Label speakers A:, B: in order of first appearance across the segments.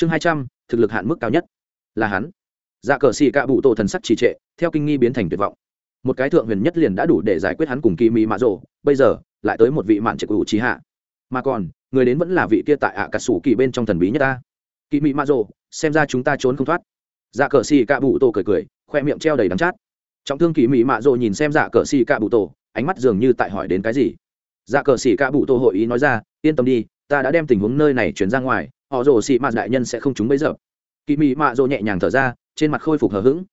A: chương hai trăm, thực lực hạn mức cao nhất. Là hắn. Dạ cờ xì cạ bụ tổ thần sắc trì trệ, theo kinh nghi biến thành tuyệt vọng. Một cái thượng huyền nhất liền đã đủ để giải quyết hắn cùng kỳ mỹ mạ rộ bây giờ, lại tới một vị mạn trực ủ trí hạ. Mà còn, người đến vẫn là vị kia tại ạ cà sủ kỳ bên trong thần bí nhất ta. Kỳ mỹ mạ rộ xem ra chúng ta trốn không thoát. Dạ cờ xì cạ bụ tổ cười cười, khoe miệng treo đầy đắng chát. Trọng thương kỳ mỹ mạ rộ nhìn xem dạ cờ xì cạ bụ tổ, ánh mắt dường như tại hỏi đến cái gì. Dạ cờ xì cạ bụ tổ hội ý nói ra, yên tâm đi, ta đã đem tình huống nơi này chuyển ra ngoài họ rồ xì mạ đại nhân sẽ không trúng bấy giờ. Kỳ mị mạ rồ nhẹ nhàng thở ra, trên mặt khôi phục hờ hững.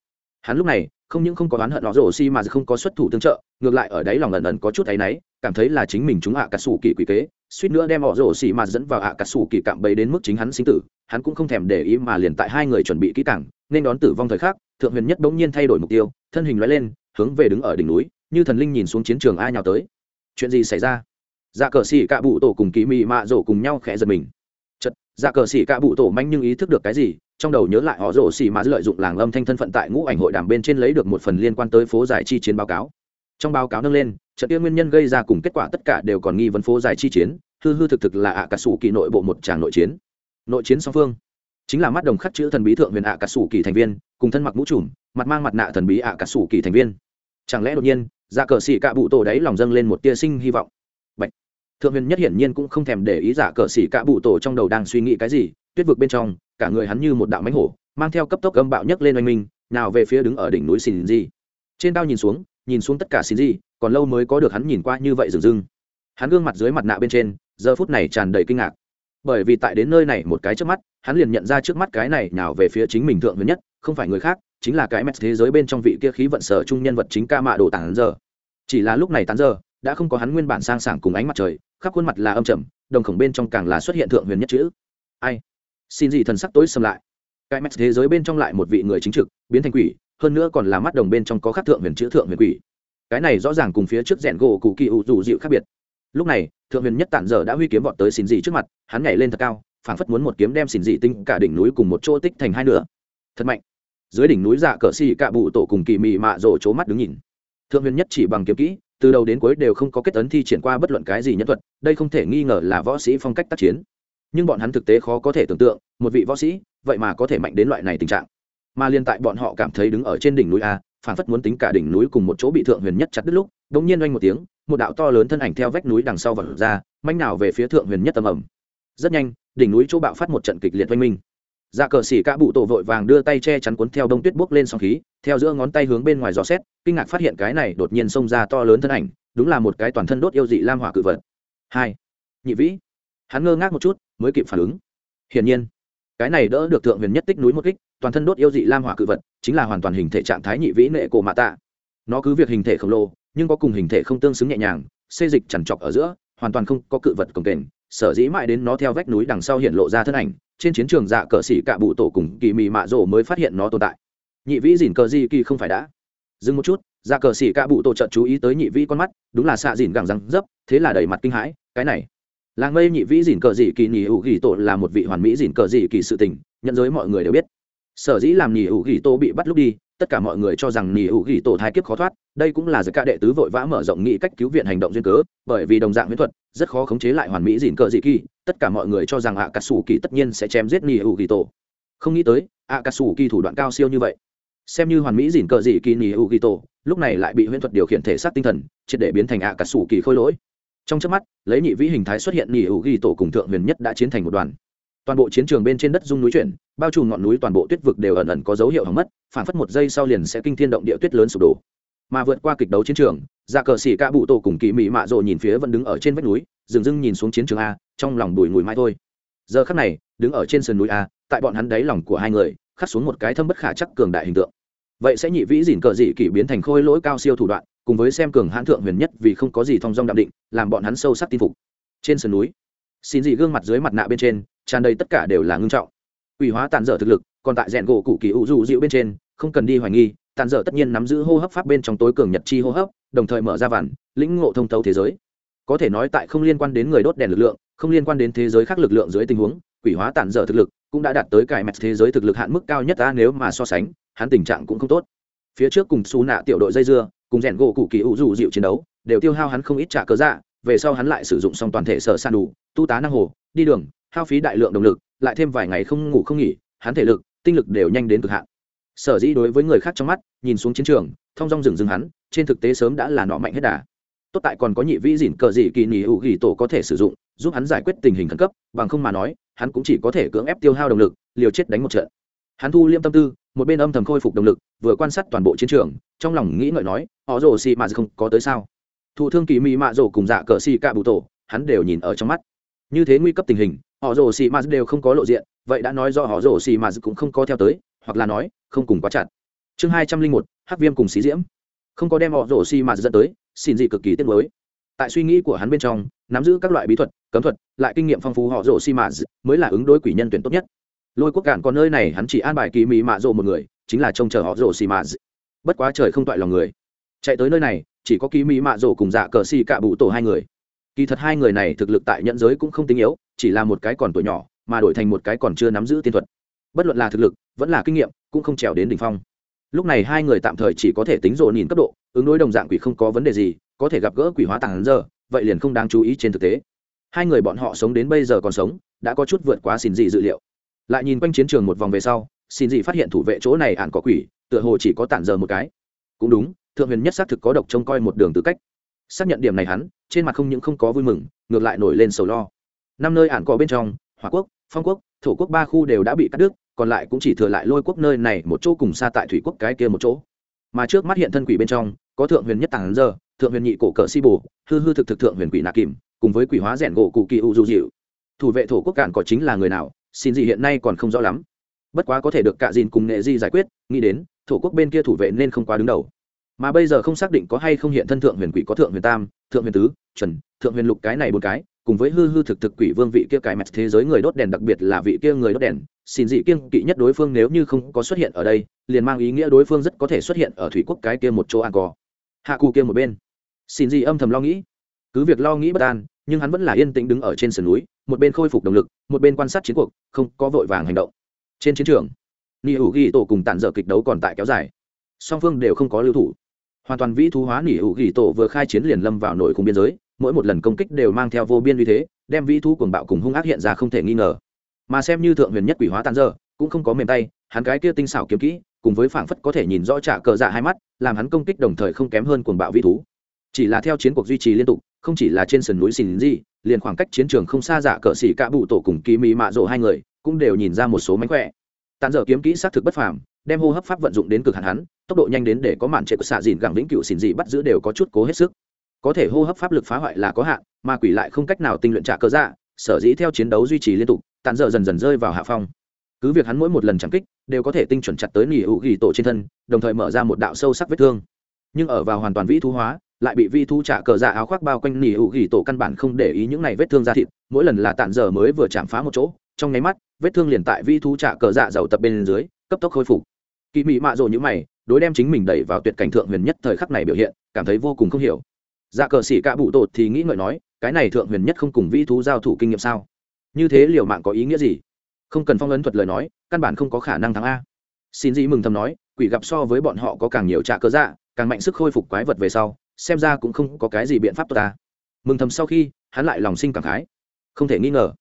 A: Hắn lúc này, không những không có oán hận họ rồ xì mà không có xuất thủ tương trợ, ngược lại ở đấy lòng ẩn ẩn có chút áy náy, cảm thấy là chính mình chúng ạ cà sủ kỳ quỷ kế, suýt nữa đem họ rồ xì mà dẫn vào ạ cà sủ kỳ cạm bấy đến mức chính hắn sinh tử. Hắn cũng không thèm để ý mà liền tại hai người chuẩn bị kỹ càng, nên đón tử vong thời khắc, thượng huyền nhất bỗng nhiên thay đổi mục tiêu, thân hình loại lên, hướng về đứng ở đỉnh núi, như thần linh nhìn xuống chiến trường ai nhào tới. Chuyện gì xảy ra? Dạ cờ xì cạ bụ tổ cùng kỳ mị mạ rổ cùng nhau khẽ giật mình dạ cờ xỉ cạ bụ tổ manh nhưng ý thức được cái gì, trong đầu nhớ lại họ rổ xỉ mà lợi dụng làng âm thanh thân phận tại ngũ ảnh hội đàm bên trên lấy được một phần liên quan tới phố giải chi chiến báo cáo. Trong báo cáo nâng lên, trận tiêu nguyên nhân gây ra cùng kết quả tất cả đều còn nghi vấn phố giải chi chiến, hư hư thực thực là ạ cà sủ kỳ nội bộ một tràng nội chiến. Nội chiến song phương, chính là mắt đồng khắc chữ thần bí thượng huyền ạ cà sủ kỳ thành viên, cùng thân mặc mũ trùm, mặt mang mặt nạ thần bí ạ cà sủ kỳ thành viên. Chẳng lẽ đột nhiên ra cờ xỉ cạ bụ tổ đấy lòng dâng lên một tia sinh hy vọng? Thượng huyền nhất hiển nhiên cũng không thèm để ý giả cờ xỉ cạ bụ tổ trong đầu đang suy nghĩ cái gì, tuyết vực bên trong, cả người hắn như một đạo mánh hổ, mang theo cấp tốc âm bạo nhấc lên oanh minh, nào về phía đứng ở đỉnh núi xin di. Trên đao nhìn xuống nhìn xuống tất cả xin di, còn lâu mới có được hắn nhìn qua như vậy dừng dưng hắn gương mặt dưới mặt nạ bên trên, giờ phút này tràn đầy kinh ngạc. Bởi vì tại đến nơi này một cái trước mắt, hắn liền nhận ra trước mắt cái này nào về phía chính mình thượng huyền nhất, không phải người khác, chính là cái mẹt thế giới bên trong vị kia khí vận sở trung nhân vật chính ca mạ đồ tản giờ. Chỉ là lúc này tán giờ đã không có hắn nguyên bản sang sảng cùng ánh mặt trời, khắp khuôn mặt là âm trầm, đồng khổng bên trong càng là xuất hiện thượng huyền nhất chữ. Ai? Xin gì thần sắc tối xâm lại. Cái mẹt thế giới bên trong lại một vị người chính trực, biến thành quỷ, hơn nữa còn là mắt đồng bên trong có khắc thượng huyền chữ thượng huyền quỷ. Cái này rõ ràng cùng phía trước rèn gỗ cụ kỳ ủ dù dịu khác biệt. Lúc này, thượng huyền nhất tản dở đã huy kiếm vọt tới xin dị trước mặt, hắn nhảy lên thật cao, phảng phất muốn một kiếm đem xin dị tinh cả đỉnh núi cùng một chỗ tích thành hai nửa. Thật mạnh. Dưới đỉnh núi dạ cờ xì cạ bụ tổ cùng kỳ mị mạ rổ c mắt đứng nhìn. Thượng huyền nhất chỉ bằng kiếm kỹ từ đầu đến cuối đều không có kết ấn thi triển qua bất luận cái gì nhân thuật, đây không thể nghi ngờ là võ sĩ phong cách tác chiến. Nhưng bọn hắn thực tế khó có thể tưởng tượng, một vị võ sĩ, vậy mà có thể mạnh đến loại này tình trạng. Mà liên tại bọn họ cảm thấy đứng ở trên đỉnh núi a, phản phất muốn tính cả đỉnh núi cùng một chỗ bị thượng huyền nhất chặt đứt lúc đ ỗ n g nhiên oanh một tiếng, một đạo to lớn thân ảnh theo vách núi đằng sau vật ra, manh nào về phía thượng huyền nhất tầm ẩm rất nhanh, đỉnh núi chỗ bạo phát một trận kịch liệt oanh minh dạ cờ xỉ cả bụ tổ vội vàng đưa tay che chắn cuốn theo đông tuyết bốc lên sóng khí, theo giữa ngón tay hướng bên ngoài gió xét, kinh ngạc phát hiện cái này đột nhiên xông ra to lớn thân ảnh, đúng là một cái toàn thân đốt yêu dị lam hỏa cự vật. Hai, nhị vĩ. Hắn ngơ ngác một chút, mới kịp phản ứng. Hiển nhiên, cái này đỡ được thượng huyền nhất tích núi một kích, toàn thân đốt yêu dị lam hỏa cự vật, chính là hoàn toàn hình thể trạng thái nhị vĩ nệ cổ mạ tạ. Nó cứ việc hình thể khổng lồ, nhưng có cùng hình thể không tương xứng nhẹ nhàng, xê dịch chằn trọc ở giữa, hoàn toàn không có cự vật cồng kềnh, sở dĩ mãi đến nó theo vách núi đằng sau hiện lộ ra thân ảnh trên chiến trường dạ cờ xỉ cạ bụ tổ cùng kỳ mị mạ rổ mới phát hiện nó tồn tại. Nhị vĩ dìn cờ di kỳ không phải đã. Dừng một chút dạ cờ xỉ cạ bụ tổ trận chú ý tới nhị vĩ con mắt, đúng là xạ dìn gẳng răng, dấp, thế là đầy mặt kinh hãi, cái này. Làng mây nhị vĩ dìn cờ dị kỳ nhị hữu ghi tổ là một vị hoàn mỹ dìn cờ dị kỳ sự tình, nhận giới mọi người đều biết. Sở dĩ làm nhị hữu ghi tổ bị bắt lúc đi tất cả mọi người cho rằng nỉ hữu ghi tổ thai kiếp khó thoát, đây cũng là giới ca đệ tứ vội vã mở rộng nghị cách cứu viện hành động duyên cớ, bởi vì đồng dạng viễn thuật, rất khó khống chế lại hoàn mỹ dìn cờ dị kỳ, tất cả mọi người cho rằng ạ cà sủ kỳ tất nhiên sẽ chém giết nỉ hữu ghi tổ. Không nghĩ tới ạ cà sủ kỳ thủ đoạn cao siêu như vậy. Xem như hoàn mỹ dìn cờ dị kỳ nỉ hữu ghi tổ, lúc này lại bị huyễn thuật điều khiển thể xác tinh thần, triệt để biến thành ạ cà sủ kỳ khôi lỗi. Trong trước mắt, lấy nhị vĩ hình thái xuất hiện nỉ hữu ghi tổ cùng thượng huyền nhất đã chiến thành một đoàn. Toàn bộ chiến trường bên trên đất dung núi chuyển, bao trùm ngọn núi toàn bộ tuyết vực đều ẩn ẩn có dấu hiệu hỏng mất phản phất một giây sau liền sẽ kinh thiên động địa tuyết lớn sụp đổ. Mà vượt qua kịch đấu chiến trường dạ cờ xỉ ca bụ tổ cùng kỳ mỹ mạ rộ nhìn phía vẫn đứng ở trên vách núi, dừng dưng nhìn xuống chiến trường a, trong lòng đùi ngùi mãi thôi. Giờ khắc này, đứng ở trên sườn núi a, tại bọn hắn đáy lòng của hai người, khắc xuống một cái thâm bất khả chắc cường đại hình tượng. Vậy sẽ nhị vĩ dìn cờ dị kỷ biến thành khôi lỗi cao siêu thủ đoạn, cùng với xem cường hãn thượng huyền nhất vì không có gì thong dong đạm định, làm bọn hắn sâu sắc tin phục. Trên sườn núi, xin dị gương mặt dưới mặt nạ bên trên, tràn đầy tất cả đều là ngưng trọng. Ủy hóa tàn dở thực lực, còn tại rèn gỗ cụ kỳ ủ dụ dịu bên trên không cần đi hoài nghi, tàn dở tất nhiên nắm giữ hô hấp pháp bên trong tối cường nhật chi hô hấp, đồng thời mở ra vản lĩnh ngộ thông thấu thế giới. Có thể nói tại không liên quan đến người đốt đèn lực lượng, không liên quan đến thế giới khác lực lượng dưới tình huống, quỷ hóa tàn dở thực lực cũng đã đạt tới cải mẹt thế giới thực lực hạn mức cao nhất ta nếu mà so sánh, hắn tình trạng cũng không tốt. Phía trước cùng xù nạ tiểu đội dây dưa, cùng rèn gỗ cụ kỳ ủ dù dịu chiến đấu, đều tiêu hao hắn không ít trả cớ dạ về sau hắn lại sử dụng xong toàn thể sở san đủ, tu tá năng hồ, đi đường, hao phí đại lượng động lực, lại thêm vài ngày không ngủ không nghỉ, hắn thể lực, tinh lực đều nhanh đến cực hạn sở dĩ đối với người khác trong mắt, nhìn xuống chiến trường, thong dong rừng rừng hắn, trên thực tế sớm đã là nọ mạnh hết đà. Tốt tại còn có nhị vĩ dỉn cờ gì kỳ nghỉ hữu ghi tổ có thể sử dụng, giúp hắn giải quyết tình hình khẩn cấp, bằng không mà nói, hắn cũng chỉ có thể cưỡng ép tiêu hao động lực, liều chết đánh một trận. Hắn thu liêm tâm tư, một bên âm thầm khôi phục động lực, vừa quan sát toàn bộ chiến trường, trong lòng nghĩ ngợi nói, họ rồ xì mà không có tới sao? Thụ thương kỳ mị mạ rồ cùng dạ cờ xì cạ bụ tổ, hắn đều nhìn ở trong mắt. Như thế nguy cấp tình hình, họ rồ xì mà đều không có lộ diện, vậy đã nói do họ rồ xì mà cũng không có theo tới hoặc là nói, không cùng quá chặt. Chương hai trăm linh một, hắc viêm cùng xí diễm. Không có đem họ rổ xì mà dẫn tới, xin gì cực kỳ tiếc mới tại suy nghĩ của hắn bên trong, nắm giữ các loại bí thuật, cấm thuật, lại kinh nghiệm phong phú họ rổ xì mà mới là ứng đối quỷ nhân tuyển tốt nhất. Lôi quốc cạn còn nơi này, hắn chỉ an bài kỳ mỹ mạ rộ một người, chính là trông chờ họ rổ xì mà bất quá trời không toại lòng người. Chạy tới nơi này, chỉ có kỳ mỹ mạ rồ cùng dạ cờ xì cạ bụ tổ hai người. Kỳ thật hai người này thực lực tại nhận giới cũng không tinh yếu, chỉ là một cái còn tuổi nhỏ, mà đổi thành một cái còn chưa nắm giữ tiên thuật bất luận là thực lực, vẫn là kinh nghiệm, cũng không trèo đến đỉnh phong. Lúc này hai người tạm thời chỉ có thể tính rộ nhìn cấp độ, ứng đối đồng dạng quỷ không có vấn đề gì, có thể gặp gỡ quỷ hóa tàng giờ, vậy liền không đáng chú ý trên thực tế. Hai người bọn họ sống đến bây giờ còn sống, đã có chút vượt quá xin dị dự liệu. Lại nhìn quanh chiến trường một vòng về sau, xin dị phát hiện thủ vệ chỗ này ạn có quỷ, tựa hồ chỉ có tản giờ một cái. Cũng đúng, thượng huyền nhất xác thực có độc trông coi một đường tư cách. Xác nhận điểm này hắn, trên mặt không những không có vui mừng, ngược lại nổi lên sầu lo. Năm nơi ạn có bên trong, hỏa quốc, phong quốc, thổ quốc ba khu đều đã bị cắt đứt còn lại cũng chỉ thừa lại lôi quốc nơi này một chỗ cùng xa tại thủy quốc cái kia một chỗ. Mà trước mắt hiện thân quỷ bên trong, có thượng huyền nhất tàng giờ thượng huyền nhị cổ cỡ si bồ hư hư thực thực thượng huyền quỷ nạ kìm, cùng với quỷ hóa rèn gỗ cụ kỳ u du dịu. Thủ vệ thổ quốc cạn có chính là người nào, xin gì hiện nay còn không rõ lắm. Bất quá có thể được cạ dìn cùng nghệ di giải quyết, nghĩ đến, thổ quốc bên kia thủ vệ nên không quá đứng đầu. Mà bây giờ không xác định có hay không hiện thân thượng huyền quỷ có thượng huyền tam, thượng huyền tứ, chuẩn, thượng huyền lục cái này bốn cái cùng với hư hư thực thực quỷ vương vị kia cái mặt thế giới người đốt đèn đặc biệt là vị kia người đốt đèn, xin dị kiêng kỵ nhất đối phương nếu như không có xuất hiện ở đây, liền mang ý nghĩa đối phương rất có thể xuất hiện ở thủy quốc cái kia một chỗ an cò. Hạ cù kia một bên. Xin dị âm thầm lo nghĩ. Cứ việc lo nghĩ bất an, nhưng hắn vẫn là yên tĩnh đứng ở trên sườn núi, một bên khôi phục động lực, một bên quan sát chiến cuộc, không có vội vàng hành động. Trên chiến trường nỉ hữu ghi tổ cùng tản dở kịch đấu còn tại kéo dài. Song phương đều không có lưu thủ. Hoàn toàn vĩ thú hóa nỉ hữu ghi tổ vừa khai chiến liền lâm vào nội khung biên giới mỗi một lần công kích đều mang theo vô biên uy thế, đem vĩ thú cuồng bạo cùng hung ác hiện ra không thể nghi ngờ. Mà xem như thượng huyền nhất quỷ hóa tàn dơ cũng không có mềm tay, hắn cái kia tinh xảo kiếm kỹ, cùng với phảng phất có thể nhìn rõ trả cờ dạ hai mắt, làm hắn công kích đồng thời không kém hơn cuồng bạo vĩ thú. Chỉ là theo chiến cuộc duy trì liên tục, không chỉ là trên sườn núi xìn gì, liền khoảng cách chiến trường không xa dạ cờ xỉ cả bụ tổ cùng kỳ mỹ mạ rộ hai người, cũng đều nhìn ra một số mánh khỏe. Tàn dở kiếm kỹ xác thực bất phàm, đem hô hấp pháp vận dụng đến cực hạn hắn, tốc độ nhanh đến để có màn trệ của xạ dìn gẳng vĩnh cựu xìn dị bắt giữ đều có chút cố hết sức có thể hô hấp pháp lực phá hoại là có hạn, mà quỷ lại không cách nào tinh luyện trả cơ dạ sở dĩ theo chiến đấu duy trì liên tục, tàn dở dần dần rơi vào hạ phong. Cứ việc hắn mỗi một lần chẳng kích, đều có thể tinh chuẩn chặt tới nỉ hữu ghi tổ trên thân, đồng thời mở ra một đạo sâu sắc vết thương. Nhưng ở vào hoàn toàn vĩ thú hóa, lại bị vi thu trả cờ dạ áo khoác bao quanh nỉ hữu ghi tổ căn bản không để ý những này vết thương ra thịt, mỗi lần là tàn dở mới vừa chạm phá một chỗ, trong nháy mắt, vết thương liền tại vi thu trả cờ dạ giàu tập bên dưới, cấp tốc khôi phục. Kỳ mị mạ rồ như mày, đối đem chính mình đẩy vào tuyệt cảnh thượng huyền nhất thời khắc này biểu hiện, cảm thấy vô cùng không hiểu dạ cờ xỉ cạ bụ tột thì nghĩ ngợi nói, cái này thượng huyền nhất không cùng vĩ thú giao thủ kinh nghiệm sao? Như thế liều mạng có ý nghĩa gì? Không cần phong ấn thuật lời nói, căn bản không có khả năng thắng a. Xin dĩ mừng thầm nói, quỷ gặp so với bọn họ có càng nhiều trạ cơ dạ càng mạnh sức khôi phục quái vật về sau, xem ra cũng không có cái gì biện pháp tốt ta. Mừng thầm sau khi, hắn lại lòng sinh cảm khái. Không thể nghi ngờ.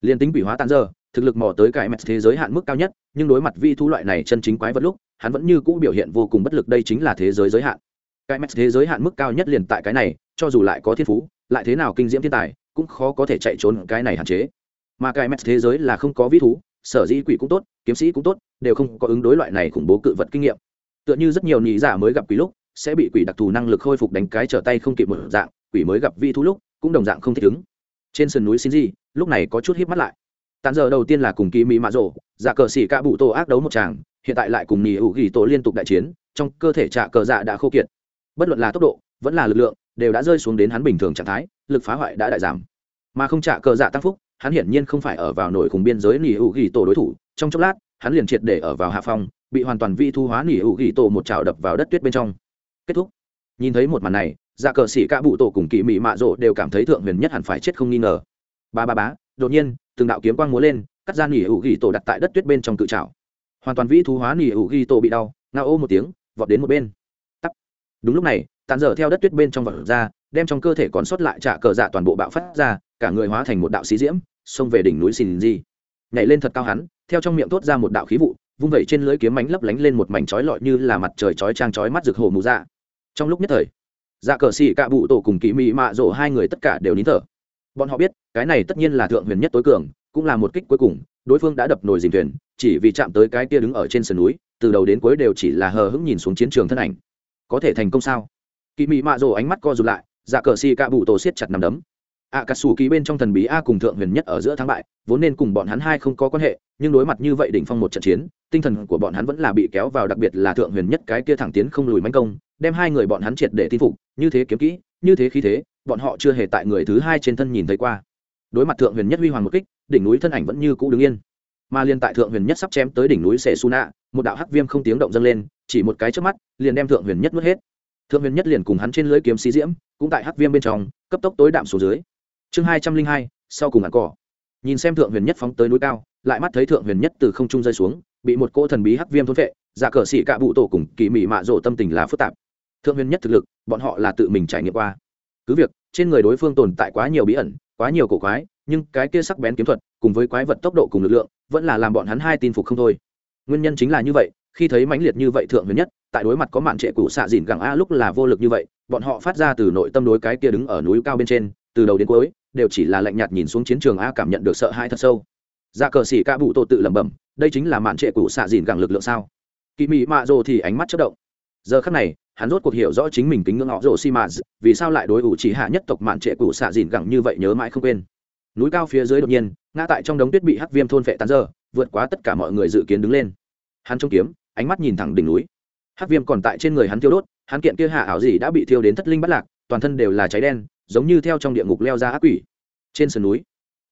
A: Liền tính quỷ hóa tàn giờ thực lực mò tới cái mẹt thế giới hạn mức cao nhất, nhưng đối mặt vi thú loại này chân chính quái vật lúc, hắn vẫn như cũ biểu hiện vô cùng bất lực, đây chính là thế giới giới hạn cái Max thế giới hạn mức cao nhất liền tại cái này, cho dù lại có thiên phú, lại thế nào kinh diễm thiên tài, cũng khó có thể chạy trốn cái này hạn chế. Mà cái Max thế giới là không có vi thú, sở dĩ quỷ cũng tốt, kiếm sĩ cũng tốt, đều không có ứng đối loại này khủng bố cự vật kinh nghiệm. Tựa như rất nhiều nhị giả mới gặp quỷ lúc, sẽ bị quỷ đặc thù năng lực khôi phục đánh cái trở tay không kịp một dạng, quỷ mới gặp vi thú lúc, cũng đồng dạng không thích ứng. Trên sườn núi xin gì lúc này có chút hít mắt lại. Tàn giờ đầu tiên là cùng kỳ mỹ mạ rộ giả dạ cờ xỉ ca bụ tổ ác đấu một chàng hiện tại lại cùng nhì hữu ghi tổ liên tục đại chiến, trong cơ thể trạ cờ dạ đã khô kiệt bất luận là tốc độ, vẫn là lực lượng, đều đã rơi xuống đến hắn bình thường trạng thái, lực phá hoại đã đại giảm. Mà không trả cờ dạ tăng phúc, hắn hiển nhiên không phải ở vào nổi cùng biên giới nỉ hữu ghi tổ đối thủ, trong chốc lát, hắn liền triệt để ở vào hạ phong, bị hoàn toàn vi thu hóa nỉ hữu ghi tổ một chảo đập vào đất tuyết bên trong. Kết thúc. Nhìn thấy một màn này dạ cờ xỉ cả bụ tổ cùng kỳ mỹ mạ rộ đều cảm thấy thượng huyền nhất hẳn phải chết không nghi ngờ. Ba ba bá, đột nhiên, từng đạo kiếm quang múa lên, cắt ra nỉ hữu ghi tổ đặt tại đất tuyết bên trong cự trào hoàn toàn vĩ thú hóa nỉ hữu ghi tổ bị đau nga ô một tiếng, vọt đến một bên đúng lúc này tàn dở theo đất tuyết bên trong vật ra, đem trong cơ thể còn sót lại trả cờ dạ toàn bộ bạo phát ra, cả người hóa thành một đạo sĩ diễm, xông về đỉnh núi xin di. Nhảy lên thật cao hắn, theo trong miệng thốt ra một đạo khí vụ, vung vẩy trên lưới kiếm mánh lấp lánh lên một mảnh chói lọi như là mặt trời chói trang chói mắt rực hồ mù dạ. trong lúc nhất thời dạ cờ xì cạ bụ tổ cùng kỵ mị mạ rổ hai người tất cả đều nín thở. Bọn họ biết, cái này tất nhiên là thượng huyền nhất tối cường, cũng là một kích cuối cùng, đối phương đã đập nồi dìm thuyền, chỉ vì chạm tới cái kia đứng ở trên sườn núi, từ đầu đến cuối đều chỉ là hờ hững nhìn xuống chiến trường thân ảnh có thể thành công sao? Kỳ mị mạ rồ ánh mắt co rụt lại dạ cờ xì cạ bụ tổ siết chặt nằm đấm. Ạ cà sủ ký bên trong thần bí a cùng thượng huyền nhất ở giữa thắng bại, vốn nên cùng bọn hắn hai không có quan hệ, nhưng đối mặt như vậy đỉnh phong một trận chiến, tinh thần của bọn hắn vẫn là bị kéo vào đặc biệt là thượng huyền nhất cái kia thẳng tiến không lùi manh công, đem hai người bọn hắn triệt để tin phục, như thế kiếm kỹ, như thế khí thế, bọn họ chưa hề tại người thứ hai trên thân nhìn thấy qua. Đối mặt thượng huyền nhất huy hoàng một kích, đỉnh núi thân ảnh vẫn như cũ đứng yên mà liền tại thượng huyền nhất sắp chém tới đỉnh núi sệ su nạ một đạo hắc viêm không tiếng động dâng lên, chỉ một cái trước mắt, liền đem thượng huyền nhất mất hết. Thượng huyền nhất liền cùng hắn trên lưới kiếm xí diễm, cũng tại hắc viêm bên trong, cấp tốc tối đạm xuống dưới. Chương hai trăm linh hai, sau cùng ăn cỏ. Nhìn xem thượng huyền nhất phóng tới núi cao, lại mắt thấy thượng huyền nhất từ không trung rơi xuống, bị một cỗ thần bí hắc viêm thốn vệ giả cờ xị cạ bụ tổ cùng kỳ mị mạ rộ tâm tình là phức tạp. Thượng huyền nhất thực lực, bọn họ là tự mình trải nghiệm qua. Cứ việc, trên người đối phương tồn tại quá nhiều bí ẩn, quá nhiều cổ quái, nhưng cái kia sắc bén kiếm thuật, cùng với quái vật tốc độ cùng lực lượng vẫn là làm bọn hắn hai tin phục không thôi. Nguyên nhân chính là như vậy, khi thấy mãnh liệt như vậy thượng huyền nhất, tại đối mặt có mạn trệ cũ xạ dìn gẳng a lúc là vô lực như vậy, bọn họ phát ra từ nội tâm đối cái kia đứng ở núi cao bên trên, từ đầu đến cuối, đều chỉ là lạnh nhạt nhìn xuống chiến trường a cảm nhận được sợ hãi thật sâu. Dạ cờ xỉ ca bụ tổ tự lẩm bẩm, đây chính là mạn trệ cũ xạ dìn gẳng lực lượng sao? Kỳ mị mạ rồ thì ánh mắt chất động. Giờ khắc này, hắn rốt cuộc hiểu rõ chính mình kính ngưỡng họ rồ xi mạ vì sao lại đối ủ chỉ hạ nhất tộc mạn trệ cũ xạ dìn gẳng như vậy nhớ mãi không quên núi cao phía dưới đột nhiên, ngã tại trong đống tuyết bị hắc viêm thôn phệ tán giờ vượt quá tất cả mọi người dự kiến đứng lên. Hắn trông kiếm, ánh mắt nhìn thẳng đỉnh núi. Hắc viêm còn tại trên người hắn thiêu đốt, hắn kiện kia hạ ảo gì đã bị thiêu đến thất linh bắt lạc, toàn thân đều là cháy đen, giống như theo trong địa ngục leo ra ác quỷ. Trên sườn núi,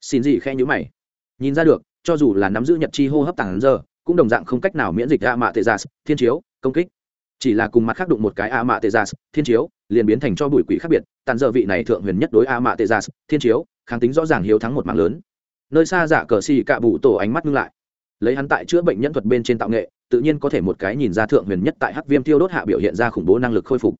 A: xin gì khe nhữ mày. Nhìn ra được, cho dù là nắm giữ nhật chi hô hấp tảng giờ cũng đồng dạng không cách nào miễn dịch a mạ tê gia thiên chiếu, công kích. Chỉ là cùng mặt khác đụng một cái a mạ tê gia thiên chiếu, liền biến thành cho bụi quỷ khác biệt, tàn giờ vị này thượng huyền nhất đối a mạ tê gia thiên chiếu kháng tính rõ ràng hiếu thắng một mạng lớn. Nơi xa dạ cờ xì cạ bụ tổ ánh mắt ngưng lại. Lấy hắn tại chữa bệnh nhân thuật bên trên tạo nghệ, tự nhiên có thể một cái nhìn ra thượng huyền nhất tại hắc viêm tiêu đốt hạ biểu hiện ra khủng bố năng lực khôi phục.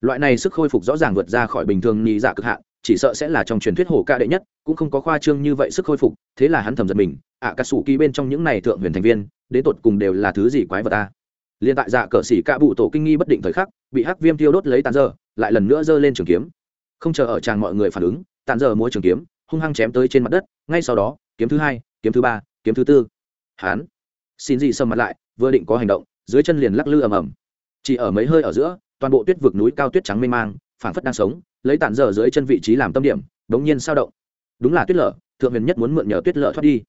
A: Loại này sức khôi phục rõ ràng vượt ra khỏi bình thường nhị dạ cực hạn, chỉ sợ sẽ là trong truyền thuyết hồ ca đệ nhất, cũng không có khoa trương như vậy sức khôi phục, thế là hắn thầm giật mình à, ạ cà sủ kỳ bên trong những này thượng huyền thành viên, đến tột cùng đều là thứ gì quái vật ta? Liên tại dạ cờ xỉ cạ bụ tổ kinh nghi bất định thời khắc, bị hắc viêm tiêu đốt lấy tàn dơ, lại lần nữa giơ lên trường kiếm. Không chờ ở tràng mọi người phản ứng, tàn dơ múa trường kiếm hung hăng chém tới trên mặt đất, ngay sau đó, kiếm thứ hai, kiếm thứ ba, kiếm thứ tư. Hán. Xin dị sầm mặt lại, vừa định có hành động, dưới chân liền lắc lư ầm ầm. Chỉ ở mấy hơi ở giữa, toàn bộ tuyết vực núi cao tuyết trắng mê mang, phảng phất đang sống, lấy tản dở dưới chân vị trí làm tâm điểm, đống nhiên sao động. Đúng là tuyết lở, thượng huyền nhất muốn mượn nhờ tuyết lở thoát đi.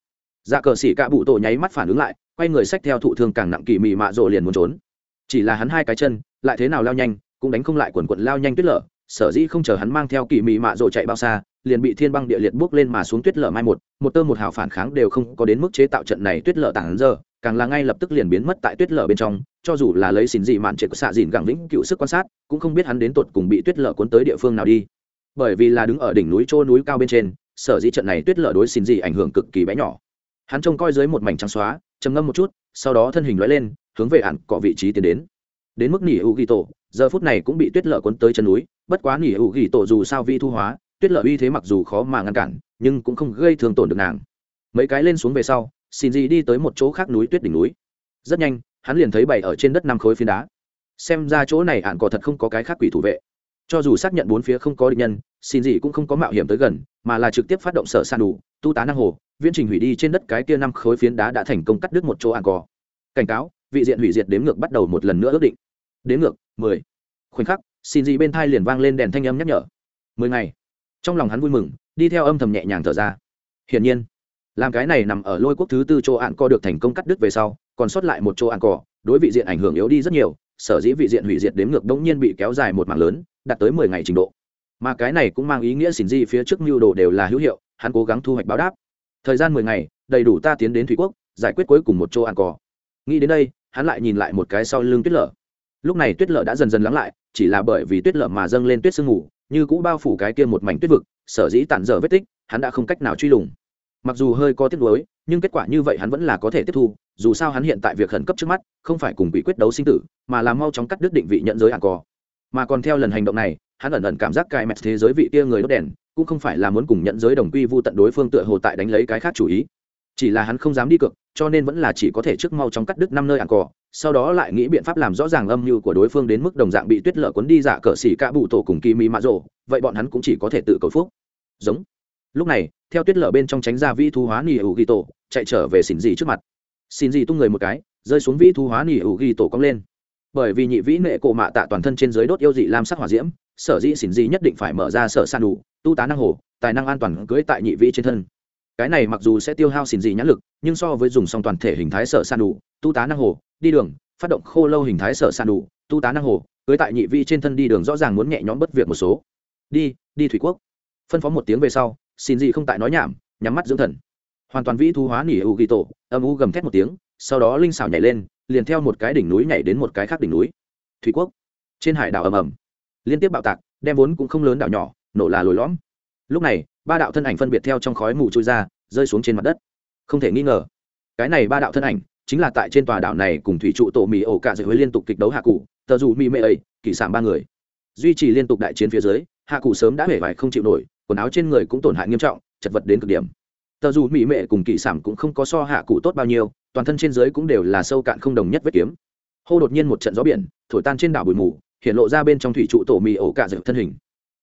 A: Dạ cờ xỉ cạ bụ tổ nháy mắt phản ứng lại, quay người sách theo thụ thương càng nặng kỳ mị mạ rộ liền muốn trốn. Chỉ là hắn hai cái chân, lại thế nào lao nhanh, cũng đánh không lại quần quận lao nhanh tuyết lở, sở dĩ không chờ hắn mang theo kỳ mị mạ rộ chạy bao xa liền bị thiên băng địa liệt bước lên mà xuống tuyết lở mai một một tơ một hào phản kháng đều không có đến mức chế tạo trận này tuyết lở tảng giờ, càng là ngay lập tức liền biến mất tại tuyết lở bên trong, cho dù là lấy xin dị mạn triệt xạ dìn gẳng vĩnh cựu sức quan sát, cũng không biết hắn đến tột cùng bị tuyết lở cuốn tới địa phương nào đi. Bởi vì là đứng ở đỉnh núi trô núi cao bên trên, sở dĩ trận này tuyết lở đối xin dị ảnh hưởng cực kỳ bé nhỏ. Hắn trông coi dưới một mảnh trắng xóa, trầm ngâm một chút, sau đó thân hình lóe lên, hướng về ạn cọ vị trí tiến đến. Đến mức nỉ hữu ghi tổ, giờ phút này cũng bị tuyết lở cuốn tới chân núi, bất quá nỉ hữu ghi tổ dù sao vi thu hóa tuyết lở uy thế mặc dù khó mà ngăn cản, nhưng cũng không gây thương tổn được nàng. Mấy cái lên xuống về sau, xin gì đi tới một chỗ khác núi tuyết đỉnh núi. Rất nhanh, hắn liền thấy bày ở trên đất năm khối phiến đá. Xem ra chỗ này ạn cỏ thật không có cái khác quỷ thủ vệ. Cho dù xác nhận bốn phía không có địch nhân, xin gì cũng không có mạo hiểm tới gần, mà là trực tiếp phát động sở san đủ, tu tá năng hồ, viễn trình hủy đi trên đất cái kia năm khối phiến đá đã thành công cắt đứt một chỗ ạn cỏ cảnh cáo, vị diện hủy diệt đếm ngược bắt đầu một lần nữa ước định. Đếm ngược, mười. Khoảnh khắc, xin gì bên thai liền vang lên đèn thanh âm nhắc nhở. Mười ngày trong lòng hắn vui mừng, đi theo âm thầm nhẹ nhàng thở ra. Hiển nhiên, làm cái này nằm ở lôi quốc thứ tư chỗ ạn co được thành công cắt đứt về sau, còn sót lại một chỗ ạn cỏ đối vị diện ảnh hưởng yếu đi rất nhiều, sở dĩ vị diện hủy diệt đếm ngược đống nhiên bị kéo dài một mảng lớn, đạt tới mười ngày trình độ. Mà cái này cũng mang ý nghĩa xỉn di phía trước mưu đồ đều là hữu hiệu, hắn cố gắng thu hoạch báo đáp. Thời gian mười ngày, đầy đủ ta tiến đến thủy quốc, giải quyết cuối cùng một chỗ ạn cỏ nghĩ đến đây, hắn lại nhìn lại một cái sau lưng tuyết lở. Lúc này tuyết lở đã dần dần lắng lại, chỉ là bởi vì tuyết lở mà dâng lên tuyết sương ngủ như cũ bao phủ cái kia một mảnh tuyết vực, sở dĩ tản dở vết tích, hắn đã không cách nào truy lùng. Mặc dù hơi có tiếc nuối, nhưng kết quả như vậy hắn vẫn là có thể tiếp thu, dù sao hắn hiện tại việc khẩn cấp trước mắt, không phải cùng bị quyết đấu sinh tử, mà là mau chóng cắt đứt định vị nhận giới ảng cò mà còn theo lần hành động này, hắn ẩn ẩn cảm giác cài mẹt thế giới vị kia người đốt đèn, cũng không phải là muốn cùng nhận giới đồng quy vu tận đối phương tựa hồ tại đánh lấy cái khác chủ ý. Chỉ là hắn không dám đi cược, cho nên vẫn là chỉ có thể trước mau chóng cắt đứt năm nơi ảng cỏ sau đó lại nghĩ biện pháp làm rõ ràng âm mưu của đối phương đến mức đồng dạng bị tuyết lở cuốn đi giả cờ xỉ cả bụ tổ cùng kỳ mỹ mạ rộ vậy bọn hắn cũng chỉ có thể tự cầu phúc. Giống. Lúc này, theo tuyết lở bên trong tránh ra vĩ thu hóa nỉ hữu ghi tổ, chạy trở về xỉn dị trước mặt. Xỉn dị tung người một cái, rơi xuống vĩ thu hóa nỉ hữu ghi tổ cong lên. Bởi vì nhị vĩ nệ cổ mạ tạ toàn thân trên dưới đốt yêu dị lam sắc hỏa diễm, sở dĩ xỉn dị nhất định phải mở ra sở san đủ, tu tá năng hồ, tài năng an toàn cưới tại nhị vĩ trên thân. Cái này mặc dù sẽ tiêu hao xỉn dị nhãn lực, nhưng so với dùng xong toàn thể hình thái sở san đủ, tu tá năng hồ đi đường, phát động khô lâu hình thái sở san đủ, tu tá năng hồ, cưới tại nhị vi trên thân đi đường rõ ràng muốn nhẹ nhõm bất việc một số. Đi đi thủy quốc. Phân phó một tiếng về sau, xin gì không tại nói nhảm, nhắm mắt dưỡng thần. Hoàn toàn vĩ thu hóa nỉ u ghi tổ, âm u gầm thét một tiếng, sau đó linh xảo nhảy lên, liền theo một cái đỉnh núi nhảy đến một cái khác đỉnh núi. Thủy quốc. Trên hải đảo ầm ầm. Liên tiếp bạo tạc, đem vốn cũng không lớn đảo nhỏ, nổ là lồi lõm. Lúc này, ba đạo thân ảnh phân biệt theo trong khói mù trôi ra, rơi xuống trên mặt đất. Không thể nghi ngờ, cái này ba đạo thân ảnh chính là tại trên tòa đảo này cùng thủy trụ tổ mì ổ cả dự huế liên tục kịch đấu hạ cụ, tờ dù mì mê ấy, kỷ sản ba người. Duy trì liên tục đại chiến phía dưới, hạ cụ sớm đã hể vải không chịu nổi, quần áo trên người cũng tổn hại nghiêm trọng, chật vật đến cực điểm. Tờ dù mỹ mệ cùng kỳ sản cũng không có so hạ cụ tốt bao nhiêu, toàn thân trên dưới cũng đều là sâu cạn không đồng nhất vết kiếm. Hô đột nhiên một trận gió biển, thổi tan trên đảo bụi mù, hiện lộ ra bên trong thủy trụ tổ mì ổ cạ dược thân hình.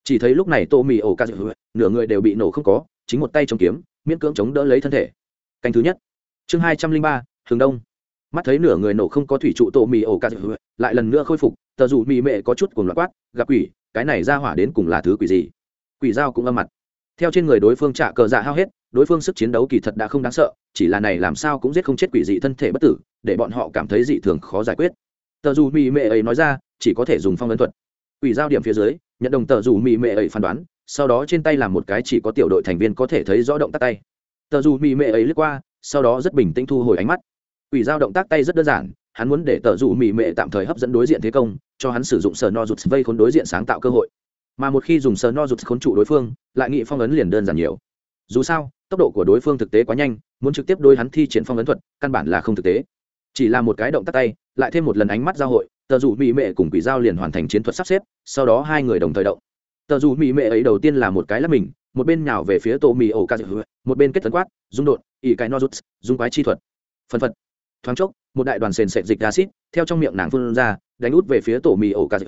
A: Chỉ thấy lúc này tổ mì ổ cạ dược nửa người đều bị nổ không có, chính một tay chống kiếm, miễn cưỡng chống đỡ lấy thân thể. Canh thứ nhất. Chương hai trăm linh ba hướng đông. Mắt thấy nửa người nổ không có thủy trụ tổ mì ổ cà dự lại lần nữa khôi phục, tờ dù mì mệ có chút cùng loạt quát, gặp quỷ, cái này ra hỏa đến cùng là thứ quỷ gì? Quỷ dao cũng âm mặt. Theo trên người đối phương trả cờ dạ hao hết, đối phương sức chiến đấu kỳ thật đã không đáng sợ, chỉ là này làm sao cũng giết không chết quỷ dị thân thể bất tử, để bọn họ cảm thấy dị thường khó giải quyết. Tờ dù mì mệ ấy nói ra, chỉ có thể dùng phong ấn thuật. Quỷ giao điểm phía dưới, nhận đồng tờ dù mì mệ ấy phán đoán, sau đó trên tay làm một cái chỉ có tiểu đội thành viên có thể thấy rõ động tác tay. Tờ dù mì mệ ấy lướt qua, sau đó rất bình tĩnh thu hồi ánh mắt quỷ giao động tác tay rất đơn giản, hắn muốn để tờ dù mị mệ tạm thời hấp dẫn đối diện thế công, cho hắn sử dụng sờ no rụt vây khốn đối diện sáng tạo cơ hội. Mà một khi dùng sờ no rụt khốn trụ đối phương, lại nghị phong ấn liền đơn giản nhiều. Dù sao, tốc độ của đối phương thực tế quá nhanh, muốn trực tiếp đối hắn thi triển phong ấn thuật, căn bản là không thực tế. Chỉ là một cái động tác tay, lại thêm một lần ánh mắt giao hội, tờ dù mị mệ cùng quỷ giao liền hoàn thành chiến thuật sắp xếp, sau đó hai người đồng thời động. Tờ dù mị mệ ấy đầu tiên là một cái lắc mình, một bên nhào về phía tổ mì ổ ca một bên kết tấn quát, dung đột ỉ cái nozuts dung quái chi thuật. Phân phật thoáng chốc, một đại đoàn sền sệt dịch acid theo trong miệng nàng phun ra, đánh út về phía tổ mì ổ ca dự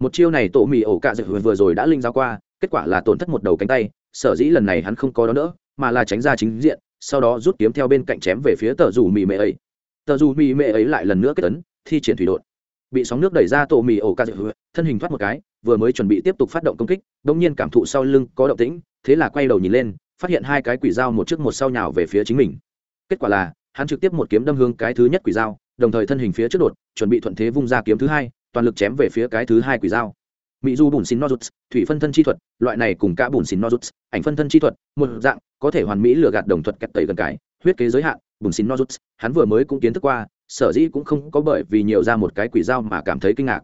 A: một chiêu này tổ mì ổ ca dự vừa rồi đã linh giao qua, kết quả là tổn thất một đầu cánh tay, sở dĩ lần này hắn không có đó nữa, mà là tránh ra chính diện, sau đó rút kiếm theo bên cạnh chém về phía tờ dù mì mệ ấy. Tờ dù mì mệ ấy lại lần nữa kết tấn thi triển thủy đột. Bị sóng nước đẩy ra, tổ mì ổ ca dự thân hình thoát một cái, vừa mới chuẩn bị tiếp tục phát động công kích đông nhiên cảm thụ sau lưng có động tĩnh, thế là quay đầu nhìn lên, phát hiện hai cái quỷ dao một trước một sau nhào về phía chính mình. Kết quả là hắn trực tiếp một kiếm đâm hướng cái thứ nhất quỷ dao, đồng thời thân hình phía trước đột, chuẩn bị thuận thế vung ra kiếm thứ hai, toàn lực chém về phía cái thứ hai quỷ dao. Mỹ du bùn xin nozuts, thủy phân thân chi thuật, loại này cùng cả bùn xin nozuts, ảnh phân thân chi thuật, một dạng, có thể hoàn mỹ lừa gạt đồng thuật kẹt tẩy gần cái, huyết kế giới hạn, bùn xin nozuts, hắn vừa mới cũng kiến thức qua, sở dĩ cũng không có bởi vì nhiều ra một cái quỷ dao mà cảm thấy kinh ngạc.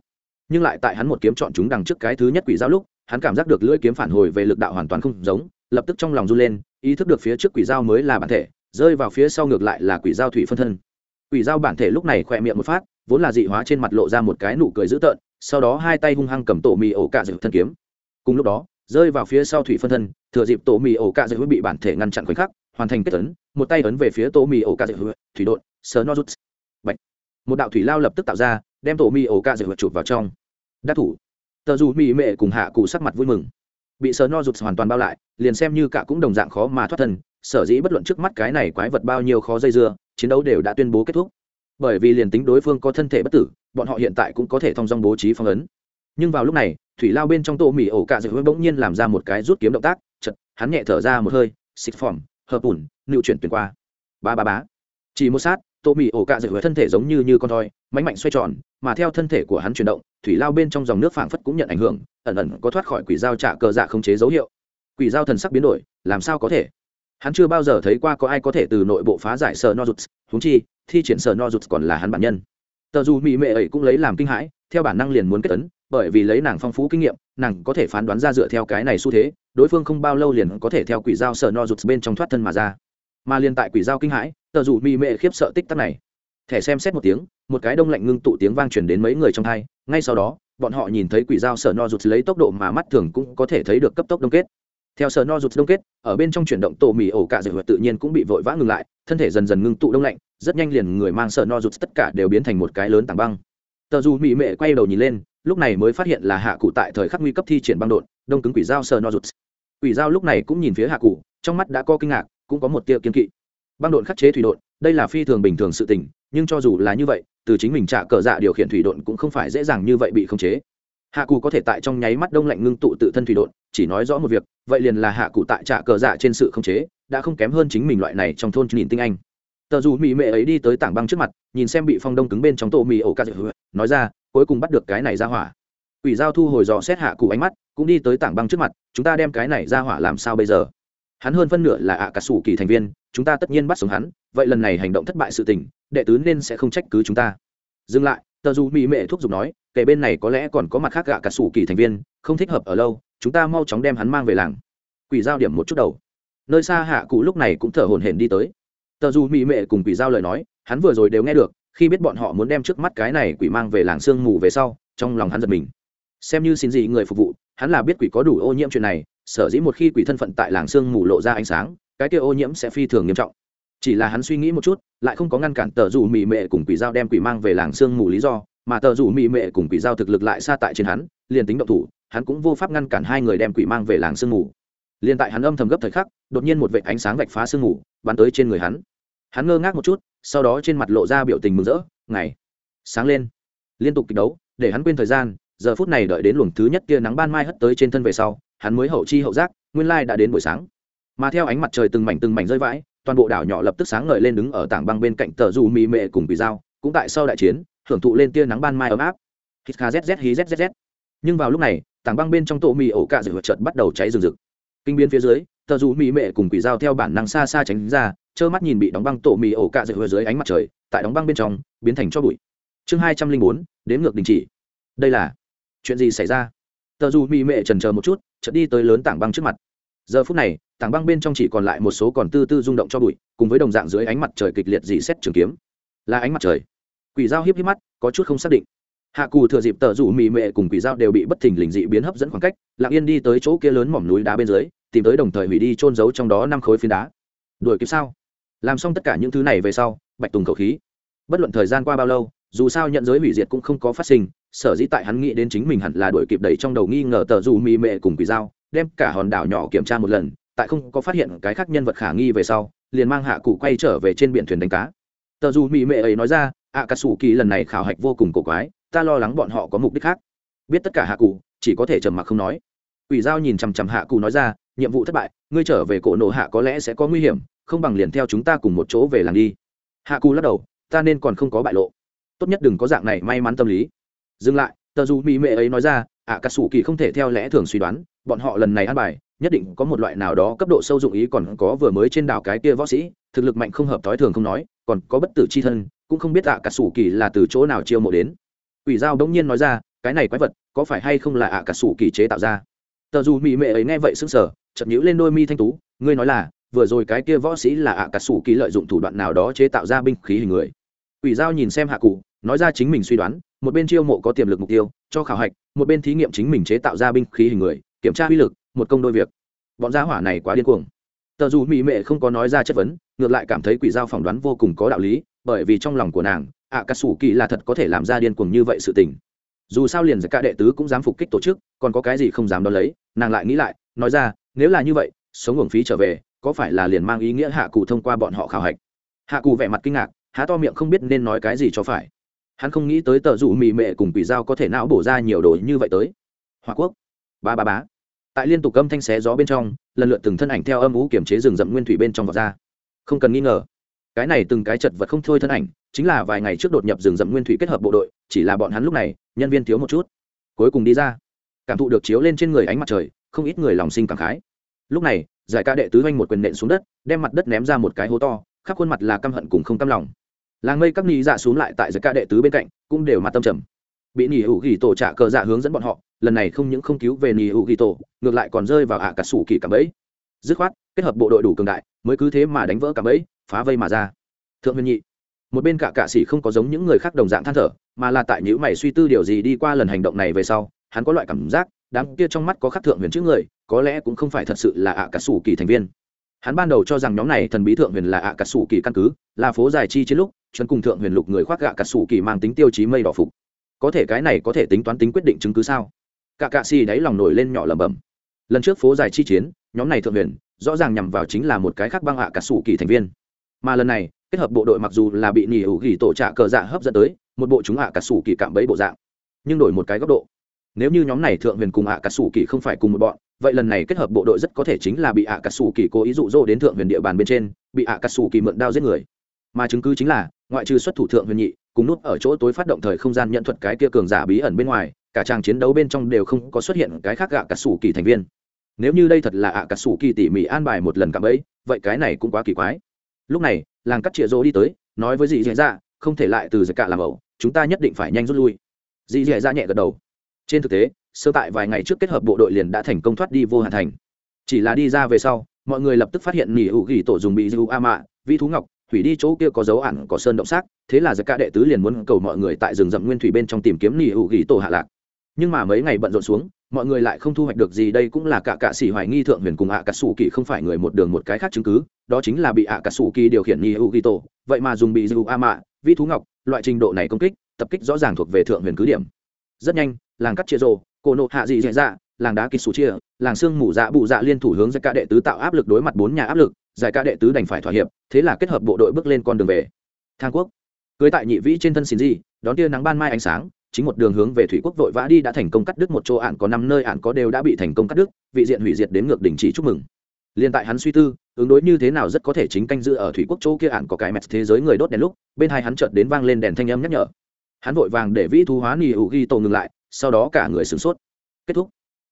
A: Nhưng lại tại hắn một kiếm chọn chúng đằng trước cái thứ nhất quỷ dao lúc, hắn cảm giác được lưỡi kiếm phản hồi về lực đạo hoàn toàn không giống, lập tức trong lòng run lên, ý thức được phía trước quỷ dao mới là bản thể rơi vào phía sau ngược lại là quỷ dao thủy phân thân. Quỷ dao bản thể lúc này khỏe miệng một phát, vốn là dị hóa trên mặt lộ ra một cái nụ cười dữ tợn, sau đó hai tay hung hăng cầm tổ mì ổ cạ dự thân kiếm. Cùng lúc đó, rơi vào phía sau thủy phân thân, thừa dịp tổ mì ổ cạ dự bị bản thể ngăn chặn khoảnh khắc, hoàn thành kết tấn một tay ấn về phía tổ mì ổ cạ dự thủy đột sờ no rút Bạch. một đạo thủy lao lập tức tạo ra, đem tổ mì ổ cạ dự chụp vào trong. Đắc thủ. Tờ dù mì mệ cùng hạ cụ sắc mặt vui mừng. Bị sờ no rụt hoàn toàn bao lại, liền xem như cả cũng đồng dạng khó mà thoát thân sở dĩ bất luận trước mắt cái này quái vật bao nhiêu khó dây dưa, chiến đấu đều đã tuyên bố kết thúc. Bởi vì liền tính đối phương có thân thể bất tử, bọn họ hiện tại cũng có thể thông dong bố trí phong ấn. Nhưng vào lúc này, thủy lao bên trong tô mì ổ cạ dự bỗng nhiên làm ra một cái rút kiếm động tác chật hắn nhẹ thở ra một hơi, xịt phỏng, hợp ủn, nựu chuyển tuyển qua. Ba ba bá chỉ một sát, tô mì ổ cạ dự thân thể giống như như con thoi mạnh mạnh xoay tròn, mà theo thân thể của hắn chuyển động, thủy lao bên trong dòng nước phảng phất cũng nhận ảnh hưởng, ẩn ẩn có thoát khỏi quỷ dao trả cờ dạ không chế dấu hiệu. Quỷ dao thần sắc biến đổi, làm sao có thể? Hắn chưa bao giờ thấy qua có ai có thể từ nội bộ phá giải sở no rụt húng chi, thi triển sở no còn là hắn bản nhân. Tờ dù mỹ mệ ấy cũng lấy làm kinh hãi, theo bản năng liền muốn kết tấn bởi vì lấy nàng phong phú kinh nghiệm, nàng có thể phán đoán ra dựa theo cái này xu thế, đối phương không bao lâu liền có thể theo quỷ dao sở no bên trong thoát thân mà ra. Mà liền tại quỷ dao kinh hãi, tờ dù mỹ mệ khiếp sợ tích tắc này. Thẻ xem xét một tiếng, một cái đông lạnh ngưng tụ tiếng vang truyền đến mấy người trong hai, ngay sau đó, bọn họ nhìn thấy quỷ dao sở no rụt lấy tốc độ mà mắt thường cũng có thể thấy được cấp tốc đông kết theo sở no rụt đông kết, ở bên trong chuyển động tổ mì ổ cả dược vật tự nhiên cũng bị vội vã ngừng lại, thân thể dần dần ngưng tụ đông lạnh, rất nhanh liền người mang sở no rụt tất cả đều biến thành một cái lớn tảng băng. Tờ dù mỹ mệ quay đầu nhìn lên, lúc này mới phát hiện là hạ cụ tại thời khắc nguy cấp thi triển băng đột đông cứng quỷ dao sở no rụt quỷ dao lúc này cũng nhìn phía hạ cụ, trong mắt đã có kinh ngạc, cũng có một tia kiên kỵ. Băng đột khắc chế thủy đột đây là phi thường bình thường sự tình, nhưng cho dù là như vậy, từ chính mình trả cờ dạ điều khiển thủy đột cũng không phải dễ dàng như vậy bị khống chế hạ cụ có thể tại trong nháy mắt đông lạnh ngưng tụ tự thân thủy đột chỉ nói rõ một việc, vậy liền là hạ cụ tại trả cờ dạ trên sự khống chế, đã không kém hơn chính mình loại này trong thôn nhìn tinh anh. Tờ dù mỹ mệ ấy đi tới tảng băng trước mặt, nhìn xem bị phong đông cứng bên trong tổ mì ổ ca dự nói ra, cuối cùng bắt được cái này ra hỏa. Ủy giao thu hồi dò xét hạ cụ ánh mắt, cũng đi tới tảng băng trước mặt, chúng ta đem cái này ra hỏa làm sao bây giờ? Hắn hơn phân nửa là ạ cả sủ kỳ thành viên, chúng ta tất nhiên bắt sống hắn, vậy lần này hành động thất bại sự tình, đệ tứ nên sẽ không trách cứ chúng ta. Dừng lại tờ dù mỹ mệ thúc giục nói kể bên này có lẽ còn có mặt khác gạ cả sủ kỳ thành viên, không thích hợp ở lâu, chúng ta mau chóng đem hắn mang về làng. Quỷ giao điểm một chút đầu. Nơi xa hạ cụ lúc này cũng thở hổn hển đi tới. Tờ dù mỹ mệ cùng quỷ giao lời nói, hắn vừa rồi đều nghe được, khi biết bọn họ muốn đem trước mắt cái này quỷ mang về làng sương mù về sau, trong lòng hắn giật mình. Xem như xin gì người phục vụ, hắn là biết quỷ có đủ ô nhiễm chuyện này, sở dĩ một khi quỷ thân phận tại làng sương mù lộ ra ánh sáng, cái kia ô nhiễm sẽ phi thường nghiêm trọng chỉ là hắn suy nghĩ một chút, lại không có ngăn cản tờ dù mỹ mệ cùng quỷ giao đem quỷ mang về làng sương mù lý do, mà tờ dù mỹ mệ cùng quỷ giao thực lực lại xa tại trên hắn, liền tính động thủ, hắn cũng vô pháp ngăn cản hai người đem quỷ mang về làng sương mù. Liền tại hắn âm thầm gấp thời khắc, đột nhiên một vệ ánh sáng vạch phá sương mù, bắn tới trên người hắn. Hắn ngơ ngác một chút, sau đó trên mặt lộ ra biểu tình mừng rỡ, ngày, sáng lên. Liên tục kịch đấu, để hắn quên thời gian, giờ phút này đợi đến luồng thứ nhất kia nắng ban mai hất tới trên thân về sau, hắn mới hậu chi hậu giác, nguyên lai đã đến buổi sáng. Mà theo ánh mặt trời từng mảnh từng mảnh rơi vãi toàn bộ đảo nhỏ lập tức sáng ngời lên đứng ở tảng băng bên cạnh tờ dù mì mệ cùng bị dao, cũng tại sau đại chiến, hưởng thụ lên tia nắng ban mai ấm áp. Hít kha zz hí zzz nhưng vào lúc này, tảng băng bên trong tổ mì ổ cạ rực chợt bắt đầu cháy rừng rực. Kinh biến phía dưới, tờ dù mì mệ cùng quỷ dao theo bản năng xa xa tránh ra, trơ mắt nhìn bị đóng băng tổ mì ổ cạ rực dưới ánh mặt trời, tại đóng băng bên trong, biến thành cho bụi. Chương hai trăm linh bốn đến ngược đình chỉ. Đây là chuyện gì xảy ra? Tờ dù mì mệ trần chờ một chút, chợt đi tới lớn tảng băng trước mặt giờ phút này, tảng băng bên trong chỉ còn lại một số còn tư tư rung động cho bụi, cùng với đồng dạng dưới ánh mặt trời kịch liệt dị xét trường kiếm. Là ánh mặt trời. Quỷ dao hiếp hiếp mắt, có chút không xác định. Hạ cù thừa dịp tờ rủ mì mệ cùng quỷ dao đều bị bất thình lình dị biến hấp dẫn khoảng cách, lặng yên đi tới chỗ kia lớn mỏm núi đá bên dưới, tìm tới đồng thời hủy đi trôn giấu trong đó năm khối phiến đá. Đuổi kịp sao? Làm xong tất cả những thứ này về sau, bạch tùng khẩu khí. Bất luận thời gian qua bao lâu, dù sao nhận giới hủy diệt cũng không có phát sinh, sở dĩ tại hắn nghĩ đến chính mình hẳn là đuổi kịp đẩy trong đầu nghi ngờ tờ dù mì mệ cùng quỷ dao đem cả hòn đảo nhỏ kiểm tra một lần, tại không có phát hiện cái khác nhân vật khả nghi về sau, liền mang hạ cụ quay trở về trên biển thuyền đánh cá. Tờ dù mỹ mệ ấy nói ra ạ cà sủ kỳ lần này khảo hạch vô cùng cổ quái, ta lo lắng bọn họ có mục đích khác. Biết tất cả hạ cụ, chỉ có thể trầm mặc không nói. Ủy giao nhìn chằm chằm hạ cụ nói ra, nhiệm vụ thất bại, ngươi trở về cổ nộ hạ có lẽ sẽ có nguy hiểm, không bằng liền theo chúng ta cùng một chỗ về làng đi. Hạ cụ lắc đầu, ta nên còn không có bại lộ. Tốt nhất đừng có dạng này may mắn tâm lý. Dừng lại, tờ dù mỹ mệ ấy nói ra ạ cà sủ kỳ không thể theo lẽ thường suy đoán bọn họ lần này ăn bài, nhất định có một loại nào đó cấp độ sâu dụng ý còn có vừa mới trên đảo cái kia võ sĩ, thực lực mạnh không hợp thói thường không nói, còn có bất tử c h i thân, cũng không biết ạ cà sủ kỳ là từ chỗ nào chiêu mộ đến. Ủy giao đống nhiên nói ra, cái này quái vật, có phải hay không là ạ cà sủ kỳ chế tạo ra? Tờ dù mỹ mệ ấy nghe vậy sững sờ chậm nhữ lên đôi mi thanh tú, ngươi nói là, vừa rồi cái kia võ sĩ là ạ cà sủ kỳ lợi dụng thủ đoạn nào đó chế tạo ra binh khí hình người. Ủy giao nhìn xem hạ cụ, nói ra chính mình suy đoán, một bên chiêu mộ có tiềm lực mục tiêu, cho khảo hạch, một bên thí nghiệm chính mình chế tạo ra binh khí hình người kiểm tra uy lực, một công đôi việc. Bọn gia hỏa này quá điên cuồng. Tờ dù mỹ mệ không có nói ra chất vấn, ngược lại cảm thấy quỷ giao phỏng đoán vô cùng có đạo lý, bởi vì trong lòng của nàng ạ cà sủ kỳ là thật có thể làm ra điên cuồng như vậy sự tình. Dù sao liền cả đệ tứ cũng dám phục kích tổ chức, còn có cái gì không dám đo lấy, nàng lại nghĩ lại, nói ra, nếu là như vậy, sống hưởng phí trở về, có phải là liền mang ý nghĩa hạ cụ thông qua bọn họ khảo hạch? Hạ cụ vẻ mặt kinh ngạc, há to miệng không biết nên nói cái gì cho phải. Hắn không nghĩ tới tờ rủ mì mệ cùng quỷ dao có thể não bổ ra nhiều đồ như vậy tới. Hòa quốc. Ba ba bá tại liên tục âm thanh xé gió bên trong, lần lượt từng thân ảnh theo âm ú kiểm chế rừng rậm nguyên thủy bên trong vọt ra. Không cần nghi ngờ, cái này từng cái chật vật không thôi thân ảnh, chính là vài ngày trước đột nhập rừng rậm nguyên thủy kết hợp bộ đội, chỉ là bọn hắn lúc này, nhân viên thiếu một chút. Cuối cùng đi ra, cảm thụ được chiếu lên trên người ánh mặt trời, không ít người lòng sinh cảm khái. Lúc này, giải ca đệ tứ oanh một quyền nện xuống đất, đem mặt đất ném ra một cái hố to, khắp khuôn mặt là căm hận cùng không căm lòng. Làng mây các ni dạ xuống lại tại giải ca đệ tứ bên cạnh, cũng đều mặt tâm trầm. Bị nỉ hữu ghi tổ trả cờ dạ hướng dẫn bọn họ lần này không những không cứu về nỉ hữu ghi tổ ngược lại còn rơi vào ạ cả sủ kỳ cảm ấy dứt khoát, kết hợp bộ đội đủ cường đại, mới cứ thế mà đánh vỡ cảm ấy phá vây mà ra. Thượng huyền nhị, một bên cả cạ sĩ không có giống những người khác đồng dạng than thở, mà là tại những mày suy tư điều gì đi qua lần hành động này về sau, hắn có loại cảm giác, đám kia trong mắt có khắc thượng huyền chữ người, có lẽ cũng không phải thật sự là ạ cả sủ kỳ thành viên. Hắn ban đầu cho rằng nhóm này thần bí thượng huyền là ạ cả sủ kỳ căn cứ, là phố dài chi chiến lúc chuẩn cùng thượng huyền lục người khoác gạ cả sủ kỳ mang tính tiêu chí mây đỏ phục. Có thể cái này có thể tính toán tính quyết định chứng cứ sao? Cả cạ xì đáy lòng nổi lên nhỏ lẩm bẩm. Lần trước phố dài chi chiến, nhóm này thượng huyền, rõ ràng nhằm vào chính là một cái khác băng hạ cả sủ kỳ thành viên. Mà lần này, kết hợp bộ đội mặc dù là bị nỉ hữu ghi tổ trạ cờ dạ hấp dẫn tới, một bộ chúng hạ cả sủ kỳ cạm bẫy bộ dạng, nhưng đổi một cái góc độ. Nếu như nhóm này thượng huyền cùng hạ cả sủ kỳ không phải cùng một bọn, vậy lần này kết hợp bộ đội rất có thể chính là bị hạ cả sủ kỳ cố ý dụ dỗ đến thượng huyền địa bàn bên trên, bị hạ cả sủ kỳ mượn đao giết người. Mà chứng cứ chính là, ngoại trừ xuất thủ thượng huyền nhị, cùng nút ở chỗ tối phát động thời không gian nhận thuật cái kia cường giả bí ẩn bên ngoài cả trang chiến đấu bên trong đều không có xuất hiện cái khác gạ cà sủ kỳ thành viên. Nếu như đây thật là ạ cà sủ kỳ tỉ mỉ an bài một lần cạm ấy, vậy cái này cũng quá kỳ quái. Lúc này, làng cắt chĩa rô đi tới, nói với dì dì dạ không thể lại từ giật cả làm ẩu, chúng ta nhất định phải nhanh rút lui. Dì dì dạ nhẹ gật đầu. Trên thực tế, sơ tại vài ngày trước kết hợp bộ đội liền đã thành công thoát đi vô hạn thành. Chỉ là đi ra về sau, mọi người lập tức phát hiện nỉ hữu ghi tổ dùng bị du a mạ, vi thú ngọc, hủy đi chỗ kia có dấu ẩn, có sơn động xác, thế là giặc cả đệ tứ liền muốn cầu mọi người tại rừng rậm nguyên thủy bên trong tìm kiếm nỉ hữu ghi tổ hạ lạc nhưng mà mấy ngày bận rộn xuống, mọi người lại không thu hoạch được gì. Đây cũng là cả cạ sĩ hoài nghi thượng huyền cùng ạ cà sủ kỳ không phải người một đường một cái khác chứng cứ, đó chính là bị ạ cà sủ kỳ điều khiển nỉ hữu ghi tổ vậy mà dùng bị du a mạ, vi thú ngọc, loại trình độ này công kích, tập kích rõ ràng thuộc về thượng huyền cứ điểm. Rất nhanh, làng cắt chia rô cổ nộ hạ dị dạ dạ làng đá kỳ sủ chia, làng xương mù dạ bụ dạ liên thủ hướng giải ca đệ tứ tạo áp lực đối mặt bốn nhà áp lực, giải ca đệ tứ đành phải thỏa hiệp, thế là kết hợp bộ đội bước lên con đường về thang quốc. Cưới tại nhị vĩ trên thân xin di đón tia nắng ban mai ánh sáng chính một đường hướng về thủy quốc vội vã đi đã thành công cắt đứt một chỗ ạn có năm nơi ạn có đều đã bị thành công cắt đứt, vị diện hủy diệt đến ngược đình chỉ chúc mừng. Liên tại hắn suy tư, ứng đối như thế nào rất có thể chính canh giữ ở thủy quốc chỗ kia ạn có cái mẹt thế giới người đốt đèn lúc, bên hai hắn chợt đến vang lên đèn thanh âm nhắc nhở. Hắn vội vàng để vĩ thu hóa nỉ hữu ghi tổ ngừng lại, sau đó cả người sửng sốt. Kết thúc.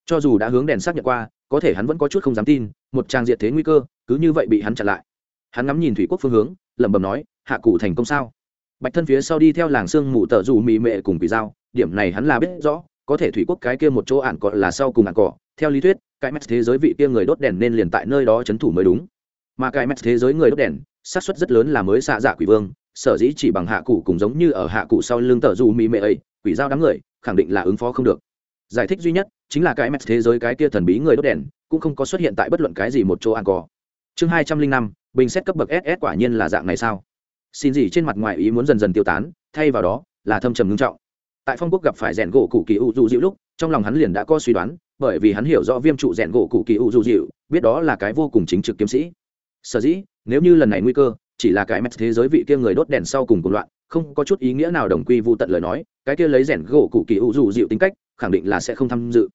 A: Cho dù đã hướng đèn xác nhận qua, có thể hắn vẫn có chút không dám tin, một trang diệt thế nguy cơ, cứ như vậy bị hắn chặn lại. Hắn ngắm nhìn thủy quốc phương hướng, lẩm bẩm nói, hạ cụ thành công sao? Bạch thân phía sau đi theo làng sương mù tờ dù mì mệ cùng quỷ dao điểm này hắn là biết rõ, có thể thủy quốc cái kia một chỗ ạn cọ là sau cùng ạn cỏ. Theo lý thuyết, cái mắt thế giới vị kia người đốt đèn nên liền tại nơi đó c thủ mới đúng. Mà cái mắt thế giới người đốt đèn, xác suất rất lớn là mới xạ dạ quỷ vương, sở dĩ chỉ bằng hạ cụ cùng giống như ở hạ cụ sau lưng tờ dù mị mệ ấy, quỷ dao đám người, khẳng định là ứng phó không được. Giải thích duy nhất, chính là cái mắt thế giới cái kia thần bí người đốt đèn, cũng không có xuất hiện tại bất luận cái gì một chỗ ạn cỏ. Chương hai trăm linh năm, bình xét cấp bậc ss quả nhiên là dạng này sao? Xin gì trên mặt ngoài ý muốn dần dần tiêu tán, thay vào đó, là thâm trầm ngưng trọng. Tại phong quốc gặp phải rèn gỗ cụ kỳ u du dịu lúc, trong lòng hắn liền đã có suy đoán, bởi vì hắn hiểu rõ viêm trụ rèn gỗ cụ kỳ u du dịu, biết đó là cái vô cùng chính trực kiếm sĩ. Sở dĩ, nếu như lần này nguy cơ, chỉ là cái mét thế giới vị kia người đốt đèn sau cùng cùng loạn, không có chút ý nghĩa nào đồng quy vô tận lời nói, cái kia lấy rèn gỗ cụ kỳ u du dịu tính cách, khẳng định là sẽ không tham dự.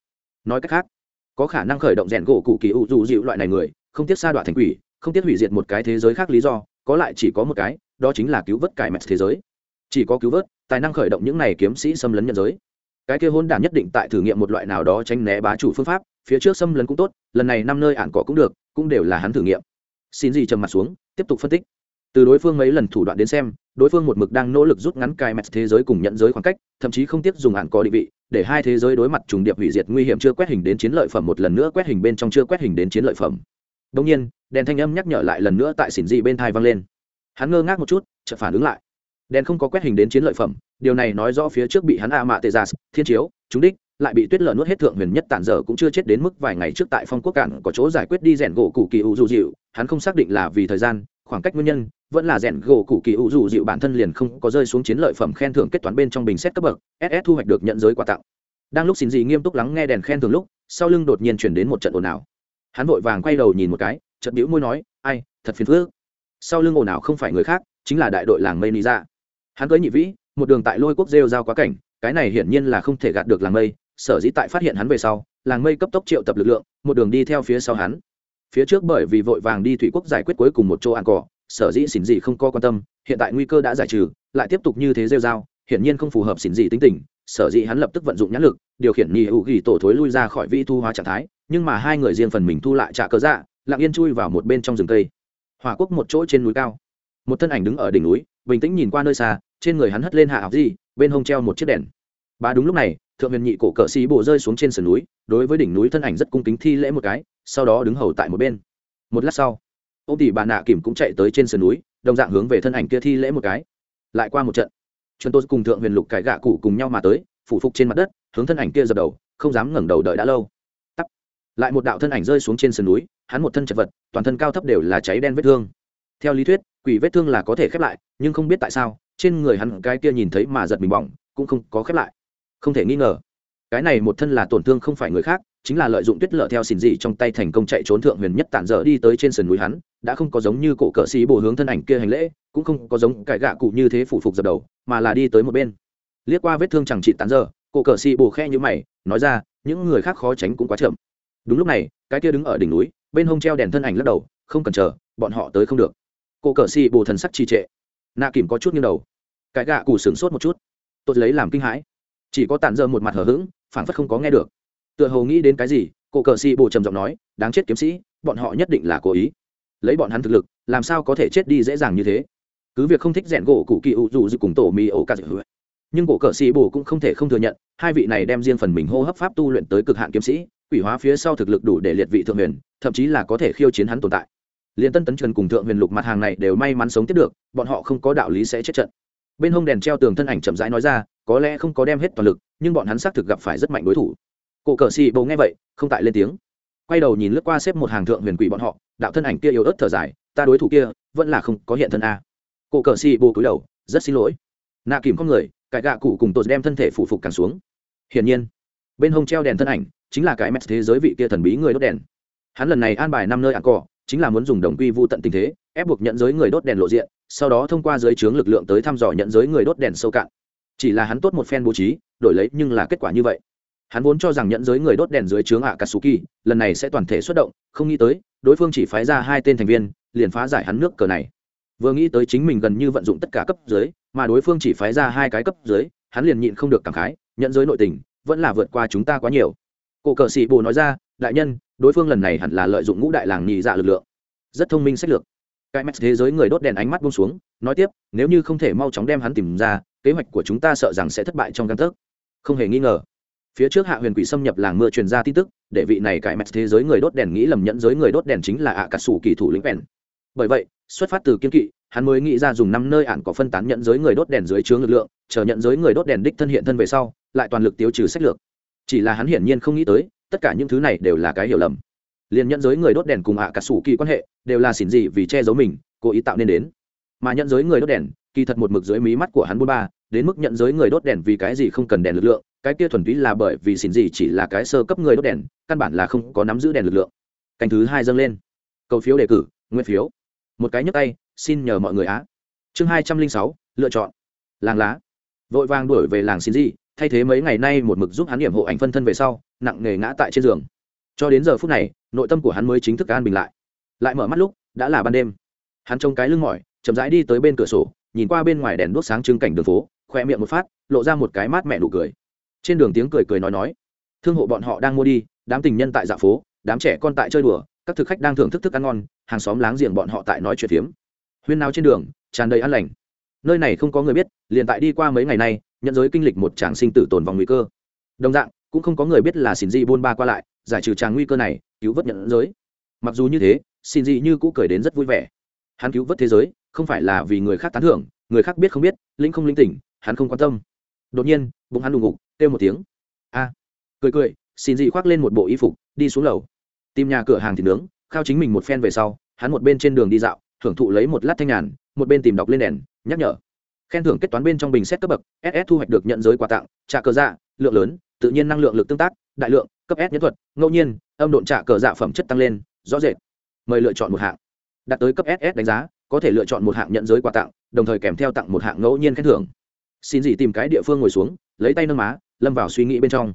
A: Nói cách khác, có khả năng khởi động rèn gỗ cụ kỳ u du dịu loại này người, không tiếc sa đoạn thành quỷ, không tiếc hủy diệt một cái thế giới khác lý do, có lại chỉ có một cái đó chính là cứu vớt cải mẹt thế giới. Chỉ có cứu vớt, tài năng khởi động những này kiếm sĩ xâm lấn nhận giới. Cái kia hôn đản nhất định tại thử nghiệm một loại nào đó tránh né bá chủ phương pháp, phía trước xâm lấn cũng tốt, lần này năm nơi ạn cỏ cũng được, cũng đều là hắn thử nghiệm. Xin gì trầm mặt xuống, tiếp tục phân tích. Từ đối phương mấy lần thủ đoạn đến xem, đối phương một mực đang nỗ lực rút ngắn cài mẹt thế giới cùng nhận giới khoảng cách, thậm chí không tiếc dùng ạn cỏ định vị, để hai thế giới đối mặt trùng điệp hủy diệt nguy hiểm chưa quét hình đến chiến lợi phẩm một lần nữa quét hình bên trong chưa quét hình đến chiến lợi phẩm. Đông nhiên, đèn thanh âm nhắc nhở lại lần nữa tại xỉn dị bên thai vang lên hắn ngơ ngác một chút, chợt phản ứng lại. Đèn không có quét hình đến chiến lợi phẩm, điều này nói rõ phía trước bị hắn a mạ tê gia thiên chiếu chúng đích, lại bị tuyết lở nuốt hết thượng huyền nhất tản dở cũng chưa chết đến mức vài ngày trước tại phong quốc cạn có chỗ giải quyết đi rèn gỗ cụ kỳ u dù dịu, hắn không xác định là vì thời gian, khoảng cách nguyên nhân, vẫn là rèn gỗ cụ kỳ u dù dịu bản thân liền không có rơi xuống chiến lợi phẩm khen thưởng kết toán bên trong bình xét cấp bậc ss thu hoạch được nhận giới quà tặng. Đang lúc xin gì nghiêm túc lắng nghe đèn khen thưởng lúc, sau lưng đột nhiên chuyển đến một trận ồn ào. Hắn vội vàng quay đầu nhìn một cái, chợt bĩu môi nói, ai, thật phiền phức sau lưng ồn ào không phải người khác, chính là đại đội làng mây ni ra hắn cưới nhị vĩ, một đường tại lôi quốc rêu giao quá cảnh, cái này hiển nhiên là không thể gạt được làng mây, sở dĩ tại phát hiện hắn về sau, làng mây cấp tốc triệu tập lực lượng, một đường đi theo phía sau hắn. Phía trước bởi vì vội vàng đi thủy quốc giải quyết cuối cùng một chỗ ăn cỏ, sở dĩ xỉn dị không có quan tâm, hiện tại nguy cơ đã giải trừ, lại tiếp tục như thế rêu giao hiển nhiên không phù hợp xỉn dị tính tình, sở dĩ hắn lập tức vận dụng nhãn lực, điều khiển nhị hữu ghi tổ thối lui ra khỏi vi thu hóa trạng thái, nhưng mà hai người riêng phần mình thu lại trả cớ dạ lặng yên chui vào một bên trong rừng cây hỏa quốc một chỗ trên núi cao. Một thân ảnh đứng ở đỉnh núi, bình tĩnh nhìn qua nơi xa, trên người hắn hất lên hạ học gì, bên hông treo một chiếc đèn. Bà đúng lúc này, thượng huyền nhị cổ cỡ xí bộ rơi xuống trên sườn núi, đối với đỉnh núi thân ảnh rất cung kính thi lễ một cái, sau đó đứng hầu tại một bên. Một lát sau, ông tỷ bà nạ kìm cũng chạy tới trên sườn núi, đồng dạng hướng về thân ảnh kia thi lễ một cái. Lại qua một trận, chúng tôi cùng thượng huyền lục cải gạ cụ cùng nhau mà tới, phủ phục trên mặt đất, hướng thân ảnh kia dập đầu, không dám ngẩng đầu đợi đã lâu lại một đạo thân ảnh rơi xuống trên sườn núi, hắn một thân chật vật, toàn thân cao thấp đều là cháy đen vết thương. Theo lý thuyết, quỷ vết thương là có thể khép lại, nhưng không biết tại sao, trên người hắn cái kia nhìn thấy mà giật mình bỏng, cũng không có khép lại. Không thể nghi ngờ, cái này một thân là tổn thương không phải người khác, chính là lợi dụng tuyết lợ theo xỉn dị trong tay thành công chạy trốn thượng huyền nhất tản dở đi tới trên sườn núi hắn, đã không có giống như cổ cờ sĩ bồ hướng thân ảnh kia hành lễ, cũng không có giống cải gạ cụ như thế phủ phục dập đầu, mà là đi tới một bên. Liếc qua vết thương chẳng trị tản dở, cổ cờ sĩ bồ khe như mày, nói ra, những người khác khó tránh cũng quá chậm đúng lúc này, cái kia đứng ở đỉnh núi, bên hông treo đèn thân ảnh lắc đầu, không cần chờ, bọn họ tới không được. Cô cờ xì bồ thần sắc trì trệ. Nạ kìm có chút như đầu. Cái gạ cù sửng sốt một chút. Tôi lấy làm kinh hãi. Chỉ có tản dơ một mặt hờ hững phản phất không có nghe được. Tựa hồ nghĩ đến cái gì, cô cờ xì bồ trầm giọng nói, đáng chết kiếm sĩ, bọn họ nhất định là cố ý. Lấy bọn hắn thực lực, làm sao có thể chết đi dễ dàng như thế? Cứ việc không thích rèn gỗ cụ kỳ ủ dù dù cùng tổ mì ổ cả dự nhưng cổ cờ sĩ bồ cũng không thể không thừa nhận, hai vị này đem riêng phần mình hô hấp pháp tu luyện tới cực hạn kiếm sĩ quỷ hóa phía sau thực lực đủ để liệt vị thượng huyền, thậm chí là có thể khiêu chiến hắn tồn tại. Liền tân tấn trần cùng thượng huyền lục mặt hàng này đều may mắn sống tiếp được, bọn họ không có đạo lý sẽ chết trận. Bên hông đèn treo tường thân ảnh chậm rãi nói ra, có lẽ không có đem hết toàn lực, nhưng bọn hắn xác thực gặp phải rất mạnh đối thủ. Cổ cờ xì bầu nghe vậy, không tại lên tiếng. Quay đầu nhìn lướt qua xếp một hàng thượng huyền quỷ bọn họ, đạo thân ảnh kia yếu ớt thở dài, ta đối thủ kia, vẫn là không có hiện thân a. Cổ cờ xì bồ cúi đầu, rất xin lỗi. Nạ kìm con người cải gạ cụ cùng tột đem thân thể phủ phục càng xuống. Hiển nhiên, bên hông treo đèn thân ảnh chính là cái mét thế giới vị kia thần bí người đốt đèn. Hắn lần này an bài năm nơi ăn cỏ chính là muốn dùng đồng quy vô tận tình thế, ép buộc nhận giới người đốt đèn lộ diện, sau đó thông qua giới chướng lực lượng tới thăm dò nhận giới người đốt đèn sâu cạn. Chỉ là hắn tốt một phen bố trí, đổi lấy nhưng là kết quả như vậy. Hắn vốn cho rằng nhận giới người đốt đèn dưới chướng ạ katsuki lần này sẽ toàn thể xuất động, không nghĩ tới, đối phương chỉ phái ra hai tên thành viên, liền phá giải hắn nước cờ này. Vừa nghĩ tới chính mình gần như vận dụng tất cả cấp dưới, mà đối phương chỉ phái ra hai cái cấp dưới, hắn liền nhịn không được cảm khái, nhận giới nội tình, vẫn là vượt qua chúng ta quá nhiều cổ cờ sĩ bồ nói ra, đại nhân, đối phương lần này hẳn là lợi dụng ngũ đại làng nhị dạ lực lượng. Rất thông minh sách lược. Cái mắt thế giới người đốt đèn ánh mắt buông xuống, nói tiếp, nếu như không thể mau chóng đem hắn tìm ra, kế hoạch của chúng ta sợ rằng sẽ thất bại trong căn thức không hề nghi ngờ. Phía trước hạ huyền quỷ xâm nhập làng mưa truyền ra tin tức, để vị này cải mẹt thế giới người đốt đèn nghĩ lầm nhẫn giới người đốt đèn chính là ạ cà sủ kỳ thủ lĩnh vẹn. Bởi vậy, xuất phát từ kiên kỵ, hắn mới nghĩ ra dùng năm nơi ạn có phân tán nhận giới người đốt đèn dưới chướng lực lượng, chờ nhận giới người đốt đèn đích thân hiện thân về sau, lại toàn lực tiêu trừ sách lược chỉ là hắn hiển nhiên không nghĩ tới, tất cả những thứ này đều là cái hiểu lầm. Liền nhận giới người đốt đèn cùng ạ cả sủ kỳ quan hệ, đều là xỉn gì vì che giấu mình, cố ý tạo nên đến. Mà nhận giới người đốt đèn, kỳ thật một mực dưới mí mắt của hắn bôn ba đến mức nhận giới người đốt đèn vì cái gì không cần đèn lực lượng, cái kia thuần túy là bởi vì xỉn gì chỉ là cái sơ cấp người đốt đèn, căn bản là không có nắm giữ đèn lực lượng. Canh thứ hai dâng lên. Cầu phiếu đề cử, nguyên phiếu. Một cái nhấp tay, xin nhờ mọi người á. Chương hai trăm linh sáu, lựa chọn. Làng lá. Vội vàng đuổi về làng xin gì thay thế mấy ngày nay một mực giúp hắn điểm hộ ảnh phân thân về sau, nặng nề ngã tại trên giường. Cho đến giờ phút này, nội tâm của hắn mới chính thức an bình lại. Lại mở mắt lúc, đã là ban đêm. Hắn trông cái lưng mỏi, chậm rãi đi tới bên cửa sổ, nhìn qua bên ngoài đèn đuốc sáng trưng cảnh đường phố khoe miệng một phát, lộ ra một cái mát mẹ nụ cười. Trên đường tiếng cười cười nói nói, thương hộ bọn họ đang mua đi, đám tình nhân tại dạ phố, đám trẻ con tại chơi đùa, các thực khách đang thưởng thức thức ăn ngon, hàng xóm láng giềng bọn họ tại nói chuyện phiếm. Huyên nào trên đường, tràn đầy ăn lành. Nơi này không có người biết, liền tại đi qua mấy ngày nay nhận giới kinh lịch một tràng sinh tử tồn vòng nguy cơ. Đồng dạng, cũng không có người biết là xin di buôn ba qua lại, giải trừ tràng nguy cơ này, cứu vớt nhận giới. Mặc dù như thế xin di như cũ cười đến rất vui vẻ. Hắn cứu vớt thế giới, không phải là vì người khác tán thưởng, người khác biết không biết, linh không linh tỉnh, hắn không quan tâm. Đột nhiên, bụng hắn đùng ngục, kêu một tiếng. A! Cười cười xin dị khoác lên một bộ y phục, đi xuống lầu. Tìm nhà cửa hàng thịt nướng, khao chính mình một phen về sau, hắn một bên trên đường đi dạo thưởng thụ lấy một lát thanh nhàn, một bên tìm đọc lên đèn, nhắc nhở khen thưởng kết toán bên trong bình xét cấp bậc ss thu hoạch được nhận giới quà tặng, trả cờ dạ lượng lớn, tự nhiên năng lượng lực tương tác, đại lượng, cấp s nhân thuật, ngẫu nhiên, âm độn trả cờ dạ phẩm chất tăng lên, rõ rệt. Mời lựa chọn một hạng. Đạt tới cấp ss đánh giá, có thể lựa chọn một hạng nhận giới quà tặng, đồng thời kèm theo tặng một hạng ngẫu nhiên khen thưởng. Xin gì tìm cái địa phương ngồi xuống, lấy tay nâng má, lâm vào suy nghĩ bên trong.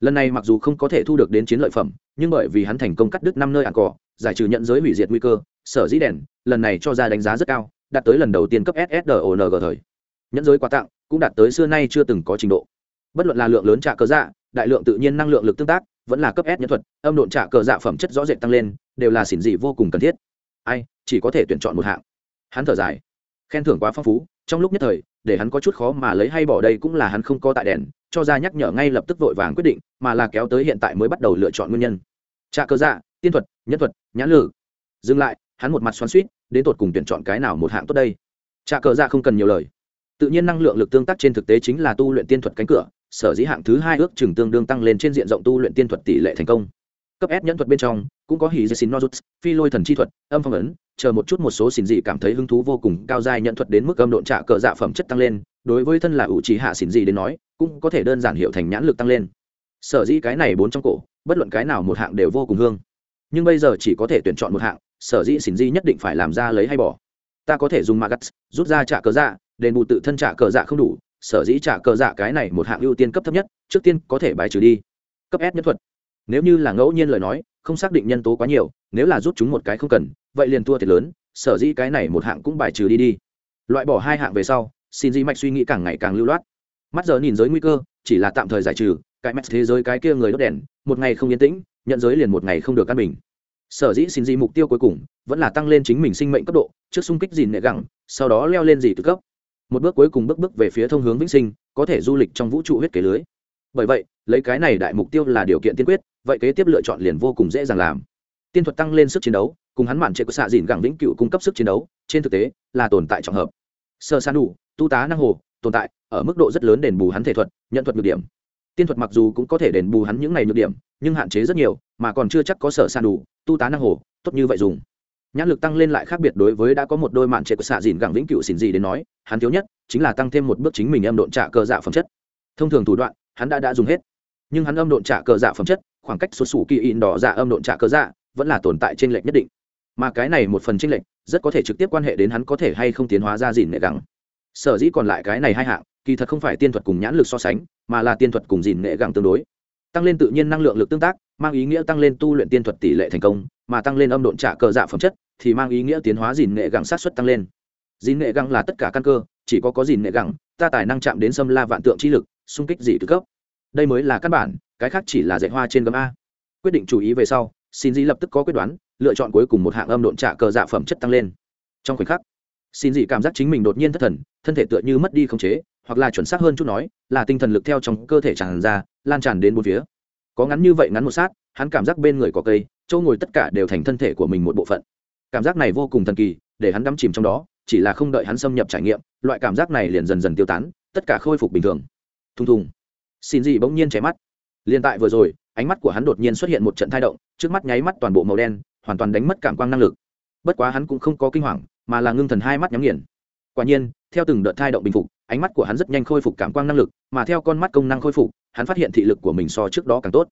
A: Lần này mặc dù không có thể thu được đến chiến lợi phẩm, nhưng bởi vì hắn thành công cắt đứt năm nơi ạn cỏ, giải trừ nhận giới hủy diệt nguy cơ, sở dĩ đèn, lần này cho ra đánh giá rất cao, đạt tới lần đầu tiên cấp ssdong thời nhẫn giới quà tặng cũng đạt tới xưa nay chưa từng có trình độ. Bất luận là lượng lớn trả cờ dạ đại lượng tự nhiên năng lượng lực tương tác, vẫn là cấp s nhân thuật, âm độn trả cờ dạ phẩm chất rõ rệt tăng lên, đều là xỉn dị vô cùng cần thiết. Ai, chỉ có thể tuyển chọn một hạng. Hắn thở dài. Khen thưởng quá phong phú, trong lúc nhất thời, để hắn có chút khó mà lấy hay bỏ đây cũng là hắn không có tại đèn, cho ra nhắc nhở ngay lập tức vội vàng quyết định, mà là kéo tới hiện tại mới bắt đầu lựa chọn nguyên nhân. Trạ cơ dạ tiên thuật nhân thuật, nhãn lử dừng lại, hắn một mặt xoắn suýt đến tột cùng tuyển chọn cái nào một hạng tốt đây? Trạ cơ dạ không cần nhiều lời tự nhiên năng lượng lực tương tác trên thực tế chính là tu luyện tiên thuật cánh cửa, sở dĩ hạng thứ hai ước chừng tương đương tăng lên trên diện rộng tu luyện tiên thuật tỷ lệ thành công. Cấp s nhẫn thuật bên trong, cũng có hỉ dây xin nozuts, phi lôi thần chi thuật, âm phong ấn, chờ một chút một số xỉn dị cảm thấy hứng thú vô cùng, cao dài nhẫn thuật đến mức âm độn trả cờ dạ phẩm chất tăng lên, đối với thân là ủ trí hạ xỉn dị đến nói, cũng có thể đơn giản hiệu thành nhãn lực tăng lên. Sở dĩ cái này bốn trong cổ, bất luận cái nào một hạng đều vô cùng hương. Nhưng bây giờ chỉ có thể tuyển chọn một hạng, sở dĩ xỉn dị nhất định phải làm ra lấy hay bỏ. Ta có thể dùng magas rút ra trả cờ dạ đền bù tự thân trả cờ dạ không đủ, sở dĩ trả cờ dạ cái này một hạng ưu tiên cấp thấp nhất, trước tiên có thể bài trừ đi. Cấp s nhất thuật. Nếu như là ngẫu nhiên lời nói, không xác định nhân tố quá nhiều, nếu là rút chúng một cái không cần, vậy liền thua thiệt lớn, sở dĩ cái này một hạng cũng bài trừ đi đi. Loại bỏ hai hạng về sau, xin di mạch suy nghĩ càng ngày càng lưu loát. Mắt giờ nhìn giới nguy cơ, chỉ là tạm thời giải trừ, cái mắt thế giới cái kia người đốt đèn, một ngày không yên tĩnh, nhận giới liền một ngày không được căn bình. Sở dĩ xin di mục tiêu cuối cùng vẫn là tăng lên chính mình sinh mệnh cấp độ, trước xung kích dìn nệ gẳng, sau đó leo lên dì từ cấp một bước cuối cùng bước bước về phía thông hướng vĩnh sinh, có thể du lịch trong vũ trụ huyết kế lưới. Bởi vậy, lấy cái này đại mục tiêu là điều kiện tiên quyết, vậy kế tiếp lựa chọn liền vô cùng dễ dàng làm. Tiên thuật tăng lên sức chiến đấu, cùng hắn mạn trệ của xạ dìn gẳng vĩnh cựu cung cấp sức chiến đấu, trên thực tế, là tồn tại trọng hợp. Sơ san đủ, tu tá năng hồ, tồn tại, ở mức độ rất lớn đền bù hắn thể thuật, nhận thuật nhược điểm. Tiên thuật mặc dù cũng có thể đền bù hắn những này nhược điểm, nhưng hạn chế rất nhiều, mà còn chưa chắc có sở san đủ, tu tá năng hồ, tốt như vậy dùng nhãn lực tăng lên lại khác biệt đối với đã có một đôi mạn trệ của xạ dìn gẳng vĩnh cựu xỉn gì đến nói, hắn thiếu nhất chính là tăng thêm một bước chính mình âm độn trả cờ dạ phẩm chất. Thông thường thủ đoạn, hắn đã đã dùng hết. Nhưng hắn âm độn trả cờ dạ phẩm chất, khoảng cách xuất xù kỳ in đỏ dạ âm độn trả cờ dạ vẫn là tồn tại trên lệch nhất định. Mà cái này một phần tranh lệch rất có thể trực tiếp quan hệ đến hắn có thể hay không tiến hóa ra dìn nệ gẳng. Sở dĩ còn lại cái này hai hạng, kỳ thật không phải tiên thuật cùng nhãn lực so sánh, mà là tiên thuật cùng dìn nệ gẳng tương đối. Tăng lên tự nhiên năng lượng lực tương tác mang ý nghĩa tăng lên tu luyện tiên thuật tỷ lệ thành công, mà tăng lên âm độn trả cờ dạ phẩm chất, thì mang ý nghĩa tiến hóa dìn nghệ gẳng sát xuất tăng lên. Dìn nghệ gẳng là tất cả căn cơ, chỉ có có dìn nghệ gẳng, ta tài năng chạm đến xâm la vạn tượng chi lực, xung kích dị từ cấp. Đây mới là căn bản, cái khác chỉ là dạy hoa trên gấm a. Quyết định chú ý về sau, xin dị lập tức có quyết đoán, lựa chọn cuối cùng một hạng âm độn trả cờ dạ phẩm chất tăng lên. Trong khoảnh khắc, xin dị cảm giác chính mình đột nhiên thất thần, thân thể tựa như mất đi khống chế, hoặc là chuẩn xác hơn chút nói, là tinh thần lực theo trong cơ thể tràn ra, lan tràn đến bốn phía có ngắn như vậy ngắn một sát, hắn cảm giác bên người có cây châu ngồi tất cả đều thành thân thể của mình một bộ phận. Cảm giác này vô cùng thần kỳ, để hắn đắm chìm trong đó, chỉ là không đợi hắn xâm nhập trải nghiệm, loại cảm giác này liền dần dần tiêu tán, tất cả khôi phục bình thường. Thùng thùng. Xin gì bỗng nhiên chảy mắt. Liền tại vừa rồi, ánh mắt của hắn đột nhiên xuất hiện một trận thai động, trước mắt nháy mắt toàn bộ màu đen, hoàn toàn đánh mất cảm quang năng lực. Bất quá hắn cũng không có kinh hoàng, mà là ngưng thần hai mắt nhắm nghiền. Quả nhiên theo từng đợt thai động bình phục, ánh mắt của hắn rất nhanh khôi phục cảm quang năng lực, mà theo con mắt công năng khôi phục, hắn phát hiện thị lực của mình so trước đó càng tốt.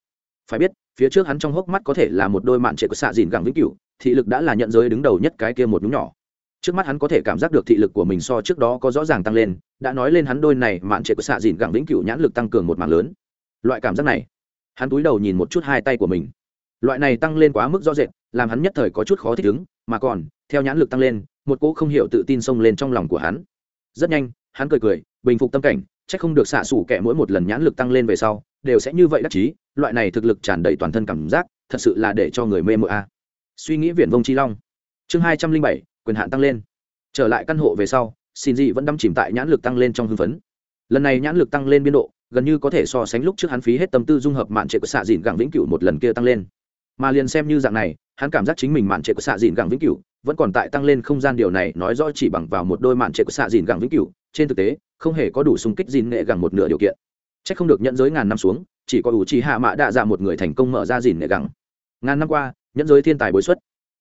A: Phải biết, phía trước hắn trong hốc mắt có thể là một đôi mạn trệ của xạ dìn gẳng vĩnh cửu, thị lực đã là nhận giới đứng đầu nhất cái kia một nhúng nhỏ. Trước mắt hắn có thể cảm giác được thị lực của mình so trước đó có rõ ràng tăng lên, đã nói lên hắn đôi này mạn trệ của xạ dìn gẳng vĩnh cửu nhãn lực tăng cường một mạng lớn. Loại cảm giác này, hắn cúi đầu nhìn một chút hai tay của mình. Loại này tăng lên quá mức rõ rệt, làm hắn nhất thời có chút khó thích ứng, mà còn, theo nhãn lực tăng lên, một cỗ không hiểu tự tin xông lên trong lòng của hắn rất nhanh, hắn cười cười, bình phục tâm cảnh c h ắ c không được xạ xủ kẻ mỗi một lần nhãn lực tăng lên về sau, đều sẽ như vậy đắc chí, loại này thực lực tràn đầy toàn thân cảm giác, thật sự là để cho người mê mơ a. Suy nghĩ viển vông chi long. Chương hai trăm linh bảy, quyền hạn tăng lên. Trở lại căn hộ về sau, xin dị vẫn đâm chìm tại nhãn lực tăng lên trong hưng phấn. Lần này nhãn lực tăng lên biên độ, gần như có thể so sánh lúc trước hắn phí hết tâm tư dung hợp mạn trệ của xạ dìn gẳng vĩnh cửu một lần kia tăng lên. Mà liền xem như dạng này, hắn cảm giác chính mình mạn trệ của xạ dìn gẳng vĩnh cửu vẫn còn tại tăng lên không gian điều này nói rõ chỉ bằng vào một đôi mạn trệ của xạ dìn gẳng vĩnh cửu. Trên thực tế, không hề có đủ sung kích dìn nghệ gẳng một nửa điều kiện. C h ắ c không được nhận giới ngàn năm xuống, chỉ có ủ trì hạ mạ đạ dạ một người thành công mở ra dìn nghệ gẳng. Ngàn năm qua nhận giới thiên tài bối xuất.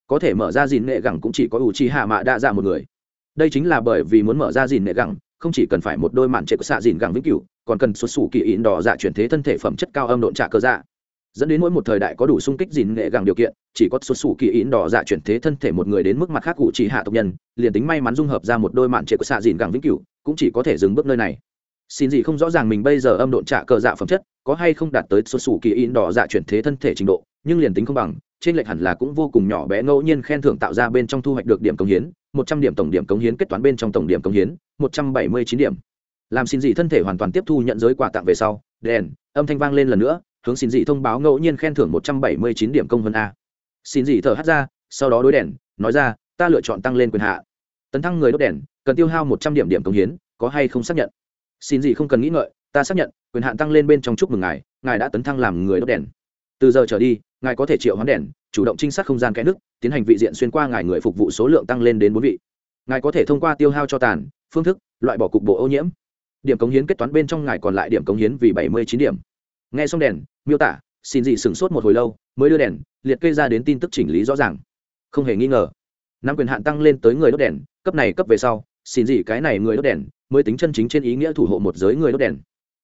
A: Có thể mở ra dìn nghệ gẳng cũng chỉ có ủ trì hạ mạ đạ dạ một người. Đây chính là bởi vì muốn mở ra dìn nghệ gẳng, không chỉ cần phải một đôi mạn trệ của xạ dìn gẳng vĩnh cửu, còn cần xuất xù kỳ ịn đỏ dạ chuyển thế thân thể phẩm chất cao âm độn trạ cơ dạ dẫn đến mỗi một thời đại có đủ sung kích dìn nghệ gàng điều kiện, chỉ có xuất xù kỳ ín đỏ dạ chuyển thế thân thể một người đến mức mặt khác cụ chỉ hạ tộc nhân, liền tính may mắn dung hợp ra một đôi mạn trệ của xạ dìn gàng vĩnh cửu, cũng chỉ có thể dừng bước nơi này. Xin gì không rõ ràng mình bây giờ âm độn trả cờ dạ phẩm chất, có hay không đạt tới xuất xù kỳ ín đỏ dạ chuyển thế thân thể trình độ, nhưng liền tính không bằng, trên lệch hẳn là cũng vô cùng nhỏ bé ngẫu nhiên khen thưởng tạo ra bên trong thu hoạch được điểm công hiến, một trăm điểm tổng điểm công hiến kết toán bên trong tổng điểm công hiến, một trăm bảy mươi chín điểm. Làm xin gì thân thể hoàn toàn tiếp thu nhận giới quà tặng về sau, đèn, âm thanh vang lên lần nữa hướng xin dị thông báo ngẫu nhiên khen thưởng một trăm bảy mươi chín điểm công vân a. Xin dị thở hắt ra, sau đó đối đèn, nói ra, ta lựa chọn tăng lên quyền hạ. Tấn thăng người đốt đèn, cần tiêu hao một trăm điểm điểm công hiến, có hay không xác nhận? Xin dị không cần nghĩ ngợi, ta xác nhận, quyền hạn tăng lên bên trong chúc mừng ngài ngài đã tấn thăng làm người đốt đèn. Từ giờ trở đi, ngài có thể triệu hoán đèn, chủ động trinh sát không gian kẽ nước, tiến hành vị diện xuyên qua ngài người phục vụ số lượng tăng lên đến bốn vị. Ngài có thể thông qua tiêu hao cho tàn, phương thức, loại bỏ cục bộ ô nhiễm. Điểm cống hiến kết toán bên trong ngài còn lại điểm cống hiến vì bảy mươi chín điểm nghe xong đèn, miêu tả, xin dị sửng sốt một hồi lâu, mới đưa đèn, liệt kê ra đến tin tức chỉnh lý rõ ràng. Không hề nghi ngờ năm quyền hạn tăng lên tới người đốt đèn, cấp này cấp về sau, xin dị cái này người đốt đèn, mới tính chân chính trên ý nghĩa thủ hộ một giới người đốt đèn.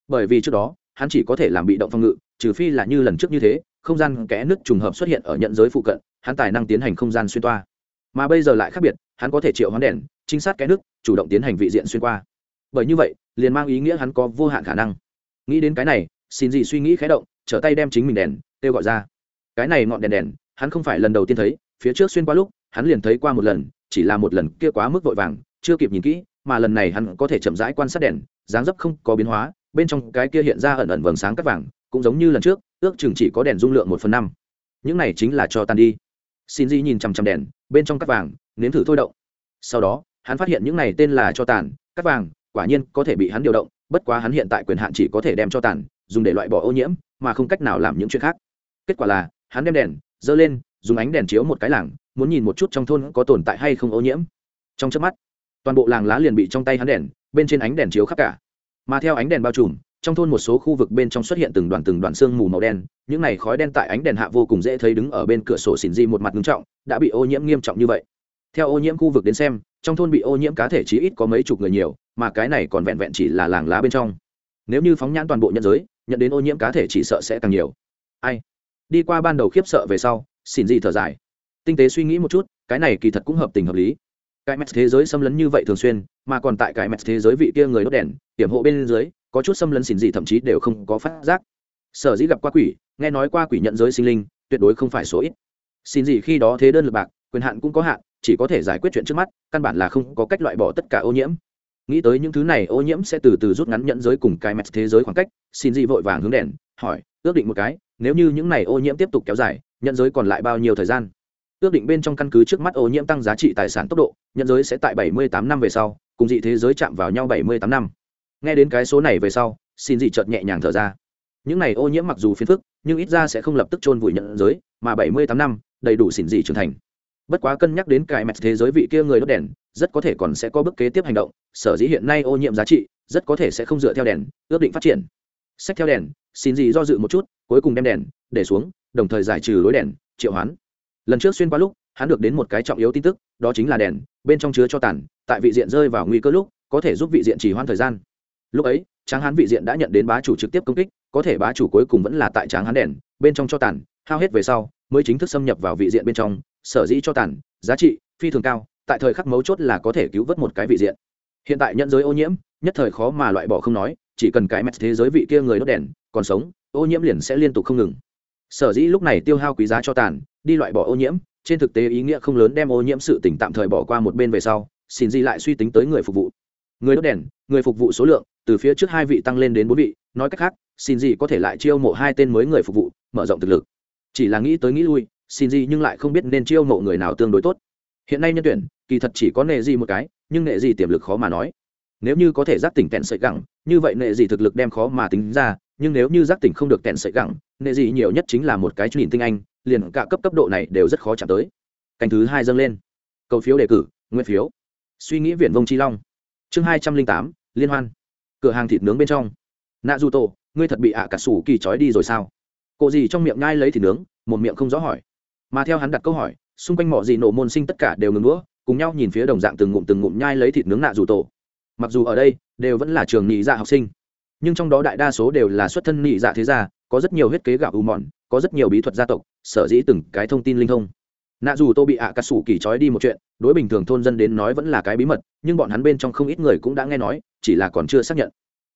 A: Bởi vì trước đó, hắn chỉ có thể làm bị động phòng ngự, trừ phi là như lần trước như thế, không gian kẽ nứt trùng hợp xuất hiện ở nhận giới phụ cận, hắn tài năng tiến hành không gian xuyên toa. Mà bây giờ lại khác biệt, hắn có thể triệu hoán đèn, trinh sát kẽ nước chủ động tiến hành vị diện xuyên qua. Bởi như vậy, liền mang ý nghĩa hắn có vô hạn khả năng. Nghĩ đến cái này xin gì suy nghĩ khé động, trở tay đem chính mình đèn kêu gọi ra. Cái này ngọn đèn đèn, hắn không phải lần đầu tiên thấy, phía trước xuyên qua lúc, hắn liền thấy qua một lần, chỉ là một lần kia quá mức vội vàng, chưa kịp nhìn kỹ, mà lần này hắn có thể chậm rãi quan sát đèn, dáng dấp không có biến hóa, bên trong cái kia hiện ra ẩn ẩn vầng sáng cắt vàng, cũng giống như lần trước, ước chừng chỉ có đèn dung lượng một phần năm. Những này chính là cho tan đi. Xin di nhìn chằm chằm đèn, bên trong cắt vàng, nếm thử thôi động. Sau đó, hắn phát hiện những này tên là cho tàn, cắt vàng, quả nhiên có thể bị hắn điều động, bất quá hắn hiện tại quyền hạn chỉ có thể đem cho tàn dùng để loại bỏ ô nhiễm, mà không cách nào làm những chuyện khác. Kết quả là, hắn đem đèn dơ lên, dùng ánh đèn chiếu một cái làng, muốn nhìn một chút trong thôn có tồn tại hay không ô nhiễm. Trong chớp mắt, toàn bộ làng lá liền bị trong tay hắn đèn, bên trên ánh đèn chiếu khắp cả. Mà theo ánh đèn bao trùm, trong thôn một số khu vực bên trong xuất hiện từng đoàn từng đoàn xương mù màu đen, những này khói đen tại ánh đèn hạ vô cùng dễ thấy đứng ở bên cửa sổ xỉn di một mặt ngưng trọng, đã bị ô nhiễm nghiêm trọng như vậy. Theo ô nhiễm khu vực đến xem, trong thôn bị ô nhiễm cá thể chí ít có mấy chục người nhiều, mà cái này còn vẹn vẹn chỉ là làng lá bên trong. Nếu như phóng nhãn toàn bộ nhân giới nhận đến ô nhiễm cá thể chỉ sợ sẽ càng nhiều. Ai? Đi qua ban đầu khiếp sợ về sau, xỉn gì thở dài. Tinh tế suy nghĩ một chút, cái này kỳ thật cũng hợp tình hợp lý. Cái mẹt thế giới xâm lấn như vậy thường xuyên, mà còn tại cái mẹt thế giới vị kia người đốt đèn, hiểm hộ bên dưới, có chút xâm lấn xỉn gì thậm chí đều không có phát giác. Sở dĩ gặp qua quỷ, nghe nói qua quỷ nhận giới sinh linh, tuyệt đối không phải số ít. Xin gì khi đó thế đơn lực bạc, quyền hạn cũng có hạn, chỉ có thể giải quyết chuyện trước mắt, căn bản là không có cách loại bỏ tất cả ô nhiễm nghĩ tới những thứ này, ô nhiễm sẽ từ từ rút ngắn nhẫn giới cùng cái mẹt thế giới khoảng cách, xin dị vội vàng hướng đèn, hỏi, ước định một cái, nếu như những này ô nhiễm tiếp tục kéo dài, nhẫn giới còn lại bao nhiêu thời gian? Ước định bên trong căn cứ trước mắt ô nhiễm tăng giá trị tài sản tốc độ, nhẫn giới sẽ tại bảy mươi tám năm về sau, cùng dị thế giới chạm vào nhau bảy mươi tám năm. Nghe đến cái số này về sau, xin dị chợt nhẹ nhàng thở ra. Những này ô nhiễm mặc dù phiền phức, nhưng ít ra sẽ không lập tức chôn vùi nhận giới, mà bảy mươi tám năm, đầy đủ xỉn dị trưởng thành bất quá cân nhắc đến cái mẹt thế giới vị kia người đốt đèn, rất có thể còn sẽ có bước kế tiếp hành động. Sở dĩ hiện nay ô nhiễm giá trị, rất có thể sẽ không dựa theo đèn, ước định phát triển. Xét theo đèn, xin gì do dự một chút, cuối cùng đem đèn để xuống, đồng thời giải trừ lối đèn, triệu hoán. Lần trước xuyên qua lúc, hắn được đến một cái trọng yếu tin tức, đó chính là đèn, bên trong chứa cho tàn, tại vị diện rơi vào nguy cơ lúc, có thể giúp vị diện trì hoãn thời gian. Lúc ấy, tráng hán vị diện đã nhận đến bá chủ trực tiếp công kích, có thể bá chủ cuối cùng vẫn là tại tráng hán đèn, bên trong cho tàn, hao hết về sau, mới chính thức xâm nhập vào vị diện bên trong sở dĩ cho tàn, giá trị, phi thường cao, tại thời khắc mấu chốt là có thể cứu vớt một cái vị diện. Hiện tại nhận giới ô nhiễm, nhất thời khó mà loại bỏ không nói, chỉ cần cái mẹt thế giới vị kia người đốt đèn, còn sống, ô nhiễm liền sẽ liên tục không ngừng. Sở dĩ lúc này tiêu hao quý giá cho tàn, đi loại bỏ ô nhiễm, trên thực tế ý nghĩa không lớn đem ô nhiễm sự tỉnh tạm thời bỏ qua một bên về sau, xin gì lại suy tính tới người phục vụ. Người đốt đèn, người phục vụ số lượng, từ phía trước hai vị tăng lên đến bốn vị, nói cách khác, xin gì có thể lại chiêu mộ hai tên mới người phục vụ, mở rộng thực lực. Chỉ là nghĩ tới nghĩ lui xin gì nhưng lại không biết nên chiêu mộ người nào tương đối tốt. Hiện nay nhân tuyển, kỳ thật chỉ có nệ gì một cái, nhưng nệ gì tiềm lực khó mà nói. Nếu như có thể giác tỉnh kẹn sợi gẳng, như vậy nệ gì thực lực đem khó mà tính ra, nhưng nếu như giác tỉnh không được kẹn sợi gẳng, nệ gì nhiều nhất chính là một cái nhìn tinh anh, liền cả cấp cấp độ này đều rất khó chạm tới. Canh thứ hai dâng lên. Cầu phiếu đề cử, nguyên phiếu. Suy nghĩ viện vông chi long. Chương hai trăm linh tám, liên hoan. Cửa hàng thịt nướng bên trong. Nạ du tổ ngươi thật bị ạ cả sủ kỳ trói đi rồi sao? Cộ gì trong miệng ngay lấy thịt nướng, một miệng không rõ hỏi mà theo hắn đặt câu hỏi, xung quanh mọi gì nổ môn sinh tất cả đều ngừng đũa, cùng nhau nhìn phía đồng dạng từng ngụm từng ngụm nhai lấy thịt nướng nạ dù tổ. Mặc dù ở đây, đều vẫn là trường nhị dạ học sinh, nhưng trong đó đại đa số đều là xuất thân nhị dạ thế gia, có rất nhiều huyết kế gạo ưu mòn, có rất nhiều bí thuật gia tộc, sở dĩ từng cái thông tin linh thông. Nạ dù tô bị ạ à cà sủ kỳ trói đi một chuyện, đối bình thường thôn dân đến nói vẫn là cái bí mật, nhưng bọn hắn bên trong không ít người cũng đã nghe nói, chỉ là còn chưa xác nhận.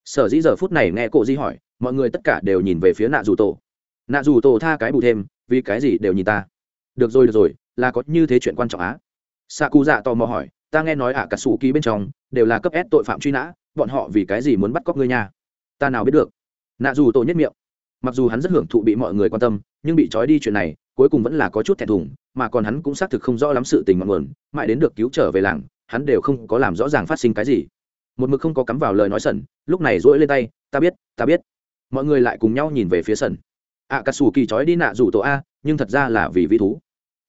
A: Sở dĩ giờ phút này nghe cổ di hỏi, mọi người tất cả đều nhìn về phía nạ dù tổ. Nạ dù tổ tha cái bù thêm, vì cái gì đều nhìn ta? Được rồi được rồi, là có như thế chuyện quan trọng á? Sa cụ dạ tò mò hỏi, ta nghe nói ạ cả cà sủ ký bên trong đều là cấp s tội phạm truy nã, bọn họ vì cái gì muốn bắt cóc ngươi nha? Ta nào biết được? Nạ dù tổ nhất miệng. Mặc dù hắn rất hưởng thụ bị mọi người quan tâm, nhưng bị trói đi chuyện này, cuối cùng vẫn là có chút thẹn thùng, mà còn hắn cũng xác thực không rõ lắm sự tình mọi nguồn, mãi đến được cứu trở về làng, hắn đều không có làm rõ ràng phát sinh cái gì. Một mực không có cắm vào lời nói sẩn, lúc này dỗi lên tay, ta biết ta biết. Mọi người lại cùng nhau nhìn về phía sẩn ạ cà sù kỳ trói đi nạ rủ tổ a, nhưng thật ra là vì vi thú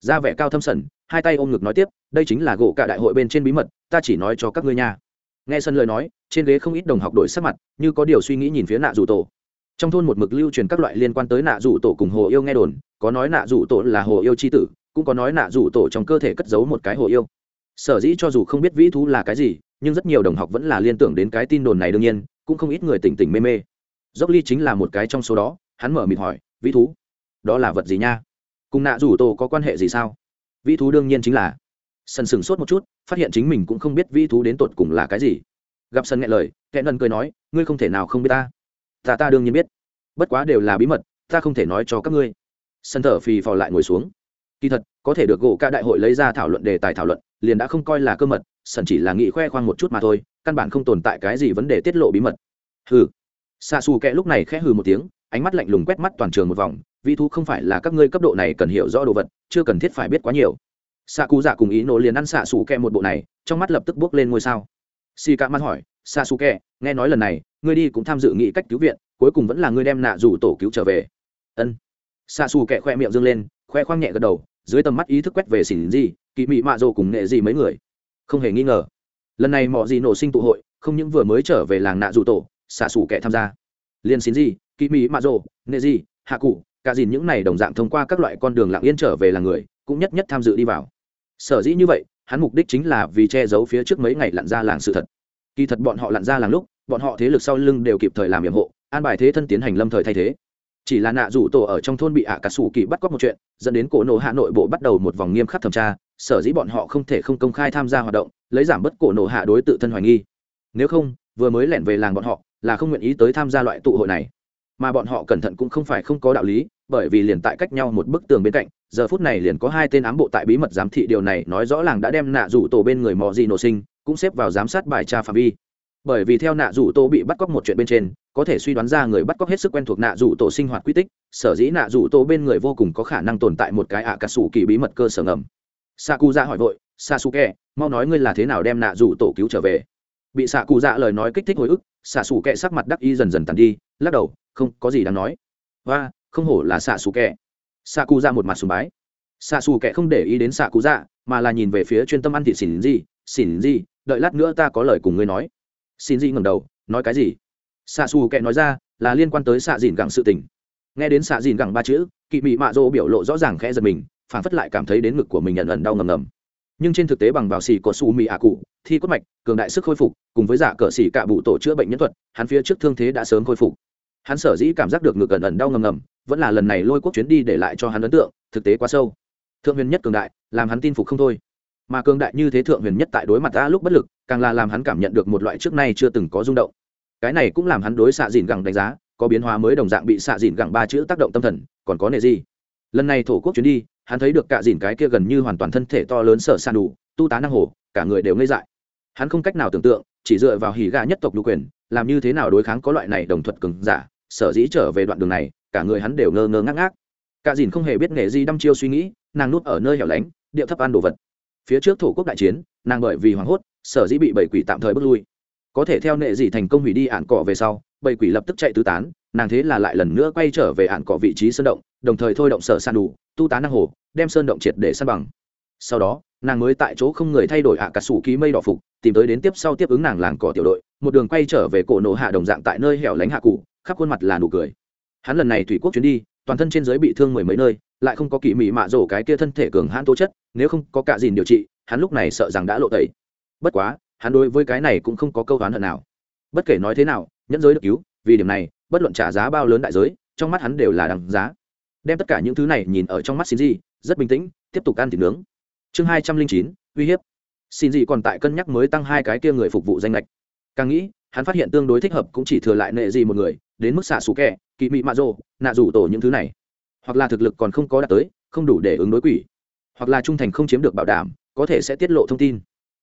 A: ra vẻ cao thâm sẩn hai tay ôm ngực nói tiếp, đây chính là gỗ cả đại hội bên trên bí mật, ta chỉ nói cho các ngươi nha. Nghe sân lời nói, trên ghế không ít đồng học đổi sắc mặt, như có điều suy nghĩ nhìn phía nạ rủ tổ. Trong thôn một mực lưu truyền các loại liên quan tới nạ rủ tổ cùng hồ yêu nghe đồn, có nói nạ rủ tổ là hồ yêu c h i tử, cũng có nói nạ rủ tổ trong cơ thể cất giấu một cái hồ yêu. Sở dĩ cho dù không biết vĩ thú là cái gì, nhưng rất nhiều đồng học vẫn là liên tưởng đến cái tin đồn này đương nhiên, cũng không ít người tỉnh tỉnh mê mê. Dốc ly chính là một cái trong số đó, hắn mở mịt hỏi, vĩ thú, đó là vật gì nha? Cùng nạ rủ tổ có quan hệ gì sao? Vĩ thú đương nhiên chính là. Sân sửng sốt một chút, phát hiện chính mình cũng không biết vĩ thú đến tột cùng là cái gì. Gặp sân nghe lời kẹn đần cười nói, ngươi không thể nào không biết ta. Ta ta đương nhiên biết. Bất quá đều là bí mật, ta không thể nói cho các ngươi. Sân thở phì phò lại ngồi xuống. Kỳ thật, có thể được gỗ ca đại hội lấy ra thảo luận đề tài thảo luận, liền đã không coi là cơ mật sân chỉ là nghị khoe khoang một chút mà thôi, căn bản không tồn tại cái gì vấn đề tiết lộ bí mật. Hừ. Xa xù kẹ lúc này khẽ hừ một tiếng, ánh mắt lạnh lùng quét mắt toàn trường một vòng vị thú không phải là các ngươi cấp độ này cần hiểu rõ đồ vật, chưa cần thiết phải biết quá nhiều. Xạ cụ dạ cùng ý nổ liền ăn xạ xù kẹ một bộ này, trong mắt lập tức bước lên ngôi sao. Xì cả mắt hỏi xạ xù kẹ nghe nói lần này, ngươi đi cũng tham dự nghị cách cứu viện, cuối cùng vẫn là ngươi đem nạ rủ tổ cứu trở về. Ân. Xạ xù kẹ khoe miệng dâng lên, khoe khoang nhẹ gật đầu, dưới tầm mắt ý thức quét về xỉn gì kỳ mị mạ rồ cùng nghệ gì mấy người. Không hề nghi ngờ. Lần này mọi gì nổ sinh tụ hội, không những vừa mới trở về làng nạ rủ tổ xạ xù kẹ tham gia. Liền xỉn gì kỳ mị mạ rồ nghệ gì hạ cụ cả dìn những này đồng dạng thông qua các loại con đường lặng yên trở về là người, cũng nhất nhất tham dự đi vào. Sở dĩ như vậy, hắn mục đích chính là vì che giấu phía trước mấy ngày lặn ra làng sự thật. Kỳ thật bọn họ lặn ra làng lúc, bọn họ thế lực sau lưng đều kịp thời làm nhiệm hộ, an bài thế thân tiến hành lâm thời thay thế. Chỉ là nạ rủ tổ ở trong thôn bị ạ cà sủ kỳ bắt cóc một chuyện, dẫn đến cổ nổ hạ nội bộ bắt đầu một vòng nghiêm khắc thẩm tra, sở dĩ bọn họ không thể không công khai tham gia hoạt động, lấy giảm bớt cổ nổ hạ đối tự thân hoài nghi. Nếu không, vừa mới lẻn về làng bọn họ, là không nguyện ý tới tham gia loại tụ hội này mà bọn họ cẩn thận cũng không phải không có đạo lý, bởi vì liền tại cách nhau một bức tường bên cạnh, giờ phút này liền có hai tên ám bộ tại bí mật giám thị điều này nói rõ làng đã đem nạ rủ tổ bên người mò gì nổ sinh, cũng xếp vào giám sát bài tra phạm vi. Bởi vì theo nạ rủ tổ bị bắt cóc một chuyện bên trên, có thể suy đoán ra người bắt cóc hết sức quen thuộc nạ rủ tổ sinh hoạt quy tích, sở dĩ nạ rủ tổ bên người vô cùng có khả năng tồn tại một cái ạ cà sủ kỳ bí mật cơ sở ngầm. Sa cu ra hỏi vội sa su kẹ mau nói ngươi là thế nào đem nạ rủ tổ cứu trở về? Bị xạ cụ dạ lời nói kích thích hồi ức xạ xù kẹ sắc mặt đắc y dần dần tàn đi, lắc đầu không có gì đáng nói. Và, không hổ là xạ xù kẹ. Xạ cụ dạ một mặt sùng bái. Xạ xù kẹ không để ý đến xạ cụ dạ mà là nhìn về phía chuyên tâm ăn thịt xỉn gì xỉn gì đợi lát nữa ta có lời cùng ngươi nói. Xỉn gì ngầm đầu, nói cái gì? Xạ xù kẹ nói ra là liên quan tới xạ dìn gẳng sự tình. Nghe đến xạ dìn gẳng ba chữ, kỵ mị mạ dô biểu lộ rõ ràng khẽ giật mình, phản phất lại cảm thấy đến ngực của mình nhận ẩn đau ngầm ngầm. Nhưng trên thực tế bằng vào xì có su mì ạ cụ, thi cốt mạch, cường đại sức khôi phục, cùng với giả cờ xì cạ bụ tổ chữa bệnh nhân thuật, hắn phía trước thương thế đã sớm khôi phục hắn sở dĩ cảm giác được ngực ẩn ẩn đau ngầm ngầm, vẫn là lần này lôi quốc chuyến đi để lại cho hắn ấn tượng, thực tế quá sâu. Thượng huyền nhất cường đại, làm hắn tin phục không thôi. Mà cường đại như thế thượng huyền nhất tại đối mặt ta lúc bất lực, càng là làm hắn cảm nhận được một loại trước nay chưa từng có rung động. Cái này cũng làm hắn đối xạ dìn gẳng đánh giá, có biến hóa mới đồng dạng bị xạ dìn gẳng ba chữ tác động tâm thần, còn có nề gì? Lần này thổ quốc chuyến đi, hắn thấy được cả dìn cái kia gần như hoàn toàn thân thể to lớn sở san đủ, tu tá năng hồ, cả người đều ngây dại. Hắn không cách nào tưởng tượng, chỉ dựa vào hỉ gà nhất tộc đủ quyền, làm như thế nào đối kháng có loại này đồng thuật cường giả sở dĩ trở về đoạn đường này, cả người hắn đều ngơ ngơ ngác ngác. Cả dìn không hề biết nghề gì đăm chiêu suy nghĩ, nàng núp ở nơi hẻo lánh, điệu thấp ăn đồ vật. Phía trước thổ quốc đại chiến, nàng bởi vì hoảng hốt, sở dĩ bị bảy quỷ tạm thời bước lui. Có thể theo nệ dị thành công hủy đi ạn cỏ về sau bảy quỷ lập tức chạy tứ tán, nàng thế là lại lần nữa quay trở về ạn cỏ vị trí sơn động, đồng thời thôi động sở san đủ, tu tá năng hồ, đem sơn động triệt để san bằng. Sau đó, nàng mới tại chỗ không người thay đổi ạ cả sủ ký mây đỏ phục, tìm tới đến tiếp sau tiếp ứng nàng làng cỏ tiểu đội, một đường quay trở về cổ nổ hạ đồng dạng tại nơi hẻo lánh hạ cụ khắp khuôn mặt là nụ cười. Hắn lần này thủy quốc chuyến đi, toàn thân trên giới bị thương mười mấy nơi, lại không có kỳ mị mạ rổ cái kia thân thể cường hãn tố chất, nếu không có cả gì điều trị, hắn lúc này sợ rằng đã lộ tẩy. Bất quá, hắn đối với cái này cũng không có câu đoán hận nào. Bất kể nói thế nào, nhẫn giới được cứu, vì điểm này, bất luận trả giá bao lớn đại giới, trong mắt hắn đều là đằng giá. Đem tất cả những thứ này nhìn ở trong mắt xin gì rất bình tĩnh, tiếp tục ăn thịt nướng. Chương hai trăm linh chín, uy hiếp. Xin gì còn tại cân nhắc mới tăng hai cái kia người phục vụ danh lệch càng nghĩ, hắn phát hiện tương đối thích hợp cũng chỉ thừa lại nệ gì một người đến mức xạ xù kẹ, kỳ mị mạ rô nạ rủ tổ những thứ này. Hoặc là thực lực còn không có đạt tới, không đủ để ứng đối quỷ. Hoặc là trung thành không chiếm được bảo đảm, có thể sẽ tiết lộ thông tin.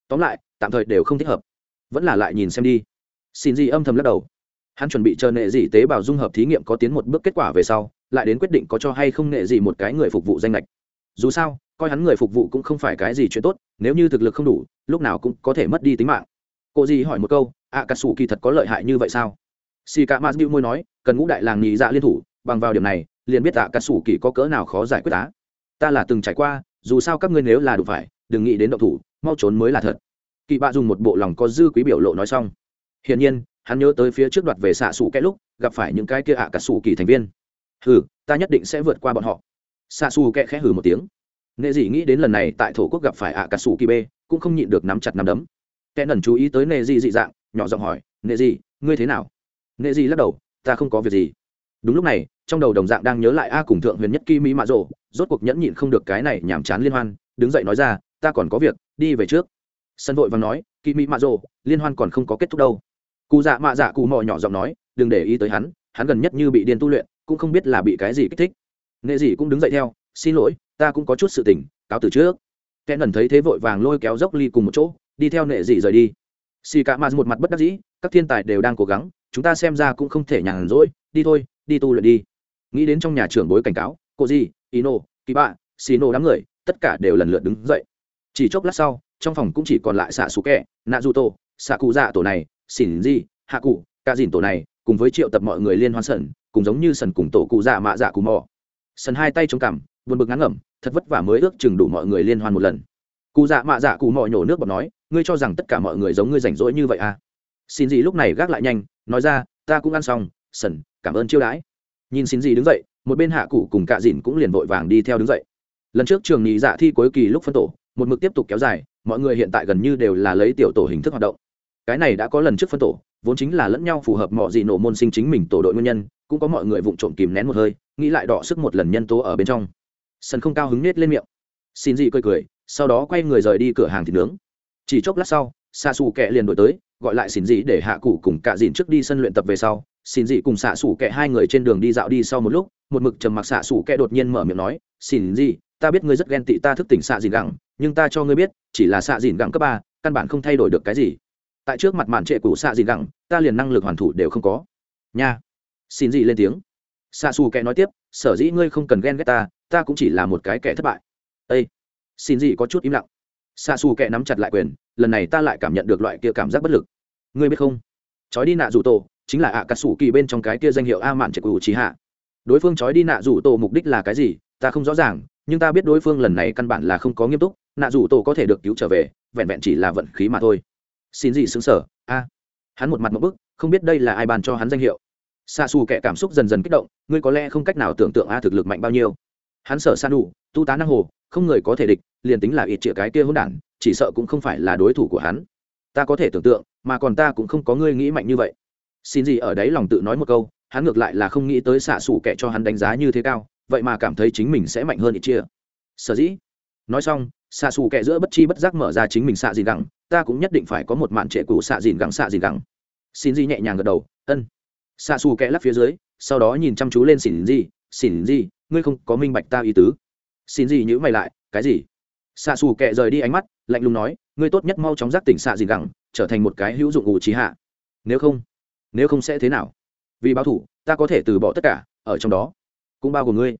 A: Tóm lại, tạm thời đều không thích hợp. Vẫn là lại nhìn xem đi. Xin gì âm thầm lắc đầu. Hắn chuẩn bị chờ nghệ gì tế bào dung hợp thí nghiệm có tiến một bước kết quả về sau, lại đến quyết định có cho hay không nghệ gì một cái người phục vụ danh lệch dù sao, coi hắn người phục vụ cũng không phải cái gì chuyện tốt, nếu như thực lực không đủ, lúc nào cũng có thể mất đi tính mạng. Cô gì hỏi một câu ạ cà sủ kỳ thật có lợi hại như vậy sao? Xì cả mạt môi nói, cần ngũ đại làng nhị dạ liên thủ, bằng vào điểm này, liền biết dạ cát sủ kỳ có cỡ nào khó giải quyết á. Ta là từng trải qua, dù sao các ngươi nếu là đủ phải, đừng nghĩ đến động thủ, mau trốn mới là thật. Kỳ bạ dùng một bộ lòng có dư quý biểu lộ nói xong. Hiển nhiên, hắn nhớ tới phía trước đoạt về xạ sủ kẽ lúc, gặp phải những cái kia ạ cả sủ kỳ thành viên. Hừ, ta nhất định sẽ vượt qua bọn họ. Xạ sủ kẽ khẽ hừ một tiếng. Nghệ dị nghĩ đến lần này tại thổ quốc gặp phải ạ cả sủ kỳ b cũng không nhịn được nắm chặt nắm đấm. Kẽ nần chú ý tới nệ dị dị dạng, nhỏ giọng hỏi, nệ dị ngươi thế nào? Nệ dị lắc đầu, ta không có việc gì. Đúng lúc này, trong đầu đồng dạng đang nhớ lại a cùng thượng huyền nhất kỳ mỹ mạ rộ rốt cuộc nhẫn nhịn không được cái này nhàm chán liên hoan, đứng dậy nói ra, ta còn có việc, đi về trước. Sân vội và nói kỳ mỹ mạ rộ liên hoan còn không có kết thúc đâu. Cụ dạ mạ dạ cụ mò nhỏ giọng nói, đừng để ý tới hắn hắn gần nhất như bị điên tu luyện, cũng không biết là bị cái gì kích thích. Nghệ gì cũng đứng dậy theo, xin lỗi, ta cũng có chút sự tình, cáo từ trước. Kẻ ngẩn thấy thế vội vàng lôi kéo dốc ly cùng một chỗ, đi theo nệ dị rời đi. Xì cả mà một mặt bất đắc dĩ các thiên tài đều đang cố gắng, chúng ta xem ra cũng không thể nhàn rỗi, đi thôi, đi tu luyện đi. Nghĩ đến trong nhà trưởng bối cảnh cáo, cô gì ino kỳ bạ xì nô đám người, tất cả đều lần lượt đứng dậy. Chỉ chốc lát sau, trong phòng cũng chỉ còn lại xạ xù kẹ nạ du tô xạ cụ dạ tổ này xỉn di hạ cụ ca dìn tổ này, cùng với triệu tập mọi người liên hoan sần cùng giống như sần cùng tổ cụ dạ mạ dạ cù mò. Sần hai tay chống cằm, buồn bực ngắn ngẩm, thật vất vả mới ước chừng đủ mọi người liên hoan một lần. Cụ dạ mạ dạ cụ mò nhổ nước bọt nói, ngươi cho rằng tất cả mọi người giống ngươi rảnh rỗi như vậy à? Xin gì lúc này gác lại nhanh, nói ra, ta cũng ăn xong, sần, cảm ơn chiêu đãi. Nhìn xin gì đứng dậy, một bên hạ cụ cùng cạ dìn cũng liền vội vàng đi theo đứng dậy. Lần trước trường nghị dạ thi cuối kỳ lúc phân tổ, một mực tiếp tục kéo dài, mọi người hiện tại gần như đều là lấy tiểu tổ hình thức hoạt động. Cái này đã có lần trước phân tổ, vốn chính là lẫn nhau phù hợp mọi gì nổ môn sinh chính mình tổ đội nguyên nhân, cũng có mọi người vụng trộm kìm nén một hơi, nghĩ lại đọ sức một lần nhân tố ở bên trong. Sân không cao hứng nết lên miệng. Xin gì cười cười, sau đó quay người rời đi cửa hàng thịt nướng. Chỉ chốc lát sau xa xù kẹ liền đổi tới gọi lại xin dị để hạ cụ cùng cạ dìn trước đi sân luyện tập về sau. Xin dị cùng xạ xủ kẹ hai người trên đường đi dạo đi sau một lúc, một mực trầm mặc xạ xủ kẹ đột nhiên mở miệng nói, xin dị, ta biết ngươi rất ghen tị, ta thức tỉnh xạ dìn gẳng, nhưng ta cho ngươi biết, chỉ là xạ dìn gẳng cấp ba, căn bản không thay đổi được cái gì. Tại trước mặt màn trệ của xạ dìn gẳng, ta liền năng lực hoàn thủ đều không có. Nha. Xin dị lên tiếng. Xạ xù kẹ nói tiếp, sở dĩ ngươi không cần ghen ghét ta ta cũng chỉ là một cái kẻ thất bại. Ây xin dị có chút im lặng. Xạ xù kẹ nắm chặt lại quyền lần này ta lại cảm nhận được loại kia cảm giác bất lực. Ngươi biết không? Trói đi nạ rủ tổ, chính là ạ à cà sủ kỳ bên trong cái kia danh hiệu a mạn trệ của trí hạ đối phương trói đi nạ rủ tổ mục đích là cái gì, ta không rõ ràng, nhưng ta biết đối phương lần này căn bản là không có nghiêm túc, nạ rủ tổ có thể được cứu trở về, vẹn vẹn chỉ là vận khí mà thôi. Xin gì xứng sở a. Hắn một mặt một bức, không biết đây là ai bàn cho hắn danh hiệu. Xa xù kẻ cảm xúc dần dần kích động, ngươi có lẽ không cách nào tưởng tượng a thực lực mạnh bao nhiêu. Hắn sở san đủ, tu tá năng hồ, không người có thể địch, liền tính là ít chĩa cái kia hỗn đản chỉ sợ cũng không phải là đối thủ của hắn. Ta có thể tưởng tượng, mà còn ta cũng không có ngươi nghĩ mạnh như vậy. Xin gì ở đấy lòng tự nói một câu, hắn ngược lại là không nghĩ tới xạ xủ kẻ cho hắn đánh giá như thế cao, vậy mà cảm thấy chính mình sẽ mạnh hơn ít chia. Sở dĩ. Nói xong, xạ xù kẻ giữa bất chi bất giác mở ra chính mình xạ gì gẳng, ta cũng nhất định phải có một mạn trệ cũ xạ dìn gẳng, xạ dìn gẳng. Xin gì nhẹ nhàng gật đầu, ân. Xạ xù kẽ lắp phía dưới, sau đó nhìn chăm chú lên xỉn gì xỉn gì, ngươi không có minh bạch ta ý tứ. Xin gì nhữ mày lại, cái gì? Xạ xù kệ rời đi ánh mắt, lạnh lùng nói, ngươi tốt nhất mau chóng giác tỉnh xạ dìn gẳng, trở thành một cái hữu dụng ủ trí hạ. Nếu không nếu không sẽ thế nào? Vì báo thủ, ta có thể từ bỏ tất cả, ở trong đó cũng bao gồm ngươi.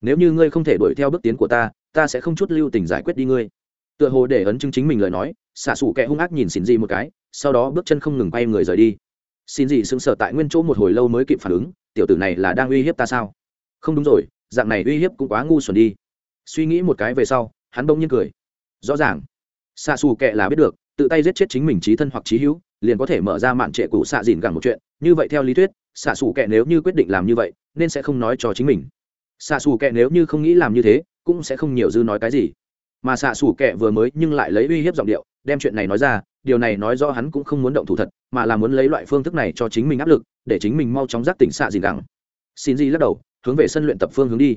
A: Nếu như ngươi không thể đuổi theo bước tiến của ta ta sẽ không chút lưu tình giải quyết đi ngươi. Tựa hồ để ấn chứng chính mình lời nói, xạ xù kệ hung ác nhìn xin gì một cái, sau đó bước chân không ngừng bay người rời đi. Xin gì sững sờ tại nguyên chỗ một hồi lâu mới kịp phản ứng, tiểu tử này là đang uy hiếp ta sao? Không đúng rồi, dạng này uy hiếp cũng quá ngu xuẩn đi. Suy nghĩ một cái về sau hắn bỗng nhiên cười. Rõ ràng. Xạ xù kệ là biết được, tự tay giết chết chính mình trí thân hoặc trí hữu, liền có thể mở ra mạn trệ cũ xạ dìn gẳng một chuyện. Như vậy theo lý thuyết, xạ xù kệ nếu như quyết định làm như vậy, nên sẽ không nói cho chính mình. Xạ xù kệ nếu như không nghĩ làm như thế, cũng sẽ không nhiều dư nói cái gì. Mà xạ xù kệ vừa mới nhưng lại lấy uy hiếp giọng điệu, đem chuyện này nói ra, điều này nói do hắn cũng không muốn động thủ thật, mà là muốn lấy loại phương thức này cho chính mình áp lực, để chính mình mau chóng giác tỉnh xạ dìn gẳng. Xin di lắc đầu, hướng về sân luyện tập phương hướng đi.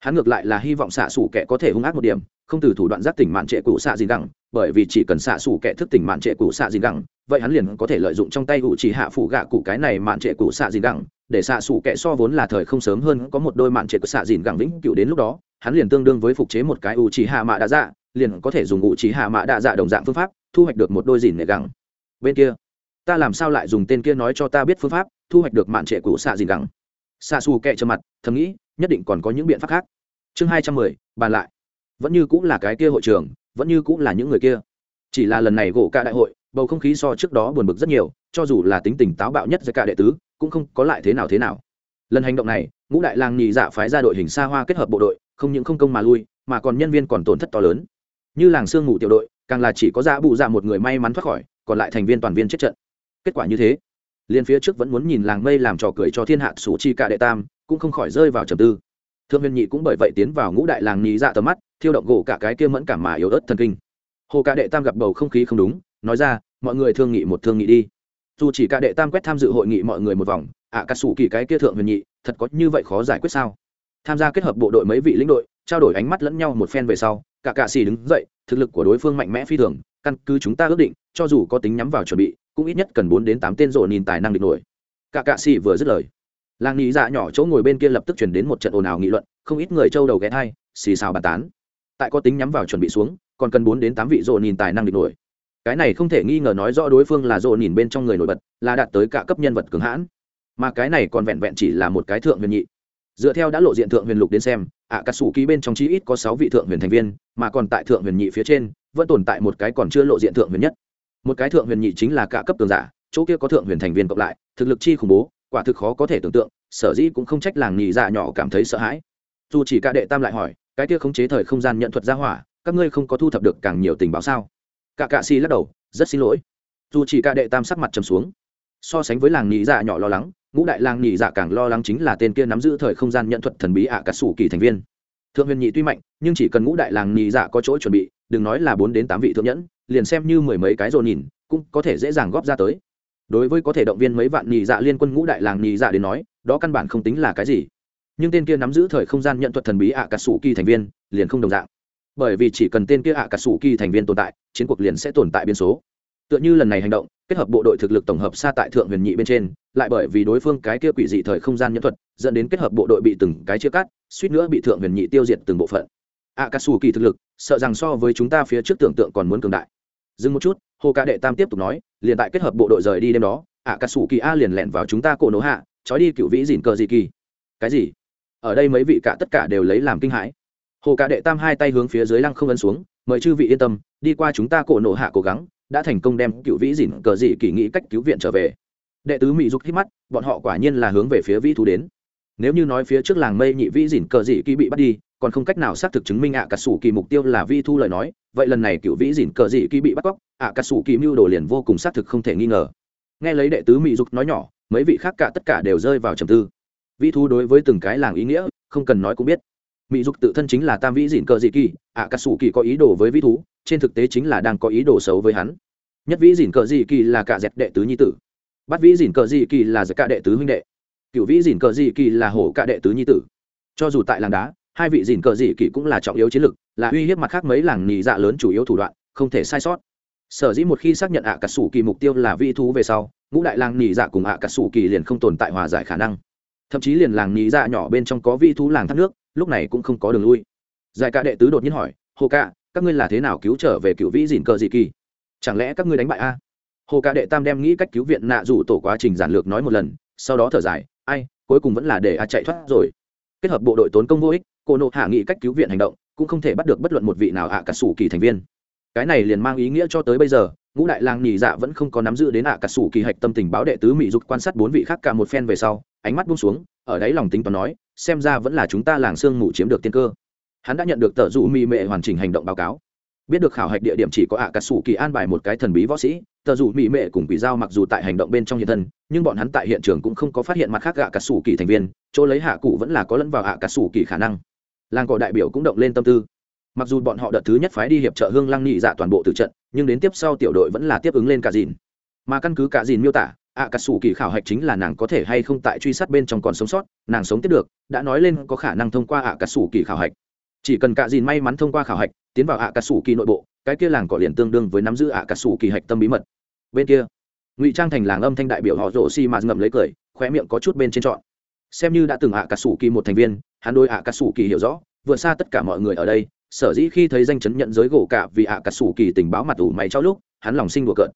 A: Hắn ngược lại là hy vọng xạ xủ kẻ có thể hung ác một điểm không từ thủ đoạn giác tỉnh mạn trệ cũ xạ gì gẳng, bởi vì chỉ cần xạ xủ kẻ thức tỉnh mạn trệ cũ xạ gì gẳng, vậy hắn liền có thể lợi dụng trong tay ủ chỉ hạ phủ gạ cụ cái này mạn trệ cũ xạ gì gẳng, để xạ xủ kẻ so vốn là thời không sớm hơn có một đôi mạn trệ cũ xạ gì gẳng vĩnh cựu đến lúc đó, hắn liền tương đương với phục chế một cái ủ chỉ hạ mạ đã dạ liền có thể dùng ủ chỉ hạ mạ đã dạ đồng dạng phương pháp, thu hoạch được một đôi dìn nệ gẳng. Bên kia, ta làm sao lại dùng tên kia nói cho ta biết phương pháp, thu hoạch được mạn trệ cũ xạ gì gẳng? Xạ xù kệ trơ mặt, thầm nghĩ, nhất định còn có những biện pháp khác. Chương hai trăm mười, bàn lại vẫn như cũng là cái kia hội trường, vẫn như cũng là những người kia. Chỉ là lần này gỗ cả đại hội, bầu không khí so trước đó buồn bực rất nhiều, cho dù là tính tình táo bạo nhất giữa cả đệ tứ, cũng không có lại thế nào thế nào. Lần hành động này, ngũ đại lang nhị dạ phái ra đội hình xa hoa kết hợp bộ đội, không những không công mà lui, mà còn nhân viên còn tổn thất to lớn. Như làng sương ngủ tiểu đội, càng là chỉ có dạ bụ dạ một người may mắn thoát khỏi, còn lại thành viên toàn viên chết trận. Kết quả như thế liền phía trước vẫn muốn nhìn làng mây làm trò cười cho thiên hạ sủ chi cả đệ tam, cũng không khỏi rơi vào trầm tư. Thượng huyền nhị cũng bởi vậy tiến vào ngũ đại làng nhị dạ tầm mắt thiêu động gỗ cả cái kia mẫn cảm mà yếu ớt thần kinh. Hồ cả đệ tam gặp bầu không khí không đúng nói ra mọi người thương nghị một thương nghị đi. Dù chỉ cả đệ tam quét tham dự hội nghị mọi người một vòng ạ à, cà sủ kỳ cái kia thượng huyền nhị thật có như vậy khó giải quyết sao? Tham gia kết hợp bộ đội mấy vị lĩnh đội trao đổi ánh mắt lẫn nhau một phen về sau cả cạ xì đứng dậy thực lực của đối phương mạnh mẽ phi thường căn cứ chúng ta ước định cho dù có tính nhắm vào chuẩn bị cũng ít nhất cần bốn đến tám tên rộ nhìn tài năng địch nổi. Cả cạ xì vừa dứt lời làng nghĩ dạ nhỏ chỗ ngồi bên kia lập tức chuyển đến một trận ồn ào nghị luận không ít người trâu đầu ghé thai xì xào bàn tán tại có tính nhắm vào chuẩn bị xuống, còn cần bốn đến tám vị dồn nhìn tài năng địch nổi. Cái này không thể nghi ngờ nói rõ đối phương là dồn nhìn bên trong người nổi bật, là đạt tới cả cấp nhân vật cường hãn. Mà cái này còn vẹn vẹn chỉ là một cái thượng huyền nhị. Dựa theo đã lộ diện thượng huyền lục đến xem ạ cà sủ ký bên trong chi ít có sáu vị thượng huyền thành viên, mà còn tại thượng huyền nhị phía trên, vẫn tồn tại một cái còn chưa lộ diện thượng huyền nhất. Một cái thượng huyền nhị chính là cả cấp tường giả, chỗ kia có thượng huyền thành viên cộng lại, thực lực chi khủng bố, quả thực khó có thể tưởng tượng, sở dĩ cũng không trách làng nhị dạ nhỏ cảm thấy sợ hãi. Dù chỉ cả đệ tam lại hỏi cái kia khống chế thời không gian nhận thuật ra hỏa, các ngươi không có thu thập được càng nhiều tình báo sao? Cả cạ si lắc đầu, rất xin lỗi. Dù chỉ cả đệ tam sắc mặt trầm xuống. So sánh với làng nhị dạ nhỏ lo lắng, ngũ đại làng nhị dạ càng lo lắng chính là tên kia nắm giữ thời không gian nhận thuật thần bí ạ à cà sủ kỳ thành viên. Thượng huyền nhị tuy mạnh, nhưng chỉ cần ngũ đại làng nhị dạ có chỗ chuẩn bị, đừng nói là bốn đến tám vị thượng nhẫn, liền xem như mười mấy cái rồi nhìn, cũng có thể dễ dàng góp ra tới. Đối với có thể động viên mấy vạn nhị dạ liên quân ngũ đại làng nhị dạ đến nói, đó căn bản không tính là cái gì nhưng tên kia nắm giữ thời không gian nhận thuật thần bí ạ cà sủ kỳ thành viên liền không đồng dạng. Bởi vì chỉ cần tên kia ạ cà sủ kỳ thành viên tồn tại, chiến cuộc liền sẽ tồn tại biên số. Tựa như lần này hành động, kết hợp bộ đội thực lực tổng hợp xa tại thượng huyền nhị bên trên, lại bởi vì đối phương cái kia quỷ dị thời không gian nhân thuật, dẫn đến kết hợp bộ đội bị từng cái chia cắt, suýt nữa bị thượng huyền nhị tiêu diệt từng bộ phận. A cà sù kỳ thực lực, sợ rằng so với chúng ta phía trước tưởng tượng còn muốn cường đại. Dừng một chút hồ ca đệ tam tiếp tục nói, liền tại kết hợp bộ đội rời đi đêm đó a cà sù kỳ a liền lẹn vào chúng ta cổ nổ hạ trói đi cựu vĩ dìn cờ dị kỳ. Cái gì? Ở đây mấy vị cả tất cả đều lấy làm kinh hãi. Hồ cả đệ tam hai tay hướng phía dưới lăng không ấn xuống, mời chư vị yên tâm, đi qua chúng ta cổ nổ hạ cố gắng, đã thành công đem cựu vĩ dìn cờ dị kỳ nghĩ cách cứu viện trở về. Đệ tứ mỹ dục hít mắt, bọn họ quả nhiên là hướng về phía vĩ thú đến. Nếu như nói phía trước làng mây nhị vĩ dìn cờ dị kỳ bị bắt đi, còn không cách nào xác thực chứng minh ạ à cà sủ kỳ mục tiêu là vi thu lời nói, vậy lần này cựu vĩ dìn cờ dị kỳ bị bắt cóc, ạ à cà sủ kỳ mưu đồ liền vô cùng xác thực không thể nghi ngờ. Nghe lấy đệ tứ mỹ dục nói nhỏ, mấy vị khác cả tất cả đều rơi vào trầm tư vĩ thú đối với từng cái làng ý nghĩa, không cần nói cũng biết. Mỹ dục tự thân chính là tam vĩ dịn cờ dị kỳ ạ cà sủ kỳ có ý đồ với vĩ thú, trên thực tế chính là đang có ý đồ xấu với hắn. Nhất vĩ dịn cờ dị kỳ là cả dẹp đệ tứ nhi tử. Bắt vĩ dịn cờ dị kỳ là giặc cả đệ tứ huynh đệ. Cựu vĩ dịn cờ dị kỳ là hổ cả đệ tứ nhi tử. Cho dù tại làng đá, hai vị dịn cờ dị kỳ cũng là trọng yếu chiến lực là uy hiếp mặt khác mấy làng nhị dạ lớn chủ yếu thủ đoạn, không thể sai sót. Sở dĩ một khi xác nhận ạ cà sủ kỳ mục tiêu là Vĩ thú về sau, ngũ đại làng nhị dạ cùng ạ cà sủ kỳ liền không tồn tại hòa giải khả năng thậm chí liền làng nhị dạ nhỏ bên trong có vi thú làng thác nước, lúc này cũng không có đường lui. Giải ca đệ tứ đột nhiên hỏi, hồ ca, các ngươi là thế nào cứu trở về cựu vĩ dìn cờ dị kỳ? Chẳng lẽ các ngươi đánh bại a? Hồ ca đệ tam đem nghĩ cách cứu viện nạ rủ tổ quá trình giản lược nói một lần, sau đó thở dài, ai, cuối cùng vẫn là để a chạy thoát rồi. Kết hợp bộ đội tốn công vô ích, cô nộ hạ nghị cách cứu viện hành động, cũng không thể bắt được bất luận một vị nào ạ cả sủ kỳ thành viên. Cái này liền mang ý nghĩa cho tới bây giờ ngũ đại lang nhì dạ vẫn không có nắm giữ đến ạ cà sủ kỳ hạch tâm tình báo đệ tứ mỹ dục quan sát bốn vị khác cả một phen về sau, ánh mắt buông xuống, ở đáy lòng tính toán nói, xem ra vẫn là chúng ta làng sương mù chiếm được tiên cơ. Hắn đã nhận được tờ dụ mỹ mệ hoàn chỉnh hành động báo cáo. Biết được khảo hạch địa điểm chỉ có ạ cà sủ kỳ an bài một cái thần bí võ sĩ, tờ dù mỹ mệ cùng quỷ dao mặc dù tại hành động bên trong hiện thân, nhưng bọn hắn tại hiện trường cũng không có phát hiện mặt khác ạ cà sủ kỳ thành viên, chỗ lấy hạ cụ vẫn là có lẫn vào ạ cà sủ kỳ khả năng. Làng cỏ đại biểu cũng động lên tâm tư mặc dù bọn họ đợt thứ nhất phái đi hiệp trợ hương lăng nhị dạ toàn bộ từ trận, nhưng đến tiếp sau tiểu đội vẫn là tiếp ứng lên cả dìn. Mà căn cứ cả dìn miêu tả ạ cả sủ kỳ khảo hạch chính là nàng có thể hay không tại truy sát bên trong còn sống sót, nàng sống tiếp được, đã nói lên có khả năng thông qua ạ cả sủ kỳ khảo hạch. Chỉ cần cả dìn may mắn thông qua khảo hạch, tiến vào ạ cả sủ kỳ nội bộ, cái kia làng cỏ liền tương đương với nắm giữ ạ cả sủ kỳ hạch tâm bí mật. Bên kia, ngụy trang thành làng âm thanh đại biểu họ rổ xi mà ngậm lấy cười, khóe miệng có chút bên trên trọn. Xem như đã từng ạ cả sủ kỳ một thành viên, hắn đôi ạ cả sủ kỳ hiểu rõ vượt xa tất cả mọi người ở đây sở dĩ khi thấy danh chấn nhận giới gỗ cả vì ạ cà sủ kỳ tình báo mặt ủ mày trong lúc, hắn lòng sinh đùa cợt.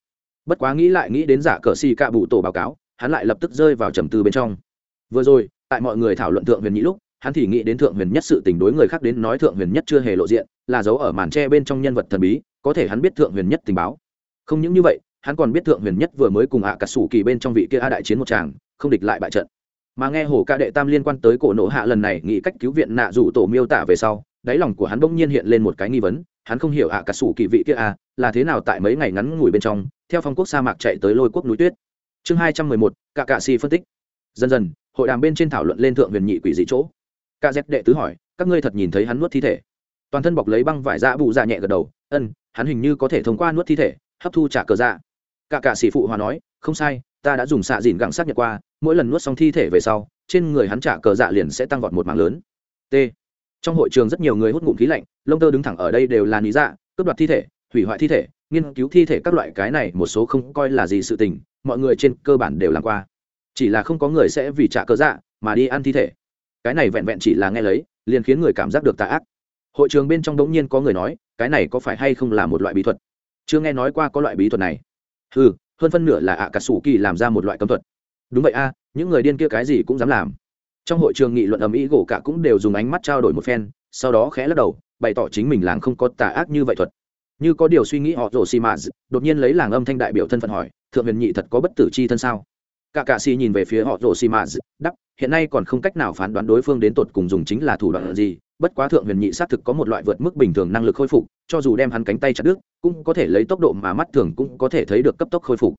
A: Bất quá nghĩ lại nghĩ đến giả cờ xì cạ bụ tổ báo cáo, hắn lại lập tức rơi vào trầm tư bên trong. Vừa rồi, tại mọi người thảo luận thượng huyền nhĩ lúc, hắn thì nghĩ đến thượng huyền nhất sự tình đối người khác đến nói thượng huyền nhất chưa hề lộ diện, là giấu ở màn tre bên trong nhân vật thần bí, có thể hắn biết thượng huyền nhất tình báo. Không những như vậy, hắn còn biết thượng huyền nhất vừa mới cùng ạ cà sủ kỳ bên trong vị kia a đại chiến một tràng, không địch lại bại trận. Mà nghe hồ ca đệ tam liên quan tới cổ nộ hạ lần này nghĩ cách cứu viện nạ rủ tổ miêu tả về sau đáy lòng của hắn bỗng nhiên hiện lên một cái nghi vấn, hắn không hiểu ạ, cả sủ kỳ vị kia a là thế nào tại mấy ngày ngắn ngủi bên trong, theo phong quốc sa mạc chạy tới lôi quốc núi tuyết. Chương hai trăm mười một cả cạ si phân tích. Dần dần, hội đàm bên trên thảo luận lên thượng huyền nhị quỷ dị chỗ. Ca dép đệ tứ hỏi, các ngươi thật nhìn thấy hắn nuốt thi thể? Toàn thân bọc lấy băng vải dạ bụ dạ nhẹ gật đầu ân hắn hình như có thể thông qua nuốt thi thể, hấp thu trả cờ dạ. Cả cả sĩ phụ hòa nói, không sai, ta đã dùng xạ dìn gặng xác nhận qua, mỗi lần nuốt xong thi thể về sau, trên người hắn trả cờ dạ liền sẽ tăng vọt một mạng lớn. T trong hội trường rất nhiều người hút ngụm khí lạnh, lông tơ đứng thẳng ở đây đều là lý dạ cướp đoạt thi thể, hủy hoại thi thể, nghiên cứu thi thể các loại cái này một số không coi là gì sự tình, mọi người trên cơ bản đều làm qua. Chỉ là không có người sẽ vì trả cơ dạ mà đi ăn thi thể. Cái này vẹn vẹn chỉ là nghe lấy, liền khiến người cảm giác được tà ác. Hội trường bên trong đống nhiên có người nói, cái này có phải hay không là một loại bí thuật? Chưa nghe nói qua có loại bí thuật này. Ừ hơn phân nửa là ạ cả sủ kỳ làm ra một loại cấm thuật. Đúng vậy a, những người điên kia cái gì cũng dám làm trong hội trường nghị luận ầm ĩ gỗ cả cũng đều dùng ánh mắt trao đổi một phen, sau đó khẽ lắc đầu, bày tỏ chính mình làng không có tà ác như vậy thuật. Như có điều suy nghĩ họ rổ xì mã đột nhiên lấy làng âm thanh đại biểu thân phận hỏi, thượng huyền nhị thật có bất tử chi thân sao? Cả cạ xì nhìn về phía họ rổ xì mã đắp hiện nay còn không cách nào phán đoán đối phương đến tột cùng dùng chính là thủ đoạn gì, bất quá thượng huyền nhị xác thực có một loại vượt mức bình thường năng lực khôi phục, cho dù đem hắn cánh tay chặt đứt, cũng có thể lấy tốc độ mà mắt thường cũng có thể thấy được cấp tốc khôi phục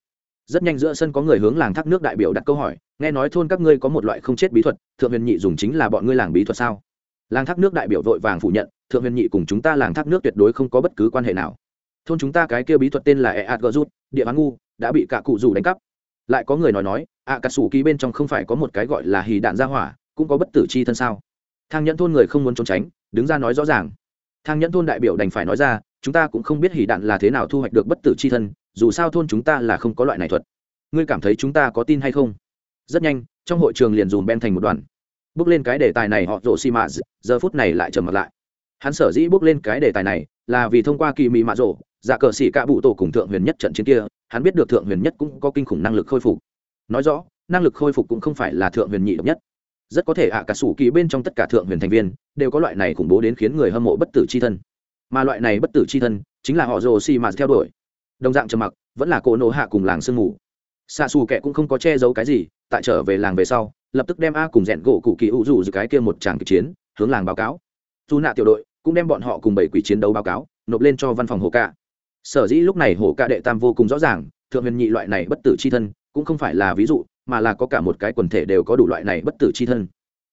A: rất nhanh giữa sân có người hướng làng thác nước đại biểu đặt câu hỏi, nghe nói thôn các ngươi có một loại không chết bí thuật, thượng huyền nhị dùng chính là bọn ngươi làng bí thuật sao? Làng thác nước đại biểu vội vàng phủ nhận, thượng huyền nhị cùng chúng ta làng thác nước tuyệt đối không có bất cứ quan hệ nào. Thôn chúng ta cái kia bí thuật tên là eat gờ rút địa bán ngu, đã bị cả cụ dù đánh cắp. Lại có người nói nói ạ cà sủ ký bên trong không phải có một cái gọi là hì đạn ra hỏa, cũng có bất tử chi thân sao? Thang nhẫn thôn người không muốn trốn tránh, đứng ra nói rõ ràng. Thang nhẫn thôn đại biểu đành phải nói ra, chúng ta cũng không biết hỉ đạn là thế nào thu hoạch được bất tử chi thân dù sao thôn chúng ta là không có loại này thuật. Ngươi cảm thấy chúng ta có tin hay không? Rất nhanh, trong hội trường liền dùm ben thành một đoàn. Bước lên cái đề tài này họ rộ xi mạ giờ phút này lại trầm mặt lại. Hắn sở dĩ bước lên cái đề tài này là vì thông qua kỳ mị mạ rộ dạ cờ xỉ cả bụ tổ cùng thượng huyền nhất trận chiến kia, hắn biết được thượng huyền nhất cũng có kinh khủng năng lực khôi phục. Nói rõ, năng lực khôi phục cũng không phải là thượng huyền nhị độc nhất. Rất có thể ạ, cả sủ kỳ bên trong tất cả thượng huyền thành viên đều có loại này khủng bố đến khiến người hâm mộ bất tử c h i thân. Mà loại này bất tử c h i thân chính là họ rồ xì mà theo đuổi đồng dạng trầm mặc, vẫn là cỗ nổ hạ cùng làng sương mù. Xa xù kệ cũng không có che giấu cái gì, tại trở về làng về sau, lập tức đem a cùng rẽn gỗ cụ kỳ ủ rủ giữa cái kia một tràng kịch chiến, hướng làng báo cáo. Dù nạ tiểu đội cũng đem bọn họ cùng bảy quỷ chiến đấu báo cáo, nộp lên cho văn phòng hồ ca. Sở dĩ lúc này hồ ca đệ tam vô cùng rõ ràng, thượng huyền nhị loại này bất tử c h i thân, cũng không phải là ví dụ, mà là có cả một cái quần thể đều có đủ loại này bất tử c h i thân.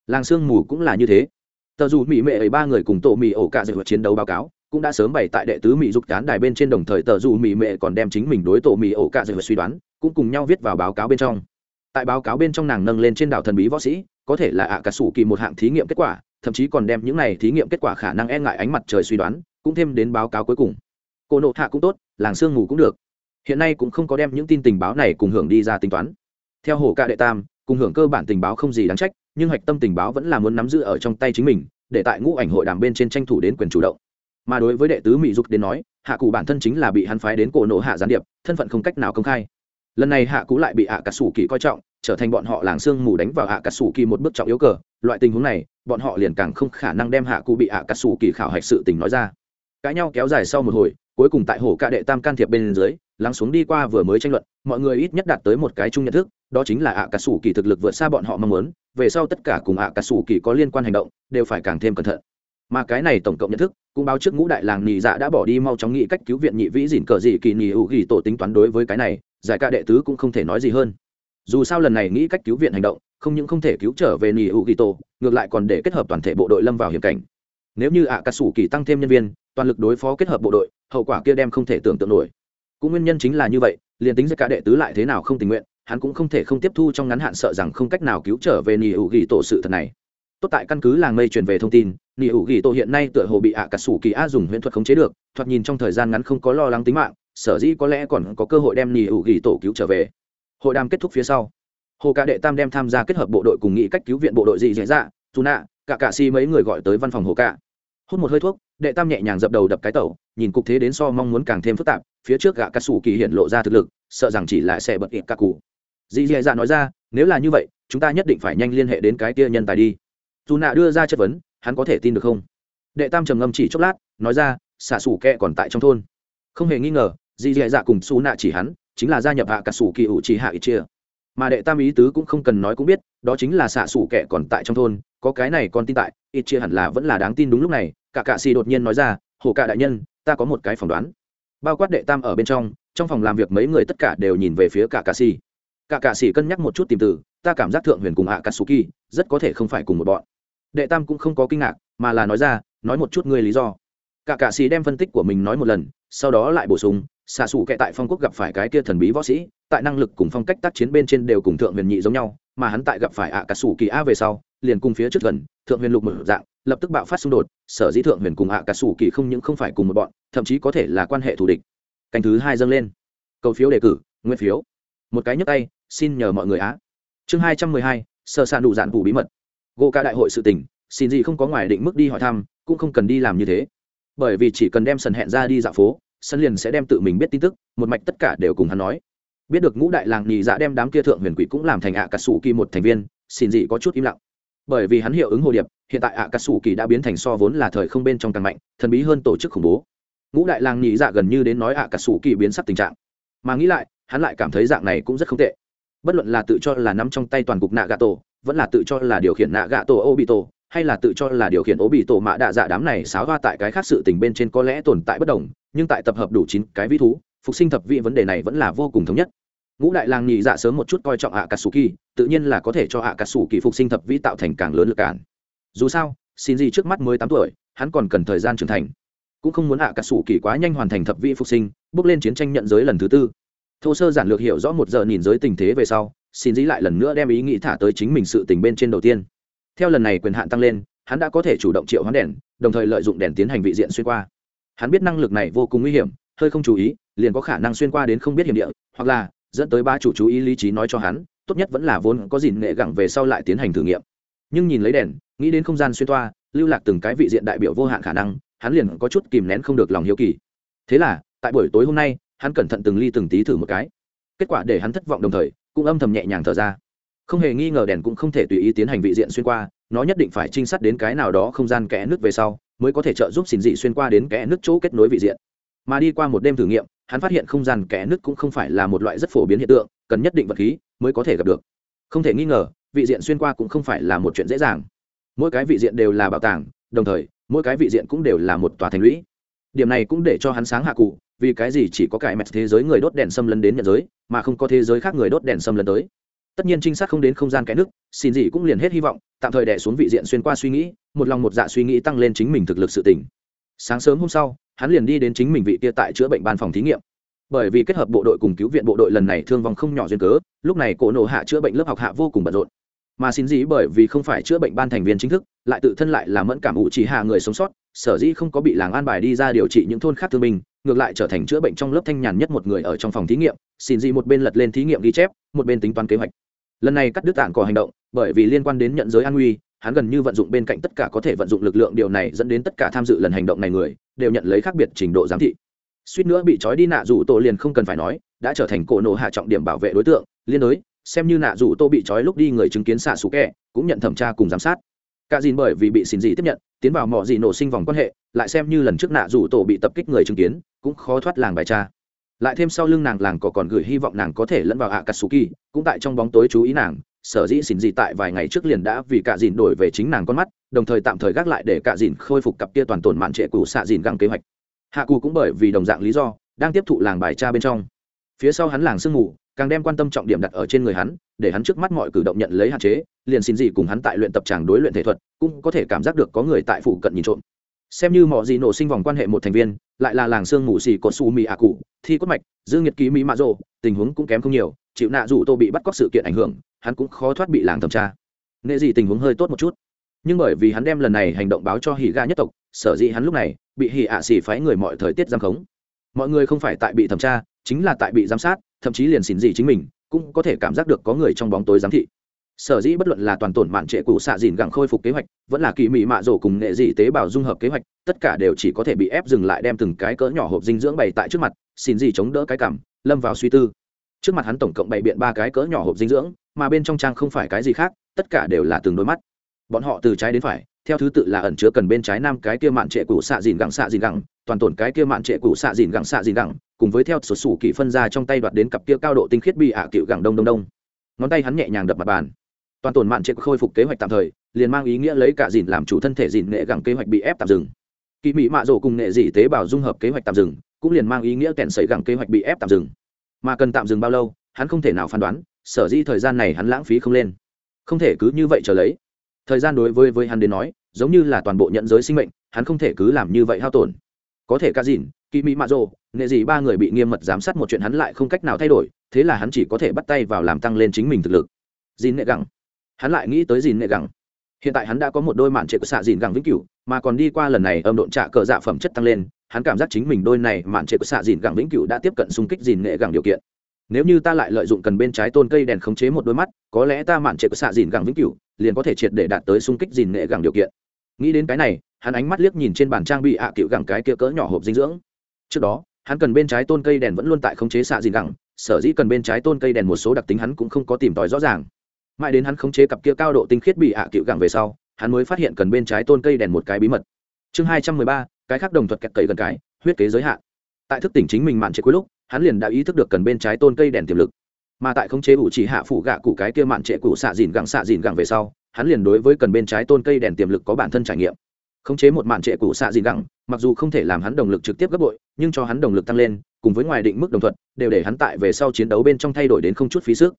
A: Làng sương mù cũng là như thế. Tờ dù mỹ mệ ấy ba người cùng tổ mỹ ổ cả dự chiến đấu báo cáo cũng đã sớm bày tại đệ tứ mỹ dục cán đài bên trên đồng thời tờ dù mỹ mệ còn đem chính mình đối tổ mỹ ổ cạ dự suy đoán, cũng cùng nhau viết vào báo cáo bên trong. Tại báo cáo bên trong nàng nâng lên trên đảo thần bí võ sĩ, có thể là ạ cả sủ kỳ một hạng thí nghiệm kết quả, thậm chí còn đem những này thí nghiệm kết quả khả năng e ngại ánh mặt trời suy đoán, cũng thêm đến báo cáo cuối cùng. Cô nộ hạ cũng tốt, làng sương ngủ cũng được. Hiện nay cũng không có đem những tin tình báo này cùng hưởng đi ra tính toán. Theo hồ ca đệ tam, cùng hưởng cơ bản tình báo không gì đáng trách, nhưng hạch tâm tình báo vẫn là muốn nắm giữ ở trong tay chính mình, để tại ngũ ảnh hội đàm bên trên tranh thủ đến quyền chủ động mà đối với đệ tứ mỹ dục đến nói, hạ cụ bản thân chính là bị hắn phái đến cổ nộ hạ gián điệp, thân phận không cách nào công khai. Lần này hạ cụ lại bị hạ cà sủ kỳ coi trọng, trở thành bọn họ làng sương mù đánh vào hạ cà sủ kỳ một bước trọng yếu cờ. Loại tình huống này, bọn họ liền càng không khả năng đem hạ cụ bị hạ cà sủ kỳ khảo hạch sự tình nói ra. Cãi nhau kéo dài sau một hồi, cuối cùng tại hồ ca đệ tam can thiệp bên dưới, lắng xuống đi qua vừa mới tranh luận, mọi người ít nhất đạt tới một cái chung nhận thức, đó chính là Hạ cà sủ kỳ thực lực vượt xa bọn họ mong muốn, về sau tất cả cùng Hạ cà sủ kỳ có liên quan hành động, đều phải càng thêm cẩn thận mà cái này tổng cộng nhận thức cũng báo trước ngũ đại làng nhị dạ đã bỏ đi mau chóng nghĩ cách cứu viện nhị vĩ dìn cờ dị kỳ nhị hữu ghi tổ tính toán đối với cái này, giải ca đệ tứ cũng không thể nói gì hơn. Dù sao lần này nghĩ cách cứu viện hành động, không những không thể cứu trở về nhị hữu ghi tổ, ngược lại còn để kết hợp toàn thể bộ đội lâm vào hiểm cảnh. Nếu như ạ cà sủ kỳ tăng thêm nhân viên, toàn lực đối phó kết hợp bộ đội, hậu quả kia đem không thể tưởng tượng nổi. Cũng nguyên nhân chính là như vậy, liền tính ra cả đệ tứ lại thế nào không tình nguyện, hắn cũng không thể không tiếp thu trong ngắn hạn sợ rằng không cách nào cứu trở về nhị hữu ghi tổ sự thật này tốt tại căn cứ làng mây truyền về thông tin nỉ hữu ghi tổ hiện nay tựa hồ bị ạ à cà sủ kỳ a dùng huyễn thuật khống chế được, thoạt nhìn trong thời gian ngắn không có lo lắng tính mạng, sở dĩ có lẽ còn có cơ hội đem nỉ hữu ghi tổ cứu trở về. Hội đàm kết thúc phía sau. Hồ ca đệ tam đem tham gia kết hợp bộ đội cùng nghĩ cách cứu viện bộ đội dị dễ dạ dù nạ cả cả si mấy người gọi tới văn phòng hồ ca. Hút một hơi thuốc, đệ tam nhẹ nhàng dập đầu đập cái tẩu, nhìn cục thế đến so mong muốn càng thêm phức tạp, phía trước gạ cà sủ kỳ hiện lộ ra thực lực, sợ rằng chỉ là sẽ bật ít các cụ. Dị dì dạ nói ra, nếu là như vậy, chúng ta nhất định phải nhanh liên hệ đến cái kia nhân tài đi dù nạ đưa ra chất vấn, hắn có thể tin được không? Đệ tam trầm ngâm chỉ chốc lát, nói ra, xạ xù kẹ còn tại trong thôn. Không hề nghi ngờ, dì dì dạ cùng xù nạ chỉ hắn, chính là gia nhập hạ cả xù kỳ ủ chỉ hạ ít chia. Mà đệ tam ý tứ cũng không cần nói cũng biết, đó chính là xạ xù kẹ còn tại trong thôn, có cái này còn tin tại, ít chia hẳn là vẫn là đáng tin đúng lúc này, cả cạ xì đột nhiên nói ra, hồ cạ đại nhân, ta có một cái phỏng đoán. Bao quát đệ tam ở bên trong trong phòng làm việc mấy người tất cả đều nhìn về phía cả cạ xì. Cả cạ xì cân nhắc một chút tìm từ, ta cảm giác thượng huyền cùng hạ cà sù kỳ, rất có thể không phải cùng một bọn đệ tam cũng không có kinh ngạc, mà là nói ra, nói một chút ngươi lý do. Cả cạ sĩ đem phân tích của mình nói một lần, sau đó lại bổ sung, xạ xù kệ tại phong quốc gặp phải cái kia thần bí võ sĩ, tại năng lực cùng phong cách tác chiến bên trên đều cùng thượng huyền nhị giống nhau, mà hắn tại gặp phải ạ cà sủ kỳ a về sau, liền cùng phía trước gần, thượng huyền lục mở dạng, lập tức bạo phát xung đột, sở dĩ thượng huyền cùng ạ cà sủ kỳ không những không phải cùng một bọn, thậm chí có thể là quan hệ thù địch. Canh thứ hai dâng lên. Cầu phiếu đề cử, nguyên phiếu. Một cái nhấp tay, xin nhờ mọi người á. Chương hai trăm mười hai, sơ sạn đủ dạn vụ bí mật gô ca đại hội sự tình, xin gì không có ngoài định mức đi hỏi thăm, cũng không cần đi làm như thế. Bởi vì chỉ cần đem sân hẹn ra đi dạo phố sân liền sẽ đem tự mình biết tin tức, một mạch tất cả đều cùng hắn nói. Biết được ngũ đại làng nhì dạ đem đám kia thượng huyền quỷ cũng làm thành ạ cà sủ kỳ một thành viên, xin gì có chút im lặng. Bởi vì hắn hiệu ứng hồ điệp, hiện tại ạ cà sủ kỳ đã biến thành so vốn là thời không bên trong càng mạnh, thần bí hơn tổ chức khủng bố. Ngũ đại làng nhì dạ gần như đến nói ạ cà sủ kỳ biến sắc tình trạng. Mà nghĩ lại, hắn lại cảm thấy dạng này cũng rất không tệ. Bất luận là tự cho là nắm trong tay toàn cục nạ gà tổ vẫn là tự cho là điều khiển nạ gạ tổ ô bị tổ hay là tự cho là điều khiển ố bị tổ mạ đạ dạ đám này xáo hoa tại cái khác sự tình bên trên có lẽ tồn tại bất đồng, nhưng tại tập hợp đủ chín cái ví thú, phục sinh thập vị vấn đề này vẫn là vô cùng thống nhất. Ngũ đại làng nhị dạ sớm một chút coi trọng ạ cà sù kỳ tự nhiên là có thể cho ạ cà sù kỳ phục sinh thập vĩ tạo thành càng lớn lực cản. Dù sao xin gì trước mắt mới tám tuổi, hắn còn cần thời gian trưởng thành. Cũng không muốn ạ cà sù kỳ quá nhanh hoàn thành thập vĩ phục sinh, bước lên chiến tranh nhận giới lần thứ tư. Thô sơ giản lược hiểu rõ một giờ nhìn giới tình thế về sau xin dĩ lại lần nữa đem ý nghĩ thả tới chính mình sự tình bên trên đầu tiên. Theo lần này quyền hạn tăng lên, hắn đã có thể chủ động triệu hoán đèn, đồng thời lợi dụng đèn tiến hành vị diện xuyên qua. Hắn biết năng lực này vô cùng nguy hiểm, hơi không chú ý, liền có khả năng xuyên qua đến không biết hiểm địa, hoặc là dẫn tới ba chủ chú ý lý trí nói cho hắn, tốt nhất vẫn là vốn có dìn nghệ gẳng về sau lại tiến hành thử nghiệm. Nhưng nhìn lấy đèn, nghĩ đến không gian xuyên toa, lưu lạc từng cái vị diện đại biểu vô hạn khả năng, hắn liền có chút kìm nén không được lòng hiếu kỳ. Thế là, tại buổi tối hôm nay, hắn cẩn thận từng ly từng tí thử một cái. Kết quả để hắn thất vọng đồng thời cũng âm thầm nhẹ nhàng thở ra. Không hề nghi ngờ đèn cũng không thể tùy ý tiến hành vị diện xuyên qua, nó nhất định phải trinh sát đến cái nào đó không gian kẽ nước về sau, mới có thể trợ giúp xin dị xuyên qua đến kẽ nước chỗ kết nối vị diện. Mà đi qua một đêm thử nghiệm, hắn phát hiện không gian kẽ nước cũng không phải là một loại rất phổ biến hiện tượng, cần nhất định vật khí mới có thể gặp được. Không thể nghi ngờ, vị diện xuyên qua cũng không phải là một chuyện dễ dàng. Mỗi cái vị diện đều là bảo tàng, đồng thời, mỗi cái vị diện cũng đều là một tòa thành lũy điểm này cũng để cho hắn sáng hạ cụ, vì cái gì chỉ có cải mẹt thế giới người đốt đèn xâm lấn đến nhận giới, mà không có thế giới khác người đốt đèn xâm lấn tới. Tất nhiên trinh sát không đến không gian cái nước, xin gì cũng liền hết hy vọng, tạm thời đẻ xuống vị diện xuyên qua suy nghĩ, một lòng một dạ suy nghĩ tăng lên chính mình thực lực sự tỉnh sáng sớm hôm sau, hắn liền đi đến chính mình vị kia tại chữa bệnh ban phòng thí nghiệm. Bởi vì kết hợp bộ đội cùng cứu viện bộ đội lần này thương vong không nhỏ duyên cớ, lúc này cổ nổ hạ chữa bệnh lớp học hạ vô cùng bận rộn mà xin gì bởi vì không phải chữa bệnh ban thành viên chính thức, lại tự thân lại là mẫn cảm ủ chỉ hạ người sống sót, sở dĩ không có bị làng an bài đi ra điều trị những thôn khác thương binh, ngược lại trở thành chữa bệnh trong lớp thanh nhàn nhất một người ở trong phòng thí nghiệm, xin gì một bên lật lên thí nghiệm ghi chép, một bên tính toán kế hoạch. Lần này cắt đứt tạng cỏ hành động, bởi vì liên quan đến nhận giới an nguy, hắn gần như vận dụng bên cạnh tất cả có thể vận dụng lực lượng điều này dẫn đến tất cả tham dự lần hành động này người, đều nhận lấy khác biệt trình độ giám thị. Suýt nữa bị trói đi nạ rủ tổ liền không cần phải nói, đã trở thành cổ nổ hạ trọng điểm bảo vệ đối tượng, liên đối xem như nạ rủ tô bị trói lúc đi người chứng kiến xạ xù kẹ, cũng nhận thẩm tra cùng giám sát. Cả dìn bởi vì bị xin dị tiếp nhận, tiến vào mọi dị nổ sinh vòng quan hệ, lại xem như lần trước nạ rủ tổ bị tập kích người chứng kiến, cũng khó thoát làng bài cha lại thêm sau lưng nàng làng có còn gửi hy vọng nàng có thể lẫn vào ạ katsuki cũng tại trong bóng tối chú ý nàng, sở dĩ xin dị tại vài ngày trước liền đã vì cả dìn đổi về chính nàng con mắt, đồng thời tạm thời gác lại để cả dìn khôi phục cặp kia toàn tổn mạn trệ cụ xạ dìn găng kế hoạch. Hạ cù cũng bởi vì đồng dạng lý do, đang tiếp thụ làng bài cha bên trong. Phía sau hắn làng sương mù càng đem quan tâm trọng điểm đặt ở trên người hắn, để hắn trước mắt mọi cử động nhận lấy hạn chế, liền xin gì cùng hắn tại luyện tập tràng đối luyện thể thuật, cũng có thể cảm giác được có người tại phụ cận nhìn trộm. Xem như mọi gì nổ sinh vòng quan hệ một thành viên, lại là làng sương mù xì có su mì ạ cụ, thi cốt mạch, dương nhiệt ký mỹ mạ rộ tình huống cũng kém không nhiều, chịu nạ dù tô bị bắt cóc sự kiện ảnh hưởng, hắn cũng khó thoát bị làng thẩm tra. Nghệ gì tình huống hơi tốt một chút. Nhưng bởi vì hắn đem lần này hành động báo cho hỉ ga nhất tộc, sở dĩ hắn lúc này bị hỉ ạ xỉ phái người mọi thời tiết giam khống. Mọi người không phải tại bị thẩm tra, chính là tại bị giám sát thậm chí liền xỉn gì chính mình, cũng có thể cảm giác được có người trong bóng tối giám thị. Sở dĩ bất luận là toàn tổn mạn trệ cụ xạ dìn gẳng khôi phục kế hoạch, vẫn là kỳ mị mạ rổ cùng nghệ dị tế bào dung hợp kế hoạch, tất cả đều chỉ có thể bị ép dừng lại đem từng cái cỡ nhỏ hộp dinh dưỡng bày tại trước mặt xin gì chống đỡ cái cảm, lâm vào suy tư. Trước mặt hắn tổng cộng bày biện ba cái cỡ nhỏ hộp dinh dưỡng, mà bên trong trang không phải cái gì khác, tất cả đều là từng đôi mắt. Bọn họ từ trái đến phải, theo thứ tự là ẩn chứa cần bên trái nam cái kia mạn trệ cụ xạ dìn gẳng xạ dìn gẳng toàn tổn cái kia mạn trệ cụ xạ dìn gẳng xạ dìn gẳng cùng với theo sổ sủ kỳ phân ra trong tay đoạt đến cặp kia cao độ tinh khiết bị ạ à cựu gẳng đông đông đông. Ngón tay hắn nhẹ nhàng đập mặt bàn. Toàn tổn mạn trệ khôi phục kế hoạch tạm thời, liền mang ý nghĩa lấy cả dìn làm chủ thân thể dìn nghệ gẳng kế hoạch bị ép tạm dừng. Kỳ mỹ mạ rổ cùng nghệ dị tế bào dung hợp kế hoạch tạm dừng, cũng liền mang ý nghĩa kèn xảy gẳng kế hoạch bị ép tạm dừng. Mà cần tạm dừng bao lâu, hắn không thể nào phán đoán, sở dĩ thời gian này hắn lãng phí không lên. Không thể cứ như vậy trở lấy. Thời gian đối với với hắn đến nói, giống như là toàn bộ nhận giới sinh mệnh, hắn không thể cứ làm như vậy hao tổn. Có thể cá dìn kỳ mỹ mạ rồ, nghệ gì ba người bị nghiêm mật giám sát một chuyện hắn lại không cách nào thay đổi, thế là hắn chỉ có thể bắt tay vào làm tăng lên chính mình thực lực. Dìn nệ gẳng. Hắn lại nghĩ tới dìn nệ gẳng. Hiện tại hắn đã có một đôi mạn trệ của xạ dìn gẳng vĩnh cửu, mà còn đi qua lần này âm độn trạ cờ dạ phẩm chất tăng lên, hắn cảm giác chính mình đôi này mạn trệ của xạ dìn gẳng vĩnh cửu đã tiếp cận xung kích dìn nghệ gẳng điều kiện. Nếu như ta lại lợi dụng cần bên trái tôn cây đèn khống chế một đôi mắt, có lẽ ta mạn trệ của xạ dìn gẳng vĩnh cửu liền có thể triệt để đạt tới xung kích dìn nghệ gẳng điều kiện. Nghĩ đến cái này, hắn ánh mắt liếc nhìn trên bàn trang bị ạ à cựu gẳng cái kia cỡ nhỏ hộp dinh dưỡng trước đó, hắn cần bên trái tôn cây đèn vẫn luôn tại khống chế xạ dìn gẳng, sở dĩ cần bên trái tôn cây đèn một số đặc tính hắn cũng không có tìm tòi rõ ràng. Mãi đến hắn khống chế cặp kia cao độ tinh khiết bị hạ à cựu gẳng về sau, hắn mới phát hiện cần bên trái tôn cây đèn một cái bí mật. Chương hai trăm mười ba, cái khác đồng thuật kẹt cậy gần cái, huyết kế giới hạn. Tại thức tỉnh chính mình mạn chế cuối lúc, hắn liền đã ý thức được cần bên trái tôn cây đèn tiềm lực. Mà tại khống chế ủ chỉ hạ phủ gạ cụ cái kia mạn trệ cụ xạ dìn gẳng xạ dìn gẳng về sau, hắn liền đối với cần bên trái tôn cây đèn tiềm lực có bản thân trải nghiệm. Khống chế một mạn trệ cụ xạ dìn gẳng mặc dù không thể làm hắn đồng lực trực tiếp gấp bội, nhưng cho hắn đồng lực tăng lên, cùng với ngoài định mức đồng thuận, đều để hắn tại về sau chiến đấu bên trong thay đổi đến không chút phí sức.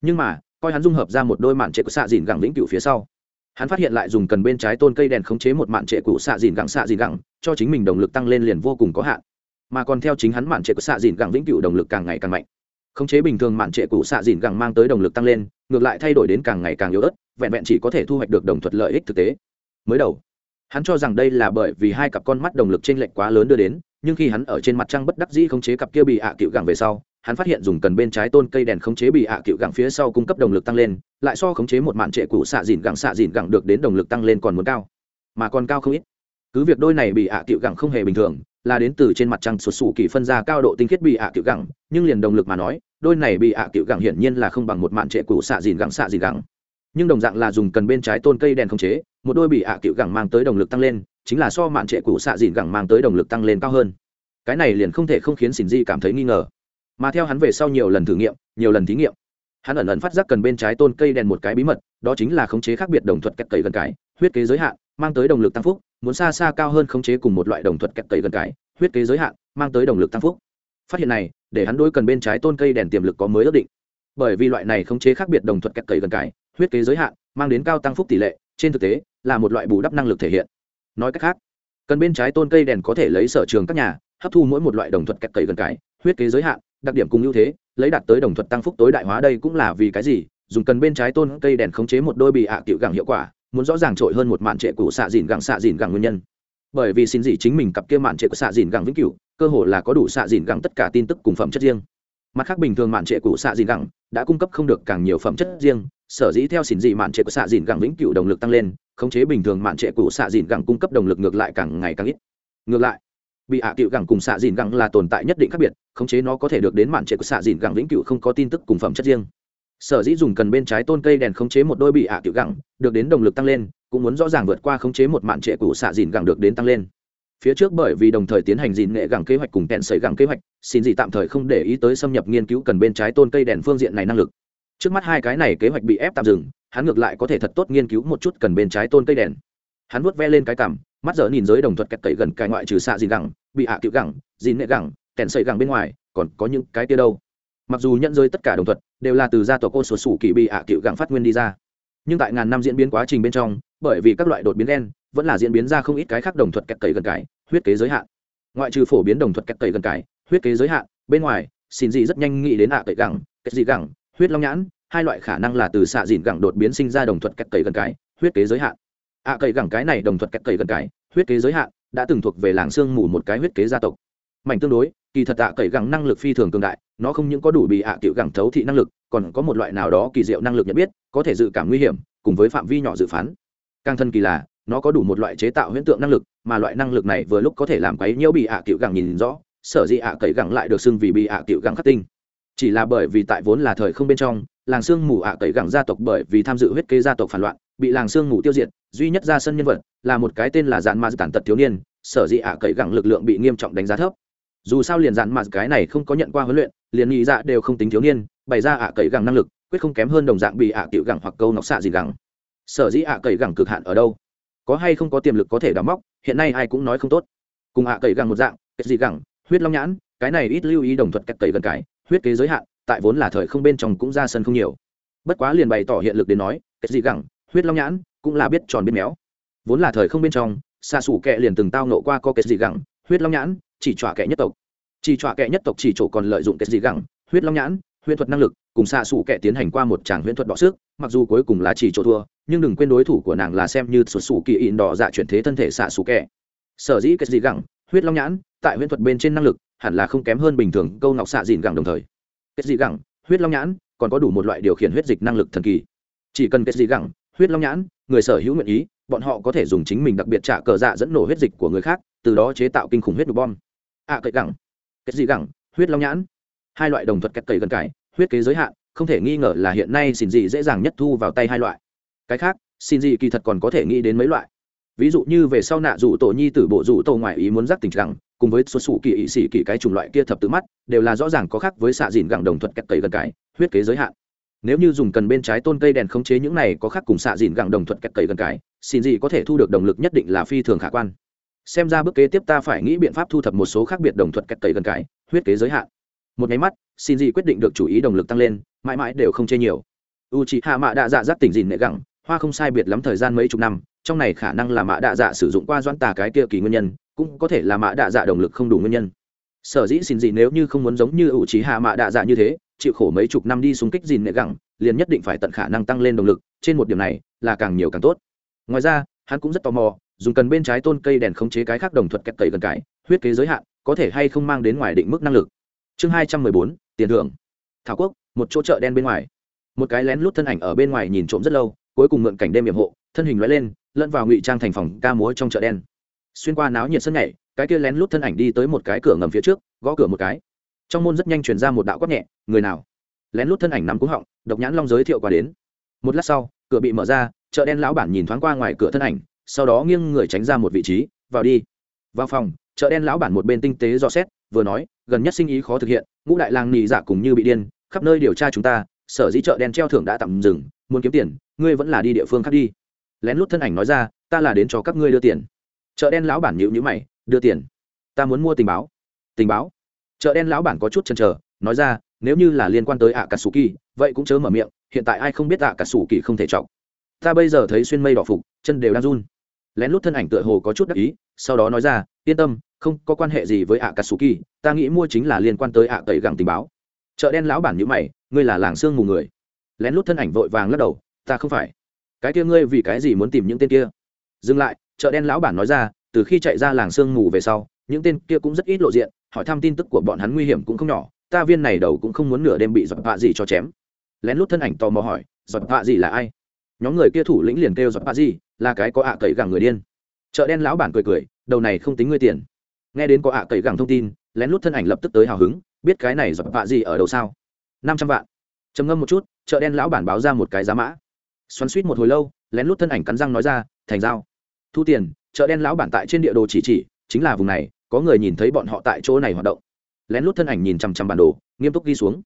A: Nhưng mà, coi hắn dung hợp ra một đôi mạn trệ của xạ dìn gẳng vĩnh cửu phía sau, hắn phát hiện lại dùng cần bên trái tôn cây đèn khống chế một mạn trệ cũ xạ dìn gẳng xạ dìn gẳng, cho chính mình đồng lực tăng lên liền vô cùng có hạn. Mà còn theo chính hắn mạn trệ của xạ dìn gẳng vĩnh cửu đồng lực càng ngày càng mạnh. Khống chế bình thường mạn trệ cũ xạ dìn gẳng mang tới đồng lực tăng lên, ngược lại thay đổi đến càng ngày càng yếu ớt, vẹn vẹn chỉ có thể thu hoạch được đồng thuật lợi ích thực tế. Mới đầu hắn cho rằng đây là bởi vì hai cặp con mắt đồng lực t r ê n lệch quá lớn đưa đến, nhưng khi hắn ở trên mặt trăng bất đắc dĩ khống chế cặp kia bị ạ cựu gẳng về sau, hắn phát hiện dùng cần bên trái tôn cây đèn khống chế bị ạ cựu gẳng phía sau cung cấp đồng lực tăng lên, lại so khống chế một mạn trệ cũ xạ dìn gẳng xạ dìn gẳng được đến đồng lực tăng lên còn muốn cao, mà còn cao không ít. Cứ việc đôi này bị ạ cựu gẳng không hề bình thường, là đến từ trên mặt trăng sụt sù kỳ phân ra cao độ tinh khiết bị ạ cựu gẳng, nhưng liền đồng lực mà nói, đôi này bị ạ cựu gẳng hiển nhiên là không bằng một mạn trệ cũ xạ dìn gẳng xạ dìn gẳng nhưng đồng dạng là dùng cần bên trái tôn cây đèn khống chế, một đôi bị ạ cựu gẳng mang tới đồng lực tăng lên, chính là so mạn trệ cũ xạ dìn gẳng mang tới đồng lực tăng lên cao hơn. Cái này liền không thể không khiến xin di cảm thấy nghi ngờ. Mà theo hắn về sau nhiều lần thử nghiệm, nhiều lần thí nghiệm, hắn ẩn ẩn phát giác cần bên trái tôn cây đèn một cái bí mật, đó chính là khống chế khác biệt đồng thuật kẹt cầy gần cái, huyết kế giới hạn, mang tới đồng lực tăng phúc, muốn xa xa cao hơn khống chế cùng một loại đồng thuật kẹt cầy gần cái, huyết kế giới hạn, mang tới đồng lực tăng phúc. Phát hiện này, để hắn đối cần bên trái tôn cây đèn tiềm lực có mới ước định. Bởi vì loại này khống chế khác biệt đồng thuật kẹt cầy gần cái huyết kế giới hạn, mang đến cao tăng phúc tỷ lệ, trên thực tế, là một loại bù đắp năng lực thể hiện. Nói cách khác, cần bên trái tôn cây đèn có thể lấy sở trường các nhà, hấp thu mỗi một loại đồng thuật kẹt cậy gần cái, huyết kế giới hạn, đặc điểm cùng ưu thế, lấy đạt tới đồng thuật tăng phúc tối đại hóa đây cũng là vì cái gì? Dùng cần bên trái tôn cây đèn khống chế một đôi bị hạ à cựu gẳng hiệu quả, muốn rõ ràng trội hơn một mạn trệ cụ xạ dìn gẳng xạ dìn gẳng nguyên nhân. Bởi vì xin gì chính mình cặp kia mạn trệ của xạ dìn gẳng vĩnh cửu, cơ hồ là có đủ xạ dìn gẳng tất cả tin tức cùng phẩm chất riêng. Mặt khác bình thường mạn trệ cụ xạ dìn gẳng đã cung cấp không được càng nhiều phẩm chất riêng sở dĩ theo xỉn dị mạn trệ của xạ dìn gẳng vĩnh cửu đồng lực tăng lên, khống chế bình thường mạn trệ của xạ dìn gẳng cung cấp đồng lực ngược lại càng ngày càng ít. Ngược lại, bị hạ cựu gẳng cùng xạ dìn gẳng là tồn tại nhất định khác biệt, khống chế nó có thể được đến mạn trệ của xạ dìn gẳng vĩnh cửu không có tin tức cùng phẩm chất riêng. Sở dĩ dùng cần bên trái tôn cây đèn khống chế một đôi bị hạ cựu gẳng, được đến đồng lực tăng lên, cũng muốn rõ ràng vượt qua khống chế một mạn trệ của xạ dìn gẳng được đến tăng lên. Phía trước bởi vì đồng thời tiến hành dìn nghệ gẳng kế hoạch cùng kẹn sấy gẳng kế hoạch xin gì tạm thời không để ý tới xâm nhập nghiên cứu cần bên trái tôn cây đèn phương diện này năng lực trước mắt hai cái này kế hoạch bị ép tạm dừng, hắn ngược lại có thể thật tốt nghiên cứu một chút cần bên trái tôn cây đèn. Hắn vuốt ve lên cái cằm, mắt giờ nhìn giới đồng thuật kẹt cậy gần cái ngoại trừ xạ dìn gẳng, bị hạ à tiểu gẳng dìn nệ gẳng kẹn sấy gẳng bên ngoài, còn có những cái kia đâu. Mặc dù nhận giới tất cả đồng thuật, đều là từ gia tộc cô sổ sủ kỳ bị hạ à cựu gẳng phát nguyên đi ra. Nhưng tại ngàn năm diễn biến quá trình bên trong, bởi vì các loại đột biến đen vẫn là diễn biến ra không ít cái khác đồng thuật kẹt cậy gần cái, huyết kế giới hạn. Ngoại trừ phổ biến đồng thuật kẹt cậy gần cái, huyết kế giới hạn, bên ngoài xin gì rất nhanh nghĩ đến hạ cậy gẳng kết gì gẳng huyết long nhãn, hai loại khả năng là từ xạ dìn gẳng đột biến sinh ra đồng thuật cách cậy gần cái, huyết kế giới hạn. À, ạ cậy gẳng cái này đồng thuật cách cậy gần cái, huyết kế giới hạn, đã từng thuộc về làng sương mù một cái huyết kế gia tộc. Mảnh tương đối, kỳ thật ạ cậy gẳng năng lực phi thường cường đại, nó không những có đủ bị ạ tiểu gẳng thấu thị năng lực, còn có một loại nào đó kỳ diệu năng lực nhận biết, có thể dự cảm nguy hiểm, cùng với phạm vi nhỏ dự phán. Càng thân kỳ là, nó có đủ một loại chế tạo huyễn tượng năng lực, mà loại năng lực này vừa lúc có thể làm quấy nhiễu bị ạ à cựu gẳng nhìn rõ, sở dĩ ạ à cậy gẳng lại được xưng vì bị ạ à cựu gẳng khắc tinh chỉ là bởi vì tại vốn là thời không bên trong, làng sương mù ạ cậy gẳng gia tộc bởi vì tham dự huyết kế gia tộc phản loạn, bị làng sương mù tiêu diệt, duy nhất ra sân nhân vật là một cái tên là dạn ma tàn tật thiếu niên, sở dĩ ạ cậy gẳng lực lượng bị nghiêm trọng đánh giá thấp. Dù sao liền dạn ma cái này không có nhận qua huấn luyện, liền nghĩ dạ đều không tính thiếu niên, bày ra ạ cậy gẳng năng lực, quyết không kém hơn đồng dạng bị ạ tiểu gẳng hoặc câu nọc xạ gì gẳng. Sở dĩ ạ cậy gẳng cực hạn ở đâu? Có hay không có tiềm lực có thể đóng móc, hiện nay ai cũng nói không tốt. Cùng ạ cậy gẳng một dạng, cái gì gẳng? Huyết long nhãn, cái này ít lưu ý đồng thuật cách cậy gần cái huyết kế giới hạn, tại vốn là thời không bên trong cũng ra sân không nhiều. Bất quá liền bày tỏ hiện lực đến nói kết dị gẳng, huyết long nhãn, cũng là biết tròn biết méo. Vốn là thời không bên trong, xa xù kệ liền từng tao nộ qua có kết dị gẳng, huyết long nhãn, chỉ trọa kệ nhất tộc. Chỉ trọa kệ nhất tộc chỉ chỗ còn lợi dụng kết dị gẳng, huyết long nhãn huyễn thuật năng lực, cùng xa xù kệ tiến hành qua một tràng huyễn thuật đọ sức, mặc dù cuối cùng là chỉ chỗ thua, nhưng đừng quên đối thủ của nàng là xem như sụt sù kỳ in đỏ dạ chuyển thế thân thể xạ xù kệ sở dĩ kết dị gẳng, huyết long nhãn, tại huyễn thuật bên trên năng lực hẳn là không kém hơn bình thường câu ngọc xạ dìn gẳng đồng thời. Kết dị gẳng huyết long nhãn còn có đủ một loại điều khiển huyết dịch năng lực thần kỳ. Chỉ cần kết dị gẳng huyết long nhãn người sở hữu nguyện ý bọn họ có thể dùng chính mình đặc biệt trả cờ dạ dẫn nổ huyết dịch của người khác từ đó chế tạo kinh khủng huyết đục bom. Ạ à, cậy gẳng. Kết dị gẳng huyết long nhãn. Hai loại đồng thuật cách cậy gần cải huyết kế giới hạn không thể nghi ngờ là hiện nay xin dị dễ dàng nhất thu vào tay hai loại. Cái khác xin dị kỳ thật còn có thể nghĩ đến mấy loại. Ví dụ như về sau nạ rủ tổ nhi tử bộ rủ tổ ngoại ý muốn giác tình rằng cùng với xuất xù kỳ ỵ sĩ kỳ cái chủng loại kia thập tự mắt, đều là rõ ràng có khác với xạ dìn gẳng đồng thuật cách cấy gần cái huyết kế giới hạn. Nếu như dùng cần bên trái tôn cây đèn khống chế những này có khác cùng xạ dìn gẳng đồng thuật cách cấy gần cái xin gì có thể thu được động lực nhất định là phi thường khả quan. Xem ra bước kế tiếp ta phải nghĩ biện pháp thu thập một số khác biệt đồng thuật cách cấy gần cái huyết kế giới hạn. Một nháy mắt, xin gì quyết định được chủ ý động lực tăng lên, mãi mãi đều không chê nhiều. U chỉ hạ mạ đạ dạ giác tỉnh dìn nệ gẳng, hoa không sai biệt lắm thời gian mấy chục năm, trong này khả năng là mạ đạ dạ sử dụng qua doãn tà cái kia kỳ nguyên nhân cũng có thể là mạ đạ dạ động lực không đủ nguyên nhân. Sở dĩ xin gì nếu như không muốn giống như ủ trí hạ mạ đạ dạ như thế, chịu khổ mấy chục năm đi xung kích dìn nệ gẳng, liền nhất định phải tận khả năng tăng lên động lực, trên một điểm này là càng nhiều càng tốt. Ngoài ra, hắn cũng rất tò mò, dùng cần bên trái tôn cây đèn khống chế cái khác đồng thuật kẹt cậy gần cái, huyết kế giới hạn, có thể hay không mang đến ngoài định mức năng lực. Chương hai trăm mười bốn, tiền thưởng. Thảo quốc, một chỗ chợ đen bên ngoài. Một cái lén lút thân ảnh ở bên ngoài nhìn trộm rất lâu, cuối cùng mượn cảnh đêm hiểm hộ, thân hình loại lên, lẫn vào ngụy trang thành phòng ca múa trong chợ đen xuyên qua náo nhiệt sân nhảy, cái kia lén lút thân ảnh đi tới một cái cửa ngầm phía trước, gõ cửa một cái. Trong môn rất nhanh truyền ra một đạo quát nhẹ, người nào? Lén lút thân ảnh nắm cúng họng, độc nhãn long giới thiệu qua đến. Một lát sau, cửa bị mở ra, chợ đen lão bản nhìn thoáng qua ngoài cửa thân ảnh, sau đó nghiêng người tránh ra một vị trí, vào đi. Vào phòng, chợ đen lão bản một bên tinh tế dò xét, vừa nói, gần nhất sinh ý khó thực hiện, ngũ đại làng nì giả cùng như bị điên, khắp nơi điều tra chúng ta, sở dĩ chợ đen treo thưởng đã tạm dừng, muốn kiếm tiền, ngươi vẫn là đi địa phương khác đi. Lén lút thân ảnh nói ra, ta là đến cho các ngươi đưa tiền chợ đen lão bản nhịu nhữ mày, đưa tiền. Ta muốn mua tình báo. Tình báo? Chợ đen lão bản có chút chần chờ, nói ra, nếu như là liên quan tới ạ cà sù kỳ vậy cũng chớ mở miệng, hiện tại ai không biết ạ cà sù kỳ không thể chọc. Ta bây giờ thấy xuyên mây đỏ phục, chân đều đang run. Lén lút thân ảnh tựa hồ có chút đắc ý, sau đó nói ra, yên tâm, không có quan hệ gì với ạ cà sù kỳ ta nghĩ mua chính là liên quan tới ạ tẩy gẳng tình báo. Chợ đen lão bản nhữ mày, ngươi là làng xương mù người. Lén lút thân ảnh vội vàng lắc đầu, ta không phải. Cái kia ngươi vì cái gì muốn tìm những tên kia? Dừng lại chợ đen lão bản nói ra, từ khi chạy ra làng sương mù về sau, những tên kia cũng rất ít lộ diện, hỏi thăm tin tức của bọn hắn nguy hiểm cũng không nhỏ, ta viên này đầu cũng không muốn nửa đêm bị giọt vạ gì cho chém. Lén lút thân ảnh tò mò hỏi, giọt vạ gì là ai? Nhóm người kia thủ lĩnh liền kêu giọt vạ gì, là cái có ạ cậy gẳng người điên. Chợ đen lão bản cười cười, đầu này không tính ngươi tiền. Nghe đến có ạ cậy gẳng thông tin, lén lút thân ảnh lập tức tới hào hứng, biết cái này giọt vạ gì ở đâu sao? Năm trăm vạn. Trầm ngâm một chút, chợ đen lão bản báo ra một cái giá mã. Xoắn suýt một hồi lâu, lén lút thân ảnh cắn răng nói ra, thành dao thu tiền, chợ đen lão bản tại trên địa đồ chỉ chỉ, chính là vùng này, có người nhìn thấy bọn họ tại chỗ này hoạt động. Lén lút thân ảnh nhìn chằm chằm bản đồ, nghiêm túc ghi xuống.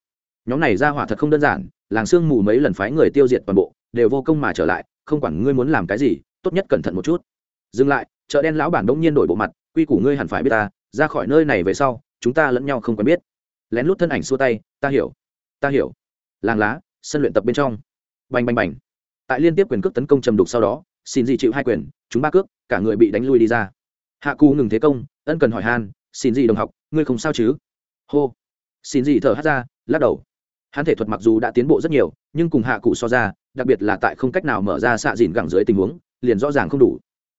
A: Nhóm này ra hỏa thật không đơn giản, làng sương mù mấy lần phái người tiêu diệt toàn bộ, đều vô công mà trở lại, không quản ngươi muốn làm cái gì, tốt nhất cẩn thận một chút. Dừng lại, chợ đen lão bản đông nhiên đổi bộ mặt, quy củ ngươi hẳn phải biết ta, ra khỏi nơi này về sau, chúng ta lẫn nhau không quen biết. Lén lút thân ảnh xua tay, ta hiểu ta hiểu. Làng lá, sân luyện tập bên trong. Bành bành bành. Tại liên tiếp quyền cước tấn công trầm đục sau đó xin gì chịu hai quyền, chúng ba cước, cả người bị đánh lui đi ra. Hạ cù ngừng thế công, ân cần hỏi han, xin gì đồng học, ngươi không sao chứ? Hô. Xin gì thở hát ra, lắc đầu. Hắn thể thuật mặc dù đã tiến bộ rất nhiều, nhưng cùng hạ cụ so ra, đặc biệt là tại không cách nào mở ra xạ dìn gẳng dưới tình huống, liền rõ ràng không đủ.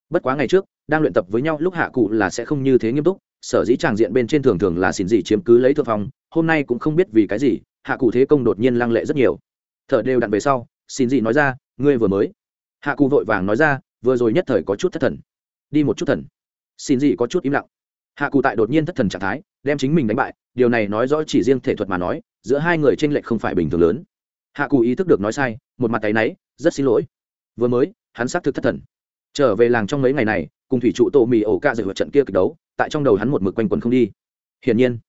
A: Bất quá ngày trước, đang luyện tập với nhau, lúc hạ cụ là sẽ không như thế nghiêm túc, sở dĩ tràng diện bên trên thường thường là xin gì chiếm cứ lấy thượng phong, hôm nay cũng không biết vì cái gì, hạ cụ thế công đột nhiên lăng lệ rất nhiều. Thở đều đặn về sau, xin gì nói ra, ngươi vừa mới hạ cụ vội vàng nói ra, vừa rồi nhất thời có chút thất thần. Đi một chút thần. Xin gì có chút im lặng. Hạ cụ tại đột nhiên thất thần trạng thái, đem chính mình đánh bại, điều này nói rõ chỉ riêng thể thuật mà nói, giữa hai người tranh lệch không phải bình thường lớn. Hạ cụ ý thức được nói sai, một mặt tay náy, rất xin lỗi. Vừa mới, hắn xác thực thất thần. Trở về làng trong mấy ngày này, cùng thủy trụ tổ mì ổ ca dự trận kia kịch đấu, tại trong đầu hắn một mực quanh quần không đi. Hiển nhiên,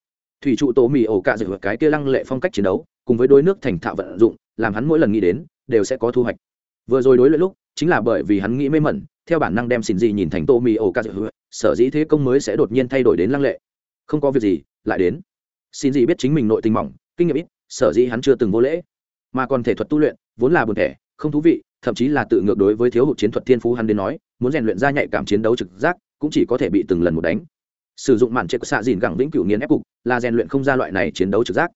A: thủy trụ tổ mì ổ ca dự cái kia lăng lệ phong cách chiến đấu, cùng với đôi nước thành thạo vận dụng, làm hắn mỗi lần nghĩ đến, đều sẽ có thu hoạch vừa rồi đối luyện lúc, chính là bởi vì hắn nghĩ mê mẩn, theo bản năng đem xin gì nhìn thành tô mì ổ ca dự sở dĩ thế công mới sẽ đột nhiên thay đổi đến lăng lệ. Không có việc gì, lại đến. Xin gì biết chính mình nội tình mỏng, kinh nghiệm ít, sở dĩ hắn chưa từng vô lễ. Mà còn thể thuật tu luyện, vốn là buồn thẻ, không thú vị, thậm chí là tự ngược đối với thiếu hụt chiến thuật thiên phú hắn đến nói, muốn rèn luyện ra nhạy cảm chiến đấu trực giác, cũng chỉ có thể bị từng lần một đánh. Sử dụng màn trệ của xạ dìn gẳng vĩnh cửu nghiến ép cục, là rèn luyện không ra loại này chiến đấu trực giác.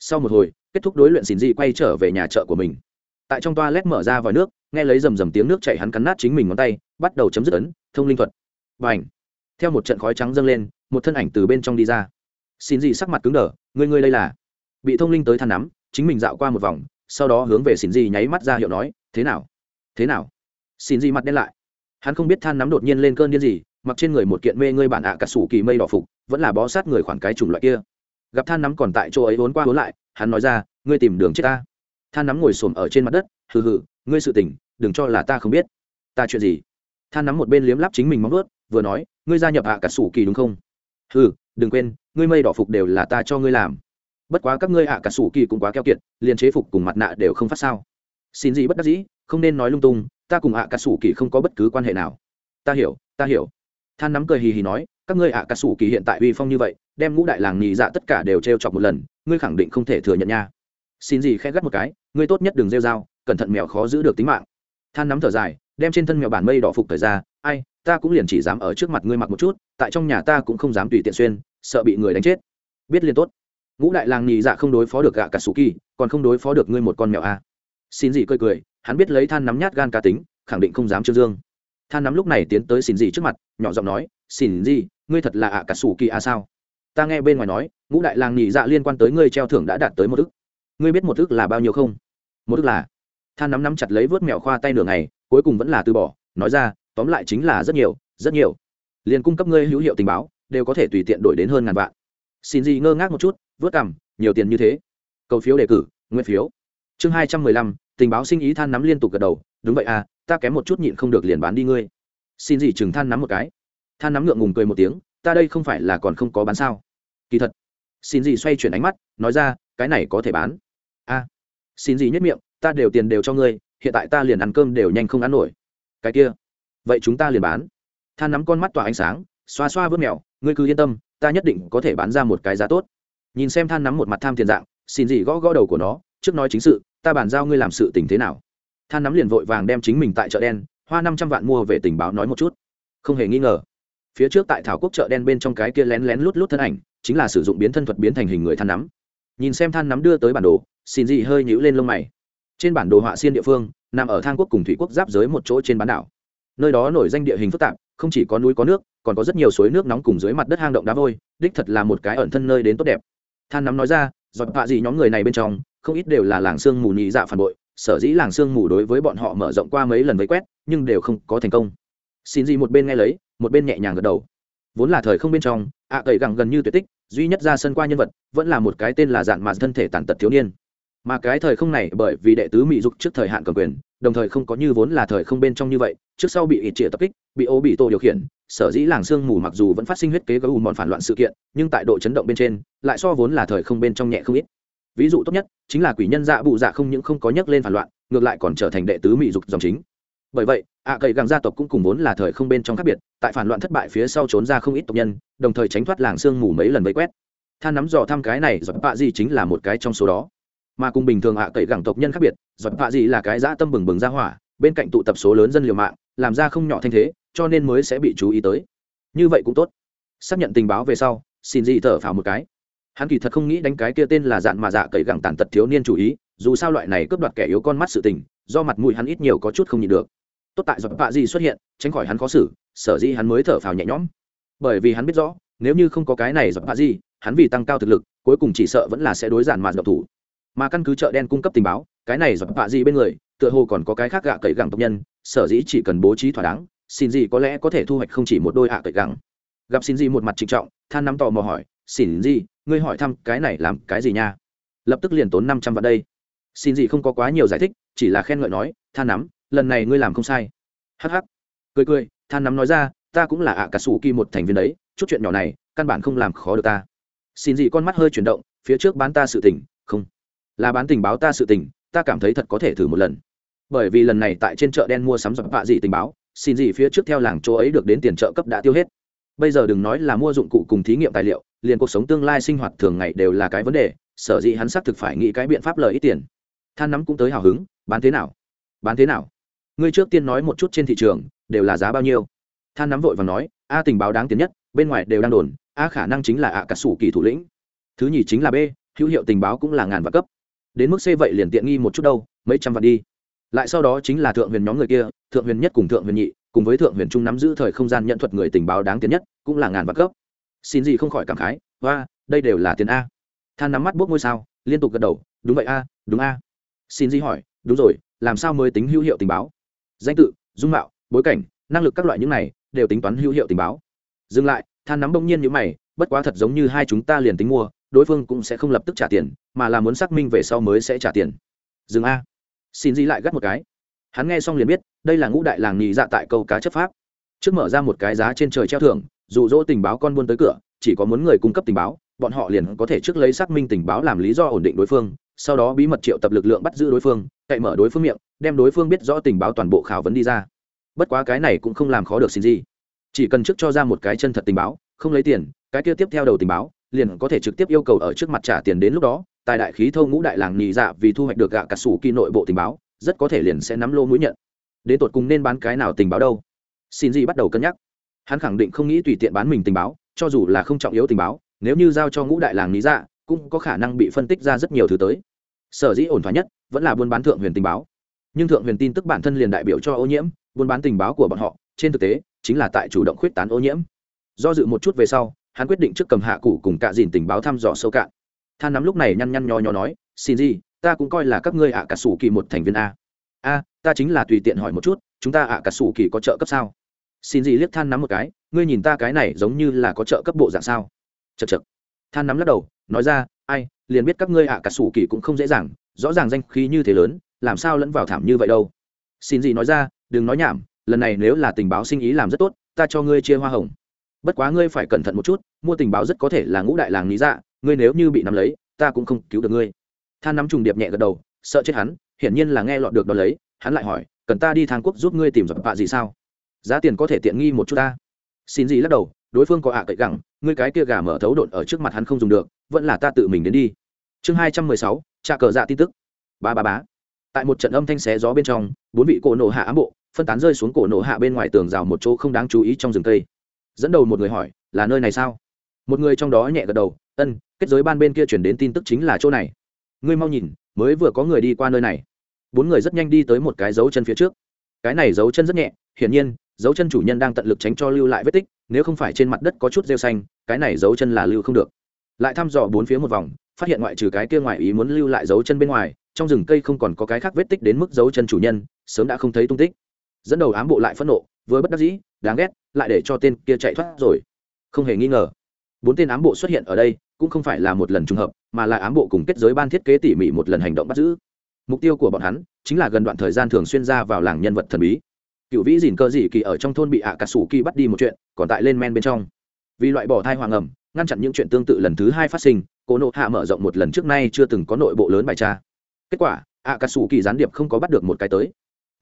A: Sau một hồi, kết thúc đối luyện xin di quay trở về nhà chợ của mình. Tại trong toa lét mở ra vòi nước nghe lấy rầm rầm tiếng nước chảy hắn cắn nát chính mình ngón tay, bắt đầu chấm dứt ấn, thông linh thuật. Và ảnh theo một trận khói trắng dâng lên, một thân ảnh từ bên trong đi ra. Xin gì sắc mặt cứng đờ, ngươi ngươi đây là? Bị thông linh tới than nắm, chính mình dạo qua một vòng, sau đó hướng về xin gì nháy mắt ra hiệu nói, thế nào? Thế nào? Xin gì mặt đen lại. Hắn không biết than nắm đột nhiên lên cơn điên gì, mặc trên người một kiện mê ngươi bản ạ cả sủ kỳ mây đỏ phục, vẫn là bó sát người khoảng cái chủng loại kia. Gặp than nắm còn tại chỗ ấy vốn qua vốn lại, hắn nói ra, ngươi tìm đường chết ta. Than nắm ngồi xổm ở trên mặt đất, hừ hừ ngươi sự tình, đừng cho là ta không biết. Ta chuyện gì? Than nắm một bên liếm lắp chính mình móng ướt vừa nói, ngươi gia nhập hạ cả sủ kỳ đúng không? Hừ, đừng quên, ngươi mây đỏ phục đều là ta cho ngươi làm. Bất quá các ngươi hạ cả sủ kỳ cũng quá keo kiệt, liền chế phục cùng mặt nạ đều không phát sao. Xin gì bất đắc dĩ, không nên nói lung tung, ta cùng hạ cả sủ kỳ không có bất cứ quan hệ nào. Ta hiểu ta hiểu. Than nắm cười hì hì nói, các ngươi hạ cả sủ kỳ hiện tại uy phong như vậy, đem ngũ đại làng nhì dạ tất cả đều t chọc một lần, ngươi khẳng định không thể thừa nhận nha. Xin gì khẽ gắt một cái, ngươi tốt nhất đừng rêu dao cẩn thận mèo khó giữ được tính mạng. Than nắm thở dài, đem trên thân mèo bản mây đỏ phục thời ra, ai, ta cũng liền chỉ dám ở trước mặt ngươi mặc một chút, tại trong nhà ta cũng không dám tùy tiện xuyên, sợ bị người đánh chết. Biết liền tốt. Ngũ đại làng nhì dạ không đối phó được gạ cả sủ kỳ còn không đối phó được ngươi một con mèo à. xin gì cười cười, hắn biết lấy than nắm nhát gan cá tính, khẳng định không dám trương dương. Than nắm lúc này tiến tới xin gì trước mặt, nhỏ giọng nói, xin gì, ngươi thật là ạ cả sủ kỳ à sao? Ta nghe bên ngoài nói, ngũ đại làng nhì dạ liên quan tới ngươi treo thưởng đã đạt tới một ức. Ngươi biết một ức là bao nhiêu không? Một ức là than nắm nắm chặt lấy vớt mèo khoa tay nửa ngày, cuối cùng vẫn là từ bỏ, nói ra, tóm lại chính là rất nhiều rất nhiều. Liền cung cấp ngươi hữu hiệu tình báo, đều có thể tùy tiện đổi đến hơn ngàn vạn. Xin gì ngơ ngác một chút, vớt cằm, nhiều tiền như thế. Cầu phiếu đề cử, nguyên phiếu. Chương hai trăm mười lăm, tình báo sinh ý than nắm liên tục gật đầu, đúng vậy à ta kém một chút nhịn không được liền bán đi ngươi. Xin gì chừng than nắm một cái. Than nắm ngượng ngùng cười một tiếng, ta đây không phải là còn không có bán sao? Kỳ thật. Xin gì xoay chuyển ánh mắt, nói ra, cái này có thể bán. A xin gì nhất miệng ta đều tiền đều cho ngươi, hiện tại ta liền ăn cơm đều nhanh không ăn nổi. Cái kia, vậy chúng ta liền bán. Than nắm con mắt tỏa ánh sáng, xoa xoa vớt mèo ngươi cứ yên tâm, ta nhất định có thể bán ra một cái giá tốt. Nhìn xem than nắm một mặt tham tiền dạng, xin gì gõ gõ đầu của nó, trước nói chính sự, ta bàn giao ngươi làm sự tình thế nào. Than nắm liền vội vàng đem chính mình tại chợ đen, hoa năm trăm vạn mua về tình báo nói một chút. Không hề nghi ngờ, phía trước tại thảo quốc chợ đen bên trong cái kia lén lén lút lút thân ảnh, chính là sử dụng biến thân thuật biến thành hình người than nắm. Nhìn xem than nắm đưa tới bản đồ, xin gì hơi nhũ lên lông mày trên bản đồ họa xiên địa phương, nằm ở thang quốc cùng thủy quốc giáp giới một chỗ trên bán đảo. Nơi đó nổi danh địa hình phức tạp, không chỉ có núi có nước, còn có rất nhiều suối nước nóng cùng dưới mặt đất hang động đá vôi, đích thật là một cái ẩn thân nơi đến tốt đẹp. Than nắm nói ra, giọt họa gì nhóm người này bên trong, không ít đều là làng sương mù nhị dạ phản bội, sở dĩ làng sương mù đối với bọn họ mở rộng qua mấy lần vây quét, nhưng đều không có thành công. Xin gì một bên nghe lấy, một bên nhẹ nhàng gật đầu. Vốn là thời không bên trong, ạ à cậy gẳng gần như tuyệt tích, duy nhất ra sân qua nhân vật, vẫn là một cái tên là dạn mà thân thể tàn tật thiếu niên mà cái thời không này bởi vì đệ tứ mỹ dục trước thời hạn cầm quyền, đồng thời không có như vốn là thời không bên trong như vậy, trước sau bị ít trịa tập kích, bị ô bị tô điều khiển, sở dĩ làng sương mù mặc dù vẫn phát sinh huyết kế gấu mòn phản loạn sự kiện, nhưng tại độ chấn động bên trên, lại so vốn là thời không bên trong nhẹ không ít. Ví dụ tốt nhất, chính là quỷ nhân dạ bụ dạ không những không có nhắc lên phản loạn, ngược lại còn trở thành đệ tứ mỹ dục dòng chính. Bởi vậy, ạ à cậy gàng gia tộc cũng cùng vốn là thời không bên trong khác biệt, tại phản loạn thất bại phía sau trốn ra không ít tộc nhân, đồng thời tránh thoát làng sương mù mấy lần vây quét. Than nắm dò thăm cái này dọc bạ gì chính là một cái trong số đó mà cùng bình thường hạ à cậy gẳng tộc nhân khác biệt, giọt bạ gì là cái dã tâm bừng bừng ra hỏa, bên cạnh tụ tập số lớn dân liều mạng, làm ra không nhỏ thanh thế, cho nên mới sẽ bị chú ý tới. Như vậy cũng tốt. Xác nhận tình báo về sau, xin gì thở phào một cái. Hắn kỳ thật không nghĩ đánh cái kia tên là dạn mà dạ cậy gẳng tàn tật thiếu niên chủ ý, dù sao loại này cướp đoạt kẻ yếu con mắt sự tình, do mặt mũi hắn ít nhiều có chút không nhịn được. Tốt tại giọt bạ gì xuất hiện, tránh khỏi hắn khó xử, sở dĩ hắn mới thở phào nhẹ nhõm. Bởi vì hắn biết rõ, nếu như không có cái này giọt bạ gì, hắn vì tăng cao thực lực, cuối cùng chỉ sợ vẫn là sẽ đối giản mà giọt thủ mà căn cứ chợ đen cung cấp tình báo cái này do bạ gì bên người tựa hồ còn có cái khác gạ cậy gẳng tộc nhân sở dĩ chỉ cần bố trí thỏa đáng xin gì có lẽ có thể thu hoạch không chỉ một đôi ạ cậy gẳng. Gặp xin gì một mặt trịnh trọng than nắm tò mò hỏi xin gì ngươi hỏi thăm cái này làm cái gì nha? Lập tức liền tốn năm trăm vạn đây. Xin gì không có quá nhiều giải thích chỉ là khen ngợi nói than nắm lần này ngươi làm không sai. Hắc hắc, cười cười than nắm nói ra ta cũng là ạ cả sủ kỳ một thành viên đấy chút chuyện nhỏ này căn bản không làm khó được ta. Xin gì con mắt hơi chuyển động phía trước bán ta sự tỉnh, không là bán tình báo ta sự tình, ta cảm thấy thật có thể thử một lần. Bởi vì lần này tại trên chợ đen mua sắm dọc vạ gì tình báo, xin gì phía trước theo làng chỗ ấy được đến tiền trợ cấp đã tiêu hết. Bây giờ đừng nói là mua dụng cụ cùng thí nghiệm tài liệu, liền cuộc sống tương lai sinh hoạt thường ngày đều là cái vấn đề, sở dĩ hắn xác thực phải nghĩ cái biện pháp lợi ít tiền. Than nắm cũng tới hào hứng, bán thế nào? Bán thế nào? Ngươi trước tiên nói một chút trên thị trường, đều là giá bao nhiêu? Than nắm vội và nói, a tình báo đáng tiền nhất, bên ngoài đều đang đồn, a khả năng chính là ạ cả sủ kỳ thủ lĩnh. Thứ nhì chính là b, hữu hiệu tình báo cũng là ngàn và cấp đến mức c vậy liền tiện nghi một chút đâu, mấy trăm vạn đi. Lại sau đó chính là thượng huyền nhóm người kia, thượng huyền nhất cùng thượng huyền nhị, cùng với thượng huyền trung nắm giữ thời không gian nhận thuật người tình báo đáng tiền nhất, cũng là ngàn vạn cấp xin gì không khỏi cảm khái hoa đây đều là tiền a. Than nắm mắt bốc ngôi sao, liên tục gật đầu, đúng vậy a, đúng a. Xin gì hỏi, đúng rồi, làm sao mới tính hữu hiệu tình báo? Danh tự, dung mạo, bối cảnh, năng lực các loại những này, đều tính toán hữu hiệu tình báo. Dừng lại, than nắm bỗng nhiên như mày, bất quá thật giống như hai chúng ta liền tính mua đối phương cũng sẽ không lập tức trả tiền, mà là muốn xác minh về sau mới sẽ trả tiền. Dừng a. Xin Di lại gắt một cái. Hắn nghe xong liền biết, đây là ngũ đại làng nhì dạ tại câu cá chấp pháp. Trước mở ra một cái giá trên trời treo thưởng, dụ dỗ tình báo con buôn tới cửa, chỉ có muốn người cung cấp tình báo, bọn họ liền có thể trước lấy xác minh tình báo làm lý do ổn định đối phương, sau đó bí mật triệu tập lực lượng bắt giữ đối phương, cậy mở đối phương miệng, đem đối phương biết rõ tình báo toàn bộ khảo vấn đi ra. Bất quá cái này cũng không làm khó được xin gì chỉ cần trước cho ra một cái chân thật tình báo, không lấy tiền, cái kia tiếp theo đầu tình báo liền có thể trực tiếp yêu cầu ở trước mặt trả tiền đến lúc đó, tài đại khí thâu ngũ đại làng nhị dạ vì thu hoạch được gạ cà sủ kỳ nội bộ tình báo, rất có thể liền sẽ nắm lô mũi nhận. Đến tột cùng nên bán cái nào tình báo đâu? Xin gì bắt đầu cân nhắc. Hắn khẳng định không nghĩ tùy tiện bán mình tình báo, cho dù là không trọng yếu tình báo, nếu như giao cho ngũ đại làng lý dạ cũng có khả năng bị phân tích ra rất nhiều thứ tới. Sở dĩ ổn thỏa nhất, vẫn là buôn bán thượng huyền tình báo. Nhưng thượng huyền tin tức bản thân liền đại biểu cho ô nhiễm, buôn bán tình báo của bọn họ, trên thực tế, chính là tại chủ động khuyết tán ô nhiễm. Do dự một chút về sau hắn quyết định trước cầm hạ cụ cùng cạ dìn tình báo thăm dò sâu cạn. Than nắm lúc này nhăn nhăn nho nhỏ nói, xin gì, ta cũng coi là các ngươi ạ cả sủ kỳ một thành viên a. A, ta chính là tùy tiện hỏi một chút, chúng ta ạ cả sủ kỳ có trợ cấp sao? Xin gì liếc than nắm một cái, ngươi nhìn ta cái này giống như là có trợ cấp bộ dạng sao? Chật chật than nắm lắc đầu, nói ra, ai, liền biết các ngươi ạ cả sủ kỳ cũng không dễ dàng, rõ ràng danh khí như thế lớn, làm sao lẫn vào thảm như vậy đâu? Xin gì nói ra, đừng nói nhảm, lần này nếu là tình báo sinh ý làm rất tốt, ta cho ngươi chia hoa hồng bất quá ngươi phải cẩn thận một chút, mua tình báo rất có thể là ngũ đại làng lý dạ ngươi nếu như bị nắm lấy, ta cũng không cứu được ngươi. Than nắm trùng điệp nhẹ gật đầu, sợ chết hắn, hiển nhiên là nghe lọt được đ ó lấy, hắn lại hỏi, cần ta đi thang quốc giúp ngươi tìm dập bạ gì sao? Giá tiền có thể tiện nghi một chút ta. Xin gì lắc đầu, đối phương có ạ cậy gẳng, ngươi cái kia gà mở thấu đột ở trước mặt hắn không dùng được, vẫn là ta tự mình đến đi. Chương hai trăm mười sáu trà cờ dạ tin tức. Ba ba bá tại một trận âm thanh xé gió bên trong, bốn vị cổ nổ hạ ám bộ, phân tán rơi xuống cổ nổ hạ bên ngoài tường rào một chỗ không đáng chú ý trong rừng cây dẫn đầu một người hỏi, là nơi này sao? Một người trong đó nhẹ gật đầu, ân, kết giới ban bên kia chuyển đến tin tức chính là chỗ này. Ngươi mau nhìn, mới vừa có người đi qua nơi này. Bốn người rất nhanh đi tới một cái dấu chân phía trước. Cái này dấu chân rất nhẹ, hiển nhiên, dấu chân chủ nhân đang tận lực tránh cho lưu lại vết tích, nếu không phải trên mặt đất có chút rêu xanh, cái này dấu chân là lưu không được. Lại thăm dò bốn phía một vòng, phát hiện ngoại trừ cái kia ngoại ý muốn lưu lại dấu chân bên ngoài, trong rừng cây không còn có cái khác vết tích đến mức dấu chân chủ nhân, sớm đã không thấy tung tích. Dẫn đầu ám bộ lại phẫn nộ với bất đắc dĩ, đáng ghét, lại để cho tên kia chạy thoát rồi. Không hề nghi ngờ. Bốn tên ám bộ xuất hiện ở đây, cũng không phải là một lần trùng hợp, mà là ám bộ cùng kết giới ban thiết kế tỉ mỉ một lần hành động bắt giữ. Mục tiêu của bọn hắn chính là gần đoạn thời gian thường xuyên ra vào làng nhân vật thần bí. Cựu vĩ dìn cơ dị kỳ ở trong thôn bị ạ cà sủ kỳ bắt đi một chuyện, còn tại lên men bên trong. Vì loại bỏ thai hoàng ẩm, ngăn chặn những chuyện tương tự lần thứ hai phát sinh cô nộ hạ mở rộng một lần trước nay chưa từng có nội bộ lớn bài tra. Kết quả, ạ cà sủ kỳ gián điệp không có bắt được một cái tới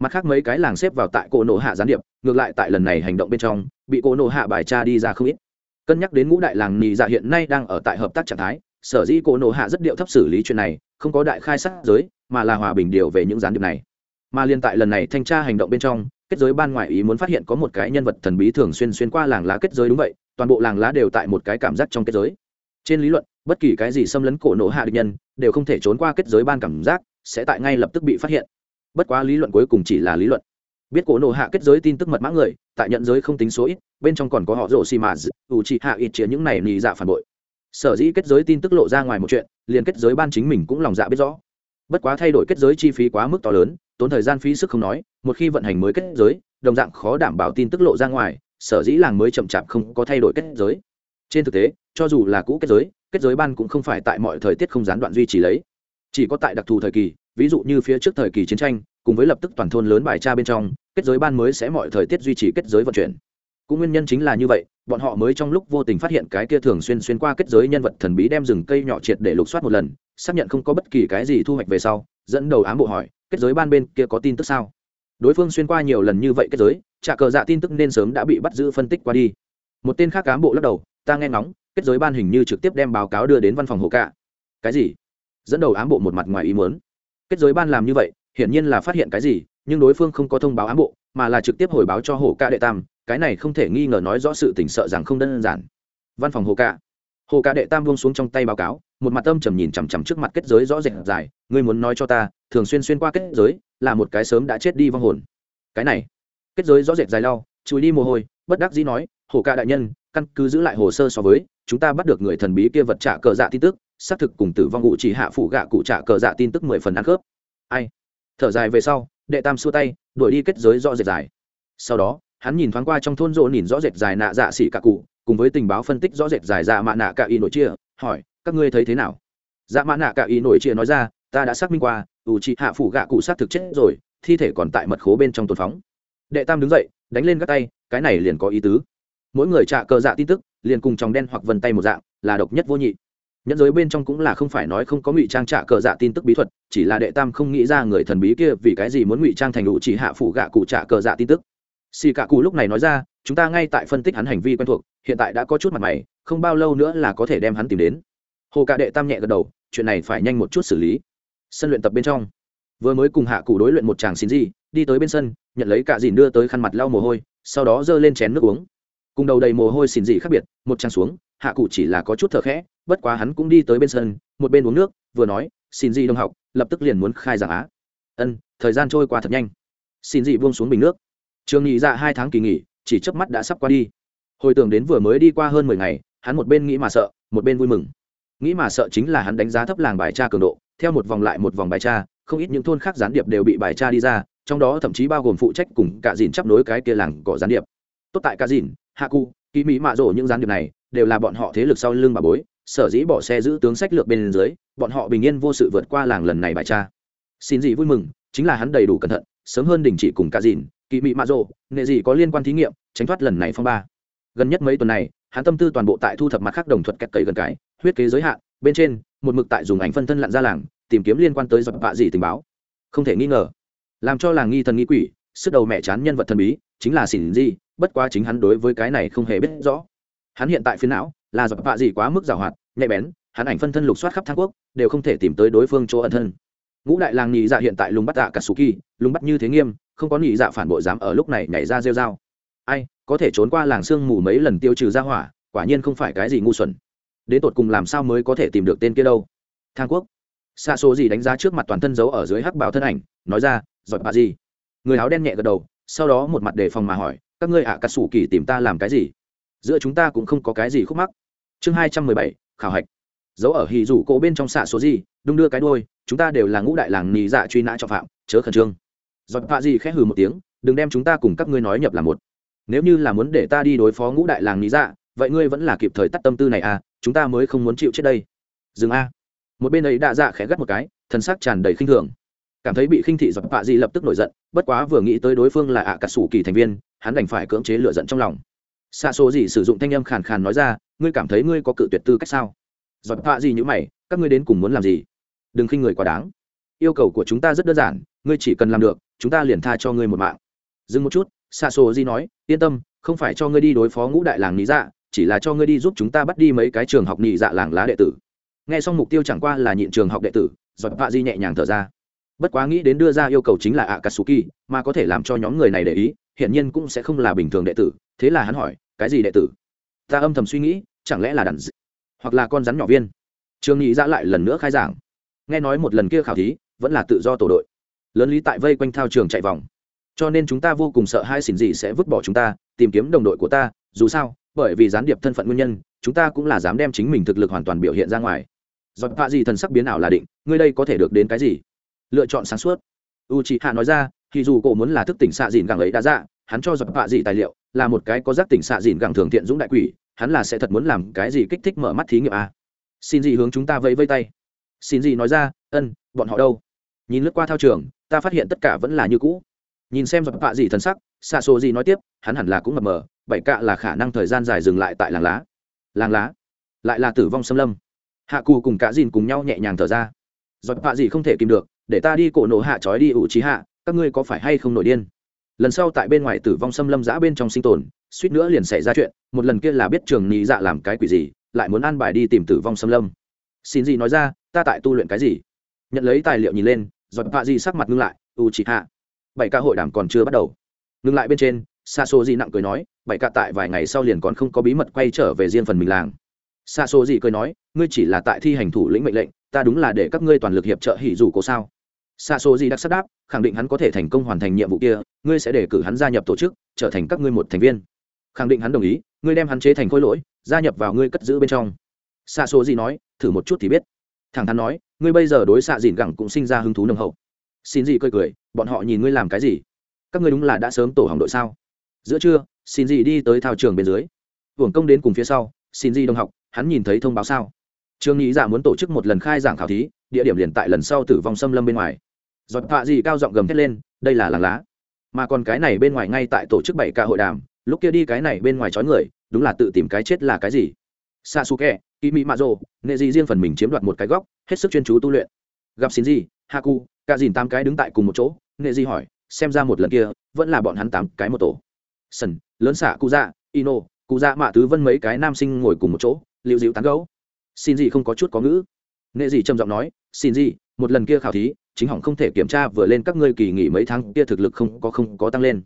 A: mặt khác mấy cái làng xếp vào tại cô nộ hạ gián điệp, ngược lại tại lần này hành động bên trong, bị cô nộ hạ bài tra đi ra không ít. Cân nhắc đến ngũ đại làng nì dạ hiện nay đang ở tại hợp tác trạng thái, sở dĩ cô nộ hạ rất điệu thấp xử lý chuyện này, không có đại khai sát giới, mà là hòa bình điều về những gián điệp này. Mà liên tại lần này thanh tra hành động bên trong, kết giới ban ngoại ý muốn phát hiện có một cái nhân vật thần bí thường xuyên xuyên qua làng lá kết giới đúng vậy, toàn bộ làng lá đều tại một cái cảm giác trong kết giới. Trên lý luận, bất kỳ cái gì xâm lấn cổ nổ hạ địch nhân, đều không thể trốn qua kết giới ban cảm giác, sẽ tại ngay lập tức bị phát hiện bất quá lý luận cuối cùng chỉ là lý luận. Biết cổ nổ hạ kết giới tin tức mật mã người, tại nhận giới không tính số ít, bên trong còn có họ rổ xì mà ủ chỉ hạ ít chĩa những này nì dạ phản bội. Sở dĩ kết giới tin tức lộ ra ngoài một chuyện, liền kết giới ban chính mình cũng lòng dạ biết rõ. Bất quá thay đổi kết giới chi phí quá mức to lớn, tốn thời gian phí sức không nói, một khi vận hành mới kết giới, đồng dạng khó đảm bảo tin tức lộ ra ngoài, sở dĩ làng mới chậm chạp không có thay đổi kết giới. Trên thực tế, cho dù là cũ kết giới kết giới ban cũng không phải tại mọi thời tiết không gián đoạn duy trì lấy. Chỉ có tại đặc thù thời kỳ ví dụ như phía trước thời kỳ chiến tranh, cùng với lập tức toàn thôn lớn bài tra bên trong, kết giới ban mới sẽ mọi thời tiết duy trì kết giới vận chuyển. Cũng nguyên nhân chính là như vậy, bọn họ mới trong lúc vô tình phát hiện cái kia thường xuyên xuyên qua kết giới nhân vật thần bí đem rừng cây nhỏ triệt để lục soát một lần, xác nhận không có bất kỳ cái gì thu hoạch về sau, dẫn đầu ám bộ hỏi, kết giới ban bên kia có tin tức sao? Đối phương xuyên qua nhiều lần như vậy kết giới, trả cờ dạ tin tức nên sớm đã bị bắt giữ phân tích qua đi. Một tên khác cán bộ lắc đầu, ta nghe ngóng, kết giới ban hình như trực tiếp đem báo cáo đưa đến văn phòng hồ cạ. Cái gì? Dẫn đầu ám bộ một mặt ngoài ý muốn kết giới ban làm như vậy, hiển nhiên là phát hiện cái gì, nhưng đối phương không có thông báo ám bộ, mà là trực tiếp hồi báo cho hồ ca đệ tam, cái này không thể nghi ngờ nói rõ sự tỉnh sợ rằng không đơn giản. Văn phòng hồ ca. Hồ ca đệ tam buông xuống trong tay báo cáo, một mặt âm trầm nhìn chằm chằm trước mặt kết giới rõ rệt dài, ngươi muốn nói cho ta, thường xuyên xuyên qua kết giới, là một cái sớm đã chết đi vong hồn. Cái này, kết giới rõ rệt dài lau, chùi đi mồ hôi, bất đắc dĩ nói, hồ ca đại nhân, căn cứ giữ lại hồ sơ so với, chúng ta bắt được người thần bí kia vật trả cờ dạ tin tức xác thực cùng tử vong ngụ chỉ hạ phụ gạ cụ trả cờ dạ tin tức mười phần ăn khớp. Ai? Thở dài về sau, đệ tam xua tay, đuổi đi kết giới rõ rệt dài. Sau đó, hắn nhìn thoáng qua trong thôn rộ nhìn rõ rệt dài nạ dạ xỉ cả cụ, cùng với tình báo phân tích rõ rệt dài dạ mạ nạ cả y nội chia, hỏi, các ngươi thấy thế nào? Dạ mạ nạ cả y nội chia nói ra, ta đã xác minh qua, ủ chị hạ phủ gạ cụ xác thực chết rồi, thi thể còn tại mật khố bên trong tồn phóng. Đệ tam đứng dậy, đánh lên các tay, cái này liền có ý tứ. Mỗi người trạ cờ dạ tin tức, liền cùng tròng đen hoặc vân tay một dạng, là độc nhất vô nhị nhẫn giới bên trong cũng là không phải nói không có ngụy trang trạ cờ dạ tin tức bí thuật, chỉ là đệ tam không nghĩ ra người thần bí kia vì cái gì muốn ngụy trang thành ủ chỉ hạ phủ gạ cụ trạ cờ dạ tin tức. Xì cả cụ lúc này nói ra, chúng ta ngay tại phân tích hắn hành vi quen thuộc, hiện tại đã có chút mặt mày, không bao lâu nữa là có thể đem hắn tìm đến. Hồ cả đệ tam nhẹ gật đầu, chuyện này phải nhanh một chút xử lý. Sân luyện tập bên trong, vừa mới cùng hạ cụ đối luyện một chàng xin gì đi tới bên sân, nhận lấy cả dìn đưa tới khăn mặt lau mồ hôi, sau đó giơ lên chén nước uống. Cùng đầu đầy mồ hôi xin gì khác biệt, một trang xuống, hạ cụ chỉ là có chút thở khẽ bất quá hắn cũng đi tới bên sân, một bên uống nước, vừa nói, xin gì đông học, lập tức liền muốn khai giảng á. Ân, thời gian trôi qua thật nhanh. Xin gì buông xuống bình nước. Trường nghỉ dạ hai tháng kỳ nghỉ, chỉ chớp mắt đã sắp qua đi. Hồi tưởng đến vừa mới đi qua hơn mười ngày, hắn một bên nghĩ mà sợ, một bên vui mừng. Nghĩ mà sợ chính là hắn đánh giá thấp làng bài tra cường độ, theo một vòng lại một vòng bài tra, không ít những thôn khác gián điệp đều bị bài tra đi ra, trong đó thậm chí bao gồm phụ trách cùng cả dìn chấp nối cái kia làng cỏ gián điệp. Tốt tại cả dìn, hạ cụ kỳ mỹ mạ rổ những gián điệp này, đều là bọn họ thế lực sau lưng bà bối sở dĩ bỏ xe giữ tướng sách lược bên dưới, bọn họ bình yên vô sự vượt qua làng lần này bài cha. xin gì vui mừng, chính là hắn đầy đủ cẩn thận, sớm hơn đình chỉ cùng cả dìn, kỵ mị mạ rộ nệ gì có liên quan thí nghiệm, tránh thoát lần này phong ba. Gần nhất mấy tuần này, hắn tâm tư toàn bộ tại thu thập mặt khác đồng thuật kẹt cấy gần cái, huyết kế giới hạn, bên trên, một mực tại dùng ảnh phân thân lặn ra làng, tìm kiếm liên quan tới dọc bạ gì tình báo. Không thể nghi ngờ, làm cho làng nghi thần nghi quỷ, sức đầu mẹ chán nhân vật thần bí, chính là xỉn gì bất quá chính hắn đối với cái này không hề biết rõ. Hắn hiện tại phiến não là do bạ gì quá mức giàu hoạt, nhạy bén, hắn ảnh phân thân lục soát khắp thang quốc, đều không thể tìm tới đối phương chỗ ẩn thân. Ngũ đại làng nhị dạ hiện tại lùng bắt dạ cả suki lùng bắt như thế nghiêm, không có nhị dạ phản bội dám ở lúc này nhảy ra rêu dao ai, có thể trốn qua làng sương mù mấy lần tiêu trừ ra hỏa, quả nhiên không phải cái gì ngu xuẩn. Đến tột cùng làm sao mới có thể tìm được tên kia đâu? Thang quốc. Xa số gì đánh giá trước mặt toàn thân giấu ở dưới hắc bảo thân ảnh, nói ra giỏi bà gì? Người áo đen nhẹ gật đầu, sau đó một mặt đề phòng mà hỏi, các ngươi ạ à cà sủ kỳ tìm ta làm cái gì? Giữa chúng ta cũng không có cái gì khúc mắc chương hai trăm mười bảy, khảo hạch. Giấu ở hì rủ cổ bên trong xạ số gì, đung đưa cái đôi chúng ta đều là ngũ đại làng nì dạ truy nã trọng phạm, chớ khẩn trương. Giọt bạ gì khẽ hừ một tiếng, đừng đem chúng ta cùng các ngươi nói nhập là một. Nếu như là muốn để ta đi đối phó ngũ đại làng nì dạ vậy ngươi vẫn là kịp thời tắt tâm tư này à chúng ta mới không muốn chịu chết đây. Dừng a. Một bên ấy đạ dạ khẽ gắt một cái thân xác tràn đầy khinh thường. Cảm thấy bị khinh thị giọt bạ gì lập tức nổi giận, bất quá vừa nghĩ tới đối phương là ạ à cà sủ kỳ thành viên, hắn đành phải cưỡng chế lựa giận trong lòng xa số gì sử dụng thanh âm khàn khàn nói ra, ngươi cảm thấy ngươi có cự tuyệt tư cách sao? Giọt bạ gì như mày, các ngươi đến cùng muốn làm gì? Đừng khinh người quá đáng. Yêu cầu của chúng ta rất đơn giản, ngươi chỉ cần làm được, chúng ta liền tha cho ngươi một mạng. Dừng một chút xa số gì nói, yên tâm, không phải cho ngươi đi đối phó ngũ đại làng lý dạ chỉ là cho ngươi đi giúp chúng ta bắt đi mấy cái trường học nhị dạ làng lá đệ tử. Nghe xong mục tiêu chẳng qua là nhịn trường học đệ tử, giọt bạ di nhẹ nhàng thở ra. Bất quá nghĩ đến đưa ra yêu cầu chính là ạ katsuki mà có thể làm cho nhóm người này để ý, hiển nhiên cũng sẽ không là bình thường đệ tử, thế là hắn hỏi cái gì đệ tử? Ta âm thầm suy nghĩ, chẳng lẽ là đàn d... hoặc là con rắn nhỏ viên? Trường nhị ra dạ lại lần nữa khai giảng. Nghe nói một lần kia khảo thí, vẫn là tự do tổ đội. Lớn lý tại vây quanh thao trường chạy vòng. Cho nên chúng ta vô cùng sợ hai xỉn gì sẽ vứt bỏ chúng ta, tìm kiếm đồng đội của ta, dù sao, bởi vì gián điệp thân phận nguyên nhân, chúng ta cũng là dám đem chính mình thực lực hoàn toàn biểu hiện ra ngoài. Giọt vạ gì thần sắc biến ảo là định, ngươi đây có thể được đến cái gì? Lựa chọn sáng suốt. U chị hạ nói ra thì dù cổ muốn là thức tỉnh xạ dìn gẳng ấy đã ra, hắn cho giọt vạ gì tài liệu là một cái có giác tỉnh xạ dìn gẳng thường thiện dũng đại quỷ, hắn là sẽ thật muốn làm cái gì kích thích mở mắt thí nghiệm à. xin gì hướng chúng ta vẫy vây tay. Xin gì nói ra, ân, bọn họ đâu? Nhìn lướt qua thao trường, ta phát hiện tất cả vẫn là như cũ. Nhìn xem giọt vạ gì thần sắc xa xô gì nói tiếp, hắn hẳn là cũng mập mờ, bảy cạ là khả năng thời gian dài dừng lại tại làng lá. Làng lá? Lại là tử vong xâm lâm. Hạ cù cùng cả dìn cùng nhau nhẹ nhàng thở ra. Giọt bạ gì không thể kìm được, để ta đi cổ nổ hạ trói đi ủ trí hạ, các ngươi có phải hay không nổi điên? Lần sau tại bên ngoài tử vong xâm lâm giã bên trong sinh tồn, suýt nữa liền xảy ra chuyện, một lần kia là biết trường nhị dạ làm cái quỷ gì, lại muốn an bài đi tìm tử vong xâm lâm. Xin gì nói ra, ta tại tu luyện cái gì? Nhận lấy tài liệu nhìn lên, giọt bạ di sắc mặt ngưng lại, u chị hạ, bảy ca hội đàm còn chưa bắt đầu. Ngưng lại bên trên xa số gì nặng cười nói, bảy ca tại vài ngày sau liền còn không có bí mật quay trở về riêng phần mình làng. Xa số gì cười nói, ngươi chỉ là tại thi hành thủ lĩnh mệnh lệnh, ta đúng là để các ngươi toàn lực hiệp trợ hỉ dù cố sao? Xa số gì đặc sắc đáp, khẳng định hắn có thể thành công hoàn thành nhiệm vụ kia, ngươi sẽ để cử hắn gia nhập tổ chức, trở thành các ngươi một thành viên. Khẳng định hắn đồng ý, ngươi đem hắn chế thành khối lỗi, gia nhập vào ngươi cất giữ bên trong. Xa số gì nói, thử một chút thì biết. Thẳng thắn nói, ngươi bây giờ đối xạ dìn gẳng cũng sinh ra hứng thú nồng hậu. Xin gì cười cười, bọn họ nhìn ngươi làm cái gì? Các ngươi đúng là đã sớm tổ hỏng đội sao? Giữa trưa, xin gì đi tới thao trường bên dưới. Hưởng công đến cùng phía sau, xin gì đồng học, hắn nhìn thấy thông báo sao? Trường nghĩ giả dạ muốn tổ chức một lần khai giảng khảo thí, địa điểm liền tại lần sau tử vong xâm lâm bên ngoài giọt họa gì cao giọng gầm thét lên, đây là làng lá. Mà còn cái này bên ngoài ngay tại tổ chức bảy ca hội đàm, lúc kia đi cái này bên ngoài chói người, đúng là tự tìm cái chết là cái gì? Sasuke mạ mazo nghệ dị riêng phần mình chiếm đoạt một cái góc, hết sức chuyên chú tu luyện. Gặp xin gì, haku, cả dìn tám cái đứng tại cùng một chỗ, nghệ dị hỏi, xem ra một lần kia, vẫn là bọn hắn tám cái một tổ. Sần, lớn xạ cụ dạ ino cụ dạ mạ tứ vân mấy cái nam sinh ngồi cùng một chỗ liệu dịu tán gấu xin gì không có chút có ngữ. Nghệ dị trầm giọng nói, xin gì, một lần kia khảo thí chính hỏng không thể kiểm tra vừa lên các ngươi kỳ nghỉ mấy tháng kia thực lực không có không có tăng lên.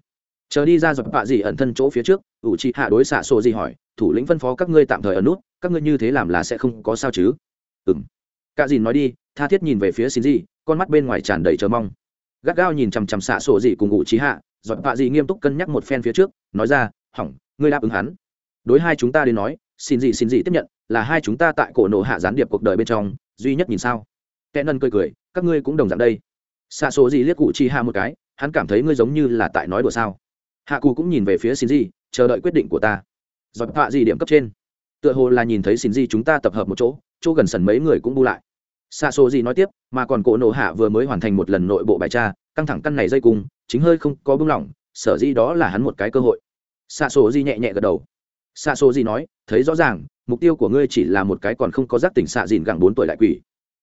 A: Chờ đi ra dọc bạ gì ẩn thân chỗ phía trước, ủ trị hạ đối xạ sổ gì hỏi, thủ lĩnh phân phó các ngươi tạm thời ở nút, các ngươi như thế làm là sẽ không có sao chứ? Ừng cả dìn nói đi, tha thiết nhìn về phía xin gì con mắt bên ngoài tràn đầy chờ mong. Gắt gao nhìn chằm chằm xạ sổ gì cùng ủ trí hạ dọc bạ gì nghiêm túc cân nhắc một phen phía trước, nói ra, hỏng, ngươi đáp ứng hắn. Đối hai chúng ta đến nói xin gì xin gì tiếp nhận, là hai chúng ta tại cổ nổ hạ gián điệp cuộc đời bên trong, duy nhất nhìn sao. Kẽ nân cười cười các ngươi cũng đồng dạng đây. Xạ số gì liếc cụ chi hạ một cái, hắn cảm thấy ngươi giống như là tại nói đùa sao. Hạ cụ cũng nhìn về phía xin gì chờ đợi quyết định của ta. Giọt họa gì điểm cấp trên? Tựa hồ là nhìn thấy xin gì chúng ta tập hợp một chỗ chỗ gần sần mấy người cũng bu lại. Xa số gì nói tiếp, mà còn cổ nổ hạ vừa mới hoàn thành một lần nội bộ bài tra, căng thẳng căn này dây cung, chính hơi không có bưng lỏng, sở dĩ đó là hắn một cái cơ hội. Xa số gì nhẹ nhẹ gật đầu. Xa số gì nói, thấy rõ ràng, mục tiêu của ngươi chỉ là một cái còn không có giác tỉnh xạ dìn gẳng bốn tuổi đại quỷ.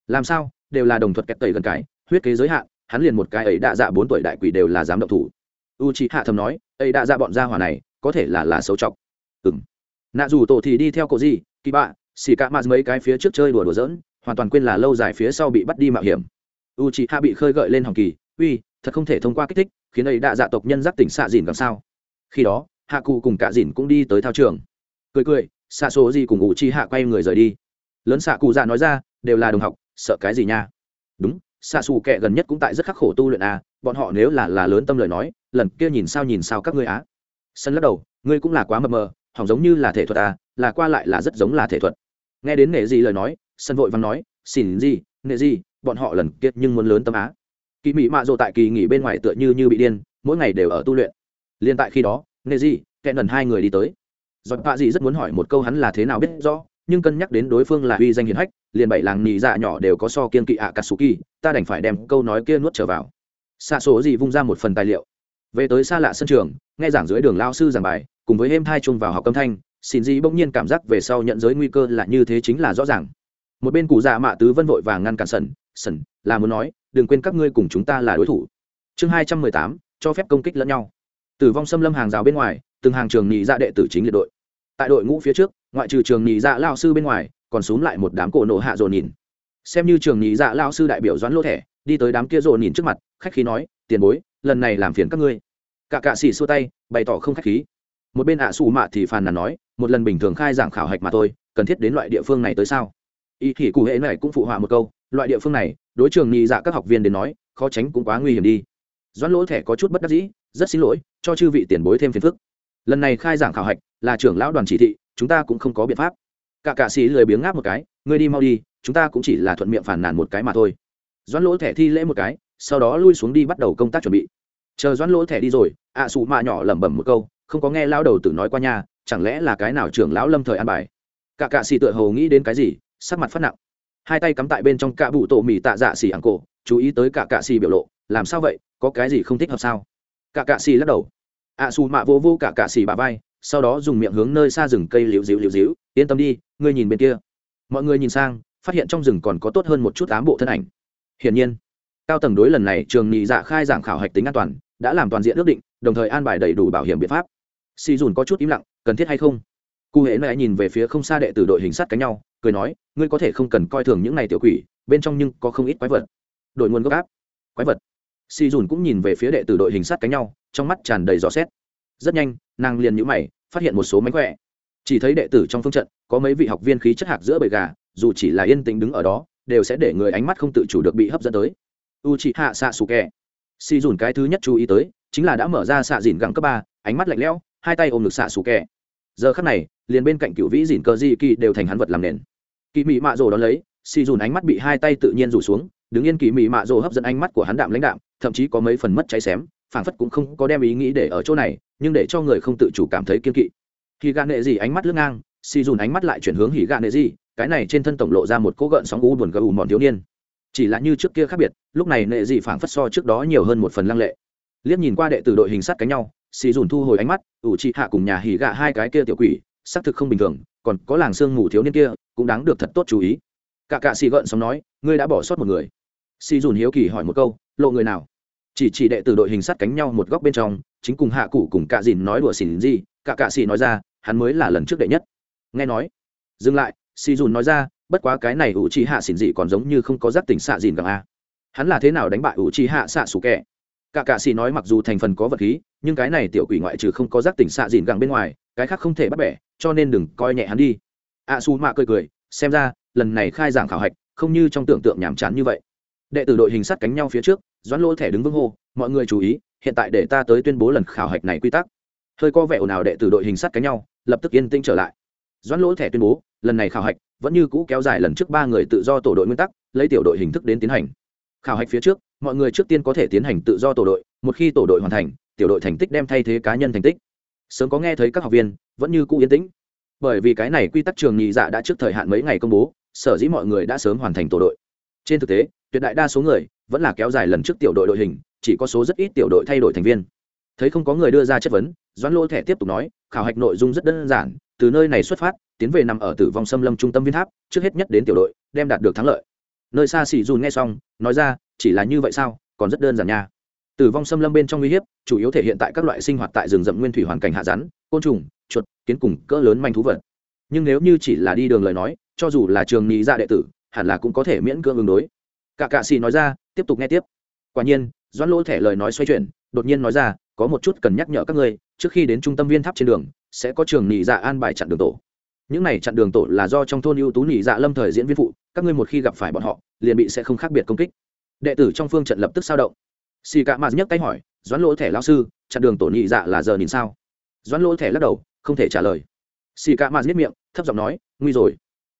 A: Làm sao? Đều là đồng thuật kẹt tẩy gần cái, huyết kế giới hạn, hắn liền một cái ấy đa dạ bốn tuổi đại quỷ đều là giám động thủ. U chị hạ thầm nói, ấy đa dạ bọn gia hỏa này, có thể là là xấu chọc. Ừng nạ dù tổ thì đi theo cậu gì kỳ bạ xì cạ mạt mấy cái phía trước chơi đùa đùa giỡn, hoàn toàn quên là lâu dài phía sau bị bắt đi mạo hiểm. U chị hạ bị khơi gợi lên hòng kỳ, uy, thật không thể thông qua kích thích, khiến ấy đa dạ tộc nhân giác tỉnh xạ dìn làm sao? Khi đó hạ cụ cùng cả dìn cũng đi tới thao trường. Cười cười xạ số gì cùng u chi hạ quay người rời đi. Lớn xạ cụ dạ nói ra, đều là đồng học sợ cái gì nha? Đúng xa xù kệ gần nhất cũng tại rất khắc khổ tu luyện à bọn họ nếu là là lớn tâm lời nói, lần kia nhìn sao nhìn sao các ngươi á. Sân lắc đầu, ngươi cũng là quá mập mờ, hỏng giống như là thể thuật à là qua lại là rất giống là thể thuật. Nghe đến nệ gì lời nói, sân vội văn nói, xin gì, nệ gì, bọn họ lần kia nhưng muốn lớn tâm á. Kỳ mỹ mạ dồ tại kỳ nghỉ bên ngoài tựa như như bị điên, mỗi ngày đều ở tu luyện. Liên tại khi đó, nệ gì kẹn lần hai người đi tới. Giọt bạ gì rất muốn hỏi một câu hắn là thế nào biết rõ nhưng cân nhắc đến đối phương là uy danh hiền hách, liền bảy làng nhì dạ nhỏ đều có so kiên kỵ ạ cà sù kỳ ta đành phải đem câu nói kia nuốt trở vào. Xa số gì vung ra một phần tài liệu. Về tới xa lạ sân trường, nghe giảng dưới đường lao sư giảng bài, cùng với êm thai chung vào học âm thanh, xin gì bỗng nhiên cảm giác về sau nhận giới nguy cơ là như thế chính là rõ ràng. Một bên cụ già mạ tứ vân vội vàng ngăn cản sần sần, là muốn nói, đừng quên các ngươi cùng chúng ta là đối thủ. Chương hai trăm mười tám, cho phép công kích lẫn nhau. Tử vong xâm lâm hàng rào bên ngoài, từng hàng trường nhị dạ đệ tử chính liệt đội. Tại đội ngũ phía trước ngoại trừ trường nhị dạ lao sư bên ngoài, còn xúm lại một đám cổ nộ hạ dồn nhìn. Xem như trường nhị dạ lao sư đại biểu doãn lỗ thẻ, đi tới đám kia dồn nhìn trước mặt, khách khí nói, tiền bối, lần này làm phiền các ngươi. Cả cạ xỉ xua tay, bày tỏ không khách khí. Một bên ạ à xù mạ thì phàn nàn nói, một lần bình thường khai giảng khảo hạch mà thôi, cần thiết đến loại địa phương này tới sao? Ý thì cụ hệ này cũng phụ họa một câu, loại địa phương này, đối trường nhị dạ các học viên đến nói, khó tránh cũng quá nguy hiểm đi. Doãn lỗ thẻ có chút bất đắc dĩ, rất xin lỗi, cho chư vị tiền bối thêm phiền phức. Lần này khai giảng khảo hạch là trưởng lão đoàn chỉ thị chúng ta cũng không có biện pháp. Cả cạ sĩ lười biếng ngáp một cái, ngươi đi mau đi, chúng ta cũng chỉ là thuận miệng phản nàn một cái mà thôi. Doãn lỗ thẻ thi lễ một cái, sau đó lui xuống đi bắt đầu công tác chuẩn bị. Chờ doãn lỗ thẻ đi rồi, ạ à xù mạ nhỏ lẩm bẩm một câu, không có nghe lao đầu tử nói qua nhà chẳng lẽ là cái nào trưởng lão lâm thời an bài? Cả cạ xì tựa hồ nghĩ đến cái gì, sắc mặt phát nặng. Hai tay cắm tại bên trong cạ bụ tổ mì tạ dạ xì ảng cổ, chú ý tới cả cạ xì biểu lộ, làm sao vậy, có cái gì không thích hợp sao? Cả cạ xì lắc đầu. Ạ à xù mạ vô vô cả cạ xì bà vai sau đó dùng miệng hướng nơi xa rừng cây liễu dịu liễu dịu yên tâm đi, ngươi nhìn bên kia. Mọi người nhìn sang, phát hiện trong rừng còn có tốt hơn một chút ám bộ thân ảnh. Hiển nhiên, cao tầng đối lần này trường nhị dạ khai giảng khảo hạch tính an toàn, đã làm toàn diện ước định, đồng thời an bài đầy đủ bảo hiểm biện pháp. Si dùn có chút im lặng, cần thiết hay không? Cụ hễ mẹ nhìn về phía không xa đệ tử đội hình sát cánh nhau, cười nói, ngươi có thể không cần coi thường những này tiểu quỷ, bên trong nhưng có không ít quái vật. Đội nguồn gốc áp, quái vật. Si dùn cũng nhìn về phía đệ tử đội hình sát cánh nhau, trong mắt tràn đầy dò xét. Rất nhanh, nàng liền nhũ mày phát hiện một số mánh khỏe. Chỉ thấy đệ tử trong phương trận, có mấy vị học viên khí chất hạc giữa bầy gà, dù chỉ là yên tĩnh đứng ở đó, đều sẽ để người ánh mắt không tự chủ được bị hấp dẫn tới. U chị hạ xạ xù kẹ si dùn cái thứ nhất chú ý tới, chính là đã mở ra xạ dìn gẳng cấp ba, ánh mắt lạnh lẽo, hai tay ôm ngực xạ xù kẹ giờ khắc này, liền bên cạnh cựu vĩ dìn cơ di kỳ đều thành hắn vật làm nền. Kỳ mị mạ rồ đón lấy si dùn ánh mắt bị hai tay tự nhiên rủ xuống, đứng yên kỳ mị mạ rồ hấp dẫn ánh mắt của hắn đạm lãnh đạm, thậm chí có mấy phần mất cháy xém phảng phất cũng không có đem ý nghĩ để ở chỗ này, nhưng để cho người không tự chủ cảm thấy kiên kỵ. Khi gạ nệ gì ánh mắt lướt ngang si dùn ánh mắt lại chuyển hướng hỉ gạ nệ gì cái này trên thân tổng lộ ra một cỗ gợn sóng u buồn gờ ù mòn thiếu niên. Chỉ là như trước kia khác biệt, lúc này nệ gì phảng phất so trước đó nhiều hơn một phần lăng lệ. Liếc nhìn qua đệ tử đội hình sát cánh nhau xì dùn thu hồi ánh mắt ủ trị hạ cùng nhà hỉ gạ hai cái kia tiểu quỷ, xác thực không bình thường, còn có làng sương mù thiếu niên kia, cũng đáng được thật tốt chú ý. Cả cạ xì gợn sóng nói, ngươi đã bỏ sót một người. Xì dùn hiếu kỳ hỏi một câu, lộ người nào? Chỉ chỉ đệ tử đội hình sát cánh nhau một góc bên trong, chính cùng hạ cụ cùng cạ dìn nói đùa xỉn gì cả cạ xỉ nói ra, hắn mới là lần trước đệ nhất. Nghe nói, dừng lại, xì dùn nói ra, bất quá cái này ủ trì hạ xỉn gì còn giống như không có giác tỉnh xạ dìn gặng a hắn là thế nào đánh bại ủ trì hạ xạ sủ kẹ cả cạ xỉ nói mặc dù thành phần có vật khí, nhưng cái này tiểu quỷ ngoại trừ không có giác tỉnh xạ dìn gặng bên ngoài, cái khác không thể bắt bẻ, cho nên đừng coi nhẹ hắn đi. A su mạ cười cười, xem ra, lần này khai giảng khảo hạch, không như trong tưởng tượng nhàm chán như vậy. Đệ tử đội hình sát cánh nhau phía trước doãn lỗ thẻ đứng vững hô, mọi người chú ý, hiện tại để ta tới tuyên bố lần khảo hạch này quy tắc. Hơi có vẻ ồn ào đệ tử đội hình sát cánh nhau, lập tức yên tĩnh trở lại. Doãn lỗ thẻ tuyên bố, lần này khảo hạch vẫn như cũ kéo dài lần trước ba người tự do tổ đội nguyên tắc, lấy tiểu đội hình thức đến tiến hành. Khảo hạch phía trước, mọi người trước tiên có thể tiến hành tự do tổ đội, một khi tổ đội hoàn thành, tiểu đội thành tích đem thay thế cá nhân thành tích. Sớm có nghe thấy các học viên, vẫn như cũ yên tĩnh. Bởi vì cái này quy tắc trường nhị dạ đã trước thời hạn mấy ngày công bố, sở dĩ mọi người đã sớm hoàn thành tổ đội. Trên thực tế, tuyệt đại đa số người vẫn là kéo dài lần trước tiểu đội đội hình, chỉ có số rất ít tiểu đội thay đổi thành viên. Thấy không có người đưa ra chất vấn, doãn lỗ thẻ tiếp tục nói, khảo hạch nội dung rất đơn giản, từ nơi này xuất phát, tiến về nằm ở tử vong xâm lâm trung tâm viên tháp trước hết nhất đến tiểu đội, đem đạt được thắng lợi. Nơi xa xì dùn nghe xong, nói ra, chỉ là như vậy sao, còn rất đơn giản nha. Tử vong xâm lâm bên trong uy hiếp, chủ yếu thể hiện tại các loại sinh hoạt tại rừng rậm nguyên thủy hoàn cảnh hạ rắn, côn trùng, chuột, kiến cùng cỡ lớn manh thú vật. Nhưng nếu như chỉ là đi đường lời nói, cho dù là trường nhị gia đệ tử, hẳn là cũng có thể miễn cưỡng ứng đối cả cạ xì nói ra, tiếp tục nghe tiếp. Quả nhiên, doãn lỗ thẻ lời nói xoay chuyển, đột nhiên nói ra, có một chút cần nhắc nhở các ngươi, trước khi đến trung tâm viên tháp trên đường, sẽ có trường nhị dạ an bài chặn đường tổ. Những này chặn đường tổ là do trong thôn ưu tú nhị dạ lâm thời diễn viên phụ, các ngươi một khi gặp phải bọn họ, liền bị sẽ không khác biệt công kích. Đệ tử trong phương trận lập tức sao động. Xì cạ mạt nhấc tay hỏi, doãn lỗ thẻ lao sư, chặn đường tổ nhị dạ là giờ nhìn sao? Doãn lỗ thẻ lắc đầu, không thể trả lời. Xì cạ mạt nhất miệng, thấp giọng nói, nguy rồi.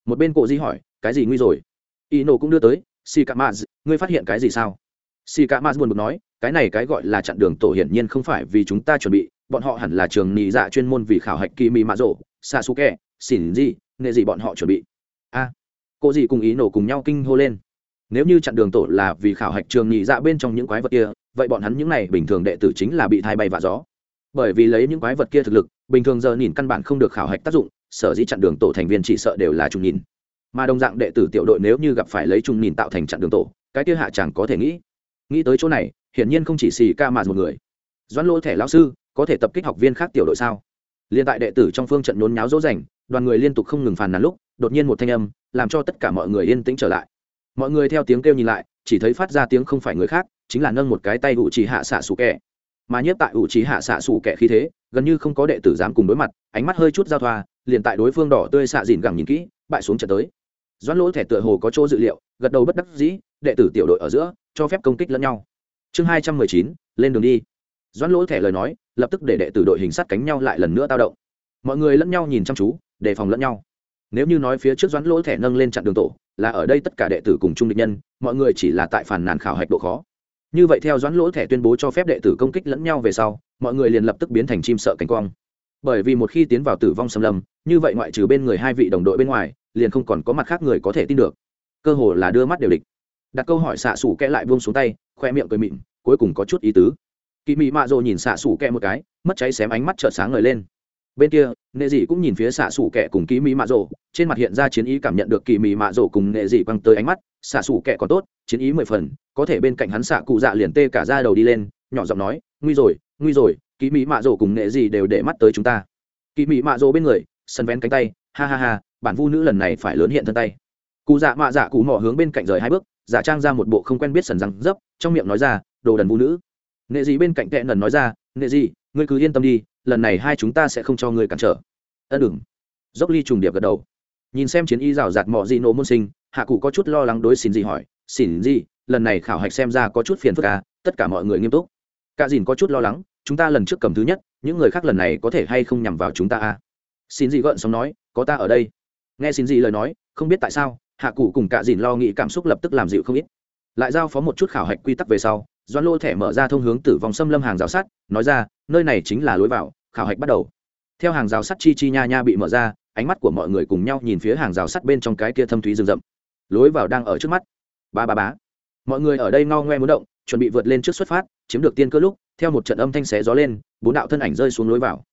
A: Một bên cổ di hỏi, cái gì nguy rồi? Y nổ cũng đưa tới xì cạ mạt ngươi phát hiện cái gì sao? Xì cạ mạt buồn bực nói cái này cái gọi là chặn đường tổ hiển nhiên không phải vì chúng ta chuẩn bị bọn họ hẳn là trường nhị dạ chuyên môn vì khảo hạch kỳ mị mạ rộ xa su kẹ xỉn gì nghệ gì bọn họ chuẩn bị. A à, cô gì cùng ý nổ cùng nhau kinh hô lên. Nếu như chặn đường tổ là vì khảo hạch trường nhị dạ bên trong những quái vật kia vậy bọn hắn những này bình thường đệ tử chính là bị thay bay và gió. Bởi vì lấy những quái vật kia thực lực bình thường giờ nhìn căn bản không được khảo hạch tác dụng sở dĩ chặn đường tổ thành viên chỉ sợ đều là trùng nhìn mà đồng dạng đệ tử tiểu đội nếu như gặp phải lấy trùng nhìn tạo thành chặn đường tổ cái kia hạ chẳng có thể nghĩ. Nghĩ tới chỗ này hiển nhiên không chỉ xì ca mà một người. Doãn lỗ thẻ lão sư có thể tập kích học viên khác tiểu đội sao? Liên tại đệ tử trong phương trận nhốn nháo dỗ dành đoàn người liên tục không ngừng phàn nàn lúc đột nhiên một thanh âm làm cho tất cả mọi người yên tĩnh trở lại. Mọi người theo tiếng kêu nhìn lại chỉ thấy phát ra tiếng không phải người khác chính là nâng một cái tay ủ trì hạ xạ sủ kẻ, mà nhất tại ủ trì hạ xạ sủ kẻ khí thế gần như không có đệ tử dám cùng đối mặt ánh mắt hơi chút giao thoa liền tại đối phương đỏ tươi xạ dìn gẳng nhìn kỹ bại xuống trận tới doãn lỗ thẻ tựa hồ có chỗ dự liệu, gật đầu bất đắc dĩ, đệ tử tiểu đội ở giữa, cho phép công kích lẫn nhau. Chương hai trăm mười chín, lên đường đi. Doãn lỗ thẻ lời nói, lập tức để đệ tử đội hình sát cánh nhau lại lần nữa tao động. Mọi người lẫn nhau nhìn chăm chú, đề phòng lẫn nhau. Nếu như nói phía trước doãn lỗ thẻ nâng lên chặn đường tổ, là ở đây tất cả đệ tử cùng chung địch nhân, mọi người chỉ là tại phản nàn khảo hạch độ khó. Như vậy theo doãn lỗ thẻ tuyên bố cho phép đệ tử công kích lẫn nhau về sau, mọi người liền lập tức biến thành chim sợ cánh quang. Bởi vì một khi tiến vào tử vong xâm lâm, như vậy ngoại trừ bên người hai vị đồng đội bên ngoài liền không còn có mặt khác người có thể tin được. Cơ hồ là đưa mắt đều địch. Đặt câu hỏi xạ xủ kẽ lại buông xuống tay, khoe miệng cười mịn, cuối cùng có chút ý tứ. Kỳ mị mạ rồ nhìn xạ xủ kẹ một cái, mất cháy xém ánh mắt trợn sáng ngời lên. Bên kia, nệ dị cũng nhìn phía xạ xủ kẹ cùng kỳ mị mạ rồ, trên mặt hiện ra chiến ý cảm nhận được kỳ mị mạ rồ cùng nệ dị quăng tới ánh mắt, xạ xủ kẹ còn tốt, chiến ý mười phần, có thể bên cạnh hắn xạ cụ dạ liền tê cả ra đầu đi lên, nhỏ giọng nói, nguy rồi nguy rồi kỳ mị mạ rồ cùng nệ dị đều để mắt tới chúng ta. Kỳ mị mạ rồ bên người sân vén cánh tay, ha ha ha bản vu nữ lần này phải lớn hiện thân tay. Cụ dạ mạ dạ cụ mỏ hướng bên cạnh rời hai bước, giả trang ra một bộ không quen biết sần răng dấp, trong miệng nói ra, đồ đần vu nữ. Nghệ gì bên cạnh tệ nần nói ra nghệ gì ngươi cứ yên tâm đi, lần này hai chúng ta sẽ không cho ngươi cản trở. Ân đừng. Dốc ly trùng điệp gật đầu. Nhìn xem chiến y rào rạt mọ gì nổ môn sinh, hạ cụ có chút lo lắng đối xin gì hỏi xin gì lần này khảo hạch xem ra có chút phiền phức à tất cả mọi người nghiêm túc. Cả dìn có chút lo lắng, chúng ta lần trước cầm thứ nhất, những người khác lần này có thể hay không nhằm vào chúng ta à? Xin gì gợn xong nói, có ta ở đây nghe xin gì lời nói, không biết tại sao, hạ cụ cùng cả dìn lo nghĩ cảm xúc lập tức làm dịu không ít. Lại giao phó một chút khảo hạch quy tắc về sau doan lô thẻ mở ra thông hướng tử vong xâm lâm hàng rào sắt, nói ra, nơi này chính là lối vào, khảo hạch bắt đầu. Theo hàng rào sắt chi chi nha nha bị mở ra, ánh mắt của mọi người cùng nhau nhìn phía hàng rào sắt bên trong cái kia thâm thúy rừng rậm. Lối vào đang ở trước mắt. Ba ba bá mọi người ở đây ngao ngoe muốn động, chuẩn bị vượt lên trước xuất phát, chiếm được tiên cơ lúc, theo một trận âm thanh xé gió lên, bốn đạo thân ảnh rơi xuống lối vào.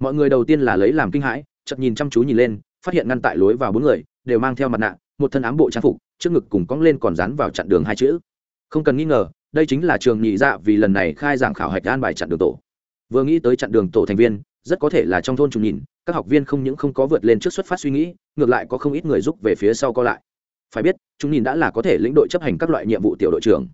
A: Mọi người đầu tiên là lấy làm kinh hãi, chợt nhìn chăm chú nhìn lên phát hiện ngăn tại lối vào bốn người, đều mang theo mặt nạ, một thân ám bộ trang phục, trước ngực cùng cong lên còn dán vào chặn đường hai chữ. Không cần nghi ngờ, đây chính là trường nhị dạ vì lần này khai giảng khảo hạch an bài chặn đường tổ. Vừa nghĩ tới chặn đường tổ thành viên, rất có thể là trong thôn trùng nhìn, các học viên không những không có vượt lên trước xuất phát suy nghĩ, ngược lại có không ít người giúp về phía sau co lại. Phải biết chúng nhìn đã là có thể lĩnh đội chấp hành các loại nhiệm vụ tiểu đội trưởng.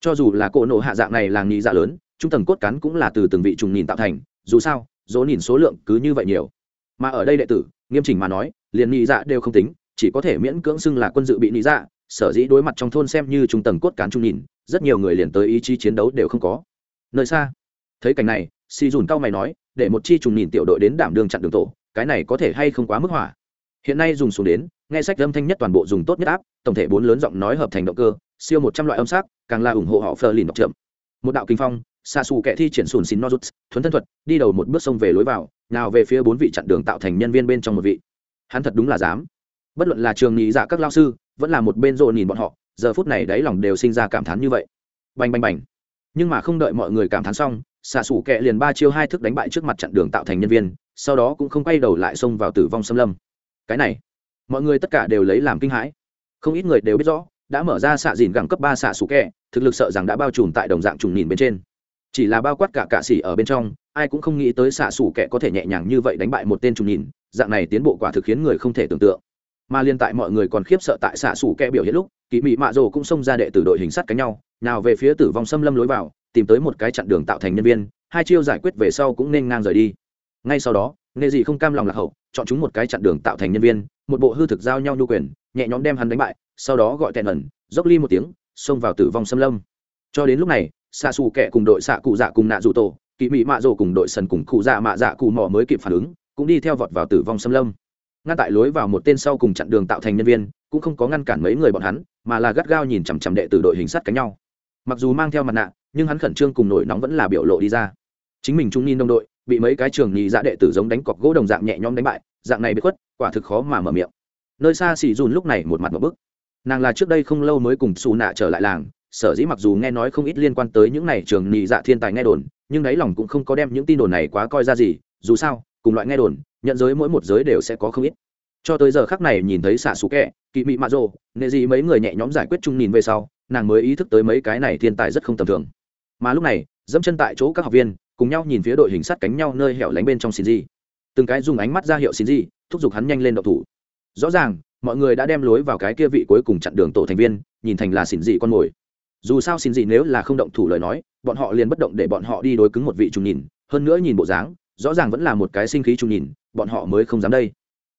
A: Cho dù là cỗ nổ hạ dạng này làng nhị dạ lớn, trung tầng cốt cán cũng là từ từng vị trùng nhìn tạo thành, dù sao, dỗ nhìn số lượng cứ như vậy nhiều. Mà ở đây đệ tử nghiêm chỉnh mà nói, liền nhị dạ đều không tính, chỉ có thể miễn cưỡng xưng là quân dự bị nhị dạ sở dĩ đối mặt trong thôn xem như trung tầng cốt cán trung nhìn, rất nhiều người liền tới ý chí chiến đấu đều không có. Nơi xa, thấy cảnh này si dùn cao mày nói, để một chi trùng nhìn tiểu đội đến đảm đường chặn đường tổ, cái này có thể hay không quá mức hỏa. Hiện nay dùng xuống đến, nghe sách âm thanh nhất toàn bộ dùng tốt nhất áp, tổng thể bốn lớn giọng nói hợp thành động cơ, siêu một trăm loại âm sắc, càng là ủng hộ họ phờ lìn đọc chậm. Một đạo kinh phong xa xù kẻ thi triển sùn xin nozuts, thuấn thân thuật, đi đầu một bước sông về lối vào, nào về phía bốn vị chặn đường tạo thành nhân viên bên trong một vị. Hắn thật đúng là dám. Bất luận là trường nghĩ giả dạ các lao sư, vẫn là một bên rộ nhìn bọn họ, giờ phút này đáy lòng đều sinh ra cảm thán như vậy. Bành bành bành. Nhưng mà không đợi mọi người cảm thán xong xạ xù kẹ liền ba chiêu hai thức đánh bại trước mặt chặn đường tạo thành nhân viên, sau đó cũng không quay đầu lại xông vào tử vong xâm lâm. Cái này, mọi người tất cả đều lấy làm kinh hãi. Không ít người đều biết rõ, đã mở ra xạ dìn gẳng cấp ba xạ xù kẹ thực lực sợ rằng đã bao trùm tại đồng dạng trùng nhìn bên trên chỉ là bao quát cả cạ xỉ ở bên trong, ai cũng không nghĩ tới xạ xù kẹ có thể nhẹ nhàng như vậy đánh bại một tên trùng nhìn, dạng này tiến bộ quả thực khiến người không thể tưởng tượng. Mà liên tại mọi người còn khiếp sợ tại xạ xù kẹ biểu hiện lúc kỳ mị mạ rồ cũng xông ra đệ tử đội hình sắt cánh nhau, nào về phía tử vong xâm lâm lối vào, tìm tới một cái chặn đường tạo thành nhân viên, hai chiêu giải quyết về sau cũng nên ngang rời đi. Ngay sau đó nghệ dị không cam lòng lạc hậu, chọn chúng một cái chặn đường tạo thành nhân viên, một bộ hư thực giao nhau nhu quyền, nhẹ nhõm đem hắn đánh bại, sau đó gọi tẹn ẩn, dốc ly một tiếng, xông vào tử vong xâm lâm. Cho đến lúc này xạ xù kẹ cùng đội xạ cụ dạ cùng nạ dù tổ, kỵ mị mạ rồ cùng đội sần cùng cụ dạ mạ dạ cụ mò mới kịp phản ứng, cũng đi theo vọt vào tử vong xâm lâm. Ngăn tại lối vào một tên sau cùng chặn đường tạo thành nhân viên, cũng không có ngăn cản mấy người bọn hắn, mà là gắt gao nhìn chằm chằm đệ tử đội hình sắt cánh nhau. Mặc dù mang theo mặt nạ, nhưng hắn khẩn trương cùng nổi nóng vẫn là biểu lộ đi ra. Chính mình trung niên đồng đội, bị mấy cái trường nhị dạ đệ tử giống đánh cọc gỗ đồng dạng nhẹ nhõm đánh bại, dạng này bị khuất, quả thực khó mà mở miệng. Nơi xa xì dùn lúc này một mặt một bức. Nàng là trước đây không lâu mới cùng xù nạ trở lại làng sở dĩ mặc dù nghe nói không ít liên quan tới những này trường nhị dạ thiên tài nghe đồn, nhưng đáy lòng cũng không có đem những tin đồn này quá coi ra gì, dù sao, cùng loại nghe đồn, nhận giới mỗi một giới đều sẽ có không ít. Cho tới giờ khắc này nhìn thấy xạ xú kẹ, kỵ mị mạ rồ, nệ gì mấy người nhẹ nhõm giải quyết chung nhìn về sau, nàng mới ý thức tới mấy cái này thiên tài rất không tầm thường. Mà lúc này, dẫm chân tại chỗ các học viên, cùng nhau nhìn phía đội hình sắt cánh nhau nơi hẻo lánh bên trong xin gì từng cái dùng ánh mắt ra hiệu xin gì thúc giục hắn nhanh lên đậu thủ. Rõ ràng, mọi người đã đem lối vào cái kia vị cuối cùng chặn đường tổ thành viên, nhìn thành là xin gì con mồi dù sao xin gì nếu là không động thủ lời nói, bọn họ liền bất động để bọn họ đi đối cứng một vị trùng nhìn, hơn nữa nhìn bộ dáng, rõ ràng vẫn là một cái sinh khí trùng nhìn, bọn họ mới không dám đây.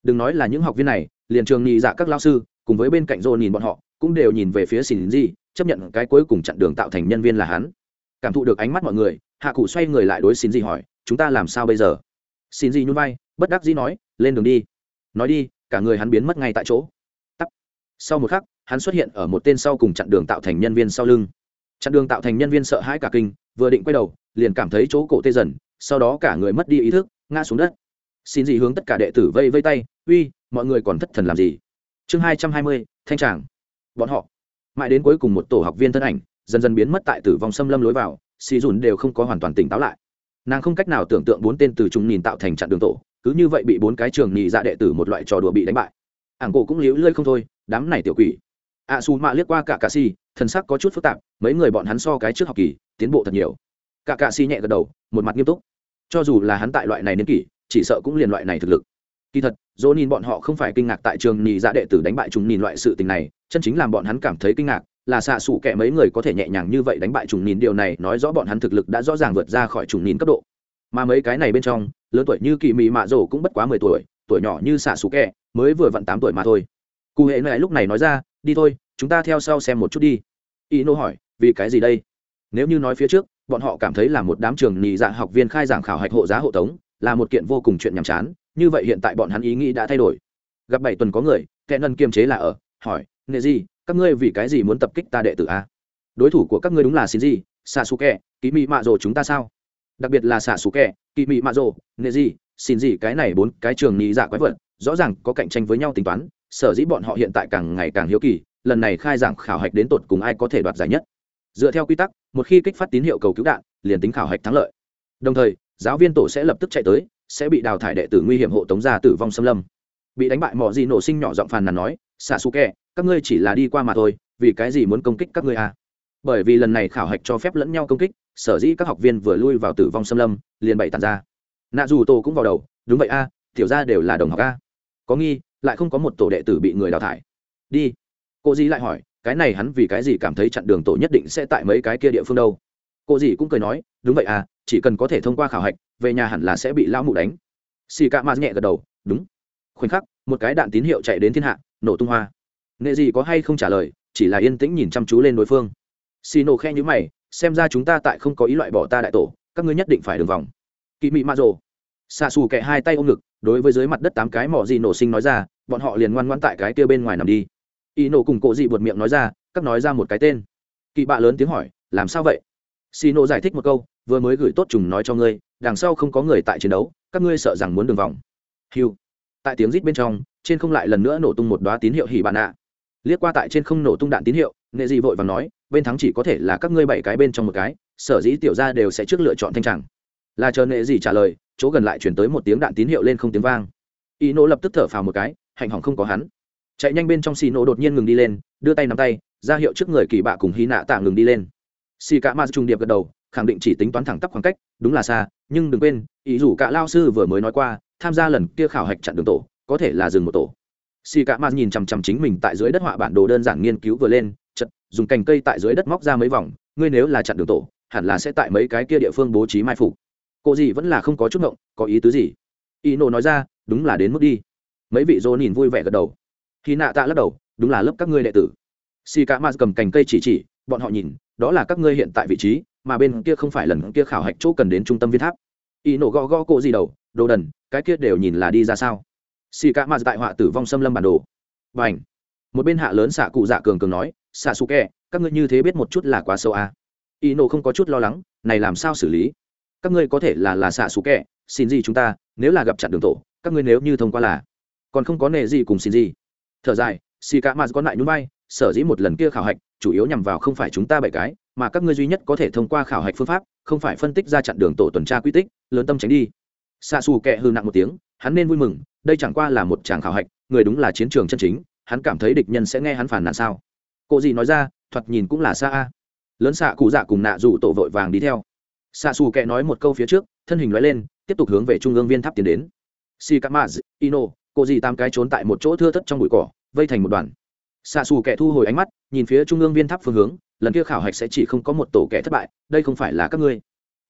A: Đừng nói là những học viên này, liền trường nhị dạ các lao sư, cùng với bên cạnh rô nhìn bọn họ, cũng đều nhìn về phía xin gì, chấp nhận cái cuối cùng chặn đường tạo thành nhân viên là hắn. Cảm thụ được ánh mắt mọi người, hạ cụ xoay người lại đối xin gì hỏi, chúng ta làm sao bây giờ? Xin gì nhún vai, bất đắc dĩ nói, lên đường đi. Nói đi, cả người hắn biến mất ngay tại chỗ. Tắt. Sau một khắc hắn xuất hiện ở một tên sau cùng chặn đường tạo thành nhân viên sau lưng. Chặn đường tạo thành nhân viên sợ hãi cả kinh, vừa định quay đầu, liền cảm thấy chỗ cổ tê dần, sau đó cả người mất đi ý thức, ngã xuống đất. Xin gì hướng tất cả đệ tử vây vây tay, uy, mọi người còn thất thần làm gì? Chương hai trăm hai mươi, thanh tràng. Bọn họ mãi đến cuối cùng một tổ học viên thân ảnh, dần dần biến mất tại tử vong xâm lâm lối vào xì dùn đều không có hoàn toàn tỉnh táo lại. Nàng không cách nào tưởng tượng bốn tên từ trung nhìn tạo thành chặn đường tổ, cứ như vậy bị bốn cái trường nhị dạ đệ tử một loại trò đùa bị đánh bại. Ảng cổ cũng liễu lơi không thôi, đám này tiểu quỷ ạ à, xù mạ liếc qua cả cà si thần sắc có chút phức tạp mấy người bọn hắn so cái trước học kỳ tiến bộ thật nhiều. Cả cà si nhẹ gật đầu một mặt nghiêm túc. Cho dù là hắn tại loại này niên kỷ chỉ sợ cũng liền loại này thực lực. Kỳ thật dỗ nhìn bọn họ không phải kinh ngạc tại trường nhì dạ đệ tử đánh bại trùng nhìn loại sự tình này chân chính làm bọn hắn cảm thấy kinh ngạc là xạ xủ kẻ mấy người có thể nhẹ nhàng như vậy đánh bại trùng nhìn điều này nói rõ bọn hắn thực lực đã rõ ràng vượt ra khỏi trùng nhìn cấp độ. Mà mấy cái này bên trong lớn tuổi như kỳ mị mạ rổ cũng bất quá mười tuổi tuổi nhỏ như xạ xù kẹ mới vừa vặn tám tuổi mà thôi. Cụ hệ này lúc này nói ra đi thôi, chúng ta theo sau xem một chút đi. Y nô hỏi, vì cái gì đây? Nếu như nói phía trước, bọn họ cảm thấy là một đám trường nhị dạ học viên khai giảng khảo hạch hộ giá hộ tống, là một kiện vô cùng chuyện nhàm chán, như vậy hiện tại bọn hắn ý nghĩ đã thay đổi. Gặp bảy tuần có người, kẻ ngân kiềm chế là ở, hỏi, nệ gì, các ngươi vì cái gì muốn tập kích ta đệ tử a? Đối thủ của các ngươi đúng là xin gì xạ xù kẹ ký mị mạ rồ chúng ta sao? Đặc biệt là xạ xù kẹ kỳ mị mạ rồ, nệ gì xin gì cái này bốn cái trường nhị dạ quái vật, rõ ràng có cạnh tranh với nhau tính toán sở dĩ bọn họ hiện tại càng ngày càng hiếu kỳ, lần này khai giảng khảo hạch đến tột cùng ai có thể đoạt giải nhất. Dựa theo quy tắc, một khi kích phát tín hiệu cầu cứu đạn, liền tính khảo hạch thắng lợi. Đồng thời, giáo viên tổ sẽ lập tức chạy tới, sẽ bị đào thải đệ tử nguy hiểm hộ tống ra tử vong xâm lâm. Bị đánh bại mỏ gì nổ sinh nhỏ giọng phàn nàn nói xạ xù kẹ các ngươi chỉ là đi qua mà thôi, vì cái gì muốn công kích các ngươi à? Bởi vì lần này khảo hạch cho phép lẫn nhau công kích, sở dĩ các học viên vừa lui vào tử vong xâm lâm, liền bày tàn ra. Nạ dù tô cũng vào đầu, đúng vậy a, tiểu ra đều là đồng học a. Có nghi lại không có một tổ đệ tử bị người đào thải. Đi. Cô dì lại hỏi, cái này hắn vì cái gì cảm thấy chặn đường tổ nhất định sẽ tại mấy cái kia địa phương đâu? Cô dì cũng cười nói, đúng vậy à chỉ cần có thể thông qua khảo hạch, về nhà hẳn là sẽ bị lão mụ đánh. Xì cạ mạt nhẹ gật đầu, đúng. Khoảnh khắc, một cái đạn tín hiệu chạy đến thiên hạ, nổ tung hoa. Nghệ gì có hay không trả lời, chỉ là yên tĩnh nhìn chăm chú lên đối phương. Xì nổ khe nhữ mày, xem ra chúng ta tại không có ý loại bỏ ta đại tổ, các ngươi nhất định phải đường vòng. Kỵ mị ma rồ xạ xù kẹ hai tay ôm ngực, đối với dưới mặt đất tám cái mỏ gì nổ sinh nói ra bọn họ liền ngoan ngoãn tại cái kia bên ngoài nằm đi. Y nổ cùng cổ dị buột miệng nói ra, các nói ra một cái tên. Kỵ bạ lớn tiếng hỏi, làm sao vậy? Xì nổ giải thích một câu, vừa mới gửi tốt trùng nói cho ngươi, đằng sau không có người tại chiến đấu, các ngươi sợ rằng muốn đường vòng. Hiu. Tại tiếng rít bên trong, trên không lại lần nữa nổ tung một đoá tín hiệu hỉ bạn ạ. Liếc qua tại trên không nổ tung đạn tín hiệu, nghệ dị vội và nói, bên thắng chỉ có thể là các ngươi bảy cái bên trong một cái, sở dĩ tiểu ra đều sẽ trước lựa chọn thanh chẳng. là chờ nghệ dị trả lời, chỗ gần lại chuyển tới một tiếng đạn tín hiệu lên không tiếng vang. Y nỗ lập tức thở phào một cái hạnh hỏng không có hắn. Chạy nhanh bên trong xì nổ đột nhiên ngừng đi lên, đưa tay nắm tay, ra hiệu trước người kỳ bạ cùng hy nạ tạ ngừng đi lên. Xì cả ma trung điệp gật đầu, khẳng định chỉ tính toán thẳng tắp khoảng cách, đúng là xa, nhưng đừng quên, ý dù cả lao sư vừa mới nói qua, tham gia lần kia khảo hạch chặn đường tổ, có thể là dừng một tổ. Xì cả ma nhìn chằm chằm chính mình tại dưới đất họa bản đồ đơn giản nghiên cứu vừa lên chật dùng cành cây tại dưới đất móc ra mấy vòng, ngươi nếu là chặn đường tổ, hẳn là sẽ tại mấy cái kia địa phương bố trí mai phục. Cô gì vẫn là không có chút ngộng, có ý tứ gì? Y nộ nói ra, đúng là đến mức đi mấy vị dô nhìn vui vẻ gật đầu. Khi nạ tạ lắc đầu, đúng là lớp các ngươi đệ tử. Si cả ma cầm cành cây chỉ chỉ, bọn họ nhìn, đó là các ngươi hiện tại vị trí, mà bên kia không phải lần kia khảo hạch chỗ cần đến trung tâm viên tháp. Y nổ gõ gõ cộ gì đầu, đồ đần, cái kia đều nhìn là đi ra sao. Si cả ma tại họa tử vong xâm lâm bản đồ. B à n h một bên hạ lớn xạ cụ dạ cường cường nói xạ xù kẹ các ngươi như thế biết một chút là quá sâu à. y nổ không có chút lo lắng, này làm sao xử lý? Các ngươi có thể là là xạ xù kẹ xin gì chúng ta, nếu là gặp chặn đường tổ, các ngươi nếu như thông qua là còn không có nề gì cùng xin gì. Thở dài, xì cả mà còn lại núi bay sở dĩ một lần kia khảo hạch, chủ yếu nhằm vào không phải chúng ta bảy cái, mà các ngươi duy nhất có thể thông qua khảo hạch phương pháp, không phải phân tích ra chặn đường tổ tuần tra quy tích, lớn tâm tránh đi. Xa xù kẹ hư nặng một tiếng, hắn nên vui mừng, đây chẳng qua là một tràng khảo hạch, người đúng là chiến trường chân chính, hắn cảm thấy địch nhân sẽ nghe hắn phản nàn sao. Cô gì nói ra, thoạt nhìn cũng là xa a. Lớn xạ cụ dạ cùng nạ rủ tổ vội vàng đi theo. Xạ xù kẹ nói một câu phía trước, thân hình nói lên, tiếp tục hướng về trung ương viên tháp tiến đến. Sikamaz ino cô dì tám cái trốn tại một chỗ thưa thất trong bụi cỏ, vây thành một đoàn. Xạ xù kẻ thu hồi ánh mắt, nhìn phía trung ương viên tháp phương hướng, lần kia khảo hạch sẽ chỉ không có một tổ kẻ thất bại, đây không phải là các ngươi.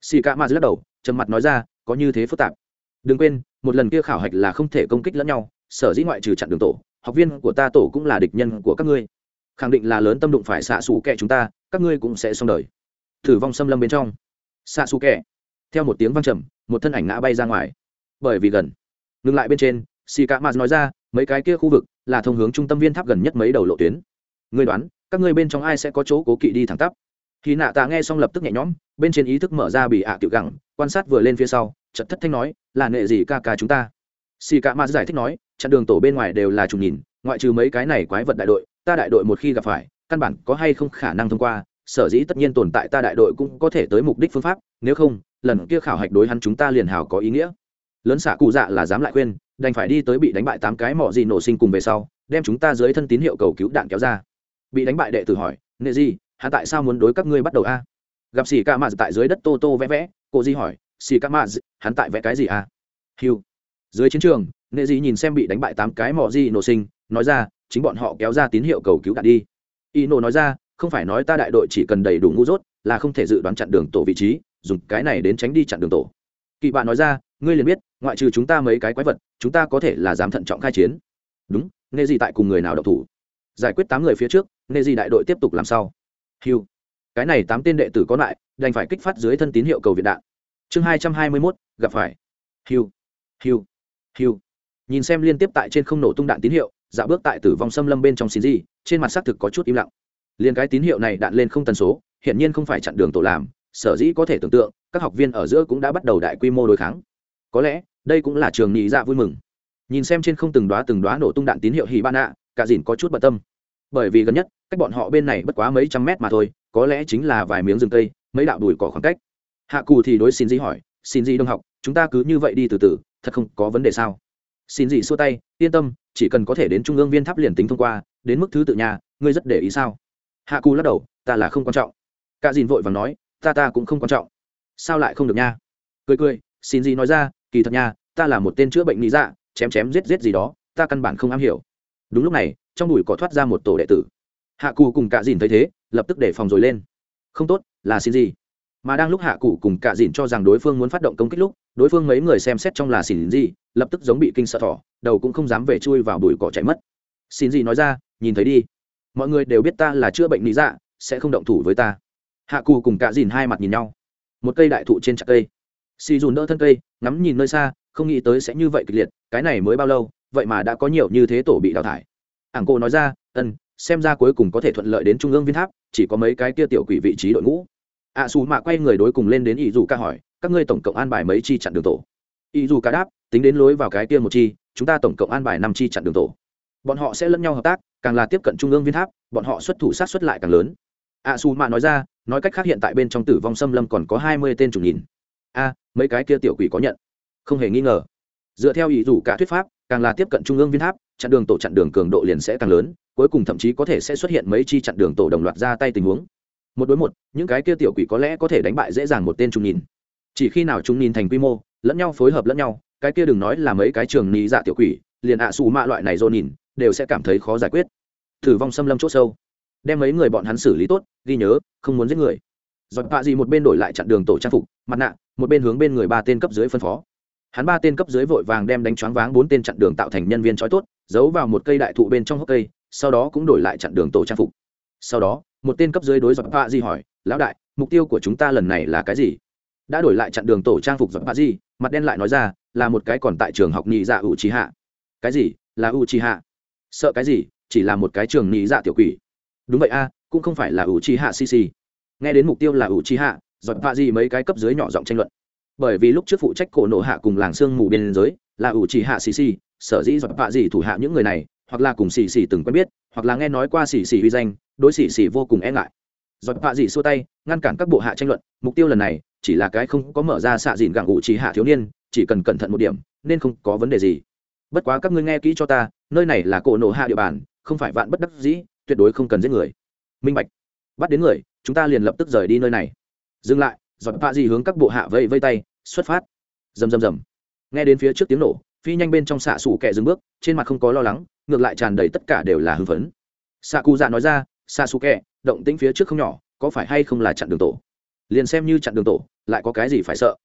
A: Xì ca ma lắc đầu, trầm mặt nói ra, có như thế phức tạp. Đừng quên, một lần kia khảo hạch là không thể công kích lẫn nhau, sở dĩ ngoại trừ chặn đường tổ, học viên của ta tổ cũng là địch nhân của các ngươi. Khẳng định là lớn tâm đụng phải xạ xù kẻ chúng ta, các ngươi cũng sẽ xong đời. Thử vong xâm lâm bên trong. Xạ xù kẻ. Theo một tiếng văng trầm, một thân ảnh ngã bay ra ngoài. Bởi vì gần. Ngừng lại bên trên xì cả mạt nói ra, mấy cái kia khu vực là thông hướng trung tâm viên tháp gần nhất mấy đầu lộ tuyến. Ngươi đoán, các ngươi bên trong ai sẽ có chỗ cố kỵ đi thẳng tắp? Khi nạ tạ nghe xong lập tức nhẹ nhõm, bên trên ý thức mở ra bị ạ à tiểu gẳng, quan sát vừa lên phía sau chật thất thanh nói, là nệ gì ca ca chúng ta? Xì cả mạt giải thích nói, chặn đường tổ bên ngoài đều là trùng nhìn, ngoại trừ mấy cái này quái vật đại đội, ta đại đội một khi gặp phải, căn bản có hay không khả năng thông qua, sở dĩ tất nhiên tồn tại ta đại đội cũng có thể tới mục đích phương pháp, nếu không, lần kia khảo hạch đối hắn chúng ta liền hào có ý nghĩa lớn xạ cụ dạ là dám lại khuyên, đành phải đi tới bị đánh bại tám cái mỏ gì nổ sinh cùng về sau, đem chúng ta dưới thân tín hiệu cầu cứu đạn kéo ra. Bị đánh bại đệ tử hỏi, nệ gì hắn tại sao muốn đối các ngươi bắt đầu a? Gặp xì ca maz tại dưới đất tô tô vẽ vẽ, cô di hỏi xì ca maz hắn tại vẽ cái gì a? Hiu dưới chiến trường, nệ dị nhìn xem bị đánh bại tám cái mỏ di nổ sinh, nói ra, chính bọn họ kéo ra tín hiệu cầu cứu đạn đi. Y nổ nói ra, không phải nói ta đại đội chỉ cần đầy đủ ngu dốt, là không thể dự đoán chặn đường tổ vị trí, dùng cái này đến tránh đi chặn đường tổ. Kỳ bạn nói ra, ngươi liền biết ngoại trừ chúng ta mấy cái quái vật, chúng ta có thể là dám thận trọng khai chiến. Đúng nghe gì tại cùng người nào độc thủ? Giải quyết tám người phía trước nghe gì đại đội tiếp tục làm sao? Hiu cái này tám tên đệ tử có lại, đành phải kích phát dưới thân tín hiệu cầu viện đạn. Chương hai trăm hai mươi mốt, gặp phải. Hiu hiu hiu nhìn xem liên tiếp tại trên không nổ tung đạn tín hiệu dạo bước tại tử vong xâm lâm bên trong xin gì trên mặt xác thực có chút im lặng. Liền cái tín hiệu này đạn lên không tần số, hiển nhiên không phải chặn đường tổ làm, sở dĩ có thể tưởng tượng, các học viên ở giữa cũng đã bắt đầu đại quy mô đối kháng có lẽ đây cũng là trường nhị dạ vui mừng. Nhìn xem trên không từng đoá từng đoá nổ tung đạn tín hiệu hì ban ạ cả dìn có chút bận tâm. Bởi vì gần nhất, cách bọn họ bên này bất quá mấy trăm mét mà thôi, có lẽ chính là vài miếng rừng cây, mấy đạo đùi cỏ khoảng cách. Hạ cù thì đối xin gì hỏi, xin gì đông học, chúng ta cứ như vậy đi từ từ, thật không có vấn đề sao? Xin gì xua tay, yên tâm, chỉ cần có thể đến trung ương viên tháp liền tính thông qua, đến mức thứ tự nhà, ngươi rất để ý sao? Hạ cù lắc đầu, ta là không quan trọng. Cả dìn vội và nói, ta ta cũng không quan trọng. Sao lại không được nha? Cười cười xin gì nói ra, kỳ thật nha, ta là một tên chữa bệnh lý dạ chém chém giết giết gì đó, ta căn bản không am hiểu. Đúng lúc này, trong đùi có thoát ra một tổ đệ tử. Hạ cù cùng cả dìn thấy thế, lập tức để phòng rồi lên. Không tốt, là xin gì. Mà đang lúc hạ cụ cùng cả dìn cho rằng đối phương muốn phát động công kích lúc, đối phương mấy người xem xét trong là xin gì, lập tức giống bị kinh sợ thỏ, đầu cũng không dám về chui vào bụi cỏ chạy mất. Xin gì nói ra, nhìn thấy đi. Mọi người đều biết ta là chữa bệnh lý dạ sẽ không động thủ với ta. Hạ cụ cùng cả dìn hai mặt nhìn nhau. Một cây đại thụ trên chặt cây xì dùn đỡ thân cây ngắm nhìn nơi xa không nghĩ tới sẽ như vậy kịch liệt cái này mới bao lâu vậy mà đã có nhiều như thế tổ bị đào thải. Ảng cô nói ra ân xem ra cuối cùng có thể thuận lợi đến trung ương viên tháp chỉ có mấy cái kia tiểu quỷ vị trí đội ngũ. Ạ à, xù mạ quay người đối cùng lên đến ý dù ca hỏi các ngươi tổng cộng an bài mấy chi chặn đường tổ? Ý dù ca đáp tính đến lối vào cái kia một chi chúng ta tổng cộng an bài năm chi chặn đường tổ. Bọn họ sẽ lẫn nhau hợp tác càng là tiếp cận trung ương viên tháp bọn họ xuất thủ sát xuất lại càng lớn. Ạ à, xù mạ nói ra nói cách khác hiện tại bên trong tử vong xâm lâm còn có hai mươi tên chủ nhìn a, mấy cái kia tiểu quỷ có nhận. Không hề nghi ngờ. Dựa theo ý dù cả thuyết pháp, càng là tiếp cận trung ương viên tháp, chặn đường tổ chặn đường cường độ liền sẽ càng lớn, cuối cùng thậm chí có thể sẽ xuất hiện mấy chi chặn đường tổ đồng loạt ra tay tình huống. Một đối một, những cái kia tiểu quỷ có lẽ có thể đánh bại dễ dàng một tên trung nhìn chỉ khi nào chúng nhìn thành quy mô, lẫn nhau phối hợp lẫn nhau, cái kia đừng nói là mấy cái trường ní dạ tiểu quỷ, liền ạ xù mạ loại này dồn nhìn, đều sẽ cảm thấy khó giải quyết. Thử vong xâm lâm c h ỗ sâu. Đem mấy người bọn hắn xử lý tốt, ghi nhớ, không muốn giết người giọt bạ gì một bên đổi lại chặn đường tổ trang phục, mặt nạ, một bên hướng bên người ba tên cấp dưới phân phó. Hắn ba tên cấp dưới vội vàng đem đánh choáng váng bốn tên chặn đường tạo thành nhân viên trói tốt, giấu vào một cây đại thụ bên trong hốc cây, sau đó cũng đổi lại chặn đường tổ trang phục. Sau đó, một tên cấp dưới đối giọt bạ gì hỏi, lão đại, mục tiêu của chúng ta lần này là cái gì? Đã đổi lại chặn đường tổ trang phục giọt bạ gì, mặt đen lại nói ra, là một cái còn tại trường học nhị dạ u trí hạ cái gì? Là u trí hạ sợ cái gì? Chỉ là một cái trường nhị dạ tiểu quỷ. Đúng vậy a, cũng không phải là u trí hạ cc nghe đến mục tiêu là ủ trí hạ, giọt vạ gì mấy cái cấp dưới nhỏ giọng tranh luận. Bởi vì lúc trước phụ trách cổ nộ hạ cùng làng sương mù biên giới, là ủ trí hạ cc sở dĩ giọt vạ gì thủ hạ những người này, hoặc là cùng xì xì từng quen biết, hoặc là nghe nói qua xì xì uy danh, đối xì xì vô cùng e ngại. Giọt vạ gì xua tay, ngăn cản các bộ hạ tranh luận, mục tiêu lần này chỉ là cái không có mở ra xạ dìn gặng ủ trí hạ thiếu niên, chỉ cần cẩn thận một điểm, nên không có vấn đề gì. Bất quá các ngươi nghe kỹ cho ta, nơi này là cổ nộ hạ địa bàn, không phải vạn bất đắc dĩ, tuyệt đối không cần giết người. Minh bạch. Bắt đến người chúng ta liền lập tức rời đi nơi này. Dừng lại, giọt bạ gì hướng các bộ hạ vây vây tay, xuất phát. Rầm rầm rầm. Nghe đến phía trước tiếng nổ, phi nhanh bên trong xạ xủ kẹ dừng bước, trên mặt không có lo lắng, ngược lại tràn đầy tất cả đều là hưng phấn. Xạ cụ dạ nói ra, xạ xù kẹ động tĩnh phía trước không nhỏ, có phải hay không là chặn đường tổ? Liền xem như chặn đường tổ, lại có cái gì phải sợ?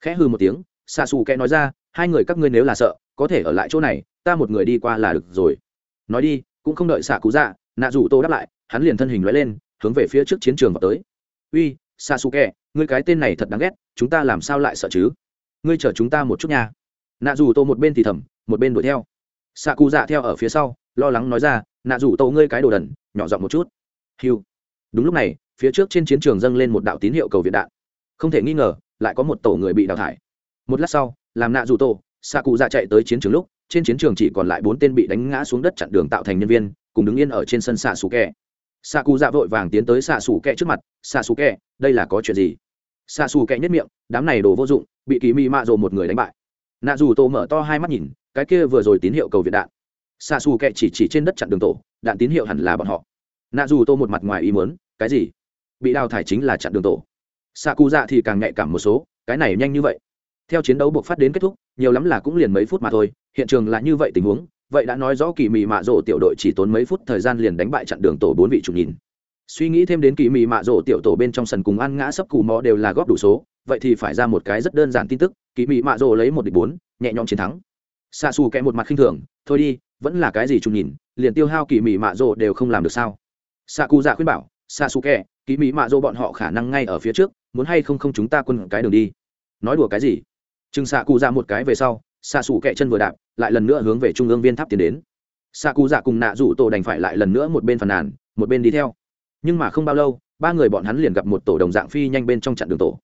A: Khẽ hư một tiếng, xạ xù kẹ nói ra, hai người các ngươi nếu là sợ, có thể ở lại chỗ này, ta một người đi qua là được rồi. Nói đi, cũng không đợi xạ cụ dạ nạ rủ tô đáp lại, hắn liền thân hình loại lên hướng về phía trước chiến trường vào tới. Uy xạ xù kẹ ngươi cái tên này thật đáng ghét, chúng ta làm sao lại sợ chứ? Ngươi chở chúng ta một chút nha. Nạ dù tô một bên thì thầm, một bên đuổi theo. Xạ cụ dạ theo ở phía sau, lo lắng nói ra nạ dù tô ngươi cái đồ đần, nhỏ giọng một chút. Hiu đúng lúc này, phía trước trên chiến trường dâng lên một đạo tín hiệu cầu viện đạn. Không thể nghi ngờ, lại có một tổ người bị đào thải. Một lát sau, làm nạ dù tô xạ cụ dạ chạy tới chiến trường lúc, trên chiến trường chỉ còn lại bốn tên bị đánh ngã xuống đất chặn đường tạo thành nhân viên, cùng đứng yên ở trên sân xạ xù kẹ xạ cụ dạ vội vàng tiến tới xạ xù kẹ trước mặt, xạ xù kẹ, đây là có chuyện gì? Xạ xù kẹ nhất miệng, đám này đồ vô dụng, bị kỳ mị mạ rồ một người đánh bại. Nạ dù tô mở to hai mắt nhìn, cái kia vừa rồi tín hiệu cầu viện đạn. Xạ xù kẹ chỉ chỉ trên đất chặn đường tổ, đạn tín hiệu hẳn là bọn họ. Nạ dù tô một mặt ngoài ý muốn, cái gì? Bị đào thải chính là chặn đường tổ. Xạ cụ dạ thì càng nhạy cảm một số, cái này nhanh như vậy. Theo chiến đấu buộc phát đến kết thúc, nhiều lắm là cũng liền mấy phút mà thôi, hiện trường là như vậy tình huống vậy đã nói rõ kỳ mị mạ rổ tiểu đội chỉ tốn mấy phút thời gian liền đánh bại chặn đường tổ bốn vị chủ nhìn. Suy nghĩ thêm đến kỳ mị mạ rổ tiểu tổ bên trong sân cùng ăn ngã sấp cù mò đều là góp đủ số, vậy thì phải ra một cái rất đơn giản tin tức, kỳ mị mạ rổ lấy một địch bốn, nhẹ nhõm chiến thắng. Xa xù kẽ một mặt khinh thường, thôi đi, vẫn là cái gì chủ nhìn, liền tiêu hao kỳ mị mạ rổ đều không làm được sao? Xa cù dạ khuyên bảo xa xù kẽ, kỳ mị mạ rổ bọn họ khả năng ngay ở phía trước, muốn hay không không chúng ta quân cái đường đi. Nói đùa cái gì? Chừng xạ cụ ra một cái về sau xạ xù kẹ chân vừa đạp, lại lần nữa hướng về trung ương viên tháp tiến đến. Xạ cụ dạ cùng nạ rủ tổ đành phải lại lần nữa một bên phàn nàn, một bên đi theo. Nhưng mà không bao lâu, ba người bọn hắn liền gặp một tổ đồng dạng phi nhanh bên trong chặn đường tổ.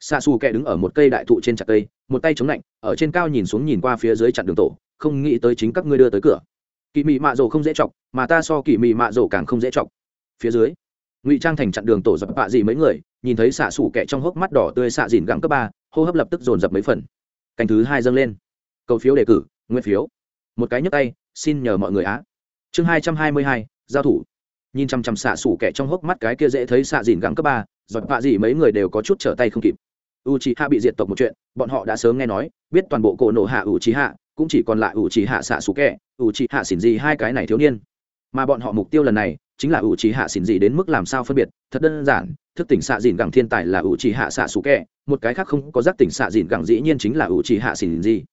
A: Xạ xù kẹ đứng ở một cây đại thụ trên chặt cây, một tay chống lạnh, ở trên cao nhìn xuống nhìn qua phía dưới chặn đường tổ, không nghĩ tới chính các ngươi đưa tới cửa. Kỳ mị mạ rổ không dễ chọc, mà ta so kỳ mị mạ rổ càng không dễ chọc. Phía dưới, ngụy trang thành chặn đường tổ dập bạ gì mấy người, nhìn thấy xạ xù kẹ trong hốc mắt đỏ tươi xạ dìn gẳng cấp ba, hô hấp lập tức dồn dập mấy phần. Cành thứ hai dâng lên cầu phiếu đề cử nguyên phiếu. Một cái nhấp tay, xin nhờ mọi người á. Chương hai trăm hai mươi hai, giao thủ. Nhìn chăm chăm xạ xủ kẻ trong hốc mắt cái kia dễ thấy xạ dìn gắng cấp ba, giọt vạ gì mấy người đều có chút trở tay không kịp. U c hạ bị diệt tộc một chuyện, bọn họ đã sớm nghe nói, biết toàn bộ cổ nổ hạ u c hạ cũng chỉ còn lại u c hạ xạ xủ kẻ u c hạ xỉn gì hai cái này thiếu niên. Mà bọn họ mục tiêu lần này, chính là u c hạ xỉn gì đến mức làm sao phân biệt, thật đơn giản, thức tỉnh xạ dìn gẳng thiên tài là u c hạ xạ xủ kẻ, một cái khác không có giác tỉnh xạ dìn gẳng dĩ nhiên chính là u c hạ xỉn gì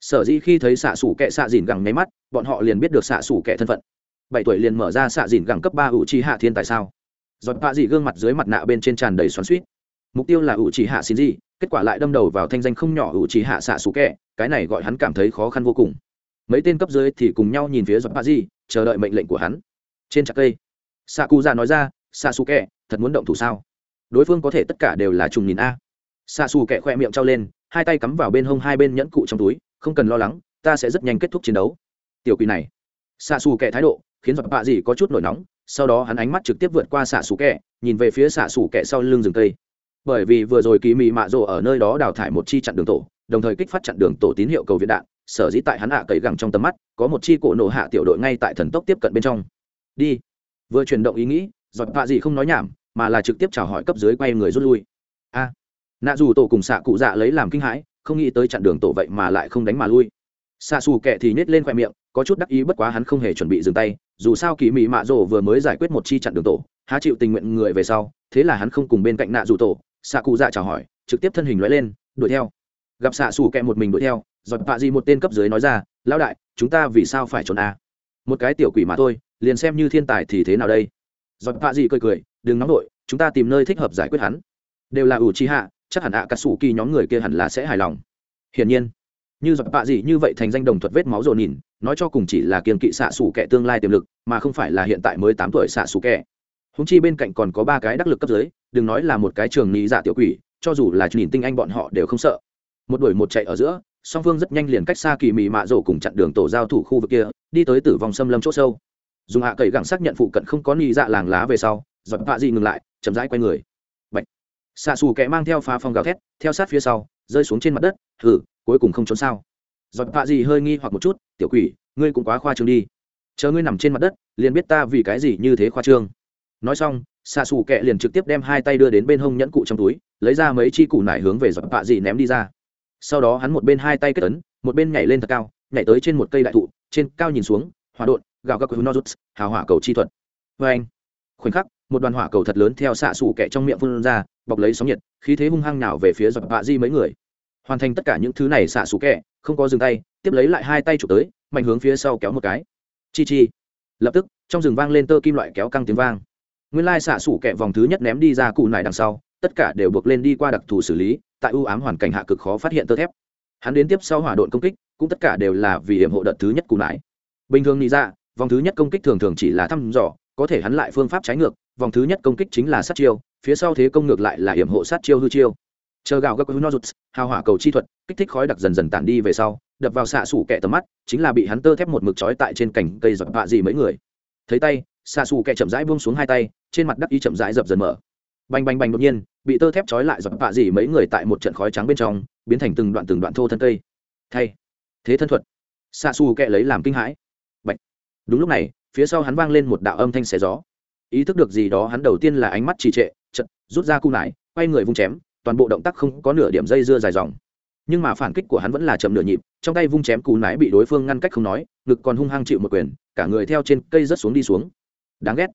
A: sở dĩ khi thấy xạ xủ kẹ xạ dìn gẳng nháy mắt, bọn họ liền biết được xạ xủ kẹ thân phận. Bảy tuổi liền mở ra xạ dìn gẳng cấp ba ủ trì hạ thiên tại sao? Giọt bạ dị gương mặt dưới mặt nạ bên trên tràn đầy xoắn suýt mục tiêu là ủ trì hạ xin gì kết quả lại đâm đầu vào thanh danh không nhỏ ủ trì hạ xạ xủ kẹ, cái này gọi hắn cảm thấy khó khăn vô cùng. Mấy tên cấp dưới thì cùng nhau nhìn phía giọt bạ dị, chờ đợi mệnh lệnh của hắn. Trên trạc cây xạ cụ già nói ra, xạ xù kẹ, thật muốn động thủ sao? Đối phương có thể tất cả đều là trùng nhìn a. Xạ xù kẹ khoe miệng trao lên, hai tay cắm vào bên hông hai bên nhẫn cụ trong túi không cần lo lắng, ta sẽ rất nhanh kết thúc chiến đấu. Tiểu quỷ này. Xạ xù kẻ thái độ, khiến giọt bạ gì có chút nổi nóng, sau đó hắn ánh mắt trực tiếp vượt qua xạ xù kẻ, nhìn về phía xạ xù kẻ sau lưng rừng cây. Bởi vì vừa rồi kỳ mị mạ rộ ở nơi đó đào thải một chi chặn đường tổ, đồng thời kích phát chặn đường tổ tín hiệu cầu viện đạn, sở dĩ tại hắn hạ cậy gẳng trong tầm mắt, có một chi cổ nổ hạ tiểu đội ngay tại thần tốc tiếp cận bên trong. Đi. Vừa chuyển động ý nghĩ, giọt bạ gì không nói nhảm, mà là trực tiếp chào hỏi cấp dưới quay người rút lui. A. Nạ dù tổ cùng xạ cụ dạ lấy làm kinh hãi không nghĩ tới chặn đường tổ vậy mà lại không đánh mà lui. Xa xù kệ thì nhét lên khoe miệng, có chút đắc ý bất quá hắn không hề chuẩn bị dừng tay, dù sao kỳ mị mạ rồ vừa mới giải quyết một chi chặn đường tổ, há chịu tình nguyện người về sau, thế là hắn không cùng bên cạnh nạ dù tổ xạ cụ dạ chào hỏi, trực tiếp thân hình loại lên, đuổi theo. Gặp xạ xù kệ một mình đuổi theo, giọt bạ gì một tên cấp dưới nói ra, lão đại, chúng ta vì sao phải trốn a? À? một cái tiểu quỷ mà thôi, liền xem như thiên tài thì thế nào đây? Giọt bạ gì cười cười, đừng nóng đội chúng ta tìm nơi thích hợp giải quyết hắn. Đều là ủ chi hạ chắc hẳn ạ cà sủ kỳ nhóm người kia hẳn là sẽ hài lòng. Hiển nhiên, như giọt bạ gì như vậy thành danh đồng thuật vết máu dồn nhìn, nói cho cùng chỉ là kiềm kỵ xạ xủ kẻ tương lai tiềm lực, mà không phải là hiện tại mới tám tuổi xạ xủ kẻ. Húng chi bên cạnh còn có ba cái đắc lực cấp dưới, đừng nói là một cái trường nghĩ dạ tiểu quỷ, cho dù là nhìn tinh anh bọn họ đều không sợ. Một đuổi một chạy ở giữa, song phương rất nhanh liền cách xa kỳ mị mạ rổ cùng chặn đường tổ giao thủ khu vực kia, đi tới tử vong xâm lâm c h ỗ sâu. Dùng hạ cậy gẳng xác nhận phụ cận không có ni dạ làng lá về sau, giọt bạ gì ngừng lại, chậm rãi quay người xạ xù kẻ mang theo phá phong gào thét, theo sát phía sau, rơi xuống trên mặt đất thử cuối cùng không trốn sao. Giọt bạ gì hơi nghi hoặc một chút, tiểu quỷ, ngươi cũng quá khoa trương đi. Chờ ngươi nằm trên mặt đất, liền biết ta vì cái gì như thế khoa trương. Nói xong, xạ xù kẹ liền trực tiếp đem hai tay đưa đến bên hông nhẫn cụ trong túi, lấy ra mấy chi củ nải hướng về giọt bạ gì ném đi ra. Sau đó hắn một bên hai tay kết ấn, một bên nhảy lên thật cao, nhảy tới trên một cây đại thụ, trên cao nhìn xuống, hỏa đột gào quý nozuts hào hỏa cầu chi thuật. Vê anh khoảnh khắc một đoàn hỏa cầu thật lớn theo xạ xù kẹ trong miệng phun ra, bọc lấy sóng nhiệt, khí thế hung hăng nào về phía giọt bạ di mấy người. Hoàn thành tất cả những thứ này xạ xù kẹ không có dừng tay, tiếp lấy lại hai tay chụp tới, mạnh hướng phía sau kéo một cái. Chi chi. Lập tức, trong rừng vang lên tơ kim loại kéo căng tiếng vang. Nguyên lai xạ xủ kẹ vòng thứ nhất ném đi ra cụ nải đằng sau, tất cả đều buộc lên đi qua đặc thù xử lý, tại ưu ám hoàn cảnh hạ cực khó phát hiện tơ thép. Hắn đến tiếp sau hỏa độn công kích, cũng tất cả đều là vì hiểm hộ đợt thứ nhất cụ nải. Bình thường nghĩ ra, vòng thứ nhất công kích thường thường chỉ là thăm dò, có thể hắn lại phương pháp trái ngược vòng thứ nhất công kích chính là sát chiêu, phía sau thế công ngược lại là hiểm hộ sát chiêu hư chiêu. Chờ gạo gấp nozuts hào hỏa cầu chi thuật, kích thích khói đặc dần dần tản đi về sau, đập vào xạ xủ kẹ tầm mắt, chính là bị hắn tơ thép một mực trói tại trên cành cây dập bạ gì mấy người. Thấy tay, xạ xù kẹ chậm rãi buông xuống hai tay, trên mặt đắc ý chậm rãi dập dần mở. Bành bành bành đột nhiên, bị tơ thép trói lại dập bạ gì mấy người tại một trận khói trắng bên trong, biến thành từng đoạn từng đoạn thô thân cây. Thay, thế thân thuật. Xạ xù kẹ lấy làm kinh hãi. Bạch. đúng lúc này, phía sau hắn vang lên một đạo âm thanh xé gió ý thức được gì đó hắn đầu tiên là ánh mắt trì trệ chật rút ra cung lại, quay người vung chém, toàn bộ động tác không có nửa điểm dây dưa dài dòng. Nhưng mà phản kích của hắn vẫn là chậm nửa nhịp, trong tay vung chém cú nái bị đối phương ngăn cách không nói, ngực còn hung hăng chịu một quyền, cả người theo trên cây rớt xuống đi xuống. Đáng ghét.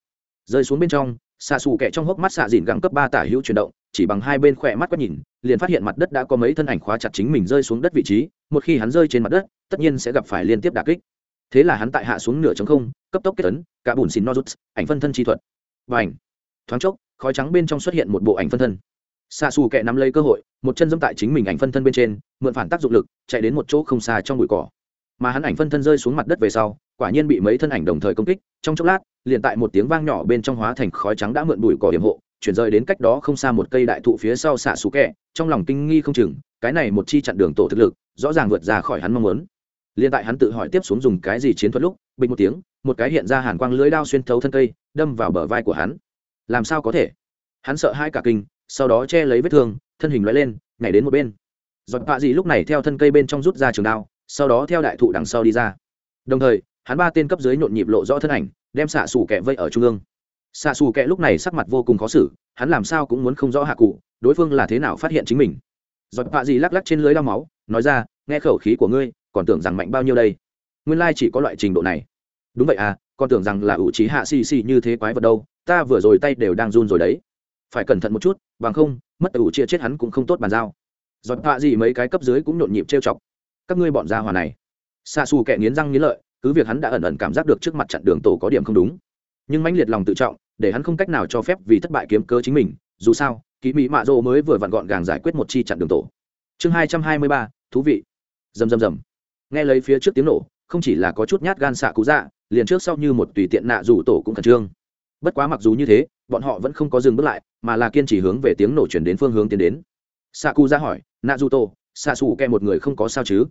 A: Rơi xuống bên trong, xạ xù kẹ trong hốc mắt xạ dìn gắng cấp ba tả hữu chuyển động, chỉ bằng hai bên khỏe mắt quét nhìn, liền phát hiện mặt đất đã có mấy thân ảnh khóa chặt chính mình rơi xuống đất vị trí, một khi hắn rơi trên mặt đất, tất nhiên sẽ gặp phải liên tiếp đà kích thế là hắn tại hạ xuống nửa trống không, cấp tốc kết tấn cả bùn xin nozuts, ảnh phân thân chi thuật. Và ảnh thoáng chốc, khói trắng bên trong xuất hiện một bộ ảnh phân thân. Xa xù kẹ nắm lấy cơ hội, một chân dẫm tại chính mình ảnh phân thân bên trên, mượn phản tác dụng lực, chạy đến một chỗ không xa trong bụi cỏ. Mà hắn ảnh phân thân rơi xuống mặt đất về sau, quả nhiên bị mấy thân ảnh đồng thời công kích, trong chốc lát, liền tại một tiếng vang nhỏ bên trong hóa thành khói trắng đã mượn bụi cỏ hiểm hộ, chuyển rời đến cách đó không xa một cây đại thụ phía sau xạ xù kẹ trong lòng kinh nghi không chừng, cái này một chi chặn đường tổ thực lực, rõ ràng vượt ra khỏi hắn mong muốn liền tại hắn tự hỏi tiếp xuống dùng cái gì chiến thuật lúc, bình một tiếng, một cái hiện ra hàn quang lưới đao xuyên thấu thân cây, đâm vào bờ vai của hắn. Làm sao có thể? Hắn sợ hai cả kinh, sau đó che lấy vết thương, thân hình loại lên, nhảy đến một bên. Giọt bạ gì lúc này theo thân cây bên trong rút ra trường đao, sau đó theo đại thụ đằng sau đi ra. Đồng thời, hắn ba tên cấp dưới nhộn nhịp lộ rõ thân ảnh, đem xạ xù kẹ vây ở trung ương. Xạ xù kẹ lúc này sắc mặt vô cùng khó xử, hắn làm sao cũng muốn không rõ hạ cụ, đối phương là thế nào phát hiện chính mình. Giọt bạ gì lắc lắc trên lưới đao máu, nói ra, nghe khẩu khí của ngươi còn tưởng rằng mạnh bao nhiêu đây? Nguyên lai chỉ có loại trình độ này. Đúng vậy à còn tưởng rằng là ủ trí hạ xì xì như thế quái vật đâu, ta vừa rồi tay đều đang run rồi đấy. Phải cẩn thận một chút, bằng không, mất ủ chia chết hắn cũng không tốt bàn giao. Giọt họa gì mấy cái cấp dưới cũng nhộn nhịp trêu chọc. Các ngươi bọn gia hòa này. Xa xù kẻ nghiến răng nghiến lợi, cứ việc hắn đã ẩn ẩn cảm giác được trước mặt chặn đường tổ có điểm không đúng. Nhưng mãnh liệt lòng tự trọng, để hắn không cách nào cho phép vì thất bại kiếm cơ chính mình. Dù sao kỹ mỹ mạ rô mới vừa vặn gọn gàng giải quyết một chi chặn đường tổ. Chương hai trăm hai mươi ba, thú vị. Rầm rầm rầm nghe lấy phía trước tiếng nổ, không chỉ là có chút nhát gan xạ cú dạ liền trước sau như một tùy tiện nạ rủ tổ cũng khẩn trương. Bất quá mặc dù như thế, bọn họ vẫn không có dừng bước lại, mà là kiên trì hướng về tiếng nổ chuyển đến phương hướng tiến đến. Xạ cú dạ hỏi, nạ rủ tổ, xạ xù kẹ một người không có sao chứ?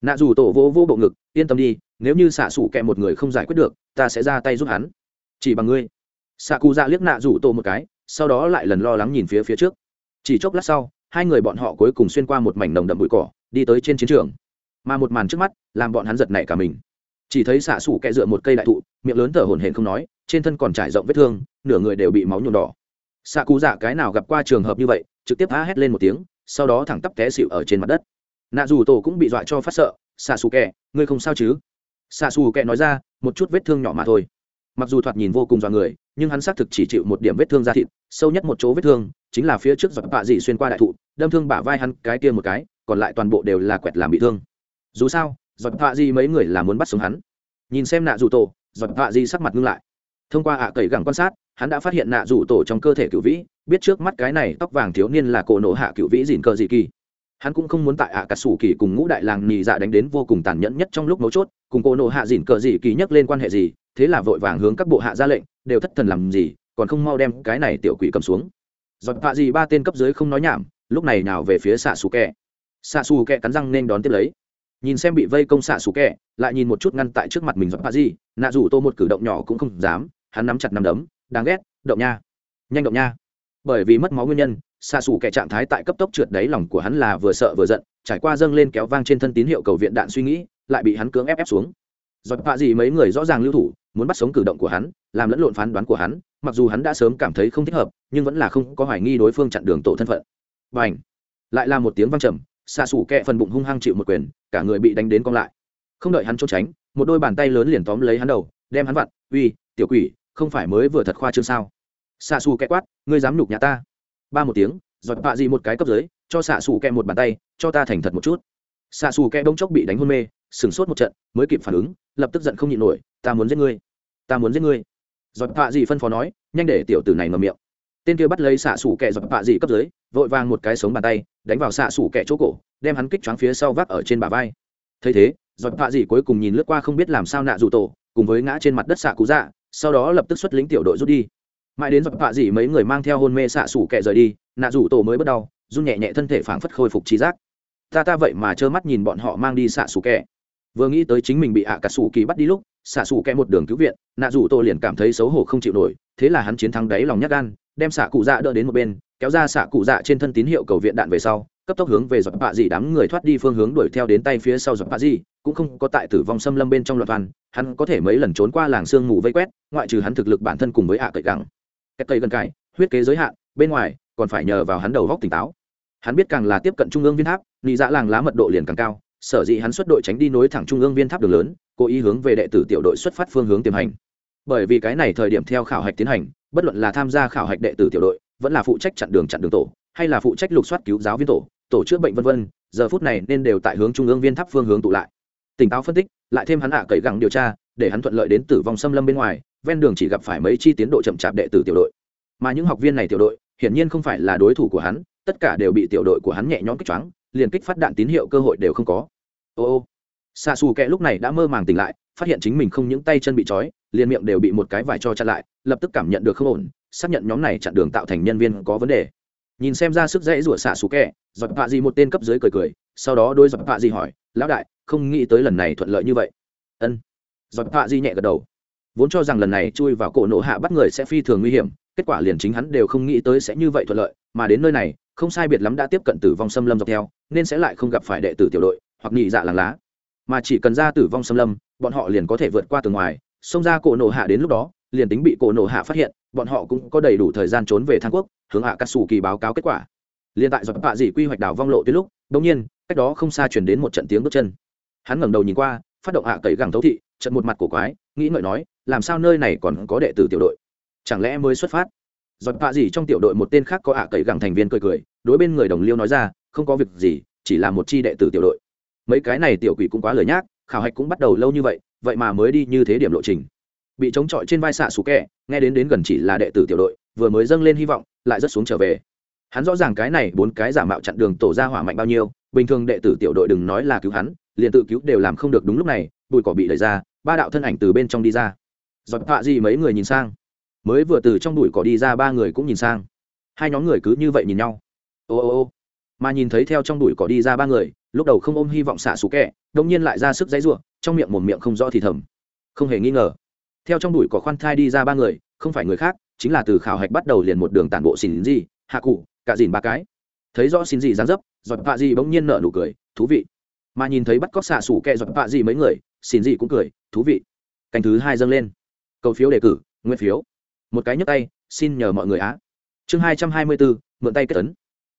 A: Nạ rủ tổ vô vô bộ ngực, yên tâm đi, nếu như xạ xù kẹ một người không giải quyết được, ta sẽ ra tay giúp hắn. Chỉ bằng ngươi. Xạ cú dạ liếc nạ rủ tổ một cái, sau đó lại lần lo lắng nhìn phía phía trước. Chỉ chốc lát sau, hai người bọn họ cuối cùng xuyên qua một mảnh nồng đậm bụi cỏ, đi tới trên chiến trường mà một màn trước mắt làm bọn hắn giật nảy cả mình. Chỉ thấy xạ xủ kẹ dựa một cây đại thụ, miệng lớn thở hổn hển không nói, trên thân còn trải rộng vết thương, nửa người đều bị máu nhuộm đỏ. Xạ cú dạ cái nào gặp qua trường hợp như vậy, trực tiếp há hét lên một tiếng, sau đó thẳng tắp té xịu ở trên mặt đất. Nạ dù tổ cũng bị dọa cho phát sợ, xạ xù kẹ, ngươi không sao chứ? Xạ xù kẹ nói ra, một chút vết thương nhỏ mà thôi. Mặc dù thoạt nhìn vô cùng dọa người, nhưng hắn xác thực chỉ chịu một điểm vết thương da thịt, sâu nhất một chỗ vết thương, chính là phía trước giọt bạ dị xuyên qua đại thụ, đâm thương bả vai hắn cái kia một cái, còn lại toàn bộ đều là quẹt làm bị thương dù sao, giọt họa gì mấy người là muốn bắt sống hắn. Nhìn xem nạ dù tổ, giọt họa gì sắc mặt ngưng lại. Thông qua ạ cậy gẳng quan sát, hắn đã phát hiện nạ rủ tổ trong cơ thể cựu vĩ, biết trước mắt cái này tóc vàng thiếu niên là cổ nổ hạ cựu vĩ dìn cờ dị kỳ. Hắn cũng không muốn tại ạ cà sủ kỳ cùng ngũ đại làng nhì dạ đánh đến vô cùng tàn nhẫn nhất trong lúc mấu chốt, cùng cổ nổ hạ dìn cờ dị kỳ nhắc lên quan hệ gì, thế là vội vàng hướng các bộ hạ ra lệnh, đều thất thần làm gì, còn không mau đem cái này tiểu quỷ cầm xuống. Giọt họa gì ba tên cấp dưới không nói nhảm, lúc này nào về phía xạ xù kẹ. Xạ xù kẹ cắn răng nên đón tiếp lấy nhìn xem bị vây công xạ xù kẹ lại nhìn một chút ngăn tại trước mặt mình giọt bạ gì, nạ dù tô một cử động nhỏ cũng không dám hắn nắm chặt nắm đấm đáng ghét động nha. Nhanh động nha. Bởi vì mất máu nguyên nhân xạ xù kẹ trạng thái tại cấp tốc trượt đáy lòng của hắn là vừa sợ vừa giận trải qua dâng lên kéo vang trên thân tín hiệu cầu viện đạn suy nghĩ lại bị hắn cưỡng ép ép xuống. Giọt bạ gì mấy người rõ ràng lưu thủ muốn bắt sống cử động của hắn làm lẫn lộn phán đoán của hắn mặc dù hắn đã sớm cảm thấy không thích hợp nhưng vẫn là không có hoài nghi đối phương chặn đường tổ thân phận. Và n lại là một tiếng văng trầm xạ xủ kẹ phần bụng hung hăng chịu một quyền, cả người bị đánh đến cong lại. Không đợi hắn trốn tránh, một đôi bàn tay lớn liền tóm lấy hắn đầu, đem hắn vặn, uy, tiểu quỷ, không phải mới vừa thật khoa trương sao? Xạ xù kẹ quát, ngươi dám nhục nhà ta? Ba một tiếng, giọt bạ gì một cái cấp dưới, cho xạ xù kẹ một bàn tay, cho ta thành thật một chút. Xạ xù kẹ bông chốc bị đánh hôn mê, sửng sốt một trận, mới kịp phản ứng, lập tức giận không nhịn nổi, ta muốn giết ngươi, ta muốn giết ngươi. Giọt bạ gì phân phó nói, nhanh để tiểu tử này ngầm miệng. Tên kia bắt lấy xạ xù kẹ giọt bạ gì cấp dưới vội vàng một cái sống bàn tay đánh vào xạ xủ kẹ chỗ cổ đem hắn kích choáng phía sau vác ở trên bả vai. Thấy thế giọt họa dị cuối cùng nhìn lướt qua không biết làm sao nạ dù tổ cùng với ngã trên mặt đất xạ cú dạ sau đó lập tức xuất lính tiểu đội rút đi. Mãi đến giọt họa dị mấy người mang theo hôn mê xạ xủ kẹ rời đi nạ dù tổ mới bất đau, run nhẹ nhẹ thân thể phảng phất khôi phục trí giác. Ta ta vậy mà trơ mắt nhìn bọn họ mang đi xạ xủ kẹ vừa nghĩ tới chính mình bị ạ à cà sủ kỳ bắt đi lúc xạ xù kẹ một đường cứu viện nạ dù tô liền cảm thấy xấu hổ không chịu nổi thế là hắn chiến thắng đáy lòng nhát gan đem xạ cụ dạ đỡ đến một bên, kéo ra xạ cụ dạ trên thân tín hiệu cầu viện đạn về sau, cấp tốc hướng về giọt bạ dị đám người thoát đi phương hướng đuổi theo đến tay phía sau giọt bạ dị, cũng không có tại tử vong xâm lâm bên trong loạt toàn, hắn có thể mấy lần trốn qua làng sương mù vây quét, ngoại trừ hắn thực lực bản thân cùng với ạ cậy gẳng. Cách cây gần cải huyết kế giới hạn, bên ngoài, còn phải nhờ vào hắn đầu góc tỉnh táo. Hắn biết càng là tiếp cận trung ương viên tháp, nị dạ làng lá mật độ liền càng cao, sở dĩ hắn xuất đội tránh đi nối thẳng trung ương viên tháp đường lớn, cố ý hướng về đệ tử tiểu đội xuất phát phương hướng tiềm hành bởi vì cái này thời điểm theo khảo hạch tiến hành, bất luận là tham gia khảo hạch đệ tử tiểu đội, vẫn là phụ trách chặn đường chặn đường tổ, hay là phụ trách lục soát cứu giáo viên tổ tổ chữa bệnh vân vân, giờ phút này nên đều tại hướng trung ương viên tháp phương hướng tụ lại. Tỉnh táo phân tích, lại thêm hắn hạ cậy gẳng điều tra, để hắn thuận lợi đến tử vong xâm lâm bên ngoài, ven đường chỉ gặp phải mấy chi tiến độ chậm chạp đệ tử tiểu đội. Mà những học viên này tiểu đội, hiển nhiên không phải là đối thủ của hắn, tất cả đều bị tiểu đội của hắn nhẹ nhõm kích choáng, liền kích phát đạn tín hiệu cơ hội đều không có. Ô ô. Xa xù kẹ lúc này đã mơ màng tỉnh lại, phát hiện chính mình không những tay chân bị trói liền miệng đều bị một cái vải cho chặn lại, lập tức cảm nhận được không ổn, xác nhận nhóm này chặn đường tạo thành nhân viên có vấn đề. Nhìn xem ra sức dễ rủa xạ xú kẹ, giọt vạ gì một tên cấp dưới cười cười, sau đó đôi giọt vạ gì hỏi, lão đại, không nghĩ tới lần này thuận lợi như vậy. Ân. Giọt vạ gì nhẹ gật đầu. Vốn cho rằng lần này chui vào cổ nổ hạ bắt người sẽ phi thường nguy hiểm, kết quả liền chính hắn đều không nghĩ tới sẽ như vậy thuận lợi, mà đến nơi này, không sai biệt lắm đã tiếp cận tử vong xâm lâm dọc theo, nên sẽ lại không gặp phải đệ tử tiểu đội, hoặc nhị dạ làng lá. Mà chỉ cần ra tử vong xâm lâm, bọn họ liền có thể vượt qua từ ngoài xông ra cổ nổ hạ đến lúc đó, liền tính bị cổ nổ hạ phát hiện, bọn họ cũng có đầy đủ thời gian trốn về thang quốc, hướng hạ cắt xù kỳ báo cáo kết quả. Liền tại dọc bạ dị quy hoạch đảo vong lộ tới lúc đông nhiên, cách đó không xa chuyển đến một trận tiếng bước chân. Hắn ngẩng đầu nhìn qua, phát động hạ cậy gẳng thấu thị, trận một mặt cổ quái, nghĩ ngợi nói, làm sao nơi này còn có đệ tử tiểu đội? Chẳng lẽ mới xuất phát? Giọt bạ dị trong tiểu đội một tên khác có hạ cậy gẳng thành viên cười cười, đối bên người đồng liêu nói ra, không có việc gì, chỉ là một chi đệ tử tiểu đội. Mấy cái này tiểu quỷ cũng quá lời nhác, khảo hạch cũng bắt đầu lâu như vậy vậy mà mới đi như thế điểm lộ trình. Bị chống chọi trên vai xạ xù kẹ, nghe đến đến gần chỉ là đệ tử tiểu đội, vừa mới dâng lên hy vọng, lại rất xuống trở về. Hắn rõ ràng cái này bốn cái giả mạo chặn đường tổ ra hỏa mạnh bao nhiêu, bình thường đệ tử tiểu đội đừng nói là cứu hắn, liền tự cứu đều làm không được đúng lúc này, bụi cỏ bị đẩy ra, ba đạo thân ảnh từ bên trong đi ra. Giọt họa gì mấy người nhìn sang? Mới vừa từ trong bụi cỏ đi ra ba người cũng nhìn sang. Hai nhóm người cứ như vậy nhìn nhau. Ô ô ô. Mà nhìn thấy theo trong bụi cỏ đi ra ba người lúc đầu không ôm hy vọng xả xù kẹ đông nhiên lại ra sức dãy ruộng trong miệng một miệng không rõ thì thầm. Không hề nghi ngờ. Theo trong đùi có khoan thai đi ra ba người, không phải người khác, chính là từ khảo hạch bắt đầu liền một đường tản bộ xin gì hạ cụ, cả dìn ba cái. Thấy rõ xin gì dáng dấp, giọt vạ gì bỗng nhiên nở nụ cười, thú vị. Mà nhìn thấy bắt cóc xạ xù kẹ giọt vạ gì mấy người, xin gì cũng cười, thú vị. Canh thứ hai dâng lên. Cầu phiếu đề cử, nguyên phiếu. Một cái nhấc tay, xin nhờ mọi người á. Chương hai trăm hai mươi bốn mượn tay kết tấn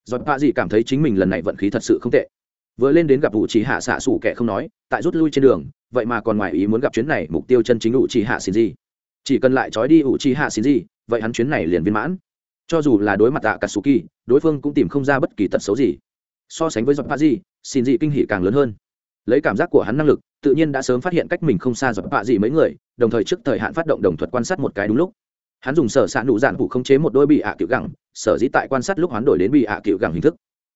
A: giọt vạ gì cảm thấy chính mình lần này vận khí thật sự không tệ vừa lên đến gặp vụ chỉ hạ xạ xủ kẻ không nói, tại rút lui trên đường, vậy mà còn ngoài ý muốn gặp chuyến này, mục tiêu chân chính ủ chỉ hạ xin gì chỉ cần lại trói đi ủ chỉ hạ xin gì vậy hắn chuyến này liền viên mãn. Cho dù là đối mặt tạ katsuki đối phương cũng tìm không ra bất kỳ tật xấu gì. So sánh với giọt bạ gì xin gì kinh hỉ càng lớn hơn. Lấy cảm giác của hắn năng lực, tự nhiên đã sớm phát hiện cách mình không xa giọt bạ gì mấy người, đồng thời trước thời hạn phát động đồng thuật quan sát một cái đúng lúc. Hắn dùng sở s ạ nụ giản phụ khống chế một đôi bị ạ à cựu gẳng, sở dĩ tại quan sát lúc hoán đổi đến bị ạ à cựu gẳng hình thức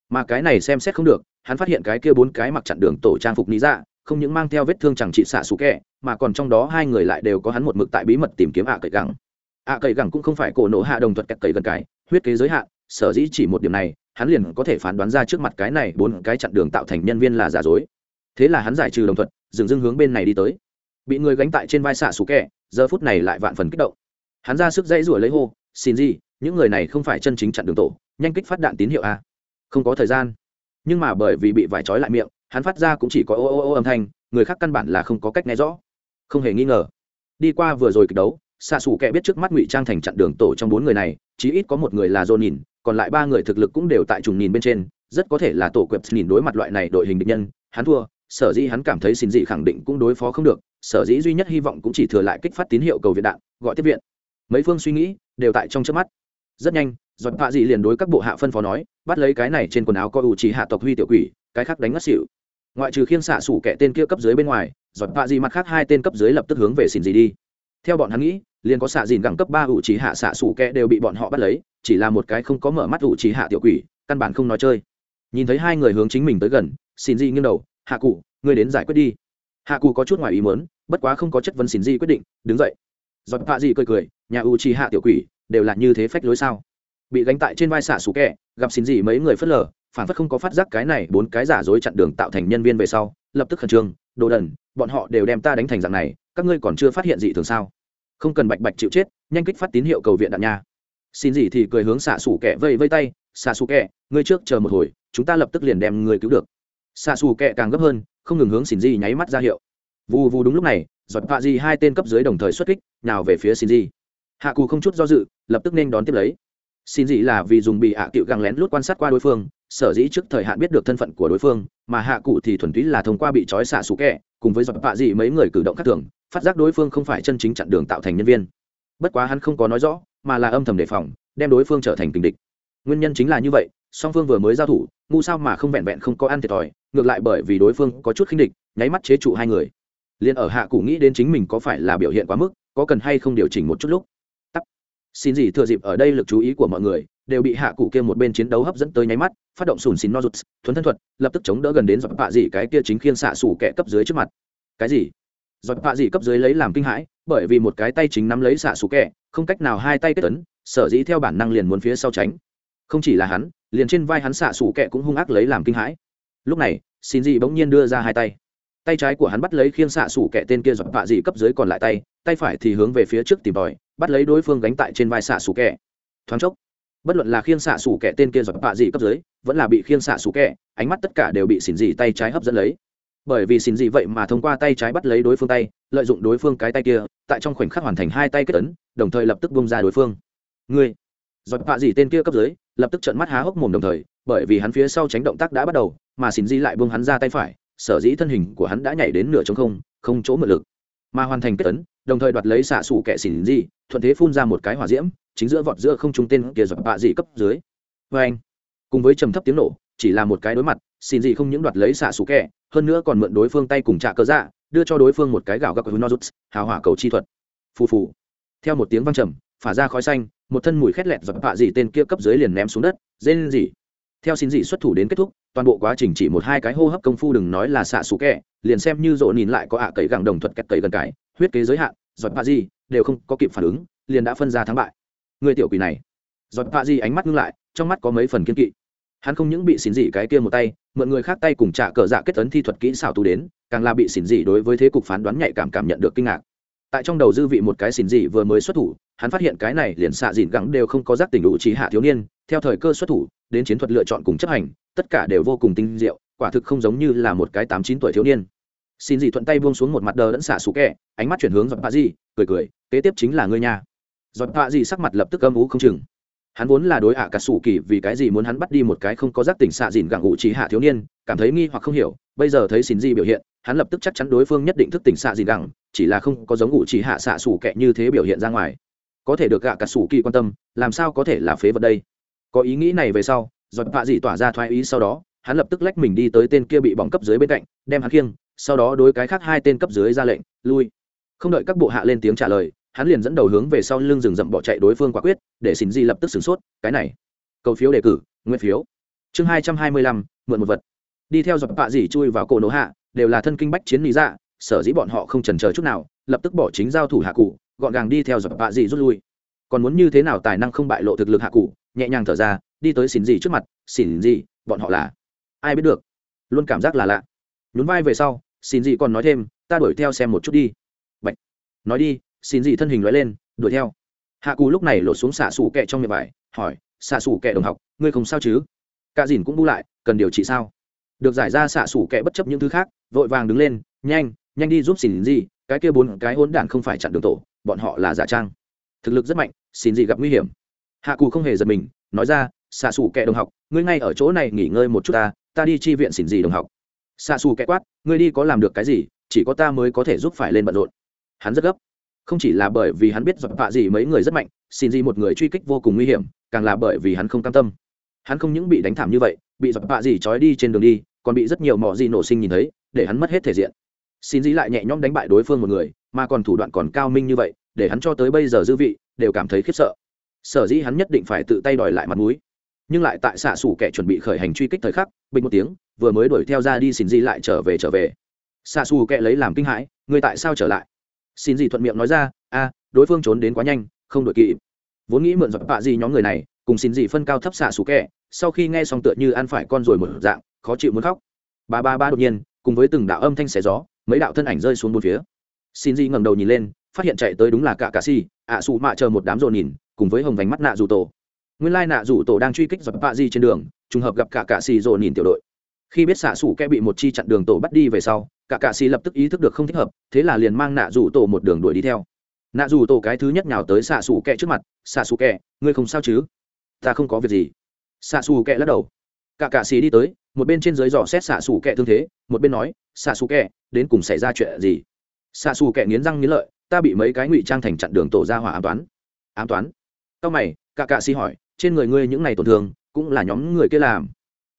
A: mà cái này xem xét không được, hắn phát hiện cái kia bốn cái mặc chặn đường tổ trang phục lý dạ không những mang theo vết thương chẳng trị xạ xù kẹ, mà còn trong đó hai người lại đều có hắn một mực tại bí mật tìm kiếm ạ à cậy gẳng. ạ cậy gẳng cũng không phải cổ nổ hạ đồng thuật cậy gần cái huyết kế giới hạn, sở dĩ chỉ một điểm này, hắn liền có thể phán đoán ra trước mặt cái này bốn cái chặn đường tạo thành nhân viên là giả dối. Thế là hắn giải trừ đồng thuật, dừng dưng hướng bên này đi tới. Bị người gánh tại trên vai xạ xù kẹ, giờ phút này lại vạn phần kích động. Hắn ra sức dãy rủa lấy hô, xin gì, những người này không phải chân chính chặn đường tổ, nhanh kích phát đạn tín hiệu a không có thời gian. Nhưng mà bởi vì bị vải trói lại miệng, hắn phát ra cũng chỉ có ô ô ô âm thanh, người khác căn bản là không có cách nghe rõ. Không hề nghi ngờ. Đi qua vừa rồi kịch đấu xạ xù kẻ biết trước mắt ngụy trang thành chặn đường tổ trong bốn người này, chí ít có một người là dồn nhìn còn lại ba người thực lực cũng đều tại trùng nhìn bên trên, rất có thể là tổ quẹp nhìn đối mặt loại này đội hình địch nhân, hắn thua, sở dĩ hắn cảm thấy xin dị khẳng định cũng đối phó không được, sở dĩ duy nhất hy vọng cũng chỉ thừa lại kích phát tín hiệu cầu viện đạn, gọi tiếp viện. Mấy phương suy nghĩ đều tại trong trước mắt. Rất nhanh giọt bạ dị liền đối các bộ hạ phân phó nói, bắt lấy cái này trên quần áo có ủ chỉ hạ tộc huy tiểu quỷ, cái khác đánh ngất xỉu. Ngoại trừ khiên xạ sủ kẻ tên kia cấp dưới bên ngoài, giọt bạ dị mặt khác hai tên cấp dưới lập tức hướng về xin gì đi. Theo bọn hắn nghĩ, liền có xạ dìn gẳng cấp ba ủ chỉ hạ xạ sủ kẻ đều bị bọn họ bắt lấy, chỉ là một cái không có mở mắt ủ chỉ hạ tiểu quỷ, căn bản không nói chơi. Nhìn thấy hai người hướng chính mình tới gần, xin gì nghiêng đầu, hạ cụ, ngươi đến giải quyết đi. Hạ cụ có chút ngoài ý muốn, bất quá không có chất vấn xin gì quyết định, đứng dậy. Giọt bạ dị cười cười, nhà ủ chỉ hạ tiểu quỷ, đều là như thế phách lối sao? Bị gánh tại trên vai xạ sủ kẹ, gặp xin gì mấy người phớt lờ phản phất không có phát giác cái này bốn cái giả dối chặn đường tạo thành nhân viên về sau, lập tức khẩn trương, đồ đần, bọn họ đều đem ta đánh thành dạng này, các ngươi còn chưa phát hiện gì thường sao? Không cần bạch bạch chịu chết, nhanh kích phát tín hiệu cầu viện đạn nha. Xin gì thì cười hướng xạ sủ kẹ vây vây tay, xạ sủ kẹ, ngươi trước chờ một hồi, chúng ta lập tức liền đem người cứu được. Xạ sủ kẹ càng gấp hơn, không ngừng hướng xin gì nháy mắt ra hiệu. Vù vù đúng lúc này, giọt vạ gì hai tên cấp dưới đồng thời xuất kích nào về phía xin gì. Hạ cù không chút do dự, lập tức nên đón tiếp lấy xin dị là vì dùng bị hạ à cựu găng lén lút quan sát qua đối phương, sở dĩ trước thời hạn biết được thân phận của đối phương, mà hạ cụ thì thuần túy là thông qua bị trói xạ xù kẹ, cùng với dọc bạ dị mấy người cử động khác thường, phát giác đối phương không phải chân chính chặn đường tạo thành nhân viên. Bất quá hắn không có nói rõ, mà là âm thầm đề phòng, đem đối phương trở thành tình địch. Nguyên nhân chính là như vậy, song phương vừa mới giao thủ, ngu sao mà không vẹn vẹn không có ăn thiệt thòi, ngược lại bởi vì đối phương có chút khinh địch, nháy mắt chế trụ hai người. Liền ở hạ cụ nghĩ đến chính mình có phải là biểu hiện quá mức, có cần hay không điều chỉnh một chút lúc xin gì thừa dịp ở đây lực chú ý của mọi người, đều bị hạ cụ kia một bên chiến đấu hấp dẫn tới nháy mắt, phát động sùn xin nozuts rụt, thuấn thân thuật, lập tức chống đỡ gần đến giọt bạ dị cái kia chính khiên xạ xù kẹ cấp dưới trước mặt. Cái gì? Giọt bạ dị cấp dưới lấy làm kinh hãi, bởi vì một cái tay chính nắm lấy xạ xù kẹ không cách nào hai tay kết tấn sở dĩ theo bản năng liền muốn phía sau tránh. Không chỉ là hắn, liền trên vai hắn xạ xù kẹ cũng hung ác lấy làm kinh hãi. Lúc này, xin gì bỗng nhiên đưa ra hai tay tay trái của hắn bắt lấy khiên xạ sủ kẹ tên kia giọt vạ dị cấp dưới còn lại tay tay phải thì hướng về phía trước tìm tòi, bắt lấy đối phương gánh tại trên vai xạ sủ kẹ thoáng chốc, bất luận là khiên xạ sủ kẹ tên kia giọt vạ dị cấp dưới, vẫn là bị khiên xạ sủ kẹ ánh mắt tất cả đều bị xỉn dị tay trái hấp dẫn lấy. Bởi vì xỉn dị vậy mà thông qua tay trái bắt lấy đối phương tay, lợi dụng đối phương cái tay kia, tại trong khoảnh khắc hoàn thành hai tay kết tấn đồng thời lập tức bung ra đối phương. Ngươi, giọt vạ dị tên kia cấp dưới, lập tức trợn mắt há hốc mồm đồng thời, bởi vì hắn phía sau tránh động tác đã bắt đầu, mà xỉn dị lại buông hắn ra tay phải sở dĩ thân hình của hắn đã nhảy đến nửa trống không không chỗ mượn lực mà hoàn thành kết tấn đồng thời đoạt lấy xạ xủ kẻ xỉn gì, thuận thế phun ra một cái hỏa diễm chính giữa vọt giữa không trung tên kia giọt bạ dị cấp dưới. Vê anh cùng với trầm thấp tiếng nổ chỉ là một cái đối mặt xin gì không những đoạt lấy xạ xù kẻ hơn nữa còn mượn đối phương tay cùng trả cơ dạ đưa cho đối phương một cái gạo gạc của nozuts hào hỏa cầu chi thuật. Phù phù. Theo một tiếng vang trầm phả ra khói xanh một thân mùi khét lẹt giọt bạ dị tên kia cấp dưới liền ném xuống đất dên gì theo xin dị xuất thủ đến kết thúc, toàn bộ quá trình chỉ một hai cái hô hấp công phu đừng nói là xạ xù kẹ, liền xem như rộ nhìn lại có ạ à cậy gẳng đồng thuật kẹt cậy gần cái, huyết kế giới hạn, giọt pa gì, đều không có kịp phản ứng, liền đã phân ra thắng bại. Người tiểu quỷ này. Giọt pa gì ánh mắt ngưng lại, trong mắt có mấy phần kiên kỵ. Hắn không những bị xỉn dị cái kia một tay, mượn người khác tay cùng trả cờ dạ kết tấn thi thuật kỹ xảo tu đến, càng là bị xỉn dị đối với thế cục phán đoán nhạy cảm cảm nhận được kinh ngạc. Tại trong đầu dư vị một cái xỉn dị vừa mới xuất thủ, hắn phát hiện cái này liền xạ dịn gắng đều không có giác tỉnh đủ trí hạ thiếu niên theo thời cơ xuất thủ, đến chiến thuật lựa chọn cùng chấp hành, tất cả đều vô cùng tinh diệu, quả thực không giống như là một cái tám chín tuổi thiếu niên. Xin dị thuận tay buông xuống một mặt đờ đẫn xả xù kẹ, ánh mắt chuyển hướng giọt bạ di, cười cười, kế tiếp chính là ngươi nhà giọt bạ di sắc mặt lập tức âm ú không chừng. Hắn vốn là đối ạ cả sủ kỳ vì cái gì muốn hắn bắt đi một cái không có giác tỉnh xạ dìn gặng ủ trí hạ thiếu niên, cảm thấy nghi hoặc không hiểu, bây giờ thấy xin di biểu hiện, hắn lập tức chắc chắn đối phương nhất định thức tỉnh xạ dìn gặng, chỉ là không có giống ủ trí hạ xạ sủ kẹ như thế biểu hiện ra ngoài. Có thể được gạ cả sủ kỳ quan tâm, làm sao có thể là phế vật đây? Có ý nghĩ này về sau, giọt vạ dị tỏa ra thoái ý sau đó, hắn lập tức lách mình đi tới tên kia bị bỏng cấp dưới bên cạnh, đem hắn khiêng, sau đó đối cái khác hai tên cấp dưới ra lệnh, lui. Không đợi các bộ hạ lên tiếng trả lời, hắn liền dẫn đầu hướng về sau lưng rừng rậm bỏ chạy đối phương quả quyết, để xin di lập tức sửng sốt, cái này, cầu phiếu đề cử nguyên phiếu. Chương hai trăm hai mươi lăm, mượn một vật. Đi theo dọc bạ dì chui vào cổ nổ hạ, đều là thân kinh bách chiến lý dạ sở dĩ bọn họ không trần chờ chút nào, lập tức bỏ chính giao thủ hạ cụ, gọn gàng đi theo dọc bạ dì rút lui còn muốn như thế nào tài năng không bại lộ thực lực hạ cụ, nhẹ nhàng thở ra, đi tới xỉn gì trước mặt, xỉn gì, bọn họ là ai biết được? Luôn cảm giác là lạ. Nhún vai về sau, xỉn gì còn nói thêm, ta đuổi theo xem một chút đi. Bạch. nói đi. Xỉn gì thân hình nói lên, đuổi theo. Hạ cụ lúc này lột xuống xạ xù kẹ trong miệng vải, hỏi, xạ xù kẹ đồng học, ngươi không sao chứ? Cả dìn cũng bu lại, cần điều trị sao? Được giải ra xạ xù kẹ bất chấp những thứ khác, vội vàng đứng lên, nhanh nhanh đi giúp xỉn gì, cái kia bốn cái hỗn đản không phải chặn đường tổ, bọn họ là giả trang thực lực rất mạnh, xin gì gặp nguy hiểm. Hạ cù không hề giật mình, nói ra, xạ xù kẻ đồng học, ngươi ngay ở chỗ này nghỉ ngơi một chút ta ta đi chi viện xin gì đồng học. Xạ xù kẻ quát, ngươi đi có làm được cái gì, chỉ có ta mới có thể giúp phải lên bận rộn. Hắn rất gấp. Không chỉ là bởi vì hắn biết dọc vạ gì mấy người rất mạnh, xin gì một người truy kích vô cùng nguy hiểm, càng là bởi vì hắn không cam tâm. Hắn không những bị đánh thảm như vậy, bị dọc vạ gì trói đi trên đường đi, còn bị rất nhiều mỏ gì nổ sinh nhìn thấy, để hắn mất hết thể diện. Xin gì lại nhẹ nhõm đánh bại đối phương một người, mà còn thủ đoạn còn cao minh như vậy để hắn cho tới bây giờ dư vị, đều cảm thấy khiếp sợ. Sở dĩ hắn nhất định phải tự tay đòi lại mặt mũi. Nhưng lại tại xạ xủ kẻ chuẩn bị khởi hành truy kích thời khắc, bình một tiếng, vừa mới đuổi theo ra đi xin di lại trở về trở về. Xạ xù kẻ lấy làm kinh hãi, người tại sao trở lại? Xin di thuận miệng nói ra, a, đối phương trốn đến quá nhanh, không đuổi kịp. Vốn nghĩ mượn dọc bạ gì nhóm người này, cùng xin gì phân cao thấp xạ xù kẻ, sau khi nghe xong tựa như ăn phải con rồi một dạng, khó chịu muốn khóc. Ba ba ba đột nhiên, cùng với từng đạo âm thanh xẻ gió, mấy đạo thân ảnh rơi xuống bốn phía. Xin di ngẩng đầu nhìn lên phát hiện chạy tới đúng là cả cà si ạ xù mạ chờ một đám rồ nhìn, cùng với hồng vành mắt nạ dù tổ. Nguyên lai nạ dù tổ đang truy kích dọc bạ di trên đường, trùng hợp gặp cả cà xì rồ nhìn tiểu đội. Khi biết xạ xù kẽ bị một chi chặn đường tổ bắt đi về sau, cả cà xì lập tức ý thức được không thích hợp, thế là liền mang nạ dù tổ một đường đuổi đi theo. Nạ dù tổ cái thứ nhất nhào tới xạ xù kẹ trước mặt, xạ xù kẹ ngươi không sao chứ? Ta không có việc gì. Xạ xù kẹ lắc đầu. Cả cà xì đi tới, một bên trên dưới dò xét xạ xù kẹ thương thế, một bên nói, xạ xù kẹ đến cùng xảy ra chuyện gì? Xạ xù kẹ nghiến răng nghiến lợi ta bị mấy cái ngụy trang thành chặn đường tổ ra hỏa ám toán. Ám toán? Cao mày, cạ cạ xì hỏi, trên người ngươi những này tổn thương, cũng là nhóm người kia làm.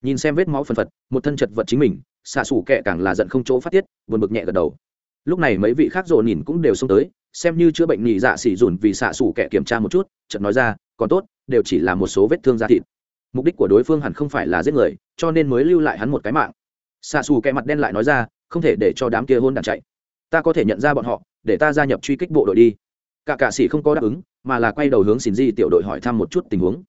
A: Nhìn xem vết máu phần phật, một thân chật vật chính mình, xạ xủ kệ càng là giận không chỗ phát tiết, buồn bực nhẹ gật đầu. Lúc này mấy vị khác rộn nhìn cũng đều xông tới, xem như chữa bệnh nhị dạ xỉ dùn vì xạ xủ kệ kiểm tra một chút, chợt nói ra, còn tốt, đều chỉ là một số vết thương da thịt. Mục đích của đối phương hẳn không phải là giết người, cho nên mới lưu lại hắn một cái mạng. Xạ xù kẹ mặt đen lại nói ra, không thể để cho đám kia hôn đàn chạy. Ta có thể nhận ra bọn họ để ta gia nhập truy kích bộ đội đi. Cả cạ sĩ không có đáp ứng, mà là quay đầu hướng xin di tiểu đội hỏi thăm một chút tình huống.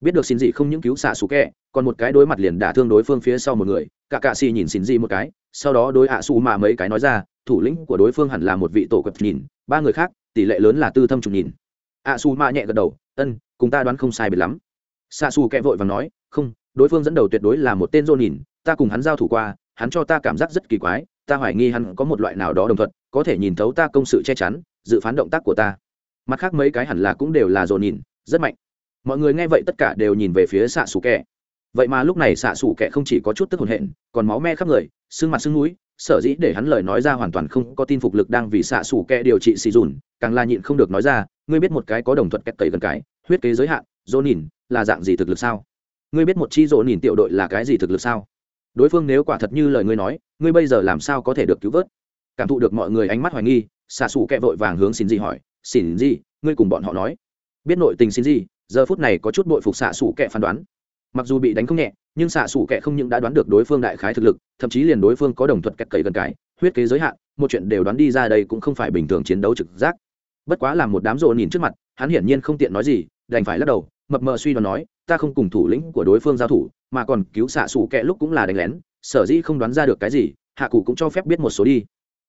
A: Biết được xin di không những cứu xạ xù kẹ, còn một cái đối mặt liền đả thương đối phương phía sau một người. Cả cạ sĩ nhìn xin di một cái, sau đó đối ạ xù mà mấy cái nói ra, thủ lĩnh của đối phương hẳn là một vị tổ quật nhìn, ba người khác, tỷ lệ lớn là tư thâm trùng nhìn. ạ xù mà nhẹ gật đầu, ân, cùng ta đoán không sai biệt lắm. Xạ xù kẹ vội và nói, không, đối phương dẫn đầu tuyệt đối là một tên dô nhìn, ta cùng hắn giao thủ qua, hắn cho ta cảm giác rất kỳ quái ta hoài nghi hắn có một loại nào đó đồng thuận, có thể nhìn thấu ta công sự che chắn, dự phán động tác của ta. Mặt khác mấy cái hẳn là cũng đều là dồn nhìn, rất mạnh. Mọi người nghe vậy tất cả đều nhìn về phía xạ xù kẹ. Vậy mà lúc này xạ xù kẹ không chỉ có chút tức hồn hện, còn máu me khắp người sưng mặt sưng núi, sở dĩ để hắn lời nói ra hoàn toàn không có tin phục lực đang vì xạ xù kẹ điều trị xì dùn, càng là nhịn không được nói ra, ngươi biết một cái có đồng thuận kẹt tẩy gần cái, huyết kế giới hạn, dồn nhìn là dạng gì thực lực sao? Ngươi biết một chi dồn nhìn tiểu đội là cái gì thực lực sao? Đối phương nếu quả thật như lời ngươi nói, ngươi bây giờ làm sao có thể được cứu vớt? Cảm thụ được mọi người ánh mắt hoài nghi, xạ xù kẹ vội vàng hướng xin gì hỏi xin gì ngươi cùng bọn họ nói. Biết nội tình xin gì giờ phút này có chút bội phục xạ xù kẹ phán đoán. Mặc dù bị đánh không nhẹ, nhưng xạ xù kẹ không những đã đoán được đối phương đại khái thực lực, thậm chí liền đối phương có đồng thuận cắt cậy gần cái, huyết kế giới hạn, một chuyện đều đoán đi ra đây cũng không phải bình thường chiến đấu trực giác. Bất quá là một đám rộ nhìn trước mặt, hắn hiển nhiên không tiện nói gì, đành phải lắc đầu, mập mờ suy đoán nói ta không cùng thủ lĩnh của đối phương giao thủ mà còn cứu xạ xù kẹ lúc cũng là đánh lén sở dĩ không đoán ra được cái gì hạ cụ cũng cho phép biết một số đi.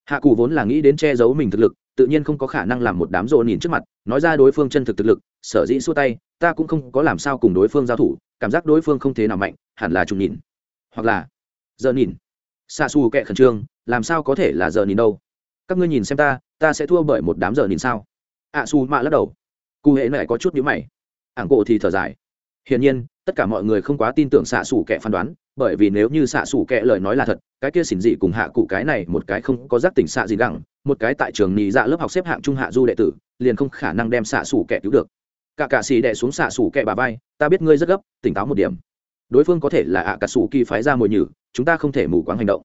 A: Hạ cụ vốn là nghĩ đến che giấu mình thực lực tự nhiên không có khả năng làm một đám rộ nhìn trước mặt nói ra đối phương chân thực thực lực sở dĩ xua tay ta cũng không có làm sao cùng đối phương giao thủ cảm giác đối phương không thế nào mạnh hẳn là trùng nhìn. Hoặc là giờ nhìn. Xa xù kệ khẩn trương làm sao có thể là giờ nhìn đâu? Các ngươi nhìn xem ta ta sẽ thua bởi một đám giờ nhìn sao? Ạ à, xù mạ lắc đầu. Cụ hệ này có chút nhữ mày. Ảng cổ thì thở dài hiển nhiên, tất cả mọi người không quá tin tưởng xạ xù kệ phán đoán, bởi vì nếu như xạ xù kệ lời nói là thật, cái kia xỉn dị cùng hạ cụ cái này một cái không có giác tỉnh xạ gì gẳng, một cái tại trường nhị dạ lớp học xếp hạng trung hạ du đệ tử, liền không khả năng đem xạ xù kệ cứu được. Cả cả xì đệ xuống xạ xù kệ bà vai, ta biết ngươi rất gấp, tỉnh táo một điểm. Đối phương có thể là ạ cả xù kỳ phái ra mồi nhử, chúng ta không thể mù quáng hành động.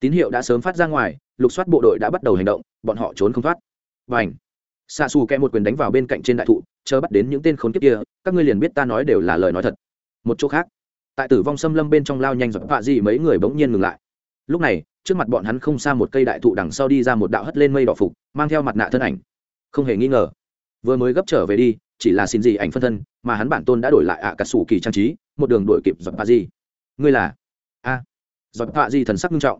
A: Tín hiệu đã sớm phát ra ngoài, lục soát bộ đội đã bắt đầu hành động, bọn họ trốn không thoát. Và ảnh xạ xù kẹ một quyền đánh vào bên cạnh trên đại thụ, chờ bắt đến những tên khốn kiếp kia, các ngươi liền biết ta nói đều là lời nói thật. Một chỗ khác, tại tử vong xâm lâm bên trong lao nhanh dọc vạ gì mấy người bỗng nhiên ngừng lại. Lúc này, trước mặt bọn hắn không xa một cây đại thụ đằng sau đi ra một đạo hất lên mây đỏ phục, mang theo mặt nạ thân ảnh. Không hề nghi ngờ, vừa mới gấp trở về đi, chỉ là xin gì ảnh phân thân, mà hắn bản tôn đã đổi lại ạ cà sủ kỳ trang trí, một đường đổi kịp dọc vạ gì ngươi là? A. À. dọc vạ gì thần sắc nghiêm trọng.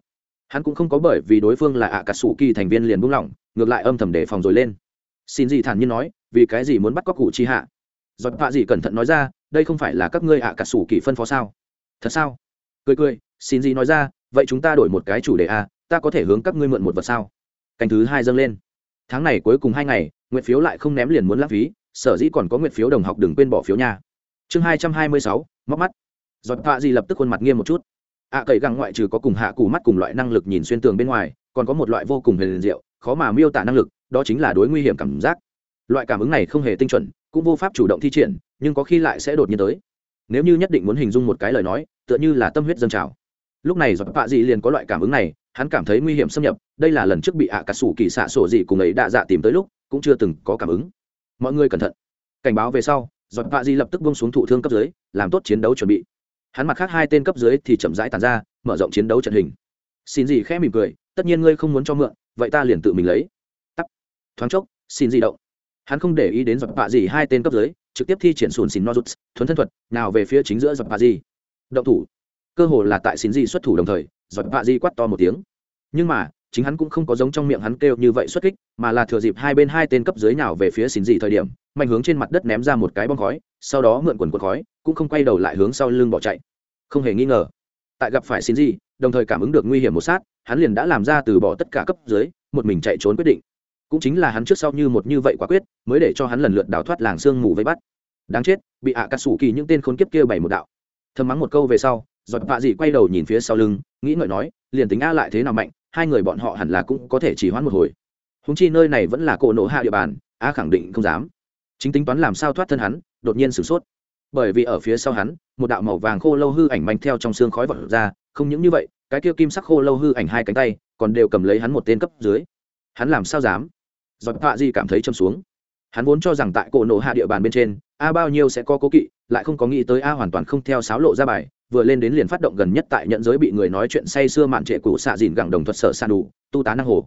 A: Hắn cũng không có bởi vì đối phương là ạ cà sủ kỳ thành viên liền buông lỏng, ngược lại âm thầm đề phòng rồi lên xin gì thản nhiên nói, vì cái gì muốn bắt cóc cụ chi hạ? Giọt vạ gì cẩn thận nói ra, đây không phải là các ngươi ạ cả sủ kỳ phân phó sao? Thật sao? Cười cười, xin gì nói ra, vậy chúng ta đổi một cái chủ đề à ta có thể hướng các ngươi mượn một vật sao? Canh thứ hai dâng lên. Tháng này cuối cùng hai ngày nguyện phiếu lại không ném liền muốn lãng phí, sở dĩ còn có nguyện phiếu đồng học đừng quên bỏ phiếu nha. Chương hai trăm hai mươi sáu, móc mắt. Giọt vạ gì lập tức khuôn mặt nghiêm một chút. Ạ cậy găng ngoại trừ có cùng hạ cù mắt cùng loại năng lực nhìn xuyên tường bên ngoài, còn có một loại vô cùng huyền diệu, khó mà miêu tả năng lực đó chính là đối nguy hiểm cảm giác. Loại cảm ứng này không hề tinh chuẩn, cũng vô pháp chủ động thi triển, nhưng có khi lại sẽ đột nhiên tới. Nếu như nhất định muốn hình dung một cái lời nói, tựa như là tâm huyết dâng trào. Lúc này giọt bạ dị liền có loại cảm ứng này, hắn cảm thấy nguy hiểm xâm nhập, đây là lần trước bị ạ à cà sủ kỳ xạ sổ dị cùng ấy đạ dạ tìm tới lúc, cũng chưa từng có cảm ứng. Mọi người cẩn thận. Cảnh báo về sau, giọt bạ dị lập tức bông xuống thụ thương cấp dưới, làm tốt chiến đấu chuẩn bị. Hắn mặt khác hai tên cấp dưới thì chậm rãi tàn ra, mở rộng chiến đấu trận hình. Xin gì khẽ mỉm cười, tất nhiên ngươi không muốn cho mượn, vậy ta liền tự mình lấy thoáng chốc, xin di động. Hắn không để ý đến giọt bạ gì hai tên cấp dưới, trực tiếp thi triển sùn xin nozuts, thuấn thân thuật, nào về phía chính giữa giọt bạ gì. Động thủ. Cơ hồ là tại xin di xuất thủ đồng thời, giọt bạ gì quát to một tiếng. Nhưng mà, chính hắn cũng không có giống trong miệng hắn kêu như vậy xuất kích, mà là thừa dịp hai bên hai tên cấp dưới nào về phía xin di thời điểm, mạnh hướng trên mặt đất ném ra một cái bom khói, sau đó mượn quần quần khói, cũng không quay đầu lại hướng sau lưng bỏ chạy. Không hề nghi ngờ. Tại gặp phải xin di, đồng thời cảm ứng được nguy hiểm một sát, hắn liền đã làm ra từ bỏ tất cả cấp dưới, một mình chạy trốn quyết định cũng chính là hắn trước sau như một như vậy quả quyết, mới để cho hắn lần lượt đào thoát làng sương mù vây bắt. Đáng chết, bị ạ cà sủ kỳ những tên khốn kiếp kia bày một đạo. Thầm mắng một câu về sau, giọt vạ dị quay đầu nhìn phía sau lưng, nghĩ ngợi nói, liền tính a lại thế nào mạnh, hai người bọn họ hẳn là cũng có thể chỉ hoãn một hồi. Húng chi nơi này vẫn là cỗ nổ hạ địa bàn, a khẳng định không dám. Chính tính toán làm sao thoát thân hắn, đột nhiên sửng sốt. Bởi vì ở phía sau hắn, một đạo màu vàng khô lâu hư ảnh manh theo trong xương khói vật ra, không những như vậy, cái kia kim sắc khô lâu hư ảnh hai cánh tay, còn đều cầm lấy hắn một tên cấp dưới hắn làm sao dám? Giọt họa di cảm thấy châm xuống. Hắn vốn cho rằng tại cổ nổ hạ địa bàn bên trên, a bao nhiêu sẽ có cố kỵ, lại không có nghĩ tới a hoàn toàn không theo sáo lộ ra bài, vừa lên đến liền phát động gần nhất tại nhận giới bị người nói chuyện say sưa mạn trệ cũ xạ dìn gẳng đồng thuật sở san đủ, tu tá năng hồ.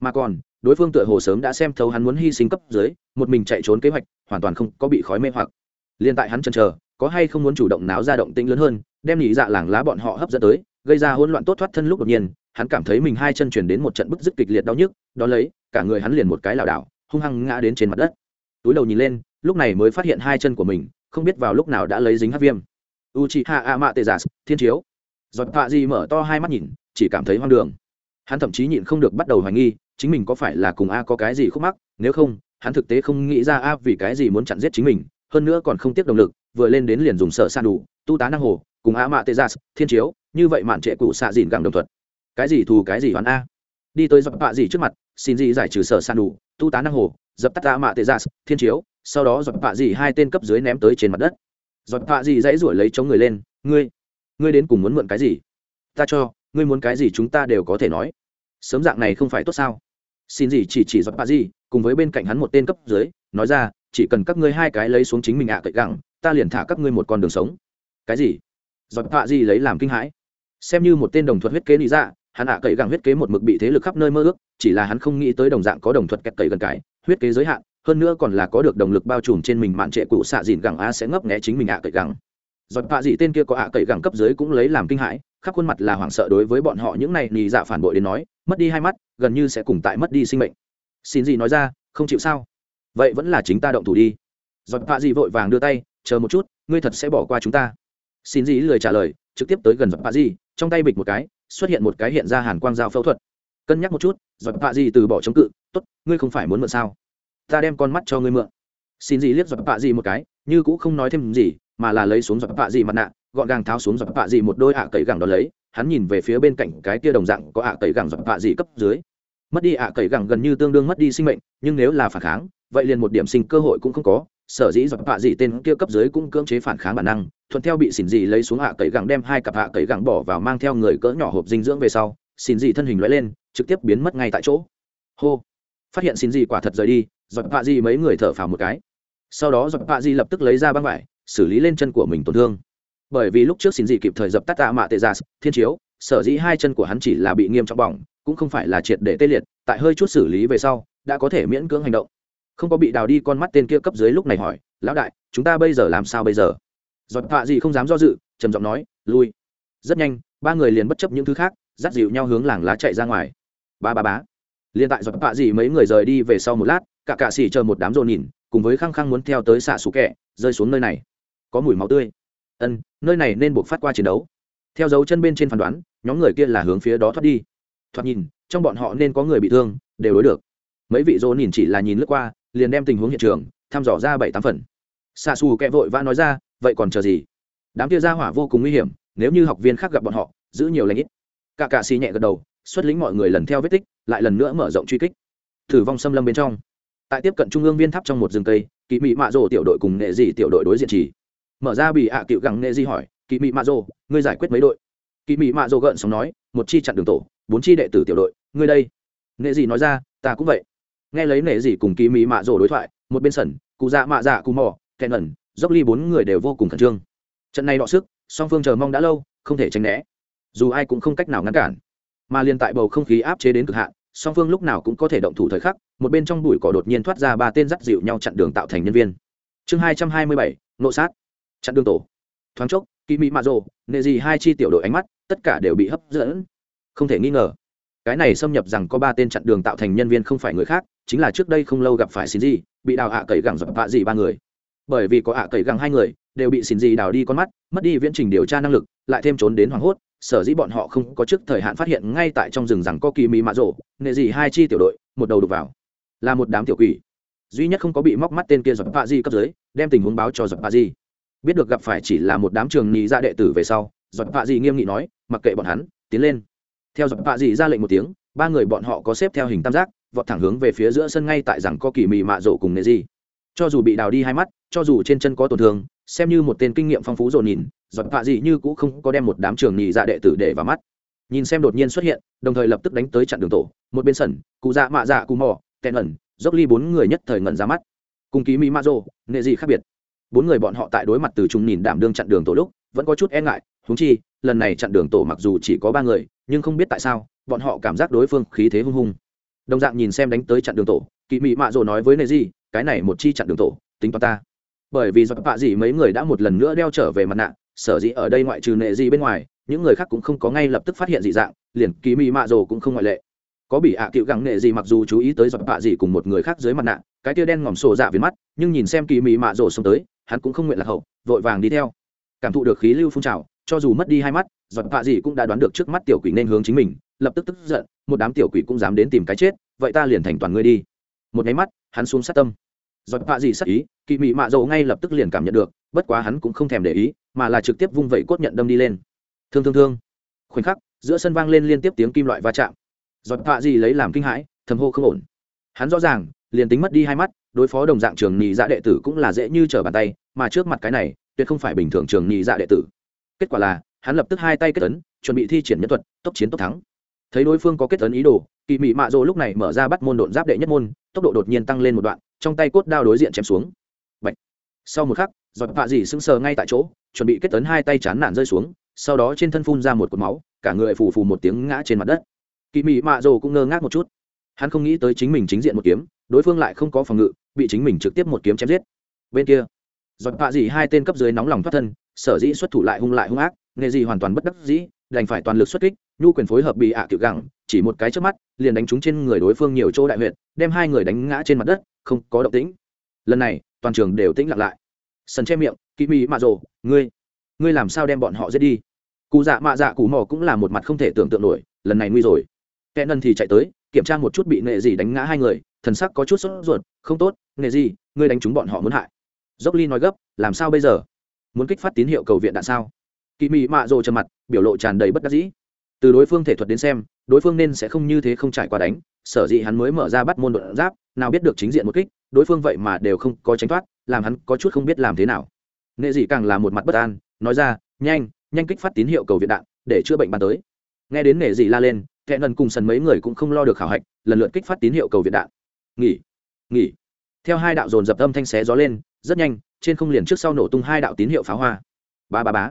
A: Mà còn, đối phương tựa hồ sớm đã xem thấu hắn muốn hy sinh cấp dưới, một mình chạy trốn kế hoạch, hoàn toàn không có bị khói mê hoặc. Liên tại hắn chần chờ, có hay không muốn chủ động náo ra động tĩnh lớn hơn, đem nhị dạ làng lá bọn họ hấp dẫn tới gây ra hỗn loạn tốt thoát thân lúc đột nhiên, hắn cảm thấy mình hai chân chuyển đến một trận bức dứt kịch liệt đau nhức, đó lấy, cả người hắn liền một cái lảo đảo, hung hăng ngã đến trên mặt đất. Túi đầu nhìn lên, lúc này mới phát hiện hai chân của mình, không biết vào lúc nào đã lấy dính hát viêm. U chị hạ a mạ tê giả thiên chiếu. Giọt họa gì mở to hai mắt nhìn, chỉ cảm thấy hoang đường. Hắn thậm chí nhịn không được bắt đầu hoài nghi, chính mình có phải là cùng a có cái gì khúc mắc, nếu không, hắn thực tế không nghĩ ra a vì cái gì muốn chặn giết chính mình, hơn nữa còn không tiếp động lực, vừa lên đến liền dùng sợ san đủ, tu tá năng hồ, cùng a mạ tê giả thiên chiếu như vậy mạn trệ cụ xạ dìn gẳng đồng thuật. Cái gì thù, cái gì hoán a? Đi tới dọc bạ gì trước mặt, xin gì giải trừ sở san đủ, tu tá năng hồ, dập tắt ta mạ tệ ra thiên chiếu, sau đó dọc bạ gì hai tên cấp dưới ném tới trên mặt đất. Dọc bạ gì dãy ruổi lấy chống người lên, ngươi ngươi đến cùng muốn mượn cái gì? Ta cho, ngươi muốn cái gì chúng ta đều có thể nói. Sớm dạng này không phải tốt sao? Xin gì chỉ chỉ dọc bạ gì, cùng với bên cạnh hắn một tên cấp dưới, nói ra, chỉ cần các ngươi hai cái lấy xuống chính mình ạ, cậy gẳng, ta liền thả các ngươi một con đường sống. Cái gì? Giọt bạ gì lấy làm kinh hãi xem như một tên đồng thuật huyết kế lý dạ hắn ạ cậy gẳng huyết kế một mực bị thế lực khắp nơi mơ ước, chỉ là hắn không nghĩ tới đồng dạng có đồng thuật kẹt cậy gần cái huyết kế giới hạn, hơn nữa còn là có được đồng lực bao trùm trên mình mạn trệ cụ xạ dìn gẳng a sẽ ngấp nghé chính mình ạ cậy gẳng. Giọt pạ gì tên kia có ạ cậy gẳng cấp dưới cũng lấy làm kinh hãi, khắp khuôn mặt là hoảng sợ đối với bọn họ những này nhì dạ phản bội đến nói, mất đi hai mắt, gần như sẽ cùng tại mất đi sinh mệnh. Xin gì nói ra, không chịu sao? Vậy vẫn là chính ta động thủ đi. Giọt pạ gì vội vàng đưa tay, chờ một chút, ngươi thật sẽ bỏ qua chúng ta. Xin gì lời trả lời, trực tiếp tới gần giọt pạ gì trong tay bịch một cái, xuất hiện một cái hiện ra hàn quang dao phẫu thuật. Cân nhắc một chút giọt bạ gì từ bỏ chống cự, tốt, ngươi không phải muốn mượn sao? Ta đem con mắt cho ngươi mượn. Xin gì liếc giọt bạ gì một cái, như cũng không nói thêm gì, mà là lấy xuống giọt bạ gì mặt nạ, gọn gàng tháo xuống giọt bạ gì một đôi ạ cậy gẳng đó lấy, hắn nhìn về phía bên cạnh cái kia đồng dạng có ạ cậy gẳng giọt bạ gì cấp dưới. Mất đi ạ cậy gẳng gần như tương đương mất đi sinh mệnh, nhưng nếu là phản kháng, vậy liền một điểm sinh cơ hội cũng không có sở dĩ giọt bạ dị tên kia cấp dưới cũng cưỡng chế phản kháng bản năng, thuận theo bị xỉn dị lấy xuống hạ cậy gẳng đem hai cặp hạ cậy gẳng bỏ vào mang theo người cỡ nhỏ hộp dinh dưỡng về sau, xỉn dị thân hình lóe lên, trực tiếp biến mất ngay tại chỗ. Hô! Phát hiện xỉn dị quả thật rời đi, giọt bạ dị mấy người thở phào một cái. Sau đó giọt bạ dị lập tức lấy ra băng vải, xử lý lên chân của mình tổn thương. Bởi vì lúc trước xỉn dị kịp thời dập tắt tạ mạ tệ giả thiên chiếu, sở dĩ hai chân của hắn chỉ là bị nghiêm trọng bỏng, cũng không phải là triệt để tê liệt, tại hơi chút xử lý về sau, đã có thể miễn cưỡng hành động không có bị đào đi con mắt tên kia cấp dưới lúc này hỏi, lão đại, chúng ta bây giờ làm sao bây giờ? Giọt họa gì không dám do dự, trầm giọng nói, lui. Rất nhanh, ba người liền bất chấp những thứ khác, dắt dịu nhau hướng làng lá chạy ra ngoài. Ba ba bá liền tại giọt họa gì mấy người rời đi về sau một lát, cả cạ xỉ chờ một đám rồn nhìn, cùng với khăng khăng muốn theo tới xạ sủ kẹ, rơi xuống nơi này. Có mùi máu tươi. Ân, nơi này nên buộc phát qua chiến đấu. Theo dấu chân bên trên phán đoán, nhóm người kia là hướng phía đó thoát đi. Thoạt nhìn, trong bọn họ nên có người bị thương, đều đối được. Mấy vị dỗ nhìn chỉ là nhìn lướt qua liền đem tình huống hiện trường, thăm dò ra bảy tám phần. Xa xù kẹ vội vã nói ra, vậy còn chờ gì? Đám kia ra hỏa vô cùng nguy hiểm, nếu như học viên khác gặp bọn họ, giữ nhiều lãnh ít. Cả cạ xì nhẹ gật đầu, xuất lĩnh mọi người lần theo vết tích, lại lần nữa mở rộng truy kích. Thử vong xâm lâm bên trong. Tại tiếp cận trung ương viên tháp trong một rừng cây kỳ mị mạ rồ tiểu đội cùng nghệ dị tiểu đội đối diện chỉ. Mở ra bị ạ à cựu gẳng nghệ dị hỏi kỳ mị mạ rồ, ngươi giải quyết mấy đội? Kỳ mị mạ rồ gợn sống nói, một chi chặn đường tổ, bốn chi đệ tử tiểu đội, ngươi đây. Nghệ dị nói ra, ta cũng vậy nghe lấy nệ gì cùng kỳ mỹ mạ rổ đối thoại, một bên sẩn, cụ dạ mạ dạ cụ mò kèn ẩn dốc ly bốn người đều vô cùng khẩn trương. Trận này đọ sức, song phương chờ mong đã lâu, không thể tránh né. Dù ai cũng không cách nào ngăn cản. Mà liên tại bầu không khí áp chế đến cực hạn, song phương lúc nào cũng có thể động thủ thời khắc, một bên trong bụi cỏ đột nhiên thoát ra ba tên dắt dịu nhau chặn đường tạo thành nhân viên. Chương hai trăm hai mươi bảy, nộ sát. Chặn đường tổ. Thoáng chốc, kỳ mỹ mạ rồ nệ gì hai chi tiểu đội ánh mắt, tất cả đều bị hấp dẫn. Không thể nghi ngờ cái này xâm nhập rằng có ba tên chặn đường tạo thành nhân viên không phải người khác, chính là trước đây không lâu gặp phải xin gì bị đào hạ cậy gẳng dập vạ gì ba người. Bởi vì có hạ cậy gẳng hai người, đều bị xin gì đào đi con mắt, mất đi viễn trình điều tra năng lực, lại thêm trốn đến hoảng hốt, sở dĩ bọn họ không có trước thời hạn phát hiện ngay tại trong rừng rằng có kỳ mì mạ rổ nghệ gì hai chi tiểu đội, một đầu đục vào. Là một đám tiểu quỷ. Duy nhất không có bị móc mắt tên kia dập vạ gì cấp dưới, đem tình huống báo cho dập vạ gì. Biết được gặp phải chỉ là một đám trường nhị ra đệ tử về sau giọt vạ gì nghiêm nghị nói, mặc kệ bọn hắn, tiến lên theo dọc bạ Dị ra lệnh một tiếng, ba người bọn họ có xếp theo hình tam giác, vọt thẳng hướng về phía giữa sân ngay tại rằng có kỳ mị mạ rổ cùng nệ gì cho dù bị đào đi hai mắt, cho dù trên chân có tổn thương, xem như một tên kinh nghiệm phong phú rồi nhìn giọt bạ Dị như cũng không có đem một đám trường nhị dạ đệ tử để vào mắt. Nhìn xem đột nhiên xuất hiện, đồng thời lập tức đánh tới chặn đường tổ, một bên sân cụ dạ mạ dạ cụ mò, tẹn ẩn, dốc ly bốn người nhất thời ngẩn ra mắt. Cùng ký mỹ mạ rộ nệ Dị khác biệt. Bốn người bọn họ tại đối mặt từ trung nhìn đảm đương chặn đường tổ lúc, vẫn có chút e ngại húng chi, lần này chặn đường tổ mặc dù chỉ có ba người nhưng không biết tại sao, bọn họ cảm giác đối phương khí thế hung hung. Đồng dạng nhìn xem đánh tới chặn đường tổ, kỵ mị mạ rồ nói với nệ gì cái này một chi chặn đường tổ, tính toán ta. Bởi vì do bạ gì mấy người đã một lần nữa đeo trở về mặt nạ, sở dĩ ở đây ngoại trừ nệ gì bên ngoài, những người khác cũng không có ngay lập tức phát hiện dị dạng, liền kỵ mị mạ rồ cũng không ngoại lệ. Có bị ạ à cựu gắng nệ gì mặc dù chú ý tới do bạ gì cùng một người khác dưới mặt nạ, cái tia đen ngòm sổ dạ viền mắt, nhưng nhìn xem kỳ mị mạ rồ xông tới, hắn cũng không nguyện lạc hậu, vội vàng đi theo. Cảm thụ được khí lưu phun trào, cho dù mất đi hai mắt giọt vạ gì cũng đã đoán được trước mắt tiểu quỷ nên hướng chính mình, lập tức tức giận, một đám tiểu quỷ cũng dám đến tìm cái chết, vậy ta liền thành toàn ngươi đi. Một nháy mắt, hắn xuống sát tâm. Giọt vạ gì sát ý kỳ mị mạ dầu ngay lập tức liền cảm nhận được, bất quá hắn cũng không thèm để ý, mà là trực tiếp vung vẩy cốt nhận đâm đi lên. Thương thương thương. Khoảnh khắc, giữa sân vang lên liên tiếp tiếng kim loại va chạm. Giọt vạ gì lấy làm kinh hãi, thầm hô không ổn. Hắn rõ ràng, liền tính mất đi hai mắt, đối phó đồng dạng trường nhị dạ đệ tử cũng là dễ như trở bàn tay, mà trước mặt cái này, tuyệt không phải bình thường trường nhị dạ đệ tử. Kết quả là hắn lập tức hai tay kết ấn, chuẩn bị thi triển nhân thuật, tốc chiến tốc thắng. Thấy đối phương có kết ấn ý đồ kỳ mị mạ rỗ lúc này mở ra bắt môn đột giáp đệ nhất môn, tốc độ đột nhiên tăng lên một đoạn, trong tay cốt đao đối diện chém xuống. Bạch. sau một khắc, giọt vạ dì sững sờ ngay tại chỗ, chuẩn bị kết ấn hai tay chán nản rơi xuống, sau đó trên thân phun ra một cột máu, cả người phù phù một tiếng ngã trên mặt đất. Kỳ mị mạ rỗ cũng ngơ ngác một chút. Hắn không nghĩ tới chính mình chính diện một kiếm, đối phương lại không có phòng ngự, bị chính mình trực tiếp một kiếm chém giết. Bên kia, giọt vạ dì hai tên cấp dưới nóng lòng thoát thân, sở dĩ xuất thủ lại hung lại hung ác nghề gì hoàn toàn bất đắc dĩ, đành phải toàn lực xuất kích, nhu quyền phối hợp bị ạ à tiểu gẳng, chỉ một cái trước mắt, liền đánh trúng trên người đối phương nhiều chỗ đại huyện đem hai người đánh ngã trên mặt đất, không có động tĩnh. Lần này, toàn trường đều tĩnh lặng lại. Sần che miệng, kỵ mỹ mạ rồ, ngươi ngươi làm sao đem bọn họ giết đi? Cụ dạ mạ dạ cụ mò cũng là một mặt không thể tưởng tượng nổi, lần này nguy rồi. Kẻ nân thì chạy tới, kiểm tra một chút bị nghệ gì đánh ngã hai người, thần sắc có chút sốt ruột, không tốt Nghệ gì ngươi đánh trúng bọn họ muốn hại. Dốc ly nói gấp, làm sao bây giờ? Muốn kích phát tín hiệu cầu viện đạn sao? Kỳ mị mạ rồ trầm mặt, biểu lộ tràn đầy bất đắc dĩ. Từ đối phương thể thuật đến xem, đối phương nên sẽ không như thế không trải qua đánh, sở dĩ hắn mới mở ra bắt môn đột giáp, nào biết được chính diện một kích, đối phương vậy mà đều không có tránh thoát, làm hắn có chút không biết làm thế nào. Nệ dị càng là một mặt bất an, nói ra, nhanh nhanh kích phát tín hiệu cầu viện đạn, để chữa bệnh bàn tới. Nghe đến nệ dị la lên kẻ ngân cùng sần mấy người cũng không lo được khảo hạch, lần lượt kích phát tín hiệu cầu viện đạn. Nghỉ nghỉ. Theo hai đạo dồn dập âm thanh xé gió lên, rất nhanh, trên không liền trước sau nổ tung hai đạo tín hiệu pháo hoa. Ba ba bá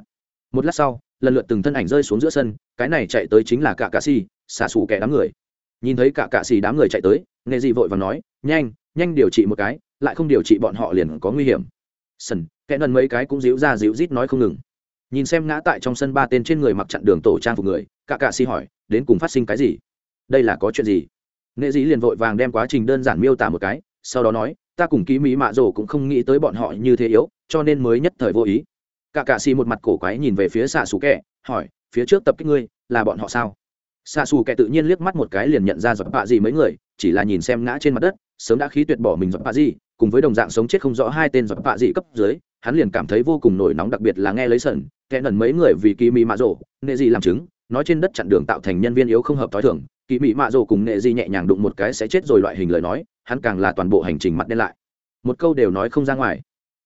A: một lát sau, lần lượt từng thân ảnh rơi xuống giữa sân, cái này chạy tới chính là cả cạ xì, xả xù kẻ đám người. Nhìn thấy cả cạ xì đám người chạy tới, nghệ dị vội và nói, nhanh nhanh điều trị một cái, lại không điều trị bọn họ liền có nguy hiểm. Sân kẻ nần mấy cái cũng díu ra díu rít nói không ngừng. Nhìn xem ngã tại trong sân ba tên trên người mặc chặn đường tổ trang phục người cả cạ xì hỏi, đến cùng phát sinh cái gì? Đây là có chuyện gì? Nghệ dị liền vội vàng đem quá trình đơn giản miêu tả một cái, sau đó nói, ta cùng ký mỹ mạ rồ cũng không nghĩ tới bọn họ như thế yếu, cho nên mới nhất thời vô ý cả cạ xì một mặt cổ quái nhìn về phía xạ xù kẹ, hỏi, phía trước tập kích ngươi, là bọn họ sao? Xạ xù kẹ tự nhiên liếc mắt một cái liền nhận ra giọt bạ gì mấy người, chỉ là nhìn xem ngã trên mặt đất, sớm đã khí tuyệt bỏ mình giọt bạ gì, cùng với đồng dạng sống chết không rõ hai tên giọt bạ gì cấp dưới, hắn liền cảm thấy vô cùng nổi nóng đặc biệt là nghe lấy sần, kẻ nần mấy người vì kỳ mị mạ rồ, nệ gì làm chứng, nói trên đất chặn đường tạo thành nhân viên yếu không hợp t h o i thưởng kỳ mị mạ rồ cùng nệ gì nhẹ nhàng đụng một cái sẽ chết rồi loại hình lời nói, hắn càng là toàn bộ hành trình mặt đen lại. Một câu đều nói không ra ngoài.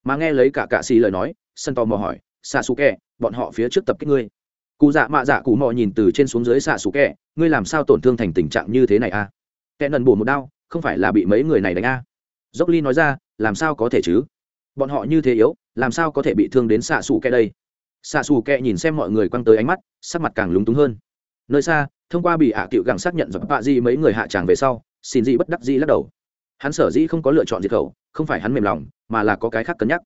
A: Mà nghe lấy cả cạ xì lời nói sân tò mò hỏi, xạ xù kẹ bọn họ phía trước tập kích ngươi. Cụ dạ mạ dạ cụ mò nhìn từ trên xuống dưới xạ xù kẹ ngươi làm sao tổn thương thành tình trạng như thế này a à? kẻ nần bổ một đao, không phải là bị mấy người này đánh a à? dốc ly nói ra, làm sao có thể chứ? Bọn họ như thế yếu, làm sao có thể bị thương đến xạ xù kẹ đây? Xạ xù kẹ nhìn xem mọi người quăng tới ánh mắt, sắc mặt càng lúng túng hơn. Nơi xa, thông qua bị hạ à cựu gẳng xác nhận dọc bạ di mấy người hạ tràng về sau, xin di bất đắc di lắc đầu. Hắn sở dĩ không có lựa chọn diệt khẩu, không phải hắn mềm lòng, mà là có cái khác cân nhắc.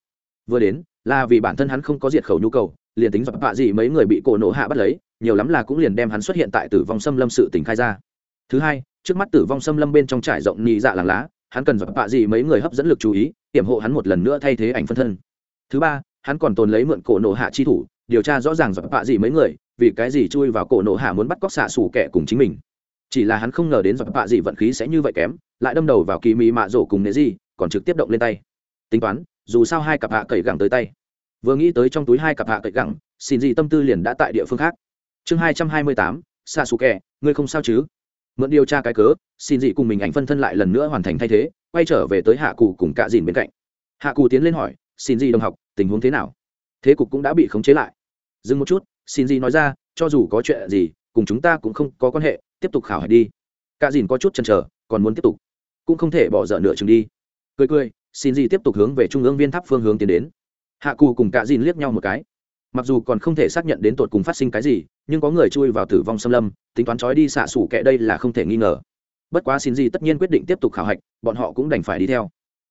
A: Vừa đến là vì bản thân hắn không có diệt khẩu nhu cầu, liền tính dọc bạ gì mấy người bị cổ nổ hạ bắt lấy, nhiều lắm là cũng liền đem hắn xuất hiện tại tử vong xâm lâm sự tỉnh khai ra. Thứ hai, trước mắt tử vong xâm lâm bên trong trải rộng nhị dạ làng lá, hắn cần dọc bạ gì mấy người hấp dẫn lực chú ý, hiểm hộ hắn một lần nữa thay thế ảnh phân thân. Thứ ba, hắn còn tồn lấy mượn cổ nổ hạ chi thủ, điều tra rõ ràng dọc bạ gì mấy người, vì cái gì chui vào cổ nổ hạ muốn bắt cóc xạ xù kẻ cùng chính mình. Chỉ là hắn không ngờ đến dọc bạ gì vận khí sẽ như vậy kém, lại đâm đầu vào kỳ mị mạ rổ cùng nệ gì còn trực tiếp động lên tay. Tính toán dù sao hai cặp hạ cậy gẳng tới tay. Vừa nghĩ tới trong túi hai cặp hạ cậy gẳng, xin gì tâm tư liền đã tại địa phương khác. Chương hai trăm hai mươi tám xa xù kẹ ngươi không sao chứ? Mượn điều tra cái cớ, xin dị cùng mình ảnh phân thân lại lần nữa hoàn thành thay thế, quay trở về tới hạ cụ cùng cạ dìn bên cạnh. Hạ cụ tiến lên hỏi, xin dị đồng học, tình huống thế nào? Thế cục cũng đã bị khống chế lại. Dừng một chút, xin dị nói ra, cho dù có chuyện gì, cùng chúng ta cũng không có quan hệ, tiếp tục khảo hạch đi. Cạ dìn có chút chần chờ, còn muốn tiếp tục. Cũng không thể bỏ dở nửa chừng đi. Cười cười xin gì tiếp tục hướng về trung ương viên tháp phương hướng tiến đến. Hạ cù cùng cạ dìn liếc nhau một cái. Mặc dù còn không thể xác nhận đến tột cùng phát sinh cái gì, nhưng có người chui vào tử vong xâm lâm, tính toán trói đi xạ xủ kệ đây là không thể nghi ngờ. Bất quá xin gì tất nhiên quyết định tiếp tục khảo hạch, bọn họ cũng đành phải đi theo.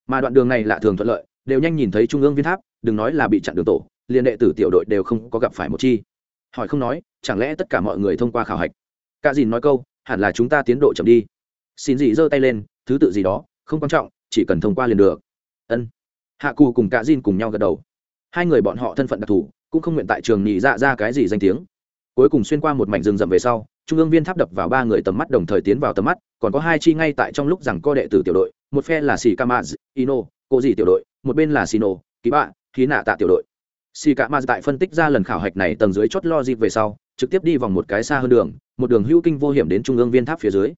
A: Mà đoạn đường này lạ thường thuận lợi, đều nhanh nhìn thấy trung ương viên tháp, đừng nói là bị chặn đường tổ, liên đệ tử tiểu đội đều không có gặp phải một chi. Hỏi không nói, chẳng lẽ tất cả mọi người thông qua khảo hạch? Cả dìn nói câu, hẳn là chúng ta tiến độ chậm đi. Xin gì giơ tay lên, thứ tự gì đó, không quan trọng, chỉ cần thông qua liền được ân. Hạ cù cùng cả dìn cùng nhau gật đầu. Hai người bọn họ thân phận đặc thù cũng không nguyện tại trường nhị dạ ra cái gì danh tiếng. Cuối cùng xuyên qua một mảnh rừng rậm về sau trung ương viên tháp đập vào ba người tầm mắt đồng thời tiến vào tầm mắt còn có hai chi ngay tại trong lúc rằng co đệ tử tiểu đội một phe là xì kamaz ino cô dì tiểu đội một bên là sino ký bạ khí nạ tạ tiểu đội. Xì kamaz tại phân tích ra lần khảo hạch này tầng dưới chót lo dịp về sau trực tiếp đi vòng một cái xa hơn đường một đường hữu kinh vô hiểm đến trung ương viên tháp phía dưới.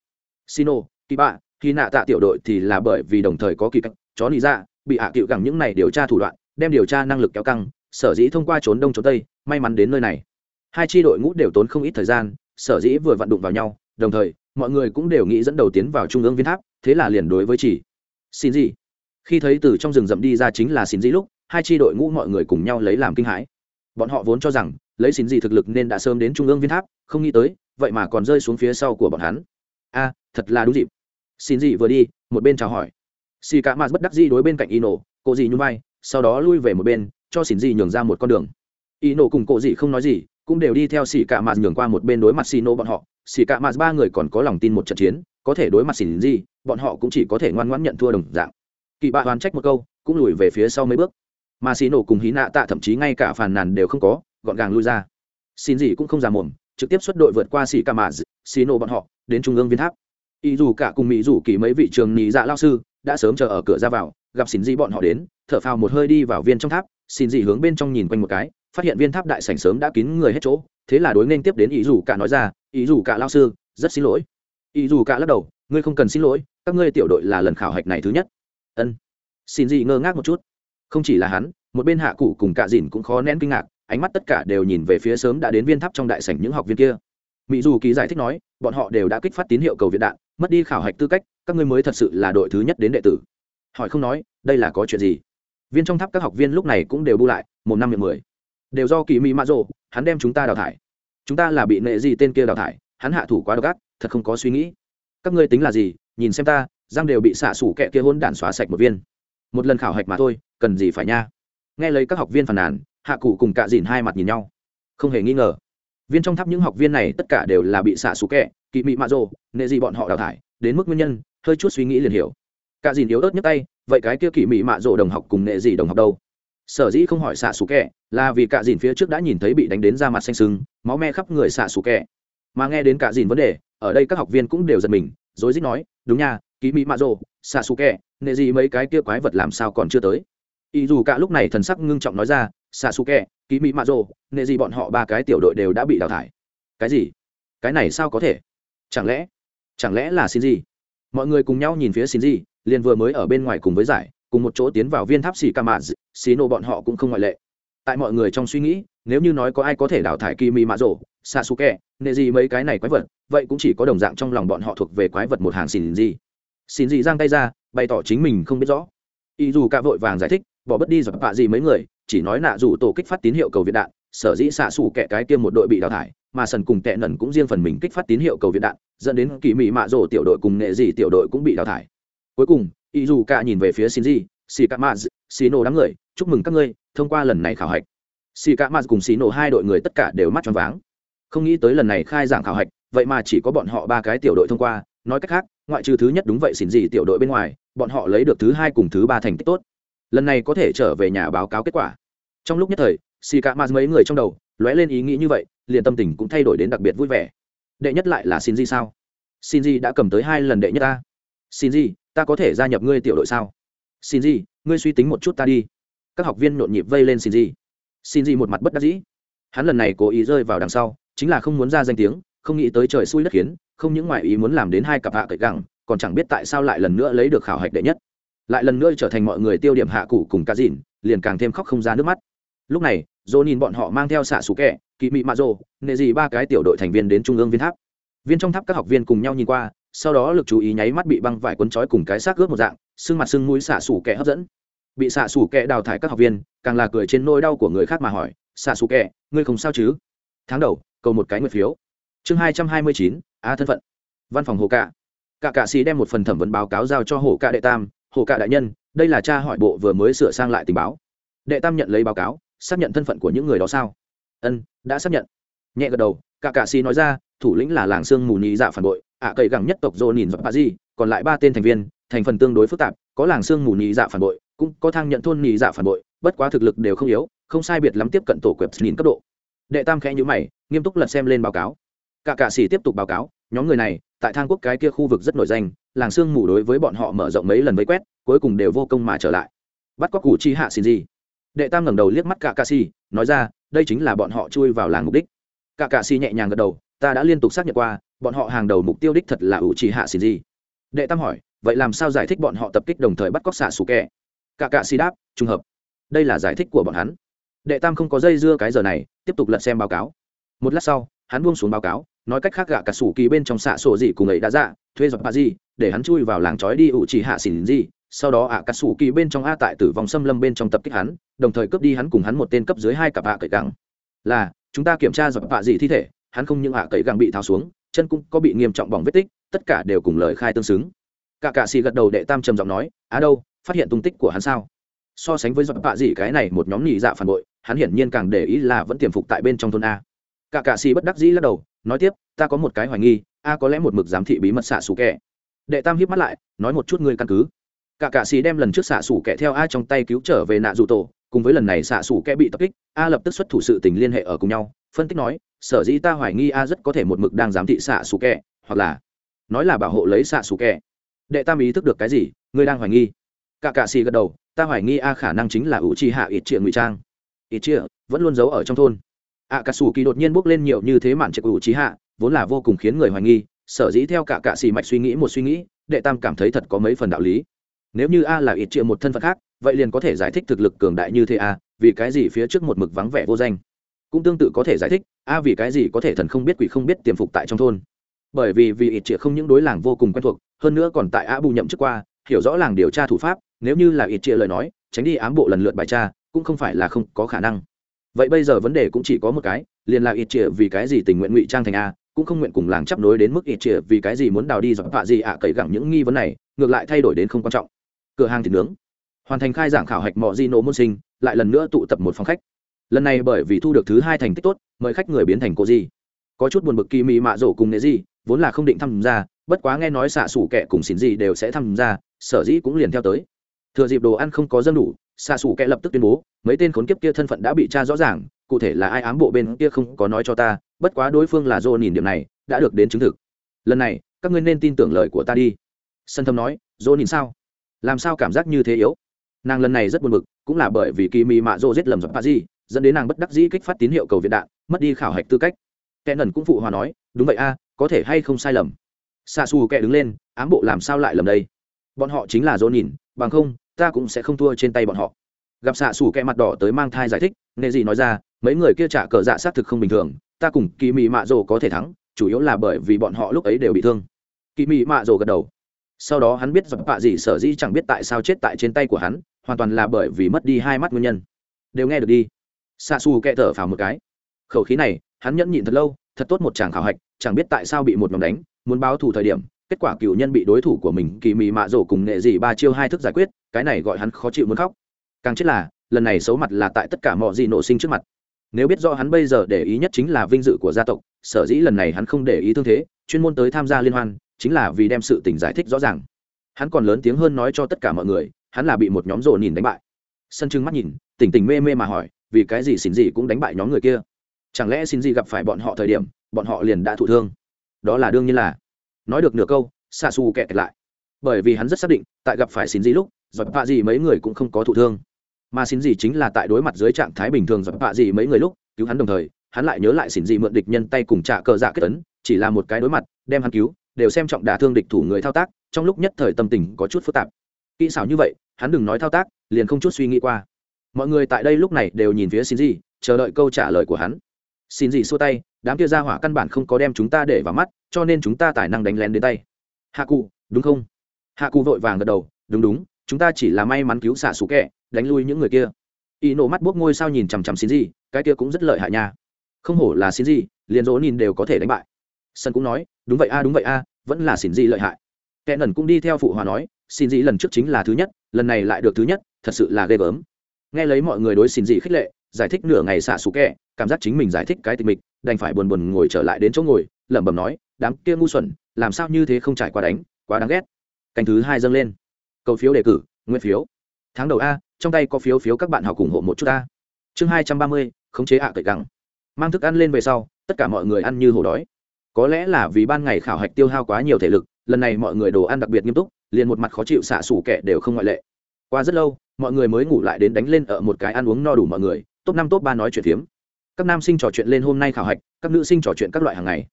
A: Sino ký bạ khí nạ tạ tiểu đội thì là bởi vì đồng thời có kỳ cách chó nị ra dạ, bị hạ à cựu gẳng những này điều tra thủ đoạn, đem điều tra năng lực kéo căng, sở dĩ thông qua trốn đông trốn tây, may mắn đến nơi này. Hai tri đội ngũ đều tốn không ít thời gian, sở dĩ vừa vặn đụng vào nhau, đồng thời, mọi người cũng đều nghĩ dẫn đầu tiến vào trung ương viên tháp, thế là liền đối với chỉ xin gì? Khi thấy từ trong rừng rậm đi ra chính là xin gì lúc, hai tri đội ngũ mọi người cùng nhau lấy làm kinh hãi. Bọn họ vốn cho rằng, lấy xin gì thực lực nên đã sớm đến trung ương viên tháp, không nghĩ tới, vậy mà còn rơi xuống phía sau của bọn hắn. A, thật là đúng dịp. Xin gì vừa đi, một bên chào hỏi xì cả mạt bất đắc dĩ đối bên cạnh y nổ cô gì nhún vai, sau đó lui về một bên, cho xỉn gì nhường ra một con đường. Y nổ cùng cô gì không nói gì, cũng đều đi theo xì cả mạt nhường qua một bên đối mặt xì nổ bọn họ. Xì cả mạt ba người còn có lòng tin một trận chiến, có thể đối mặt xỉn gì bọn họ cũng chỉ có thể ngoan ngoãn nhận thua đồng dạng. Kỳ bạ hoàn trách một câu, cũng lùi về phía sau mấy bước. Mà xì nổ cùng hí nạ tạ thậm chí ngay cả phàn nàn đều không có, gọn gàng lui ra. Xin gì cũng không già mồm, trực tiếp xuất đội vượt qua xì cạ mạt xì nổ bọn họ, đến trung ương viên tháp. Y dù cả cùng mỹ dù kỳ mấy vị trường nhị dạ lao sư đã sớm chờ ở cửa ra vào, gặp xin dị bọn họ đến, thở phào một hơi đi vào viên trong tháp, xin dị hướng bên trong nhìn quanh một cái, phát hiện viên tháp đại sảnh sớm đã kín người hết chỗ, thế là đối nên tiếp đến ý dù cả nói ra, ý dù cả lao sư, rất xin lỗi. Ý dù cả lắc đầu, ngươi không cần xin lỗi, các ngươi tiểu đội là lần khảo hạch này thứ nhất. Ân. Xin dị ngơ ngác một chút. Không chỉ là hắn, một bên hạ cụ cùng cả dìn cũng khó nén kinh ngạc, ánh mắt tất cả đều nhìn về phía sớm đã đến viên tháp trong đại sảnh những học viên kia. Mỹ dù kỳ giải thích nói, bọn họ đều đã kích phát tín hiệu cầu viện đạn, mất đi khảo hạch tư cách các ngươi mới thật sự là đội thứ nhất đến đệ tử. Hỏi không nói, đây là có chuyện gì? Viên trong tháp các học viên lúc này cũng đều bu lại, một năm miệng mười. Đều do kỳ mỹ mã rộ hắn đem chúng ta đào thải. Chúng ta là bị nệ gì tên kia đào thải, hắn hạ thủ quá độc ác, thật không có suy nghĩ. Các ngươi tính là gì? Nhìn xem ta, giang đều bị xạ sủ kẹ kia hôn đản xóa sạch một viên. Một lần khảo hạch mà thôi, cần gì phải nha? Nghe lấy các học viên phàn nàn, hạ cụ cùng cạ dìn hai mặt nhìn nhau. Không hề nghi ngờ. Viên trong tháp những học viên này tất cả đều là bị xạ sủ kẹ Kỵ mị mạ rồ, nệ gì bọn họ đào thải, đến mức nguyên nhân, hơi chút suy nghĩ liền hiểu. Cả dìn yếu ớt nhất tay, vậy cái kia Kỵ mị mạ rồ đồng học cùng nệ gì đồng học đâu? Sở dĩ không hỏi xạ xù kẹ là vì cả dìn phía trước đã nhìn thấy bị đánh đến da mặt xanh sưng máu me khắp người xạ xù kẹ mà nghe đến cả dìn vấn đề, ở đây các học viên cũng đều giật mình, rối rít nói, đúng nha, Kỵ mị mạ rồ, xạ xù kẹ nệ gì mấy cái kia quái vật làm sao còn chưa tới? Ý dù cả lúc này thần sắc ngưng trọng nói ra, xạ xù kẹ Kỵ mị mạ rồ, nệ gì bọn họ ba cái tiểu đội đều đã bị đào thải. Cái gì? Cái này sao có thể? Chẳng lẽ chẳng lẽ là xin gì mọi người cùng nhau nhìn phía xin gì liền vừa mới ở bên ngoài cùng với giải, cùng một chỗ tiến vào viên tháp xì ca mạ xì nô bọn họ cũng không ngoại lệ. Tại mọi người trong suy nghĩ, nếu như nói có ai có thể đào thải kỳ mị mạ rổ xạ xù kẹ nệ gì mấy cái này quái vật, vậy cũng chỉ có đồng dạng trong lòng bọn họ thuộc về quái vật một hàng xin gì xin gì giang tay ra, bày tỏ chính mình không biết rõ. Ý dù cả vội vàng giải thích, bỏ bất đi giọt bạ gì mấy người, chỉ nói nạ dù tổ kích phát tín hiệu cầu viện đạn, sở dĩ xạ xù kẹ cái kia một đội bị đào thải mà sần cùng tệ nần cũng riêng phần mình kích phát tín hiệu cầu viện đạn, dẫn đến kỳ mị mạ rổ tiểu đội cùng nghệ dị tiểu đội cũng bị đào thải. Cuối cùng ý dù cả nhìn về phía shinji xì cả mạ xì nổ đám người, chúc mừng các ngươi, thông qua lần này khảo hạch. Xì cả mạ cùng xì nổ hai đội người tất cả đều mắt tròn váng. Không nghĩ tới lần này khai giảng khảo hạch, vậy mà chỉ có bọn họ ba cái tiểu đội thông qua, nói cách khác, ngoại trừ thứ nhất đúng vậy xin gì tiểu đội bên ngoài, bọn họ lấy được thứ hai cùng thứ ba thành tích tốt. Lần này có thể trở về nhà báo cáo kết quả. Trong lúc nhất thời xì cả mạ mấy người trong đầu lóe lên ý nghĩ như vậy liền tâm tình cũng thay đổi đến đặc biệt vui vẻ. Đệ nhất lại là xin gì sao? Xin gì đã cầm tới hai lần đệ nhất ta. Xin gì ta có thể gia nhập ngươi tiểu đội sao? Xin gì ngươi suy tính một chút ta đi. Các học viên nhộn nhịp vây lên xin gì xin gì một mặt bất đắc dĩ. Hắn lần này cố ý rơi vào đằng sau, chính là không muốn ra danh tiếng, không nghĩ tới trời xui đất khiến, không những ngoại ý muốn làm đến hai cặp hạ cậy gẳng, còn chẳng biết tại sao lại lần nữa lấy được khảo hạch đệ nhất. Lại lần nữa trở thành mọi người tiêu điểm hạ cụ cùng cá dìn liền càng thêm khóc không ra nước mắt. Lúc này dô nhìn bọn họ mang theo xạ xú kẹ kỳ mị mạ rô nệ gì ba cái tiểu đội thành viên đến trung ương viên tháp. Viên trong tháp các học viên cùng nhau nhìn qua, sau đó lực chú ý nháy mắt bị băng vải cuốn trói cùng cái xác ướp một dạng sưng mặt sưng mũi xạ xủ kẹ hấp dẫn. Bị xạ xủ kẹ đào thải các học viên, càng là cười trên nỗi đau của người khác mà hỏi, xạ xủ kẹ, ngươi không sao chứ? Tháng đầu, cầu một cái nguyệt phiếu. Chương hai trăm hai mươi chín, a thân phận. Văn phòng hồ cạ. Cả cạ sĩ đem một phần thẩm vấn báo cáo giao cho hồ cạ đệ tam. Hồ cạ đại nhân, đây là cha hỏi bộ vừa mới sửa sang lại tình báo. Đệ tam nhận lấy báo cáo xác nhận thân phận của những người đó sao? Ân, đã xác nhận. Nhẹ gật đầu cả cạ xì nói ra, thủ lĩnh là làng sương mù nhị dạ phản bội, ạ à cậy gẳng nhất tộc dô nhìn và bà di, còn lại ba tên thành viên, thành phần tương đối phức tạp, có làng sương mù nhị dạ phản bội, cũng có thang nhận thôn nhị dạ phản bội, bất quá thực lực đều không yếu, không sai biệt lắm tiếp cận tổ quẹp nhìn cấp độ. Đệ tam khẽ nhữ mày, nghiêm túc lật xem lên báo cáo. Cả cạ xì tiếp tục báo cáo, nhóm người này, tại thang quốc cái kia khu vực rất nổi danh, làng sương mù đối với bọn họ mở rộng mấy lần vây quét, cuối cùng đều vô công mà trở lại. Bắt cóc cụ chi hạ xin gì đệ tam ngẩng đầu liếc mắt cả cạ sĩ nói ra, đây chính là bọn họ chui vào làng mục đích. Cả cạ sĩ nhẹ nhàng gật đầu, ta đã liên tục xác nhận qua, bọn họ hàng đầu mục tiêu đích thật là ủ trì hạ xin gì đệ tam hỏi, vậy làm sao giải thích bọn họ tập kích đồng thời bắt cóc xạ xù kẹ cả cạ xì đáp, trùng hợp. Đây là giải thích của bọn hắn. Đệ tam không có dây dưa cái giờ này, tiếp tục lật xem báo cáo. Một lát sau, hắn buông xuống báo cáo, nói cách khác gạ cả sủ kỳ bên trong xạ sổ gì cùng ấy đã dạ thuê dọc bà gì để hắn chui vào làng trói đi ủ trì hạ xỉn gì sau đó ạ cả sủ kỳ bên trong a tại tử vong xâm lâm bên trong tập kích hắn, đồng thời cướp đi hắn cùng hắn một tên cấp dưới hai cặp ạ cậy gẳng. Là, chúng ta kiểm tra dọc vạ gì thi thể, hắn không những ạ cậy gẳng bị tháo xuống, chân cũng có bị nghiêm trọng bỏng vết tích, tất cả đều cùng lời khai tương xứng. Cả cạ xì gật đầu đệ tam trầm giọng nói, á đâu, phát hiện tung tích của hắn sao? So sánh với dọc vạ gì cái này một nhóm nhị dạ phản bội, hắn hiển nhiên càng để ý là vẫn tiềm phục tại bên trong thôn a. Cả cạ xì bất đắc dĩ lắc đầu, nói tiếp, ta có một cái hoài nghi, a có lẽ một mực giám thị bí mật xạ xù kẻ. Đệ tam hiếp mắt lại, nói một chút ngươi căn cứ cả cạ sĩ đem lần trước xạ xủ kẻ theo a trong tay cứu trở về nạ dù tổ, cùng với lần này xạ xủ kẻ bị tập kích, a lập tức xuất thủ sự tình liên hệ ở cùng nhau, phân tích nói, sở dĩ ta hoài nghi a rất có thể một mực đang giám thị xạ xủ kẹ hoặc là nói là bảo hộ lấy xạ xủ kẹ đệ tam ý thức được cái gì? Ngươi đang hoài nghi. Cả cạ sĩ gật đầu, ta hoài nghi a khả năng chính là ủ trì hạ ít triệu ngụy trang. Ít triệu vẫn luôn giấu ở trong thôn. A cà sủ kỳ đột nhiên bước lên nhiều như thế mạn trực ủ trì hạ, vốn là vô cùng khiến người hoài nghi, sở dĩ theo cả cạ sĩ mạch suy nghĩ một suy nghĩ, đệ tam cảm thấy thật có mấy phần đạo lý nếu như a là ít triệu một thân phận khác, vậy liền có thể giải thích thực lực cường đại như thế a, vì cái gì phía trước một mực vắng vẻ vô danh? Cũng tương tự có thể giải thích, a vì cái gì có thể thần không biết quỷ không biết tiềm phục tại trong thôn. Bởi vì vì ít triệt không những đối làng vô cùng quen thuộc, hơn nữa còn tại a bù nhậm trước qua, hiểu rõ làng điều tra thủ pháp, nếu như là ít triệt lời nói, tránh đi ám bộ lần lượt bài tra, cũng không phải là không có khả năng. Vậy bây giờ vấn đề cũng chỉ có một cái, liền là ít triệt vì cái gì tình nguyện ngụy trang thành a, cũng không nguyện cùng làng chấp nối đến mức ít triệt vì cái gì muốn đào đi dọn vạ gì ạ cậy gẳng những nghi vấn này, ngược lại thay đổi đến không quan trọng cửa hàng thịt nướng. Hoàn thành khai giảng khảo hạch mọi di nổ môn sinh, lại lần nữa tụ tập một phòng khách. Lần này bởi vì thu được thứ hai thành tích tốt, mời khách người biến thành cô gì có chút buồn bực kỳ mị mạ rổ cùng nệ di, vốn là không định tham gia, bất quá nghe nói xạ xủ kẻ cùng xỉn gì đều sẽ tham gia, sở dĩ cũng liền theo tới. Thừa dịp đồ ăn không có dân đủ, xạ xủ kẻ lập tức tuyên bố, mấy tên khốn kiếp kia thân phận đã bị tra rõ ràng, cụ thể là ai ám bộ bên kia không có nói cho ta, bất quá đối phương là dô nhìn điểm này, đã được đến chứng thực. Lần này, các ngươi nên tin tưởng lời của ta đi. Sân thâm nói dô nhìn sao? Làm sao cảm giác như thế yếu? Nàng lần này rất buồn bực, cũng là bởi vì kỳ mị mạ rô giết lầm dọc pa di dẫn đến nàng bất đắc dĩ kích phát tín hiệu cầu viện đạn, mất đi khảo hạch tư cách. Kẻ nần cũng phụ hòa nói, đúng vậy a, có thể hay không sai lầm? Xa xù kẻ đứng lên, ám bộ làm sao lại lầm đây? Bọn họ chính là dỗ nhìn bằng không, ta cũng sẽ không thua trên tay bọn họ. Gặp xạ xù kẻ mặt đỏ tới mang thai giải thích nên gì nói ra, mấy người kia trả cờ dạ xác thực không bình thường, ta cùng kỳ mị mạ rồ có thể thắng, chủ yếu là bởi vì bọn họ lúc ấy đều bị thương. Kỳ mị mạ rồ gật đầu sau đó hắn biết dọc bạ gì sở dĩ chẳng biết tại sao chết tại trên tay của hắn, hoàn toàn là bởi vì mất đi hai mắt nguyên nhân. Đều nghe được đi. Xa xù kẹ thở phào một cái. Khẩu khí này, hắn nhẫn nhịn thật lâu, thật tốt một chàng khảo hạch, chẳng biết tại sao bị một nhóm đánh, muốn báo thù thời điểm, kết quả cựu nhân bị đối thủ của mình, kỳ mị mạ rổ cùng nghệ dị ba chiêu hai thức giải quyết, cái này gọi hắn khó chịu muốn khóc. Càng chết là, lần này xấu mặt là tại tất cả mọi gì nổ sinh trước mặt. Nếu biết rõ hắn bây giờ để ý nhất chính là vinh dự của gia tộc, sở dĩ lần này hắn không để ý thương thế, chuyên môn tới tham gia liên hoan chính là vì đem sự tình giải thích rõ ràng. Hắn còn lớn tiếng hơn nói cho tất cả mọi người, hắn là bị một nhóm rồ nhìn đánh bại. Sân trưng mắt nhìn, tỉnh tỉnh mê mê mà hỏi, vì cái gì xin gì cũng đánh bại nhóm người kia? Chẳng lẽ xin gì gặp phải bọn họ thời điểm, bọn họ liền đã thụ thương? Đó là đương nhiên là. Nói được nửa câu xa xù kẹt lại. Bởi vì hắn rất xác định, tại gặp phải xin gì lúc, giọt bạ gì mấy người cũng không có thụ thương. Mà xin gì chính là tại đối mặt dưới trạng thái bình thường giọt bạ gì mấy người lúc, cứu hắn đồng thời, hắn lại nhớ lại xin gì mượn địch nhân tay cùng trả cờ dạ kết tấn chỉ là một cái đối mặt, đem hắn cứu đều xem trọng đả thương địch thủ người thao tác, trong lúc nhất thời tâm tình có chút phức tạp. Kỹ xảo như vậy, hắn đừng nói thao tác, liền không chút suy nghĩ qua. Mọi người tại đây lúc này đều nhìn phía xin gì chờ đợi câu trả lời của hắn. Xin gì xua tay, đám kia ra hỏa căn bản không có đem chúng ta để vào mắt, cho nên chúng ta tài năng đánh lén đến tay. Hạ cụ đúng không? Hạ cụ vội vàng gật đầu, đúng đúng, chúng ta chỉ là may mắn cứu xả xú kẹ đánh lui những người kia. Y nổ mắt buốc ngôi sao nhìn chằm chằm xin gì cái kia cũng rất lợi hại nha. Không hổ là xin gì liền dỗ nhìn đều có thể đánh bại sân cũng nói, đúng vậy a, đúng vậy a, vẫn là xin gì lợi hại. Kẻ nần cũng đi theo phụ hòa nói xin gì lần trước chính là thứ nhất, lần này lại được thứ nhất, thật sự là ghê gớm. Nghe lấy mọi người đối xin gì khích lệ, giải thích nửa ngày xạ xù kẹ, cảm giác chính mình giải thích cái tình mịch, đành phải buồn buồn ngồi trở lại đến chỗ ngồi, lẩm bẩm nói, đám kia ngu xuẩn, làm sao như thế không trải qua đánh, quá đáng ghét. Canh thứ hai dâng lên. Cầu phiếu đề cử, nguyên phiếu. Tháng đầu a, trong tay có phiếu phiếu các bạn học ủng hộ một chút a. Chương hai trăm ba mươi, khống chế ạ à cậy gắng mang thức ăn lên về sau, tất cả mọi người ăn như hổ đói có lẽ là vì ban ngày khảo hạch tiêu hao quá nhiều thể lực, lần này mọi người đồ ăn đặc biệt nghiêm túc, liền một mặt khó chịu xạ xủ kẻ đều không ngoại lệ. Qua rất lâu, mọi người mới ngủ lại đến đánh lên ở một cái ăn uống no đủ mọi người, top năm top ba nói chuyện phiếm. Các nam sinh trò chuyện lên hôm nay khảo hạch, các nữ sinh trò chuyện các loại hàng ngày.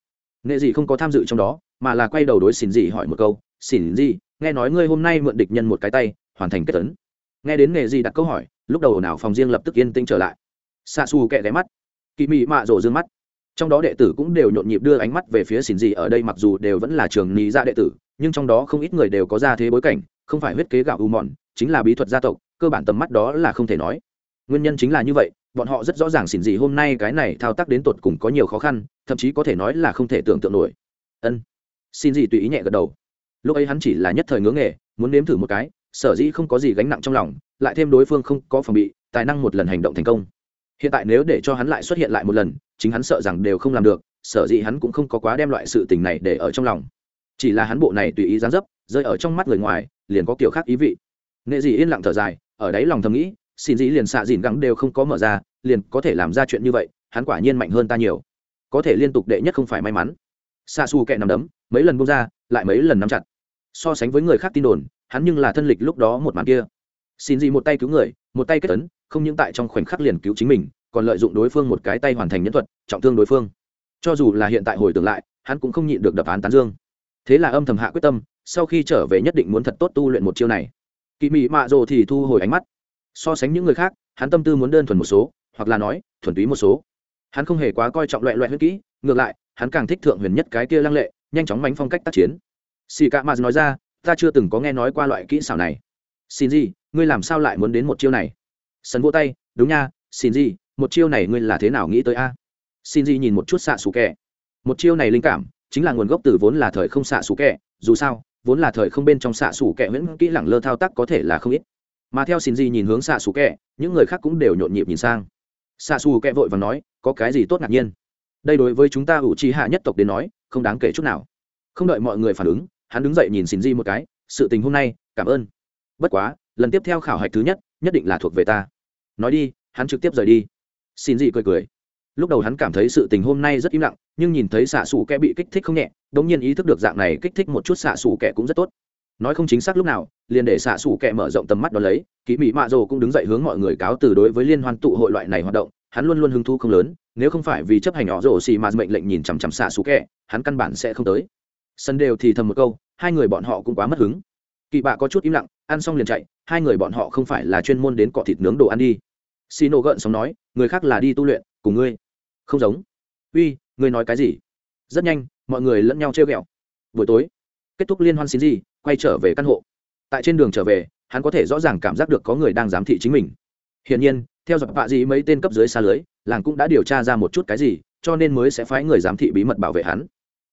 A: Nghệ gì không có tham dự trong đó, mà là quay đầu đối xỉn gì hỏi một câu xỉn gì nghe nói ngươi hôm nay mượn địch nhân một cái tay, hoàn thành kết tấn nghe đến nghệ gì đặt câu hỏi, lúc đầu nào phòng riêng lập tức yên tĩnh trở lại. Xa xù kẹ ghé mắt kỳ mị mạ rổ d mắt trong đó đệ tử cũng đều nhộn nhịp đưa ánh mắt về phía xỉn gì ở đây mặc dù đều vẫn là trường ní gia dạ đệ tử, nhưng trong đó không ít người đều có ra thế bối cảnh, không phải huyết kế gạo u mòn, chính là bí thuật gia tộc, cơ bản tầm mắt đó là không thể nói. Nguyên nhân chính là như vậy, bọn họ rất rõ ràng xỉn gì hôm nay cái này thao tác đến tột cùng có nhiều khó khăn, thậm chí có thể nói là không thể tưởng tượng nổi. Ân. Xin gì tùy ý nhẹ gật đầu. Lúc ấy hắn chỉ là nhất thời ngưỡng nghề, muốn nếm thử một cái, sở dĩ không có gì gánh nặng trong lòng, lại thêm đối phương không có phòng bị, tài năng một lần hành động thành công. Hiện tại nếu để cho hắn lại xuất hiện lại một lần chính hắn sợ rằng đều không làm được, sở dĩ hắn cũng không có quá đem loại sự tình này để ở trong lòng. Chỉ là hắn bộ này tùy ý dáng dấp, rơi ở trong mắt người ngoài, liền có kiểu khác ý vị. Nghệ gì yên lặng thở dài, ở đấy lòng thầm nghĩ, xin dĩ liền xạ dìn gắng đều không có mở ra, liền có thể làm ra chuyện như vậy, hắn quả nhiên mạnh hơn ta nhiều. Có thể liên tục đệ nhất không phải may mắn. Xa xù kẹ nằm đấm, mấy lần bung ra, lại mấy lần nắm chặt. So sánh với người khác tin đồn, hắn nhưng là thân lịch lúc đó một màn kia. Xin gì một tay cứu người, một tay kết tấn không những tại trong khoảnh khắc liền cứu chính mình còn lợi dụng đối phương một cái tay hoàn thành nhân thuật, trọng thương đối phương. Cho dù là hiện tại hồi tưởng lại, hắn cũng không nhịn được đập án tán dương. Thế là âm thầm hạ quyết tâm, sau khi trở về nhất định muốn thật tốt tu luyện một chiêu này. Kỳ mị mạ rồ thì thu hồi ánh mắt. So sánh những người khác, hắn tâm tư muốn đơn thuần một số, hoặc là nói, thuần túy một số. Hắn không hề quá coi trọng loại loại huyết kỹ, ngược lại, hắn càng thích thượng huyền nhất cái kia lăng lệ, nhanh chóng mánh phong cách tác chiến. Xì Cạ mạt nói ra, ta chưa từng có nghe nói qua loại kỹ xảo này. Xin gì ngươi làm sao lại muốn đến một chiêu này? Sân vỗ tay, đúng nha xin gì một chiêu này ngươi là thế nào nghĩ tới a? Xin gì nhìn một chút xạ xù kẹ một chiêu này linh cảm, chính là nguồn gốc từ vốn là thời không xạ xù kẹ dù sao, vốn là thời không bên trong xạ xù kẹ nguyễn kỹ lẳng lơ thao tác có thể là không ít. Mà theo xin gì nhìn hướng xạ xù kẹ những người khác cũng đều nhộn nhịp nhìn sang. Xạ xù kẹ vội và nói, có cái gì tốt ngạc nhiên? Đây đối với chúng ta ủ trí hạ nhất tộc đến nói, không đáng kể chút nào. Không đợi mọi người phản ứng, hắn đứng dậy nhìn xin di một cái, sự tình hôm nay, cảm ơn. Bất quá, lần tiếp theo khảo hạch thứ nhất nhất định là thuộc về ta. Nói đi, hắn trực tiếp rời đi xin dị cười cười. Lúc đầu hắn cảm thấy sự tình hôm nay rất im lặng, nhưng nhìn thấy xạ xù kẻ bị kích thích không nhẹ đ ỗ n g nhiên ý thức được dạng này kích thích một chút xạ xù kẻ cũng rất tốt. Nói không chính xác lúc nào, liền để xạ xù kẻ mở rộng tầm mắt đ ó lấy kỹ mỹ mạ rồ cũng đứng dậy hướng mọi người cáo từ đối với liên hoan tụ hội loại này hoạt động, hắn luôn luôn hứng thu không lớn, nếu không phải vì chấp hành họ rồ xì mà mệnh lệnh nhìn chằm chằm xạ xù kẻ, hắn căn bản sẽ không tới. Sân đều thì thầm một câu, hai người bọn họ cũng quá mất hứng. Kỵ bạ có chút im lặng, ăn xong liền chạy, hai người bọn họ không phải là chuyên môn đến cọ thịt nướng đồ ăn đi xì nổ gợn sóng nói, người khác là đi tu luyện, cùng ngươi. Không giống. Uy, ngươi nói cái gì? Rất nhanh, mọi người lẫn nhau trêu ghẹo. Buổi tối, kết thúc liên hoan xin gì quay trở về căn hộ. Tại trên đường trở về, hắn có thể rõ ràng cảm giác được có người đang giám thị chính mình. Hiển nhiên, theo dõi bạ gì mấy tên cấp dưới xa lưới, làng cũng đã điều tra ra một chút cái gì, cho nên mới sẽ phái người giám thị bí mật bảo vệ hắn.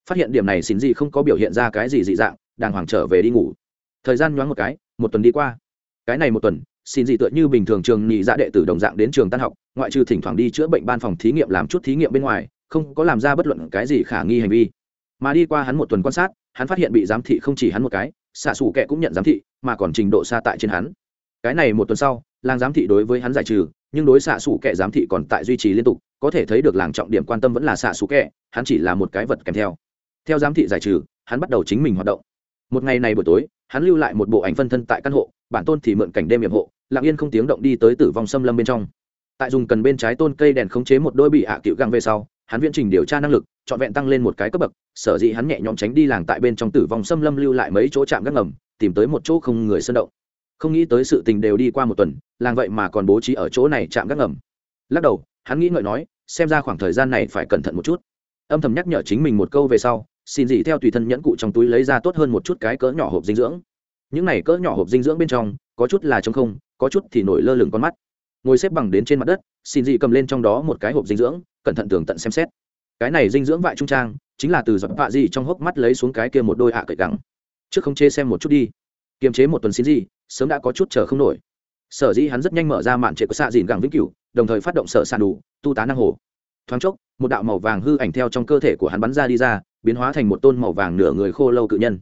A: Phát hiện điểm này xin gì không có biểu hiện ra cái gì dị dạng, đàng hoàng trở về đi ngủ. Thời gian nhoáng một cái, một tuần đi qua. Cái này một tuần xin gì tựa như bình thường trường nhị dạ đệ tử đồng dạng đến trường tan học, ngoại trừ thỉnh thoảng đi chữa bệnh ban phòng thí nghiệm làm chút thí nghiệm bên ngoài, không có làm ra bất luận cái gì khả nghi hành vi. Mà đi qua hắn một tuần quan sát, hắn phát hiện bị giám thị không chỉ hắn một cái, xạ xù kệ cũng nhận giám thị, mà còn trình độ xa tại trên hắn. Cái này một tuần sau, làng giám thị đối với hắn giải trừ, nhưng đối xạ xù kệ giám thị còn tại duy trì liên tục, có thể thấy được làng trọng điểm quan tâm vẫn là xạ xù kệ hắn chỉ là một cái vật kèm theo. Theo giám thị giải trừ, hắn bắt đầu chính mình hoạt động một ngày này buổi tối, hắn lưu lại một bộ ảnh phân thân tại căn hộ, bản tôn thì mượn cảnh đêm hiểm hộ, lặng yên không tiếng động đi tới tử vong xâm lâm bên trong. Tại dùng cần bên trái tôn cây đèn khống chế một đôi bị hạ cựu găng về sau, hắn viễn trình điều tra năng lực, trọn vẹn tăng lên một cái cấp bậc, sở dĩ hắn nhẹ nhõm tránh đi làng tại bên trong tử vong xâm lâm lưu lại mấy chỗ chạm gác ngầm, tìm tới một chỗ không người sơn động. Không nghĩ tới sự tình đều đi qua một tuần, làng vậy mà còn bố trí ở chỗ này chạm gác ngầm. Lắc đầu, hắn nghĩ ngợi nói, xem ra khoảng thời gian này phải cẩn thận một chút. Âm thầm nhắc nhở chính mình một câu về sau xin dị theo tùy thân nhẫn cụ trong túi lấy ra tốt hơn một chút cái cỡ nhỏ hộp dinh dưỡng. Những này cỡ nhỏ hộp dinh dưỡng bên trong, có chút là trong không, có chút thì nổi lơ lửng con mắt. Ngồi xếp bằng đến trên mặt đất, xin dị cầm lên trong đó một cái hộp dinh dưỡng, cẩn thận tường tận xem xét. Cái này dinh dưỡng vại trung trang, chính là từ giọt vạ dị trong hốc mắt lấy xuống cái kia một đôi hạ cậy gắng trước không chê xem một chút đi. Kiềm chế một tuần xin dị sớm đã có chút chờ không nổi. Sở dĩ hắn rất nhanh mở ra mạn trệ của xạ dìn gẳng vĩnh cửu, đồng thời phát động sở sàn đủ, tu tá năng hồ. Thoáng chốc, một đạo màu vàng hư ảnh theo trong cơ thể của hắn bắn ra đi ra biến hóa thành một tôn màu vàng nửa người khô lâu cự nhân.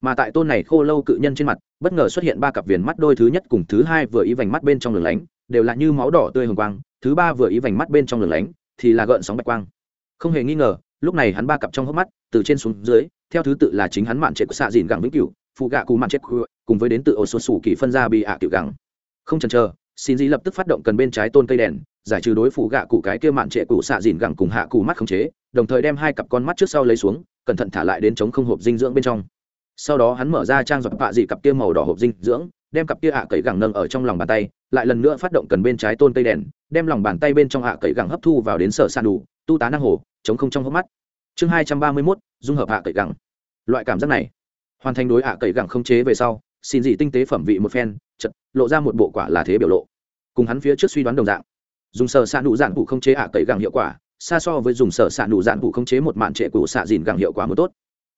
A: Mà tại tôn này khô lâu cự nhân trên mặt, bất ngờ xuất hiện ba cặp viền mắt đôi thứ nhất cùng thứ hai vừa ý vành mắt bên trong lửng lánh, đều là như máu đỏ tươi hồng quang, thứ ba vừa ý vành mắt bên trong lửng lánh thì là gợn sóng bạch quang. Không hề nghi ngờ, lúc này hắn ba cặp trong hốc mắt, từ trên xuống dưới, theo thứ tự là chính hắn mạn trệ của xạ dìn gẳng vĩnh cửu, phụ gạ cù mạn chết cùng với đến từ ổ xuân sủ kỳ phân ra bị ạ tiểu gẳng. Không chần chờ, xin dĩ lập tức phát động cần bên trái tôn cây đèn giải trừ đối phủ gạ cụ cái kia mạn trệ cụ xạ dìn gẳng cùng hạ cụ mắt khống chế, đồng thời đem hai cặp con mắt trước sau lấy xuống, cẩn thận thả lại đến chống không hộp dinh dưỡng bên trong. Sau đó hắn mở ra trang giọt bạ dị cặp kia màu đỏ hộp dinh dưỡng, đem cặp kia hạ cậy gẳng nâng ở trong lòng bàn tay, lại lần nữa phát động cần bên trái tôn cây đèn, đem lòng bàn tay bên trong hạ cậy gẳng hấp thu vào đến sở sàn đủ, tu tá năng hồ, chống không trong hốc mắt. Chương hai trăm ba mươi mốt, dung hợp hạ cậy gẳng. Loại cảm giác này, hoàn thành đối hạ cậy gẳng không chế về sau, xin dị tinh tế phẩm vị một phen chật lộ ra một bộ quả là thế biểu lộ. Cùng hắn phía trước suy đoán đồng dạng dùng sở s ạ nụ dạn cụ không chế hạ cậy gẳng hiệu quả, xa so với dùng sở s ạ nụ dạn cụ không chế một mạn trệ cụ xạ dìn gẳng hiệu quả một tốt.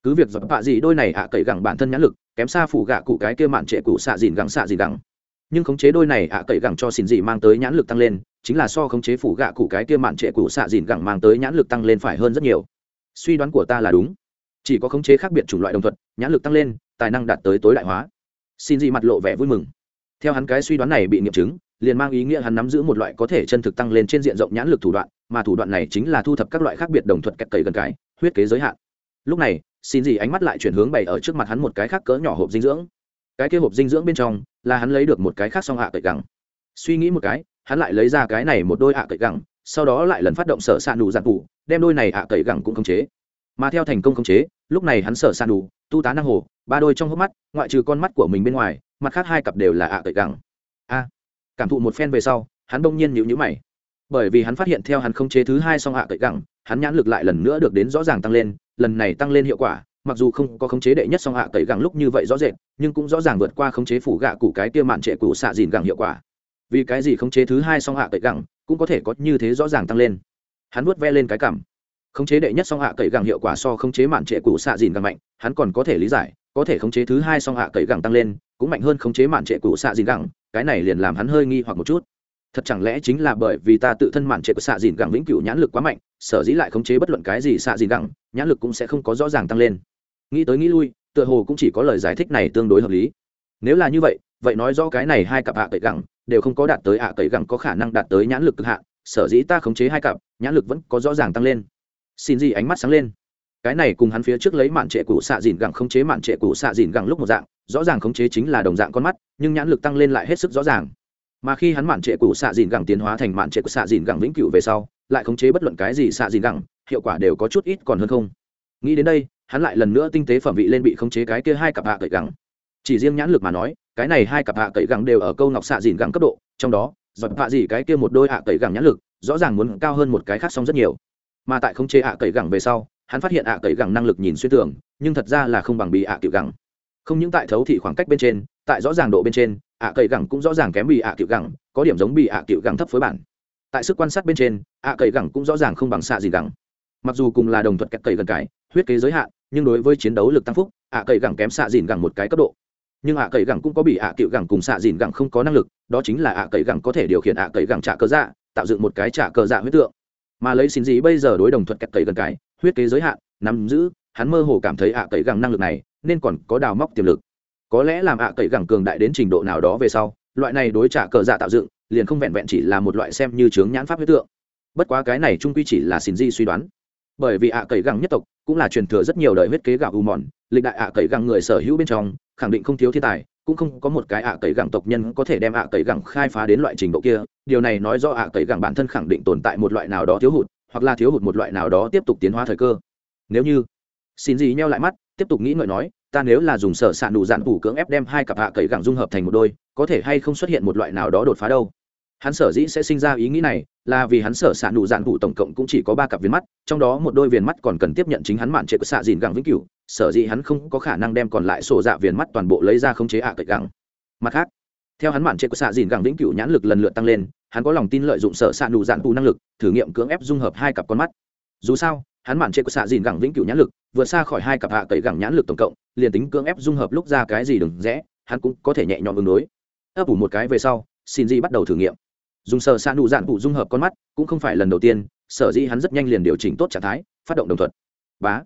A: Cứ việc dập bạ gì đôi này hạ cậy gẳng bản thân nhãn lực, kém xa phủ gạ cụ cái kia mạn trệ cụ xạ dìn gẳng xạ dìn gẳng. Nhưng khống chế đôi này hạ cậy gẳng cho xin dị mang tới nhãn lực tăng lên, chính là so khống chế phủ gạ cụ cái kia mạn trệ cụ xạ dìn gẳng mang tới nhãn lực tăng lên phải hơn rất nhiều. Suy đoán của ta là đúng. Chỉ có khống chế khác biệt chủng loại đồng thuật nhãn lực tăng lên, tài năng đạt tới tối đại hóa. Xin dị mặt lộ vẻ vui mừng. Theo hắn cái suy đoán này bị nghiệm chứng liền mang ý nghĩa hắn nắm giữ một loại có thể chân thực tăng lên trên diện rộng nhãn lực thủ đoạn, mà thủ đoạn này chính là thu thập các loại khác biệt đồng thuật cắt cầy gần cái, huyết kế giới hạn. Lúc này, xin gì ánh mắt lại chuyển hướng bày ở trước mặt hắn một cái khác cỡ nhỏ hộp dinh dưỡng. Cái kia hộp dinh dưỡng bên trong, là hắn lấy được một cái khác song hạ cậy gẳng. Suy nghĩ một cái, hắn lại lấy ra cái này một đôi hạ cậy gẳng, sau đó lại lần phát động sở s ạ nù giặt phủ đem đôi này hạ cậy gẳng cũng khống chế. Mà theo thành công khống chế, lúc này hắn sở s ạ tu tá năng hồ, ba đôi trong hốc mắt, ngoại trừ con mắt của mình bên ngoài, mặt khác hai cặp đều là hạ cậy gẳng. A! Cảm thụ một phen về sau, hắn đông nhiên nhịu nhữ mày. Bởi vì hắn phát hiện theo hắn khống chế thứ hai song hạ cậy gẳng, hắn nhãn lực lại lần nữa được đến rõ ràng tăng lên, lần này tăng lên hiệu quả, mặc dù không có khống chế đệ nhất song hạ tẩy gẳng lúc như vậy rõ rệt, nhưng cũng rõ ràng vượt qua khống chế phủ gạ cụ cái kia mạn trệ cụ xạ dìn gẳng hiệu quả. Vì cái gì khống chế thứ hai song hạ tẩy gẳng cũng có thể có như thế rõ ràng tăng lên? Hắn vuốt ve lên cái cảm. Khống chế đệ nhất song hạ tẩy gẳng hiệu quả so khống chế mạn trệ cụ xạ dìn gẳng mạnh, hắn còn có thể lý giải, có thể khống chế thứ hai song hạ tẩy gẳng tăng lên cũng mạnh hơn khống chế mạn trệ cụ xạ dìn gẳng, cái này liền làm hắn hơi nghi hoặc một chút. Thật chẳng lẽ chính là bởi vì ta tự thân mạn trệ của xạ dìn gẳng vĩnh cửu nhãn lực quá mạnh, sở dĩ lại khống chế bất luận cái gì xạ dìn gẳng, nhãn lực cũng sẽ không có rõ ràng tăng lên. Nghĩ tới nghĩ lui, tựa hồ cũng chỉ có lời giải thích này tương đối hợp lý. Nếu là như vậy vậy nói do cái này hai cặp hạ cậy gẳng đều không có đạt tới hạ cậy gẳng có khả năng đạt tới nhãn lực cực hạn, sở dĩ ta khống chế hai cặp, nhãn lực vẫn có rõ ràng tăng lên. Xin gì ánh mắt sáng lên. Cái này cùng hắn phía trước lấy mạn trệ cũ xạ dìn gẳng khống chế mạn trệ cũ xạ dìn gẳng lúc một dạng rõ ràng khống chế chính là đồng dạng con mắt, nhưng nhãn lực tăng lên lại hết sức rõ ràng. Mà khi hắn mạn trệ cũ xạ dìn gẳng tiến hóa thành mạn trệ của xạ dìn gẳng vĩnh cửu về sau, lại khống chế bất luận cái gì xạ dìn gẳng, hiệu quả đều có chút ít còn hơn không. Nghĩ đến đây, hắn lại lần nữa tinh tế phẩm vị lên bị khống chế cái kia hai cặp hạ cậy gẳng. Chỉ riêng nhãn lực mà nói, cái này hai cặp hạ cậy gẳng đều ở câu ngọc xạ dìn gẳng cấp độ, trong đó, giọt hạ gì cái kia một đôi hạ cậy gẳng nhãn lực, rõ ràng muốn cao hơn một cái khác xong rất nhiều. Mà tại khống chế hạ cậy gẳng về sau, hắn phát hiện hạ cậy gẳng năng lực nhìn xuyên tường, nhưng thật ra là không bằng bị hạ cựu gẳng không những tại thấu thị khoảng cách bên trên, tại rõ ràng độ bên trên, ạ cậy gẳng cũng rõ ràng kém bị ạ cựu gẳng, có điểm giống bị ạ cựu gẳng thấp phối bản. Tại sức quan sát bên trên, ạ cậy gẳng cũng rõ ràng không bằng xạ gì gẳng. Mặc dù cùng là đồng thuật kẹt cậy gần cái, huyết kế giới hạn, nhưng đối với chiến đấu lực tăng phúc, ạ cậy gẳng kém xạ dìn gẳng một cái cấp độ. Nhưng ạ cậy gẳng cũng có bị ạ cựu gẳng cùng xạ dìn gẳng không có năng lực, đó chính là ạ cậy gẳng có thể điều khiển ạ cậy gẳng trả cơ dạ tạo dựng một cái trả cơ dạ huyết tượng. Mà lấy xin gì bây giờ đối đồng thuật kẹt cậy gần cái, huyết kế giới hạn, nắm giữ, hắn mơ hồ cảm thấy ạ cậy gẳng năng lực này nên còn có đào móc tiềm lực. Có lẽ làm ạ cậy gẳng cường đại đến trình độ nào đó về sau, loại này đối trả cờ dạ tạo dựng, liền không vẹn vẹn chỉ là một loại xem như chướng nhãn pháp huyết tượng. Bất quá cái này trung quy chỉ là xin di suy đoán. Bởi vì ạ cậy gẳng nhất tộc cũng là truyền thừa rất nhiều đời huyết kế gạo u mòn, lịch đại ạ cậy gẳng người sở hữu bên trong, khẳng định không thiếu thiên tài, cũng không có một cái ạ cậy gẳng tộc nhân có thể đem ạ cậy gẳng khai phá đến loại trình độ kia. Điều này nói do ạ cậy gẳng bản thân khẳng định tồn tại một loại nào đó thiếu hụt, hoặc là thiếu hụt một loại nào đó tiếp tục tiến hóa thời cơ. Nếu như xin gì nheo lại mắt tiếp tục nghĩ ngợi nói, ta nếu là dùng sở s ạ nụ dạn phủ cưỡng ép đem hai cặp ạ cậy gẳng dung hợp thành một đôi, có thể hay không xuất hiện một loại nào đó đột phá đâu? Hắn sở dĩ sẽ sinh ra ý nghĩ này là vì hắn sở s ạ nụ dạn phủ tổng cộng cũng chỉ có ba cặp viên mắt, trong đó một đôi viền mắt còn cần tiếp nhận chính hắn mạn trệ của xạ dìn gẳng vĩnh cửu, sở dĩ hắn không có khả năng đem còn lại sổ dạ viền mắt toàn bộ lấy ra khống chế ạ cậy gẳng. Mặt khác, theo hắn mạn trệ của xạ dìn gẳng vĩnh cửu nhãn lực lần lượt tăng lên, hắn có lòng tin lợi dụng sở s ạ nụ dạn phủ năng lực, thử nghiệm cưỡng ép dung hợp hai cặp con mắt. Dù sao, hắn mạn trệ của xạ dìn gẳng vĩnh cửu nhãn lực vượt xa khỏi hai cặp hạ cậy gẳng nhãn lực tổng cộng, liền tính cưỡng ép dung hợp lúc ra cái gì đừng rẽ, hắn cũng có thể nhẹ nhõm ứng đối. Ấp ủ một cái về sau xin di bắt đầu thử nghiệm. Dùng sờ xa nụ dạn vụ dung hợp con mắt, cũng không phải lần đầu tiên, sở dĩ hắn rất nhanh liền điều chỉnh tốt trạng thái, phát động đồng thuận bá.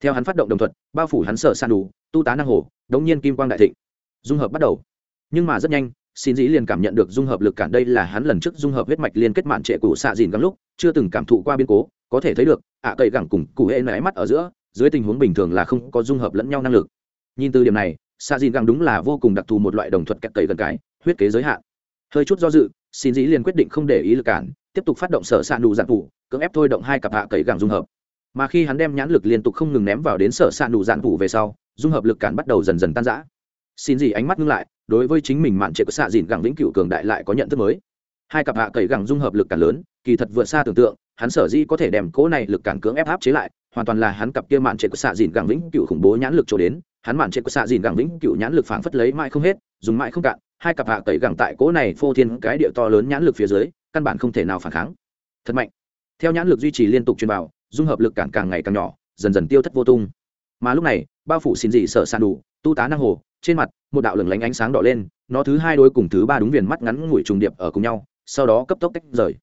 A: Theo hắn phát động đồng thuận bao phủ hắn sở xa nụ, tu tá năng hồ, đống nhiên kim quang đại thịnh. Dung hợp bắt đầu. Nhưng mà rất nhanh xin dĩ liền cảm nhận được dung hợp lực cản đây là hắn lần trước dung hợp huyết mạch liên kết mạn trệ cụ xạ dìn gắng lúc, chưa từng cảm thụ qua biến cố, có thể thấy được, ạ à cậy gẳng cùng cụ hệ nảy mắt ở giữa dưới tình huống bình thường là không có dung hợp lẫn nhau năng lực. Nhìn từ điểm này xạ dìn gẳng đúng là vô cùng đặc thù một loại đồng thuật kẹt cậy gần cái huyết kế giới hạn. Hơi chút do dự xin dĩ liền quyết định không để ý lực cản tiếp tục phát động sở s ạ nụ thủ, phủ cưỡng ép thôi động hai cặp hạ cậy gẳng dung hợp. Mà khi hắn đem nhãn lực liên tục không ngừng ném vào đến sở s ạ nụ thủ phủ về sau dung hợp lực cản bắt đầu dần dần tan rã. Xin dĩ ánh mắt ngưng lại đối với chính mình mạn trệ của xạ dìn gẳng vĩnh cửu cường đại lại có nhận thức mới. Hai cặp hạ cậy gẳng dung hợp lực cản lớn kỳ thật vượt xa tưởng tượng hắn sở dĩ có thể đem cỗ này lực cản cưỡng ép áp chế lại, hoàn toàn là hắn cặp kia mạn trệ của xạ dìn gẳng vĩnh cựu khủng bố nhãn lực cho đến. Hắn mạn trệ của xạ dìn gẳng vĩnh cựu nhãn lực phảng phất lấy mãi không hết, dùng mãi không cạn, hai cặp hạ tẩy gẳng tại cỗ này phô thiên cái địa to lớn nhãn lực phía dưới, căn bản không thể nào phản kháng. Thật mạnh. Theo nhãn lực duy trì liên tục truyền vào, dung hợp lực cản càng ngày càng nhỏ, dần dần tiêu thất vô tung. Mà lúc này, bao phủ xin dị sợ sàn đủ, tu tá năng hồ, trên mặt, một đạo lửng lánh ánh sáng đỏ lên, nó thứ hai đôi cùng thứ ba đúng viền mắt ngắn ngủi trùng điệp ở cùng nhau, sau đó cấp tốc tách rời.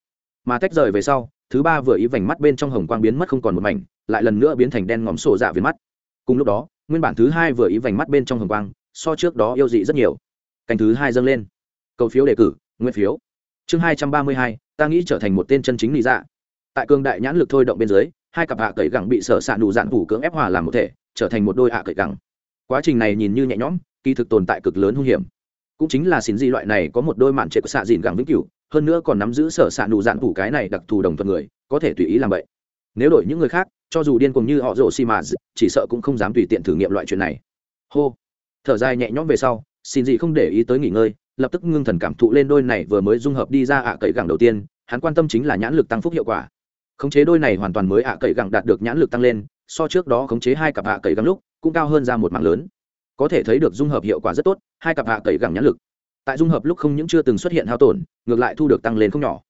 A: Mà tách rời về sau thứ ba vừa ý vành mắt bên trong hồng quang biến mất không còn một mảnh, lại lần nữa biến thành đen ngòm sổ dạ viền mắt. Cùng lúc đó, nguyên bản thứ hai vừa ý vành mắt bên trong hồng quang, so trước đó yêu dị rất nhiều. Cành thứ hai dâng lên. Cầu phiếu đề cử, nguyên phiếu. Chương hai trăm ba mươi hai, ta nghĩ trở thành một tên chân chính lý dạ. Tại cương đại nhãn lực thôi động bên dưới, hai cặp hạ cậy gẳng bị sở s ạ nụ dạn phủ cưỡng ép hòa làm một thể, trở thành một đôi hạ cậy gẳng. Quá trình này nhìn như nhẹ nhõm, kỳ thực tồn tại cực lớn hung hiểm. Cũng chính là xin di loại này có một đôi mạn trệ của xạ dìn gẳng vĩnh cửu hơn nữa còn nắm giữ sở xạ nụ dạn phủ cái này đặc thù đồng thuận người, có thể tùy ý làm vậy. Nếu đổi những người khác, cho dù điên cùng như họ rổ xi mà chỉ sợ cũng không dám tùy tiện thử nghiệm loại chuyện này. Hô. Thở dài nhẹ nhõm về sau, xin gì không để ý tới nghỉ ngơi, lập tức ngưng thần cảm thụ lên đôi này vừa mới dung hợp đi ra ạ à cậy gẳng đầu tiên, hắn quan tâm chính là nhãn lực tăng phúc hiệu quả. Khống chế đôi này hoàn toàn mới ạ à cậy gẳng đạt được nhãn lực tăng lên, so trước đó khống chế hai cặp ạ à cậy gẳng lúc, cũng cao hơn ra một mạng lớn. Có thể thấy được dung hợp hiệu quả rất tốt, hai cặp ạ cậy gẳng nhãn lực tại dung hợp lúc không những chưa từng xuất hiện hao tổn, ngược lại thu được tăng lên không nhỏ.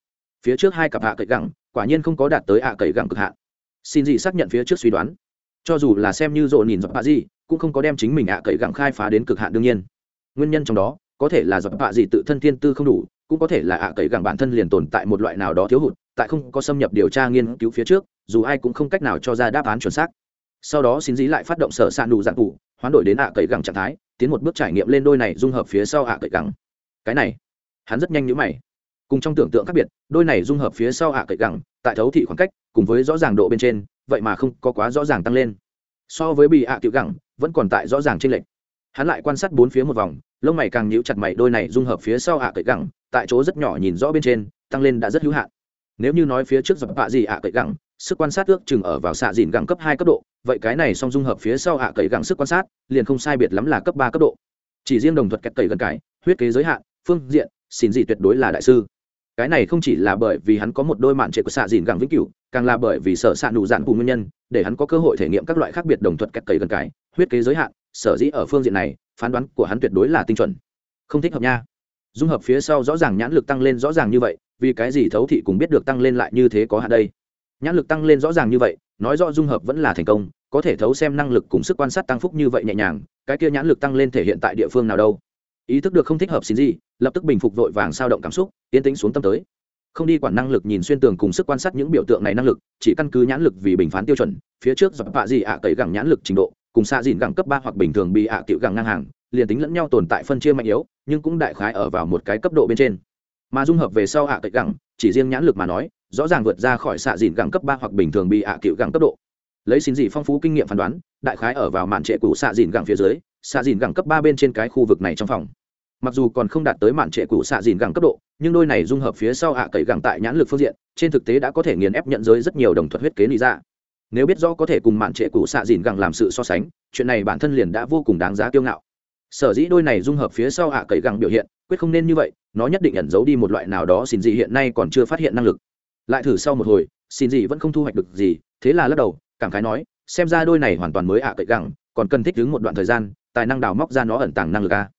A: Phía trước hai cặp hạ cậy gẳng, quả nhiên không có đạt tới hạ cậy gẳng cực hạn. Xin gì xác nhận phía trước suy đoán. Cho dù là xem như rộ nhìn dọc bạ gì, cũng không có đem chính mình hạ cậy gẳng khai phá đến cực hạn đương nhiên. Nguyên nhân trong đó, có thể là dọc bạ gì tự thân thiên tư không đủ, cũng có thể là hạ cậy gẳng bản thân liền tồn tại một loại nào đó thiếu hụt, tại không có xâm nhập điều tra nghiên cứu phía trước, dù ai cũng không cách nào cho ra đáp án chuẩn xác. Sau đó xin dĩ lại phát động sở s ạ dạng cụ hoán đổi đến hạ cậy gẳng trạng thái, tiến một bước trải nghiệm lên đôi này dung hợp phía sau hạ cậy gẳng cái này hắn rất nhanh nhữ mày cùng trong tưởng tượng khác biệt đôi này dung hợp phía sau hạ cậy gẳng tại thấu thị khoảng cách cùng với rõ ràng độ bên trên vậy mà không có quá rõ ràng tăng lên so với bị hạ tiểu gẳng vẫn còn tại rõ ràng trên lệch hắn lại quan sát bốn phía một vòng lông mày càng nhíu chặt mày đôi này dung hợp phía sau hạ cậy gẳng tại chỗ rất nhỏ nhìn rõ bên trên tăng lên đã rất hữu hạn nếu như nói phía trước dập bạ gì hạ cậy gẳng sức quan sát ước chừng ở vào xạ dìn gẳng cấp hai cấp độ vậy cái này song dung hợp phía sau hạ cậy gẳng sức quan sát liền không sai biệt lắm là cấp ba cấp độ chỉ riêng đồng thuật kẹt cậy gần cái huyết kế giới hạn phương diện, xin gì tuyệt đối là đại sư. Cái này không chỉ là bởi vì hắn có một đôi mạn trệ của xạ dìn gẳng vĩnh cửu, càng là bởi vì sở xạ nụ dạn cùng nguyên nhân, để hắn có cơ hội thể nghiệm các loại khác biệt đồng thuật kẹt cầy gần cái, huyết kế giới hạn, sở dĩ ở phương diện này, phán đoán của hắn tuyệt đối là tinh chuẩn. Không thích hợp nha. Dung hợp phía sau rõ ràng nhãn lực tăng lên rõ ràng như vậy, vì cái gì thấu thị cũng biết được tăng lên lại như thế có hạn đây? Nhãn lực tăng lên rõ ràng như vậy, nói rõ dung hợp vẫn là thành công, có thể thấu xem năng lực cùng sức quan sát tăng phúc như vậy nhẹ nhàng, cái kia nhãn lực tăng lên thể hiện tại địa phương nào đâu? Ý thức được không thích hợp xin gì, lập tức bình phục vội vàng sao động cảm xúc tiến tính xuống tâm tới. Không đi quản năng lực nhìn xuyên tường cùng sức quan sát những biểu tượng này năng lực, chỉ căn cứ nhãn lực vì bình phán tiêu chuẩn, phía trước dọc bạ gì ạ à tẩy gẳng nhãn lực trình độ, cùng xạ dìn gẳng cấp ba hoặc bình thường bị ạ à gẳng ngang hàng, liền tính lẫn nhau tồn tại phân chia mạnh yếu, nhưng cũng đại khái ở vào một cái cấp độ bên trên. Mà dung hợp về sau ạ à tẩy gẳng, chỉ riêng nhãn lực mà nói, rõ ràng vượt ra khỏi xạ dìn gẳng cấp ba hoặc bình thường bị ạ cựu gẳng cấp độ. Lấy xin gì phong phú kinh nghiệm phán đoán, đại khái ở vào màn trệ cũ xạ dìn gẳng phía dưới, xạ dìn gẳng cấp ba bên trên cái khu vực này trong phòng mặc dù còn không đạt tới mạn trệ cũ xạ dìn gẳng cấp độ, nhưng đôi này dung hợp phía sau hạ cậy gẳng tại nhãn lực phương diện, trên thực tế đã có thể nghiền ép nhận giới rất nhiều đồng thuật huyết kế lý ra dạ. nếu biết rõ có thể cùng mạn trệ cũ xạ dìn gẳng làm sự so sánh, chuyện này bản thân liền đã vô cùng đáng giá kiêu ngạo. Sở dĩ đôi này dung hợp phía sau hạ cậy gẳng biểu hiện, quyết không nên như vậy, nó nhất định ẩn giấu đi một loại nào đó xin gì hiện nay còn chưa phát hiện năng lực. Lại thử sau một hồi, xin gì vẫn không thu hoạch được gì, thế là lắc đầu, cảm khái nói, xem ra đôi này hoàn toàn mới ạ cậy gẳng, còn cần thích ứng một đoạn thời gian, tài năng đào móc ra nó ẩn tàng năng lực a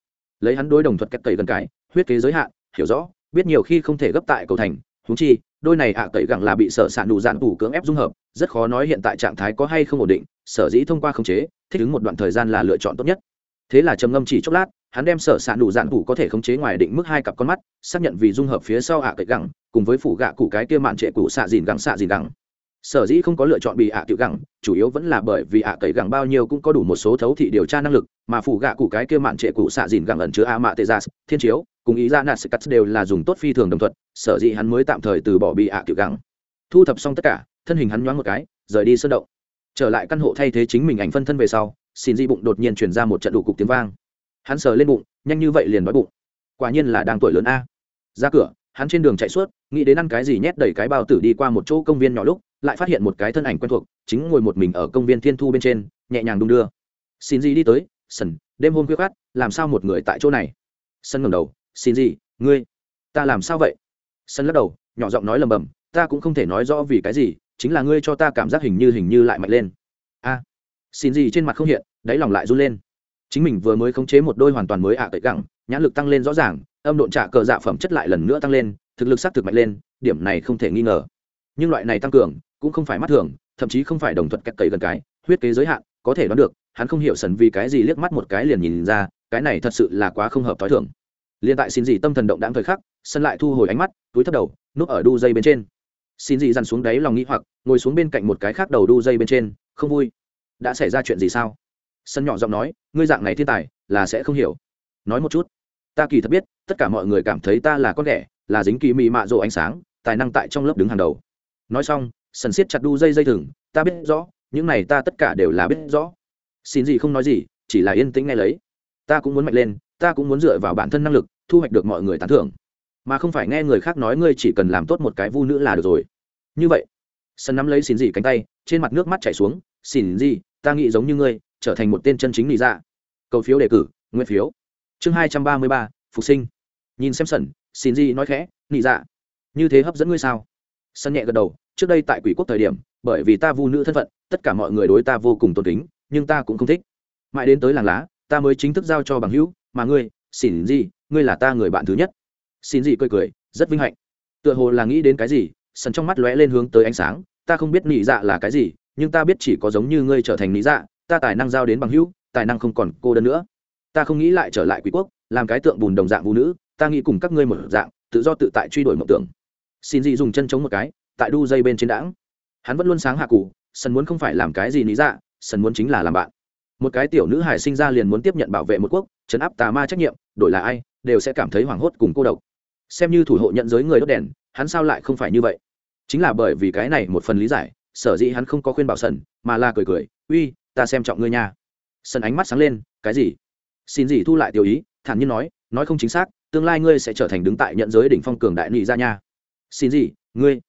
A: lấy hắn đối đồng thuật cách cậy gần cải, huyết kế giới hạn, hiểu rõ, biết nhiều khi không thể gấp tại cầu thành húng chi, đôi này ạ cậy gẳng là bị sở sản đủ dạn tủ cưỡng ép dung hợp, rất khó nói hiện tại trạng thái có hay không ổn định, sở dĩ thông qua khống chế, thích ứng một đoạn thời gian là lựa chọn tốt nhất. Thế là trầm ngâm chỉ chốc lát, hắn đem sở sản đủ dạn tủ có thể khống chế ngoài định mức hai cặp con mắt, xác nhận vì dung hợp phía sau ạ cậy gẳng, cùng với phủ gạ cụ cái kia mạn trệ cụ xạ dìn gẳng xạ dìn gẳng sở dĩ không có lựa chọn bị ạ tiểu gẳng, chủ yếu vẫn là bởi vì ạ cậy gẳng bao nhiêu cũng có đủ một số thấu thị điều tra năng lực, mà phủ gạ cụ cái kia mạn trệ cụ xạ dìn gẳng ẩn chứa a mạ tê gia dạ, thiên chiếu, cùng ý ra nạt cắt đều là dùng tốt phi thường đồng thuận, sở dĩ hắn mới tạm thời từ bỏ bị ạ tiểu gẳng. Thu thập xong tất cả, thân hình hắn nhoáng một cái, rời đi sơn động. Trở lại căn hộ thay thế chính mình ảnh phân thân về sau, xin di bụng đột nhiên chuyển ra một trận đủ cục tiếng vang. Hắn sờ lên bụng, nhanh như vậy liền đói bụng. Quả nhiên là đang tuổi lớn a. Ra cửa, hắn trên đường chạy suốt, nghĩ đến ăn cái gì nhét đầy cái bao tử đi qua một chỗ công viên nhỏ lúc lại phát hiện một cái thân ảnh quen thuộc, chính ngồi một mình ở công viên thiên thu bên trên, nhẹ nhàng đung đưa. Xin gì đi tới, sần, đêm hôm khuya khát làm sao một người tại chỗ này? Sân ngẩng đầu, xin gì ngươi, ta làm sao vậy? Sân lắc đầu, nhỏ giọng nói lầm bầm ta cũng không thể nói rõ vì cái gì, chính là ngươi cho ta cảm giác hình như hình như lại mạnh lên. A. Xin gì trên mặt không hiện, đáy lòng lại run lên. Chính mình vừa mới khống chế một đôi hoàn toàn mới ạ à cậy gẳng, nhãn lực tăng lên rõ ràng, âm độn trả cờ dạ phẩm chất lại lần nữa tăng lên, thực lực xác thực mạnh lên, điểm này không thể nghi ngờ. Nhưng loại này tăng cường cũng không phải mắt thường, thậm chí không phải đồng thuận cách cậy gần cái, huyết kế giới hạn, có thể đoán được, hắn không hiểu sần vì cái gì liếc mắt một cái liền nhìn ra, cái này thật sự là quá không hợp t h o i thường. Liền tại xin gì tâm thần động đáng thời khắc, sân lại thu hồi ánh mắt, túi thấp đầu, núp ở đu dây bên trên. Xin gì dằn xuống đáy lòng nghĩ hoặc, ngồi xuống bên cạnh một cái khác đầu đu dây bên trên, không vui. Đã xảy ra chuyện gì sao? Sân nhỏ giọng nói, ngươi dạng này thiên tài, là sẽ không hiểu. Nói một chút. Ta kỳ thật biết, tất cả mọi người cảm thấy ta là con đẻ là dính kỳ mị mạ rộ ánh sáng, tài năng tại trong lớp đứng hàng đầu. Nói xong sần siết chặt đu dây dây thừng, ta biết rõ, những này ta tất cả đều là biết rõ. Xin gì không nói gì, chỉ là yên tĩnh nghe lấy. Ta cũng muốn mạnh lên, ta cũng muốn dựa vào bản thân năng lực, thu hoạch được mọi người tán thưởng. Mà không phải nghe người khác nói ngươi chỉ cần làm tốt một cái vu nữ là được rồi. Như vậy sân nắm lấy xin gì cánh tay, trên mặt nước mắt chảy xuống, xin gì, ta nghĩ giống như ngươi, trở thành một tên chân chính lý ra dạ. cầu phiếu đề cử, nguyên phiếu. Chương hai trăm ba mươi ba, phục sinh. Nhìn xem sần, xin gì nói khẽ lý ra dạ, như thế hấp dẫn ngươi sao? Sân nhẹ gật đầu trước đây tại quỷ quốc thời điểm, bởi vì ta vu nữ thân phận, tất cả mọi người đối ta vô cùng tôn kính, nhưng ta cũng không thích. Mãi đến tới làng lá, ta mới chính thức giao cho bằng hữu, mà ngươi, xin gì ngươi là ta người bạn thứ nhất. Xin gì cười cười, rất vinh hạnh. Tựa hồ là nghĩ đến cái gì, sần trong mắt lóe lên hướng tới ánh sáng, ta không biết nị dạ là cái gì, nhưng ta biết chỉ có giống như ngươi trở thành nị dạ ta tài năng giao đến bằng hữu, tài năng không còn cô đơn nữa. Ta không nghĩ lại trở lại quỷ quốc, làm cái tượng bùn đồng dạng vũ nữ, ta nghĩ cùng các ngươi một dạng, tự do tự tại truy đuổi mộng tưởng. Xin dị dùng chân chống một cái tại đu dây bên trên đãng. Hắn vẫn luôn sáng hạ cụ sân muốn không phải làm cái gì lý dạ sân muốn chính là làm bạn. Một cái tiểu nữ hải sinh ra liền muốn tiếp nhận bảo vệ một quốc chấn áp tà ma trách nhiệm, đổi là ai, đều sẽ cảm thấy hoảng hốt cùng cô độc. Xem như thủ hộ nhận giới người đốt đèn, hắn sao lại không phải như vậy? Chính là bởi vì cái này một phần lý giải, sở dĩ hắn không có khuyên bảo sần mà là cười cười, uy, ta xem trọng ngươi nha. Sần ánh mắt sáng lên, cái gì? Xin gì thu lại tiểu ý, thản nhiên nói nói không chính xác, tương lai ngươi sẽ trở thành đứng tại nhận giới đỉnh phong cường đại nị ra nha. Xin gì, ngươi?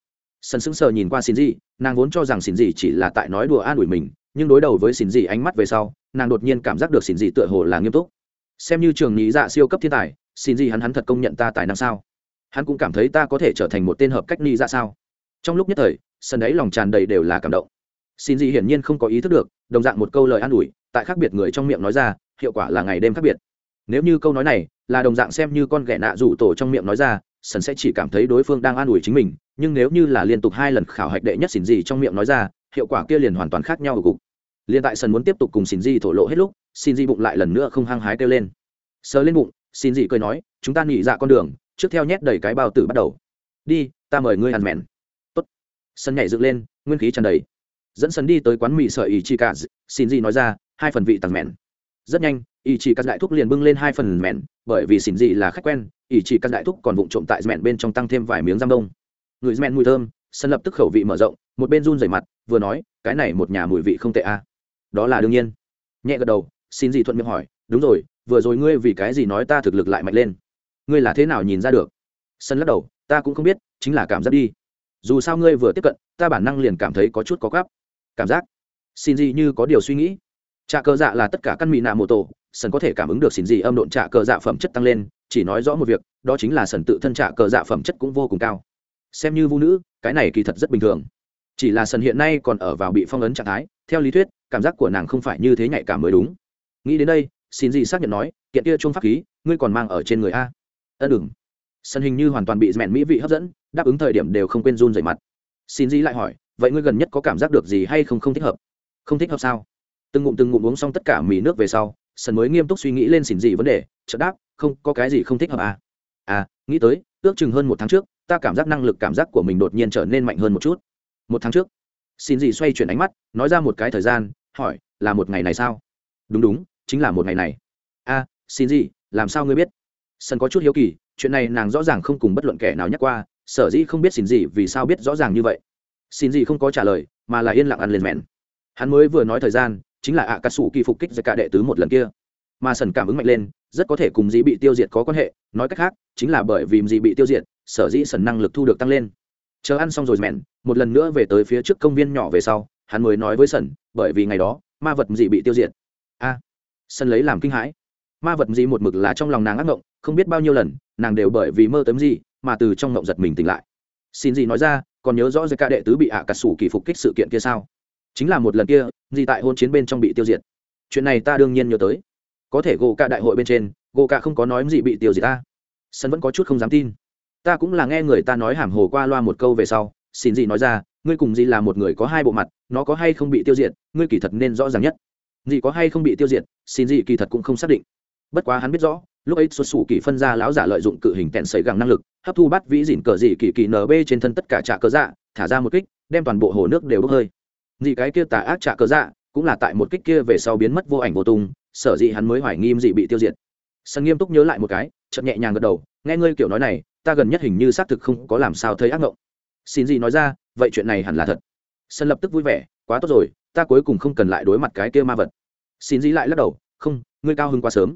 A: Sân sững sờ nhìn qua xin gì nàng vốn cho rằng xin gì chỉ là tại nói đùa an ủi mình, nhưng đối đầu với xin gì ánh mắt về sau, nàng đột nhiên cảm giác được xin gì tựa hồ là nghiêm túc. Xem như trường nhị dạ siêu cấp thiên tài xin gì hắn hắn thật công nhận ta tài năng sao? Hắn cũng cảm thấy ta có thể trở thành một tên hợp cách ni dạ sao? Trong lúc nhất thời, sân ấy lòng tràn đầy đều là cảm động. Xin gì hiển nhiên không có ý thức được, đồng dạng một câu lời an ủi, tại khác biệt người trong miệng nói ra, hiệu quả là ngày đêm khác biệt. Nếu như câu nói này là đồng dạng xem như con ghẻ nạ rủ tổ trong miệng nói ra sần sẽ chỉ cảm thấy đối phương đang an ủi chính mình, nhưng nếu như là liên tục hai lần khảo hạch đệ nhất xỉn gì trong miệng nói ra, hiệu quả kia liền hoàn toàn khác nhau ở cục. Liền tại sần muốn tiếp tục cùng xỉn gì thổ lộ hết lúc xin gì bụng lại lần nữa không hăng hái kêu lên. Sờ lên bụng xin gì cười nói, chúng ta nghỉ dạ con đường, trước theo nhét đầy cái bao tử bắt đầu. Đi, ta mời ngươi ăn mèn tốt. Sân nhảy dựng lên, nguyên khí tràn đầy. Dẫn sân đi tới quán mì sợi ý chi cả xin gì nói ra, hai phần vị tặng mèn rất nhanh, ý chỉ các đại thúc liền bưng lên hai phần mẹn, bởi vì xỉn gì là khách quen, ý chỉ các đại thúc còn vụng trộm tại mẹn bên trong tăng thêm vài miếng giam đông. Người mẹn mùi thơm, sân lập tức khẩu vị mở rộng, một bên run rẩy mặt, vừa nói, cái này một nhà mùi vị không tệ à. đó là đương nhiên. Nhẹ gật đầu xin gì thuận miệng hỏi, đúng rồi, vừa rồi ngươi vì cái gì nói ta thực lực lại mạnh lên? Ngươi là thế nào nhìn ra được? Sân lắc đầu, ta cũng không biết, chính là cảm giác đi. Dù sao ngươi vừa tiếp cận, ta bản năng liền cảm thấy có chút có gắp cảm giác? Xin gì như có điều suy nghĩ trà cờ dạ là tất cả căn mỹ nạ mô tổ sần có thể cảm ứng được xin gì âm độn trà cờ dạ phẩm chất tăng lên, chỉ nói rõ một việc, đó chính là sần tự thân trà cờ dạ phẩm chất cũng vô cùng cao. Xem như vũ nữ, cái này kỳ thật rất bình thường. Chỉ là sần hiện nay còn ở vào bị phong ấn trạng thái, theo lý thuyết, cảm giác của nàng không phải như thế nhạy cảm mới đúng. Nghĩ đến đây xin gì xác nhận nói, kiện kia chung pháp khí, ngươi còn mang ở trên người a? Ân đừng. Sân hình như hoàn toàn bị mẹn mỹ vị hấp dẫn, đáp ứng thời điểm đều không quên run dày mặt. Xin gì lại hỏi, vậy ngươi gần nhất có cảm giác được gì hay không không thích hợp? Không thích hợp sao? Từng ngụm từng ngụm uống xong tất cả mì nước về sau, sần mới nghiêm túc suy nghĩ lên xỉn gì vấn đề, chợt đáp, không, có cái gì không thích hợp à? À nghĩ tới, ước chừng hơn một tháng trước, ta cảm giác năng lực cảm giác của mình đột nhiên trở nên mạnh hơn một chút. Một tháng trước? Xin gì xoay chuyển ánh mắt, nói ra một cái thời gian, hỏi, là một ngày này sao? Đúng đúng, chính là một ngày này. A xin gì làm sao ngươi biết? Sân có chút hiếu kỳ, chuyện này nàng rõ ràng không cùng bất luận kẻ nào nhắc qua, sở dĩ không biết xin gì vì sao biết rõ ràng như vậy. Xin gì không có trả lời, mà là yên lặng ăn lên mẹn. Hắn mới vừa nói thời gian chính là ạ cà sủ kỳ phục kích ra cả đệ tứ một lần kia. Mà sần cảm ứng mạnh lên rất có thể cùng dĩ bị tiêu diệt có quan hệ nói cách khác chính là bởi vì dĩ bị tiêu diệt sở dĩ sần năng lực thu được tăng lên. Chờ ăn xong rồi mẹn một lần nữa về tới phía trước công viên nhỏ về sau hắn mới nói với sần bởi vì ngày đó ma vật dị bị tiêu diệt. A à, sân lấy làm kinh hãi. Ma vật dị một mực là trong lòng nàng ác ngộng không biết bao nhiêu lần nàng đều bởi vì mơ tấm gì mà từ trong ngộng giật mình tỉnh lại. Xin gì nói ra còn nhớ rõ ca đệ tứ bị ạ à cà sủ kỳ phục kích sự kiện kia sao? Chính là một lần kia, gì tại hôn chiến bên trong bị tiêu diệt. Chuyện này ta đương nhiên nhớ tới. Có thể gỗ cả đại hội bên trên, gỗ cả không có nói gì bị tiêu diệt ta. Sân vẫn có chút không dám tin. Ta cũng là nghe người ta nói hàm hồ qua loa một câu về sau, xin gì nói ra, ngươi cùng gì là một người có hai bộ mặt, nó có hay không bị tiêu diệt, ngươi kỳ thật nên rõ ràng nhất. Gì có hay không bị tiêu diệt, xin gì kỳ thật cũng không xác định. Bất quá hắn biết rõ, lúc ấy xuất xù kỳ phân ra lão giả lợi dụng cự hình tèn sấy gẳng năng lực, hấp thu bắt vĩ dỉn cờ dị kỳ kỳ nb trên thân tất cả trạ cờ dạ thả ra một kích, đem toàn bộ hồ nước đều bốc hơi dị cái kia tà ác trả cờ dạ cũng là tại một kích kia về sau biến mất vô ảnh vô tung, sở dĩ hắn mới hoài nghi dị bị tiêu diệt. Sân nghiêm túc nhớ lại một cái chậm nhẹ nhàng gật đầu, nghe ngươi kiểu nói này, ta gần nhất hình như xác thực không có làm sao thấy ác mộng xin dị nói ra, vậy chuyện này hẳn là thật. Sân lập tức vui vẻ, quá tốt rồi, ta cuối cùng không cần lại đối mặt cái kia ma vật. Xin dị lại lắc đầu, không, ngươi cao hơn quá sớm.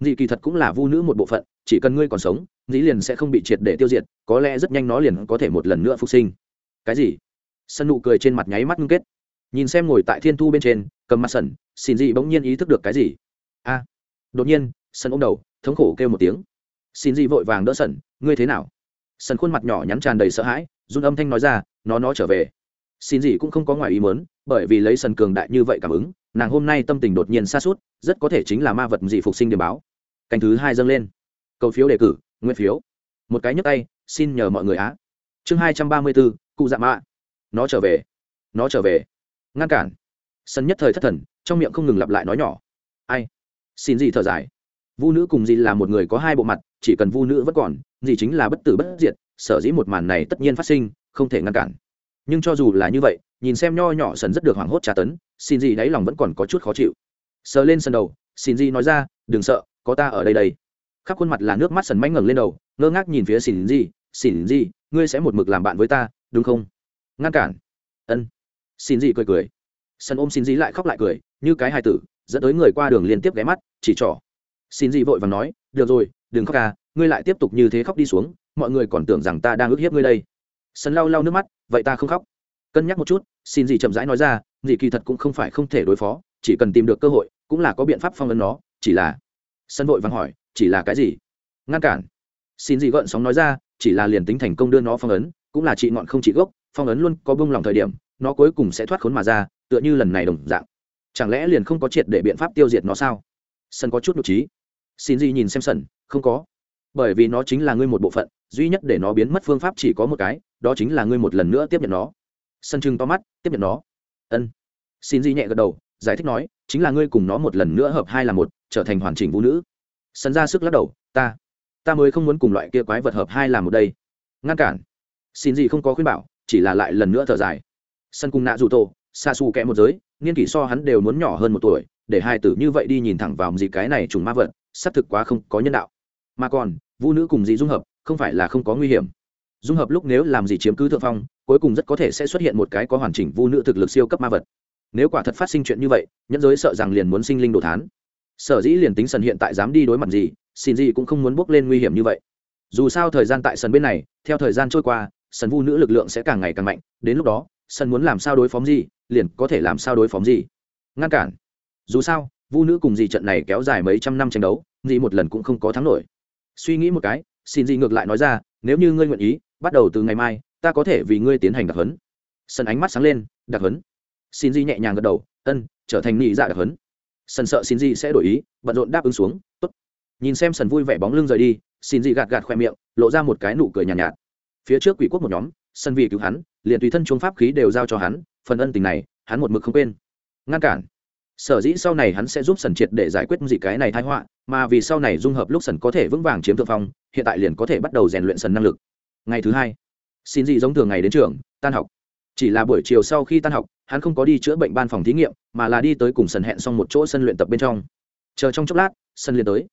A: Dị kỳ thật cũng là vu nữ một bộ phận, chỉ cần ngươi còn sống dĩ liền sẽ không bị triệt để tiêu diệt, có lẽ rất nhanh nó liền có thể một lần nữa phục sinh. Cái gì? Sân nụ cười trên mặt nháy mắt ngưng kết nhìn xem ngồi tại thiên thu bên trên, cầm mặt sần, xin dị bỗng nhiên ý thức được cái gì. A, đột nhiên sân ôm đầu, thống khổ kêu một tiếng. Xin dị vội vàng đỡ sần, ngươi thế nào? Sần khuôn mặt nhỏ nhắn tràn đầy sợ hãi, run âm thanh nói ra, nó nó trở về. Xin dị cũng không có ngoài ý mớn bởi vì lấy sần cường đại như vậy cảm ứng, nàng hôm nay tâm tình đột nhiên xa suốt rất có thể chính là ma vật dị phục sinh điểm báo. Canh thứ hai dâng lên. Cầu phiếu đề cử nguyên phiếu. Một cái nhấp tay, xin nhờ mọi người á. Chương hai trăm ba mươi bốn cụ dạ mạ. Nó trở về, nó trở về ngăn cản. Sân nhất thời thất thần, trong miệng không ngừng lặp lại nói nhỏ. Ai? Xin gì thở dài. Vu nữ cùng gì là một người có hai bộ mặt, chỉ cần vu nữ vẫn còn gì chính là bất tử bất diệt, sở dĩ một màn này tất nhiên phát sinh, không thể ngăn cản. Nhưng cho dù là như vậy, nhìn xem nho nhỏ sần rất được hoảng hốt tra tấn, xin gì đáy lòng vẫn còn có chút khó chịu. Sờ lên sân đầu, xin gì nói ra, đừng sợ, có ta ở đây đây. Khắp khuôn mặt là nước mắt sần mánh ngẩng lên đầu, ngơ ngác nhìn phía xin gì xin gì, ngươi sẽ một mực làm bạn với ta, đúng không? Ngăn cản. Ân xin gì cười cười. Sân ôm xin gì lại khóc lại cười, như cái hài tử, dẫn tới người qua đường liên tiếp ghé mắt, chỉ trỏ. Xin gì vội và nói, được rồi, đừng khóc ca ngươi lại tiếp tục như thế khóc đi xuống, mọi người còn tưởng rằng ta đang ức hiếp ngươi đây. Sân lau lau nước mắt, vậy ta không khóc. Cân nhắc một chút, xin gì chậm rãi nói ra, dị kỳ thật cũng không phải không thể đối phó, chỉ cần tìm được cơ hội, cũng là có biện pháp phong ấn nó, chỉ là sân vội vàng hỏi, chỉ là cái gì? Ngăn cản. Xin gì gợn sóng nói ra, chỉ là liền tính thành công đưa nó phong ấn, cũng là trị ngọn không trị gốc, phong ấn luôn có bông lòng thời điểm nó cuối cùng sẽ thoát khốn mà ra, tựa như lần này đồng dạng. Chẳng lẽ liền không có triệt để biện pháp tiêu diệt nó sao? Sân có chút nhục trí xin gì nhìn xem sân, không có. Bởi vì nó chính là ngươi một bộ phận, duy nhất để nó biến mất phương pháp chỉ có một cái, đó chính là ngươi một lần nữa tiếp nhận nó. Sân trưng to mắt, tiếp nhận nó. Ân. Xin gì nhẹ gật đầu, giải thích nói, chính là ngươi cùng nó một lần nữa hợp hai là một, trở thành hoàn chỉnh vũ nữ. Sân ra sức lắc đầu, ta ta mới không muốn cùng loại kia quái vật hợp hai là một đây. Ngăn cản. Xin gì không có khuyên bảo, chỉ là lại lần nữa thở dài sân cùng nạ dù tổ, xa xù kẽ một giới niên kỷ so hắn đều muốn nhỏ hơn một tuổi, để hai tử như vậy đi nhìn thẳng vào gì cái này trùng ma vật, xác thực quá không có nhân đạo. Mà còn, vũ nữ cùng dị dung hợp, không phải là không có nguy hiểm. Dung hợp lúc nếu làm gì chiếm cứ thượng phong, cuối cùng rất có thể sẽ xuất hiện một cái có hoàn chỉnh vũ nữ thực lực siêu cấp ma vật. Nếu quả thật phát sinh chuyện như vậy, nhẫn giới sợ rằng liền muốn sinh linh đồ thán. Sở dĩ liền tính sần hiện tại dám đi đối mặt gì, xin gì cũng không muốn bước lên nguy hiểm như vậy. Dù sao thời gian tại sân bên này, theo thời gian trôi qua, sân vu nữ lực lượng sẽ càng ngày càng mạnh, đến lúc đó sân muốn làm sao đối phóng gì liền có thể làm sao đối phóng gì. Ngăn cản. Dù sao vu nữ cùng gì trận này kéo dài mấy trăm năm tranh đấu gì một lần cũng không có thắng nổi. Suy nghĩ một cái xin gì ngược lại nói ra nếu như ngươi nguyện ý bắt đầu từ ngày mai ta có thể vì ngươi tiến hành đặc huấn. Sân ánh mắt sáng lên đặc huấn. Xin gì nhẹ nhàng gật đầu ân trở thành nhị dạ đặc huấn. Sân sợ xin gì sẽ đổi ý bận rộn đáp ứng xuống tốt. Nhìn xem sân vui vẻ bóng lưng rời đi xin gì gạt gạt khoe miệng lộ ra một cái nụ cười nhàn nhạt, nhạt. Phía trước quỷ quốc một nhóm sân vì cứu hắn liền tùy thân chuông pháp khí đều giao cho hắn, phần ân tình này, hắn một mực không quên. Ngăn cản. Sở dĩ sau này hắn sẽ giúp sần triệt để giải quyết gì cái này thái họa, mà vì sau này dung hợp lúc sần có thể vững vàng chiếm thượng phong, hiện tại liền có thể bắt đầu rèn luyện sần năng lực. Ngày thứ hai, xin dị giống thường ngày đến trường, tan học. Chỉ là buổi chiều sau khi tan học, hắn không có đi chữa bệnh ban phòng thí nghiệm, mà là đi tới cùng sần hẹn xong một chỗ sân luyện tập bên trong. Chờ trong chốc lát sân liền tới.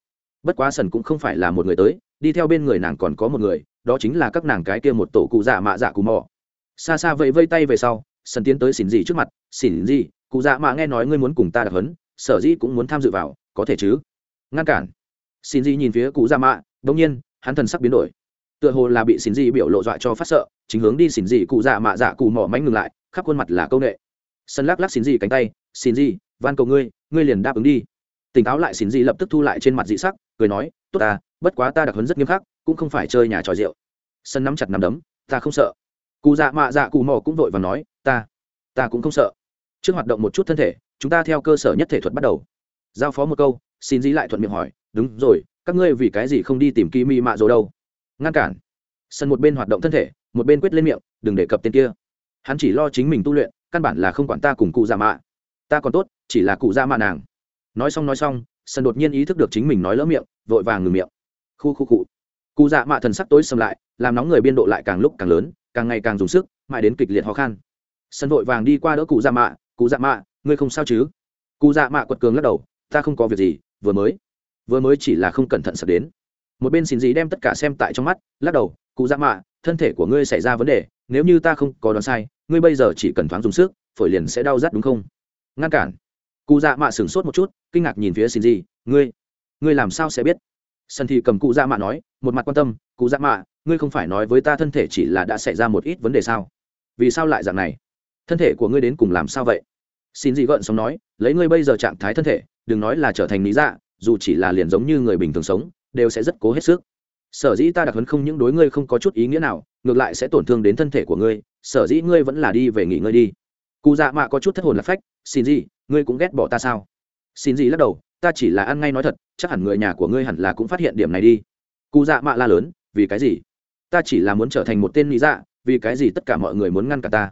A: Bất quá sần cũng không phải là một người tới, đi theo bên người nàng còn có một người, đó chính là các nàng cái kia một tổ cụ dạ mạ dạ cù mò xa xa vẫy vây tay về sau, sần tiến tới xỉn gì trước mặt. Xỉn gì cụ dạ mạ nghe nói ngươi muốn cùng ta đặc hấn, sở dĩ cũng muốn tham dự vào, có thể chứ? Ngăn cản. Xỉn gì nhìn phía cụ dạ mạ đông nhiên, hắn thần sắc biến đổi. Tựa hồ là bị xỉn gì biểu lộ dọa cho phát sợ, chính hướng đi xỉn gì cụ dạ mạ dạ cụ mỏ mánh ngừng lại, khắp khuôn mặt là công nghệ sân lắc lắc xỉn gì cánh tay xỉn gì van cầu ngươi ngươi liền đáp ứng đi. Tỉnh táo lại xỉn gì lập tức thu lại trên mặt dị sắc, cười nói, tốt ta, bất quá ta đặc hấn rất nghiêm khắc, cũng không phải chơi nhà trò rượu. Sân nắm chặt nắm đấm, ta không sợ cụ dạ mạ dạ cụ mò cũng vội và nói, ta ta cũng không sợ. Trước hoạt động một chút thân thể, chúng ta theo cơ sở nhất thể thuật bắt đầu. Giao phó một câu, xin dĩ lại thuận miệng hỏi, đúng rồi, các ngươi vì cái gì không đi tìm kỳ mi mạ rồi đâu? Ngăn cản. Sân một bên hoạt động thân thể, một bên quyết lên miệng, đừng để cập tên kia. Hắn chỉ lo chính mình tu luyện, căn bản là không quản ta cùng cụ dạ mạ. Ta còn tốt, chỉ là cụ dạ mạ nàng. Nói xong nói xong, sân đột nhiên ý thức được chính mình nói lỡ miệng, vội vàng ngừng miệng. Khu khu cụ cụ dạ mạ thần sắc tối xâm lại, làm nóng người biên độ lại càng lúc càng lớn càng ngày càng dùng sức, mãi đến kịch liệt khó khăn sân vội vàng đi qua đỡ cụ dạ mạ, cụ dạ mạ, ngươi không sao chứ? Cụ dạ mạ quật cường lắc đầu, ta không có việc gì, vừa mới vừa mới chỉ là không cẩn thận sập đến. Một bên xin gì đem tất cả xem tại trong mắt, lắc đầu, cụ dạ mạ, thân thể của ngươi xảy ra vấn đề, nếu như ta không có đoán sai, ngươi bây giờ chỉ cần thoáng dùng sức, phổi liền sẽ đau rát đúng không? Ngăn cản. Cụ dạ mạ sửng sốt một chút, kinh ngạc nhìn phía xin gì ngươi ngươi làm sao sẽ biết? Sân thì cầm cụ dạ mạ nói, một mặt quan tâm, cụ dạ mạ ngươi không phải nói với ta thân thể chỉ là đã xảy ra một ít vấn đề sao? Vì sao lại dạng này? Thân thể của ngươi đến cùng làm sao vậy? Xin dị gợn sống nói, lấy ngươi bây giờ trạng thái thân thể, đừng nói là trở thành lý dạ dù chỉ là liền giống như người bình thường sống, đều sẽ rất cố hết sức. Sở dĩ ta đặc hấn không những đối ngươi không có chút ý nghĩa nào, ngược lại sẽ tổn thương đến thân thể của ngươi, sở dĩ ngươi vẫn là đi về nghỉ ngơi đi. Cụ dạ mạ có chút thất hồn là phách, xin gì ngươi cũng ghét bỏ ta sao? Xin gì lắc đầu, ta chỉ là ăn ngay nói thật, chắc hẳn người nhà của ngươi hẳn là cũng phát hiện điểm này đi. Cụ dạ mạ la lớn, vì cái gì? Ta chỉ là muốn trở thành một tên lý dạ vì cái gì tất cả mọi người muốn ngăn cả ta?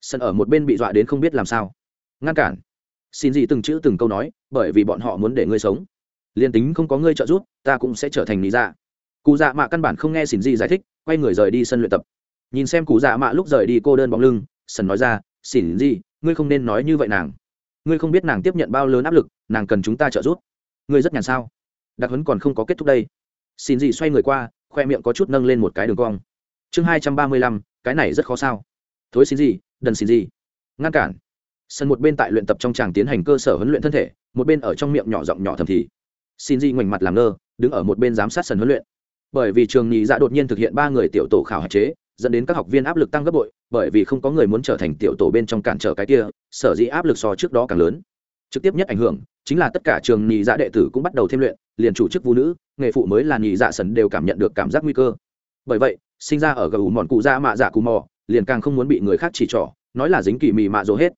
A: Sân ở một bên bị dọa đến không biết làm sao. Ngăn cản? Xin gì từng chữ từng câu nói, bởi vì bọn họ muốn để ngươi sống. Liền tính không có ngươi trợ giúp, ta cũng sẽ trở thành lý dạ. Cụ dạ mạ căn bản không nghe xin gì giải thích, quay người rời đi sân luyện tập. Nhìn xem cụ dạ mạ lúc rời đi cô đơn bóng lưng, sân nói ra, xin gì, ngươi không nên nói như vậy nàng. Ngươi không biết nàng tiếp nhận bao lớn áp lực, nàng cần chúng ta trợ giúp. Ngươi rất nhàn sao? Đặc huấn còn không có kết thúc đây. Xin gì xoay người qua khoe miệng có chút nâng lên một cái đường cong. Chương hai trăm ba mươi lăm, cái này rất khó sao. Thối xin gì, đần xin gì. Ngăn cản. Sân một bên tại luyện tập trong tràng tiến hành cơ sở huấn luyện thân thể, một bên ở trong miệng nhỏ giọng nhỏ thầm thì. Xin gì ngoảnh mặt làm ngơ, đứng ở một bên giám sát sân huấn luyện. Bởi vì trường nhị dạ đột nhiên thực hiện ba người tiểu tổ khảo hạn chế, dẫn đến các học viên áp lực tăng gấp bội, bởi vì không có người muốn trở thành tiểu tổ bên trong cản trở cái kia, sở dĩ áp lực so trước đó càng lớn. Trực tiếp nhất ảnh hưởng chính là tất cả trường nhị dạ đệ tử cũng bắt đầu thêm luyện, liền chủ chức vũ nữ, nghề phụ mới là nhị dạ sần đều cảm nhận được cảm giác nguy cơ. Bởi vậy, sinh ra ở gù mòn cụ dạ mạ dạ cù mò, liền càng không muốn bị người khác chỉ trỏ, nói là dính kỳ mị mạ dỗ hết.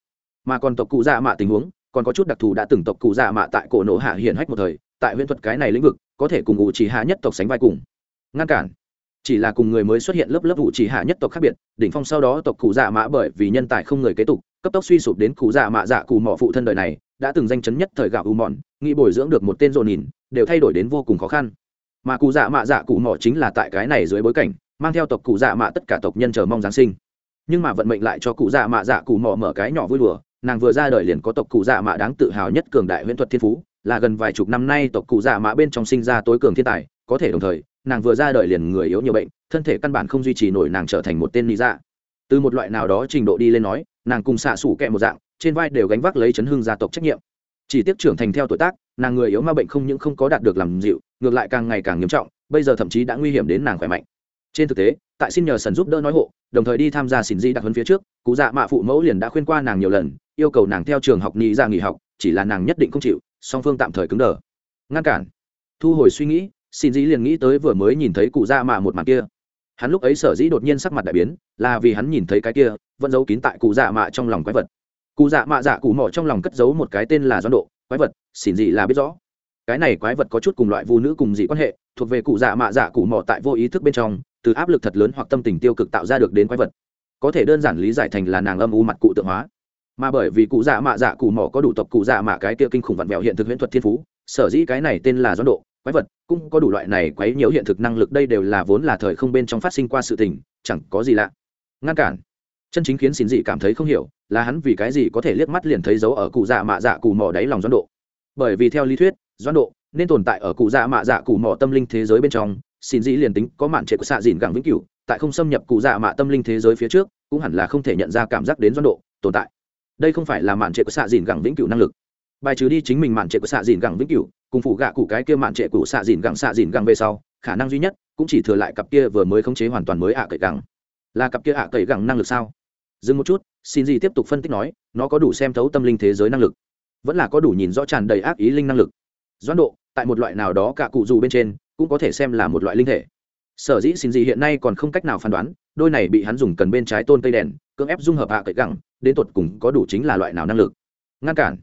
A: Mà còn tộc cụ dạ mạ tình huống, còn có chút đặc thù đã từng tộc cụ dạ mạ tại cổ nổ hạ hiển hách một thời, tại huyễn thuật cái này lĩnh vực, có thể cùng ủ chỉ hạ nhất tộc sánh vai cùng. Ngăn cản. Chỉ là cùng người mới xuất hiện lớp lớp ủ chỉ hạ nhất tộc khác biệt, đỉnh phong sau đó tộc cụ dạ mạ bởi vì nhân tài không người kế tục, cấp tốc suy sụp đến cụ dạ mạ dạ cù mỏ phụ thân đời này đã từng danh chấn nhất thời gạo u mòn, nghĩ bồi dưỡng được một tên dồn nhìn, đều thay đổi đến vô cùng khó khăn. Mà cụ dạ mạ dạ cụ mỏ chính là tại cái này dưới bối cảnh, mang theo tộc cụ dạ mạ tất cả tộc nhân chờ mong giáng sinh. Nhưng mà vận mệnh lại cho cụ dạ mạ dạ cụ mỏ mở cái nhỏ vui đùa, nàng vừa ra đời liền có tộc cụ dạ mạ đáng tự hào nhất cường đại huyễn thuật thiên phú, là gần vài chục năm nay tộc cụ dạ mạ bên trong sinh ra tối cường thiên tài, có thể đồng thời, nàng vừa ra đời liền người yếu nhiều bệnh, thân thể căn bản không duy trì nổi nàng trở thành một tên lý dạ. Từ một loại nào đó trình độ đi lên nói, nàng cùng xạ xủ kẹ một dạng trên vai đều gánh vác lấy chấn hương gia tộc trách nhiệm. Chỉ tiếc trưởng thành theo tuổi tác, nàng người yếu ma bệnh không những không có đạt được làm dịu, ngược lại càng ngày càng nghiêm trọng, bây giờ thậm chí đã nguy hiểm đến nàng khỏe mạnh. Trên thực tế, tại xin nhờ sần giúp đỡ nói hộ, đồng thời đi tham gia xin di đặc huấn phía trước, cụ dạ mạ phụ mẫu liền đã khuyên qua nàng nhiều lần, yêu cầu nàng theo trường học nghỉ ra nghỉ học, chỉ là nàng nhất định không chịu, song phương tạm thời cứng đờ. Ngăn cản. Thu hồi suy nghĩ, xin dĩ liền nghĩ tới vừa mới nhìn thấy cụ dạ mạ một mặt kia. Hắn lúc ấy sở dĩ đột nhiên sắc mặt đại biến, là vì hắn nhìn thấy cái kia, vẫn giấu kín tại cụ dạ mạ trong lòng quái vật cụ dạ mạ dạ cụ mỏ trong lòng cất giấu một cái tên là doan độ, quái vật, xỉn dị là biết rõ. Cái này quái vật có chút cùng loại vu nữ cùng dị quan hệ, thuộc về cụ dạ mạ dạ cụ mỏ tại vô ý thức bên trong, từ áp lực thật lớn hoặc tâm tình tiêu cực tạo ra được đến quái vật. Có thể đơn giản lý giải thành là nàng âm u mặt cụ tượng hóa. Mà bởi vì cụ dạ mạ dạ cụ mỏ có đủ tộc cụ dạ mạ cái kia kinh khủng vặn vẹo hiện thực huyễn thuật thiên phú, sở dĩ cái này tên là doan độ, quái vật, cũng có đủ loại này quấy nhiễu hiện thực năng lực đây đều là vốn là thời không bên trong phát sinh qua sự tình, chẳng có gì lạ. Ngăn cản chân chính khiến xin dị cảm thấy không hiểu, là hắn vì cái gì có thể liếc mắt liền thấy dấu ở cụ dạ mạ dạ cụ mỏ đáy lòng doan độ. Bởi vì theo lý thuyết doan độ nên tồn tại ở cụ dạ mạ dạ cụ mỏ tâm linh thế giới bên trong, xin dị liền tính có mạn trệ của xạ dìn gẳng vĩnh cửu, tại không xâm nhập cụ dạ mạ tâm linh thế giới phía trước, cũng hẳn là không thể nhận ra cảm giác đến doan độ tồn tại. Đây không phải là mạn trệ của xạ dìn gẳng vĩnh cửu năng lực. Bài trừ đi chính mình mạn trệ của xạ dìn gẳng vĩnh cửu, cùng phụ gạ cụ cái kia mạn trệ của xạ dìn gẳng xạ dìn gẳng về sau, khả năng duy nhất cũng chỉ thừa lại cặp kia vừa mới khống chế hoàn toàn mới ạ cậy gẳng. Là cặp kia ạ cậy gẳng năng lực sao? Dừng một chút, xin gì tiếp tục phân tích nói, nó có đủ xem thấu tâm linh thế giới năng lực. Vẫn là có đủ nhìn rõ tràn đầy ác ý linh năng lực. Doãn độ, tại một loại nào đó cả cụ dù bên trên, cũng có thể xem là một loại linh thể. Sở dĩ xin gì hiện nay còn không cách nào phán đoán, đôi này bị hắn dùng cần bên trái tôn cây đèn, cưỡng ép dung hợp hạ cậy gẳng, đến tột cùng có đủ chính là loại nào năng lực. Ngăn cản.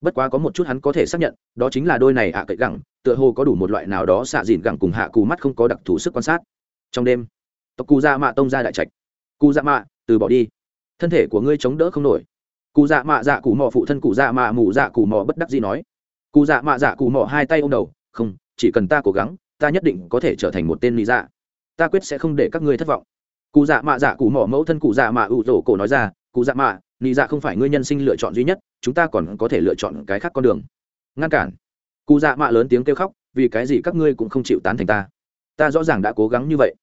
A: Bất quá có một chút hắn có thể xác nhận, đó chính là đôi này hạ cậy gẳng, tựa hồ có đủ một loại nào đó xạ dìn gẳng cùng hạ cù mắt không có đặc thù sức quan sát. Trong đêm, tộc cù dạ mạ tông ra đại trạch. Cù dạ mạ, từ bỏ đi thân thể của ngươi chống đỡ không nổi. Cụ dạ mạ dạ cụ mò phụ thân cụ dạ mạ mù dạ cụ mò bất đắc gì nói. Cụ dạ mạ dạ cụ mò hai tay ô m đầu, không, chỉ cần ta cố gắng, ta nhất định có thể trở thành một tên lý dạ. Ta quyết sẽ không để các ngươi thất vọng. Cụ dạ mạ dạ cụ mò mẫu thân cụ dạ mạ ủ rổ cổ nói ra, cụ dạ mạ lý dạ không phải ngươi nhân sinh lựa chọn duy nhất, chúng ta còn có thể lựa chọn cái khác con đường. Ngăn cản. Cụ dạ mạ lớn tiếng kêu khóc, vì cái gì các ngươi cũng không chịu tán thành ta? Ta rõ ràng đã cố gắng như vậy.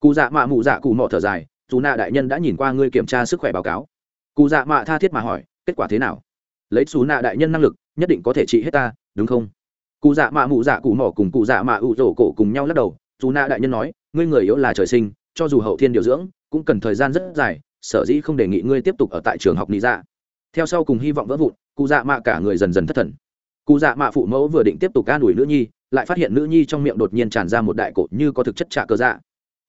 A: Cụ dạ mạ mù dạ cụ mò thở dài dù nạ đại nhân đã nhìn qua ngươi kiểm tra sức khỏe báo cáo. Cụ dạ mạ tha thiết mà hỏi, kết quả thế nào? Lấy dù nạ đại nhân năng lực, nhất định có thể trị hết ta, đúng không? Cụ dạ mạ mụ dạ cụ mỏ cùng cụ dạ mạ ụ rổ cổ cùng nhau lắc đầu, dù nạ đại nhân nói, ngươi người yếu là trời sinh, cho dù hậu thiên điều dưỡng, cũng cần thời gian rất dài, sở dĩ không đề nghị ngươi tiếp tục ở tại trường học lý dạ. Theo sau cùng hy vọng vỡ vụn, cụ dạ mạ cả người dần dần thất thần. Cụ dạ mạ phụ mẫu vừa định tiếp tục ca đuổi nữ nhi, lại phát hiện nữ nhi trong miệng đột nhiên tràn ra một đại cột như có thực chất trả cơ dạ.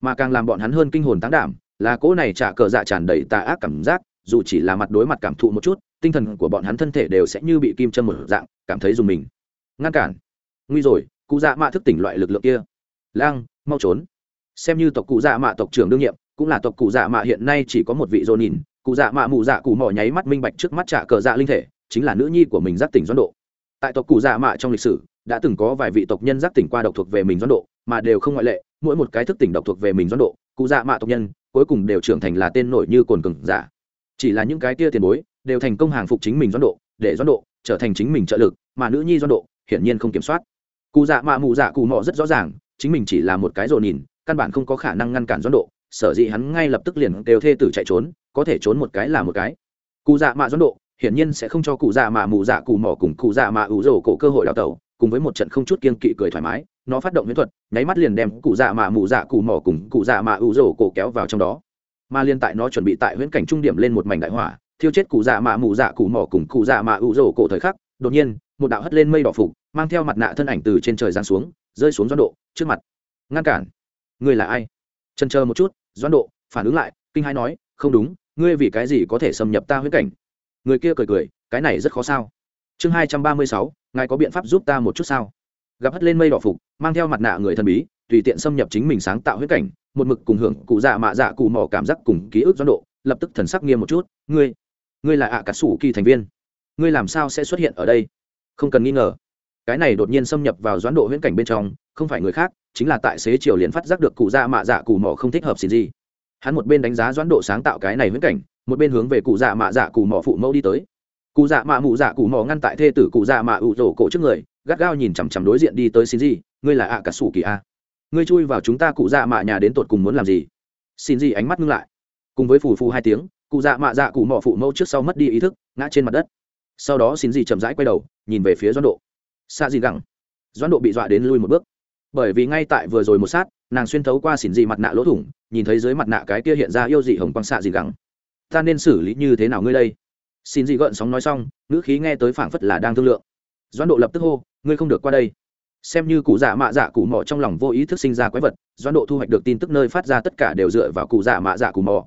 A: Mà càng làm bọn hắn hơn kinh hồn tán đảm là cỗ này trả cờ dạ tràn đầy tà ác cảm giác, dù chỉ là mặt đối mặt cảm thụ một chút, tinh thần của bọn hắn thân thể đều sẽ như bị kim châm một dạng, cảm thấy dùng mình. Ngăn cản. Nguy rồi, cụ dạ mạ thức tỉnh loại lực lượng kia. Lang, mau trốn. Xem như tộc cụ dạ mạ tộc trưởng đương nhiệm, cũng là tộc cụ dạ mạ hiện nay chỉ có một vị dô nhìn cụ dạ mạ mụ dạ cụ mỏ nháy mắt minh bạch trước mắt trả cờ dạ linh thể, chính là nữ nhi của mình giác tỉnh doãn độ. Tại tộc cụ dạ mạ trong lịch sử, đã từng có vài vị tộc nhân giác tỉnh qua độc thuộc về mình doãn độ mà đều không ngoại lệ, mỗi một cái thức tỉnh độc thuộc về mình doãn độ, cụ dạ mạ tộc nhân, cuối cùng đều trưởng thành là tên nổi như cồn cừng giả. Chỉ là những cái kia tiền bối, đều thành công hàng phục chính mình doãn độ, để doãn độ trở thành chính mình trợ lực, mà nữ nhi doãn độ hiển nhiên không kiểm soát. Cụ dạ mạ mụ dạ cụ mọ rất rõ ràng, chính mình chỉ là một cái rồ nhìn, căn bản không có khả năng ngăn cản doãn độ, sở dĩ hắn ngay lập tức liền đều thê tử chạy trốn, có thể trốn một cái là một cái. Cụ dạ mạ doãn độ hiển nhiên sẽ không cho cụ dạ mạ mụ dạ cụ mỏ cùng cụ dạ mạ ủ rổ cổ cơ hội đào tẩu, cùng với một trận không chút kiên kỵ cười thoải mái nó phát động huyễn thuật, nháy mắt liền đem cụ dạ mạ mụ dạ cụ mỏ cùng cụ dạ mạ ủ rổ cổ kéo vào trong đó. Mà liên tại nó chuẩn bị tại huyễn cảnh trung điểm lên một mảnh đại hỏa, thiêu chết cụ dạ mạ mụ dạ cụ mỏ cùng cụ dạ mạ ủ rổ cổ thời khắc, đột nhiên, một đạo hất lên mây đỏ phục, mang theo mặt nạ thân ảnh từ trên trời giáng xuống, rơi xuống doãn độ, trước mặt. Ngăn cản. Ngươi là ai? Chần chờ một chút, doãn độ, phản ứng lại, kinh hai nói, không đúng, ngươi vì cái gì có thể xâm nhập ta huyễn cảnh? Người kia cười cười, cái này rất khó sao. Chương hai trăm ba mươi sáu, ngài có biện pháp giúp ta một chút sao? Gặp hất lên mây đỏ phục, mang theo mặt nạ người thần bí, tùy tiện xâm nhập chính mình sáng tạo huyết cảnh, một mực cùng hưởng cụ dạ mạ dạ cụ mò cảm giác cùng ký ức doãn độ, lập tức thần sắc nghiêm một chút, ngươi ngươi là ạ cả sủ kỳ thành viên. Ngươi làm sao sẽ xuất hiện ở đây? Không cần nghi ngờ. Cái này đột nhiên xâm nhập vào doãn độ huyễn cảnh bên trong, không phải người khác, chính là tại xế triều liền phát giác được cụ dạ mạ dạ cụ mò không thích hợp xin gì. Hắn một bên đánh giá doãn độ sáng tạo cái này huyễn cảnh, một bên hướng về cụ dạ mạ dạ cụ mò phụ mẫu đi tới. Cụ dạ mạ mụ dạ cụ mò ngăn tại thê tử cụ dạ mạ ủ rổ cổ trước người gắt gao nhìn chằm chằm đối diện đi tới xin gì ngươi là ạ cả sủ kỳ a ngươi chui vào chúng ta cụ dạ mạ nhà đến tột cùng muốn làm gì? Xin gì ánh mắt ngưng lại. Cùng với phù phù hai tiếng, cụ dạ mạ dạ cụ mò phụ mẫu trước sau mất đi ý thức, ngã trên mặt đất. Sau đó xin gì chậm rãi quay đầu, nhìn về phía doãn độ. Xa gì gẳng doãn độ bị dọa đến lui một bước. Bởi vì ngay tại vừa rồi một sát, nàng xuyên thấu qua xỉn dị mặt nạ lỗ thủng, nhìn thấy dưới mặt nạ cái kia hiện ra yêu dị hồng quang xạ dị gẳng ta nên xử lý như thế nào ngươi đây? Xin dị gợn sóng nói xong, ngữ khí nghe tới phảng phất là đang thương lượng. Doãn độ lập tức hô ngươi không được qua đây. Xem như cụ dạ mạ dạ cụ mò trong lòng vô ý thức sinh ra quái vật, doãn độ thu hoạch được tin tức nơi phát ra tất cả đều dựa vào cụ dạ mạ dạ cụ mò.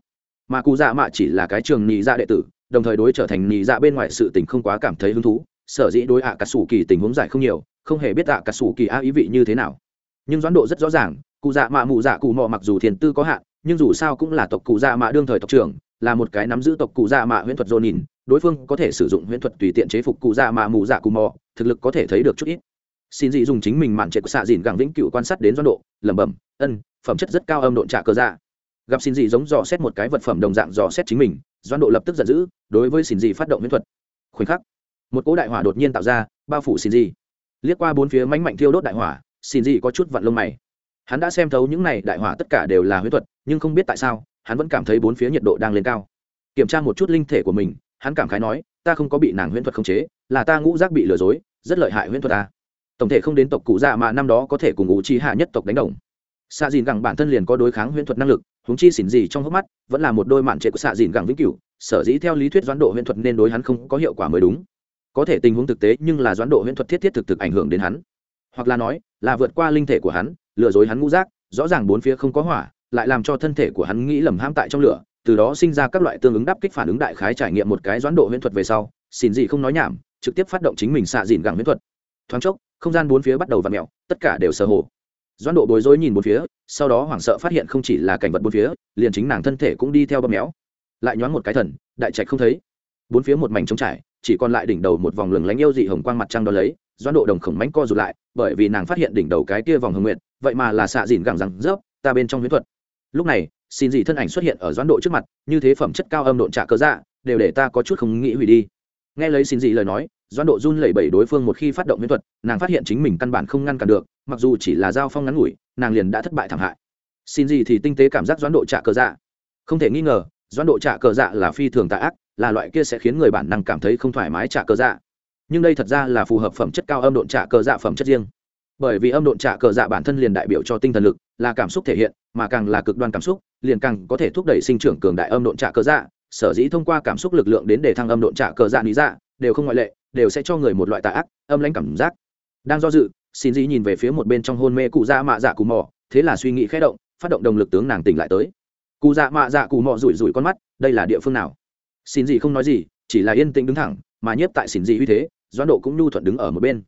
A: Mà cụ dạ mạ chỉ là cái trường nhị dạ đệ tử, đồng thời đối trở thành nhị dạ bên ngoài sự tình không quá cảm thấy hứng thú. Sở dĩ đối ạ à cà sủ kỳ tình huống giải không nhiều, không hề biết ạ à cà sủ kỳ a ý vị như thế nào. Nhưng doãn độ rất rõ ràng, cụ dạ mạ mụ dạ cụ mò mặc dù thiền tư có hạn, nhưng dù sao cũng là tộc cụ dạ mạ đương thời tộc trưởng là một cái nắm giữ tộc cụ dạ mạ huyễn thuật dồn nhìn đối phương có thể sử dụng huyễn thuật tùy tiện chế phục cụ dạ mạ mù dạ cù mò, thực lực có thể thấy được chút ít. Xin dị dùng chính mình mạn trệ của xạ dìn gẳng vĩnh cựu quan sát đến doan độ, lẩm bẩm, ân, phẩm chất rất cao âm độn trả cơ dạ. Gặp xin dị giống dò xét một cái vật phẩm đồng dạng dò xét chính mình doan độ lập tức giận dữ, đối với xin dị phát động huyễn thuật. Khoảnh khắc, một cỗ đại hỏa đột nhiên tạo ra, bao phủ xin dị. Liếc qua bốn phía mánh mạnh thiêu đốt đại hỏa, xin dị có chút vặn lông mày. Hắn đã xem thấu những này đại hỏa tất cả đều là huyễn thuật, nhưng không biết tại sao hắn vẫn cảm thấy bốn phía nhiệt độ đang lên cao. Kiểm tra một chút linh thể của mình, hắn cảm khái nói, ta không có bị nàng huyễn thuật khống chế, là ta ngũ giác bị lừa dối, rất lợi hại huyễn thuật ta. Tổng thể không đến tộc cụ dạ mà năm đó có thể cùng ngũ chi hạ nhất tộc đánh đồng. Xạ dìn gẳng bản thân liền có đối kháng huyễn thuật năng lực húng chi xỉn gì trong hốc mắt, vẫn là một đôi mạn trệ của xạ dìn gẳng vĩnh cửu, sở dĩ theo lý thuyết doãn độ huyễn thuật nên đối hắn không có hiệu quả mới đúng. Có thể tình huống thực tế nhưng là doãn độ huyễn thuật thiết thiết thực thực ảnh hưởng đến hắn. Hoặc là nói, là vượt qua linh thể của hắn, lừa dối hắn ngũ giác, rõ ràng bốn phía không có hỏa lại làm cho thân thể của hắn nghĩ lầm ham tại trong lửa, từ đó sinh ra các loại tương ứng đáp kích phản ứng đại khái trải nghiệm một cái doãn độ huyễn thuật về sau, xin gì không nói nhảm, trực tiếp phát động chính mình xạ dìn gẳng huyễn thuật. Thoáng chốc, không gian bốn phía bắt đầu v ặ mẹo tất cả đều sơ hồ. Doãn độ bối rối nhìn bốn phía, sau đó hoảng sợ phát hiện không chỉ là cảnh vật bốn phía, liền chính nàng thân thể cũng đi theo bơm méo. Lại nhoáng một cái thần, đại trạch không thấy. Bốn phía một mảnh trống trải, chỉ còn lại đỉnh đầu một vòng lừng lánh yêu dị hồng quang mặt trăng đo lấy, doãn độ đồng khổng mánh co rụt lại, bởi vì nàng phát hiện đỉnh đầu cái kia vòng hồng nguyện vậy mà là xạ dìn gẳng rằng, rớp, ta bên trong huyễn thuật lúc này, xin dị thân ảnh xuất hiện ở doãn độ trước mặt, như thế phẩm chất cao âm độn trả cơ dạ đều để ta có chút không nghĩ hủy đi. Nghe lấy xin dị lời nói, doãn độ run lẩy bẩy đối phương một khi phát động miễn thuật, nàng phát hiện chính mình căn bản không ngăn cản được, mặc dù chỉ là giao phong ngắn ngủi, nàng liền đã thất bại thảm hại. Xin gì thì tinh tế cảm giác doãn độ trả cơ dạ. Không thể nghi ngờ, doãn độ trả cơ dạ là phi thường tạ ác, là loại kia sẽ khiến người bản năng cảm thấy không thoải mái trả cơ dạ. Nhưng đây thật ra là phù hợp phẩm chất cao âm độn trả cơ dạ phẩm chất riêng. Bởi vì âm độn trả cờ dạ bản thân liền đại biểu cho tinh thần lực, là cảm xúc thể hiện mà càng là cực đoan cảm xúc, liền càng có thể thúc đẩy sinh trưởng cường đại âm độn trả cờ dạ. Sở dĩ thông qua cảm xúc lực lượng đến để thăng âm độn trả cờ dạ lý dạ đều không ngoại lệ, đều sẽ cho người một loại tà ác, âm lãnh cảm giác. Đang do dự, xin dĩ nhìn về phía một bên trong hôn mê cụ dạ mạ dạ cù mò, thế là suy nghĩ khẽ động, phát động động lực tướng nàng tỉnh lại tới. Cụ dạ mạ dạ cù mò rủi rủi con mắt, đây là địa phương nào? Xin dĩ không nói gì, chỉ là yên tĩnh đứng thẳng, mà nhiếp tại xin dĩ uy thế, doãn độ cũng nhu thuận đứng ở một bên.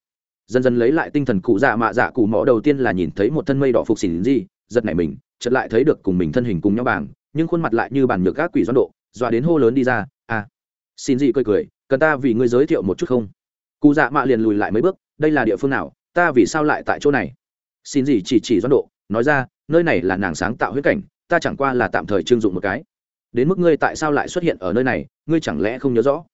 A: Dần dần lấy lại tinh thần cụ dạ mạ dạ cù mò, đầu tiên là nhìn thấy một thân mây đỏ phục xin dĩ, giật nảy mình chợt lại thấy được cùng mình thân hình cùng nhau bảng, nhưng khuôn mặt lại như bản nhược các quỷ doãn độ, dọa đến hô lớn đi ra à xin gì cười cười, cần ta vì ngươi giới thiệu một chút không? Cụ dạ mạ liền lùi lại mấy bước, đây là địa phương nào, ta vì sao lại tại chỗ này? Xin gì chỉ chỉ doan độ, nói ra, nơi này là nàng sáng tạo huyết cảnh, ta chẳng qua là tạm thời trưng dụng một cái. Đến mức ngươi tại sao lại xuất hiện ở nơi này, ngươi chẳng lẽ không nhớ rõ?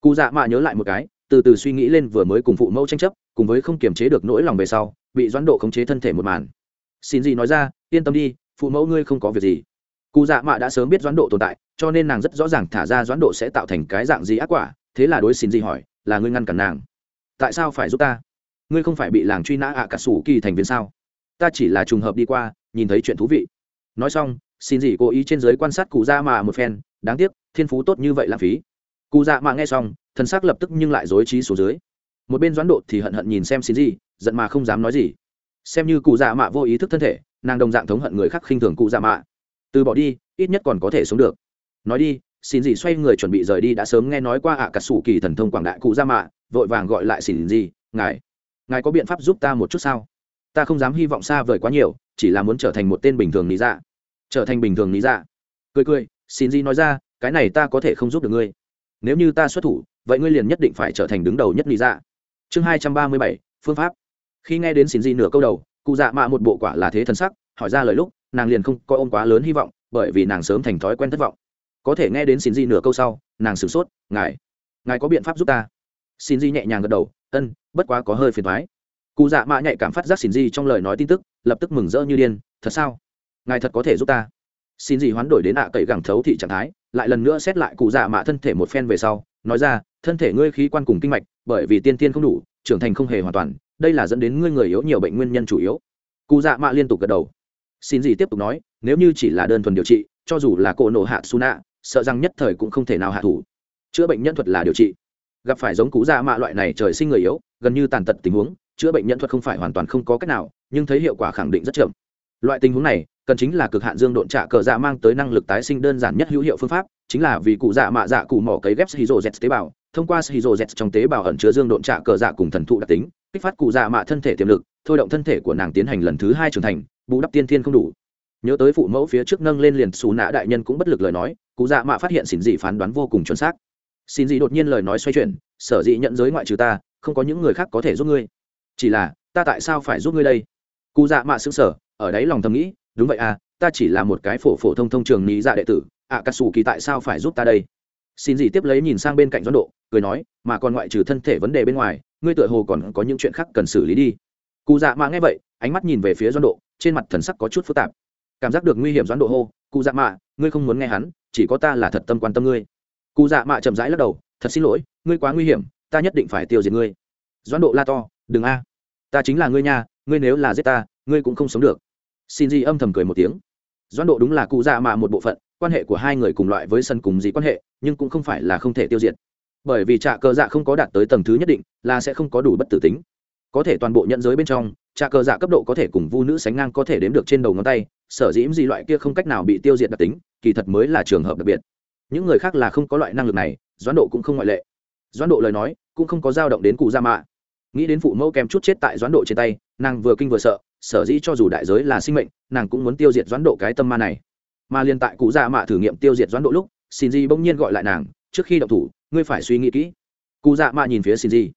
A: Cụ dạ mạ nhớ lại một cái, từ từ suy nghĩ lên vừa mới cùng phụ mẫu tranh chấp, cùng với không kiềm chế được nỗi lòng về sau, bị doãn độ khống chế thân thể một màn. Xin gì nói ra, yên tâm đi phụ mẫu ngươi không có việc gì. Cụ dạ mạ đã sớm biết doãn độ tồn tại, cho nên nàng rất rõ ràng thả ra doãn độ sẽ tạo thành cái dạng gì ác quả, thế là đối xin gì hỏi, là ngươi ngăn cản nàng? Tại sao phải giúp ta? Ngươi không phải bị làng truy nã ạ cả sủ kỳ thành viên sao? Ta chỉ là trùng hợp đi qua, nhìn thấy chuyện thú vị. Nói xong, xin gì cố ý trên giới quan sát cụ dạ mạ một phen, đáng tiếc, thiên phú tốt như vậy lãng phí. Cụ dạ mạ nghe xong thân xác lập tức nhưng lại dối trí số dưới. Một bên doãn độ thì hận hận nhìn xem xin gì giận mà không dám nói gì. Xem như cụ dạ mạ vô ý thức thân thể nàng đồng dạng thống hận người khác khinh thường cụ dạ mạ. Từ bỏ đi, ít nhất còn có thể sống được. Nói đi, xin gì xoay người chuẩn bị rời đi đã sớm nghe nói qua ạ à cả sủ kỳ thần thông quảng đại cụ dạ mạ, vội vàng gọi lại xin gì, ngài ngài có biện pháp giúp ta một chút sao? Ta không dám hy vọng xa vời quá nhiều, chỉ là muốn trở thành một tên bình thường lý dạ. Trở thành bình thường lý dạ? Cười cười, xin gì nói ra, cái này ta có thể không giúp được ngươi. Nếu như ta xuất thủ, vậy ngươi liền nhất định phải trở thành đứng đầu nhất lý dạ. Chương hai trăm ba mươi bảy, phương pháp. Khi nghe đến xin gì nửa câu đầu cụ dạ mạ một bộ quả là thế thần sắc, hỏi ra lời lúc, nàng liền không coi ôm quá lớn hy vọng, bởi vì nàng sớm thành thói quen thất vọng. Có thể nghe đến xin Di nửa câu sau, nàng sửng sốt, ngài ngài có biện pháp giúp ta? Xin Di nhẹ nhàng gật đầu, ân, bất quá có hơi phiền thoái cụ dạ mạ nhạy cảm phát giác xin Di trong lời nói tin tức, lập tức mừng rỡ như điên, thật sao? Ngài thật có thể giúp ta? Xin Di hoán đổi đến ạ à cậy gẳng thấu thị trạng thái, lại lần nữa xét lại cụ dạ mạ thân thể một phen về sau, nói ra, thân thể ngươi khí quan cùng kinh mạch, bởi vì tiên tiên không đủ, trưởng thành không hề hoàn toàn đây là dẫn đến ngươi người yếu nhiều bệnh nguyên nhân chủ yếu. Cụ dạ mạ liên tục gật đầu. Xin gì tiếp tục nói, nếu như chỉ là đơn thuần điều trị, cho dù là cổ nổ hạ su nạ, sợ rằng nhất thời cũng không thể nào hạ thủ. Chữa bệnh nhân thuật là điều trị. Gặp phải giống cụ dạ mạ loại này trời sinh người yếu, gần như tàn tật tình huống, chữa bệnh nhân thuật không phải hoàn toàn không có cách nào, nhưng thấy hiệu quả khẳng định rất chậm. Loại tình huống này, cần chính là cực hạn dương độn trả cờ dạ mang tới năng lực tái sinh đơn giản nhất hữu hiệu phương pháp, chính là vì cụ dạ mạ dạ cụ mỏ cấy ghép hydro z tế bào. Thông qua hydro z trong tế bào ẩn chứa dương độn trả cờ dạ cùng thần thụ đặc tính kích phát cụ dạ mạ thân thể tiềm lực, thôi động thân thể của nàng tiến hành lần thứ hai trưởng thành, bù đắp tiên thiên không đủ. Nhớ tới phụ mẫu phía trước nâng lên liền xù nạ đại nhân cũng bất lực lời nói, cụ dạ mạ phát hiện xin dị phán đoán vô cùng chuẩn xác. Xin dị đột nhiên lời nói xoay chuyển, sở dị nhận giới ngoại trừ ta, không có những người khác có thể giúp ngươi. Chỉ là, ta tại sao phải giúp ngươi đây? Cụ dạ mạ xứng sở ở đấy lòng thầm nghĩ, đúng vậy à ta chỉ là một cái phổ phổ thông thông trường lý dạ đệ tử ạ cà sù kỳ tại sao phải giúp ta đây? Xin dị tiếp lấy nhìn sang bên cạnh doãn độ, cười nói, mà còn ngoại trừ thân thể vấn đề bên ngoài ngươi tựa hồ còn có những chuyện khác cần xử lý đi. Cụ dạ mạ nghe vậy, ánh mắt nhìn về phía doãn độ, trên mặt thần sắc có chút phức tạp. Cảm giác được nguy hiểm doãn độ hô, cụ dạ mạ, ngươi không muốn nghe hắn, chỉ có ta là thật tâm quan tâm ngươi. Cụ dạ mạ chậm rãi lắc đầu, thật xin lỗi, ngươi quá nguy hiểm, ta nhất định phải tiêu diệt ngươi. Doãn độ la to, đừng a, ta chính là ngươi nha, ngươi nếu là giết ta, ngươi cũng không sống được. Xin Di âm thầm cười một tiếng. Doãn độ đúng là cụ dạ mạ một bộ phận, quan hệ của hai người cùng loại với sân cùng gì quan hệ, nhưng cũng không phải là không thể tiêu diệt bởi vì trạ cờ dạ không có đạt tới tầng thứ nhất định, là sẽ không có đủ bất tử tính. Có thể toàn bộ nhận giới bên trong, trạ cờ dạ cấp độ có thể cùng vu nữ sánh ngang có thể đếm được trên đầu ngón tay, sở dĩ gì loại kia không cách nào bị tiêu diệt đặc tính, kỳ thật mới là trường hợp đặc biệt. Những người khác là không có loại năng lực này, doãn độ cũng không ngoại lệ. Doãn độ lời nói, cũng không có dao động đến cụ gia mạ. Nghĩ đến phụ mẫu kèm chút chết tại doãn độ trên tay, nàng vừa kinh vừa sợ, sở dĩ cho dù đại giới là sinh mệnh, nàng cũng muốn tiêu diệt doãn độ cái tâm ma này. Mà liên tại cụ gia mạ thử nghiệm tiêu diệt doãn độ lúc xin di bỗng nhiên gọi lại nàng, trước khi động thủ ngươi phải suy nghĩ kỹ. Cụ dạ mạ nhìn phía xin gì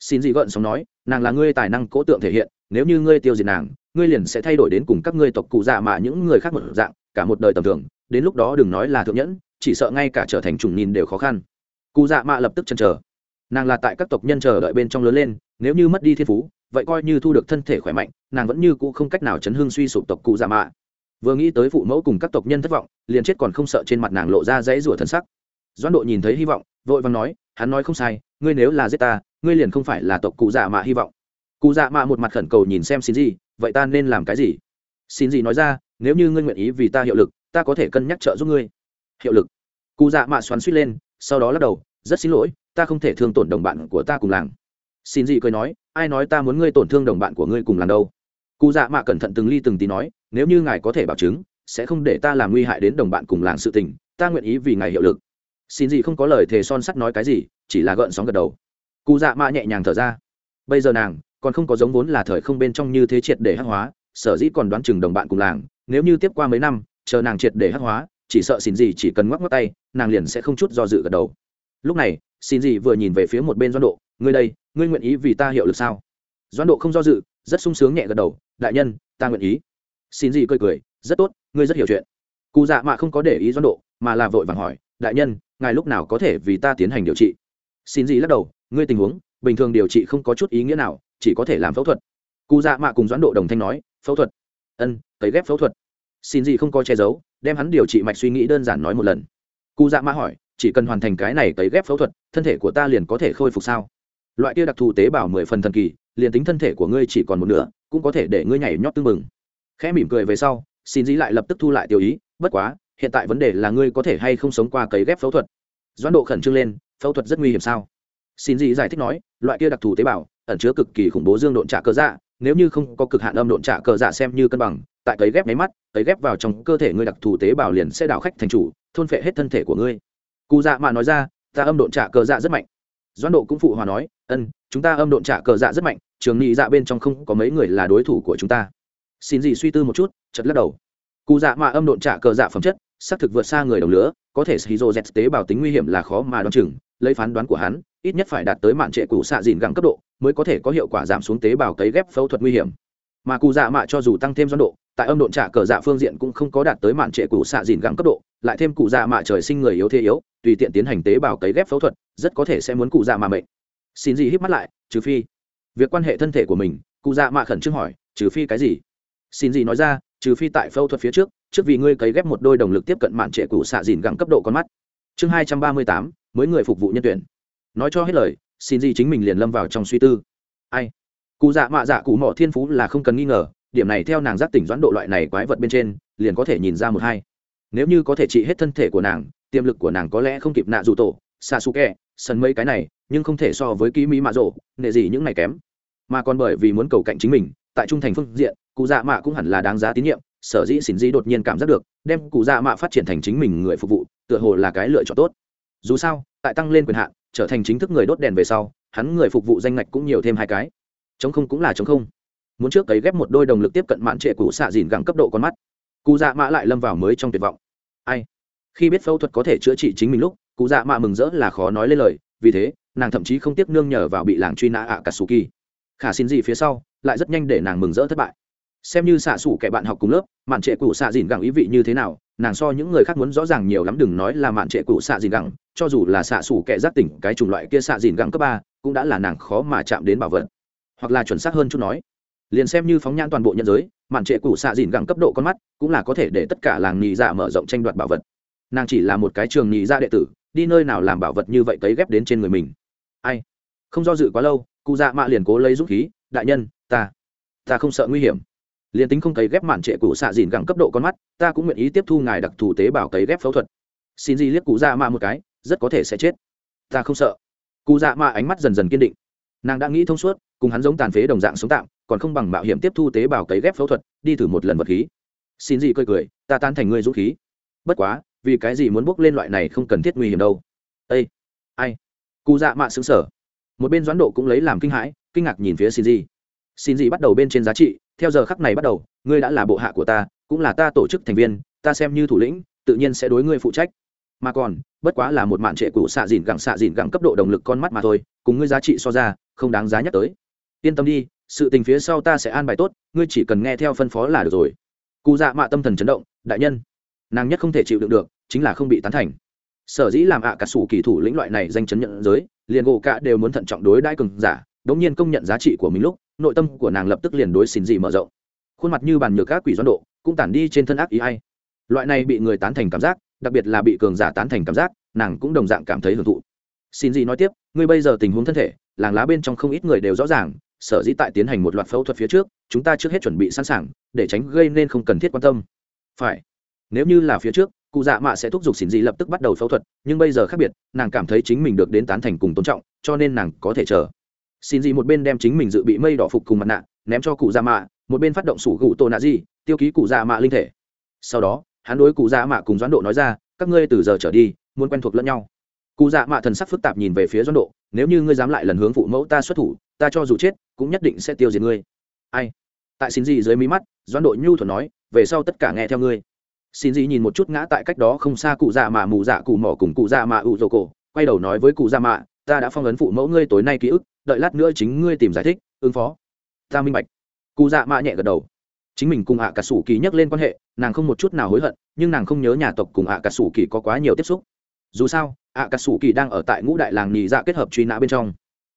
A: xin gì gợn sóng nói, nàng là ngươi tài năng cố tượng thể hiện, nếu như ngươi tiêu diệt nàng, ngươi liền sẽ thay đổi đến cùng các ngươi tộc cụ dạ mạ những người khác một dạng, cả một đời tầm thường, đến lúc đó đừng nói là thượng nhẫn, chỉ sợ ngay cả trở thành trùng nhìn đều khó khăn. Cụ dạ mạ lập tức chần chờ. Nàng là tại các tộc nhân chờ đợi bên trong lớn lên, nếu như mất đi thiên phú, vậy coi như thu được thân thể khỏe mạnh, nàng vẫn như cũ không cách nào chấn hương suy sụp tộc cụ dạ mạ. Vừa nghĩ tới phụ mẫu cùng các tộc nhân thất vọng, liền chết còn không sợ trên mặt nàng lộ ra dãy rủa thân sắc. Doãn độ nhìn thấy hy vọng vội vàng nói, hắn nói không sai, ngươi nếu là giết ta, ngươi liền không phải là tộc cụ dạ mạ hy vọng. Cụ dạ mạ một mặt khẩn cầu nhìn xem xin gì vậy ta nên làm cái gì? Xin gì nói ra, nếu như ngươi nguyện ý vì ta hiệu lực, ta có thể cân nhắc trợ giúp ngươi. Hiệu lực? Cụ dạ mạ xoắn suýt lên, sau đó lắc đầu, rất xin lỗi, ta không thể thương tổn đồng bạn của ta cùng làng. Xin gì cười nói, ai nói ta muốn ngươi tổn thương đồng bạn của ngươi cùng làng đâu? Cụ dạ mạ cẩn thận từng ly từng tí nói, nếu như ngài có thể bảo chứng, sẽ không để ta làm nguy hại đến đồng bạn cùng làng sự tình, ta nguyện ý vì ngài hiệu lực xin gì không có lời thề son sắt nói cái gì, chỉ là gợn sóng gật đầu. Cụ dạ mạ nhẹ nhàng thở ra. Bây giờ nàng, còn không có giống vốn là thời không bên trong như thế triệt để hắc hóa, sở dĩ còn đoán chừng đồng bạn cùng làng, nếu như tiếp qua mấy năm, chờ nàng triệt để hắc hóa, chỉ sợ xin gì chỉ cần ngoắc ngoắc tay, nàng liền sẽ không chút do dự gật đầu. Lúc này, xin gì vừa nhìn về phía một bên doan độ, ngươi đây, ngươi nguyện ý vì ta hiệu lực sao? Doan độ không do dự, rất sung sướng nhẹ gật đầu, đại nhân, ta nguyện ý. Xin gì cười cười, rất tốt, ngươi rất hiểu chuyện. Cụ dạ mạ không có để ý doan độ, mà là vội vàng hỏi, đại nhân ngài lúc nào có thể vì ta tiến hành điều trị? Xin gì lắc đầu, ngươi tình huống, bình thường điều trị không có chút ý nghĩa nào, chỉ có thể làm phẫu thuật. Cụ dạ mạ cùng doãn độ đồng thanh nói, phẫu thuật. Ân, cấy ghép phẫu thuật. Xin gì không có che giấu, đem hắn điều trị mạch suy nghĩ đơn giản nói một lần. Cụ dạ mạ hỏi, chỉ cần hoàn thành cái này cấy ghép phẫu thuật, thân thể của ta liền có thể khôi phục sao? Loại kia đặc thù tế bào mười phần thần kỳ, liền tính thân thể của ngươi chỉ còn một nửa, cũng có thể để ngươi nhảy nhót tưng mừng khẽ mỉm cười về sau, xin dĩ lại lập tức thu lại tiêu ý, bất quá hiện tại vấn đề là ngươi có thể hay không sống qua cấy ghép phẫu thuật? Doãn độ khẩn trương lên, phẫu thuật rất nguy hiểm sao? Xin gì giải thích nói, loại kia đặc thù tế bào, ẩn chứa cực kỳ khủng bố dương độn trả cơ dạ nếu như không có cực hạn âm độn trả cơ dạ xem như cân bằng, tại cấy ghép máy mắt, cấy ghép vào trong cơ thể ngươi đặc thù tế bào liền sẽ đảo khách thành chủ, thôn phệ hết thân thể của ngươi. Cụ dạ mà nói ra, ta âm độn trả cơ dạ rất mạnh. Doãn độ cũng phụ hòa nói, ân, chúng ta âm độn trả cờ dạ rất mạnh, trường nghị dạ bên trong không có mấy người là đối thủ của chúng ta. Xin gì suy tư một chút chật lắc đầu. Cụ dạ mà âm độn trả cờ dạ phẩm chất xác thực vượt xa người đồng lứa, có thể shizu z tế bào tính nguy hiểm là khó mà đoán chừng, lấy phán đoán của hắn, ít nhất phải đạt tới mạn trệ cũ xạ dìn gẳng cấp độ mới có thể có hiệu quả giảm xuống tế bào cấy ghép phẫu thuật nguy hiểm. Mà cụ dạ mạ cho dù tăng thêm do độ, tại âm độn trả cờ dạ phương diện cũng không có đạt tới mạn trệ cụ xạ dìn gắng cấp độ, lại thêm cụ dạ mạ trời sinh người yếu thế yếu, tùy tiện tiến hành tế bào cấy ghép phẫu thuật, rất có thể sẽ muốn cụ dạ mạ mệnh. Xin gì hít mắt lại, trừ phi. Việc quan hệ thân thể của mình, cụ dạ mạ khẩn trương hỏi, trừ phi cái gì? Xin gì nói ra trừ phi tại phẫu thuật phía trước trước vì ngươi cấy ghép một đôi đồng lực tiếp cận mạn trệ cụ xạ dìn gẳng cấp độ con mắt. Chương hai trăm ba mươi tám, mới người phục vụ nhân tuyển. Nói cho hết lời, xin gì chính mình liền lâm vào trong suy tư. Ai? Cụ dạ mạ dạ cụ mỏ thiên phú là không cần nghi ngờ, điểm này theo nàng giác tỉnh doãn độ loại này quái vật bên trên, liền có thể nhìn ra một hai. Nếu như có thể trị hết thân thể của nàng, tiềm lực của nàng có lẽ không kịp nạ dù tổ xa su kẹ sân mấy cái này, nhưng không thể so với ký mỹ mạ rộ, nệ gì những này kém. Mà còn bởi vì muốn cầu cạnh chính mình, tại trung thành phương diện cụ dạ mạ cũng hẳn là đáng giá tín nhiệm, sở dĩ xin dĩ đột nhiên cảm giác được, đem cụ dạ mạ phát triển thành chính mình người phục vụ, tựa hồ là cái lựa chọn tốt. Dù sao, tại tăng lên quyền hạn, trở thành chính thức người đốt đèn về sau, hắn người phục vụ danh ngạch cũng nhiều thêm hai cái. Chống không cũng là chống không. Muốn trước cấy ghép một đôi đồng lực tiếp cận mạn trệ cụ xạ dìn gẳng cấp độ con mắt. Cụ dạ mạ lại lâm vào mới trong tuyệt vọng. Ai? Khi biết phẫu thuật có thể chữa trị chính mình lúc, cụ dạ mạ mừng rỡ là khó nói lên lời, vì thế, nàng thậm chí không tiếp nương nhờ vào bị làng truy nã ạ cả sù kỳ khả xin gì phía sau, lại rất nhanh để nàng mừng rỡ thất bại xem như xạ xủ kẻ bạn học cùng lớp, mạn trệ cụ xạ dìn gẳng ý vị như thế nào, nàng so những người khác muốn rõ ràng nhiều lắm, đừng nói là mạn trệ cụ xạ dìn gẳng, cho dù là xạ xủ kẻ giác tỉnh cái chủng loại kia xạ dìn gẳng cấp ba, cũng đã là nàng khó mà chạm đến bảo vật. Hoặc là chuẩn xác hơn chút nói, liền xem như phóng nhãn toàn bộ nhân giới, mạn trệ cụ xạ dìn gẳng cấp độ con mắt, cũng là có thể để tất cả làng nhị dạ mở rộng tranh đoạt bảo vật. Nàng chỉ là một cái trường nhị dạ đệ tử, đi nơi nào làm bảo vật như vậy cấy ghép đến trên người mình. Ai? Không do dự quá lâu, cụ dạ mạ liền cố lấy dũng khí, đại nhân, ta ta không sợ nguy hiểm liền tính không cấy ghép mạn trệ cụ xạ dìn gẳng cấp độ con mắt, ta cũng nguyện ý tiếp thu ngài đặc thù tế bào cấy ghép phẫu thuật. Xin gì liếc cụ dạ mạ một cái, rất có thể sẽ chết. Ta không sợ. Cụ dạ mạ ánh mắt dần dần kiên định. Nàng đã nghĩ thông suốt, cùng hắn giống tàn phế đồng dạng sống tạm, còn không bằng mạo hiểm tiếp thu tế bào cấy ghép phẫu thuật, đi thử một lần vật khí. Xin gì cười cười, ta tan thành người dũng khí. Bất quá, vì cái gì muốn bước lên loại này không cần thiết nguy hiểm đâu. Ây ai? Cụ dạ mạ xứng sở một bên doãn độ cũng lấy làm kinh hãi, kinh ngạc nhìn phía xin gì xin gì bắt đầu bên trên giá trị, theo giờ khắc này bắt đầu, ngươi đã là bộ hạ của ta, cũng là ta tổ chức thành viên, ta xem như thủ lĩnh, tự nhiên sẽ đối ngươi phụ trách. Mà còn, bất quá là một mạn trệ cũ xạ dìn gẳng xạ dìn gẳng cấp độ động lực con mắt mà thôi, cùng ngươi giá trị so ra, không đáng giá nhắc tới. Yên tâm đi, sự tình phía sau ta sẽ an bài tốt, ngươi chỉ cần nghe theo phân phó là được rồi. Cụ dạ mạ tâm thần chấn động, đại nhân, nàng nhất không thể chịu đựng được, chính là không bị tán thành. Sở dĩ làm ạ à cả sủ kỳ thủ lĩnh loại này danh chấn nhận giới, liền gỗ cả đều muốn thận trọng đối đãi cường giả, đống nhiên công nhận giá trị của mình lúc nội tâm của nàng lập tức liền đối xin dị mở rộng. Khuôn mặt như bàn nhược các quỷ doan độ, cũng tản đi trên thân ác ý hay. Loại này bị người tán thành cảm giác, đặc biệt là bị cường giả tán thành cảm giác, nàng cũng đồng dạng cảm thấy hưởng thụ. Xin dị nói tiếp, ngươi bây giờ tình huống thân thể, làng lá bên trong không ít người đều rõ ràng, sở dĩ tại tiến hành một loạt phẫu thuật phía trước, chúng ta trước hết chuẩn bị sẵn sàng, để tránh gây nên không cần thiết quan tâm. Phải. Nếu như là phía trước, cụ dạ mạ sẽ thúc giục xin dị lập tức bắt đầu phẫu thuật, nhưng bây giờ khác biệt, nàng cảm thấy chính mình được đến tán thành cùng tôn trọng, cho nên nàng có thể chờ xin gì một bên đem chính mình dự bị mây đỏ phục cùng mặt nạ, ném cho cụ già mạ, một bên phát động sủ gụ tôn nạ gì, tiêu ký cụ già mạ linh thể. Sau đó, hắn đối cụ già mạ cùng doãn độ nói ra, các ngươi từ giờ trở đi, muốn quen thuộc lẫn nhau. Cụ dạ mạ thần sắc phức tạp nhìn về phía doãn độ, nếu như ngươi dám lại lần hướng phụ mẫu ta xuất thủ, ta cho dù chết, cũng nhất định sẽ tiêu diệt ngươi. Ai? Tại xin gì dưới mí mắt, doãn độ nhu thuận nói, về sau tất cả nghe theo ngươi. Xin gì nhìn một chút ngã tại cách đó không xa cụ dạ mạ mù dạ cụ mỏ cùng cụ dạ mạ ụ rồ cổ, quay đầu nói với cụ dạ mạ ta đã phong ấn phụ mẫu ngươi tối nay ký ức, đợi lát nữa chính ngươi tìm giải thích, ứng phó. Ta minh bạch. Cụ dạ mạ nhẹ gật đầu. Chính mình cùng ạ cà sủ kỳ nhắc lên quan hệ, nàng không một chút nào hối hận, nhưng nàng không nhớ nhà tộc cùng ạ cà sủ kỳ có quá nhiều tiếp xúc. Dù sao ạ cà sủ kỳ đang ở tại ngũ đại làng nhì dạ kết hợp truy nã bên trong.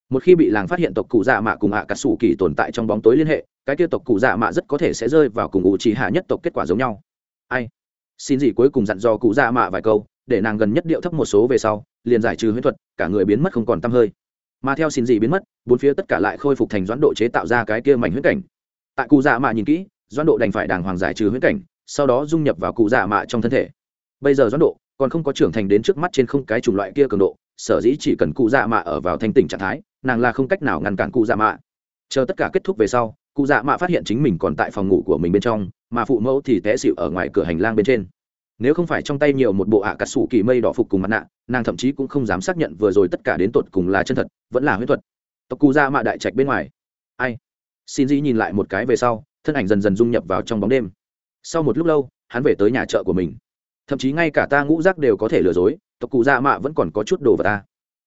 A: Một khi bị làng phát hiện tộc cụ dạ mạ cùng ạ cà sủ kỳ tồn tại trong bóng tối liên hệ, cái tiêu tộc cụ dạ mạ rất có thể sẽ rơi vào cùng ủ trì hạ nhất tộc kết quả giống nhau. Ai? Xin gì cuối cùng dặn dò cụ dạ mạ vài câu, để nàng gần nhất điệu thấp một số về sau liền giải trừ huyễn thuật, cả người biến mất không còn tăm hơi. Mà theo xin gì biến mất, bốn phía tất cả lại khôi phục thành doãn độ chế tạo ra cái kia mảnh huyễn cảnh. Tại cụ dạ mạ nhìn kỹ, doãn độ đành phải đàng hoàng giải trừ huyễn cảnh, sau đó dung nhập vào cụ dạ mạ trong thân thể. Bây giờ doãn độ còn không có trưởng thành đến trước mắt trên không cái chủng loại kia cường độ, sở dĩ chỉ cần cụ dạ mạ ở vào thanh tỉnh trạng thái, nàng là không cách nào ngăn cản cụ dạ mạ. Chờ tất cả kết thúc về sau, cụ dạ mạ phát hiện chính mình còn tại phòng ngủ của mình bên trong, mà phụ mẫu thì té xịu ở ngoài cửa hành lang bên trên nếu không phải trong tay nhiều một bộ ạ à cà sủ kỳ mây đỏ phục cùng mặt nạ, nàng thậm chí cũng không dám xác nhận vừa rồi tất cả đến tột cùng là chân thật, vẫn là huyết thuật. Tộc cụ ra mạ đại trạch bên ngoài. Ai? Xin dĩ nhìn lại một cái về sau, thân ảnh dần dần dung nhập vào trong bóng đêm. Sau một lúc lâu, hắn về tới nhà chợ của mình. Thậm chí ngay cả ta ngũ rác đều có thể lừa dối tộc cụ ra mạ vẫn còn có chút đồ vào ta.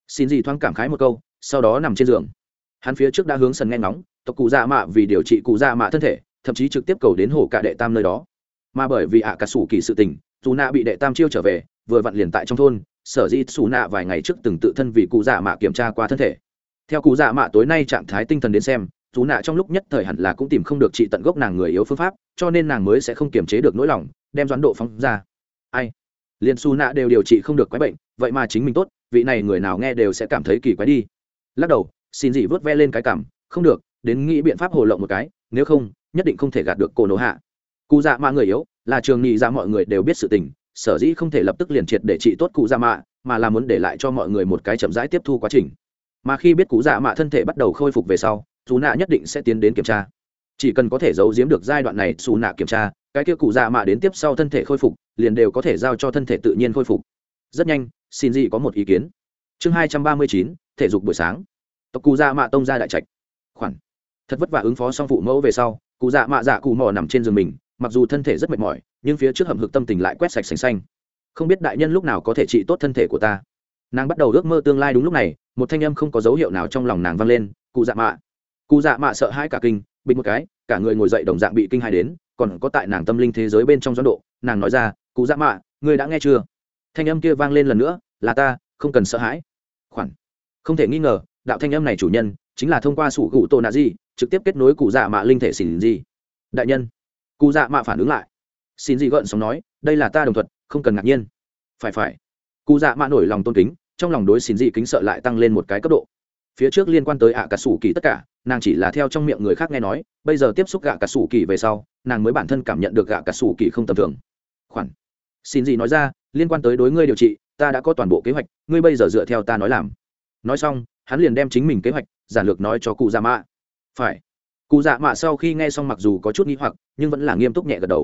A: Xin Dĩ thoáng cảm khái một câu, sau đó nằm trên giường. Hắn phía trước đã hướng sân nghe ngóng tộc cụ dạ mạ vì điều trị cụ dạ mạ thân thể, thậm chí trực tiếp cầu đến hồ cạ đệ tam nơi đó. Mà bởi vì ạ à cà sủ kỳ sự tình dù nạ bị đệ tam chiêu trở về, vừa vặn liền tại trong thôn, sở dĩ xù nạ vài ngày trước từng tự thân vì cụ dạ mạ kiểm tra qua thân thể. Theo cụ dạ mạ tối nay trạng thái tinh thần đến xem dù nạ trong lúc nhất thời hẳn là cũng tìm không được trị tận gốc nàng người yếu phương pháp, cho nên nàng mới sẽ không kiềm chế được nỗi lòng, đem doãn độ phóng ra. Ai? Liền xù nạ đều điều trị không được quái bệnh, vậy mà chính mình tốt, vị này người nào nghe đều sẽ cảm thấy kỳ quái đi. Lắc đầu, xin dị vớt ve lên cái cảm, không được, đến nghĩ biện pháp hồ lộng một cái, nếu không, nhất định không thể gạt được cổ nổ hạ. Cụ dạ mạ người yếu là trường nghị ra mọi người đều biết sự tình, sở dĩ không thể lập tức liền triệt để trị tốt cụ dạ mạ, mà là muốn để lại cho mọi người một cái chậm rãi tiếp thu quá trình. Mà khi biết cụ dạ mạ thân thể bắt đầu khôi phục về sau dù nạ nhất định sẽ tiến đến kiểm tra. Chỉ cần có thể giấu giếm được giai đoạn này, xù nạ kiểm tra, cái kia cụ dạ mạ đến tiếp sau thân thể khôi phục, liền đều có thể giao cho thân thể tự nhiên khôi phục. Rất nhanh, xin gì có một ý kiến. Chương hai trăm ba mươi chín, thể dục buổi sáng. Tộc cụ dạ mạ tông ra đại trạch. Khoản. Thật vất vả ứng phó xong phụ mẫu về sau, cụ dạ mạ dạ cụ mò nằm trên giường mình mặc dù thân thể rất mệt mỏi, nhưng phía trước hầm hực tâm tình lại quét sạch sành xanh. Không biết đại nhân lúc nào có thể trị tốt thân thể của ta. Nàng bắt đầu ước mơ tương lai đúng lúc này, một thanh âm không có dấu hiệu nào trong lòng nàng vang lên, cụ dạ mạ. Cụ dạ mạ sợ hãi cả kinh bình một cái, cả người ngồi dậy đồng dạng bị kinh hai đến, còn có tại nàng tâm linh thế giới bên trong doãn độ, nàng nói ra, cụ dạ mạ, ngươi đã nghe chưa? Thanh âm kia vang lên lần nữa, là ta, không cần sợ hãi. Khoản không thể nghi ngờ, đạo thanh âm này chủ nhân, chính là thông qua sủ gụ tổ nạ di, trực tiếp kết nối cụ dạ mạ linh thể xỉn di đại nhân cụ dạ mạ phản ứng lại. Xin dị gợn sóng nói, đây là ta đồng thuận, không cần ngạc nhiên. Phải phải. Cụ dạ mạ nổi lòng tôn kính, trong lòng đối xin dị kính sợ lại tăng lên một cái cấp độ. Phía trước liên quan tới ạ cả sủ kỳ tất cả, nàng chỉ là theo trong miệng người khác nghe nói, bây giờ tiếp xúc gạ cả sủ kỳ về sau, nàng mới bản thân cảm nhận được gạ cả sủ kỳ không tầm thường. Khoản. Xin dị nói ra, liên quan tới đối ngươi điều trị, ta đã có toàn bộ kế hoạch, ngươi bây giờ dựa theo ta nói làm. Nói xong, hắn liền đem chính mình kế hoạch, giản lược nói cho cụ dạ mạ. Phải cụ dạ mạ sau khi nghe xong mặc dù có chút n g h i hoặc, nhưng vẫn là nghiêm túc nhẹ gật đầu.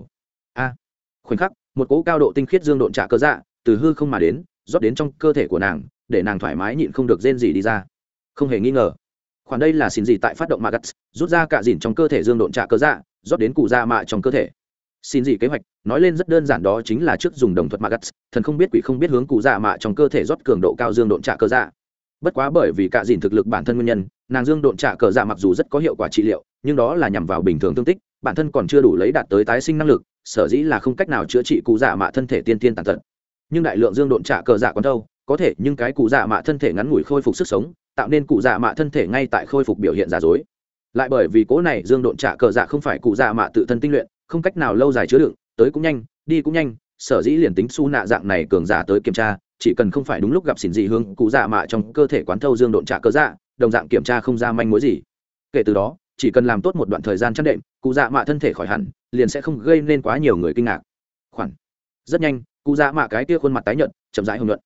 A: A, khoảnh khắc, một cỗ cao độ tinh khiết dương độn trả cơ dạ từ hư không mà đến, rót đến trong cơ thể của nàng, để nàng thoải mái nhịn không được rên gì đi ra. Không hề nghi ngờ. Khoản đây là xin gì tại phát động magat rút ra cả dìn trong cơ thể dương độn trả cơ dạ rót đến cụ dạ mạ trong cơ thể. Xin gì kế hoạch, nói lên rất đơn giản đó chính là trước dùng đồng thuật magat thần không biết quỷ không biết hướng cụ dạ mạ trong cơ thể rót cường độ cao dương độn trả cơ dạ. Bất quá bởi vì cả dìn thực lực bản thân nguyên nhân, nàng dương độn trả cơ dạ mặc dù rất có hiệu quả trị liệu nhưng đó là nhằm vào bình thường thương tích, bản thân còn chưa đủ lấy đạt tới tái sinh năng lực, sở dĩ là không cách nào chữa trị cụ dạ mạ thân thể tiên tiên tàn tật. Nhưng đại lượng dương độn trả cờ dạ còn đâu, có thể, nhưng cái cụ dạ mạ thân thể ngắn ngủi khôi phục sức sống, tạo nên cụ dạ mạ thân thể ngay tại khôi phục biểu hiện giả dối. Lại bởi vì cố này dương độn trả cờ dạ không phải cụ dạ mạ tự thân tinh luyện, không cách nào lâu dài chứa đựng, tới cũng nhanh, đi cũng nhanh, sở dĩ liền tính su nạ dạng này cường giả tới kiểm tra, chỉ cần không phải đúng lúc gặp xỉn dị hương cụ dạ mạ trong cơ thể quán thâu dương độn trả cờ dạ đồng dạng kiểm tra không ra manh mối gì. Kể từ đó chỉ cần làm tốt một đoạn thời gian chăn đệm, cụ dạ mạ thân thể khỏi hẳn, liền sẽ không gây nên quá nhiều người kinh ngạc. Khoản rất nhanh, cụ dạ mạ cái kia khuôn mặt tái nhợt, chậm rãi hồng nhuận.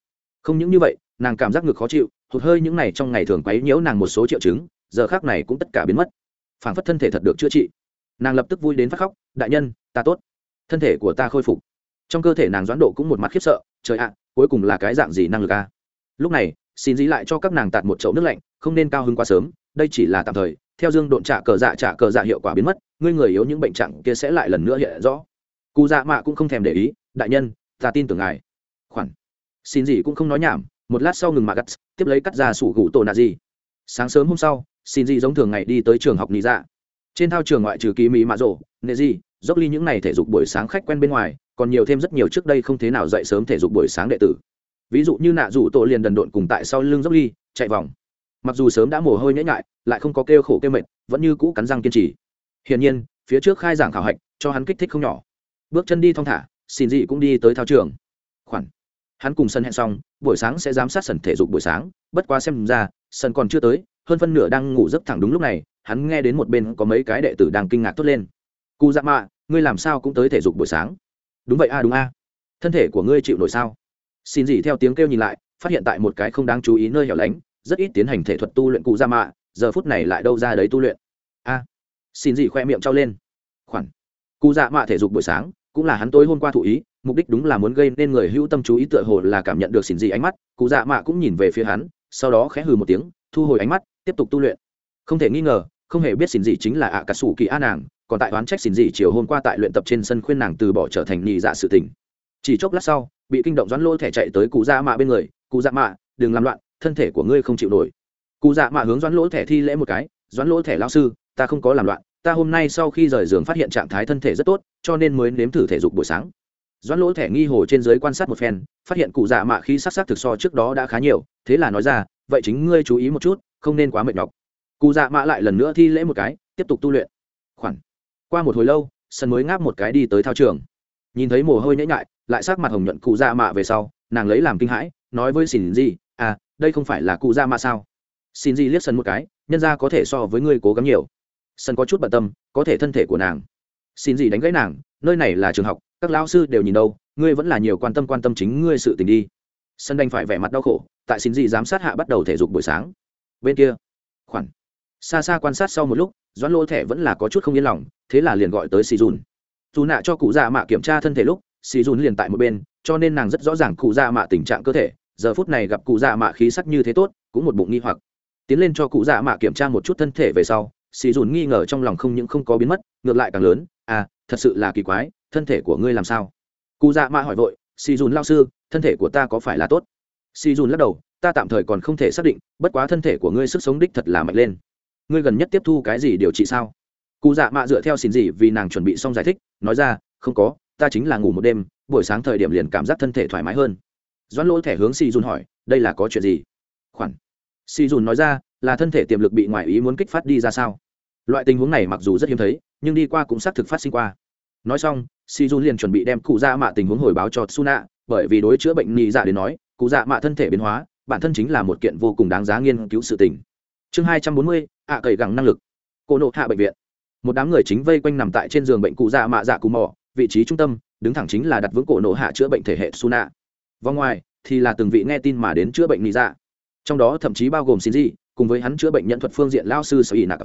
A: Không những như vậy, nàng cảm giác ngực khó chịu, hụt hơi những này trong ngày thường quấy nhiễu nàng một số triệu chứng, giờ khác này cũng tất cả biến mất. Phản phất thân thể thật được chữa trị. Nàng lập tức vui đến phát khóc, đại nhân, ta tốt. Thân thể của ta khôi phục. Trong cơ thể nàng doãn độ cũng một mặt khiếp sợ, trời ạ, cuối cùng là cái dạng gì năng lực a lúc này, xin dí lại cho các nàng tạt một chậu nước lạnh, không nên cao hứng quá sớm, đây chỉ là tạm thời theo dương độn trả cờ dạ trả cờ dạ hiệu quả biến mất, ngươi người yếu những bệnh trạng kia sẽ lại lần nữa hiện rõ. Cụ dạ mạ cũng không thèm để ý, đại nhân, ta tin tưởng ngài. Khoản. Xin gì cũng không nói nhảm, một lát sau ngừng mạ gắt, tiếp lấy cắt ra sủ gủ tổ nạ gì. Sáng sớm hôm sau, xin gì giống thường ngày đi tới trường học nghỉ dạ. Trên thao trường ngoại trừ kỳ mỹ mạ rổ, nệ gì, dốc ly những ngày thể dục buổi sáng khách quen bên ngoài, còn nhiều thêm rất nhiều trước đây không thế nào dậy sớm thể dục buổi sáng đệ tử. Ví dụ như nạ rủ tổ liền đần độn cùng tại sau lưng dốc ly, chạy vòng mặc dù sớm đã mồ hôi nhễ nhại, lại không có kêu khổ kêu mệt, vẫn như cũ cắn răng kiên trì. Hiển nhiên, phía trước khai giảng khảo hạch, cho hắn kích thích không nhỏ. Bước chân đi thong thả, xin dị cũng đi tới thao trường. Khoản. Hắn cùng sân hẹn xong, buổi sáng sẽ giám sát sân thể dục buổi sáng, bất quá xem ra, sân còn chưa tới, hơn phân nửa đang ngủ giấc thẳng đúng lúc này, hắn nghe đến một bên có mấy cái đệ tử đang kinh ngạc thốt lên. Cụ dạ mạ, ngươi làm sao cũng tới thể dục buổi sáng? Đúng vậy a, đúng a. Thân thể của ngươi chịu nổi sao? Xin dị theo tiếng kêu nhìn lại, phát hiện tại một cái không đáng chú ý nơi hẻo lánh rất ít tiến hành thể thuật tu luyện cụ ra mạ, giờ phút này lại đâu ra đấy tu luyện. A, xin gì khoe miệng trao lên. Khoản. Cụ dạ mạ thể dục buổi sáng, cũng là hắn tối hôm qua thụ ý, mục đích đúng là muốn gây nên người hữu tâm chú ý tựa hồ là cảm nhận được xỉn gì ánh mắt, cụ dạ mạ cũng nhìn về phía hắn, sau đó khẽ hừ một tiếng, thu hồi ánh mắt, tiếp tục tu luyện. Không thể nghi ngờ, không hề biết xỉn gì chính là ạ à cà sủ kỳ a nàng còn tại oán trách xỉn gì chiều hôm qua tại luyện tập trên sân khuyên nàng từ bỏ trở thành nhị dạ sự tình. Chỉ chốc lát sau, bị kinh động doãn lỗ thẻ chạy tới cụ dạ mạ bên người, cụ dạ mạ, đừng làm loạn thân thể của ngươi không chịu nổi. Cụ dạ mạ hướng doãn lỗ thẻ thi lễ một cái, doãn lỗ thẻ lao sư, ta không có làm loạn, ta hôm nay sau khi rời giường phát hiện trạng thái thân thể rất tốt, cho nên mới nếm thử thể dục buổi sáng. Doãn lỗ thẻ nghi hồ trên dưới quan sát một phen, phát hiện cụ dạ mạ khi sắc sắc thực so trước đó đã khá nhiều, thế là nói ra, vậy chính ngươi chú ý một chút, không nên quá mệt nhọc. Cụ dạ mạ lại lần nữa thi lễ một cái, tiếp tục tu luyện. Khoản qua một hồi lâu, sân mới ngáp một cái đi tới thao trường. Nhìn thấy mồ hôi nhễ nhại, lại sắc mặt hồng nhuận cụ dạ mạ về sau, nàng lấy làm kinh hãi, nói với xỉn gì à đây không phải là cụ ra mà sao? Xin gì liếc sân một cái, nhân ra có thể so với ngươi cố gắng nhiều. Sân có chút bận tâm, có thể thân thể của nàng. Xin gì đánh gãy nàng, nơi này là trường học, các lão sư đều nhìn đâu, ngươi vẫn là nhiều quan tâm quan tâm chính ngươi sự tình đi. Sân đành phải vẻ mặt đau khổ, tại xin gì giám sát hạ bắt đầu thể dục buổi sáng. Bên kia, khoản. Xa xa quan sát sau một lúc, doãn lỗ thẻ vẫn là có chút không yên lòng, thế là liền gọi tới xì dùn. Dù nạ cho cụ già mạ kiểm tra thân thể lúc, xì dùn liền tại một bên, cho nên nàng rất rõ ràng cụ già mạ tình trạng cơ thể giờ phút này gặp cụ dạ mạ khí sắc như thế tốt, cũng một bụng nghi hoặc. Tiến lên cho cụ dạ mạ kiểm tra một chút thân thể về sau, xì dùn nghi ngờ trong lòng không những không có biến mất, ngược lại càng lớn à thật sự là kỳ quái, thân thể của ngươi làm sao? Cụ dạ mạ hỏi vội, xì dùn lao sư, thân thể của ta có phải là tốt? Xì dùn lắc đầu, ta tạm thời còn không thể xác định, bất quá thân thể của ngươi sức sống đích thật là mạnh lên. Ngươi gần nhất tiếp thu cái gì điều trị sao? Cụ dạ mạ dựa theo xin gì vì nàng chuẩn bị xong giải thích, nói ra, không có, ta chính là ngủ một đêm, buổi sáng thời điểm liền cảm giác thân thể thoải mái hơn doãn lỗ thẻ hướng si dùn hỏi đây là có chuyện gì? Khoản. Si dùn nói ra là thân thể tiềm lực bị ngoại ý muốn kích phát đi ra sao? Loại tình huống này mặc dù rất hiếm thấy nhưng đi qua cũng xác thực phát sinh qua. Nói xong si dùn liền chuẩn bị đem cụ dạ mạ tình huống hồi báo cho suna bởi vì đối chữa bệnh nhị dạ đến nói cụ dạ mạ thân thể biến hóa bản thân chính là một kiện vô cùng đáng giá nghiên cứu sự tình. Chương hai trăm bốn mươi ạ cậy gẳng năng lực. Cô nộ hạ bệnh viện. Một đám người chính vây quanh nằm tại trên giường bệnh cụ dạ mạ dạ cù Mỏ, vị trí trung tâm đứng thẳng chính là đặt vững cổ nộ hạ chữa bệnh thể hệ suna vòng ngoài thì là từng vị nghe tin mà đến chữa bệnh lý dạ. Trong đó thậm chí bao gồm xin gì cùng với hắn chữa bệnh nhận thuật phương diện lao sư sở y nạc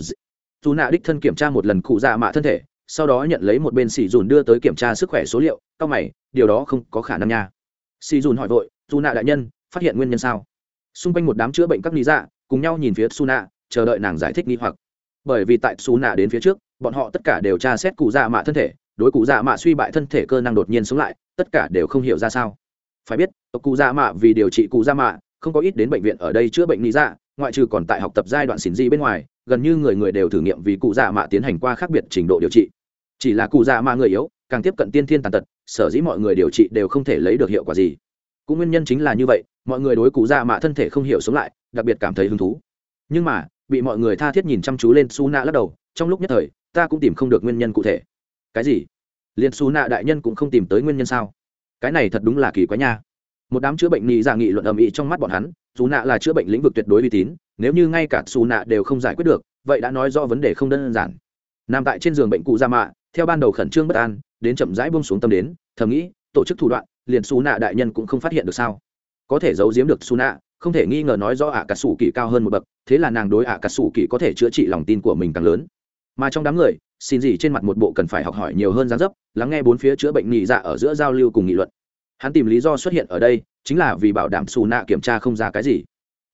A: dù nạ đích thân kiểm tra một lần cụ dạ mạ thân thể, sau đó nhận lấy một bên xì dùn đưa tới kiểm tra sức khỏe số liệu, cao mày, điều đó không có khả năng nha. Xì dùn hỏi vội, dù nạ đại nhân, phát hiện nguyên nhân sao? Xung quanh một đám chữa bệnh các lý dạ cùng nhau nhìn phía su nạ, chờ đợi nàng giải thích nghi hoặc. Bởi vì tại su nạ đến phía trước, bọn họ tất cả đều tra xét cụ dạ mạ thân thể, đối cụ dạ mạ suy bại thân thể cơ năng đột nhiên sống lại, tất cả đều không hiểu ra sao phải biết, tộc cụ dạ mạ vì điều trị cụ dạ mạ, không có ít đến bệnh viện ở đây chữa bệnh lý dạ ngoại trừ còn tại học tập giai đoạn xỉn di bên ngoài, gần như người người đều thử nghiệm vì cụ dạ mạ tiến hành qua khác biệt trình độ điều trị. Chỉ là cụ dạ mạ người yếu, càng tiếp cận tiên thiên tàn tật, sở dĩ mọi người điều trị đều không thể lấy được hiệu quả gì. Cũng nguyên nhân chính là như vậy, mọi người đối cụ dạ mạ thân thể không hiểu sống lại, đặc biệt cảm thấy hứng thú. Nhưng mà, bị mọi người tha thiết nhìn chăm chú lên su nạ lắc đầu, trong lúc nhất thời, ta cũng tìm không được nguyên nhân cụ thể. Cái gì? Liền su nạ đại nhân cũng không tìm tới nguyên nhân sao? Cái này thật đúng là kỳ quái nha. Một đám chữa bệnh nghị giả dạ nghị luận ầm ĩ trong mắt bọn hắn, dù nạ là chữa bệnh lĩnh vực tuyệt đối uy tín, nếu như ngay cả xù nạ đều không giải quyết được, vậy đã nói do vấn đề không đơn giản. Nằm tại trên giường bệnh cụ gia mạ, theo ban đầu khẩn trương bất an, đến chậm rãi buông xuống tâm đến, thầm nghĩ, tổ chức thủ đoạn, liền xù nạ đại nhân cũng không phát hiện được sao. Có thể giấu giếm được xù nạ, không thể nghi ngờ nói do ạ cà sủ kỳ cao hơn một bậc, thế là nàng đối ạ cà sủ kỳ có thể chữa trị lòng tin của mình càng lớn. Mà trong đám người xin gì trên mặt một bộ cần phải học hỏi nhiều hơn gián dấp, lắng nghe bốn phía chữa bệnh nhị dạ ở giữa giao lưu cùng nghị luận. Hắn tìm lý do xuất hiện ở đây, chính là vì bảo đảm xù nạ kiểm tra không ra cái gì.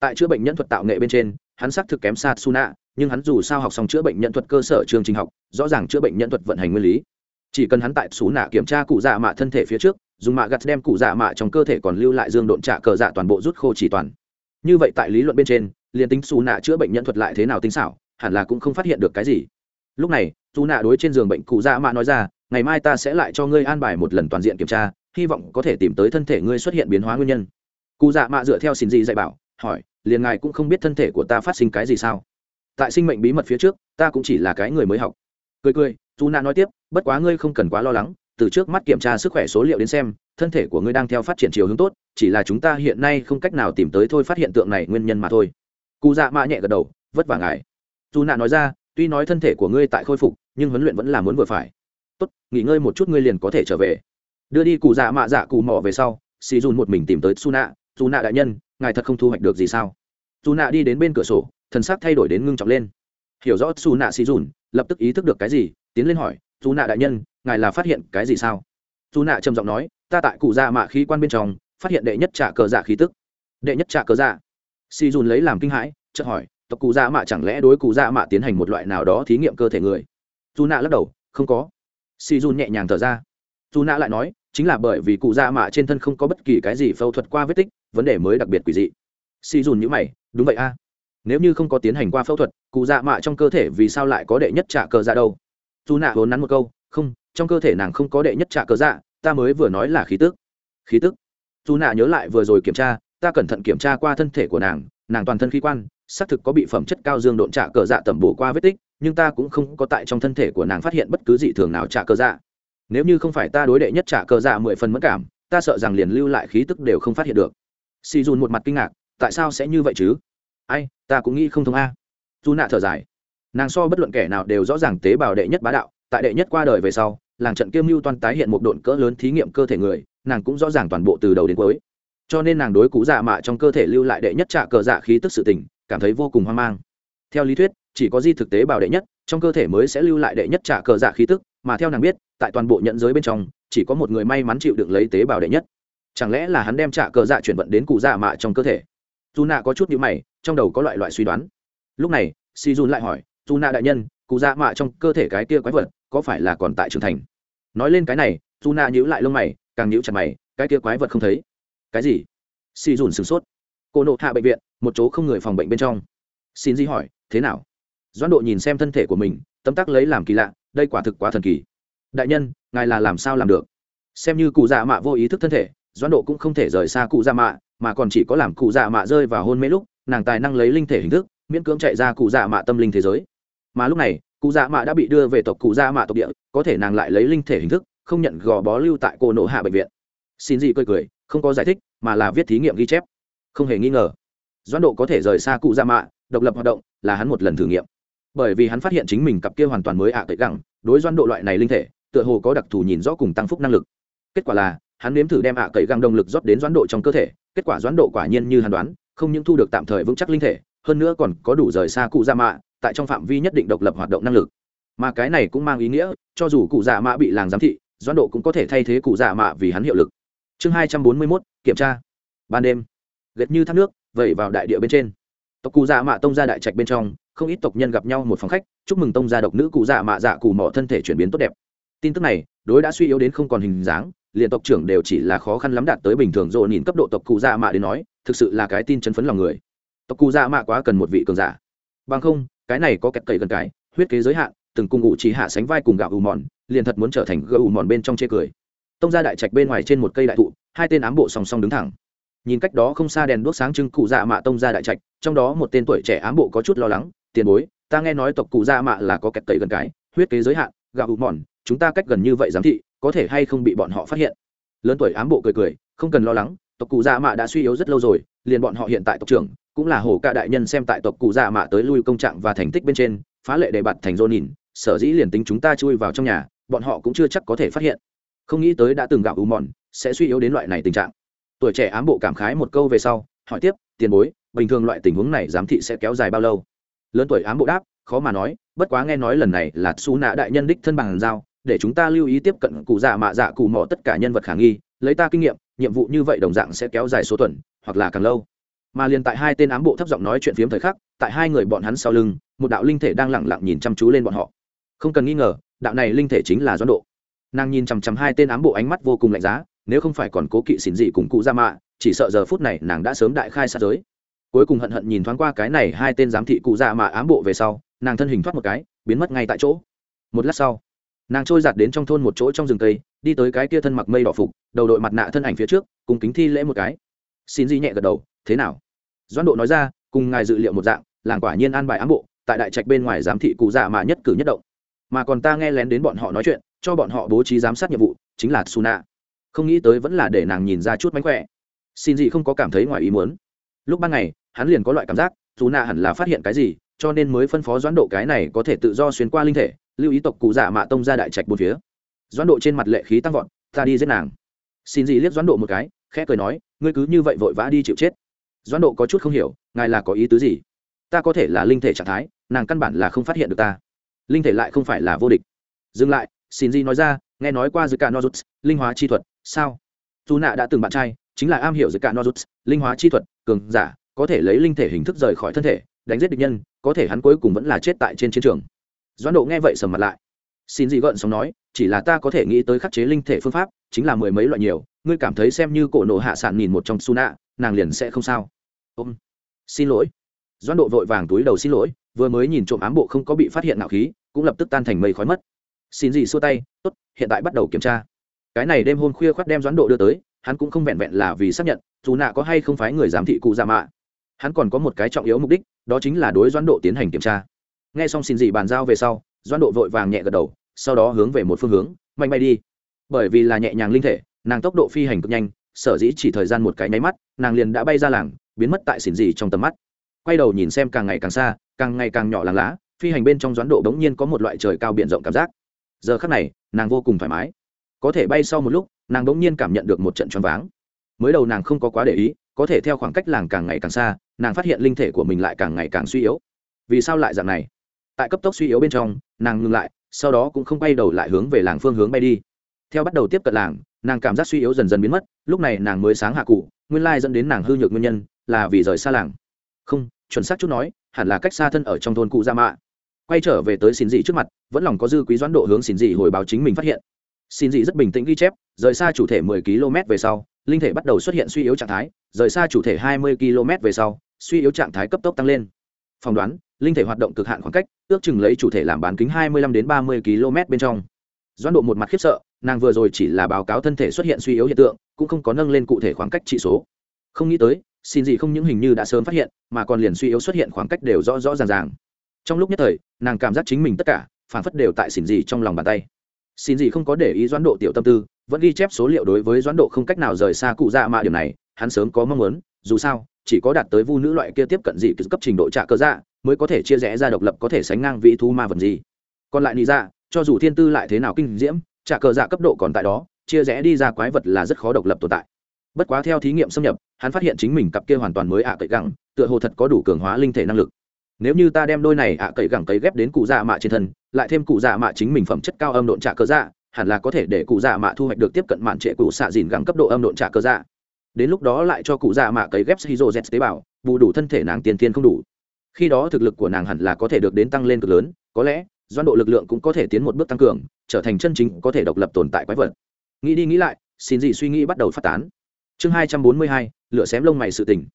A: Tại chữa bệnh nhân thuật tạo nghệ bên trên, hắn xác thực kém xa xù nạ nhưng hắn dù sao học xong chữa bệnh nhân thuật cơ sở chương trình học, rõ ràng chữa bệnh nhân thuật vận hành nguyên lý. Chỉ cần hắn tại xù nạ kiểm tra cụ dạ mạ thân thể phía trước, dùng mạ gặt đem cụ dạ mạ trong cơ thể còn lưu lại dương độn trạ cờ dạ toàn bộ rút khô chỉ toàn. Như vậy tại lý luận bên trên, liền tính xù nạ chữa bệnh nhân thuật lại thế nào tinh xảo, hẳn là cũng không phát hiện được cái gì. Lúc này dù nạ đối trên giường bệnh cụ dạ mạ nói ra, ngày mai ta sẽ lại cho ngươi an bài một lần toàn diện kiểm tra, hy vọng có thể tìm tới thân thể ngươi xuất hiện biến hóa nguyên nhân. Cụ dạ mạ dựa theo xin gì dạy bảo, hỏi, liền ngài cũng không biết thân thể của ta phát sinh cái gì sao? Tại sinh mệnh bí mật phía trước, ta cũng chỉ là cái người mới học. Cười cười dù nạ nói tiếp, bất quá ngươi không cần quá lo lắng, từ trước mắt kiểm tra sức khỏe số liệu đến xem, thân thể của ngươi đang theo phát triển chiều hướng tốt, chỉ là chúng ta hiện nay không cách nào tìm tới thôi phát hiện tượng này nguyên nhân mà thôi. Cụ dạ mạ nhẹ gật đầu, vất vả ngài. Dù nạ nói ra, tuy nói thân thể của ngươi tại khôi phục nhưng huấn luyện vẫn là muốn vừa phải. Tốt, nghỉ ngơi một chút ngươi liền có thể trở về. Đưa đi cụ dạ mạ dạ cụ mỏ về sau, xì dùn một mình tìm tới su nạ dù nạ đại nhân, ngài thật không thu hoạch được gì sao? Dù nạ đi đến bên cửa sổ, thần sắc thay đổi đến ngưng trọng lên. Hiểu rõ su nạ xì dùn, lập tức ý thức được cái gì, tiến lên hỏi dù nạ đại nhân, ngài là phát hiện cái gì sao? Dù nạ trầm giọng nói, ta tại cụ dạ mạ khí quan bên trong, phát hiện đệ nhất trả cờ dạ khí tức. Đệ nhất trả cờ dạ? Xì dùn lấy làm kinh hãi, chợt hỏi, tộc cụ dạ mạ chẳng lẽ đối cụ dạ mạ tiến hành một loại nào đó thí nghiệm cơ thể người? Dù nạ lắc đầu, không có. Si Dù nhẹ nhàng thở ra. Dù nạ lại nói, chính là bởi vì cụ dạ mạ trên thân không có bất kỳ cái gì phẫu thuật qua vết tích, vấn đề mới đặc biệt quỷ dị. Si Dù nhữ mày, đúng vậy a. Nếu như không có tiến hành qua phẫu thuật, cụ dạ mạ trong cơ thể vì sao lại có đệ nhất trả cờ dạ đâu? Dù nạ vốn nắn một câu, không, trong cơ thể nàng không có đệ nhất trả cờ dạ ta mới vừa nói là khí tức. Khí tức? Dù nạ nhớ lại vừa rồi kiểm tra, ta cẩn thận kiểm tra qua thân thể của nàng nàng toàn thân khí quan, xác thực có bị phẩm chất cao dương độn trả cờ dạ tẩm bổ qua vết tích nhưng ta cũng không có tại trong thân thể của nàng phát hiện bất cứ dị thường nào trả cơ dạ. Nếu như không phải ta đối đệ nhất trả cơ dạ mười phần mất cảm, ta sợ rằng liền lưu lại khí tức đều không phát hiện được. Si dùn một mặt kinh ngạc, tại sao sẽ như vậy chứ? Ai, ta cũng nghĩ không thông a. Dù nạ thở dài. Nàng so bất luận kẻ nào đều rõ ràng tế bào đệ nhất bá đạo, tại đệ nhất qua đời về sau, làng trận kiêm mưu toàn tái hiện một độn cỡ lớn thí nghiệm cơ thể người, nàng cũng rõ ràng toàn bộ từ đầu đến cuối. Cho nên nàng đối cú dạ mạ trong cơ thể lưu lại đệ nhất trạ cờ dạ khí tức sự tình, cảm thấy vô cùng hoang mang. Theo lý thuyết chỉ có di thực tế bào đệ nhất, trong cơ thể mới sẽ lưu lại đệ nhất trả cờ dạ khí tức, mà theo nàng biết, tại toàn bộ nhận giới bên trong, chỉ có một người may mắn chịu được lấy tế bào đệ nhất. Chẳng lẽ là hắn đem trả cờ dạ chuyển vận đến cụ dạ mạ trong cơ thể? Dù nạ có chút nhữ mày, trong đầu có loại loại suy đoán. Lúc này si dun lại hỏi, dù nạ đại nhân, cụ dạ mạ trong cơ thể cái kia quái vật có phải là còn tại trưởng thành? Nói lên cái này, dù nạ nhữ lại lông mày, càng nhữ chặt mày, cái kia quái vật không thấy. Cái gì? Si dun sửng sốt. Cô nộ hạ bệnh viện, một chỗ không người phòng bệnh bên trong. Xin di hỏi, thế nào? Doãn độ nhìn xem thân thể của mình, tấm tắc lấy làm kỳ lạ, đây quả thực quá thần kỳ. Đại nhân, ngài là làm sao làm được? Xem như cụ dạ mạ vô ý thức thân thể, doãn độ cũng không thể rời xa cụ dạ mạ, mà còn chỉ có làm cụ dạ mạ rơi vào hôn mê lúc, nàng tài năng lấy linh thể hình thức, miễn cưỡng chạy ra cụ dạ mạ tâm linh thế giới. Mà lúc này, cụ dạ mạ đã bị đưa về tộc cụ dạ mạ tộc địa, có thể nàng lại lấy linh thể hình thức, không nhận gò bó lưu tại cô nổ hạ bệnh viện. Xin gì cười cười, không có giải thích, mà là viết thí nghiệm ghi chép. Không hề nghi ngờ, doãn độ có thể rời xa cụ dạ mạ, độc lập hoạt động, là hắn một lần thử nghiệm bởi vì hắn phát hiện chính mình cặp kia hoàn toàn mới ạ à cậy gẳng, đối doan độ loại này linh thể, tựa hồ có đặc thù nhìn rõ cùng tăng phúc năng lực. Kết quả là, hắn nếm thử đem ạ à cậy găng động lực rót đến doãn độ trong cơ thể, kết quả doãn độ quả nhiên như hắn đoán, không những thu được tạm thời vững chắc linh thể, hơn nữa còn có đủ rời xa cụ dạ mạ, tại trong phạm vi nhất định độc lập hoạt động năng lực. Mà cái này cũng mang ý nghĩa, cho dù cụ dạ mạ bị làng giám thị, doãn độ cũng có thể thay thế cụ dạ mạ vì hắn hiệu lực. Chương hai trăm bốn mươi mốt, kiểm tra. Ban đêm gật như thác nước, vẩy vào đại địa bên trên. Tộc cụ dạ mạ tông ra đại trạch bên trong không ít tộc nhân gặp nhau một phòng khách, chúc mừng tông gia độc nữ cụ dạ mạ dạ cụ mỏ thân thể chuyển biến tốt đẹp. Tin tức này, đối đã suy yếu đến không còn hình dáng, liền tộc trưởng đều chỉ là khó khăn lắm đạt tới bình thường rồi nhìn cấp độ tộc cụ dạ mạ đến nói, thực sự là cái tin chấn phấn lòng người. Tộc cụ dạ mạ quá cần một vị cường giả. Bằng không, cái này có kẹt cậy gần cái, huyết kế giới hạn, từng cung ngụ chỉ hạ sánh vai cùng gạo ù mòn, liền thật muốn trở thành gạo ù mòn bên trong chê cười. Tông gia đại trạch bên ngoài trên một cây đại thụ, hai tên ám bộ song song đứng thẳng. Nhìn cách đó không xa đèn đuốc sáng trưng cụ dạ mạ tông gia đại trạch, trong đó một tên tuổi trẻ ám bộ có chút lo lắng tiền bối, ta nghe nói tộc cụ Gia mạ là có kẹt tẩy gần cái, huyết kế giới hạn, gạo ù mòn, chúng ta cách gần như vậy giám thị, có thể hay không bị bọn họ phát hiện? Lớn tuổi ám bộ cười cười, không cần lo lắng, tộc cụ Gia mạ đã suy yếu rất lâu rồi, liền bọn họ hiện tại tộc trưởng, cũng là hồ ca đại nhân xem tại tộc cụ Gia mạ tới lui công trạng và thành tích bên trên, phá lệ đề bạt thành dô nhìn sở dĩ liền tính chúng ta chui vào trong nhà, bọn họ cũng chưa chắc có thể phát hiện. Không nghĩ tới đã từng gạo ù mòn, sẽ suy yếu đến loại này tình trạng. Tuổi trẻ ám bộ cảm khái một câu về sau, hỏi tiếp, tiền bối, bình thường loại tình huống này giám thị sẽ kéo dài bao lâu? Lớn tuổi ám bộ đáp, khó mà nói, bất quá nghe nói lần này là xú nạ đại nhân đích thân bằng giao, để chúng ta lưu ý tiếp cận cụ dạ mạ dạ cụ mỏ tất cả nhân vật khả nghi, lấy ta kinh nghiệm, nhiệm vụ như vậy đồng dạng sẽ kéo dài số tuần, hoặc là càng lâu. Mà liền tại hai tên ám bộ thấp giọng nói chuyện phiếm thời khắc, tại hai người bọn hắn sau lưng, một đạo linh thể đang lẳng lặng nhìn chăm chú lên bọn họ. Không cần nghi ngờ, đạo này linh thể chính là doãn độ. Nàng nhìn chằm chằm hai tên ám bộ ánh mắt vô cùng lạnh giá, nếu không phải còn cố kỵ xỉn dị cùng cụ ra mạ, chỉ sợ giờ phút này nàng đã sớm đại khai sát giới cuối cùng hận hận nhìn thoáng qua cái này hai tên giám thị cụ dạ mà ám bộ về sau, nàng thân hình thoát một cái, biến mất ngay tại chỗ. Một lát sau, nàng trôi giặt đến trong thôn một chỗ trong rừng cây, đi tới cái kia thân mặc mây đỏ phục, đầu đội mặt nạ thân ảnh phía trước, cùng kính thi lễ một cái. Xin di nhẹ gật đầu, thế nào? Doãn độ nói ra, cùng ngài dự liệu một dạng, làng quả nhiên an bài ám bộ, tại đại trạch bên ngoài giám thị cụ dạ mà nhất cử nhất động. Mà còn ta nghe lén đến bọn họ nói chuyện, cho bọn họ bố trí giám sát nhiệm vụ, chính là suna không nghĩ tới vẫn là để nàng nhìn ra chút mánh khỏe. Xin gì không có cảm thấy ngoài ý muốn. Lúc ban ngày hắn liền có loại cảm giác, dù nạ hẳn là phát hiện cái gì, cho nên mới phân phó doãn độ cái này có thể tự do xuyên qua linh thể, lưu ý tộc cụ dạ mạ tông ra đại trạch bốn phía. Doãn độ trên mặt lệ khí tăng vọt, ta đi giết nàng. Xin gì liếc doãn độ một cái, khẽ cười nói, ngươi cứ như vậy vội vã đi chịu chết. Doãn độ có chút không hiểu, ngài là có ý tứ gì? Ta có thể là linh thể trạng thái, nàng căn bản là không phát hiện được ta. Linh thể lại không phải là vô địch. Dừng lại, xin gì nói ra, nghe nói qua giữa cả nozuts linh hóa chi thuật, sao? Dù nạ đã từng bạn trai, chính là am hiểu giữa cả nozuts linh hóa chi thuật, cường giả có thể lấy linh thể hình thức rời khỏi thân thể, đánh giết địch nhân, có thể hắn cuối cùng vẫn là chết tại trên chiến trường. Doãn độ nghe vậy sầm mặt lại. Xin gì gợn sống nói, chỉ là ta có thể nghĩ tới khắc chế linh thể phương pháp, chính là mười mấy loại nhiều, ngươi cảm thấy xem như cổ nộ hạ sản nhìn một trong su nạ nàng liền sẽ không sao. Ôm. Xin lỗi. Doãn độ vội vàng túi đầu xin lỗi, vừa mới nhìn trộm ám bộ không có bị phát hiện nạo khí, cũng lập tức tan thành mây khói mất. Xin gì xua tay, tốt, hiện tại bắt đầu kiểm tra. Cái này đêm hôm khuya khoác đem doãn độ đưa tới, hắn cũng không vẹn vẹn là vì xác nhận, dù nạ có hay không phải người giám thị cụ già mạ hắn còn có một cái trọng yếu mục đích, đó chính là đối doãn độ tiến hành kiểm tra. Nghe xong xin dị bàn giao về sau, doãn độ vội vàng nhẹ gật đầu, sau đó hướng về một phương hướng, mạnh bay đi. Bởi vì là nhẹ nhàng linh thể, nàng tốc độ phi hành cực nhanh, sở dĩ chỉ thời gian một cái nháy mắt, nàng liền đã bay ra làng, biến mất tại xỉn dị trong tầm mắt. Quay đầu nhìn xem càng ngày càng xa, càng ngày càng nhỏ làng lá, phi hành bên trong doãn độ bỗng nhiên có một loại trời cao b i ể n rộng cảm giác. Giờ khắc này, nàng vô cùng thoải mái. Có thể bay sau một lúc, nàng bỗng nhiên cảm nhận được một trận choáng váng. Mới đầu nàng không có quá để ý có thể theo khoảng cách làng càng ngày càng xa, nàng phát hiện linh thể của mình lại càng ngày càng suy yếu. Vì sao lại dạng này? Tại cấp tốc suy yếu bên trong, nàng ngừng lại, sau đó cũng không bay đầu lại hướng về làng phương hướng bay đi. Theo bắt đầu tiếp cận làng, nàng cảm giác suy yếu dần dần biến mất, lúc này nàng mới sáng hạ cụ, nguyên lai dẫn đến nàng hư nhược nguyên nhân, là vì rời xa làng. Không, chuẩn xác chút nói, hẳn là cách xa thân ở trong thôn cụ gia mạ. Quay trở về tới xin dị trước mặt, vẫn lòng có dư quý doãn độ hướng xin dị hồi báo chính mình phát hiện. Xin dị rất bình tĩnh ghi chép, rời xa chủ thể 10 km về sau, linh thể bắt đầu xuất hiện suy yếu trạng thái rời xa chủ thể 20 km về sau, suy yếu trạng thái cấp tốc tăng lên. Phỏng đoán, linh thể hoạt động cực hạn khoảng cách, ước chừng lấy chủ thể làm bán kính 25 đến 30 km bên trong. Doãn độ một mặt khiếp sợ, nàng vừa rồi chỉ là báo cáo thân thể xuất hiện suy yếu hiện tượng, cũng không có nâng lên cụ thể khoảng cách trị số. Không nghĩ tới, xin gì không những hình như đã sớm phát hiện, mà còn liền suy yếu xuất hiện khoảng cách đều rõ rõ ràng ràng. Trong lúc nhất thời, nàng cảm giác chính mình tất cả phản phất đều tại xỉn gì trong lòng bàn tay. Xin gì không có để ý doãn độ tiểu tâm tư, vẫn ghi chép số liệu đối với doãn độ không cách nào rời xa cụ dạ mạ điểm này hắn sớm có mong muốn, dù sao, chỉ có đạt tới vu nữ loại kia tiếp cận dị cấp trình độ trạ cơ dạ mới có thể chia rẽ ra độc lập có thể sánh ngang vị thu ma vật gì. Còn lại nị dạ cho dù thiên tư lại thế nào kinh diễm, trạ cơ dạ cấp độ còn tại đó, chia rẽ đi ra quái vật là rất khó độc lập tồn tại. Bất quá theo thí nghiệm xâm nhập, hắn phát hiện chính mình cặp kia hoàn toàn mới ạ à cậy gẳng, tựa hồ thật có đủ cường hóa linh thể năng lực. Nếu như ta đem đôi này ạ à cậy gẳng cấy ghép đến cụ dạ mạ trên thân, lại thêm cụ dạ mạ chính mình phẩm chất cao âm độn trạ cơ dạ hẳn là có thể để cụ dạ mạ thu hoạch được tiếp cận mạn trệ cụ xạ dìn gẳng cấp độ âm độn trạ cơ dạ đến lúc đó lại cho cụ dạ mạ cấy ghép hydro z tế bào, bù đủ thân thể nàng tiền tiên không đủ. Khi đó thực lực của nàng hẳn là có thể được đến tăng lên cực lớn, có lẽ doan độ lực lượng cũng có thể tiến một bước tăng cường, trở thành chân chính có thể độc lập tồn tại quái vật. Nghĩ đi nghĩ lại, xin gì suy nghĩ bắt đầu phát tán. Chương hai trăm bốn mươi hai, lửa xém lông mày sự tình.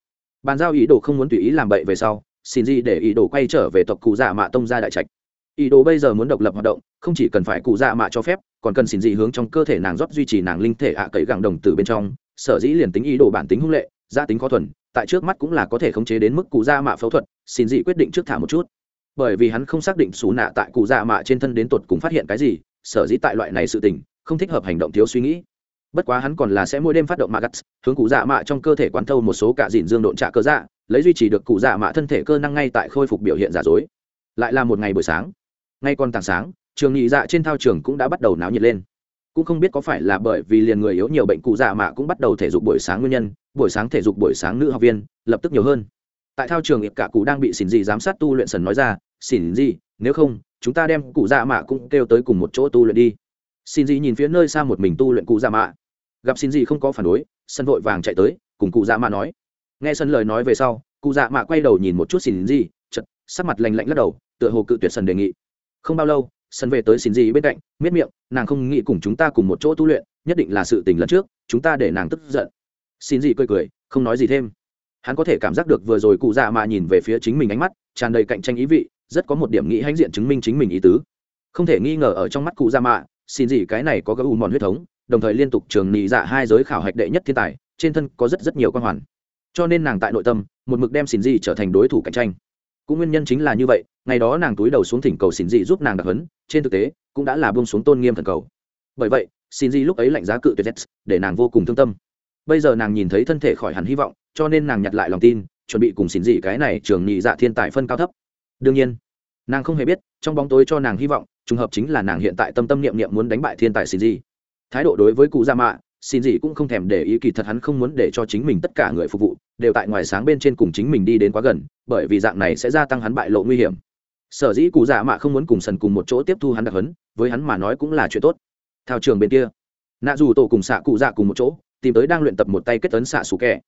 A: Bàn giao ý đồ không muốn tùy ý làm bậy về sau, xin gì để ý đồ quay trở về tộc cụ dạ mạ tông ra đại trạch. Ý đồ bây giờ muốn độc lập hoạt động, không chỉ cần phải cụ dạ mạ cho phép, còn cần xin gì hướng trong cơ thể nàng rót duy trì nàng linh thể ạ cấy gẳng đồng từ bên trong sở dĩ liền tính ý đồ bản tính hung lệ, gia tính khó thuần, tại trước mắt cũng là có thể khống chế đến mức cụ dạ mạ phẫu thuật, xin dị quyết định trước thả một chút. Bởi vì hắn không xác định xú nạ tại cụ dạ mạ trên thân đến tột cùng phát hiện cái gì, sở dĩ tại loại này sự tình, không thích hợp hành động thiếu suy nghĩ. Bất quá hắn còn là sẽ mỗi đêm phát động mạ gắt, hướng cụ dạ mạ trong cơ thể quán thâu một số cả dìn dương độn trạ cơ dạ lấy duy trì được cụ dạ mạ thân thể cơ năng ngay tại khôi phục biểu hiện giả dối. Lại là một ngày buổi sáng. Ngay còn tảng sáng, trường nhị dạ trên thao trường cũng đã bắt đầu náo nhiệt lên cũng không biết có phải là bởi vì liền người yếu nhiều bệnh cụ dạ mạ cũng bắt đầu thể dục buổi sáng nguyên nhân, buổi sáng thể dục buổi sáng nữ học viên, lập tức nhiều hơn. Tại thao trường ịp cả cụ đang bị xỉn gì giám sát tu luyện sần nói ra, xỉn gì nếu không, chúng ta đem cụ dạ mạ cũng kêu tới cùng một chỗ tu luyện đi. Xin gì nhìn phía nơi xa một mình tu luyện cụ dạ mạ. Gặp xin gì không có phản đối, sân vội vàng chạy tới, cùng cụ dạ mạ nói. Nghe sân lời nói về sau, cụ dạ mạ quay đầu nhìn một chút xin gì chật sắc mặt lành lạnh lắc đầu, tựa hồ cự tuyệt sần đề nghị. Không bao lâu sân về tới xin dị bên cạnh, miết miệng, nàng không nghĩ cùng chúng ta cùng một chỗ tu luyện, nhất định là sự tình lần trước, chúng ta để nàng tức giận. Xin dị cười cười, không nói gì thêm. Hắn có thể cảm giác được vừa rồi cụ già mạ nhìn về phía chính mình ánh mắt, tràn đầy cạnh tranh ý vị, rất có một điểm nghĩ hãnh diện chứng minh chính mình ý tứ. Không thể nghi ngờ ở trong mắt cụ già mạ, xin gì cái này có gấu mòn huyết thống, đồng thời liên tục trường nị dạ hai giới khảo hạch đệ nhất thiên tài, trên thân có rất rất nhiều quan hoàn. Cho nên nàng tại nội tâm, một mực đem xin gì trở thành đối thủ cạnh tranh cũng nguyên nhân chính là như vậy, ngày đó nàng túi đầu xuống thỉnh cầu xin dị giúp nàng đặc hấn trên thực tế, cũng đã là buông xuống tôn nghiêm thần cầu. Bởi vậy, xin dị lúc ấy lạnh giá cự tuyệt để nàng vô cùng thương tâm. Bây giờ nàng nhìn thấy thân thể khỏi hẳn hy vọng, cho nên nàng nhặt lại lòng tin, chuẩn bị cùng xin dị cái này trường nhị dạ thiên tài phân cao thấp. Đương nhiên, nàng không hề biết, trong bóng tối cho nàng hy vọng, trùng hợp chính là nàng hiện tại tâm tâm niệm niệm muốn đánh bại thiên tài xin dị. Thái độ đối với cụ gia mạ xin gì cũng không thèm để ý kỳ thật hắn không muốn để cho chính mình tất cả người phục vụ đều tại ngoài sáng bên trên cùng chính mình đi đến quá gần, bởi vì dạng này sẽ gia tăng hắn bại lộ nguy hiểm. Sở dĩ cụ dạ mạ không muốn cùng sần cùng một chỗ tiếp thu hắn đặc hấn, với hắn mà nói cũng là chuyện tốt. Thao trường bên kia, nạ dù tổ cùng xạ cụ dạ cùng một chỗ, tìm tới đang luyện tập một tay kết tấn xạ xù kẹ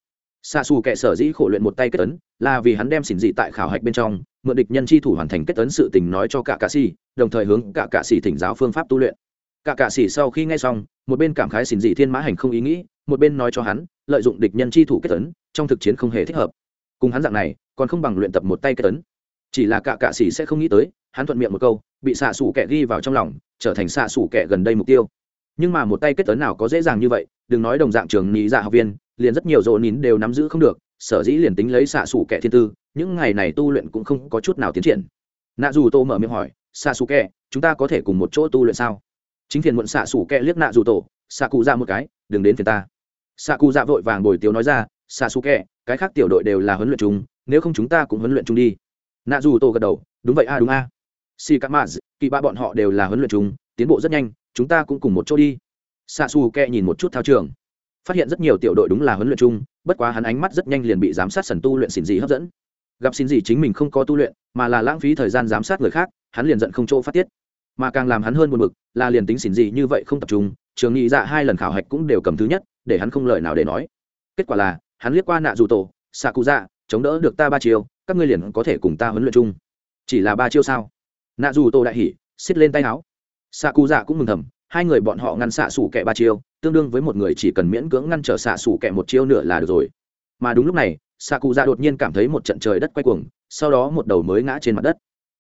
A: xạ xù kẹ sở dĩ khổ luyện một tay kết tấn là vì hắn đem xỉn dị tại khảo hạch bên trong, mượn địch nhân chi thủ hoàn thành kết tấn sự tình nói cho cả cạ xì, đồng thời hướng cả cạ xì thỉnh giáo phương pháp tu luyện cả cạ xì sau khi nghe xong, một bên cảm khái xỉn dị thiên mã hành không ý nghĩ, một bên nói cho hắn, lợi dụng địch nhân chi thủ kết tấn trong thực chiến không hề thích hợp. Cùng hắn dạng này, còn không bằng luyện tập một tay kết tấn chỉ là cả cạ xì sẽ không nghĩ tới, hắn thuận miệng một câu, bị xạ xủ kẹ ghi vào trong lòng, trở thành xạ xủ kẹ gần đây mục tiêu. Nhưng mà một tay kết tấn nào có dễ dàng như vậy, đừng nói đồng dạng trường nhị dạ học viên, liền rất nhiều rộ nín đều nắm giữ không được, sở dĩ liền tính lấy xạ xủ kẻ thiên tư, những ngày này tu luyện cũng không có chút nào tiến triển. Nạ dù tô mở miệng hỏi, xạ xù kẻ, chúng ta có thể cùng một chỗ tu luyện sao? Chính phiền muộn xạ xủ kẹ liếc nạ dù tổ, xạ cụ ra một cái, đừng đến phiền ta. Xạ cụ dạ vội vàng bồi tiếu nói ra, xạ xù kẹ, cái khác tiểu đội đều là huấn luyện chúng nếu không chúng ta cũng huấn luyện chúng đi. Nạ dù tổ gật đầu, đúng vậy a, đúng a. Si c maz kỳ ba bọn họ đều là huấn luyện chúng tiến bộ rất nhanh, chúng ta cũng cùng một chỗ đi. Xạ xù kẹ nhìn một chút thao trường. Phát hiện rất nhiều tiểu đội đúng là huấn luyện chung, bất quá hắn ánh mắt rất nhanh liền bị giám sát sần tu luyện xin gì hấp dẫn. Gặp xin gì chính mình không có tu luyện, mà là lãng phí thời gian giám sát người khác, hắn liền giận không chỗ phát tiết mà càng làm hắn hơn buồn bực, là liền tính xỉn gì như vậy không tập trung, trường nghị dạ hai lần khảo hạch cũng đều cầm thứ nhất, để hắn không lời nào để nói. Kết quả là, hắn liếc qua nạ dù tổ xạ cụ dạ chống đỡ được ta ba chiêu, các ngươi liền có thể cùng ta huấn luyện chung. Chỉ là ba chiêu sao? Nạ dù tổ đại hỉ, xích lên tay áo. Xạ cụ dạ cũng mừng thầm, hai người bọn họ ngăn xạ xủ kẹ ba chiêu, tương đương với một người chỉ cần miễn cưỡng ngăn trở xạ xủ kẹ một chiêu nữa là được rồi. Mà đúng lúc này xạ cụ dạ đột nhiên cảm thấy một trận trời đất quay cuồng, sau đó một đầu mới ngã trên mặt đất.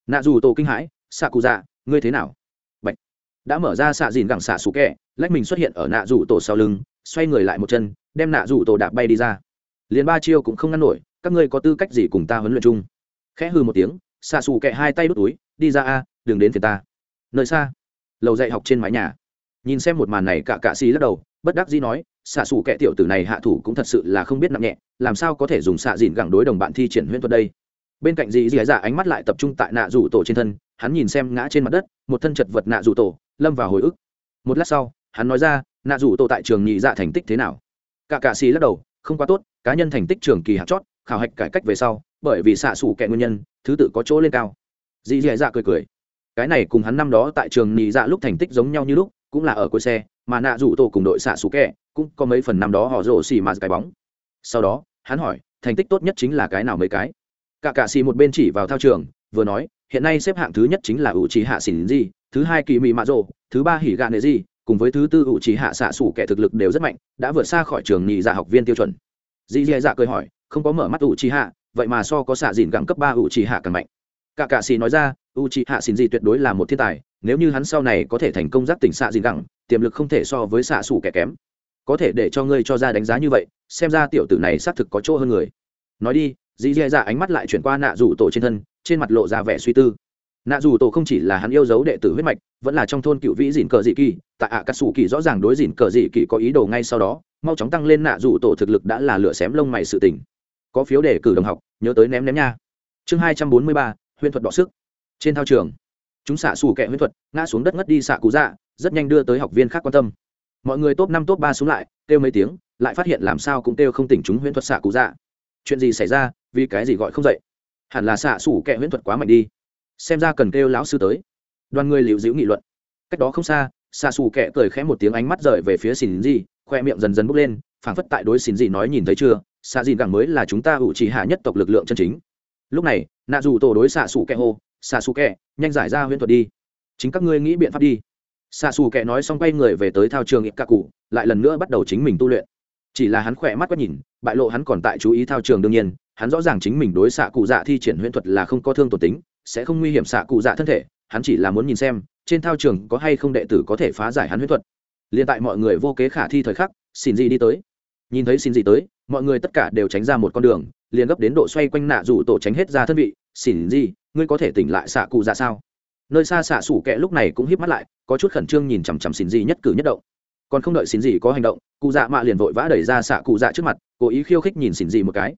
A: Nạ dù tổ kinh hãi xạ cụ dạ ngươi thế nào? Bạch. đã mở ra xạ dìn gẳng xạ sủ kẹ, lách mình xuất hiện ở nạ rủ tổ sau lưng, xoay người lại một chân, đem nạ rủ tổ đạp bay đi ra. Liền ba chiêu cũng không ngăn nổi, các ngươi có tư cách gì cùng ta huấn luyện chung? Khẽ hư một tiếng, xạ xù kẹ hai tay đút túi, đi ra a, đừng đến phiền ta. Nơi xa, lầu dạy học trên mái nhà. Nhìn xem một màn này, cả cạ xì lắc đầu, bất đắc dĩ nói, xạ xù kẹ tiểu tử này hạ thủ cũng thật sự là không biết nặng nhẹ, làm sao có thể dùng xạ dìn gẳng đối đồng bạn thi triển huyễn thuật đây? Bên cạnh dì dì dạ ánh mắt lại tập trung tại nạ rủ tổ trên thân hắn nhìn xem ngã trên mặt đất, một thân chật vật nạ rủ tổ, lâm vào hồi ức. Một lát sau, hắn nói ra, nạ rủ tổ tại trường nhị dạ thành tích thế nào? Cả cạ xì lắc đầu, không quá tốt, cá nhân thành tích trường kỳ hạt chót, khảo hạch cải cách về sau, bởi vì xạ xủ kẹ nguyên nhân, thứ tự có chỗ lên cao. Dì dì dạ cười cười. Cái này cùng hắn năm đó tại trường nhị dạ lúc thành tích giống nhau như lúc, cũng là ở cuối xe, mà nạ rủ tổ cùng đội xạ xù kẹ cũng có mấy phần năm đó họ rổ xì mà cái bóng. Sau đó, hắn hỏi, thành tích tốt nhất chính là cái nào mấy cái? Cả cạ xì một bên chỉ vào thao trường, vừa nói hiện nay xếp hạng thứ nhất chính là ủ trí hạ xỉn di thứ hai kỳ mị mạ rộ thứ ba hỉ gạ nệ di cùng với thứ tư ủ trí hạ xạ xủ kẻ thực lực đều rất mạnh, đã vượt xa khỏi trường nhị dạ học viên tiêu chuẩn. Dì dì dạ cười hỏi, không có mở mắt ủ trí hạ vậy mà so có xạ dìn gẳng cấp ba ủ trí hạ càng mạnh. Cả cạ xì nói ra u trí hạ xỉn di tuyệt đối là một thiên tài, nếu như hắn sau này có thể thành công giác tỉnh xạ dìn gẳng tiềm lực không thể so với xạ xủ kẻ kém. Có thể để cho ngươi cho ra đánh giá như vậy, xem ra tiểu tử này xác thực có chỗ hơn người. Nói đi dì dì dạ ánh mắt lại chuyển qua nạ rủ tổ trên thân, trên mặt lộ ra vẻ suy tư. Nạ dù tổ không chỉ là hắn yêu dấu đệ tử huyết mạch, vẫn là trong thôn cựu vĩ dìn cờ dị kỳ, tại ạ cắt xù kỳ rõ ràng đối dìn cờ dị kỳ có ý đồ ngay sau đó, mau chóng tăng lên nạ dù tổ thực lực đã là lửa xém lông mày sự tỉnh. có phiếu để cử đồng học, nhớ tới ném ném nha. Chương hai trăm bốn mươi ba, huyễn thuật đọ sức. Trên thao trường, chúng xạ xù kẹ huyễn thuật, ngã xuống đất ngất đi xạ cú dạ rất nhanh đưa tới học viên khác quan tâm. Mọi người top năm, top ba xuống lại, kêu mấy tiếng, lại phát hiện làm sao cũng kêu không tỉnh chúng huyễn thuật xạ cú dạ chuyện gì xảy ra, vì cái gì gọi không dậy? Hẳn là xạ xủ kẹ huyễn thuật quá mạnh đi. Xem ra cần kêu lão sư tới. Đoàn người liễu dĩu nghị luận. Cách đó không xa, xạ xù kẹ cười khẽ một tiếng ánh mắt rời về phía xìn gì khoe miệng dần dần bốc lên, phảng phất tại đối xìn gì nói nhìn thấy chưa, xạ dìn gẳng mới là chúng ta ủ chỉ hạ nhất tộc lực lượng chân chính. Lúc này, nạ dù tổ đối xạ xù kẹ hô, xạ xù kẹ nhanh giải ra huyễn thuật đi. Chính các ngươi nghĩ biện pháp đi. Xạ xù kẹ nói xong quay người về tới thao trường ít ca cụ, lại lần nữa bắt đầu chính mình tu luyện chỉ là hắn khỏe mắt quét nhìn, bại lộ hắn còn tại chú ý thao trường đương nhiên, hắn rõ ràng chính mình đối xạ cụ dạ thi triển huyễn thuật là không có thương tổn tính, sẽ không nguy hiểm xạ cụ dạ thân thể, hắn chỉ là muốn nhìn xem, trên thao trường có hay không đệ tử có thể phá giải hắn huyễn thuật. Liền tại mọi người vô kế khả thi thời khắc, xin gì đi tới. Nhìn thấy xin gì tới, mọi người tất cả đều tránh ra một con đường, liền gấp đến độ xoay quanh nạ rủ tổ tránh hết ra thân vị, xin gì ngươi có thể tỉnh lại xạ cụ dạ sao? Nơi xa xạ sủ kẹ lúc này cũng híp mắt lại, có chút khẩn trương nhìn chằm chằm xin gì nhất cử nhất động còn không đợi xin gì có hành động, cụ dạ mạ liền vội vã đẩy ra xạ cụ dạ trước mặt, cố ý khiêu khích nhìn xin gì một cái.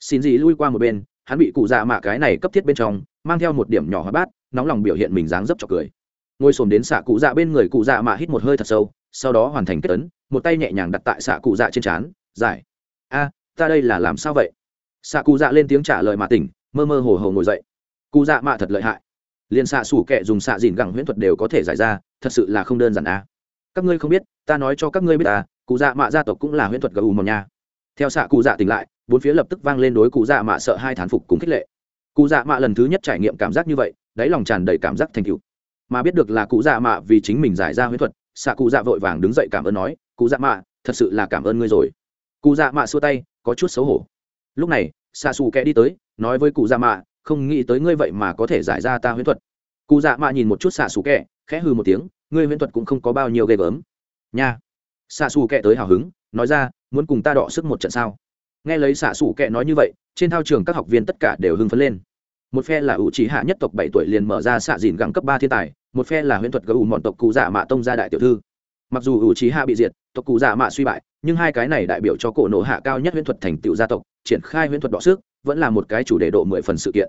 A: Xin gì lui qua một bên, hắn bị cụ dạ mạ cái này cấp thiết bên trong, mang theo một điểm nhỏ hóa bát, nóng lòng biểu hiện mình dáng dấp cho cười. Ngồi xổm đến xạ cụ dạ bên người cụ dạ mạ hít một hơi thật sâu, sau đó hoàn thành kết ấn, một tay nhẹ nhàng đặt tại xạ cụ dạ trên trán, giải. A, ta đây là làm sao vậy? Xạ cụ dạ lên tiếng trả lời mà tỉnh, mơ mơ hồ hồ ngồi dậy. Cụ dạ mạ thật lợi hại. Liền xạ sủ kệ dùng xạ dìn gẳng huyễn thuật đều có thể giải ra, thật sự là không đơn giản a. Các ngươi không biết ta nói cho các ngươi biết à cụ dạ mạ gia tộc cũng là huyễn thuật gù mòn nha. Theo xạ cụ dạ tỉnh lại, bốn phía lập tức vang lên đối cụ dạ mạ sợ hai thán phục cùng khích lệ. Cụ dạ mạ lần thứ nhất trải nghiệm cảm giác như vậy, đáy lòng tràn đầy cảm giác thành cựu mà biết được là cụ dạ mạ vì chính mình giải ra huyễn thuật, xạ cụ dạ vội vàng đứng dậy cảm ơn nói, cụ dạ mạ, thật sự là cảm ơn ngươi rồi. Cụ dạ mạ xua tay, có chút xấu hổ. Lúc này, xạ xù kẽ đi tới, nói với cụ dạ mạ, không nghĩ tới ngươi vậy mà có thể giải ra ta huyễn thuật. Cụ dạ mạ nhìn một chút xạ xù kẽ khẽ hư một tiếng, ngươi huyễn thuật cũng không có bao nhiêu ghê gớm nha. Xạ xù kệ tới hào hứng, nói ra, muốn cùng ta đọ sức một trận sao? Nghe lấy xạ xù kệ nói như vậy, trên thao trường các học viên tất cả đều hưng phấn lên. Một phe là ủ trí hạ nhất tộc bảy tuổi liền mở ra xạ dìn gẳng cấp ba thiên tài, một phe là huyễn thuật gấu mọn tộc cụ dạ mạ tông gia đại tiểu thư. Mặc dù ủ trí hạ bị diệt, tộc cụ dạ mạ suy bại, nhưng hai cái này đại biểu cho cổ nổ hạ cao nhất huyễn thuật thành tựu gia tộc, triển khai huyễn thuật đọ sức, vẫn là một cái chủ đề độ mười phần sự kiện.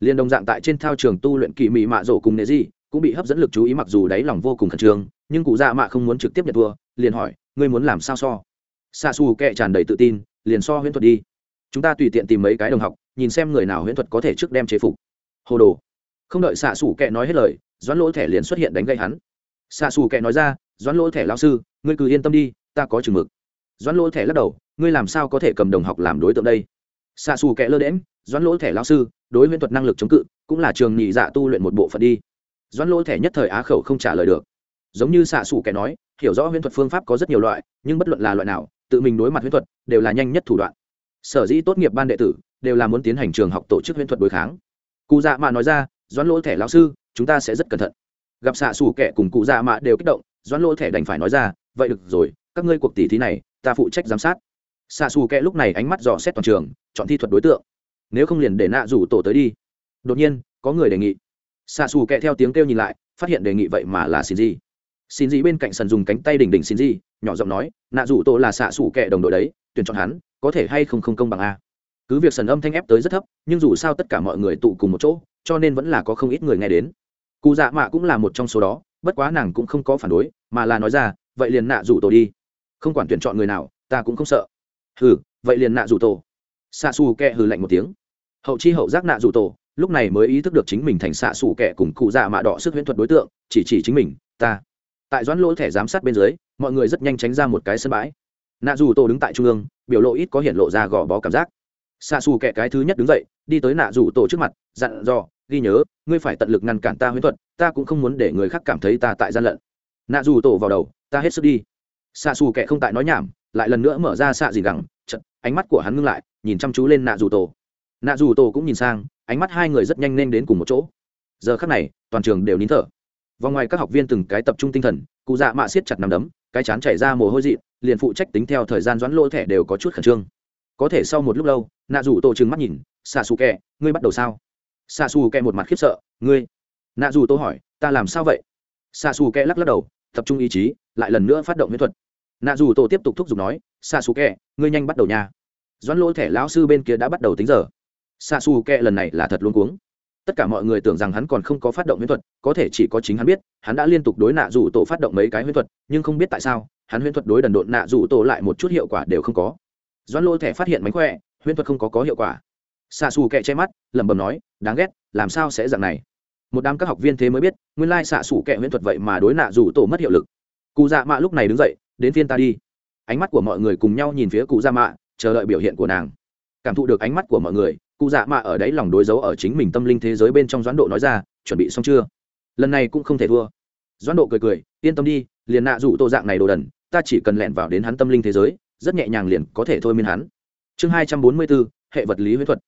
A: Liên đồng dạng tại trên thao trường tu luyện kỳ mỹ mạ rổ cùng nệ di, cũng bị hấp dẫn lực chú ý mặc dù đáy lòng vô cùng khẩn trương nhưng cụ dạ mạ không muốn trực tiếp nhận thua, liền hỏi, ngươi muốn làm sao so? Xa xù kệ tràn đầy tự tin, liền so huyễn thuật đi. Chúng ta tùy tiện tìm mấy cái đồng học, nhìn xem người nào huyễn thuật có thể trước đem chế phục. Hồ đồ. Không đợi xạ xù kệ nói hết lời, doãn lỗ thẻ liền xuất hiện đánh gây hắn. Xạ xù kệ nói ra, doãn lỗ thẻ lao sư, ngươi cứ yên tâm đi, ta có chừng mực. Doãn lỗ thẻ lắc đầu, ngươi làm sao có thể cầm đồng học làm đối tượng đây? Xạ xù kệ lơ đễm doãn lỗ thẻ lao sư, đối huyễn thuật năng lực chống cự, cũng là trường nhị dạ tu luyện một bộ phận đi. Doãn lỗ thẻ nhất thời á khẩu không trả lời được giống như xạ xù kẻ nói, hiểu rõ huyễn thuật phương pháp có rất nhiều loại, nhưng bất luận là loại nào, tự mình đối mặt huyễn thuật, đều là nhanh nhất thủ đoạn. Sở dĩ tốt nghiệp ban đệ tử, đều là muốn tiến hành trường học tổ chức huyễn thuật đối kháng. Cụ dạ mạ nói ra, doãn lỗ thẻ lão sư, chúng ta sẽ rất cẩn thận. Gặp xạ xù kẻ cùng cụ dạ mạ đều kích động, doãn lỗ thẻ đành phải nói ra, vậy được rồi, các ngươi cuộc tỷ thí này, ta phụ trách giám sát. Xạ xù kẻ lúc này ánh mắt dò xét toàn trường, chọn thi thuật đối tượng. Nếu không liền để nạ rủ tổ tới đi. Đột nhiên, có người đề nghị. Xạ xù kẻ theo tiếng kêu nhìn lại, phát hiện đề nghị vậy mà là xin gì xin gì bên cạnh sần dùng cánh tay đỉnh đỉnh xin gì nhỏ giọng nói, nạ rủ tổ là xạ xủ kệ đồng đội đấy, tuyển chọn hắn, có thể hay không không công bằng a? Cứ việc sần âm thanh ép tới rất thấp, nhưng dù sao tất cả mọi người tụ cùng một chỗ, cho nên vẫn là có không ít người nghe đến. Cụ dạ mạ cũng là một trong số đó, bất quá nàng cũng không có phản đối, mà là nói ra, vậy liền nạ rủ tổ đi. Không quản tuyển chọn người nào, ta cũng không sợ. Hừ, vậy liền nạ rủ tổ. Xạ xù kẹ hừ lạnh một tiếng. Hậu chi hậu giác nạ rủ tổ, lúc này mới ý thức được chính mình thành xạ xù kẹ cùng cụ dạ mạ đỏ sức huyễn thuật đối tượng, chỉ chỉ chính mình, ta tại doãn lỗ thẻ giám sát bên dưới, mọi người rất nhanh tránh ra một cái sân bãi. Nạ dù tổ đứng tại trung ương, biểu lộ ít có hiện lộ ra gò bó cảm giác. Xa xù kẹ cái thứ nhất đứng dậy, đi tới nạ dù tổ trước mặt, dặn dò, ghi nhớ, ngươi phải tận lực ngăn cản ta huyễn thuật, ta cũng không muốn để người khác cảm thấy ta tại gian lận. Nạ dù tổ vào đầu, ta hết sức đi. Xa xù kẹ không tại nói nhảm, lại lần nữa mở ra xạ gì gẳng chật ánh mắt của hắn ngưng lại, nhìn chăm chú lên nạ dù tổ nạ dù tổ cũng nhìn sang, ánh mắt hai người rất nhanh nên đến cùng một chỗ. Giờ khắc này, toàn trường đều nín thở vòng ngoài các học viên từng cái tập trung tinh thần, cụ dạ mạ siết chặt nằm đấm, cái chán chảy ra mồ hôi dị, liền phụ trách tính theo thời gian doãn lỗ thẻ đều có chút khẩn trương. Có thể sau một lúc lâu, nạ dù tổ trừng mắt nhìn, xạ xù kẹ, ngươi bắt đầu sao? Xạ xù kẹ một mặt khiếp sợ, ngươi? Nạ dù tô hỏi, ta làm sao vậy? Xạ xù kẹ lắc lắc đầu, tập trung ý chí, lại lần nữa phát động miễn thuật. Nạ dù tổ tiếp tục thúc giục nói, xạ xù kẹ, ngươi nhanh bắt đầu nhà doãn lỗ thẻ lão sư bên kia đã bắt đầu tính giờ. Xạ xù kẹ lần này là thật luôn cuống tất cả mọi người tưởng rằng hắn còn không có phát động huyễn thuật, có thể chỉ có chính hắn biết, hắn đã liên tục đối nạ rủ tổ phát động mấy cái huyễn thuật, nhưng không biết tại sao, hắn huyễn thuật đối đần độn nạ rủ tổ lại một chút hiệu quả đều không có. Doãn lô thẻ phát hiện mánh khỏe, huyễn thuật không có có hiệu quả. Xạ xù kẹ che mắt, lẩm bẩm nói, đáng ghét, làm sao sẽ dạng này? Một đám các học viên thế mới biết, nguyên lai xạ xù kẹ huyễn thuật vậy mà đối nạ rủ tổ mất hiệu lực. Cụ dạ mạ lúc này đứng dậy, đến phiên ta đi. Ánh mắt của mọi người cùng nhau nhìn phía cụ dạ mạ, chờ đợi biểu hiện của nàng. Cảm thụ được ánh mắt của mọi người cụ dạ mạ ở đấy lòng đối dấu ở chính mình tâm linh thế giới bên trong doãn độ nói ra, chuẩn bị xong chưa? Lần này cũng không thể thua. Doãn độ cười cười, yên tâm đi, liền nạ rủ tô dạng này đồ đần, ta chỉ cần lẹn vào đến hắn tâm linh thế giới, rất nhẹ nhàng liền có thể thôi miên hắn. Chương hai trăm bốn mươi bốn, hệ vật lý huyết thuật.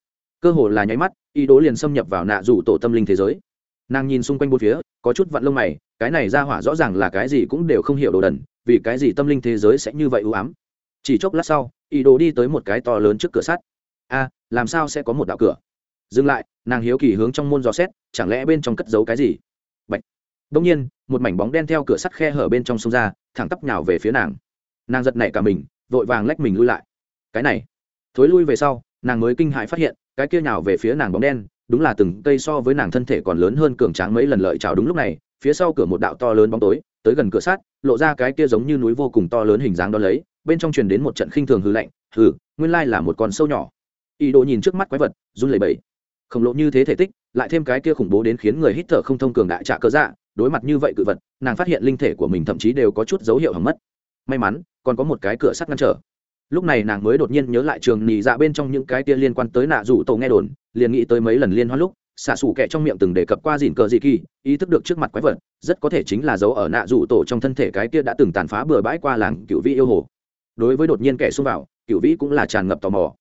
A: Cơ hồ là nháy mắt, ý đố liền xâm nhập vào nạ rủ tổ tâm linh thế giới. Nàng nhìn xung quanh bốn phía, có chút vặn lông mày, cái này ra hỏa rõ ràng là cái gì cũng đều không hiểu đồ đần, vì cái gì tâm linh thế giới sẽ như vậy ưu ám. Chỉ chốc lát sau, ý đồ đi tới một cái to lớn trước cửa sắt a, làm sao sẽ có một đạo cửa? Dừng lại, nàng hiếu kỳ hướng trong môn dò xét, chẳng lẽ bên trong cất giấu cái gì? Bạch. đông nhiên, một mảnh bóng đen theo cửa sắt khe hở bên trong sông ra, thẳng tắp nhào về phía nàng. Nàng giật nảy cả mình, vội vàng lách mình lui lại. Cái này. Thối lui về sau, nàng mới kinh hãi phát hiện, cái kia nhào về phía nàng bóng đen, đúng là từng cây so với nàng thân thể còn lớn hơn cường tráng mấy lần lợi chào đúng lúc này, phía sau cửa một đạo to lớn bóng tối, tới gần cửa sắt, lộ ra cái kia giống như núi vô cùng to lớn hình dáng đó lấy, bên trong truyền đến một trận khinh thường hư lạnh, hừ, nguyên lai là một con sâu nhỏ ý đồ nhìn trước mắt quái vật, run lẩy bẩy. Khổng lồ như thế thể tích, lại thêm cái kia khủng bố đến khiến người hít thở không thông cường đại trạ cơ dạ đối mặt như vậy cự vật, nàng phát hiện linh thể của mình thậm chí đều có chút dấu hiệu hỏng mất. May mắn, còn có một cái cửa sắt ngăn trở. Lúc này nàng mới đột nhiên nhớ lại trường nì dạ bên trong những cái kia liên quan tới nạ rủ tổ nghe đồn, liền nghĩ tới mấy lần liên hoan lúc xả sủ kẹ trong miệng từng đề cập qua dìn cờ dị kỳ, ý thức được trước mặt quái vật, rất có thể chính là dấu ở nạ rủ tổ trong thân thể cái kia đã từng tàn phá bừa bãi qua làng cựu vĩ yêu hồ. Đối với đột nhiên kẻ xông vào, cựu vĩ cũng là tràn ngập tò mò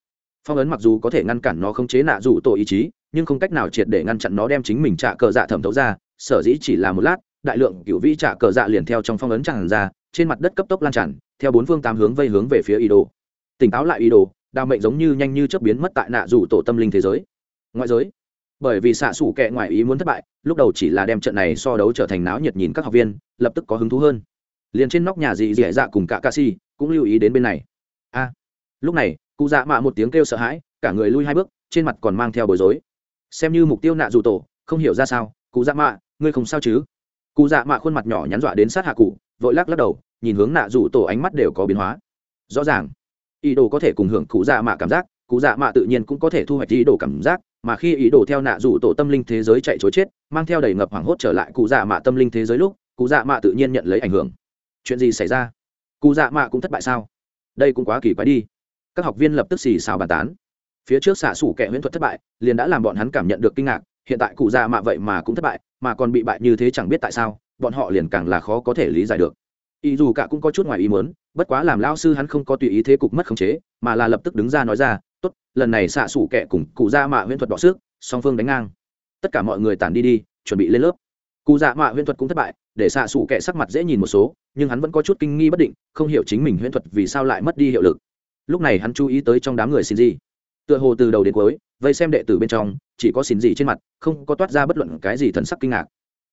A: phong ấn mặc dù có thể ngăn cản nó không chế nạ rủ tổ ý chí, nhưng không cách nào triệt để ngăn chặn nó đem chính mình trả cờ dạ thẩm thấu ra, sở dĩ chỉ là một lát, đại lượng cựu vĩ trả cờ dạ liền theo trong phong ấn tràn ra, trên mặt đất cấp tốc lan tràn, theo bốn phương tám hướng vây hướng về phía ý đồ. Tỉnh táo lại ý đồ đào mệnh giống như nhanh như chớp biến mất tại nạ rủ tổ tâm linh thế giới. Ngoại giới, bởi vì xạ xủ kệ ngoài ý muốn thất bại, lúc đầu chỉ là đem trận này so đấu trở thành náo nhiệt nhìn các học viên, lập tức có hứng thú hơn. Liền trên nóc nhà dị dị dạ cùng cả ca si cũng lưu ý đến bên này. A lúc này cụ dạ mạ một tiếng kêu sợ hãi, cả người lui hai bước, trên mặt còn mang theo bối rối. Xem như mục tiêu nạ dù tổ, không hiểu ra sao, cụ dạ mạ, ngươi không sao chứ? Cụ dạ mạ khuôn mặt nhỏ nhắn dọa đến sát hạ cụ, vội lắc lắc đầu, nhìn hướng nạ dù tổ ánh mắt đều có biến hóa. Rõ ràng, ý đồ có thể cùng hưởng cụ dạ mạ cảm giác, cụ dạ mạ tự nhiên cũng có thể thu hoạch ý đồ cảm giác, mà khi ý đồ theo nạ dù tổ tâm linh thế giới chạy chối chết, mang theo đầy ngập hoảng hốt trở lại cụ dạ mạ tâm linh thế giới lúc, cụ dạ mạ tự nhiên nhận lấy ảnh hưởng. Chuyện gì xảy ra? Cụ dạ mạ cũng thất bại sao? Đây cũng quá kỳ quái đi các học viên lập tức xì xào bàn tán. Phía trước xạ xủ kẻ huyễn thuật thất bại, liền đã làm bọn hắn cảm nhận được kinh ngạc, hiện tại cụ già mạ vậy mà cũng thất bại, mà còn bị bại như thế chẳng biết tại sao, bọn họ liền càng là khó có thể lý giải được. Ý dù cả cũng có chút ngoài ý muốn, bất quá làm lao sư hắn không có tùy ý thế cục mất khống chế, mà là lập tức đứng ra nói ra, tốt, lần này xạ xủ kẻ cùng cụ già mạ huyễn thuật đọ xước, song phương đánh ngang. Tất cả mọi người tản đi đi, chuẩn bị lên lớp. Cụ dạ mạ huyễn thuật cũng thất bại, để xạ xủ kẻ sắc mặt dễ nhìn một số, nhưng hắn vẫn có chút kinh nghi bất định, không hiểu chính mình huyễn thuật vì sao lại mất đi hiệu lực lúc này hắn chú ý tới trong đám người xin gì tựa hồ từ đầu đến cuối, vây xem đệ tử bên trong, chỉ có xin gì trên mặt, không có toát ra bất luận cái gì thần sắc kinh ngạc.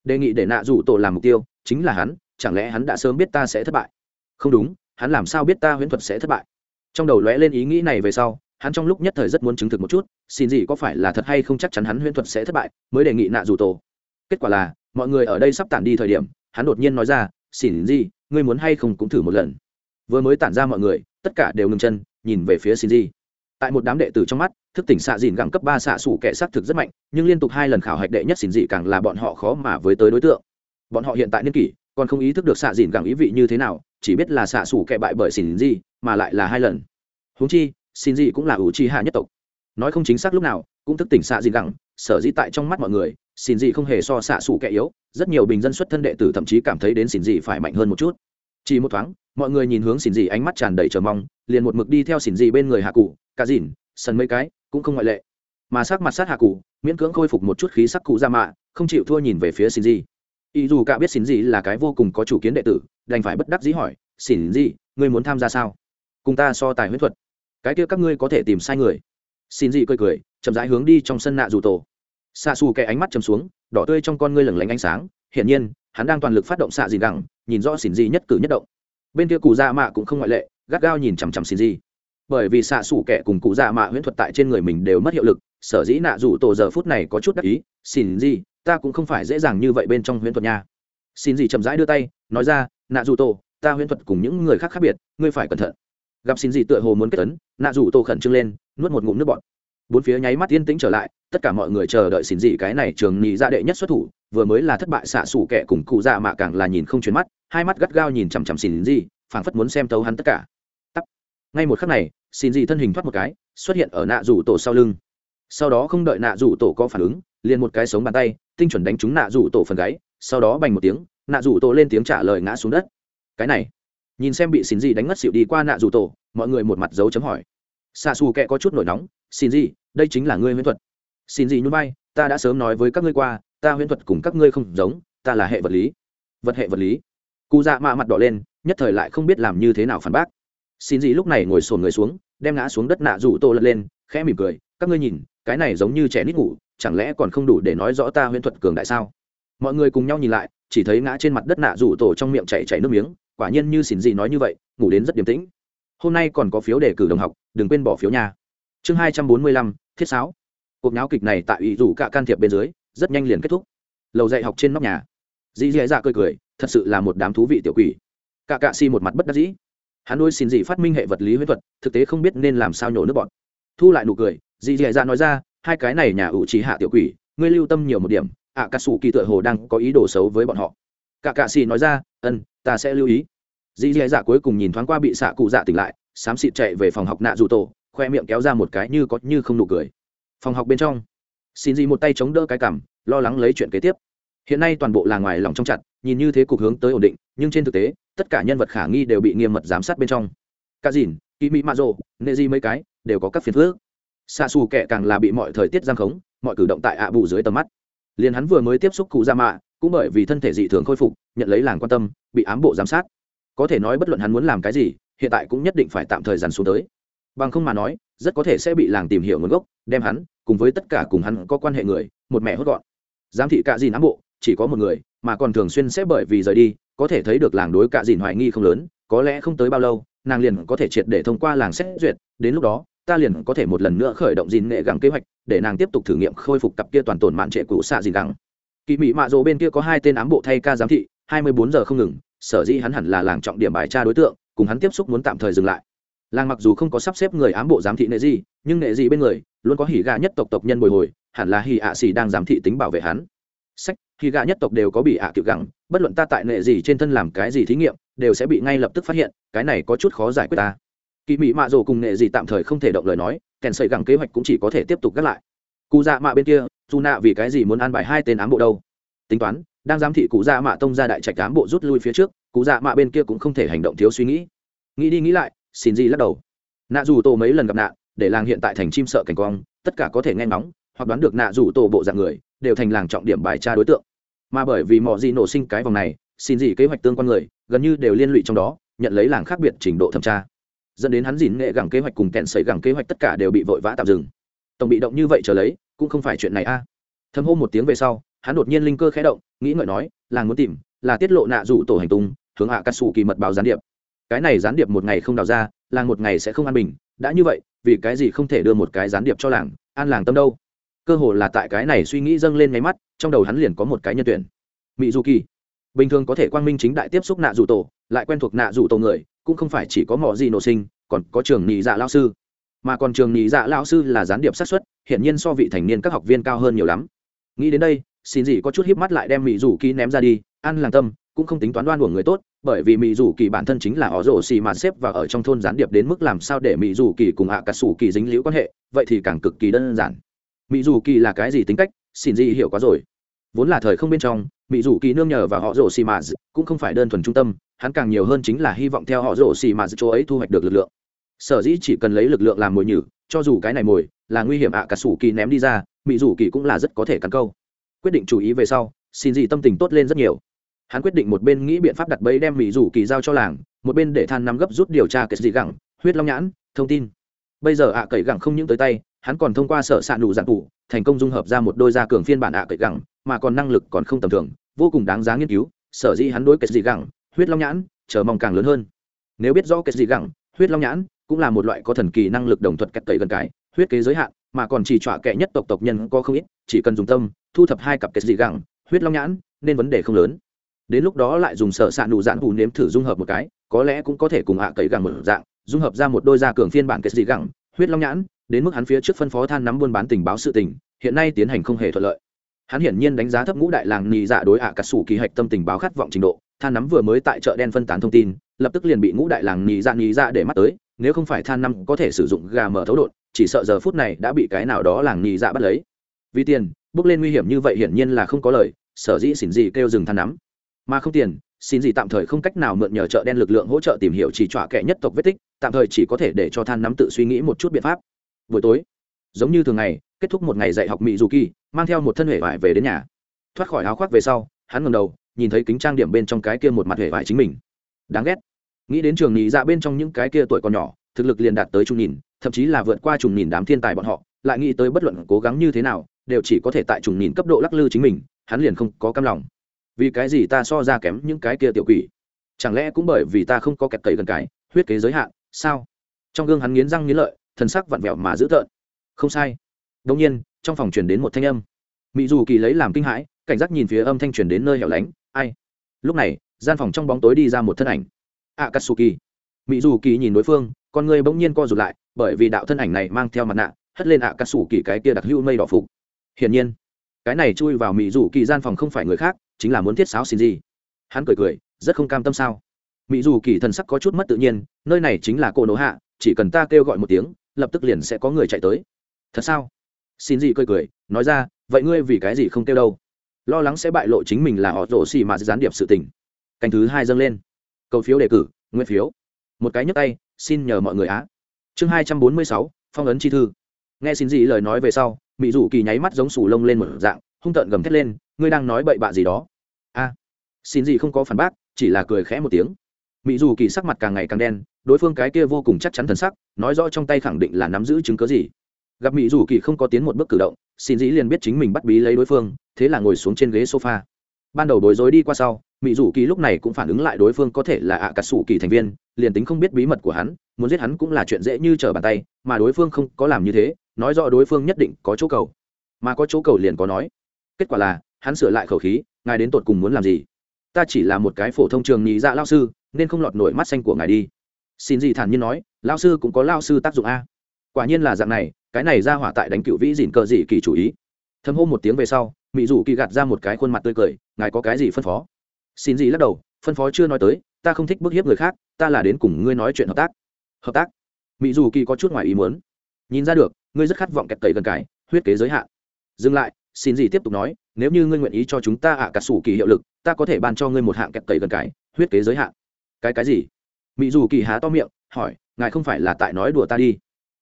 A: Đề nghị để nạ rủ tổ làm mục tiêu, chính là hắn, chẳng lẽ hắn đã sớm biết ta sẽ thất bại? Không đúng, hắn làm sao biết ta huyễn thuật sẽ thất bại? Trong đầu lóe lên ý nghĩ này về sau, hắn trong lúc nhất thời rất muốn chứng thực một chút xin gì có phải là thật hay không chắc chắn hắn huyễn thuật sẽ thất bại, mới đề nghị nạ rủ tổ. Kết quả là, mọi người ở đây sắp tản đi thời điểm, hắn đột nhiên nói ra xin gì ngươi muốn hay không cũng thử một lần. Vừa mới tản ra mọi người tất cả đều ngừng chân, nhìn về phía xin gì tại một đám đệ tử trong mắt, thức tỉnh xạ dìn gẳng cấp ba xạ xủ kẻ xác thực rất mạnh, nhưng liên tục hai lần khảo hạch đệ nhất xin dị càng là bọn họ khó mà với tới đối tượng. Bọn họ hiện tại niên kỷ, còn không ý thức được xạ dìn gẳng ý vị như thế nào, chỉ biết là xạ xủ kẻ bại bởi xin dị mà lại là hai lần. Húng chi xin dị cũng là ủ chi hạ nhất tộc. Nói không chính xác lúc nào, cũng thức tỉnh xạ dìn gẳng sở dĩ tại trong mắt mọi người xin dị không hề so xạ xủ kẻ yếu, rất nhiều bình dân xuất thân đệ tử thậm chí cảm thấy đến xin dị phải mạnh hơn một chút chỉ một thoáng mọi người nhìn hướng Xỉn dị ánh mắt tràn đầy chờ mong liền một mực đi theo Xỉn dị bên người hạ cụ cả dìn sần mấy cái cũng không ngoại lệ. Mà sắc mặt sát hạ cụ miễn cưỡng khôi phục một chút khí sắc cụ ra mạ không chịu thua nhìn về phía Xỉn Dị. ý dù cả biết Xỉn Dị là cái vô cùng có chủ kiến đệ tử đành phải bất đắc dĩ hỏi Xỉn Dị, ngươi muốn tham gia sao? Cùng ta so tài huyết thuật. Cái kia các ngươi có thể tìm sai người. Xin Dị cười cười chậm rãi hướng đi trong sân nạ dù tổ. Xa xù kẻ ánh mắt chầm xuống đỏ tươi trong con ngươi lửng lánh ánh sáng. Hiển nhiên hắn đang toàn lực phát động xạ Dị đẳng nhìn rõ xin gì nhất cử nhất động. Bên kia cụ dạ mạ cũng không ngoại lệ, gắt gao nhìn chằm chằm xin gì bởi vì xạ xủ kẻ cùng cụ dạ mạ huyễn thuật tại trên người mình đều mất hiệu lực, sở dĩ nạ dù tổ giờ phút này có chút đắc ý xin gì ta cũng không phải dễ dàng như vậy bên trong huyễn thuật nha. Xin gì chậm rãi đưa tay, nói ra, nạ dù tổ, ta huyễn thuật cùng những người khác khác biệt, ngươi phải cẩn thận. Gặp xin gì tựa hồ muốn kết tấn nạ dù tổ khẩn trương lên, nuốt một ngụm nước bọt. Bốn phía nháy mắt yên tĩnh trở lại, tất cả mọi người chờ đợi xin gì cái này trường nhị ra đệ nhất xuất thủ, vừa mới là thất bại xạ xủ kẻ cùng cụ dạ mạ càng là nhìn không chuyển mắt hai mắt gắt gao nhìn chằm chằm xin gì phảng phất muốn xem thấu hắn tất cả. Ngay một khắc này, xin gì thân hình thoát một cái, xuất hiện ở nạ rủ tổ sau lưng. Sau đó không đợi nạ rủ tổ có phản ứng, liền một cái sống bàn tay, tinh chuẩn đánh trúng nạ rủ tổ phần gáy, sau đó bành một tiếng, nạ rủ tổ lên tiếng trả lời ngã xuống đất. Cái này, nhìn xem bị xin gì đánh ngất xịu đi qua nạ rủ tổ, mọi người một mặt dấu chấm hỏi. Xa xù kẹ có chút nổi nóng, xin gì đây chính là ngươi huyễn thuật. Xin gì nhún vai, ta đã sớm nói với các ngươi qua, ta huyễn thuật cùng các ngươi không giống, ta là hệ vật lý. Vật hệ vật lý? Cụ dạ mạ mặt đỏ lên, nhất thời lại không biết làm như thế nào phản bác. Xin gì lúc này ngồi sồn người xuống, đem ngã xuống đất nạ rủ tô lật lên, khẽ mỉm cười, các ngươi nhìn, cái này giống như trẻ nít ngủ, chẳng lẽ còn không đủ để nói rõ ta huyễn thuật cường đại sao? Mọi người cùng nhau nhìn lại, chỉ thấy ngã trên mặt đất nạ rủ tổ trong miệng chảy chảy nước miếng, quả nhiên như xin gì nói như vậy, ngủ đến rất điềm tĩnh. Hôm nay còn có phiếu đề cử đồng học, đừng quên bỏ phiếu nhà chương hai trăm bốn mươi lăm, thiết sáo. Cuộc nháo kịch này tại ủy rủ cả can thiệp bên dưới, rất nhanh liền kết thúc. Lầu dạy học trên nóc nhà. Dì dì dạ cười cười thật sự là một đám thú vị tiểu quỷ. Cả cạ xì một mặt bất đắc dĩ. Hắn nuôi xin dị phát minh hệ vật lý huyết thuật thực tế không biết nên làm sao nhổ nước bọn thu lại nụ cười dị dạ ra nói ra hai cái này nhà ủ trí hạ tiểu quỷ ngươi lưu tâm nhiều một điểm ạ à, cà sủ kỳ tựa hồ đang có ý đồ xấu với bọn họ. Cả cạ xì nói ra ân ta sẽ lưu ý. Dì dì dạ cuối cùng nhìn thoáng qua bị xạ cụ dạ tỉnh lại xám xịt chạy về phòng học nạ dù tổ khoe miệng kéo ra một cái như có như không nụ cười. Phòng học bên trong xin dì một tay chống đỡ cái cằm lo lắng lấy chuyện kế tiếp. Hiện nay toàn bộ là ngoài lòng trong chặt nhìn như thế cục hướng tới ổn định, nhưng trên thực tế, tất cả nhân vật khả nghi đều bị nghiêm mật giám sát bên trong. Cả dìn kỳ mỹ mạ rồ, nệ di mấy cái, đều có các phiền phước xa xù kẻ càng là bị mọi thời tiết giang khống, mọi cử động tại ạ bù dưới tầm mắt. Liền hắn vừa mới tiếp xúc cụ ra mạ, cũng bởi vì thân thể dị thường khôi phục, nhận lấy làng quan tâm, bị ám bộ giám sát. Có thể nói bất luận hắn muốn làm cái gì, hiện tại cũng nhất định phải tạm thời dàn xuống tới. Bằng không mà nói, rất có thể sẽ bị làng tìm hiểu nguồn gốc, đem hắn cùng với tất cả cùng hắn có quan hệ người, một mẹ hốt gọn. Giám thị cả gì ám bộ chỉ có một người, mà còn thường xuyên sẽ bởi vì rời đi, có thể thấy được làng đối cạ dìn hoài nghi không lớn, có lẽ không tới bao lâu, nàng liền có thể triệt để thông qua làng xét duyệt, đến lúc đó, ta liền có thể một lần nữa khởi động dìn nghệ gắng kế hoạch, để nàng tiếp tục thử nghiệm khôi phục cặp kia toàn tổn mạn trệ cũ xạ dìn gắng kỳ mỹ mạ rỗ bên kia có hai tên ám bộ thay ca giám thị, hai mươi bốn giờ không ngừng, sở dĩ hắn hẳn là làng trọng điểm bài tra đối tượng, cùng hắn tiếp xúc muốn tạm thời dừng lại. Làng mặc dù không có sắp xếp người ám bộ giám thị nệ gì nhưng nệ gì bên người, luôn có hỉ gà nhất tộc tộc nhân bồi hồi, hẳn là hỉ ạ xì đang giám thị tính bảo vệ hắn sách, khi gạ nhất tộc đều có bị ạ à gẳng, bất luận ta tại nệ gì trên thân làm cái gì thí nghiệm, đều sẽ bị ngay lập tức phát hiện, cái này có chút khó giải quyết ta. Kỳ mỹ mạ rồ cùng nệ gì tạm thời không thể động lời nói, kèn sợi gẳng kế hoạch cũng chỉ có thể tiếp tục gác lại. Cụ dạ mạ bên kia, dù nạ vì cái gì muốn an bài hai tên ám bộ đâu? Tính toán, đang giám thị cụ dạ mạ tông ra đại trạch ám bộ rút lui phía trước, cụ dạ mạ bên kia cũng không thể hành động thiếu suy nghĩ. Nghĩ đi nghĩ lại, xin gì lắc đầu. Nạ dù tổ mấy lần gặp nạn, để làng hiện tại thành chim sợ cảnh quang, tất cả có thể nghe ngóng hoặc đoán được nạ rủ tổ bộ dạng người, đều thành làng trọng điểm bài tra đối tượng. Mà bởi vì mọi gì nổ sinh cái vòng này, xin gì kế hoạch tương quan người, gần như đều liên lụy trong đó, nhận lấy làng khác biệt trình độ thẩm tra. Dẫn đến hắn dìn nghệ gẳng kế hoạch cùng kẹn sấy gẳng kế hoạch tất cả đều bị vội vã tạm dừng. Tổng bị động như vậy trở lấy, cũng không phải chuyện này a. À. thâm hô một tiếng về sau, hắn đột nhiên linh cơ khẽ động, nghĩ ngợi nói làng muốn tìm, là tiết lộ nạ rủ tổ hành tung, hướng hạ cắt xù kỳ mật báo gián điệp. Cái này gián điệp một ngày không đào ra làng một ngày sẽ không an bình, đã như vậy, vì cái gì không thể đưa một cái gián điệp cho làng, an làng tâm đâu? Cơ hồ là tại cái này suy nghĩ dâng lên nháy mắt, trong đầu hắn liền có một cái nhân tuyển. Mỹ du kỳ bình thường có thể quang minh chính đại tiếp xúc nạ rủ tổ lại quen thuộc nạ rủ tổ người, cũng không phải chỉ có mỏ gì nổ sinh, còn có trường nhị dạ lao sư. Mà còn trường nhị dạ lao sư là gián điệp sát xuất hiện nhiên so vị thành niên các học viên cao hơn nhiều lắm. Nghĩ đến đây, xin gì có chút híp mắt lại đem mỹ rủ kỳ ném ra đi ăn làng tâm, cũng không tính toán đoan của người tốt, bởi vì mỹ rủ kỳ bản thân chính là họ rổ xì mà xếp và ở trong thôn gián điệp đến mức làm sao để mỹ rủ kỳ cùng hạ cà sủ kỳ dính liễu quan hệ, vậy thì càng cực kỳ đơn giản mỹ rủ kỳ là cái gì tính cách? Xin gì hiểu quá rồi. Vốn là thời không bên trong mỹ rủ kỳ nương nhờ và họ rổ xì mà cũng không phải đơn thuần trung tâm, hắn càng nhiều hơn chính là hy vọng theo họ rổ xì mà chỗ ấy thu hoạch được lực lượng. Sở dĩ chỉ cần lấy lực lượng làm mồi nhử, cho dù cái này mồi là nguy hiểm ạ, cả sủ kỳ ném đi ra mỹ rủ kỳ cũng là rất có thể cắn câu. Quyết định chú ý về sau, xin gì tâm tình tốt lên rất nhiều. Hắn quyết định một bên nghĩ biện pháp đặt bẫy đem mỹ rủ kỳ giao cho làng, một bên để than nắm gấp rút điều tra cái gì gẳng huyết long nhãn, thông tin bây giờ ạ cậy gẳng không những tới tay, hắn còn thông qua sở s ạ nụ giản tủ, thành công dung hợp ra một đôi gia cường phiên bản ạ cậy gẳng, mà còn năng lực còn không tầm thường, vô cùng đáng giá nghiên cứu, sở dĩ hắn đối cái dị gẳng, huyết long nhãn, chờ mong càng lớn hơn. Nếu biết rõ cái dị gẳng, huyết long nhãn cũng là một loại có thần kỳ năng lực đồng thuật kẹt tẩy gần cái, huyết kế giới hạn, mà còn chỉ trọa kệ nhất tộc tộc nhân có không ít, chỉ cần dùng tâm, thu thập hai cặp cái dị gẳng, huyết long nhãn, nên vấn đề không lớn. Đến lúc đó lại dùng sở s ạ nụ dạn tủ nếm thử dung hợp một cái, có lẽ cũng có thể cùng ạ cậy gẳng một dạng dung hợp ra một đôi da cường phiên bản kết dị gẳng, huyết long nhãn, đến mức hắn phía trước phân phó than nắm buôn bán tình báo sự tình, hiện nay tiến hành không hề thuận lợi. Hắn hiển nhiên đánh giá thấp ngũ đại làng nhì dạ đối ạ à cà sủ kỳ hạch tâm tình báo khát vọng trình độ, than nắm vừa mới tại chợ đen phân tán thông tin, lập tức liền bị ngũ đại làng nhì dạ nhì dạ để mắt tới, nếu không phải than năm có thể sử dụng gà mở thấu đột, chỉ sợ giờ phút này đã bị cái nào đó làng nhì dạ bắt lấy. Vì tiền, bước lên nguy hiểm như vậy hiển nhiên là không có lời, sở dĩ xỉn gì kêu dừng than nắm. Mà không tiền xin gì tạm thời không cách nào mượn nhờ chợ đen lực lượng hỗ trợ tìm hiểu chỉ trọa kẻ nhất tộc vết tích, tạm thời chỉ có thể để cho than nắm tự suy nghĩ một chút biện pháp. Buổi tối, giống như thường ngày, kết thúc một ngày dạy học mỹ dù kỳ mang theo một thân hệ vải về đến nhà. Thoát khỏi áo khoác về sau, hắn ngầm đầu, nhìn thấy kính trang điểm bên trong cái kia một mặt hệ vải chính mình. Đáng ghét. Nghĩ đến trường nghỉ dạ bên trong những cái kia tuổi còn nhỏ, thực lực liền đạt tới trùng nhìn thậm chí là vượt qua trùng nhìn đám thiên tài bọn họ, lại nghĩ tới bất luận cố gắng như thế nào, đều chỉ có thể tại trùng nhìn cấp độ lắc lư chính mình, hắn liền không có cam lòng vì cái gì ta so ra kém những cái kia tiểu quỷ? Chẳng lẽ cũng bởi vì ta không có kẹt cậy gần cái, huyết kế giới hạn, sao? Trong gương hắn nghiến răng nghiến lợi, thần sắc vặn vẹo mà dữ tợn. Không sai. Đông nhiên, trong phòng truyền đến một thanh âm. Mỹ dù kỳ lấy làm kinh hãi, cảnh giác nhìn phía âm thanh truyền đến nơi hẻo lánh, ai? Lúc này, gian phòng trong bóng tối đi ra một thân ảnh. A katsuki mỹ dù kỳ nhìn đối phương, con người bỗng nhiên co rụt lại, bởi vì đạo thân ảnh này mang theo mặt nạ, hất lên ạ cắt xù kỳ cái kia đặc hữu mây đỏ phục. Hiển nhiên, cái này chui vào mỹ dù kỳ gian phòng không phải người khác chính là muốn thiết sáo xin gì. Hắn cười cười, rất không cam tâm sao? Mỹ dù kỳ thần sắc có chút mất tự nhiên, nơi này chính là cô nỗ hạ, chỉ cần ta kêu gọi một tiếng, lập tức liền sẽ có người chạy tới. Thật sao? Xin gì cười cười, nói ra, vậy ngươi vì cái gì không kêu đâu? Lo lắng sẽ bại lộ chính mình là họ rổ xì mà gián điệp sự tình. Canh thứ hai dâng lên. Cầu phiếu đề cử, nguyên phiếu. Một cái nhấc tay, xin nhờ mọi người á. Chương hai trăm bốn mươi sáu, phong ấn chi thư. Nghe xin gì lời nói về sau, mỹ dù kỳ nháy mắt giống sù lông lên một dạng, hung tợn gầm thét lên ngươi đang nói bậy bạ gì đó? A, xin gì không có phản bác, chỉ là cười khẽ một tiếng. Mỹ dù kỳ sắc mặt càng ngày càng đen, đối phương cái kia vô cùng chắc chắn thần sắc, nói rõ trong tay khẳng định là nắm giữ chứng cớ gì. Gặp mỹ dù kỳ không có tiến một bước cử động, xin dĩ liền biết chính mình bắt bí lấy đối phương, thế là ngồi xuống trên ghế sofa. Ban đầu bối rối đi qua sau mỹ dù kỳ lúc này cũng phản ứng lại đối phương có thể là ạ à cà sủ kỳ thành viên, liền tính không biết bí mật của hắn, muốn giết hắn cũng là chuyện dễ như trở bàn tay, mà đối phương không có làm như thế, nói rõ đối phương nhất định có chỗ cầu. Mà có chỗ cầu liền có nói, kết quả là hắn sửa lại khẩu khí, ngài đến tột cùng muốn làm gì? Ta chỉ là một cái phổ thông trường nhị dạ lao sư, nên không lọt nổi mắt xanh của ngài đi. Xin gì thản nhiên nói, lao sư cũng có lao sư tác dụng a. Quả nhiên là dạng này, cái này ra hỏa tại đánh cựu vĩ dìn cờ dị kỳ chủ ý. Thâm hô một tiếng về sau mỹ dù kỳ gạt ra một cái khuôn mặt tươi cười, ngài có cái gì phân phó? Xin gì lắc đầu, phân phó chưa nói tới, ta không thích bức hiếp người khác, ta là đến cùng ngươi nói chuyện hợp tác. Hợp tác? Mỹ dù kỳ có chút ngoài ý muốn. Nhìn ra được, ngươi rất khát vọng kẹt cậy gần cái, huyết kế giới hạn. Dừng lại xin gì tiếp tục nói, nếu như ngươi nguyện ý cho chúng ta ạ cả sủ kỳ hiệu lực, ta có thể ban cho ngươi một hạng kẹp cầy gần cái, huyết kế giới hạn. Cái cái gì? Mỹ dù kỳ há to miệng, hỏi, ngài không phải là tại nói đùa ta đi.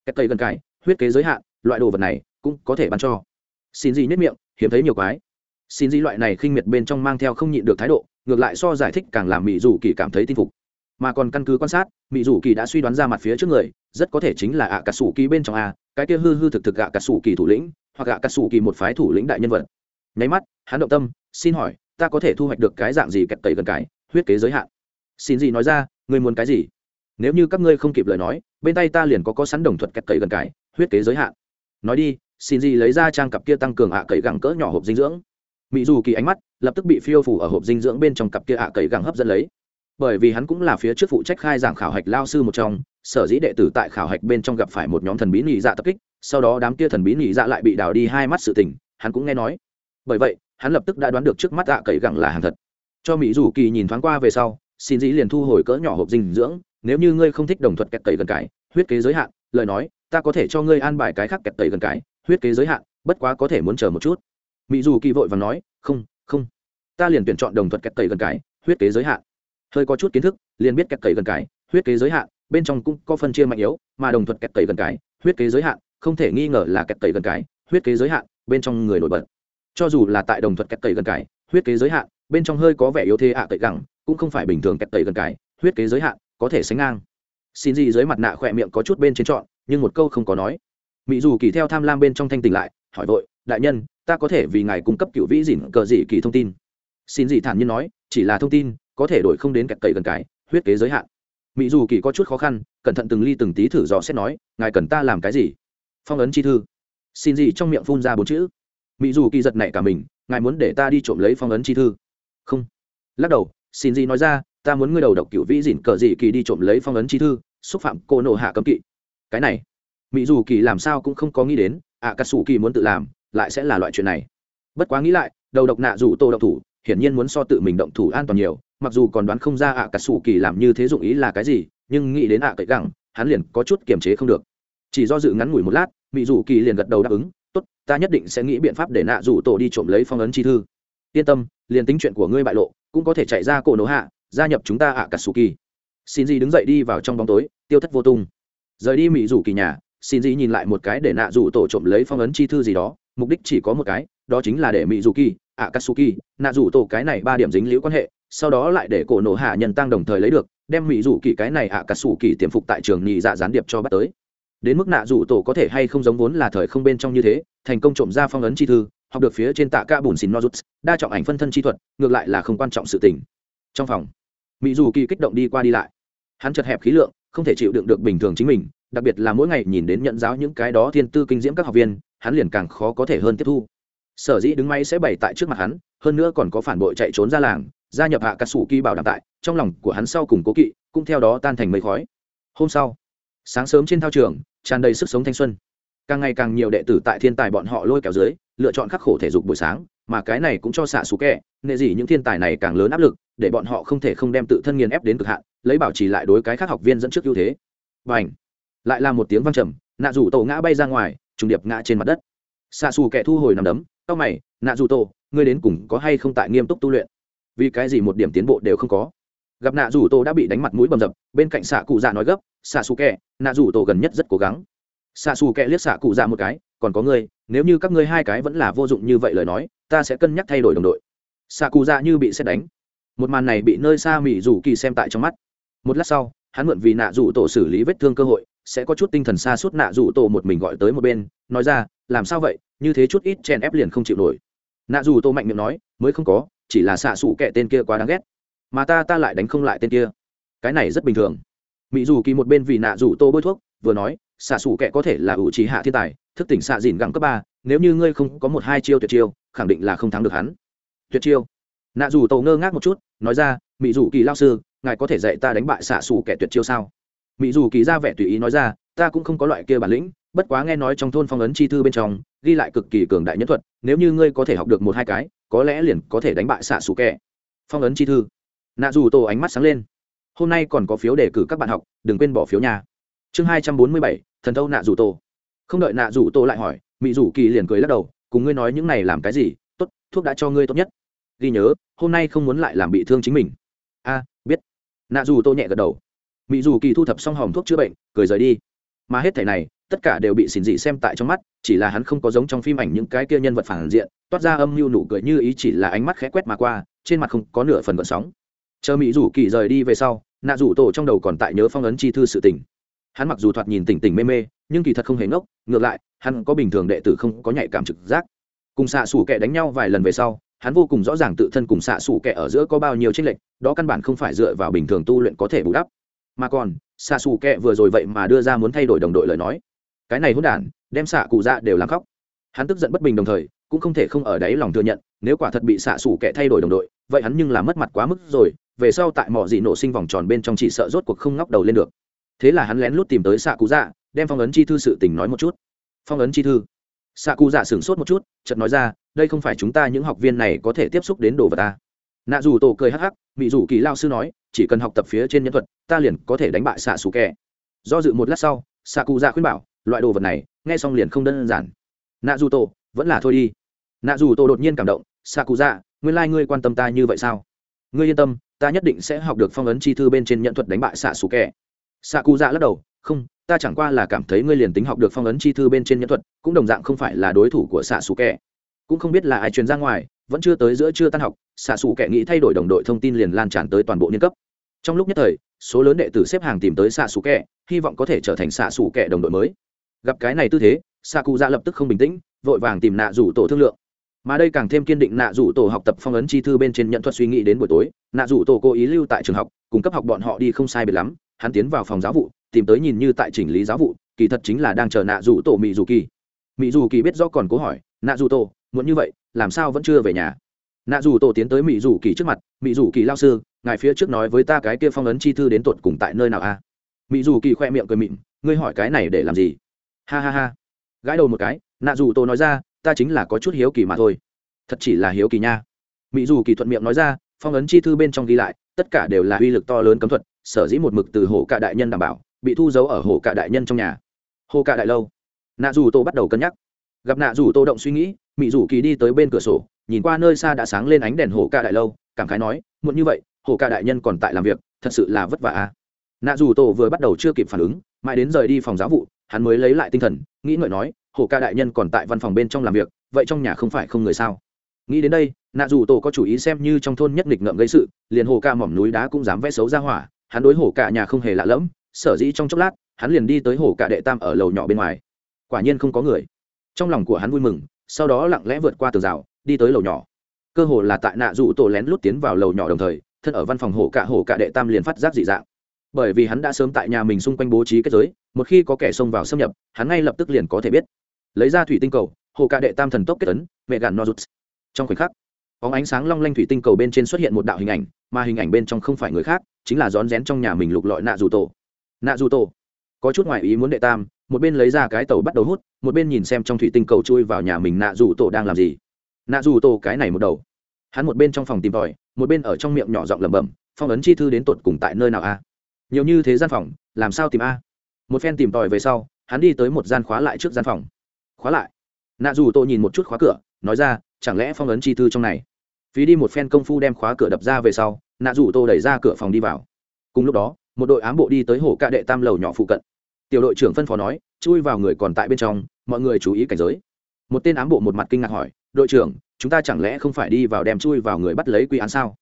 A: Kẹp cầy gần cái, huyết kế giới hạn, loại đồ vật này cũng có thể ban cho. Xin gì nhất miệng, hiếm thấy nhiều quái. Xin gì loại này khinh miệt bên trong mang theo không nhịn được thái độ, ngược lại so giải thích càng làm mỹ dù kỳ cảm thấy tin phục. Mà còn căn cứ quan sát mỹ dù kỳ đã suy đoán ra mặt phía trước người, rất có thể chính là ạ à cà sủ kỳ bên trong a, cái kia hư hư thực thực ạ cà sủ kỳ thủ lĩnh hoặc gạ cà sủ kỳ một phái thủ lĩnh đại nhân vật. Nháy mắt, hắn động tâm, xin hỏi, ta có thể thu hoạch được cái dạng gì kẹt tẩy gần cái, huyết kế giới hạn? Xin gì nói ra, ngươi muốn cái gì? Nếu như các ngươi không kịp lời nói, bên tay ta liền có có sẵn đồng thuật kẹt tẩy gần cái, huyết kế giới hạn. Nói đi, xin gì lấy ra trang cặp kia tăng cường ạ à cậy gẳng cỡ nhỏ hộp dinh dưỡng. Mỹ dù kỳ ánh mắt lập tức bị phiêu phủ ở hộp dinh dưỡng bên trong cặp kia ạ à cậy gẳng hấp dẫn lấy. Bởi vì hắn cũng là phía trước phụ trách khai giảng khảo hạch lao sư một trong, sở dĩ đệ tử tại khảo hạch bên trong gặp phải một nhóm thần bí nhị dạ tập kích sau đó đám kia thần bí nhị dạ lại bị đào đi hai mắt sự tình, hắn cũng nghe nói. Bởi vậy, hắn lập tức đã đoán được trước mắt dạ cậy gẳng là hàng thật. Cho mỹ dù kỳ nhìn thoáng qua về sau, xin dĩ liền thu hồi cỡ nhỏ hộp dinh dưỡng, nếu như ngươi không thích đồng thuật kẹt tẩy gần cái, huyết kế giới hạn, lời nói, ta có thể cho ngươi an bài cái khác kẹt tẩy gần cái, huyết kế giới hạn, bất quá có thể muốn chờ một chút. Mỹ dù kỳ vội và nói, không không. Ta liền tuyển chọn đồng thuật kẹt tẩy gần cái, huyết kế giới hạn. Hơi có chút kiến thức, liền biết kẹt tẩy gần cái, huyết kế giới hạn, bên trong cũng có phân chia mạnh yếu, mà đồng thuật kẹt tẩy gần cái, huyết kế giới hạn không thể nghi ngờ là kẹt tẩy gần cái, huyết kế giới hạn, bên trong người nổi bật. Cho dù là tại đồng thuật kẹt tẩy gần cái, huyết kế giới hạn, bên trong hơi có vẻ yếu thế ạ à tẩy gẳng, cũng không phải bình thường kẹt tẩy gần cái, huyết kế giới hạn, có thể sánh ngang. Xin gì dưới mặt nạ khỏe miệng có chút bên trên trọn, nhưng một câu không có nói. Mỹ dù kỳ theo tham lam bên trong thanh tỉnh lại, hỏi vội, đại nhân, ta có thể vì ngài cung cấp cựu vĩ dỉn cờ dị kỳ thông tin. Xin dị thản nhiên nói, chỉ là thông tin, có thể đổi không đến kẹt cậy gần cái, huyết kế giới hạn. Mỹ dù kỳ có chút khó khăn, cẩn thận từng ly từng tí thử dò xét nói, ngài cần ta làm cái gì? Phong ấn chi thư. Xin gì trong miệng phun ra bốn chữ. Mỹ dù kỳ giật nảy cả mình, ngài muốn để ta đi trộm lấy phong ấn chi thư? Không. Lắc đầu, xin gì nói ra, ta muốn ngươi đầu độc cựu vĩ dỉn cờ dị kỳ đi trộm lấy phong ấn chi thư, xúc phạm cô nộ hạ cấm kỵ. Cái này mỹ dù kỳ làm sao cũng không có nghĩ đến, ạ cà sủ kỳ muốn tự làm, lại sẽ là loại chuyện này. Bất quá nghĩ lại, đầu độc nạ dù tô động thủ, hiển nhiên muốn so tự mình động thủ an toàn nhiều, mặc dù còn đoán không ra ạ cà sủ kỳ làm như thế dụng ý là cái gì, nhưng nghĩ đến ạ cậy gẳng, hắn liền có chút kiềm chế không được chỉ do dự ngắn ngủi một lát mỹ dù kỳ liền gật đầu đáp ứng, tốt, ta nhất định sẽ nghĩ biện pháp để nạ rủ tổ đi trộm lấy phong ấn chi thư. Yên tâm, liền tính chuyện của ngươi bại lộ, cũng có thể chạy ra cổ nổ hạ, gia nhập chúng ta ạ cả sủ kỳ. Xin gì đứng dậy đi vào trong bóng tối, tiêu thất vô tung. Rời đi mỹ dù kỳ nhà, xin gì nhìn lại một cái để nạ rủ tổ trộm lấy phong ấn chi thư gì đó, mục đích chỉ có một cái, đó chính là để mỹ dù kỳ, ạ katsuki nạ rủ tổ cái này ba điểm dính liễu quan hệ, sau đó lại để cổ nổ hạ nhân tăng đồng thời lấy được, đem mỹ dù kỳ cái này ạ katsuki tiềm phục tại trường nhị dạ gián điệp cho bắt tới đến mức nạ dụ tổ có thể hay không giống vốn là thời không bên trong như thế, thành công trộm ra phong ấn chi thư, học được phía trên tạ ca bùn xin nozuts, đa trọng ảnh phân thân chi thuật, ngược lại là không quan trọng sự tình. Trong phòng mỹ dù kỳ kích động đi qua đi lại. Hắn chật hẹp khí lượng, không thể chịu đựng được bình thường chính mình, đặc biệt là mỗi ngày nhìn đến nhận giáo những cái đó thiên tư kinh diễm các học viên, hắn liền càng khó có thể hơn tiếp thu. Sở dĩ đứng máy sẽ bày tại trước mặt hắn, hơn nữa còn có phản bội chạy trốn ra làng, gia nhập hạ cà sủ kỳ bảo đảm tại, trong lòng của hắn sau cùng cố kỵ, cũng theo đó tan thành mây khói. Hôm sau, sáng sớm trên thao trường tràn đầy sức sống thanh xuân. Càng ngày càng nhiều đệ tử tại thiên tài bọn họ lôi kéo dưới, lựa chọn khắc khổ thể dục buổi sáng, mà cái này cũng cho xạ xù kẹ, nệ gì những thiên tài này càng lớn áp lực, để bọn họ không thể không đem tự thân nghiền ép đến cực hạn, lấy bảo trì lại đối cái khác học viên dẫn trước ưu thế. Và lại là một tiếng vang trầm, nạ rủ tổ ngã bay ra ngoài, trùng điệp ngã trên mặt đất. Xạ xù kẻ thu hồi nằm đấm tóc mày, nạ rủ tổ, ngươi đến cùng có hay không tại nghiêm túc tu luyện? Vì cái gì một điểm tiến bộ đều không có? Gặp nạ rủ tổ đã bị đánh mặt mũi bầm dập, bên cạnh xạ cụ dạ nói gấp xạ xù kẹ, nạ rủ tổ gần nhất rất cố gắng. Xạ xù kẹ liếc xạ cụ dạ một cái còn có ngươi nếu như các ngươi hai cái vẫn là vô dụng như vậy lời nói ta sẽ cân nhắc thay đổi đồng đội. Xạ cụ dạ như bị xét đánh. Một màn này bị nơi xa mỹ rủ kỳ xem tại trong mắt. Một lát sau hắn mượn vì nạ rủ tổ xử lý vết thương cơ hội sẽ có chút tinh thần xa suốt nạ rủ tổ một mình gọi tới một bên nói ra làm sao vậy? Như thế chút ít chèn ép liền không chịu nổi. Nạ rủ tổ mạnh miệng nói mới không có chỉ là xạ xủ kẻ tên kia quá đáng ghét. Mà ta ta lại đánh không lại tên kia. Cái này rất bình thường mỹ dù kỳ một bên vì nạ dù tô bôi thuốc, vừa nói, xạ xù kẻ có thể là ủ trí hạ thiên tài, thức tỉnh xạ dìn gẳng cấp ba, nếu như ngươi không có một hai chiêu tuyệt chiêu, khẳng định là không thắng được hắn. Tuyệt chiêu? Nạ dù tô ngơ ngác một chút, nói ra, mỹ dù kỳ lao sư, ngài có thể dạy ta đánh bại xạ xù kẻ tuyệt chiêu sao? Mỹ dù kỳ ra vẻ tùy ý nói ra, ta cũng không có loại kia bản lĩnh, bất quá nghe nói trong thôn phong ấn chi thư bên trong, ghi lại cực kỳ cường đại nhân thuật, nếu như ngươi có thể học được một hai cái, có lẽ liền có thể đánh bại xạ xù kệ phong ấn chi thư. Nạ dù tổ ánh mắt sáng lên hôm nay còn có phiếu đề cử các bạn học, đừng quên bỏ phiếu nhà chương hai trăm bốn mươi bảy, thần thâu nạ rủ tô không đợi nạ rủ tô lại hỏi mỹ rủ kỳ liền cười lắc đầu, cùng ngươi nói những này làm cái gì, tốt, thuốc đã cho ngươi tốt nhất. Ghi nhớ, hôm nay không muốn lại làm bị thương chính mình. A, biết. Nạ rủ tô nhẹ gật đầu. Mỹ rủ kỳ thu thập xong hòm thuốc chữa bệnh, cười rời đi. Mà hết thẻ này, tất cả đều bị xỉn dị xem tại trong mắt, chỉ là hắn không có giống trong phim ảnh những cái kia nhân vật phản diện, toát ra âm mưu nụ cười như ý chỉ là ánh mắt khẽ quét mà qua, trên mặt không có nửa phần gợn sóng chờ mỹ rủ kỳ rời đi về sau, nạ rủ tổ trong đầu còn tại nhớ phong ấn chi thư sự tình. Hắn mặc dù thoạt nhìn tỉnh tỉnh mê mê, nhưng kỳ thật không hề ngốc, ngược lại, hắn có bình thường đệ tử không có nhạy cảm trực giác. Cùng xạ xủ kẻ đánh nhau vài lần về sau, hắn vô cùng rõ ràng tự thân cùng xạ xủ kẻ ở giữa có bao nhiêu tranh lệch, đó căn bản không phải dựa vào bình thường tu luyện có thể bù đắp. Mà còn, xạ xù kẹ vừa rồi vậy mà đưa ra muốn thay đổi đồng đội lời nói. Cái này hôn đản, đem xạ cụ dạ đều làm khóc. Hắn tức giận bất bình đồng thời, cũng không thể không ở đáy lòng thừa nhận, nếu quả thật bị xạ xù kẹ thay đổi đồng đội, vậy hắn nhưng là mất mặt quá mức rồi về sau tại mỏ dị nổ sinh vòng tròn bên trong chỉ sợ rốt cuộc không ngóc đầu lên được. Thế là hắn lén lút tìm tới xạ cụ dạ đem phong ấn chi thư sự tình nói một chút. Phong ấn chi thư? Xạ cụ dạ sửng sốt một chút, chợt nói ra, đây không phải chúng ta những học viên này có thể tiếp xúc đến đồ vật ta. Nạ dù tổ cười hắc hắc mỹ dù kỳ lao sư nói, chỉ cần học tập phía trên nhân thuật, ta liền có thể đánh bại xạ xù kẹ do dự một lát sau xạ cụ dạ khuyên bảo, loại đồ vật này, nghe xong liền không đơn giản. Nạ dù tổ, vẫn là thôi đi. Nạ dù tổ đột nhiên cảm động xạ cụ dạ nguyên lai、like、ngươi quan tâm ta như vậy sao? Ngươi yên tâm ta nhất định sẽ học được phong ấn chi thư bên trên nhận thuật đánh bại xạ xù kẹ xạ cụ dạ lắc đầu, không, ta chẳng qua là cảm thấy ngươi liền tính học được phong ấn chi thư bên trên nhân thuật, cũng đồng dạng không phải là đối thủ của xạ xù kẹ cũng không biết là ai truyền ra ngoài, vẫn chưa tới giữa chưa tan học, xạ xù kẻ nghĩ thay đổi đồng đội thông tin liền lan tràn tới toàn bộ niên cấp. Trong lúc nhất thời, số lớn đệ tử xếp hàng tìm tới xạ xù kẻ, hy vọng có thể trở thành xạ xù kẻ đồng đội mới. Gặp cái này tư thế, xạ cụ ra dạ lập tức không bình tĩnh, vội vàng tìm nạ rủ tổ thương lượng mà đây càng thêm kiên định nạ rủ tổ học tập phong ấn chi thư bên trên nhận thuật suy nghĩ đến buổi tối, nạ rủ tổ cố ý lưu tại trường học cung cấp học bọn họ đi không sai biệt lắm, hắn tiến vào phòng giáo vụ, tìm tới nhìn như tại chỉnh lý giáo vụ, kỳ thật chính là đang chờ nạ rủ tổ mỹ dù kỳ. Mỹ dù kỳ biết rõ còn cố hỏi, nạ rủ tổ muốn như vậy, làm sao vẫn chưa về nhà? Nạ dù tổ tiến tới mỹ dù kỳ trước mặt mỹ dù kỳ lao sư, ngài phía trước nói với ta cái kia phong ấn chi thư đến tột cùng tại nơi nào à? a mỹ dù kỳ khoe miệng cười mịn, ngươi hỏi cái này để làm gì? Ha ha ha. Gãi đầu một cái, nạ dù tổ nói ra ta chính là có chút hiếu kỳ mà thôi. Thật chỉ là hiếu kỳ nha. Mỹ dù kỳ thuận miệng nói ra, phong ấn chi thư bên trong ghi lại, tất cả đều là uy lực to lớn cấm thuật, sở dĩ một mực từ hồ cạ đại nhân đảm bảo, bị thu giấu ở hồ cạ đại nhân trong nhà. Hồ cạ đại lâu. Nạ dù tô bắt đầu cân nhắc. Gặp nạ dù tô động suy nghĩ mỹ dù kỳ đi tới bên cửa sổ, nhìn qua nơi xa đã sáng lên ánh đèn hồ cạ đại lâu, cảm khái nói, muộn như vậy, hồ cạ đại nhân còn tại làm việc, thật sự là vất vả à. nạ dù tô vừa bắt đầu chưa kịp phản ứng, mãi đến rời đi phòng giáo vụ, hắn mới lấy lại tinh thần, nghĩ ngợi nói Hổ ca đại nhân còn tại văn phòng bên trong làm việc, vậy trong nhà không phải không người sao? Nghĩ đến đây, nạ dù tổ có chủ ý xem như trong thôn nhất nghịch ngợm gây sự, liền hồ ca mỏm núi đá cũng dám vẽ xấu ra hỏa, hắn đối Hổ cả nhà không hề lạ lẫm, sở dĩ trong chốc lát, hắn liền đi tới Hổ cả đệ tam ở lầu nhỏ bên ngoài. Quả nhiên không có người. Trong lòng của hắn vui mừng, sau đó lặng lẽ vượt qua tường rào, đi tới lầu nhỏ. Cơ hồ là tại nạ dụ tổ lén lút tiến vào lầu nhỏ đồng thời, thân ở văn phòng hổ Cả hổ Cả đệ tam liền phát giác dị dạng. Bởi vì hắn đã sớm tại nhà mình xung quanh bố trí kết giới, một khi có kẻ xông vào xâm nhập, hắn ngay lập tức liền có thể biết lấy ra thủy tinh cầu, hồ cạ đệ tam thần tốc kết ấn, mẹ gàn nozuts. Trong khoảnh khắc có ánh sáng long lanh thủy tinh cầu bên trên xuất hiện một đạo hình ảnh, mà hình ảnh bên trong không phải người khác, chính là rón rén trong nhà mình lục lọi nạ dù tổ nạ dù tổ có chút ngoại ý muốn đệ tam, một bên lấy ra cái tàu bắt đầu hút, một bên nhìn xem trong thủy tinh cầu chui vào nhà mình nạ dù tổ đang làm gì. Nạ dù tổ cái này một đầu. Hắn một bên trong phòng tìm tòi, một bên ở trong miệng nhỏ giọng lẩm bẩm, phong ấn chi thư đến tột cùng tại nơi nào a? Nhiều như thế gian phòng, làm sao tìm a? Một phen tìm tòi về sau, hắn đi tới một gian khóa lại trước gian phòng khóa lại. Nạ dù tôi nhìn một chút khóa cửa, nói ra, chẳng lẽ phong ấn chi thư trong này? Phí đi một phen công phu đem khóa cửa đập ra về sau, nạ dù tô đẩy ra cửa phòng đi vào. Cùng lúc đó, một đội ám bộ đi tới hồ cạ đệ tam lầu nhỏ phụ cận. Tiểu đội trưởng phân phó nói, chui vào người còn tại bên trong, mọi người chú ý cảnh giới. Một tên ám bộ một mặt kinh ngạc hỏi, đội trưởng, chúng ta chẳng lẽ không phải đi vào đem chui vào người bắt lấy quy án sao?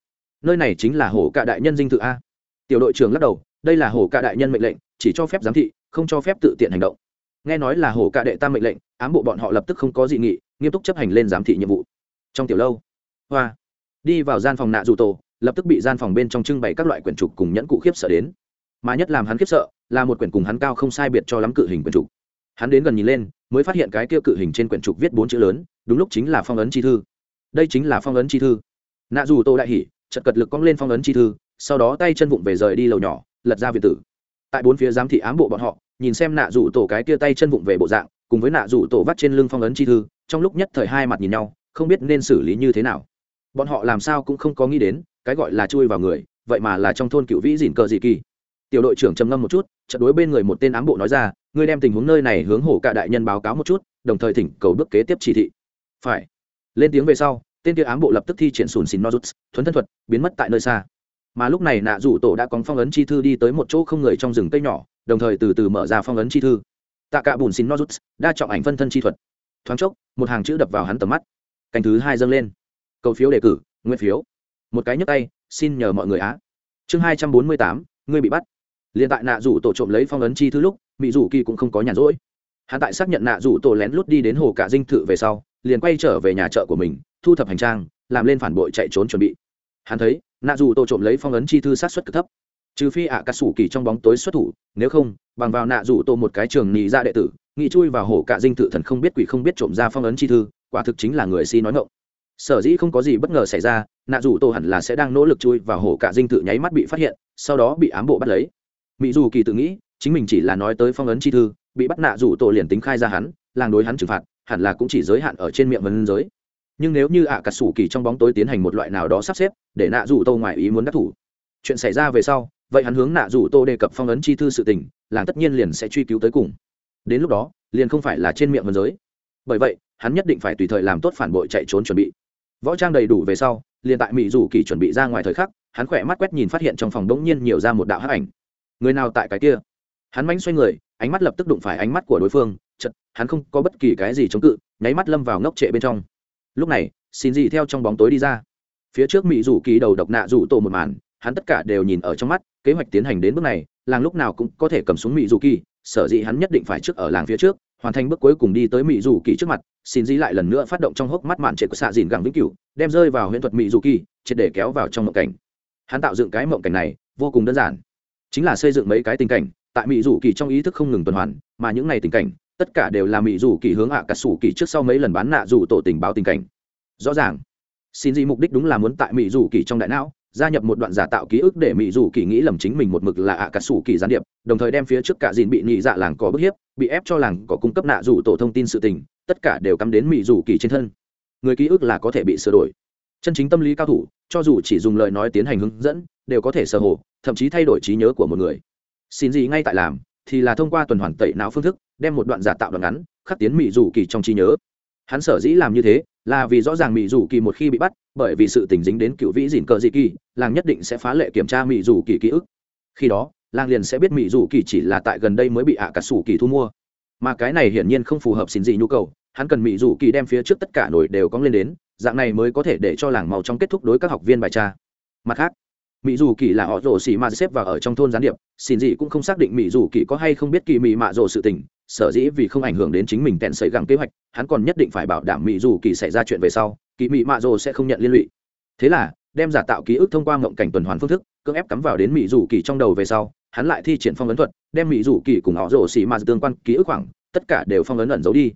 A: Nơi này chính là hồ cạ đại nhân dinh thự a. Tiểu đội trưởng lắc đầu, đây là hồ cạ đại nhân mệnh lệnh, chỉ cho phép giám thị, không cho phép tự tiện hành động nghe nói là hổ cạ đệ tam mệnh lệnh, ám bộ bọn họ lập tức không có dị nghị, nghiêm túc chấp hành lên giám thị nhiệm vụ. Trong tiểu lâu, hoa, đi vào gian phòng nạ dù tổ, lập tức bị gian phòng bên trong trưng bày các loại quyển trục cùng nhẫn cụ khiếp sợ đến. Mà nhất làm hắn khiếp sợ, là một quyển cùng hắn cao không sai biệt cho lắm cự hình quyển trục. Hắn đến gần nhìn lên, mới phát hiện cái kia cự hình trên quyển trục viết bốn chữ lớn, đúng lúc chính là phong ấn chi thư. Đây chính là phong ấn chi thư. Nạ dù tô đại hỉ, chật cật lực cong lên phong ấn chi thư, sau đó tay chân vụng về rời đi lầu nhỏ, lật ra việt tử. Tại bốn phía giám thị ám bộ bọn họ nhìn xem nạ rủ tổ cái kia tay chân vụng về bộ dạng, cùng với nạ rủ tổ vắt trên lưng phong ấn chi thư, trong lúc nhất thời hai mặt nhìn nhau, không biết nên xử lý như thế nào. Bọn họ làm sao cũng không có nghĩ đến, cái gọi là chui vào người, vậy mà là trong thôn cựu vĩ dìn cờ dị kỳ. Tiểu đội trưởng trầm ngâm một chút trận đối bên người một tên ám bộ nói ra, ngươi đem tình huống nơi này hướng hổ cả đại nhân báo cáo một chút, đồng thời thỉnh cầu bước kế tiếp chỉ thị. Phải. Lên tiếng về sau, tên kia ám bộ lập tức thi triển sùn xin nozuts, thuấn thân thuật, biến mất tại nơi xa. Mà lúc này nạ rủ tổ đã có phong ấn chi thư đi tới một chỗ không người trong rừng cây nhỏ đồng thời từ từ mở ra phong ấn chi thư. Tạ cả bùn xin nozuts đa trọng ảnh phân thân chi thuật. Thoáng chốc, một hàng chữ đập vào hắn tầm mắt. Canh thứ hai dâng lên. Cầu phiếu đề cử, nguyên phiếu. Một cái nhấc tay, xin nhờ mọi người á. Chương hai trăm bốn mươi tám, ngươi bị bắt. Liền tại nạ rủ tổ trộm lấy phong ấn chi thư lúc mỹ rủ kỳ cũng không có nhàn rỗi. Hắn tại xác nhận nạ rủ tổ lén lút đi đến hồ cả dinh thự về sau, liền quay trở về nhà chợ của mình, thu thập hành trang, làm lên phản bội chạy trốn chuẩn bị. Hắn thấy, nạ rủ tổ trộm lấy phong ấn chi thư sát xuất cực thấp trừ phi ạ cà sủ kỳ trong bóng tối xuất thủ, nếu không, bằng vào nạ rủ tổ một cái trường nị ra dạ đệ tử, nghị chui vào hồ cả dinh thự thần không biết quỷ không biết trộm ra phong ấn chi thư, quả thực chính là người si nói ngộng sở dĩ không có gì bất ngờ xảy ra, nạ rủ tổ hẳn là sẽ đang nỗ lực chui vào hồ cả dinh thự nháy mắt bị phát hiện, sau đó bị ám bộ bắt lấy. Mỹ dù kỳ tự nghĩ, chính mình chỉ là nói tới phong ấn chi thư, bị bắt nạ rủ tổ liền tính khai ra hắn, làng đối hắn trừng phạt, hẳn là cũng chỉ giới hạn ở trên miệng vấn giới. Nhưng nếu như ạ à cà sủ kỳ trong bóng tối tiến hành một loại nào đó sắp xếp, để nạ rủ tô ngoài ý muốn đắc thủ. Chuyện xảy ra về sau vậy hắn hướng nạ rủ tô đề cập phong ấn chi thư sự tình, làng tất nhiên liền sẽ truy cứu tới cùng. Đến lúc đó, liền không phải là trên miệng vân giới. Bởi vậy, hắn nhất định phải tùy thời làm tốt phản bội chạy trốn chuẩn bị. Võ trang đầy đủ về sau, liền tại mỹ rủ kỳ chuẩn bị ra ngoài thời khắc, hắn khỏe mắt quét nhìn phát hiện trong phòng đống nhiên nhiều ra một đạo hắc ảnh. Người nào tại cái kia? Hắn mánh xoay người, ánh mắt lập tức đụng phải ánh mắt của đối phương chật hắn không có bất kỳ cái gì chống cự, nháy mắt lâm vào ngốc trệ bên trong. Lúc này, xin gì theo trong bóng tối đi ra. Phía trước mỹ rủ kỳ đầu độc nạ rủ tổ một màn hắn tất cả đều nhìn ở trong mắt, kế hoạch tiến hành đến bước này, làng lúc nào cũng có thể cầm xuống mỹ dù kỳ sở dĩ hắn nhất định phải trước ở làng phía trước, hoàn thành bước cuối cùng đi tới mỹ dù kỳ trước mặt, xin dĩ lại lần nữa phát động trong hốc mắt mạn trệ của xạ dìn gẳng vĩnh cửu, đem rơi vào huyễn thuật mỹ dù kỳ triệt để kéo vào trong mộng cảnh. Hắn tạo dựng cái mộng cảnh này, vô cùng đơn giản. Chính là xây dựng mấy cái tình cảnh, tại mỹ dù kỳ trong ý thức không ngừng tuần hoàn, mà những ngày tình cảnh, tất cả đều là mỹ dù kỳ hướng hạ à cà sủ kỳ trước sau mấy lần bán nạ rủ tổ tình báo tình cảnh. Rõ ràng, xin dĩ mục đích đúng là muốn tại mỹ dù kỳ trong đại não gia nhập một đoạn giả tạo ký ức để mỹ dù kỳ nghĩ lầm chính mình một mực là ạ à cà sủ kỳ gián điệp, đồng thời đem phía trước cả dìn bị nhị dạ làng có bức hiếp, bị ép cho làng có cung cấp nạ dù tổ thông tin sự tình, tất cả đều cắm đến mỹ dù kỳ trên thân. Người ký ức là có thể bị sửa đổi. Chân chính tâm lý cao thủ, cho dù chỉ dùng lời nói tiến hành hướng dẫn, đều có thể sơ hồ, thậm chí thay đổi trí nhớ của một người. Xin gì ngay tại làm, thì là thông qua tuần hoàn tẩy não phương thức, đem một đoạn giả tạo đoạn ngắn, khắc tiến mỹ dù kỳ trong trí nhớ hắn sở dĩ làm như thế là vì rõ ràng mỹ dù kỳ một khi bị bắt, bởi vì sự tình dính đến cựu vĩ dìn cờ dị kỳ, làng nhất định sẽ phá lệ kiểm tra mỹ dù kỳ ký ức. Khi đó, làng liền sẽ biết mỹ dù kỳ chỉ là tại gần đây mới bị ạ à cà sủ kỳ thu mua. Mà cái này hiển nhiên không phù hợp xin gì nhu cầu, hắn cần mỹ dù kỳ đem phía trước tất cả nổi đều cóng lên đến, dạng này mới có thể để cho làng màu trong kết thúc đối các học viên bài tra. Mặt khác mỹ dù kỳ là họ rồ xì mà xếp vào ở trong thôn gián điệp, xin gì cũng không xác định mỹ dù kỳ có hay không biết kỳ mỹ mạ rồ sự tình sở dĩ vì không ảnh hưởng đến chính mình tèn sấy gẳng kế hoạch, hắn còn nhất định phải bảo đảm mỹ dù kỳ xảy ra chuyện về sau, kỳ mỹ mạ rồ sẽ không nhận liên lụy. Thế là, đem giả tạo ký ức thông qua ngộng cảnh tuần hoàn phương thức, cưỡng ép cắm vào đến mỹ dù kỳ trong đầu về sau, hắn lại thi triển phong ấn thuật, đem mỹ dù kỳ cùng họ rồ xì ma tương quan ký ức khoảng, tất cả đều phong ấn ẩn giấu đi.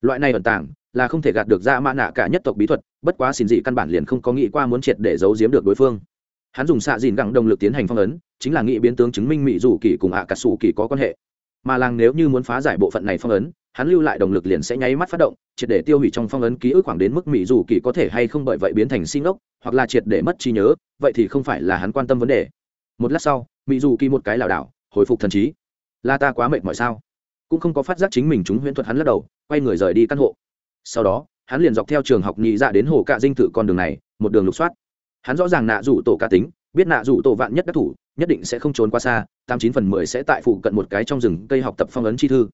A: Loại này ẩn tàng, là không thể gạt được ra mã nạ cả nhất tộc bí thuật, bất quá xin dị căn bản liền không có nghĩ qua muốn triệt để giấu giếm được đối phương. Hắn dùng xạ dìn gẳng động lực tiến hành phong ấn, chính là nghĩ biến tướng chứng minh mỹ dù kỳ cùng ạ à cà sủ kỳ có quan hệ mà làng nếu như muốn phá giải bộ phận này phong ấn, hắn lưu lại động lực liền sẽ nháy mắt phát động, triệt để tiêu hủy trong phong ấn ký ức khoảng đến mức mỹ dù kỳ có thể hay không bởi vậy biến thành sinh ốc hoặc là triệt để mất trí nhớ, vậy thì không phải là hắn quan tâm vấn đề. Một lát sau mỹ dù kỳ một cái lảo đảo, hồi phục thần trí. Là ta quá mệt mỏi sao? Cũng không có phát giác chính mình chúng huyễn thuật hắn lắc đầu, quay người rời đi căn hộ. Sau đó, hắn liền dọc theo trường học nhị dạ đến hồ cạ dinh thự con đường này, một đường lục soát. Hắn rõ ràng nạ rủ tổ ca tính, biết nạ rủ tổ vạn nhất đắc thủ nhất định sẽ không trốn qua xa, tám chín phần mười sẽ tại phụ cận một cái trong rừng cây học tập phong ấn chi thư.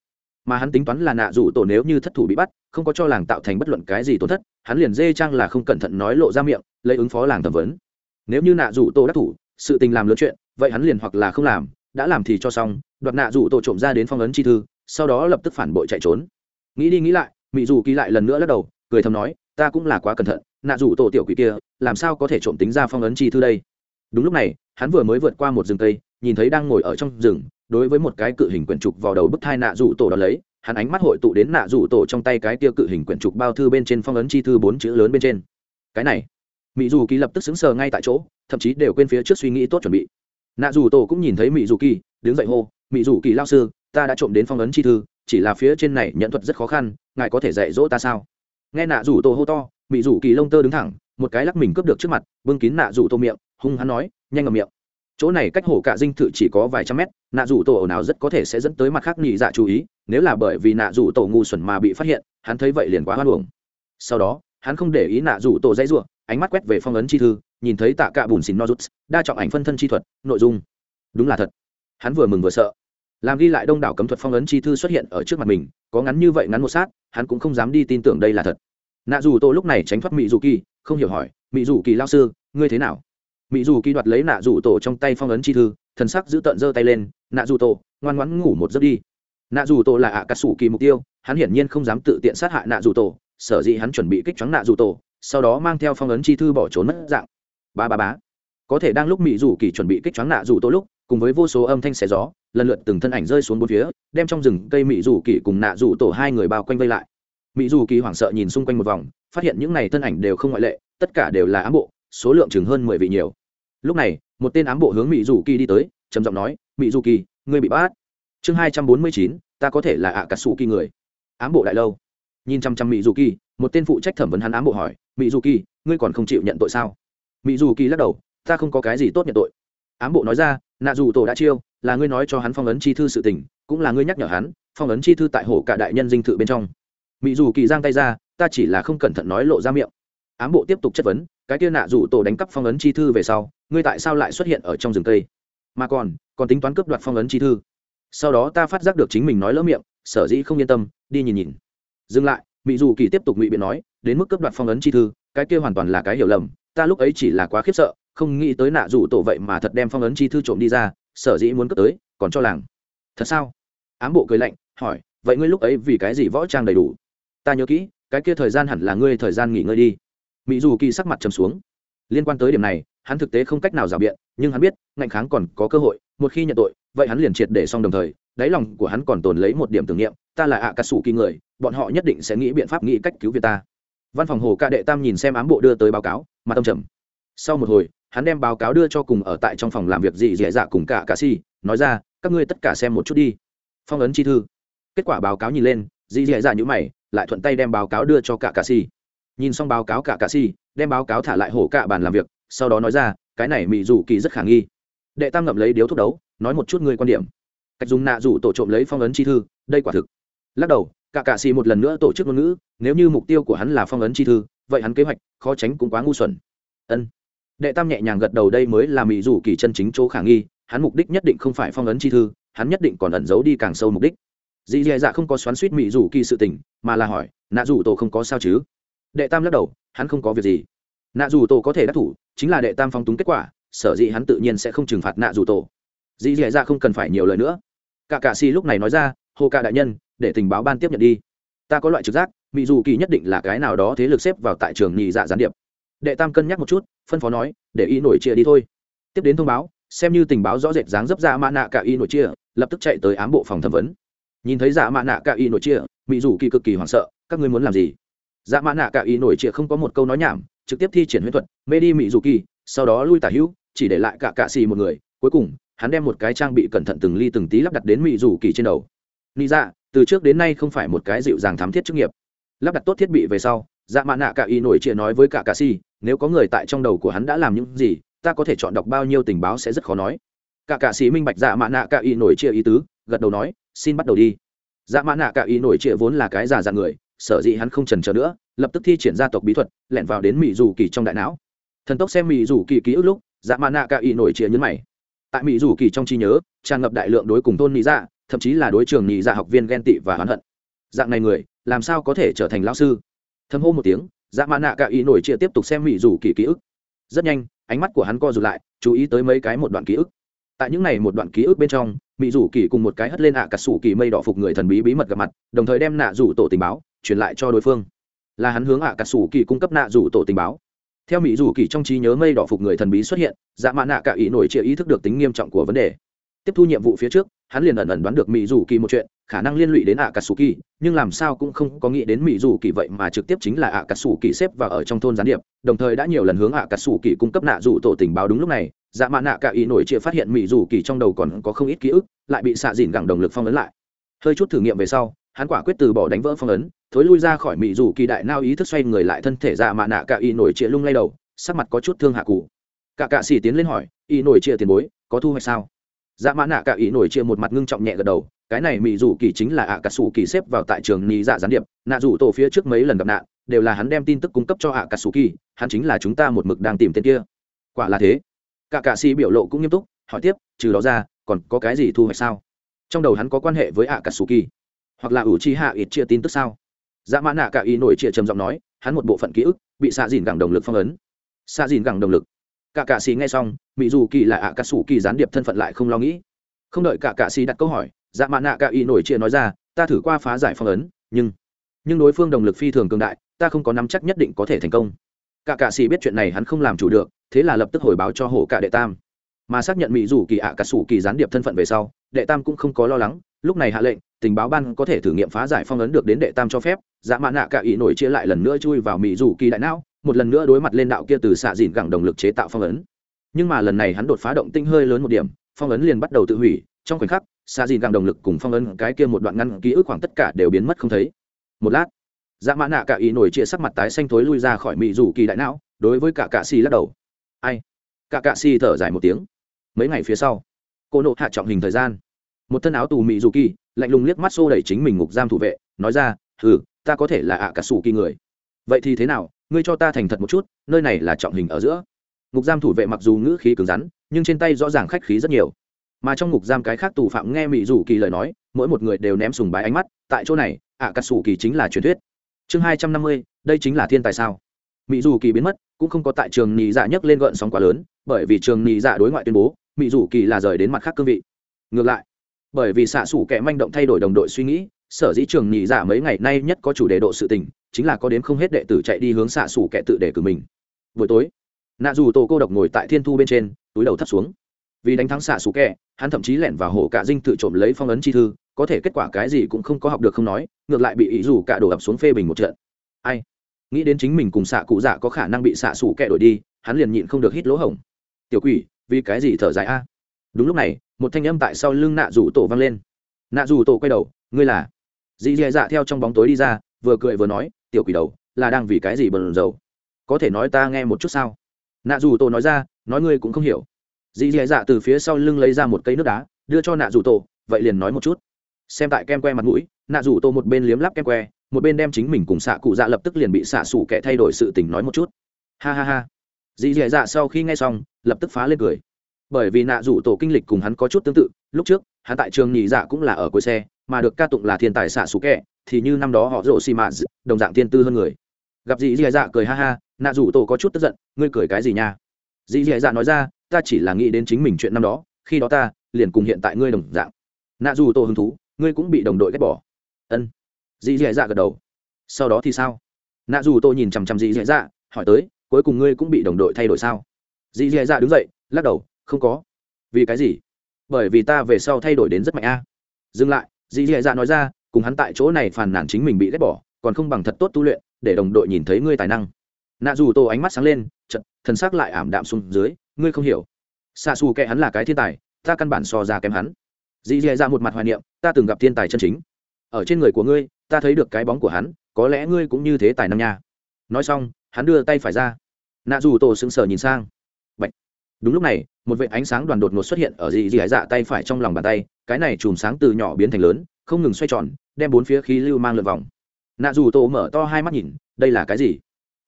A: Mà hắn tính toán là nạ rủ tổ nếu như thất thủ bị bắt, không có cho làng tạo thành bất luận cái gì tổn thất, hắn liền dê trang là không cẩn thận nói lộ ra miệng, lấy ứng phó làng thẩm vấn. Nếu như nạ rủ tổ đắc thủ, sự tình làm lớn chuyện, vậy hắn liền hoặc là không làm, đã làm thì cho xong, đoạt nạ rủ tổ trộm ra đến phong ấn chi thư, sau đó lập tức phản bội chạy trốn. Nghĩ đi nghĩ lại mỹ dù ký lại lần nữa lắc đầu, cười thầm nói, ta cũng là quá cẩn thận, nạ rủ tổ tiểu quỷ kia, làm sao có thể trộm tính ra phong ấn chi thư đây? Đúng lúc này, hắn vừa mới vượt qua một rừng cây, nhìn thấy đang ngồi ở trong rừng, đối với một cái cự hình quyển trục vào đầu bức thai nạ rủ tổ đó lấy, hắn ánh mắt hội tụ đến nạ rủ tổ trong tay cái tia cự hình quyển trục bao thư bên trên phong ấn chi thư bốn chữ lớn bên trên. Cái này mỹ dù kỳ lập tức xứng sờ ngay tại chỗ, thậm chí đều quên phía trước suy nghĩ tốt chuẩn bị. Nạ dù tổ cũng nhìn thấy mỹ dù kỳ, đứng dậy hô mỹ dù kỳ lao sư, ta đã trộm đến phong ấn chi thư, chỉ là phía trên này nhận thuật rất khó khăn, ngài có thể dạy dỗ ta sao? Nghe nạ rủ tổ hô to mỹ dù kỳ lông tơ đứng thẳng một cái lắc mình cướp được trước mặt, bưng kín nạ rủ tô miệng, hung hắn nói, nhanh ngầm miệng. Chỗ này cách hổ cả dinh thự chỉ có vài trăm mét, nạ rủ tổ ồn nào rất có thể sẽ dẫn tới mặt khác nhị dạ chú ý, nếu là bởi vì nạ rủ tổ ngu xuẩn mà bị phát hiện, hắn thấy vậy liền quá hoan hồng sau đó, hắn không để ý nạ rủ tổ dây ruộng ánh mắt quét về phong ấn chi thư, nhìn thấy tạ cạ bùn xìn nozuts đa trọng ảnh phân thân chi thuật, nội dung. Đúng là thật. Hắn vừa mừng vừa sợ. Làm ghi lại đông đảo cấm thuật phong ấn chi thư xuất hiện ở trước mặt mình, có ngắn như vậy ngắn một sát, hắn cũng không dám đi tin tưởng đây là thật. Nạ dù tổ lúc này tránh thoát mỹ dù kỳ không hiểu hỏi mỹ dù kỳ lao sư, ngươi thế nào? Mỹ dù kỳ đoạt lấy nạ dù tổ trong tay phong ấn chi thư, thần sắc giữ tợn giơ tay lên, nạ dù tổ, ngoan ngoãn ngủ một giấc đi. Nạ dù tổ là ạ cà sủ kỳ mục tiêu, hắn hiển nhiên không dám tự tiện sát hại nạ dù tổ, sở dĩ hắn chuẩn bị kích choáng nạ dù tổ, sau đó mang theo phong ấn chi thư bỏ trốn mất dạng. Ba ba bá có thể đang lúc mỹ dù kỳ chuẩn bị kích choáng nạ dù tổ lúc, cùng với vô số âm thanh xé gió, lần lượt từng thân ảnh rơi xuống bốn phía, đem trong rừng cây mỹ dù kỳ cùng nạ dù tổ hai người bao quanh vây lại. Mỹ dù kỳ hoảng sợ nhìn xung quanh một vòng phát hiện những này thân ảnh đều không ngoại lệ, tất cả đều là ám bộ, số lượng chừng hơn mười vị nhiều. Lúc này, một tên ám bộ hướng mỹ dù kỳ đi tới, trầm giọng nói mỹ dù kỳ, ngươi bị bắt. Chương hai trăm bốn mươi chín, ta có thể là ạ cà sủ kỳ người. Ám bộ đại lâu. Nhìn chăm chăm mỹ dù kỳ, một tên phụ trách thẩm vấn hắn ám bộ hỏi mỹ dù kỳ, ngươi còn không chịu nhận tội sao? Mỹ dù kỳ lắc đầu, ta không có cái gì tốt nhận tội. Ám bộ nói ra, nạ dù tổ đã chiêu, là ngươi nói cho hắn phong ấn chi thư sự tình, cũng là ngươi nhắc nhở hắn, phong ấn chi thư tại hồ cả đại nhân dinh thự bên trong. Mỹ dù kỳ giang tay ra ta chỉ là không cẩn thận nói lộ ra miệng. Ám bộ tiếp tục chất vấn, cái kia nạ rủ tổ đánh cắp phong ấn chi thư về sau, ngươi tại sao lại xuất hiện ở trong rừng cây? Mà còn còn tính toán cướp đoạt phong ấn chi thư. Sau đó ta phát giác được chính mình nói lỡ miệng, sở dĩ không yên tâm, đi nhìn nhìn. Dừng lại mỹ dù kỳ tiếp tục ngụy biện nói, đến mức cướp đoạt phong ấn chi thư, cái kia hoàn toàn là cái hiểu lầm, ta lúc ấy chỉ là quá khiếp sợ, không nghĩ tới nạ rủ tổ vậy mà thật đem phong ấn chi thư trộm đi ra, sở dĩ muốn cướp tới, còn cho làng. Thật sao? Ám bộ cười lạnh, hỏi, vậy ngươi lúc ấy vì cái gì võ trang đầy đủ? Ta nhớ kỹ cái kia thời gian hẳn là ngươi thời gian nghỉ ngơi đi. Mỹ dù kỳ sắc mặt trầm xuống. Liên quan tới điểm này, hắn thực tế không cách nào rào biện, nhưng hắn biết, ngạnh kháng còn có cơ hội, một khi nhận tội, vậy hắn liền triệt để xong đồng thời, đáy lòng của hắn còn tồn lấy một điểm tưởng niệm, ta là ạ cà sủ kỳ người, bọn họ nhất định sẽ nghĩ biện pháp nghĩ cách cứu việt ta. Văn phòng hồ ca đệ tam nhìn xem ám bộ đưa tới báo cáo mà tâm trầm. Sau một hồi, hắn đem báo cáo đưa cho cùng ở tại trong phòng làm việc gì dễ dạ cùng cả cà si, nói ra, các ngươi tất cả xem một chút đi. Phong ấn chi thư. Kết quả báo cáo nhìn lên dì dì dạ nhữ mày lại thuận tay đem báo cáo đưa cho cả cà si nhìn xong báo cáo cả cà si đem báo cáo thả lại hổ cạ bàn làm việc, sau đó nói ra, cái này mỹ dù kỳ rất khả nghi. Đệ tam ngậm lấy điếu thuốc đấu, nói một chút người quan điểm. Cách dùng nạ rủ tổ trộm lấy phong ấn chi thư, đây quả thực. Lắc đầu, cả cà si một lần nữa tổ chức ngôn ngữ, nếu như mục tiêu của hắn là phong ấn chi thư, vậy hắn kế hoạch, khó tránh cũng quá ngu xuẩn. Ân. Đệ tam nhẹ nhàng gật đầu đây mới là mỹ dù kỳ chân chính chỗ khả nghi, hắn mục đích nhất định không phải phong ấn chi thư, hắn nhất định còn ẩn giấu đi càng sâu mục đích dì dì dạ không có xoắn suýt mỹ rủ kỳ sự tình, mà là hỏi, nạ rủ tổ không có sao chứ? Đệ tam lắc đầu, hắn không có việc gì. Nạ rủ tổ có thể đắc thủ, chính là đệ tam phong túng kết quả, sở dĩ hắn tự nhiên sẽ không trừng phạt nạ rủ tổ. Dì dì dạ không cần phải nhiều lời nữa. Cả Cả si lúc này nói ra, hồ ca đại nhân, để tình báo ban tiếp nhận đi. Ta có loại trực giác mỹ dù kỳ nhất định là cái nào đó thế lực xếp vào tại trường nhị dạ gián điệp. Đệ tam cân nhắc một chút, phân phó nói, để y nổi chia đi thôi. Tiếp đến thông báo, xem như tình báo rõ rệt dáng dấp ra mã nạ cả y nổi chia, lập tức chạy tới ám bộ phòng thẩm vấn nhìn thấy dạ mã nạ cả y nổi chia mỹ dù kỳ cực kỳ hoảng sợ, các ngươi muốn làm gì? Dạ mã nạ cả y nổi chia không có một câu nói nhảm, trực tiếp thi triển huyễn thuật, mê đi mỹ dù kỳ, sau đó lui tả hữu, chỉ để lại cả cạ xì một người, cuối cùng, hắn đem một cái trang bị cẩn thận từng ly từng tí lắp đặt đến mỹ dù kỳ trên đầu. Ni dạ từ trước đến nay không phải một cái dịu dàng thám thiết chức nghiệp. Lắp đặt tốt thiết bị về sau dạ mã nạ cả y nổi chia nói với cả cạ xì, nếu có người tại trong đầu của hắn đã làm những gì, ta có thể chọn đọc bao nhiêu tình báo sẽ rất khó nói. Cả cạ xì minh bạch dạ mã nạ cả y nổi chia ý tứ, gật đầu nói, xin bắt đầu đi dạ mã nạ cả y nổi trịa vốn là cái già dạng người, sở dĩ hắn không trần trờ nữa, lập tức thi triển gia tộc bí thuật, lẻn vào đến mỹ dù kỳ trong đại não. Thần tốc xem mỹ dù kỳ ký ức lúc dạ mã nạ cả y nổi trịa nhấn mày. Tại mỹ dù kỳ trong trí nhớ, tràn ngập đại lượng đối cùng thôn nị dạ thậm chí là đối trường nị dạ học viên ghen tị và oán hận. Dạng này người, làm sao có thể trở thành lao sư? Thâm hô một tiếng dạ mã nạ cả ý nổi trịa tiếp tục xem mỹ dù kỳ ký ức. Rất nhanh, ánh mắt của hắn co rụt lại, chú ý tới mấy cái một đoạn ký ức tại những này một đoạn ký ức bên trong mỹ rủ kỳ cùng một cái hất lên ạ à cà sủ kỳ mây đỏ phục người thần bí bí mật gặp mặt, đồng thời đem nạ rủ tổ tình báo truyền lại cho đối phương. Là hắn hướng ạ cà sủ kỳ cung cấp nạ rủ tổ tình báo. Theo mỹ rủ kỳ trong trí nhớ mây đỏ phục người thần bí xuất hiện dạ mạ nạ cả ý nổi chia ý thức được tính nghiêm trọng của vấn đề. Tiếp thu nhiệm vụ phía trước, hắn liền ẩn ẩn đoán được mỹ rủ kỳ một chuyện, khả năng liên lụy đến ạ cà sủ kỳ, nhưng làm sao cũng không có nghĩ đến mỹ rủ kỳ vậy mà trực tiếp chính là ạ cà sủ kỳ xếp vào ở trong thôn gián điệp, đồng thời đã nhiều lần hướng ạ cà sủ kỳ cung cấp nạ rủ tổ tình báo đúng lúc này dạ mạ nạ cả ý nổi chia phát hiện mỹ rủ kỳ trong đầu còn có không ít ký ức, lại bị xạ dìn gẳng động lực phong ấn lại. Hơi chút thử nghiệm về sau, hắn quả quyết từ bỏ đánh vỡ phong ấn, thối lui ra khỏi mỹ rủ kỳ đại nao ý thức xoay người lại thân thể dạ mạ nạ cả ý nổi chia lung lay đầu, sắc mặt có chút thương hạ cụ cả cạ xỉ tiến lên hỏi, ý nổi chia tiền bối, có thu hoạch sao? Dạ mã nạ cả ý nổi chia một mặt ngưng trọng nhẹ gật đầu, cái này mỹ dù kỳ chính là ạ cà sủ kỳ xếp vào tại trường ni dạ gián điệp, nạ dù tổ phía trước mấy lần gặp nạn, đều là hắn đem tin tức cung cấp cho ạ cà sủ kỳ, hắn chính là chúng ta một mực đang tìm tên kia. Quả là thế cả cạ sĩ biểu lộ cũng nghiêm túc, hỏi tiếp, trừ đó ra, còn có cái gì thu hoạch sao? Trong đầu hắn có quan hệ với ạ cà sủ kỳ hoặc là ủ chi hạ ít chia tin tức sao? Dạ mã nạ cả ý nổi chia trầm giọng nói, hắn một bộ phận ký ức bị xạ dìn gẳng động lực phong ấn. Xạ dìn gẳng động lực. Cả cạ xì nghe xong mỹ dù kỳ là ạ cà sủ kỳ gián điệp thân phận lại không lo nghĩ. Không đợi cả cạ xì đặt câu hỏi dạ mã nạ cả y nổi chia nói ra, ta thử qua phá giải phong ấn, nhưng nhưng đối phương đồng lực phi thường cường đại, ta không có nắm chắc nhất định có thể thành công cả cạ xì biết chuyện này hắn không làm chủ được, thế là lập tức hồi báo cho hổ cả đệ tam. Mà xác nhận mỹ dù kỳ ạ cà sủ kỳ gián điệp thân phận về sau, đệ tam cũng không có lo lắng, lúc này hạ lệnh, tình báo ban có thể thử nghiệm phá giải phong ấn được đến đệ tam cho phép. Dạ mã nạ cả ý nổi chia lại lần nữa chui vào mỹ dù kỳ đại não, một lần nữa đối mặt lên đạo kia từ xạ dìn gẳng động lực chế tạo phong ấn. Nhưng mà lần này hắn đột phá động tinh hơi lớn một điểm, phong ấn liền bắt đầu tự hủy. Trong khoảnh khắc, xạ dìn gẳng động lực cùng phong ấn cái kia một đoạn ngăn ký ức khoảng tất cả đều biến mất không thấy. Một lát dạ mã nạ cả ý nổi chia sắc mặt tái xanh thối lui ra khỏi mỹ dù kỳ đại não, đối với cả cạ xì lắc đầu. Ai? Cả cạ xì thở dài một tiếng. Mấy ngày phía sau, cô nộ hạ trọng hình thời gian. Một thân áo tù mỹ dù kỳ, lạnh lùng liếc mắt xô đẩy chính mình ngục giam thủ vệ, nói ra ừ ta có thể là ạ cả sủ kỳ người. Vậy thì thế nào? Ngươi cho ta thành thật một chút, nơi này là trọng hình ở giữa. Ngục giam thủ vệ mặc dù ngữ khí cứng rắn, nhưng trên tay rõ ràng khách khí rất nhiều. Mà trong ngục giam cái khác tù phạm nghe mỹ dù kỳ lời nói, mỗi một người đều ném sùng bái ánh mắt, tại chỗ này, ạ cà sủ kỳ chính là truyền thuyết chương hai trăm năm mươi, đây chính là thiên tài sao? Mỹ dù kỳ biến mất, cũng không có tại trường nhị dạ nhấc lên gợn sóng quá lớn, bởi vì trường nhị dạ đối ngoại tuyên bố mỹ dù kỳ là rời đến mặt khác cương vị. Ngược lại, bởi vì xạ xủ kẻ manh động thay đổi đồng đội suy nghĩ, sở dĩ trường nhị dạ mấy ngày nay nhất có chủ đề độ sự tình, chính là có đến không hết đệ tử chạy đi hướng xạ xủ kẻ tự để cử mình. Buổi tối, nạ dù tổ cô độc ngồi tại thiên thu bên trên, túi đầu thấp xuống. Vì đánh thắng xạ xù kẹ hắn thậm chí lẻn vào hổ cả dinh tự trộm lấy phong ấn chi thư có thể kết quả cái gì cũng không có học được không nói, ngược lại bị ý dù cả đổ ập xuống phê bình một trận. Ai? Nghĩ đến chính mình cùng xạ cụ dạ có khả năng bị xạ xù kẹ đổi đi, hắn liền nhịn không được hít lỗ hổng. Tiểu quỷ, vì cái gì thở dài a? Đúng lúc này, một thanh âm tại sau lưng nạ rủ tổ vang lên. Nạ rủ tổ quay đầu, ngươi là? Dì dì dạ theo trong bóng tối đi ra, vừa cười vừa nói, tiểu quỷ đầu, là đang vì cái gì bần dầu có thể nói ta nghe một chút sao? Nạ dù tổ nói ra, nói ngươi cũng không hiểu. Dì dì dạ từ phía sau lưng lấy ra một cây nước đá, đưa cho nạ dù tổ, vậy liền nói một chút xem tại kem que mặt mũi, nạ rủ tô một bên liếm lắp kem que, một bên đem chính mình cùng xạ cụ dạ lập tức liền bị xạ xủ kẻ thay đổi sự tình nói một chút. Ha ha ha. Dì dì dạ sau khi nghe xong, lập tức phá lên cười. Bởi vì nạ rủ tổ kinh lịch cùng hắn có chút tương tự, lúc trước, hắn tại trường nhị dạ cũng là ở cuối xe, mà được ca tụng là thiên tài xạ xù kẹ thì như năm đó họ rộ xì mạ đồng dạng tiên tư hơn người. Gặp dì dì dạ cười ha ha, nạ rủ tổ có chút tức giận, ngươi cười cái gì nha? Dì dì dạ nói ra, ta chỉ là nghĩ đến chính mình chuyện năm đó, khi đó ta, liền cùng hiện tại ngươi đồng dạng. Nạ rủ tổ hứng thú ngươi cũng bị đồng đội ghét bỏ. Ân. Dì dì dạ gật đầu. Sau đó thì sao? Nạ dù tôi nhìn chằm chằm dì dì dạ hỏi tới, cuối cùng ngươi cũng bị đồng đội thay đổi sao? Dì dì dạ đứng dậy, lắc đầu, không có. Vì cái gì? Bởi vì ta về sau thay đổi đến rất mạnh a. Dừng lại, dì dì dạ nói ra, cùng hắn tại chỗ này phàn nàn chính mình bị ghét bỏ, còn không bằng thật tốt tu luyện, để đồng đội nhìn thấy ngươi tài năng. Nạ dù tô ánh mắt sáng lên chật thần sắc lại ảm đạm xuống dưới, ngươi không hiểu. Xa xù kệ hắn là cái thiên tài, ta căn bản so ra kém hắn dì dì ra một mặt hoài niệm, ta từng gặp thiên tài chân chính. Ở trên người của ngươi, ta thấy được cái bóng của hắn, có lẽ ngươi cũng như thế tài năng nha. Nói xong, hắn đưa tay phải ra. Nạ dù tổ sững sờ nhìn sang. Bạch. đúng lúc này, một vệ ánh sáng đoàn đột ngột xuất hiện ở dì dì dạ tay phải trong lòng bàn tay, cái này chùm sáng từ nhỏ biến thành lớn, không ngừng xoay tròn, đem bốn phía khí lưu mang lượt vòng. Nạ dù tổ mở to hai mắt nhìn, đây là cái gì?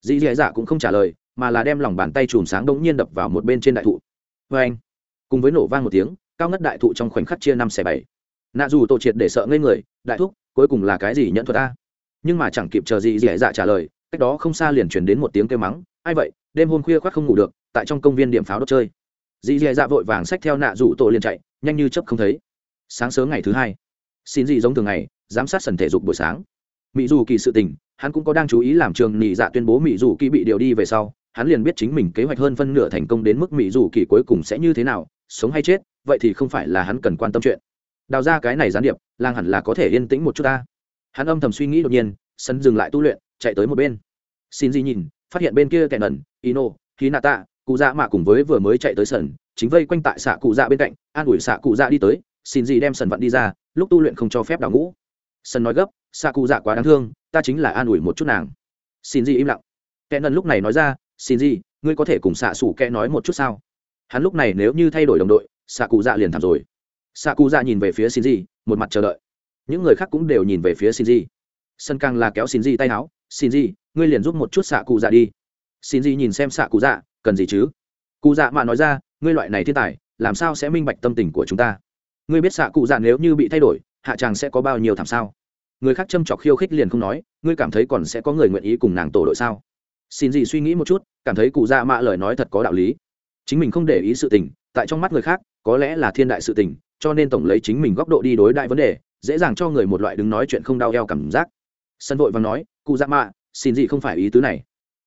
A: Dì dì dạ cũng không trả lời, mà là đem lòng bàn tay chùm sáng đống nhiên đập vào một bên trên đại thụ. Vê anh cùng với nổ vang một tiếng cao ngất đại thụ trong khoảnh khắc chia năm xẻ bảy. Nạ dù tổ triệt để sợ ngây người, đại thúc, cuối cùng là cái gì nhận thuật ta? Nhưng mà chẳng kịp chờ gì dễ dạ trả lời, cách đó không xa liền chuyển đến một tiếng kêu mắng, ai vậy? Đêm hôm khuya khoác không ngủ được, tại trong công viên điểm pháo đốt chơi. Dì dì dạ vội vàng xách theo nạ rủ tổ liền chạy, nhanh như chấp không thấy. Sáng sớm ngày thứ hai, xin gì giống thường ngày, giám sát sần thể dục buổi sáng. Mỹ dù kỳ sự tình, hắn cũng có đang chú ý làm trường nhị dạ tuyên bố mỹ dù kỳ bị điều đi về sau, hắn liền biết chính mình kế hoạch hơn phân nửa thành công đến mức mỹ dù kỳ cuối cùng sẽ như thế nào, sống hay chết vậy thì không phải là hắn cần quan tâm chuyện. Đào ra cái này gián điệp, lang hẳn là có thể yên tĩnh một chút ta. Hắn âm thầm suy nghĩ đột nhiên, sân dừng lại tu luyện, chạy tới một bên. Xin gì nhìn, phát hiện bên kia kẻ ẩn ino khí nạ tạ cụ dạ mạ cùng với vừa mới chạy tới sân, chính vây quanh tại xạ cụ dạ bên cạnh, an ủi xạ cụ dạ đi tới. Xin gì đem sân vận đi ra, lúc tu luyện không cho phép đào ngũ. Sân nói gấp, xạ cụ dạ quá đáng thương, ta chính là an ủi một chút nàng. Xin gì im lặng. Kẻ ẩn lúc này nói ra, xin gì ngươi có thể cùng xạ xủ kẻ nói một chút sao? Hắn lúc này nếu như thay đổi đồng đội xạ cụ dạ liền thảm rồi. Xạ cụ dạ nhìn về phía xin gì một mặt chờ đợi. Những người khác cũng đều nhìn về phía xin gì sân càng là kéo xin gì tay áo. Xin gì ngươi liền giúp một chút xạ cụ dạ đi. Xin gì nhìn xem xạ cụ dạ cần gì chứ? Cụ dạ mà nói ra, ngươi loại này thiên tài, làm sao sẽ minh bạch tâm tình của chúng ta? Ngươi biết xạ cụ dạ nếu như bị thay đổi, hạ chàng sẽ có bao nhiêu thảm sao? Người khác châm chọc khiêu khích liền không nói, ngươi cảm thấy còn sẽ có người nguyện ý cùng nàng tổ đội sao? Xin gì suy nghĩ một chút, cảm thấy cụ dạ mạ lời nói thật có đạo lý. Chính mình không để ý sự tình tại trong mắt người khác, có lẽ là thiên đại sự tình, cho nên tổng lấy chính mình góc độ đi đối đại vấn đề, dễ dàng cho người một loại đứng nói chuyện không đau eo cảm giác. Sân vội và nói, cụ dạ mạ, xin gì không phải ý tứ này?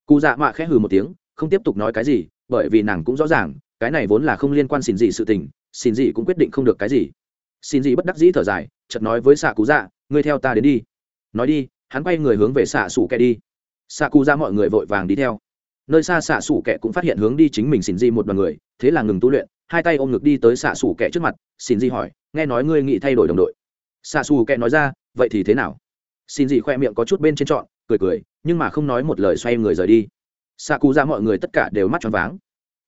A: Cụ dạ mạ khẽ hừ một tiếng, không tiếp tục nói cái gì, bởi vì nàng cũng rõ ràng, cái này vốn là không liên quan xin gì sự tình, xin gì cũng quyết định không được cái gì. Xin gì bất đắc dĩ thở dài, chợt nói với xạ cụ dạ ngươi theo ta đến đi. Nói đi, hắn quay người hướng về xạ sủ kẻ đi. Xạ cụ dạ mọi người vội vàng đi theo nơi xa xạ sủ kẻ cũng phát hiện hướng đi chính mình xin di một đoàn người, thế là ngừng tu luyện, hai tay ôm ngực đi tới xạ sủ kẻ trước mặt xin di hỏi, nghe nói ngươi nghĩ thay đổi đồng đội? Xạ sủ kẻ nói ra, vậy thì thế nào? Xin di khoe miệng có chút bên trên trọn, cười cười, nhưng mà không nói một lời xoay người rời đi. Xạ cụ ra mọi người tất cả đều mắt tròn váng.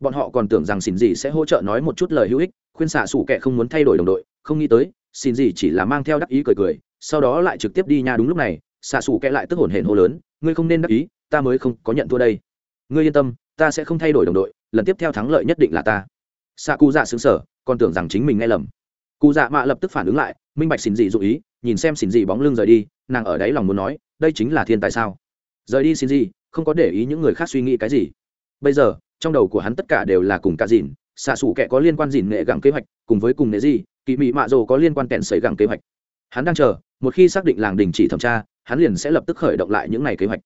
A: Bọn họ còn tưởng rằng xin gì sẽ hỗ trợ nói một chút lời hữu ích, khuyên xạ xủ kệ không muốn thay đổi đồng đội, không nghĩ tới xin gì chỉ là mang theo đắc ý cười cười, sau đó lại trực tiếp đi nha đúng lúc này, xạ xủ kệ lại tức hổn hển hô lớn, ngươi không nên đắc ý, ta mới không có nhận thua đây ngươi yên tâm, ta sẽ không thay đổi đồng đội, lần tiếp theo thắng lợi nhất định là ta. Xạ cụ dạ xứng sở còn tưởng rằng chính mình nghe lầm. Cụ dạ mạ lập tức phản ứng lại, minh bạch xin gì dụ ý, nhìn xem xin gì bóng lưng rời đi, nàng ở đáy lòng muốn nói, đây chính là thiên tài sao? Rời đi xin gì không có để ý những người khác suy nghĩ cái gì. Bây giờ, trong đầu của hắn tất cả đều là cùng cả dìn xạ xủ kẻ có liên quan dìn nghệ gặng kế hoạch, cùng với cùng nghệ gì kỳ mị mạ rồ có liên quan kẹn sấy gặng kế hoạch. Hắn đang chờ, một khi xác định làng đình chỉ thẩm tra, hắn liền sẽ lập tức khởi động lại những ngày kế hoạch.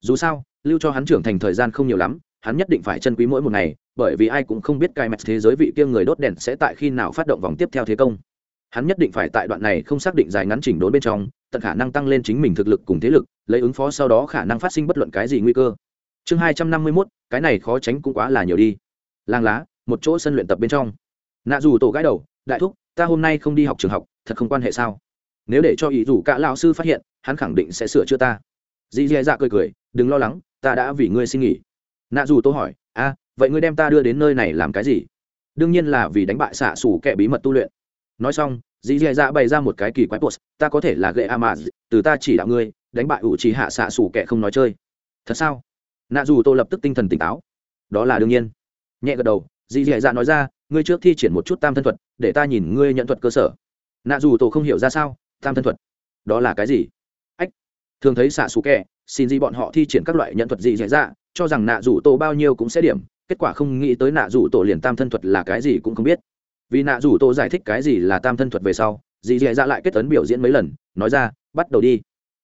A: Dù sao lưu cho hắn trưởng thành thời gian không nhiều lắm, hắn nhất định phải chân quý mỗi một ngày, bởi vì ai cũng không biết cai mẹt thế giới vị kia người đốt đèn sẽ tại khi nào phát động vòng tiếp theo thế công. Hắn nhất định phải tại đoạn này không xác định dài ngắn chỉnh đốn bên trong, tận khả năng tăng lên chính mình thực lực cùng thế lực, lấy ứng phó sau đó khả năng phát sinh bất luận cái gì nguy cơ. Chương hai trăm năm mươi mốt, cái này khó tránh cũng quá là nhiều đi. Làng lá, một chỗ sân luyện tập bên trong. Nạ dù tổ gái đầu, đại thúc, ta hôm nay không đi học trường học, thật không quan hệ sao? Nếu để cho ý dù cả lão sư phát hiện, hắn khẳng định sẽ sửa chữa ta. Dì dì dạ cười cười, đừng lo lắng ta đã vì ngươi xin nghỉ. Nạ dù tô hỏi, a, vậy ngươi đem ta đưa đến nơi này làm cái gì? Đương nhiên là vì đánh bại xạ xù kẻ bí mật tu luyện. Nói xong dì dì dạ bày ra một cái kỳ quái post ta có thể là gậy a mà, từ ta chỉ đạo ngươi đánh bại ủ trì hạ xạ xù kẻ không nói chơi. Thật sao? Nạ dù tô lập tức tinh thần tỉnh táo. Đó là đương nhiên. Nhẹ gật đầu dì dì dạ nói ra, ngươi trước thi triển một chút tam thân thuật, để ta nhìn ngươi nhận thuật cơ sở. Nạ dù tôi không hiểu ra sao, tam thân thuật? Đó là cái gì? Ách, thường thấy xạ xù kẻ xin gì bọn họ thi triển các loại nhận thuật gì dễ dạ cho rằng nạ rủ tổ bao nhiêu cũng sẽ điểm, kết quả không nghĩ tới nạ rủ tổ liền tam thân thuật là cái gì cũng không biết. Vì nạ rủ tổ giải thích cái gì là tam thân thuật về sau, dì dì dạ lại kết tấn biểu diễn mấy lần, nói ra, bắt đầu đi.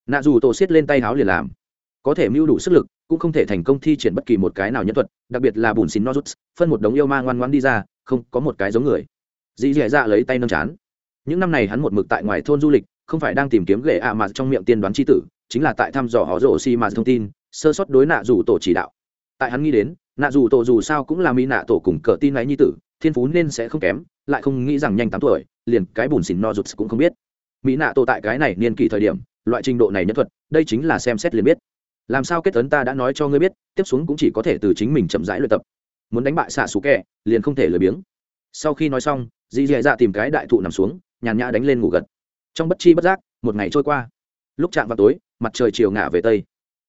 A: Nạ rủ tổ siết lên tay háo liền làm. Có thể mưu đủ sức lực, cũng không thể thành công thi triển bất kỳ một cái nào nhân thuật, đặc biệt là bùn xin nozuts phân một đống yêu ma ngoan ngoan đi ra, không có một cái giống người. Dì dì dạ lấy tay nâng chán. Những năm này hắn một mực tại ngoài thôn du lịch, không phải đang tìm kiếm ghệ ạ mà trong miệng tiên đoán c tử chính là tại thăm dò họ rổ xi mà thông tin, sơ sót đối nạ dù tổ chỉ đạo. Tại hắn nghĩ đến, nạ dù tổ dù sao cũng là mỹ nạ tổ cùng cờ tin máy nhi tử, thiên phú nên sẽ không kém, lại không nghĩ rằng nhanh tám tuổi, liền cái bùn xỉn no rụt cũng không biết. Mỹ nạ tổ tại cái này niên kỳ thời điểm, loại trình độ này nhất thuật, đây chính là xem xét liền biết. Làm sao kết tấn ta đã nói cho ngươi biết, tiếp xuống cũng chỉ có thể từ chính mình chậm rãi luyện tập. Muốn đánh bại xạ xú kẹ liền không thể lười biếng. Sau khi nói xong, dì dì dạ tìm cái đại thụ nằm xuống, nhàn nhã đánh lên ngủ gật. Trong bất chi bất giác, một ngày trôi qua. Lúc chạm vào tối mặt trời chiều ngả về tây.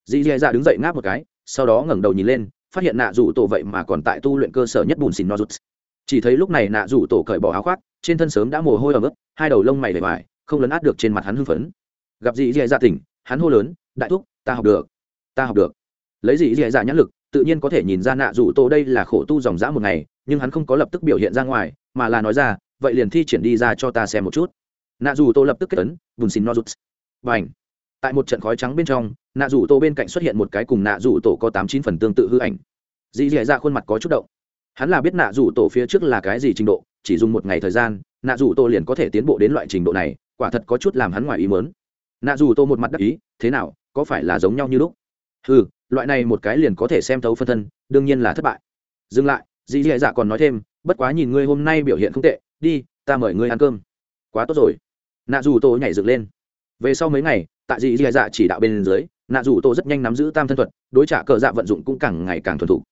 A: Dì dè dạ đứng dậy ngáp một cái sau đó ngẩng đầu nhìn lên phát hiện nạ rủ tổ vậy mà còn tại tu luyện cơ sở nhất bùn xìn no rút chỉ thấy lúc này nạ rủ tổ cởi bỏ áo khoác trên thân sớm đã mồ hôi ở ướt, hai đầu lông mày để vải không lấn át được trên mặt hắn hưng phấn. Gặp dì dè dạ tỉnh hắn hô lớn đại thúc ta học được ta học được. Lấy dì dè dạ nhãn lực tự nhiên có thể nhìn ra nạ rủ tổ đây là khổ tu dòng dã một ngày nhưng hắn không có lập tức biểu hiện ra ngoài mà là nói ra vậy liền thi triển đi ra cho ta xem một chút. Nạ dù tô lập tức kết tấn bùn xin no rút b à n h tại một trận khói trắng bên trong, nạ rủ tổ bên cạnh xuất hiện một cái cùng nạ rủ tổ có tám chín phần tương tự hư ảnh. Dì dì dạ khuôn mặt có chút động. Hắn là biết nạ rủ tổ phía trước là cái gì trình độ, chỉ dùng một ngày thời gian, nạ rủ tổ liền có thể tiến bộ đến loại trình độ này, quả thật có chút làm hắn ngoài ý mớn nạ rủ tổ một mặt đắc ý, thế nào, có phải là giống nhau như lúc? Ừ loại này một cái liền có thể xem thấu phân thân, đương nhiên là thất bại. Dừng lại, dì dì dạ còn nói thêm, bất quá nhìn ngươi hôm nay biểu hiện không tệ, đi, ta mời ngươi ăn cơm. Quá tốt rồi. Nạ dù tổ nhảy dựng lên. Về sau mấy ngày tại dị dị dạ chỉ đạo bên dưới, nạ dù tổ rất nhanh nắm giữ tam thân thuật, đối trả cờ dạ vận dụng cũng càng ngày càng thuần thục.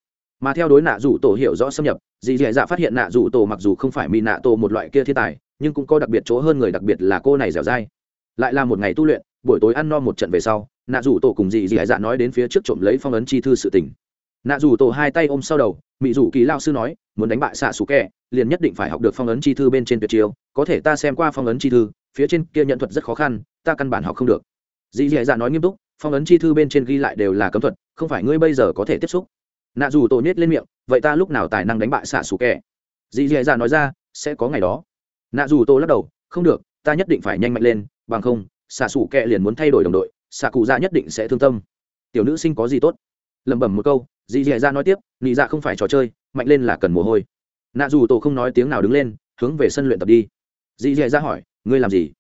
A: Mà theo đối nạ dù tổ hiểu rõ xâm nhập, dì dì dạ phát hiện nạ dù tổ mặc dù không phải mỹ nạ tổ một loại kia thiên tài, nhưng cũng có đặc biệt chỗ hơn người đặc biệt là cô này dẻo dai. Lại là một ngày tu luyện, buổi tối ăn no một trận về sau, nạ dù tổ cùng dì dì dạ nói đến phía trước trộm lấy phong ấn chi thư sự tình. Nạ dù tổ hai tay ôm sau đầu mỹ dù kỳ lao sư nói, muốn đánh bại xạ xù kẹ liền nhất định phải học được phong ấn chi thư bên trên tuyệt chiêu, có thể ta xem qua phong ấn chi thư, phía trên kia nhận thuật rất khó khăn, ta căn bản học không được dì dì dạ nói nghiêm túc, phong ấn chi thư bên trên ghi lại đều là cấm thuật, không phải ngươi bây giờ có thể tiếp xúc. Nạ dù tổ nhét lên miệng, vậy ta lúc nào tài năng đánh bại xạ xù kẻ? Dì dì dạ nói ra, sẽ có ngày đó. Nạ dù tổ lắc đầu, không được, ta nhất định phải nhanh mạnh lên, bằng không, xạ xù kẻ liền muốn thay đổi đồng đội, xạ cụ dạ nhất định sẽ thương tâm. Tiểu nữ sinh có gì tốt? Lẩm bẩm một câu, dì dì dạ nói tiếp, nị dạ không phải trò chơi, mạnh lên là cần mồ hôi. Nạ dù tổ không nói tiếng nào đứng lên, hướng về sân luyện tập đi. Dì dì dạ hỏi, ngươi làm gì?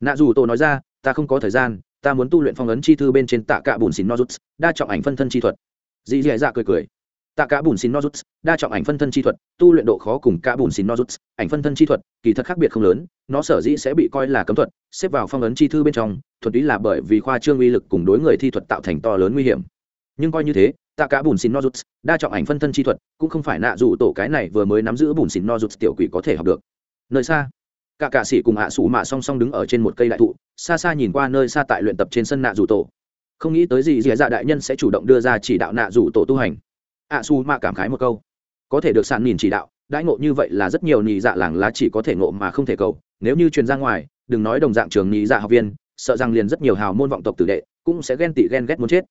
A: Nạ dù tổ nói ra, ta không có thời gian ta muốn tu luyện phong ấn chi thư bên trên tạ cả bùn xin nozuts, đa trọng ảnh phân thân chi thuật. Dì dì dạ cười cười. Tạ cả bùn xin nozuts, đa trọng ảnh phân thân chi thuật, tu luyện độ khó cùng cả bùn xin nozuts, ảnh phân thân chi thuật, kỳ thật khác biệt không lớn, nó sở dĩ sẽ bị coi là cấm thuật, xếp vào phong ấn chi thư bên trong thuật ý là bởi vì khoa trương uy lực cùng đối người thi thuật tạo thành to lớn nguy hiểm. Nhưng coi như thế, tạ cả bùn xin nozuts, đa trọng ảnh phân thân chi thuật, cũng không phải nạ dù tổ cái này vừa mới nắm giữ bùn xin nozuts tiểu quỷ có thể học được. Nơi xa cả cạ sĩ cùng hạ sủ mạ song song đứng ở trên một cây đại thụ, xa xa nhìn qua nơi xa tại luyện tập trên sân nạ dù tổ. Không nghĩ tới gì, dì dạ đại nhân sẽ chủ động đưa ra chỉ đạo nạ dù tổ tu hành. Hạ sủ mạ cảm khái một câu. Có thể được sàn nhìn chỉ đạo, đãi ngộ như vậy là rất nhiều nhị dạ làng lá chỉ có thể ngộ mà không thể cầu. Nếu như truyền ra ngoài, đừng nói đồng dạng trường nhị dạ học viên, sợ rằng liền rất nhiều hào môn vọng tộc tử đệ cũng sẽ ghen tị ghen ghét muốn chết.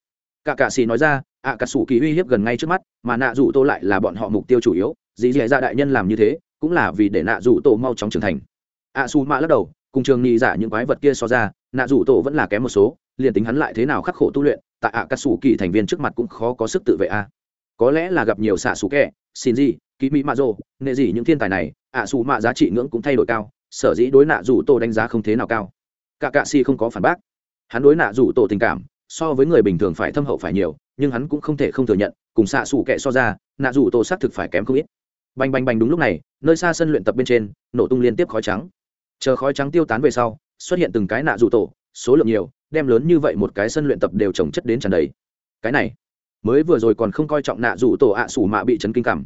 A: Cả cạ sĩ nói ra, ạ cà sủ kỳ uy hiếp gần ngay trước mắt, mà nạ dù tô lại là bọn họ mục tiêu chủ yếu. Dì dì dạ đại nhân làm như thế, cũng là vì để nạ dù tổ mau chóng trưởng thành ạ su mạ lắc đầu, cùng trường nhị giả những quái vật kia so ra, nạ rủ tổ vẫn là kém một số, liền tính hắn lại thế nào khắc khổ tu luyện, tại ạ cà sủ kỳ thành viên trước mặt cũng khó có sức tự vệ a. Có lẽ là gặp nhiều xạ xù kẹ xin gì ký mỹ mạ rồ, nệ gì những thiên tài này, ạ su mạ giá trị ngưỡng cũng thay đổi cao, sở dĩ đối nạ rủ tổ đánh giá không thế nào cao. Cả cạ si không có phản bác. Hắn đối nạ rủ tổ tình cảm, so với người bình thường phải thâm hậu phải nhiều, nhưng hắn cũng không thể không thừa nhận, cùng xạ xù kẹ so ra, nạ rủ tổ xác thực phải kém không ít. Bành bành bành đúng lúc này, nơi xa sân luyện tập bên trên, nổ tung liên tiếp khói trắng chờ khói trắng tiêu tán về sau, xuất hiện từng cái nạ dù tổ, số lượng nhiều, đem lớn như vậy một cái sân luyện tập đều trồng chất đến tràn đầy. Cái này, mới vừa rồi còn không coi trọng nạ dù tổ ạ à sủ mạ bị chấn kinh cảm.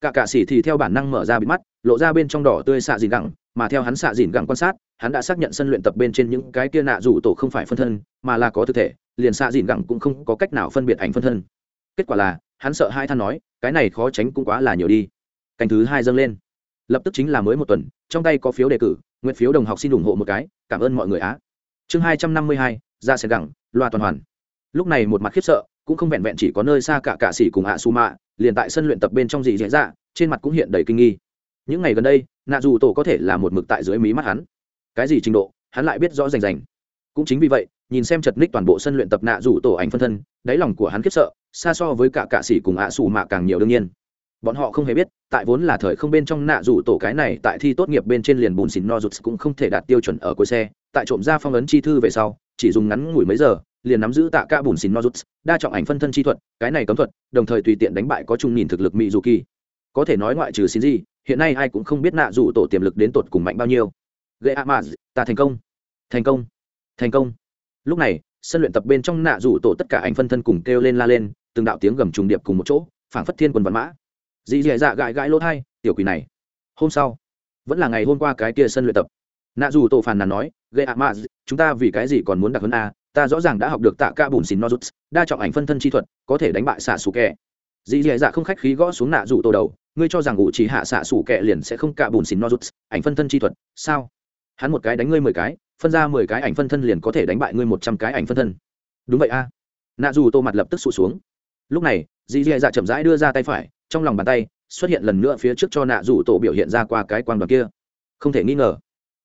A: Cả cạ sĩ thì theo bản năng mở ra bị mắt, lộ ra bên trong đỏ tươi xạ dìn gẳng, mà theo hắn xạ dìn gẳng quan sát, hắn đã xác nhận sân luyện tập bên trên những cái kia nạ dù tổ không phải phân thân, mà là có thực thể, liền xạ dìn gẳng cũng không có cách nào phân biệt ảnh phân thân. Kết quả là, hắn sợ hai than nói, cái này khó tránh cũng quá là nhiều đi. Canh thứ hai dâng lên. Lập tức chính là mới một tuần, trong tay có phiếu đề cử nguyện phiếu đồng học xin ủng hộ một cái, cảm ơn mọi người á. Chương hai trăm năm mươi hai, ra xe gẳng, loa toàn hoàn. Lúc này một mặt khiếp sợ, cũng không vẹn vẹn chỉ có nơi xa cả cạ xỉ cùng ạ su mạ, liền tại sân luyện tập bên trong dị dễ dạ trên mặt cũng hiện đầy kinh nghi. Những ngày gần đây, nạ dù tổ có thể là một mực tại dưới mí mắt hắn. Cái gì trình độ, hắn lại biết rõ rành rành. Cũng chính vì vậy, nhìn xem chật ních toàn bộ sân luyện tập nạ dù tổ ảnh phân thân, đáy lòng của hắn khiếp sợ, xa so với cả cạ sĩ cùng ạ xù mạ càng nhiều đương nhiên bọn họ không hề biết, tại vốn là thời không bên trong nạ rủ tổ cái này tại thi tốt nghiệp bên trên liền bùn xỉn no rụt cũng không thể đạt tiêu chuẩn ở cuối xe, tại trộm ra phong ấn chi thư về sau, chỉ dùng ngắn ngủi mấy giờ, liền nắm giữ tạ cả bùn xỉn no rụt, đa trọng ảnh phân thân chi thuật, cái này cấm thuật, đồng thời tùy tiện đánh bại có chung nhìn thực lực mỹ dù kỳ có thể nói ngoại trừ xin gì hiện nay ai cũng không biết nạ rủ tổ tiềm lực đến tột cùng mạnh bao nhiêu. Gây a mà, ta thành công. Thành công. Thành công. Lúc này, sân luyện tập bên trong nạ rủ tổ tất cả ảnh phân thân cùng kêu lên la lên, từng đạo tiếng gầm trùng điệp cùng một chỗ, phảng phất thiên quân văn mã dì dì dạ gãi gãi lỗ thai, tiểu quỷ này, hôm sau, vẫn là ngày hôm qua cái kia sân luyện tập. Nạ dù tổ phàn nàn nói gây ạ mạ chúng ta vì cái gì còn muốn đặc hơn a? Ta rõ ràng đã học được tạ ca bùn xin nozuts, đa trọng ảnh phân thân chi thuật, có thể đánh bại xạ xù kẹ dì dì dạ không khách khí gõ xuống nạ dù tổ đầu, ngươi cho rằng ngụ chỉ hạ xạ xù kẹ liền sẽ không cạ bùn xin nozuts, ảnh phân thân chi thuật, sao? Hắn một cái đánh ngươi mười cái, phân ra mười cái ảnh phân thân liền có thể đánh bại ngươi một trăm cái ảnh phân thân. Đúng vậy a. Nạ dù tô mặt lập tức sụt xuống lúc này dì dì dạ chậm rãi đưa ra tay phải, trong lòng bàn tay xuất hiện lần nữa phía trước cho nạ rủ tổ biểu hiện ra qua cái quang đoàn kia. Không thể nghi ngờ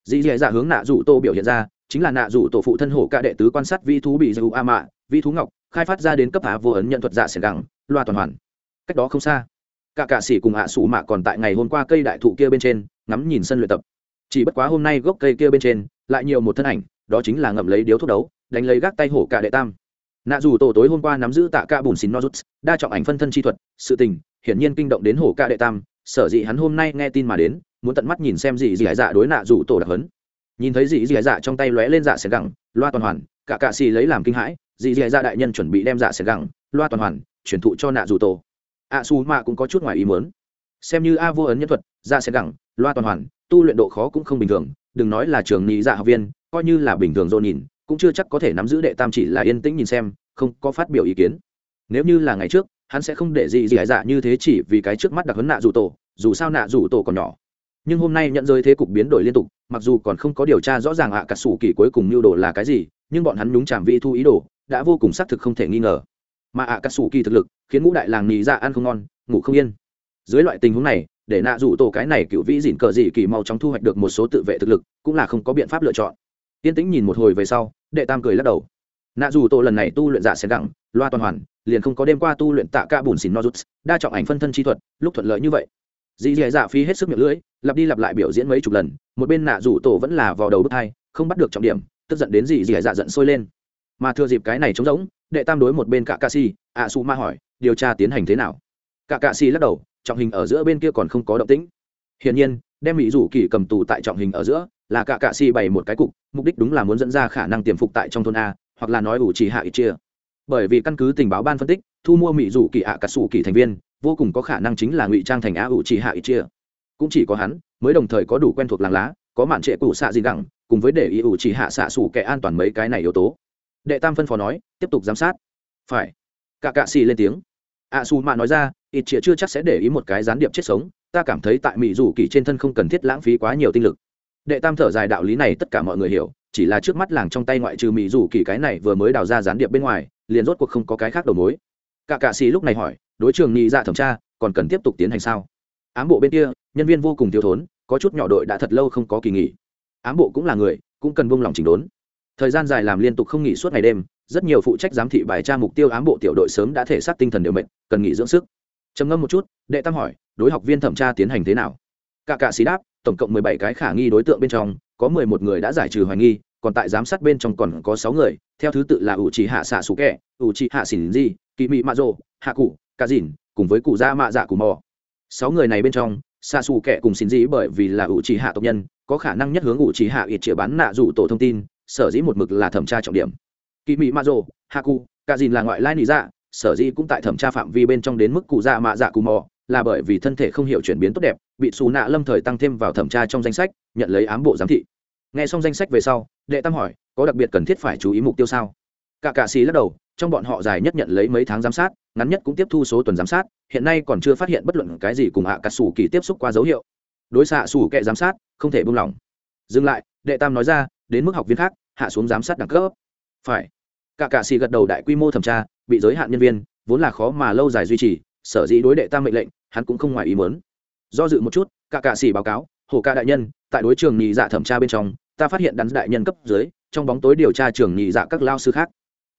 A: dì dì dạ hướng nạ rủ tổ biểu hiện ra, chính là nạ rủ tổ phụ thân hổ ca đệ tứ quan sát vi thú bị dầu a mạ, vi thú ngọc, khai phát ra đến cấp á vô ấn nhận thuật dạ sẻn gẳng, loa toàn hoàn. Cách đó không xa, cả cạ sĩ cùng hạ sủ mạ còn tại ngày hôm qua cây đại thụ kia bên trên, ngắm nhìn sân luyện tập. Chỉ bất quá hôm nay gốc cây kia bên trên, lại nhiều một thân ảnh, đó chính là ngậm lấy điếu thuốc đấu, đánh lấy gác tay hổ cả đệ tam nạ dù tổ tối hôm qua nắm giữ tạ ca bùn xin nozuts, đa trọng ảnh phân thân chi thuật, sự tình, hiển nhiên kinh động đến hổ ca đệ tam, sở dĩ hắn hôm nay nghe tin mà đến, muốn tận mắt nhìn xem gì gì hải dạ đối nạ dù tổ đặc hấn. Nhìn thấy dị dị hải dạ trong tay lóe lên dạ xẻ gẳng, loa toàn hoàn, cả cạ xì lấy làm kinh hãi, dị dị dạ đại nhân chuẩn bị đem dạ xẻ gẳng, loa toàn hoàn, chuyển thụ cho nạ dù tổ. A su mạ cũng có chút ngoài ý muốn. Xem như a vô ấn nhân thuật dạ xẻ gẳng, loa toàn hoàn, tu luyện độ khó cũng không bình thường, đừng nói là trường nhị dạ học viên, coi như là bình thường dồn nhìn cũng chưa chắc có thể nắm giữ đệ tam chỉ là yên tĩnh nhìn xem, không có phát biểu ý kiến. Nếu như là ngày trước, hắn sẽ không để gì gì hải dạ như thế chỉ vì cái trước mắt đặc hấn nạ dù tổ, dù sao nạ dù tổ còn nhỏ. Nhưng hôm nay nhận rơi thế cục biến đổi liên tục, mặc dù còn không có điều tra rõ ràng ạ à cả sủ kỳ cuối cùng mưu đồ là cái gì, nhưng bọn hắn nhúng chạm vị thu ý đồ, đã vô cùng xác thực không thể nghi ngờ. Mà ạ à cả sủ kỳ thực lực, khiến ngũ đại làng nhì ra ăn không ngon, ngủ không yên. Dưới loại tình huống này, để nạ dù tổ cái này cựu vĩ dịn cờ dị kỳ mau chóng thu hoạch được một số tự vệ thực lực, cũng là không có biện pháp lựa chọn tiên tĩnh nhìn một hồi về sau, đệ tam cười lắc đầu. Nạ dù tổ lần này tu luyện dạ xén đẳng, loa toàn hoàn, liền không có đêm qua tu luyện tạ ca bùn xỉn nozuts, đa trọng ảnh phân thân chi thuật, lúc thuận lợi như vậy. Dì dì dạ phí hết sức miệng lưỡi, lặp đi lặp lại biểu diễn mấy chục lần, một bên nạ Dù tổ vẫn là vào đầu bước hai, không bắt được trọng điểm, tức giận đến dì dì dạ giận sôi lên. Mà thừa dịp cái này trống rỗng, đệ tam đối một bên cả ca si, ạ su ma hỏi, điều tra tiến hành thế nào? Cả ca si lắc đầu, trọng hình ở giữa bên kia còn không có động tĩnh. Hiển nhiên đem mỹ rủ kỳ cầm tù tại trọng hình ở giữa, là cả cạ xì bày một cái cục, mục đích đúng là muốn dẫn ra khả năng tiềm phục tại trong thôn a, hoặc là nói ủ chỉ hạ ít chia. Bởi vì căn cứ tình báo ban phân tích, thu mua mỹ rủ kỳ hạ cà sủ kỳ thành viên, vô cùng có khả năng chính là ngụy trang thành a ủ chỉ hạ ít chia. Cũng chỉ có hắn, mới đồng thời có đủ quen thuộc làng lá, có mạn trệ cụ xạ gì gẳng, cùng với để ý ủ chỉ hạ xạ sủ kẻ an toàn mấy cái này yếu tố. Đệ tam phân phó nói, tiếp tục giám sát. Phải. Cả cạ xì lên tiếng. A xù mạ nói ra, ít chia chưa chắc sẽ để ý một cái gián điệp chết sống ta cảm thấy tại mỹ dù kỳ trên thân không cần thiết lãng phí quá nhiều tinh lực. Đệ tam thở dài đạo lý này tất cả mọi người hiểu, chỉ là trước mắt làng trong tay ngoại trừ mỹ dù kỳ cái này vừa mới đào ra gián điệp bên ngoài, liền rốt cuộc không có cái khác đầu mối. Cả cạ sĩ lúc này hỏi, đối trường nghị dạ thẩm tra, còn cần tiếp tục tiến hành sao? Ám bộ bên kia, nhân viên vô cùng thiếu thốn, có chút nhỏ đội đã thật lâu không có kỳ nghỉ. Ám bộ cũng là người, cũng cần buông lòng chỉnh đốn. Thời gian dài làm liên tục không nghỉ suốt ngày đêm, rất nhiều phụ trách giám thị bài tra mục tiêu ám bộ tiểu đội sớm đã thể xác tinh thần đều mệt, cần nghỉ dưỡng sức trầm ngâm một chút, đệ tam hỏi, đối học viên thẩm tra tiến hành thế nào? Cả cạ xí đáp, tổng cộng mười bảy cái khả nghi đối tượng bên trong, có mười một người đã giải trừ hoài nghi, còn tại giám sát bên trong còn có sáu người, theo thứ tự là ủ trì hạ xạ sủ kẹ ủ trì hạ xỉn di kỳ mị mạ rồ, hạ cụ cá dìn, cùng với cụ gia mạ dạ cù mò. Sáu người này bên trong xạ xù kẹ cùng xỉn di bởi vì là ủ trì hạ tộc nhân, có khả năng nhất hướng ủ trì hạ ít chĩa bán nạ rủ tổ thông tin, sở dĩ một mực là thẩm tra trọng điểm. Kỳ mị mạ rồ, hạ cụ cá dìn là ngoại lai nị dạ sở dĩ cũng tại thẩm tra phạm vi bên trong đến mức cụ dạ mạ dạ cù mò, là bởi vì thân thể không hiểu chuyển biến tốt đẹp, bị xù nạ lâm thời tăng thêm vào thẩm tra trong danh sách, nhận lấy ám bộ giám thị. Nghe xong danh sách về sau, đệ tam hỏi, có đặc biệt cần thiết phải chú ý mục tiêu sao? Cả cạ xì lắc đầu, trong bọn họ dài nhất nhận lấy mấy tháng giám sát, ngắn nhất cũng tiếp thu số tuần giám sát, hiện nay còn chưa phát hiện bất luận cái gì cùng hạ cà sủ kỳ tiếp xúc qua dấu hiệu. Đối xạ sủ kệ giám sát, không thể buông lỏng. Dừng lại, đệ tam nói ra, đến mức học viên khác, hạ xuống giám sát đẳng cấp. Phải. Cả cạ xì gật đầu đại quy mô thẩm tra bị giới hạn nhân viên, vốn là khó mà lâu dài duy trì, sở dĩ đối đệ tam mệnh lệnh, hắn cũng không ngoài ý mớn do dự một chút, cả cạ xì báo cáo, hồ ca đại nhân, tại đối trường nhị dạ thẩm tra bên trong, ta phát hiện đắn đại nhân cấp dưới, trong bóng tối điều tra trường nhị dạ các lao sư khác.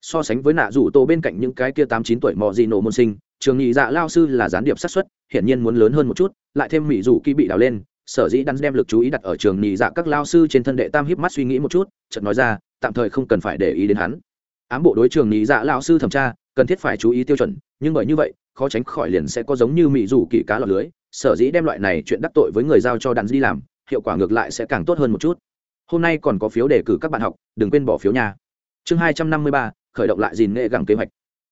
A: So sánh với nạ rủ tô bên cạnh những cái kia tám chín tuổi mò gì nổ môn sinh, trường nhị dạ lao sư là gián điệp sát xuất hiển nhiên muốn lớn hơn một chút, lại thêm mỹ rủ kỳ bị đào lên, sở dĩ đắn đem lực chú ý đặt ở trường nhị dạ các lao sư trên thân đệ tam hiếp mắt suy nghĩ một chút, chợt nói ra, tạm thời không cần phải để ý đến hắn ám bộ đối trường nhị dạ lão sư thẩm tra, cần thiết phải chú ý tiêu chuẩn, nhưng bởi như vậy, khó tránh khỏi liền sẽ có giống như mỹ rủ kỳ cá lọt lưới, sở dĩ đem loại này chuyện đắc tội với người giao cho đàn đi làm, hiệu quả ngược lại sẽ càng tốt hơn một chút. Hôm nay còn có phiếu đề cử các bạn học, đừng quên bỏ phiếu nhà chương hai trăm năm mươi ba, khởi động lại dìn nghệ gẳng kế hoạch.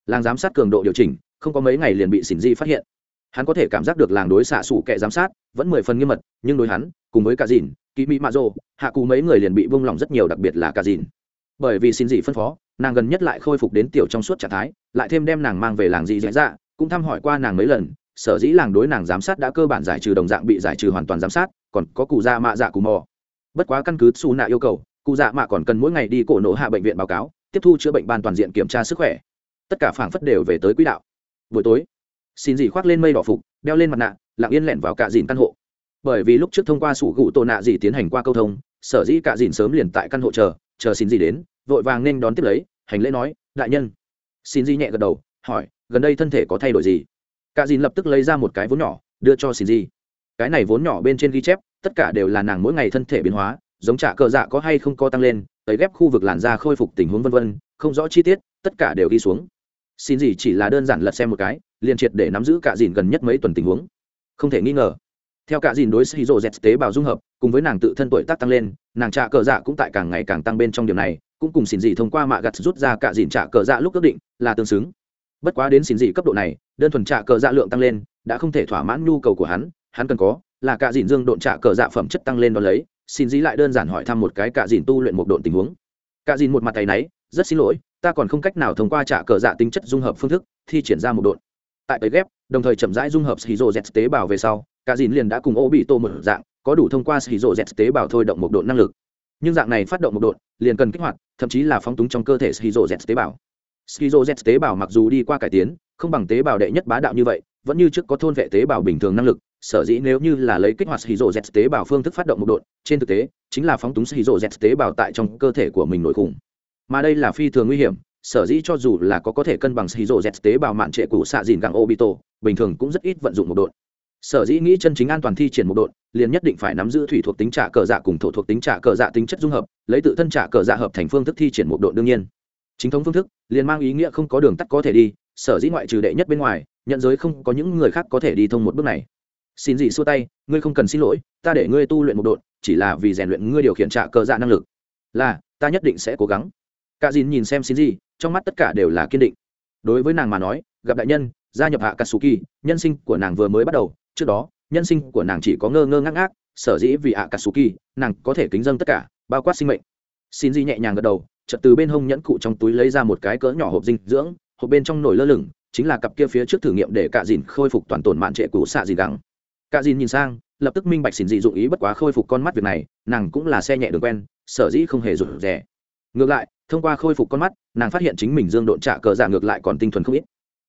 A: Làng giám sát cường độ điều chỉnh, không có mấy ngày liền bị xỉn di phát hiện. Hắn có thể cảm giác được làng đối xạ xủ kẻ giám sát, vẫn mười phần nghiêm mật, nhưng đối hắn, cùng với cả dìn kỳ mỹ mạ rô hạ cù mấy người liền bị vung lòng rất nhiều, đặc biệt là cả dìn bởi vì xin dị phân phó, nàng gần nhất lại khôi phục đến tiểu trong suốt trạng thái, lại thêm đem nàng mang về làng dị dạ dạ cũng thăm hỏi qua nàng mấy lần, sở dĩ làng đối nàng giám sát đã cơ bản giải trừ đồng dạng bị giải trừ hoàn toàn giám sát, còn có cụ dạ mạ dạ cù mò. Bất quá căn cứ xù nạ yêu cầu, cụ dạ mạ còn cần mỗi ngày đi cổ nổ hạ bệnh viện báo cáo, tiếp thu chữa bệnh ban toàn diện kiểm tra sức khỏe. Tất cả phảng phất đều về tới quỹ đạo. Buổi tối, xin dị khoác lên mây đỏ phục, đeo lên mặt nạ, lặng yên lẹn vào cả dìn căn hộ. Bởi vì lúc trước thông qua sủ gụ tổ nạ dị tiến hành qua câu thông, sở dĩ cả dìn sớm liền tại căn hộ chờ chờ xin gì đến, vội vàng nên đón tiếp lấy, hành lễ nói, đại nhân. Xin gì nhẹ gật đầu, hỏi, gần đây thân thể có thay đổi gì? Cả dìn lập tức lấy ra một cái vốn nhỏ, đưa cho xin gì. Cái này vốn nhỏ bên trên ghi chép, tất cả đều là nàng mỗi ngày thân thể biến hóa, giống trả cờ dạ có hay không có tăng lên tới ghép khu vực làn da khôi phục tình huống vân vân, không rõ chi tiết, tất cả đều ghi xuống. Xin gì chỉ là đơn giản lật xem một cái, liền triệt để nắm giữ cả dìn gần nhất mấy tuần tình huống. Không thể nghi ngờ theo cả dìn đối shizu z tế bào dung hợp, cùng với nàng tự thân tuổi tác tăng lên, nàng trạ cờ dạ cũng tại càng ngày càng tăng bên trong điểm này, cũng cùng xin dị thông qua mạ gặt rút ra cả dìn trạ cờ dạ lúc ước định, là tương xứng. Bất quá đến xin dị cấp độ này, đơn thuần trạ cờ dạ lượng tăng lên, đã không thể thỏa mãn nhu cầu của hắn hắn cần có, là cả dìn dương độn trạ cờ dạ phẩm chất tăng lên đó lấy, xin dị lại đơn giản hỏi thăm một cái cả dìn tu luyện một độn tình huống. Cả dìn một mặt tay náy, rất xin lỗi, ta còn không cách nào thông qua trả cờ dạ tính chất dung hợp phương thức thi triển ra một độn. Tại tới ghép, đồng thời chậm rãi dung hợp shizu z tế bào về sau cả dìn liền đã cùng ô bị tô một dạng, có đủ thông qua shizu z tế bào thôi động một độn năng lực. Nhưng dạng này phát động một độn, liền cần kích hoạt, thậm chí là phóng túng trong cơ thể shizu z tế bào. Shizu z tế bào mặc dù đi qua cải tiến, không bằng tế bào đệ nhất bá đạo như vậy, vẫn như trước có thôn vệ tế bào bình thường năng lực, sở dĩ nếu như là lấy kích hoạt hydro z tế bào phương thức phát động một độn, trên thực tế, chính là phóng túng hydro z tế bào tại trong cơ thể của mình nội khủng. Mà đây là phi thường nguy hiểm, sở dĩ cho dù là có có thể cân bằng hydro z tế bào mạn trệ cũ xạ dìn gặng obito, bình thường cũng rất ít vận dụng một độn sở dĩ nghĩ chân chính an toàn thi triển một độn liền nhất định phải nắm giữ thủy thuộc tính trả cờ dạ cùng thổ thuộc tính trả cờ dạ tính chất dung hợp, lấy tự thân trả cờ dạ hợp thành phương thức thi triển một độn đương nhiên. Chính thống phương thức, liền mang ý nghĩa không có đường tắt có thể đi, sở dĩ ngoại trừ đệ nhất bên ngoài, nhận giới không có những người khác có thể đi thông một bước này. Xin gì xua tay, ngươi không cần xin lỗi, ta để ngươi tu luyện một độn chỉ là vì rèn luyện ngươi điều khiển trả cờ dạ năng lực. Là, ta nhất định sẽ cố gắng. Cả dìn nhìn xem xin gì trong mắt tất cả đều là kiên định. Đối với nàng mà nói, gặp đại nhân gia nhập hạ katsuki nhân sinh của nàng vừa mới bắt đầu. Trước đó, nhân sinh của nàng chỉ có ngơ ngơ ngác ngác, sở dĩ vì hạ katsuki nàng có thể kính dâng tất cả, bao quát sinh mệnh. Xin di nhẹ nhàng gật đầu, chợt từ bên hông nhẫn cụ trong túi lấy ra một cái cỡ nhỏ hộp dinh dưỡng, hộp bên trong nổi lơ lửng, chính là cặp kia phía trước thử nghiệm để cạ dìn khôi phục toàn tổn mạn trệ cũ xạ dìn gắng cạ dìn nhìn sang, lập tức minh bạch xin dị dụng ý bất quá khôi phục con mắt việc này, nàng cũng là xe nhẹ đường quen, sở dĩ không hề rụt rè. Ngược lại, thông qua khôi phục con mắt, nàng phát hiện chính mình dương độn trả cờ giả ngược lại còn tinh thuần không ít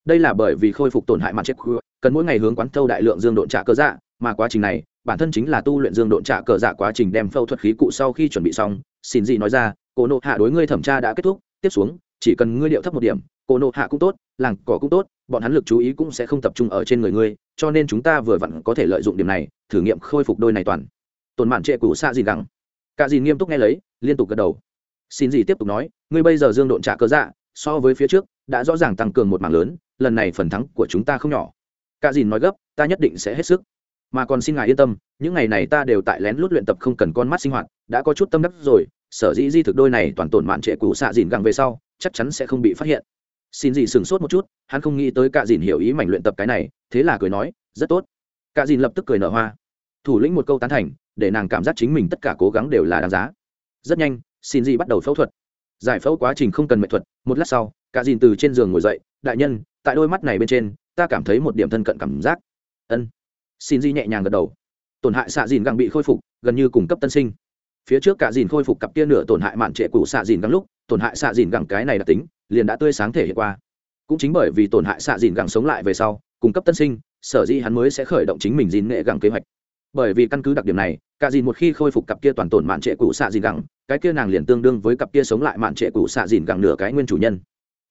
A: đây là bởi vì khôi phục tổn hại mặt chết cần mỗi ngày hướng quán thâu đại lượng dương độn trả cơ dạ mà quá trình này, bản thân chính là tu luyện dương độn trả cờ dạ quá trình đem phẫu thuật khí cụ sau khi chuẩn bị xong. Xin gì nói ra cô nộ hạ đối ngươi thẩm tra đã kết thúc, tiếp xuống, chỉ cần ngươi điệu thấp một điểm cô nộ hạ cũng tốt, làng cỏ cũng tốt, bọn hắn lực chú ý cũng sẽ không tập trung ở trên người ngươi, cho nên chúng ta vừa vặn có thể lợi dụng điểm này, thử nghiệm khôi phục đôi này toàn. Tồn mạn trệ cũ xạ gì gắng cả gì nghiêm túc nghe lấy, liên tục gật đầu. Xin gì tiếp tục nói, ngươi bây giờ dương độn trả cơ dạ so với phía trước, đã rõ ràng tăng cường một mảng lớn lần này phần thắng của chúng ta không nhỏ. Cả dìn nói gấp, ta nhất định sẽ hết sức. Mà còn xin ngài yên tâm, những ngày này ta đều tại lén lút luyện tập không cần con mắt sinh hoạt, đã có chút tâm đắc rồi, sở dĩ di thực đôi này toàn tổn mạn trệ cũ xạ dìn gẳng về sau, chắc chắn sẽ không bị phát hiện. Xin gì sửng sốt một chút, hắn không nghĩ tới cả dìn hiểu ý mảnh luyện tập cái này, thế là cười nói, rất tốt. Cả dìn lập tức cười nở hoa. Thủ lĩnh một câu tán thành, để nàng cảm giác chính mình tất cả cố gắng đều là đáng giá. Rất nhanh, xin gì bắt đầu phẫu thuật. Giải phẫu quá trình không cần mệnh thuật, một lát sau, cả dìn từ trên giường ngồi dậy, đại nhân tại đôi mắt này bên trên, ta cảm thấy một điểm thân cận cảm giác. Ân. Xin di nhẹ nhàng gật đầu. Tổn hại xạ dìn găng bị khôi phục, gần như cung cấp tân sinh. Phía trước cả dìn khôi phục cặp kia nửa tổn hại mạn trệ cũ xạ dìn găng lúc, tổn hại xạ dìn găng cái này đặc tính, liền đã tươi sáng thể hiện qua. Cũng chính bởi vì tổn hại xạ dìn găng sống lại về sau cung cấp tân sinh, sở dĩ hắn mới sẽ khởi động chính mình dìn nghệ găng kế hoạch. Bởi vì căn cứ đặc điểm này, cả dìn một khi khôi phục cặp kia toàn tổn mạn trệ cũ xạ dìn găng cái kia nàng liền tương đương với cặp kia sống lại mạn trệ cũ xạ dìn găng nửa cái nguyên chủ nhân.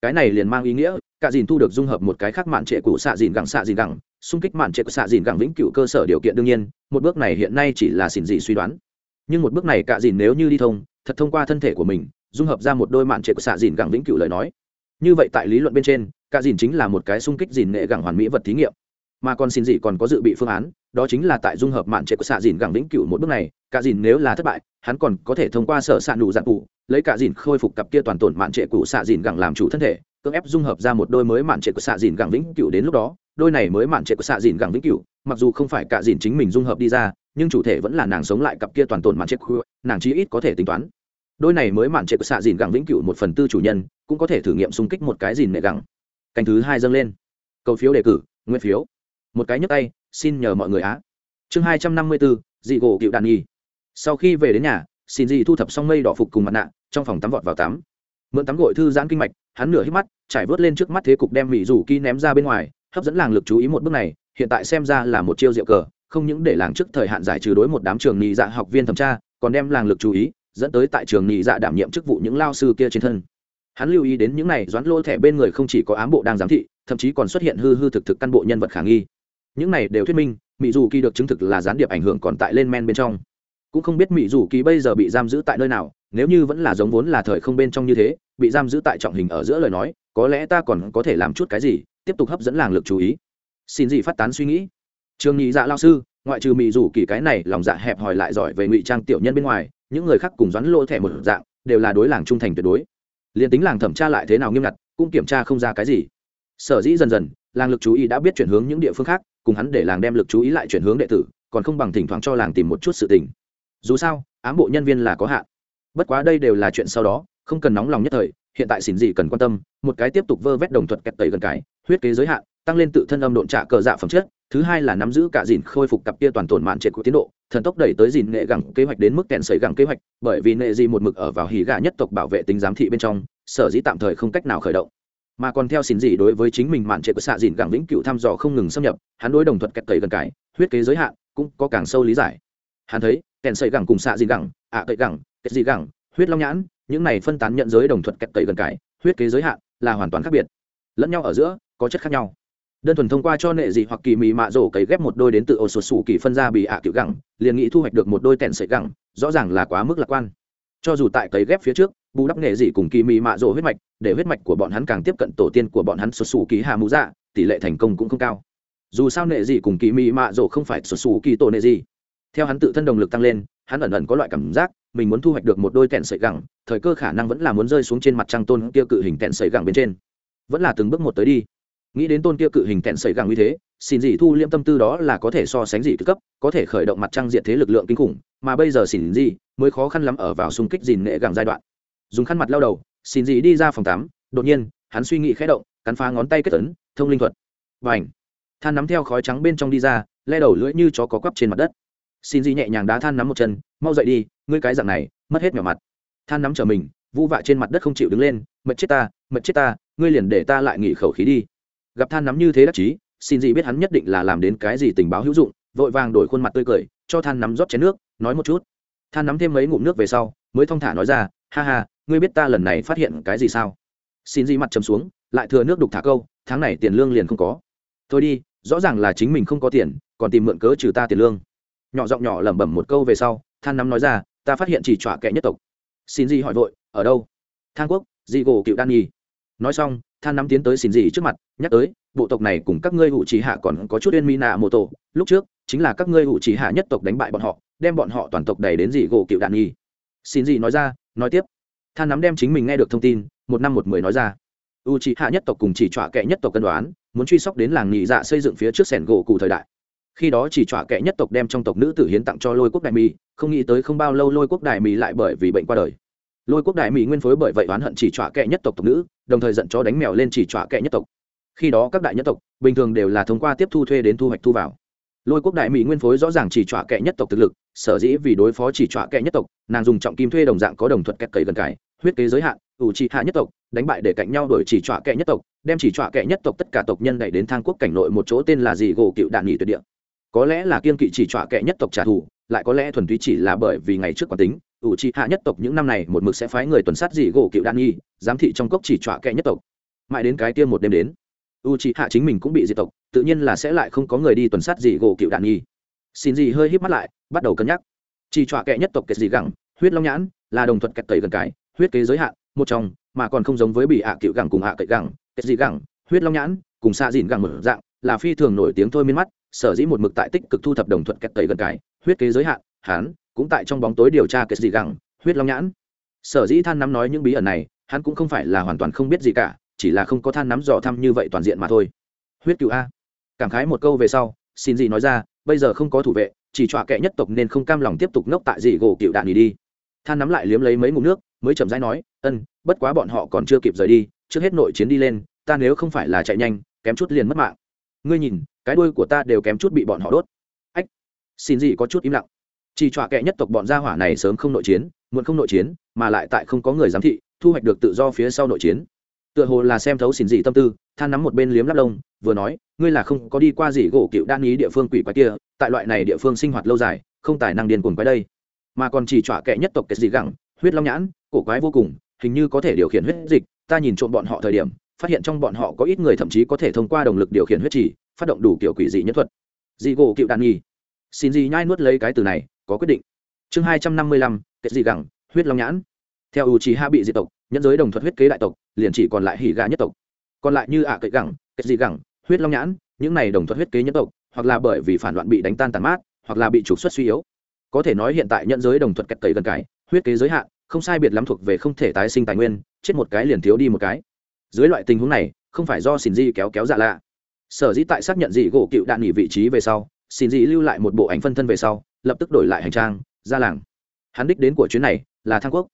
A: Cái này liền mang ý nghĩa cả dìn thu được dung hợp một cái khác mạn trệ cụ xạ dìn gẳng, xạ dìn gẳng. Xung kích mạn trệ của xạ dìn gẳng vĩnh cửu cơ sở điều kiện đương nhiên, một bước này hiện nay chỉ là xỉn dị suy đoán. Nhưng một bước này cả dìn nếu như đi thông, thật thông qua thân thể của mình, dung hợp ra một đôi mạn trệ của xạ dìn gẳng vĩnh cửu lời nói. Như vậy tại lý luận bên trên, cả dìn chính là một cái xung kích dìn nghệ gẳng hoàn mỹ vật thí nghiệm. Mà còn xin dị còn có dự bị phương án, đó chính là tại dung hợp mạn trệ của xạ dìn gẳng vĩnh cửu một bước này, cả dìn nếu là thất bại, hắn còn có thể thông qua sở xạ nụ dạng cụ, lấy cả dìn khôi phục cặp kia toàn tổn mạn trệ của xạ dìn gẳng làm chủ thân thể cưỡng ép dung hợp ra một đôi mới mạn trệ của xạ dìn gẳng vĩnh cửu đến lúc đó, đôi này mới mạn trệ của xạ dìn gẳng vĩnh cửu, mặc dù không phải cả dìn chính mình dung hợp đi ra, nhưng chủ thể vẫn là nàng sống lại cặp kia toàn tồn mạn trệ của nàng chí ít có thể tính toán. Đôi này mới mạn trệ của xạ dìn gẳng vĩnh cửu một phần tư chủ nhân, cũng có thể thử nghiệm xung kích một cái dìn nệ gẳng. Canh thứ hai dâng lên. Cầu phiếu đề cử, nguyên phiếu. Một cái nhấp tay, xin nhờ mọi người á. Chương hai trăm năm mươi bốn dị gỗ cựu đàn nhi sau khi về đến nhà, xin dị thu thập xong mây đỏ phục cùng mặt nạ, trong phòng tắm vọt vào tắm. Mượn tắm gội thư giãn kinh mạch hắn nửa hít mắt, trải vớt lên trước mắt thế cục đem mỹ dù kỳ ném ra bên ngoài, hấp dẫn làng lực chú ý một bước này, hiện tại xem ra là một chiêu diệu cờ, không những để làng trước thời hạn giải trừ đối một đám trường nhị dạ học viên thẩm tra, còn đem làng lực chú ý dẫn tới tại trường nhị dạ đảm nhiệm chức vụ những lao sư kia trên thân. Hắn lưu ý đến những này doãn lô thẻ bên người không chỉ có ám bộ đang giám thị, thậm chí còn xuất hiện hư hư thực thực căn bộ nhân vật khả nghi. Những này đều thuyết minh mỹ dù kỳ được chứng thực là gián điệp ảnh hưởng còn tại lên men bên trong. Cũng không biết mỹ dù kỳ bây giờ bị giam giữ tại nơi nào, nếu như vẫn là giống vốn là thời không bên trong như thế bị giam giữ tại trọng hình ở giữa lời nói, có lẽ ta còn có thể làm chút cái gì, tiếp tục hấp dẫn làng lực chú ý. Xin gì phát tán suy nghĩ. Trường nhị dạ lao sư, ngoại trừ mỹ rủ kỳ cái này, lòng dạ hẹp hòi lại giỏi về ngụy trang tiểu nhân bên ngoài, những người khác cùng doãn lô thẻ một dạng, đều là đối làng trung thành tuyệt đối. Liền tính làng thẩm tra lại thế nào nghiêm ngặt, cũng kiểm tra không ra cái gì. Sở dĩ dần dần, làng lực chú ý đã biết chuyển hướng những địa phương khác, cùng hắn để làng đem lực chú ý lại chuyển hướng đệ tử, còn không bằng thỉnh thoảng cho làng tìm một chút sự tình. Dù sao, ám bộ nhân viên là có hạn. Bất quá đây đều là chuyện sau đó không cần nóng lòng nhất thời hiện tại xỉn gì cần quan tâm một cái tiếp tục vơ vét đồng thuật kẹt tẩy gần cái huyết kế giới hạn tăng lên tự thân âm độn trả cờ dạ phẩm chất thứ hai là nắm giữ cả dìn khôi phục cặp kia toàn tổn mạn trệ của tiến độ thần tốc đẩy tới dìn nghệ gẳng kế hoạch đến mức kẹn sấy gẳng kế hoạch bởi vì nệ gì một mực ở vào hỉ gà nhất tộc bảo vệ tính giám thị bên trong sở dĩ tạm thời không cách nào khởi động. Mà còn theo xin gì đối với chính mình mạn trệ của xạ dìn gẳng vĩnh cửu thăm dò không ngừng xâm nhập hắn đối đồng thuật kẹt tẩy gần cái huyết kế giới hạn cũng có càng sâu lý giải. Hắn thấy kèn sấy gẳng cùng xạ dìn gẳng ạ à, tẩy gẳng kết gì gẳng huyết long nhãn những này phân tán nhận giới đồng thuật kẹt tẩy gần cải huyết kế giới hạn là hoàn toàn khác biệt. Lẫn nhau ở giữa, có chất khác nhau. Đơn thuần thông qua cho nệ dị hoặc kỳ mị mạ rổ cấy ghép một đôi đến từ ổ sột sủ kỳ phân ra bị ạ cựu gẳng, liền nghĩ thu hoạch được một đôi tèn sợi gẳng, rõ ràng là quá mức lạc quan. Cho dù tại cấy ghép phía trước, bù đắp nệ dị cùng kỳ mị mạ rổ huyết mạch, để huyết mạch của bọn hắn càng tiếp cận tổ tiên của bọn hắn sột sủ kỳ hà mũ dạ tỷ lệ thành công cũng không cao. Dù sao nệ dị cùng kỳ mị mạ rổ không phải sột sủ kỳ tổ nệ dị theo hắn tự thân động lực tăng lên, hắn ẩn ẩn có loại cảm giác, mình muốn thu hoạch được một đôi tẹn sợi gẳng, thời cơ khả năng vẫn là muốn rơi xuống trên mặt trăng tôn kia cự hình tẹn sợi gẳng bên trên. Vẫn là từng bước một tới đi. Nghĩ đến tôn kia cự hình tẹn sợi gẳng như thế, xin dị thu liễm tâm tư đó là có thể so sánh dị cấp, có thể khởi động mặt trăng diện thế lực lượng kinh khủng, mà bây giờ xin dị mới khó khăn lắm ở vào xung kích dìn nghệ gẳng giai đoạn. Dùng khăn mặt lao đầu, xin dị đi ra phòng tắm, đột nhiên, hắn suy nghĩ khẽ động, cắn phá ngón tay kết tấn thông linh thuật. Và ảnh than nắm theo khói trắng bên trong đi ra, le đầu lưỡi như chó có quắp trên mặt đất xin dị nhẹ nhàng đá than nắm một chân, mau dậy đi, ngươi cái dạng này, mất hết nhỏ mặt. Than nắm trở mình, vu vạ trên mặt đất không chịu đứng lên mật chết ta mật chết ta, ngươi liền để ta lại nghỉ khẩu khí đi. Gặp than nắm như thế đắc chí, xin di biết hắn nhất định là làm đến cái gì tình báo hữu dụng, vội vàng đổi khuôn mặt tươi cười, cho than nắm rót chén nước, nói một chút. Than nắm thêm mấy ngụm nước về sau, mới thong thả nói ra, ha ha, ngươi biết ta lần này phát hiện cái gì sao? Xin di mặt chấm xuống, lại thừa nước đục thả câu, tháng này tiền lương liền không có. Thôi đi, rõ ràng là chính mình không có tiền, còn tìm mượn cớ trừ ta tiền lương nhỏ giọng nhỏ lẩm bẩm một câu về sau, than nắm nói ra, ta phát hiện chỉ trọa kẻ nhất tộc. Xin gì hỏi vội, ở đâu? Thang quốc, dị gỗ cựu đan nhi. Nói xong, than nắm tiến tới xin gì trước mặt, nhắc tới, bộ tộc này cùng các ngươi hụ trí hạ còn có chút yên mi nạ mô tổ, lúc trước chính là các ngươi hụ trí hạ nhất tộc đánh bại bọn họ, đem bọn họ toàn tộc đẩy đến dị gỗ cựu đạn Nhi. xin gì nói ra, nói tiếp. Than nắm đem chính mình nghe được thông tin, một năm một mười nói ra u trí hạ nhất tộc cùng chỉ trọa kệ nhất tộc cân đoán, muốn truy sóc đến làng nhị dạ xây dựng phía trước sẻn gỗ cụ thời đại khi đó chỉ trọa kệ nhất tộc đem trong tộc nữ tử hiến tặng cho lôi quốc đại mỹ không nghĩ tới không bao lâu lôi quốc đại mỹ lại bởi vì bệnh qua đời. Lôi quốc đại mỹ nguyên phối bởi vậy oán hận chỉ trọa kệ nhất tộc tộc nữ, đồng thời giận chó đánh mèo lên chỉ trọa kệ nhất tộc. Khi đó các đại nhất tộc, bình thường đều là thông qua tiếp thu thuê đến thu hoạch thu vào. Lôi quốc đại mỹ nguyên phối rõ ràng chỉ trọa kệ nhất tộc thực lực, sở dĩ vì đối phó chỉ trọa kệ nhất tộc, nàng dùng trọng kim thuê đồng dạng có đồng thuận kẹt cầy gần cải, huyết kế giới hạn, ủ trị hạ nhất tộc, đánh bại để cạnh nhau đổi chỉ trọa kệ nhất tộc, đem chỉ trọa kệ nhất tộc tất cả tộc nhân đẩy đến thang quốc cảnh nội một chỗ tên là gì gỗ cựu đạn nghỉ tuyệt địa có lẽ là kiên kỵ chỉ trọa kệ nhất tộc trả thù, lại có lẽ thuần túy chỉ là bởi vì ngày trước quán tính, ủ trị hạ nhất tộc những năm này một mực sẽ phái người tuần sát dị gỗ cựu đan nghi giám thị trong cốc chỉ trọa kệ nhất tộc. Mãi đến cái tiêm một đêm đến u trị hạ chính mình cũng bị diệt tộc, tự nhiên là sẽ lại không có người đi tuần sát dị gỗ cựu đan nghi xin gì hơi híp mắt lại, bắt đầu cân nhắc. Chỉ trọa kệ nhất tộc kệ gì gẳng, huyết long nhãn, là đồng thuật kẹt tẩy gần cái, huyết kế giới hạn, một trong, mà còn không giống với bị hạ cựu gẳng cùng hạ cậy gẳng. Kệ gì gẳng, huyết long nhãn, cùng xạ dịn gẳng mở dạng, là phi thường nổi tiếng thôi miên mắt sở dĩ một mực tại tích cực thu thập đồng thuận kẹt tẩy gần cái, huyết kế giới hạn, hắn cũng tại trong bóng tối điều tra kết gì gẳng, huyết long nhãn. Sở dĩ than nắm nói những bí ẩn này, hắn cũng không phải là hoàn toàn không biết gì cả, chỉ là không có than nắm dò thăm như vậy toàn diện mà thôi. Huyết cựu a. Cảm khái một câu về sau, xin gì nói ra, bây giờ không có thủ vệ, chỉ trọa kệ nhất tộc nên không cam lòng tiếp tục ngốc tại dị gỗ cựu đạn đi đi. Than nắm lại liếm lấy mấy ngụm nước, mới chậm rãi nói, ân, bất quá bọn họ còn chưa kịp rời đi, trước hết nội chiến đi lên, ta nếu không phải là chạy nhanh, kém chút liền mất mạng ngươi nhìn, cái đuôi của ta đều kém chút bị bọn họ đốt. Ách, xin gì có chút im lặng. Chỉ trọa kệ nhất tộc bọn gia hỏa này sớm không nội chiến, muộn không nội chiến, mà lại tại không có người giám thị, thu hoạch được tự do phía sau nội chiến. Tựa hồ là xem thấu xin dị tâm tư, than nắm một bên liếm lắp lông, vừa nói, ngươi là không có đi qua gì gỗ cựu đan ý địa phương quỷ quái kia, tại loại này địa phương sinh hoạt lâu dài, không tài năng điên cuồng quái đây. Mà còn chỉ trọa kệ nhất tộc kệ gì gẳng, huyết long nhãn, cổ quái vô cùng, hình như có thể điều khiển huyết dịch, ta nhìn trộm bọn họ thời điểm phát hiện trong bọn họ có ít người thậm chí có thể thông qua động lực điều khiển huyết trì, phát động đủ kiểu quỷ dị nhất thuật. Dị gỗ cựu đạn nghi xin gì nhai nuốt lấy cái từ này, có quyết định. Chương hai trăm năm mươi lăm, kết dị gẳng, huyết long nhãn. Theo u trí hạ bị diệt tộc, nhân giới đồng thuật huyết kế đại tộc, liền chỉ còn lại hỉ gà nhất tộc. Còn lại như ạ à cậy gẳng, kết dị gẳng, huyết long nhãn, những này đồng thuật huyết kế nhất tộc, hoặc là bởi vì phản loạn bị đánh tan tàn mát, hoặc là bị trục xuất suy yếu. Có thể nói hiện tại nhận giới đồng thuật kẹt cậy gần cái huyết kế giới hạn, không sai biệt lắm thuộc về không thể tái sinh tài nguyên, chết một cái liền thiếu đi một cái dưới loại tình huống này, không phải do xin di kéo kéo dạ lạ. Sở dĩ tại xác nhận dị gỗ cựu đạn nghỉ vị trí về sau xin dị lưu lại một bộ ảnh phân thân về sau, lập tức đổi lại hành trang, ra làng. Hắn đích đến của chuyến này là thang quốc.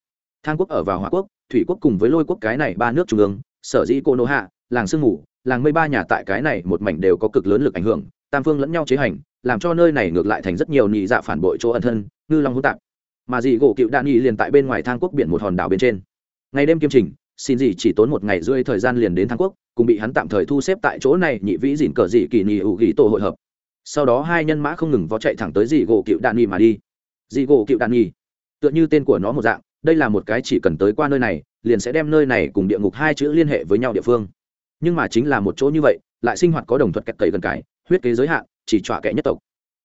A: Thang quốc ở vào hòa quốc, thủy quốc cùng với lôi quốc cái này ba nước trung ương, sở dĩ cô nô hạ, làng sương ngủ làng mây ba nhà tại cái này một mảnh đều có cực lớn lực ảnh hưởng, tam phương lẫn nhau chế hành, làm cho nơi này ngược lại thành rất nhiều nhị dạ phản bội chỗ ẩn thân, ngư long hỗn tạp. Mà dị gỗ cựu đạn nghỉ liền tại bên ngoài thang quốc biển một hòn đảo bên trên. Ngày đêm kiêm trình xin gì chỉ tốn một ngày rưỡi thời gian liền đến thăng quốc, cùng bị hắn tạm thời thu xếp tại chỗ này nhị vĩ dìn cờ dị kỳ nhị ủ ghi tổ hội hợp. Sau đó hai nhân mã không ngừng vó chạy thẳng tới dị gỗ cựu đạn nhì mà đi. Dị gỗ cựu đạn nhì, tựa như tên của nó một dạng, đây là một cái chỉ cần tới qua nơi này, liền sẽ đem nơi này cùng địa ngục hai chữ liên hệ với nhau địa phương. Nhưng mà chính là một chỗ như vậy, lại sinh hoạt có đồng thuật kẹt cậy gần cái, huyết kế giới hạn, chỉ trọa kẻ nhất tộc.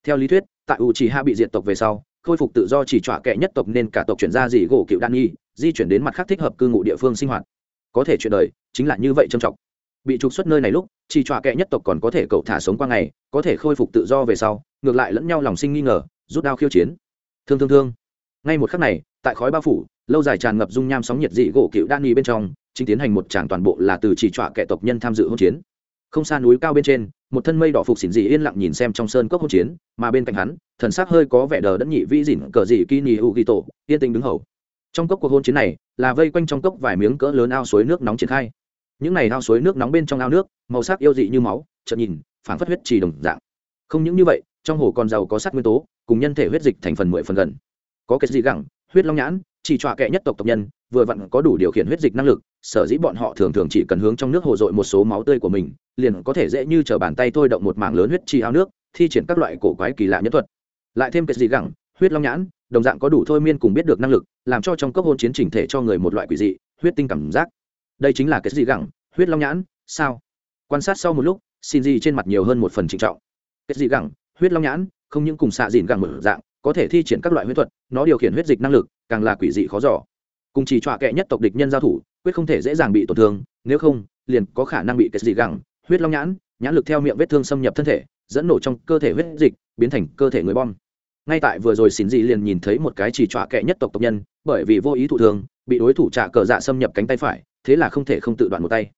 A: Theo lý thuyết, tại u chỉ hạ bị diệt tộc về sau, khôi phục tự do chỉ trọa kẻ nhất tộc nên cả tộc chuyển ra dị gỗ cựu đan nhi di chuyển đến mặt khác thích hợp cư ngụ địa phương sinh hoạt. Có thể chuyện đời, chính là như vậy trầm trọng. Bị trục xuất nơi này lúc, chỉ trọa kệ nhất tộc còn có thể cậu thả sống qua ngày, có thể khôi phục tự do về sau, ngược lại lẫn nhau lòng sinh nghi ngờ, rút đao khiêu chiến. Thương thương thương. Ngay một khắc này, tại khói bao phủ, lâu dài tràn ngập dung nham sóng nhiệt dị gỗ cựu đan nhi bên trong, chính tiến hành một tràng toàn bộ là từ chỉ trọa kẻ tộc nhân tham dự hỗn chiến. Không xa núi cao bên trên, một thân mây đỏ phục xỉn dị yên lặng nhìn xem trong sơn cốc hỗn chiến, mà bên cạnh hắn, thần sắc hơi có vẻ đờ đẫn nhị vĩ dỉn cờ dị kỳ nhì u ghi tổ yên tĩnh đứng hầu trong cốc cuộc hôn chiến này, là vây quanh trong cốc vài miếng cỡ lớn ao suối nước nóng triển khai. Những này ao suối nước nóng bên trong ao nước, màu sắc yêu dị như máu, chợt nhìn phản phất huyết trì đồng dạng. Không những như vậy, trong hồ còn giàu có sắt nguyên tố, cùng nhân thể huyết dịch thành phần mười phần gần. Có cái gì gẳng, huyết long nhãn, chỉ trọa kệ nhất tộc tộc nhân, vừa vặn có đủ điều khiển huyết dịch năng lực, sở dĩ bọn họ thường thường chỉ cần hướng trong nước hồ dội một số máu tươi của mình, liền có thể dễ như t bàn tay thôi động một mảng lớn huyết trì ao nước, thi triển các loại cổ quái kỳ lạ nhất thuật. Lại thêm cái gì gẳng huyết long nhãn, đồng dạng có đủ thôi miên cùng biết được năng lực, làm cho trong cấp hôn chiến trình thể cho người một loại quỷ dị, huyết tinh cảm giác. Đây chính là cái gì gẳng, huyết long nhãn, sao? Quan sát sau một lúc, xin gì trên mặt nhiều hơn một phần trịnh trọng. Cái gì gẳng, huyết long nhãn, không những cùng xạ dìn gẳng mở dạng, có thể thi triển các loại huyết thuật, nó điều khiển huyết dịch năng lực, càng là quỷ dị khó giỏ cùng chỉ trọa kệ nhất tộc địch nhân giao thủ, quyết không thể dễ dàng bị tổn thương, nếu không, liền có khả năng bị cái gì gẳng, huyết long nhãn nhãn lực theo miệng vết thương xâm nhập thân thể, dẫn nổ trong cơ thể huyết dịch, biến thành cơ thể người bom ngay tại vừa rồi xin dị liền nhìn thấy một cái chỉ trọa kệ nhất tộc tộc nhân, bởi vì vô ý thụ thương, bị đối thủ trả cờ dạ xâm nhập cánh tay phải, thế là không thể không tự đoạn một tay.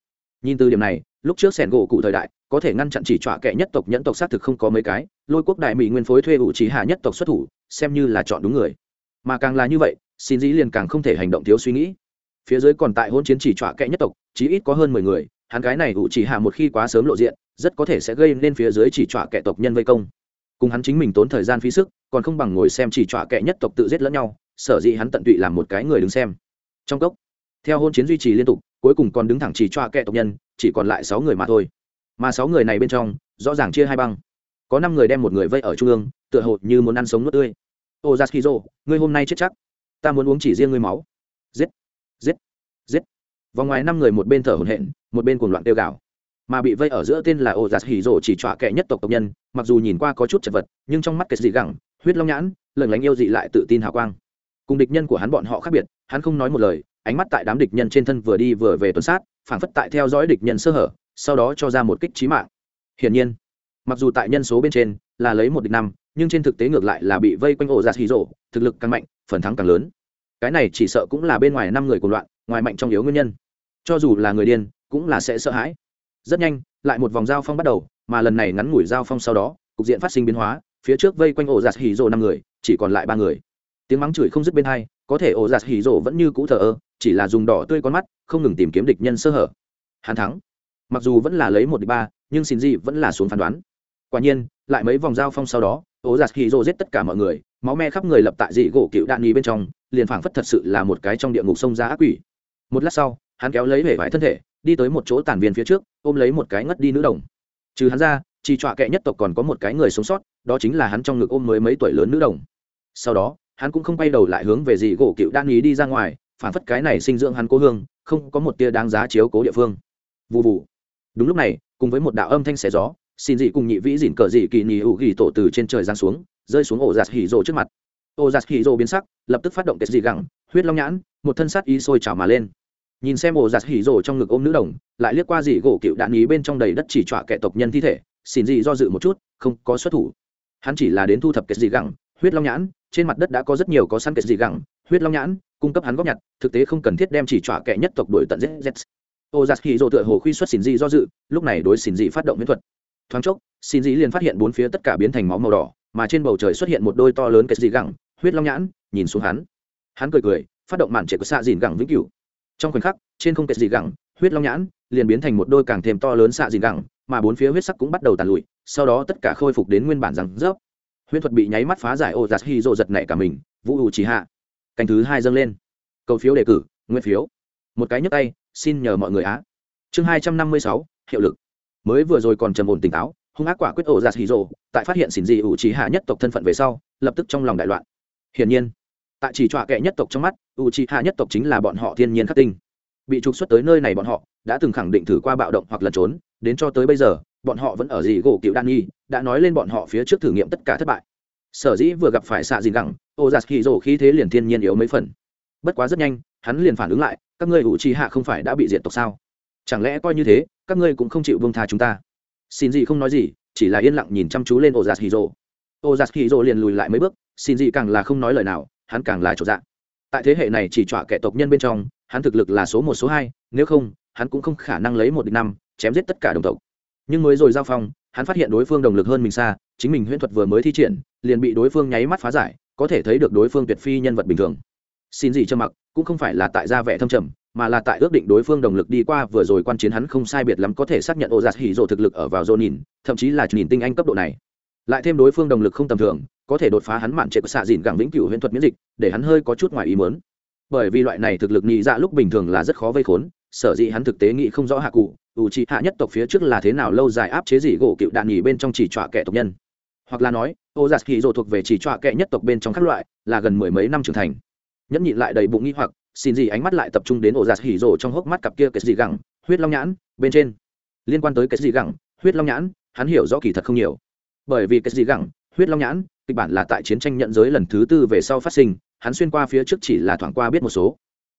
A: Nhìn từ điểm này, lúc trước sẻn gỗ cụ thời đại, có thể ngăn chặn chỉ trọa kệ nhất tộc nhẫn tộc xác thực không có mấy cái, lôi quốc đại mỹ nguyên phối thuê ủ trí hạ nhất tộc xuất thủ, xem như là chọn đúng người. Mà càng là như vậy, xin dĩ liền càng không thể hành động thiếu suy nghĩ. Phía dưới còn tại hôn chiến chỉ trọa kệ nhất tộc, chí ít có hơn mười người, hắn cái này ủ chỉ hạ một khi quá sớm lộ diện, rất có thể sẽ gây nên phía dưới chỉ trọa kệ tộc nhân vây công cùng hắn chính mình tốn thời gian phí sức, còn không bằng ngồi xem chỉ trọa kệ nhất tộc tự giết lẫn nhau, sở dĩ hắn tận tụy làm một cái người đứng xem. Trong cốc, theo hôn chiến duy trì liên tục, cuối cùng còn đứng thẳng chỉ trọa kệ tộc nhân, chỉ còn lại sáu người mà thôi. Mà sáu người này bên trong, rõ ràng chia hai băng. Có năm người đem một người vây ở trung ương, tựa hồ như muốn ăn sống nước tươi. Ô ra skizo ngươi hôm nay chết chắc. Ta muốn uống chỉ riêng ngươi máu. Giết giết giết. Vòng ngoài năm người một bên thở hổn hển, một bên cuồng loạn tiêu gạo mà bị vây ở giữa tên là ô giạt hỉ rổ chỉ trọa kẻ nhất tộc tộc nhân, mặc dù nhìn qua có chút chật vật, nhưng trong mắt kẹt dị gẳng, huyết long nhãn lần lánh yêu dị lại tự tin hào quang. Cùng địch nhân của hắn bọn họ khác biệt, hắn không nói một lời, ánh mắt tại đám địch nhân trên thân vừa đi vừa về tuần sát, phảng phất tại theo dõi địch nhân sơ hở, sau đó cho ra một kích trí mạng. Hiển nhiên, mặc dù tại nhân số bên trên là lấy một địch năm, nhưng trên thực tế ngược lại là bị vây quanh ổ giạt hỉ rổ thực lực càng mạnh, phần thắng càng lớn. Cái này chỉ sợ cũng là bên ngoài năm người cùng loạn, ngoài mạnh trong yếu nguyên nhân. Cho dù là người điên, cũng là sẽ sợ hãi rất nhanh, lại một vòng giao phong bắt đầu, mà lần này ngắn ngủi giao phong sau đó, cục diện phát sinh biến hóa, phía trước vây quanh ổ giạt hỉ rồ năm người, chỉ còn lại ba người. Tiếng mắng chửi không dứt bên hai, có thể ổ giạt hỉ rồ vẫn như cũ thờ ơ, chỉ là dùng đỏ tươi con mắt, không ngừng tìm kiếm địch nhân sơ hở. Hắn thắng. Mặc dù vẫn là lấy một địch ba, nhưng xin gì vẫn là xuống phán đoán. Quả nhiên, lại mấy vòng giao phong sau đó, ổ giạt hỉ rồ giết tất cả mọi người, máu me khắp người lập tại dị gỗ cựu đạn nghi bên trong, liền phảng phất thật sự là một cái trong địa ngục sông ra ác quỷ. Một lát sau, hắn kéo lấy vẻ vải thân thể, đi tới một chỗ tàn viên phía trước ôm lấy một cái ngất đi nữ đồng. Trừ hắn ra, chỉ trọa kệ nhất tộc còn có một cái người sống sót, đó chính là hắn trong ngực ôm mới mấy tuổi lớn nữ đồng. Sau đó, hắn cũng không quay đầu lại hướng về gì gỗ cựu đan ý đi ra ngoài, phản phất cái này sinh dưỡng hắn cố hương, không có một tia đáng giá chiếu cố địa phương. Vụ vụ đúng lúc này, cùng với một đạo âm thanh xé gió, xin dị cùng nhị vĩ dỉn cờ dị kỳ nhì hữu ghi tổ từ trên trời giáng xuống, rơi xuống ổ giạt hỉ rộ trước mặt. Ổ giạt hỉ rộ biến sắc, lập tức phát động kết dị gẳng, huyết long nhãn, một thân sát ý sôi trào mà lên nhìn xem ổ giặt hỉ rồ trong ngực ôm nữ đồng, lại liếc qua dị gỗ cựu đạn ý bên trong đầy đất chỉ trọa kẻ tộc nhân thi thể, xin dị do dự một chút, không có xuất thủ. Hắn chỉ là đến thu thập kết dị gẳng, huyết long nhãn, trên mặt đất đã có rất nhiều có săn kết dị gẳng, huyết long nhãn, cung cấp hắn góp nhặt, thực tế không cần thiết đem chỉ trọa kẻ nhất tộc đuổi tận zz ô giặc hỉ rồ tựa hồ khuy xuất xin dị do dự, lúc này đối xin dị phát động miễn thuật. Thoáng chốc, xin dị liền phát hiện bốn phía tất cả biến thành máu màu đỏ, mà trên bầu trời xuất hiện một đôi to lớn kết dị gẳng, huyết long nhãn, nhìn xuống hắn. Hắn cười cười, phát động màn trẻ của xạ dìn gẳng vĩnh cửu trong khoảnh khắc, trên không kẹt dị gẳng, huyết long nhãn, liền biến thành một đôi càng thêm to lớn xạ dìn gẳng, mà bốn phía huyết sắc cũng bắt đầu tàn lụi, sau đó tất cả khôi phục đến nguyên bản rằng rớp. Huyễn thuật bị nháy mắt phá giải ô giặt hy rộ giật nảy cả mình, vũ ủ chỉ hạ. Canh thứ hai dâng lên. Cầu phiếu đề cử, nguyên phiếu. Một cái nhấp tay, xin nhờ mọi người á. Chương hai trăm năm mươi sáu, hiệu lực. Mới vừa rồi còn trầm ổn tỉnh táo, hung ác quả quyết ổ giặt hy rộ tại phát hiện xỉn dị ủ trí hạ nhất tộc thân phận về sau, lập tức trong lòng đại loạn. Hiển nhiên tại chỉ trọa kệ nhất tộc trong mắt ủ trí hạ nhất tộc chính là bọn họ thiên nhiên khắc tinh. Bị trục xuất tới nơi này bọn họ, đã từng khẳng định thử qua bạo động hoặc lẩn trốn, đến cho tới bây giờ, bọn họ vẫn ở gì gỗ cựu đan nghi đã nói lên bọn họ phía trước thử nghiệm tất cả thất bại. Sở dĩ vừa gặp phải xạ dìn gẳng ô giặt khi rổ khí thế liền thiên nhiên yếu mấy phần. Bất quá rất nhanh, hắn liền phản ứng lại, các ngươi ủ trí hạ không phải đã bị diệt tộc sao? Chẳng lẽ coi như thế, các ngươi cũng không chịu vương tha chúng ta? Xin gì không nói gì, chỉ là yên lặng nhìn chăm chú lên ô giạt khi rổ ô giạt khi rổ liền lùi lại mấy bước, xin gì càng là không nói lời nào hắn càng là chỗ dạng tại thế hệ này chỉ trọa kẻ tộc nhân bên trong, hắn thực lực là số một, số hai, nếu không, hắn cũng không khả năng lấy một địch năm, chém giết tất cả đồng tộc. Nhưng mới rồi giao phong, hắn phát hiện đối phương đồng lực hơn mình xa, chính mình huyễn thuật vừa mới thi triển, liền bị đối phương nháy mắt phá giải, có thể thấy được đối phương tuyệt phi nhân vật bình thường. Xin gì cho mặc, cũng không phải là tại gia vẻ thâm trầm, mà là tại ước định đối phương đồng lực đi qua vừa rồi quan chiến hắn không sai biệt lắm có thể xác nhận ô giạt hỉ rộ thực lực ở vào dô nhìn, thậm chí là nhìn tinh anh cấp độ này. Lại thêm đối phương đồng lực không tầm thường có thể đột phá hắn mạn trệ của xạ dìn gẳng vĩnh cửu huyễn thuật miễn dịch, để hắn hơi có chút ngoài ý mớn bởi vì loại này thực lực nhị dạ lúc bình thường là rất khó vây khốn, sở dĩ hắn thực tế nghĩ không rõ hạ cụ, ủ trị hạ nhất tộc phía trước là thế nào lâu dài áp chế gì gỗ cựu đạn nhì bên trong chỉ trọa kẻ tộc nhân. Hoặc là nói, ô giạt hỉ rộ thuộc về chỉ trọa kẻ nhất tộc bên trong các loại, là gần mười mấy năm trưởng thành. Nhẫn nhịn lại đầy bụng nghi hoặc, xin gì ánh mắt lại tập trung đến ổ giạt hỉ rổ trong hốc mắt cặp kia cái gì gẳng, huyết long nhãn, bên trên. Liên quan tới cái gì gẳng, huyết long nhãn, hắn hiểu rõ kỳ thật không nhiều. Bởi vì cái gì gẳng, huyết long nhãn kịch bản là tại chiến tranh nhận giới lần thứ tư về sau phát sinh, hắn xuyên qua phía trước chỉ là thoảng qua biết một số.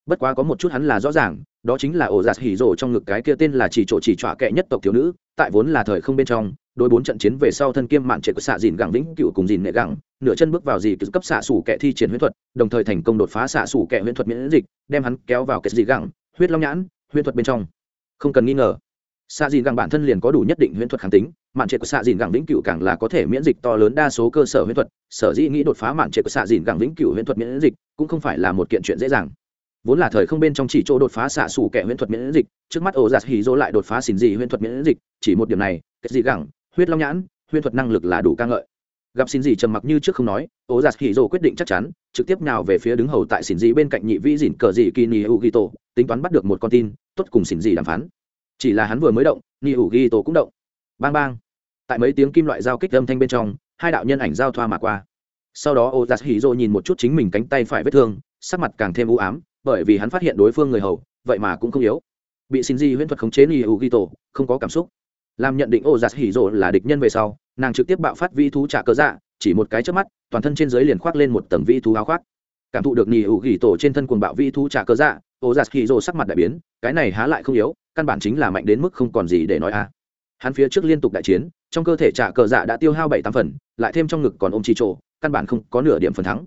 A: Bất quá có một chút hắn là rõ ràng, đó chính là ổ giạt hỉ rổ trong ngực cái kia tên là chỉ chỗ chỉ trọa kệ nhất tộc thiếu nữ, tại vốn là thời không bên trong đôi bốn trận chiến về sau thân kiêm mạn trệ của xạ dìn gẳng vĩnh cựu cùng dìn nệ gẳng, nửa chân bước vào gì cấp xạ sủ kệ thi triển huyễn thuật, đồng thời thành công đột phá xạ sủ kệ huyễn thuật miễn dịch, đem hắn kéo vào kệ dị gẳng, huyết long nhãn, huyễn thuật bên trong. Không cần nghi ngờ, xạ dìn gẳng bản thân liền có đủ nhất định huyễn thuật kháng tính mạn trệ của xạ dìn gẳng vĩnh cửu càng là có thể miễn dịch to lớn đa số cơ sở huyễn thuật. Sở dĩ nghĩ đột phá mạn trệ của xạ dìn gẳng vĩnh cửu huyễn thuật miễn dịch cũng không phải là một kiện chuyện dễ dàng. Vốn là thời không bên trong chỉ chỗ đột phá xạ xù kẻ huyễn thuật miễn dịch, trước mắt ổ giạt hì dỗ lại đột phá xỉn dị huyễn thuật miễn dịch, chỉ một điểm này, cái gì gẳng, huyết long nhãn, huyễn thuật năng lực là đủ ca ngợi. Gặp xin dị trầm mặc như trước không nói ổ giạt hì dỗ quyết định chắc chắn, trực tiếp nào về phía đứng hầu tại xỉn dị bên cạnh nhị vĩ dỉn cờ dị kỳ ni hữu ghi tổ tính toán bắt được một con tin, tốt cùng xỉn dị đàm phán. Chỉ là hắn vừa mới động ni hữu ghi tổ cũng động. Bang bang tại mấy tiếng kim loại giao kích âm thanh bên trong, hai đạo nhân ảnh giao thoa mà qua. Sau đó ô giạt hì dỗ nhìn một chút chính mình cánh tay phải vết thương, sắc mặt càng thêm u ám, bởi vì hắn phát hiện đối phương người hầu, vậy mà cũng không yếu. Bị xin di huyễn thuật khống chế ni hữu ghi tổ không có cảm xúc. Làm nhận định ô giặt hỉ rộ là địch nhân về sau, nàng trực tiếp bạo phát vi thú trả cớ dạ chỉ một cái trước mắt, toàn thân trên dưới liền khoác lên một tầng vi thú áo khoác. Cảm thụ được ni hữu ghi tổ trên thân quần bạo vi thú trả cớ dạ ô giặt hỉ rộ sắc mặt đại biến, cái này há lại không yếu, căn bản chính là mạnh đến mức không còn gì để nói a hắn phía trước liên tục đại chiến, trong cơ thể trả cờ dạ đã tiêu hao bảy tám phần, lại thêm trong ngực còn ôm chi trổ, căn bản không có nửa điểm phần thắng.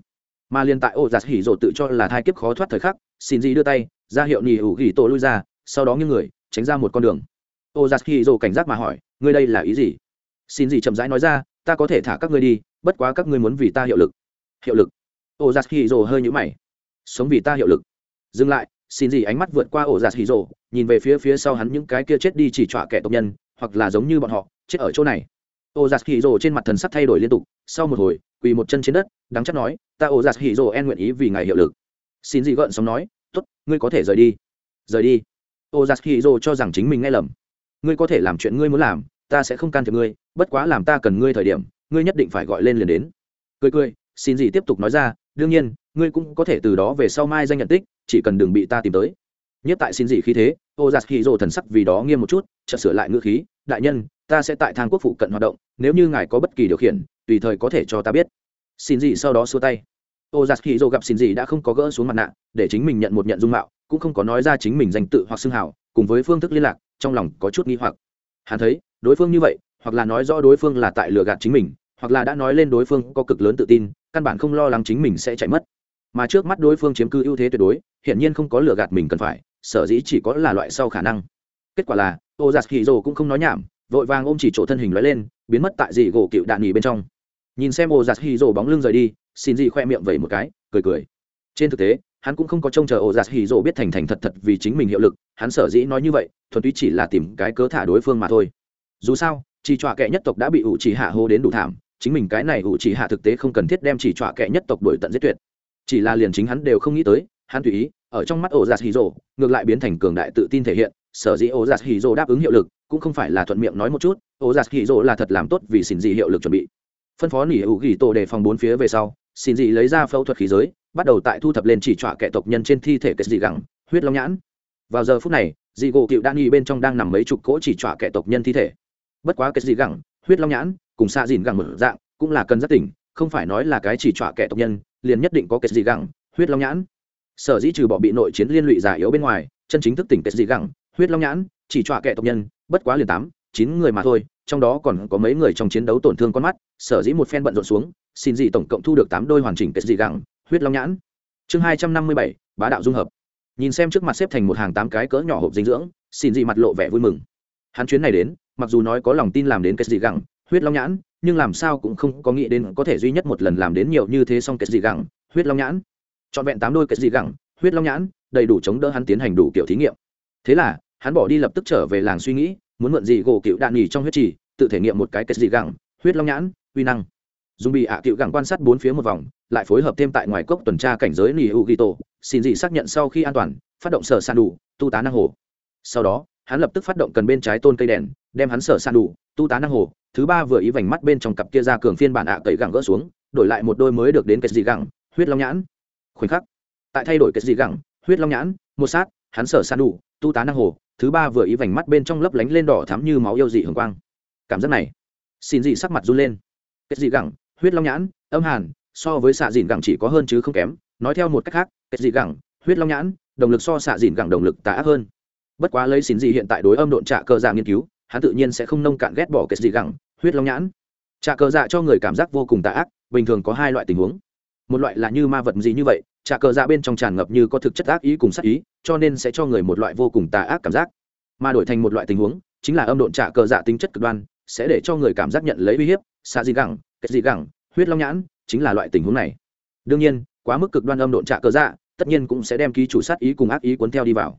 A: Mà liên tại ô giặt hỉ rộ tự cho là thai kiếp khó thoát thời khắc, xin gì đưa tay, ra hiệu nỉ hữu ghi tổ lui ra, sau đó như người, tránh ra một con đường. Ô giặt hỉ rộ cảnh giác mà hỏi, ngươi đây là ý gì? Xin gì chậm rãi nói ra, ta có thể thả các ngươi đi, bất quá các ngươi muốn vì ta hiệu lực. Hiệu lực? Ô giặt hỉ rộ hơi nhũ mày. Sống vì ta hiệu lực. Dừng lại, xin gì ánh mắt vượt qua ổ giặt hỉ rộ nhìn về phía phía sau hắn những cái kia chết đi chỉ trọa kẻ tộc nhân hoặc là giống như bọn họ, chết ở chỗ này. Ô giặc hỉ rồ trên mặt thần sắc thay đổi liên tục, sau một hồi, quỳ một chân trên đất, đắng chắc nói, ta ô giặc hỉ rồ en nguyện ý vì ngài hiệu lực. Xin dị gợn sống nói t ố t ngươi có thể rời đi. Rời đi? Ô giặc hỉ rồ cho rằng chính mình nghe lầm. Ngươi có thể làm chuyện ngươi muốn làm, ta sẽ không can thiệp ngươi, bất quá làm ta cần ngươi thời điểm, ngươi nhất định phải gọi lên liền đến. Cười cười, xin dị tiếp tục nói ra, đương nhiên, ngươi cũng có thể từ đó về sau mai danh nhận tích, chỉ cần đừng bị ta tìm tới. Nhất tại xin dị khí thế ô giặc khí rồ thần sắc vì đó nghiêm một chút, chợt sửa lại ngữ khí đại nhân, ta sẽ tại thang quốc phụ cận hoạt động, nếu như ngài có bất kỳ điều khiển, tùy thời có thể cho ta biết. Xin gì sau đó xua tay. Ô giặc khi dô gặp xin gì đã không có gỡ xuống mặt nạ, để chính mình nhận một nhận dung mạo, cũng không có nói ra chính mình danh tự hoặc xưng hào, cùng với phương thức liên lạc, trong lòng có chút nghi hoặc. Hắn thấy, đối phương như vậy, hoặc là nói rõ đối phương là tại lừa gạt chính mình, hoặc là đã nói lên đối phương có cực lớn tự tin, căn bản không lo lắng chính mình sẽ chạy mất. Mà trước mắt đối phương chiếm cư ưu thế tuyệt đối, hiển nhiên không có lừa gạt mình cần phải, sở dĩ chỉ có là loại sau khả năng kết quả là ô giặt hì rồ cũng không nói nhảm, vội vàng ôm chỉ chỗ thân hình lóe lên, biến mất tại dị gỗ cựu đạn nghỉ bên trong. Nhìn xem ô giặt hì rồ bóng lưng rời đi, xin dị khoe miệng vẩy một cái, cười cười. Trên thực tế, hắn cũng không có trông chờ ô giặt hì rồ biết thành thành thật thật vì chính mình hiệu lực, hắn sở dĩ nói như vậy, thuần túy chỉ là tìm cái cớ thả đối phương mà thôi. Dù sao, chỉ trọa kệ nhất tộc đã bị ủ chỉ hạ hô đến đủ thảm, chính mình cái này ủ chỉ hạ thực tế không cần thiết đem chỉ trọa kệ nhất tộc đổi tận giết tuyệt. Chỉ là liền chính hắn đều không nghĩ tới, hắn tùy ý, ở trong mắt ổ giạt hì rồ ngược lại biến thành cường đại tự tin thể hiện sở dĩ ô giạt hì rồ đáp ứng hiệu lực, cũng không phải là thuận miệng nói một chút ô giạt hì rồ là thật làm tốt vì xin dị hiệu lực chuẩn bị. Phân phó nỉ hữu ghi tổ để phòng bốn phía về sau, xin dị lấy ra phẫu thuật khí giới, bắt đầu tại thu thập lên chỉ trọa kẻ tộc nhân trên thi thể kết dị gẳng, huyết long nhãn. Vào giờ phút này, dị gỗ cựu đan nghi bên trong đang nằm mấy chục cỗ chỉ trọa kẻ tộc nhân thi thể. Bất quá kết dị gẳng, huyết long nhãn, cùng xạ dìn gẳng mở dạng, cũng là cần rất tỉnh, không phải nói là cái chỉ trọa kẻ tộc nhân, liền nhất định có kết dị gẳng, huyết long nhãn. Sở dĩ trừ bỏ bị nội chiến liên lụy già yếu bên ngoài, chân chính thức tỉnh kết dị gẳng huyết long nhãn, chỉ trọa kẻ tộc nhân, bất quá liền tám, chín người mà thôi, trong đó còn có mấy người trong chiến đấu tổn thương con mắt, sở dĩ một phen bận rộn xuống, xin dị tổng cộng thu được tám đôi hoàn chỉnh kết dị gẳng, huyết long nhãn. Chương hai trăm năm mươi bảy, bá đạo dung hợp. Nhìn xem trước mặt xếp thành một hàng tám cái cỡ nhỏ hộp dinh dưỡng, xin dị mặt lộ vẻ vui mừng. Hắn chuyến này đến, mặc dù nói có lòng tin làm đến kết dị gẳng, huyết long nhãn, nhưng làm sao cũng không có nghĩ đến có thể duy nhất một lần làm đến nhiều như thế xong kết dị gẳng, huyết long nhãn. Trọn vẹn tám đôi kết dị gẳng, huyết long nhãn, đầy đủ chống đỡ hắn tiến hành đủ kiểu thí nghiệm thế là, hắn bỏ đi lập tức trở về làng suy nghĩ, muốn mượn gì gỗ cựu đạn nghỉ trong huyết trì, tự thể nghiệm một cái kết dị gẳng huyết long nhãn, uy năng. Dùng bị ạ à cựu gẳng quan sát bốn phía một vòng, lại phối hợp thêm tại ngoài cốc tuần tra cảnh giới nỉ hữu ghi tổ xin dị xác nhận sau khi an toàn, phát động sở san đủ, tu tá năng hồ. Sau đó, hắn lập tức phát động cần bên trái tôn cây đèn, đem hắn sở san đủ, tu tá năng hồ, thứ ba vừa ý vành mắt bên trong cặp kia ra cường phiên bản ạ cậy gẳng gỡ xuống, đổi lại một đôi mới được đến kết dị gẳng huyết long nhãn. Khoảnh khắc, tại thay đổi kết dị gẳng huyết long nhãn, một sát, hắn sở san đủ tu tá năng hồ, thứ ba vừa ý vành mắt bên trong lấp lánh lên đỏ thắm như máu yêu dị hồng quang. Cảm giác này, xin dị sắc mặt run lên. Kết dị gẳng, huyết long nhãn, âm hàn, so với xạ dìn gẳng chỉ có hơn chứ không kém. Nói theo một cách khác, kết dị gẳng, huyết long nhãn, động lực so xạ dìn gẳng động lực tà ác hơn. Bất quá lấy xin dị hiện tại đối âm độn trạ cơ dạ nghiên cứu, hắn tự nhiên sẽ không nông cạn ghét bỏ kết dị gẳng, huyết long nhãn. Trạ cơ dạ cho người cảm giác vô cùng tà ác, bình thường có hai loại tình huống. Một loại là như ma vật gì như vậy trà cờ dạ bên trong tràn ngập như có thực chất ác ý cùng sát ý, cho nên sẽ cho người một loại vô cùng tà ác cảm giác. Mà đổi thành một loại tình huống, chính là âm độn trà cờ dạ tính chất cực đoan, sẽ để cho người cảm giác nhận lấy uy hiếp xa dị gẳng, kết dị gẳng, huyết long nhãn, chính là loại tình huống này. Đương nhiên, quá mức cực đoan âm độn trạ cơ dạ tất nhiên cũng sẽ đem ký chủ sát ý cùng ác ý cuốn theo đi vào.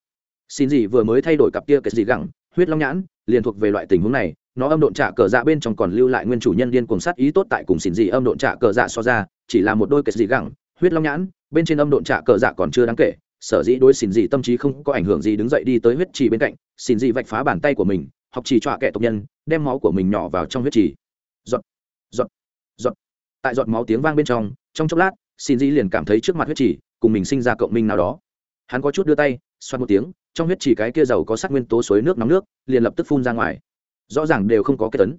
A: Xin gì vừa mới thay đổi cặp kia kết dị gẳng, huyết long nhãn, liền thuộc về loại tình huống này, nó âm độn trả cờ dạ bên trong còn lưu lại nguyên chủ nhân điên cùng sát ý tốt tại cùng xin gì âm độn trả cờ dạ so ra, chỉ là một đôi kết dị gẳng, huyết long nhãn bên trên âm độn trả cờ dạ còn chưa đáng kể, sở dĩ đối xin gì tâm trí không có ảnh hưởng gì đứng dậy đi tới huyết trì bên cạnh xin gì vạch phá bàn tay của mình, học trì trọa kẻ tộc nhân, đem máu của mình nhỏ vào trong huyết trì. Giọt giọt giọt. Tại giọt máu tiếng vang bên trong trong chốc lát xin gì liền cảm thấy trước mặt huyết trì, cùng mình sinh ra cộng minh nào đó. Hắn có chút đưa tay, xoát một tiếng, trong huyết trì cái kia dầu có sắc nguyên tố suối nước nóng nước, liền lập tức phun ra ngoài. Rõ ràng đều không có kết tấn.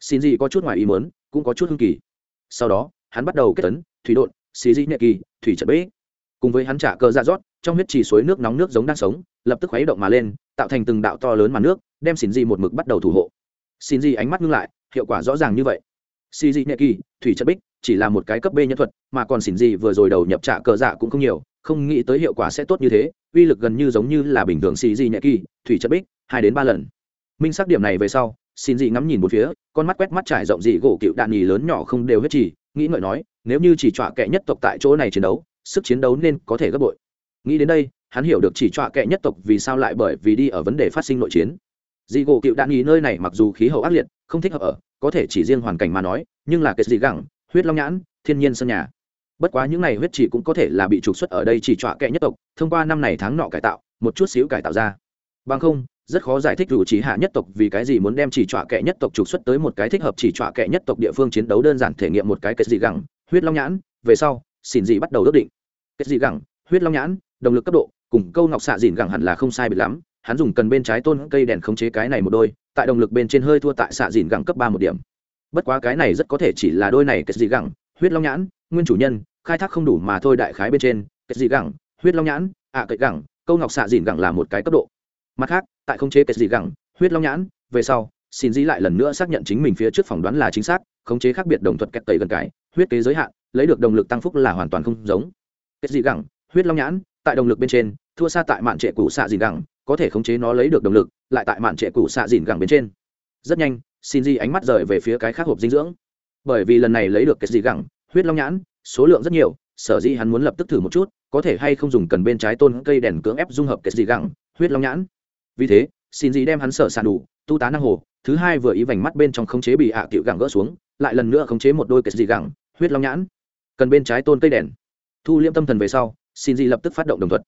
A: Xin gì có chút ngoài ý muốn, cũng có chút hưng kỳ. Sau đó, hắn bắt đầu kết tấn, thủy đột xí dị nhẹ kỳ, thủy trận bế. Cùng với hắn trả cơ ra dạ rót, trong huyết trì suối nước nóng nước giống đang sống, lập tức khuấy động mà lên, tạo thành từng đạo to lớn mà nước, đem xin dị một mực bắt đầu thủ hộ. Xin dị ánh mắt ngưng lại, hiệu quả rõ ràng như vậy. Xì dị nhẹ kỳ, thủy trận bích, chỉ là một cái cấp b nhân thuật, mà còn xin dị vừa rồi đầu nhập trả cờ dạ cũng không nhiều, không nghĩ tới hiệu quả sẽ tốt như thế, uy lực gần như giống như là bình thường xì dị nhẹ kỳ, thủy trận bích, hai đến ba lần. Minh sắc điểm này về sau xin dị ngắm nhìn một phía, con mắt quét mắt trải rộng dị gỗ cựu đạn nhì lớn nhỏ không đều hết chỉ nghĩ ngợi nói, nếu như chỉ trọa kệ nhất tộc tại chỗ này chiến đấu, sức chiến đấu nên có thể gấp bội. Nghĩ đến đây, hắn hiểu được chỉ trọa kệ nhất tộc vì sao lại bởi vì đi ở vấn đề phát sinh nội chiến. Dị gỗ cựu đạn nghỉ nơi này mặc dù khí hậu ác liệt, không thích hợp ở, có thể chỉ riêng hoàn cảnh mà nói, nhưng là cái gì gẳng, huyết long nhãn, thiên nhiên sân nhà. Bất quá những này huyết chỉ cũng có thể là bị trục xuất ở đây chỉ trọa kệ nhất tộc, thông qua năm này tháng nọ cải tạo, một chút xíu cải tạo ra. Bằng không rất khó giải thích dù chỉ hạ nhất tộc vì cái gì muốn đem chỉ trọa kệ nhất tộc trục xuất tới một cái thích hợp chỉ trọa kệ nhất tộc địa phương chiến đấu đơn giản thể nghiệm một cái cái gì gẳng, huyết long nhãn, về sau xin gì bắt đầu ước định. Kết gì gẳng, huyết long nhãn, động lực cấp độ, cùng câu ngọc xạ dìn gẳng hẳn là không sai biệt lắm, hắn dùng cần bên trái tôn cây đèn khống chế cái này một đôi, tại động lực bên trên hơi thua tại xạ dìn gẳng cấp ba một điểm. Bất quá cái này rất có thể chỉ là đôi này kết gì gẳng, huyết long nhãn, nguyên chủ nhân, khai thác không đủ mà thôi đại khái bên trên, kết gì gẳng, huyết long nhãn, ạ à cậy gẳng, câu ngọc xạ dìn gẳng là một cái cấp độ mặt khác, tại khống chế kết dị gẳng, huyết long nhãn, về sau, xin dĩ lại lần nữa xác nhận chính mình phía trước phỏng đoán là chính xác, khống chế khác biệt đồng thuật kẹt tẩy gần cái, huyết kế giới hạn, lấy được động lực tăng phúc là hoàn toàn không giống. Kết dị gẳng, huyết long nhãn, tại động lực bên trên, thua xa tại mạn trệ cũ xạ dìn gẳng, có thể khống chế nó lấy được động lực, lại tại mạn trệ cũ xạ dìn gẳng bên trên. Rất nhanh, xin di ánh mắt rời về phía cái khác hộp dinh dưỡng. Bởi vì lần này lấy được cái gì gẳng, huyết long nhãn, số lượng rất nhiều, sở dĩ hắn muốn lập tức thử một chút, có thể hay không dùng cần bên trái tôn cây đèn cưỡng ép dung hợp cái gì gẳng, huyết long nhãn vì thế, xin gì đem hắn sở sàn đủ, tu tá năng hồ, thứ hai vừa ý vành mắt bên trong khống chế bị hạ à cựu gẳng gỡ xuống, lại lần nữa khống chế một đôi kẹt gì gẳng, huyết long nhãn. Cần bên trái tôn cây đèn. Thu liễm tâm thần về sau, xin gì lập tức phát động đồng thuật.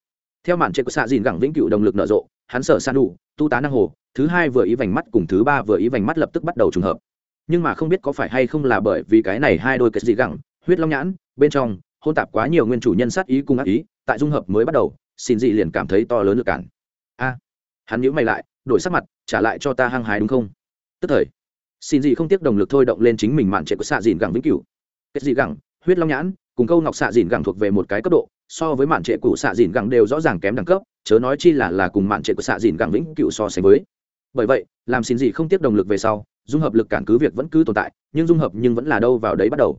A: theo màn trệ của xạ dìn gẳng vĩnh cựu động lực nở rộ, hắn sở san đủ, tu tá năng hồ, thứ hai vừa ý vành mắt cùng thứ ba vừa ý vành mắt lập tức bắt đầu trùng hợp. Nhưng mà không biết có phải hay không là bởi vì cái này hai đôi kẹt gì gẳng, huyết long nhãn, bên trong, hôn tạp quá nhiều nguyên chủ nhân sát ý cùng ác ý, tại dung hợp mới bắt đầu, xin dị liền cảm thấy to lớn lực cản hắn nhữ mày lại, đổi sắc mặt, trả lại cho ta hăng hái đúng không? Tức thời, xin gì không tiếc đồng lực thôi động lên chính mình mạn trệ của xạ dìn gẳng vĩnh cửu. Kết dị gẳng, huyết long nhãn, cùng câu ngọc xạ dìn gẳng thuộc về một cái cấp độ, so với mạn trệ của xạ dìn gẳng đều rõ ràng kém đẳng cấp, chớ nói chi là là cùng mạn trệ của xạ dìn gẳng vĩnh cửu so sánh với. Bởi vậy, làm xin gì không tiếp đồng lực về sau, dung hợp lực cản cứ việc vẫn cứ tồn tại, nhưng dung hợp nhưng vẫn là đâu vào đấy bắt đầu.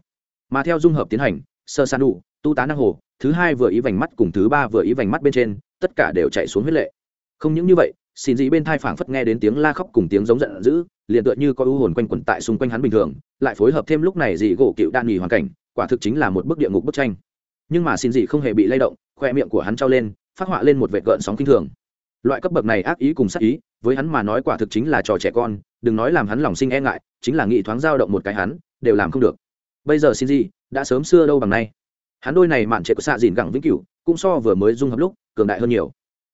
A: Mà theo dung hợp tiến hành, sơ san đủ, tu tá năng hồ, thứ hai vừa ý vành mắt cùng thứ ba vừa ý vành mắt bên trên, tất cả đều chạy xuống huyết lệ không những như vậy, xin dị bên thai phảng phất nghe đến tiếng la khóc cùng tiếng giống giận dữ, liền tựa như có ưu hồn quanh quẩn tại xung quanh hắn bình thường, lại phối hợp thêm lúc này dị gỗ cựu đan nghỉ hoàn cảnh, quả thực chính là một bức địa ngục bức tranh. Nhưng mà xin dị không hề bị lay động, khoe miệng của hắn trao lên, phát họa lên một vệt gợn sóng kinh thường. Loại cấp bậc này ác ý cùng sắc ý, với hắn mà nói quả thực chính là trò trẻ con, đừng nói làm hắn lòng sinh e ngại, chính là nghị thoáng dao động một cái hắn, đều làm không được. Bây giờ xin gì, đã sớm xưa đâu bằng nay. Hắn đôi này mạn trệ của xạ dìn gẳng vĩnh cửu, cũng so vừa mới dung hợp lúc, cường đại hơn nhiều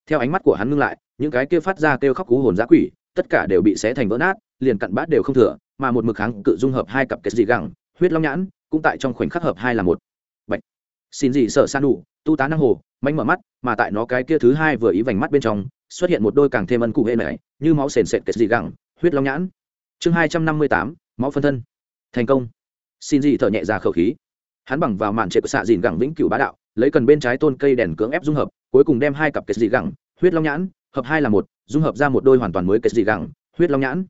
A: theo ánh mắt của hắn ngưng lại, những cái kia phát ra kêu khóc cú hồn giã quỷ, tất cả đều bị xé thành vỡ nát, liền cặn bát đều không thừa, mà một mực kháng cự dung hợp hai cặp kết dị gẳng, huyết long nhãn, cũng tại trong khoảnh khắc hợp hai là một. Bạch. xin gì sợ san đủ tu tá năng hồ mánh mở mắt, mà tại nó cái kia thứ hai vừa ý vành mắt bên trong, xuất hiện một đôi càng thêm ân cụ hệ này, như máu sền sệt kết dị gẳng, huyết long nhãn. Chương hai trăm năm mươi tám, máu phân thân. Thành công. Xin gì thở nhẹ ra khẩu khí. Hắn bằng vào màn trệ của xạ dìn gẳng vĩnh cửu bá đạo, lấy cần bên trái tôn cây đèn cưỡng ép dung hợp cuối cùng đem hai cặp kết dị gẳng huyết long nhãn, hợp hai là một, dung hợp ra một đôi hoàn toàn mới kết dị gẳng huyết long nhãn.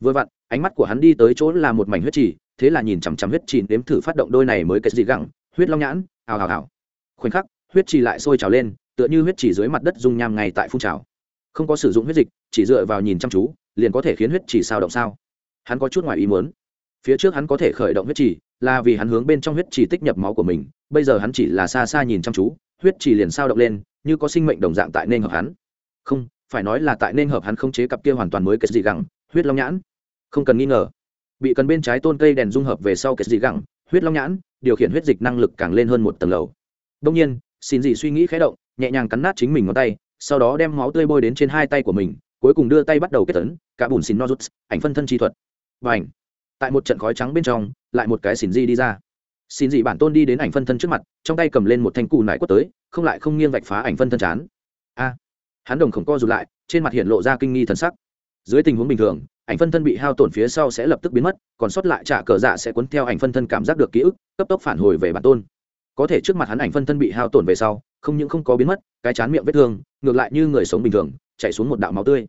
A: Vừa vặn, ánh mắt của hắn đi tới chỗ là một mảnh huyết trì, thế là nhìn chằm chằm huyết trì nếm thử phát động đôi này mới kết dị gẳng huyết long nhãn ào ào ào khoảnh khắc, huyết trì lại sôi trào lên, tựa như huyết trì dưới mặt đất dung nham ngay tại phun trào. Không có sử dụng huyết dịch, chỉ dựa vào nhìn chăm chú, liền có thể khiến huyết trì sao động sao. Hắn có chút ngoài ý muốn. Phía trước hắn có thể khởi động huyết trì, là vì hắn hướng bên trong huyết trì tích nhập máu của mình, bây giờ hắn chỉ là xa xa nhìn chăm chú, huyết trì liền sao động lên như có sinh mệnh đồng dạng tại nên hợp hắn. Không, phải nói là tại nên hợp hắn không chế cặp kia hoàn toàn mới kết dị gẳng, huyết long nhãn. Không cần nghi ngờ, bị cần bên trái tôn cây đèn dung hợp về sau kết dị gẳng, huyết long nhãn, điều khiển huyết dịch năng lực càng lên hơn một tầng lầu. Đông nhiên, xin dị suy nghĩ khé động, nhẹ nhàng cắn nát chính mình ngón tay, sau đó đem máu tươi bôi đến trên hai tay của mình, cuối cùng đưa tay bắt đầu kết tấn, cả bùn xin nozuts, ảnh phân thân chi thuật. Và ảnh tại một trận khói trắng bên trong, lại một cái xin dị đi ra. Xin dị bản tôn đi đến ảnh phân thân trước mặt, trong tay cầm lên một thanh cù nải quất tới không lại không nghiêng vạch phá ảnh phân thân chán. A, hắn đồng khổng co rụt lại, trên mặt hiện lộ ra kinh nghi thần sắc. Dưới tình huống bình thường, ảnh phân thân bị hao tổn phía sau sẽ lập tức biến mất, còn sót lại trả cờ dạ sẽ cuốn theo ảnh phân thân cảm giác được ký ức, cấp tốc phản hồi về bản tôn. Có thể trước mặt hắn ảnh phân thân bị hao tổn về sau, không những không có biến mất, cái chán miệng vết thương, ngược lại như người sống bình thường chạy xuống một đạo máu tươi.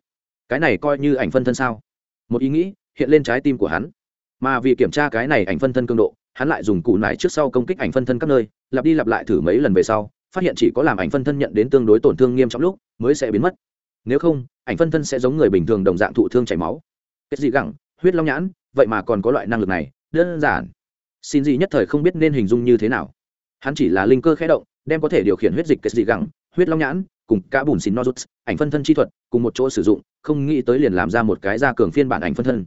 A: Cái này coi như ảnh phân thân sao? Một ý nghĩ hiện lên trái tim của hắn. Mà vì kiểm tra cái này ảnh phân thân cường độ, hắn lại dùng cụ nải trước sau công kích ảnh phân thân các nơi, lặp đi lặp lại thử mấy lần về sau phát hiện chỉ có làm ảnh phân thân nhận đến tương đối tổn thương nghiêm trọng lúc, mới sẽ biến mất. Nếu không, ảnh phân thân sẽ giống người bình thường đồng dạng thụ thương chảy máu. Kết gì gẳng, huyết long nhãn, vậy mà còn có loại năng lực này, đơn giản. Xin gì nhất thời không biết nên hình dung như thế nào. Hắn chỉ là linh cơ khẽ động, đem có thể điều khiển huyết dịch kết dị gẳng, huyết long nhãn, cùng cả bùn xin nozuts, ảnh phân thân chi thuật, cùng một chỗ sử dụng, không nghĩ tới liền làm ra một cái ra cường phiên bản ảnh phân thân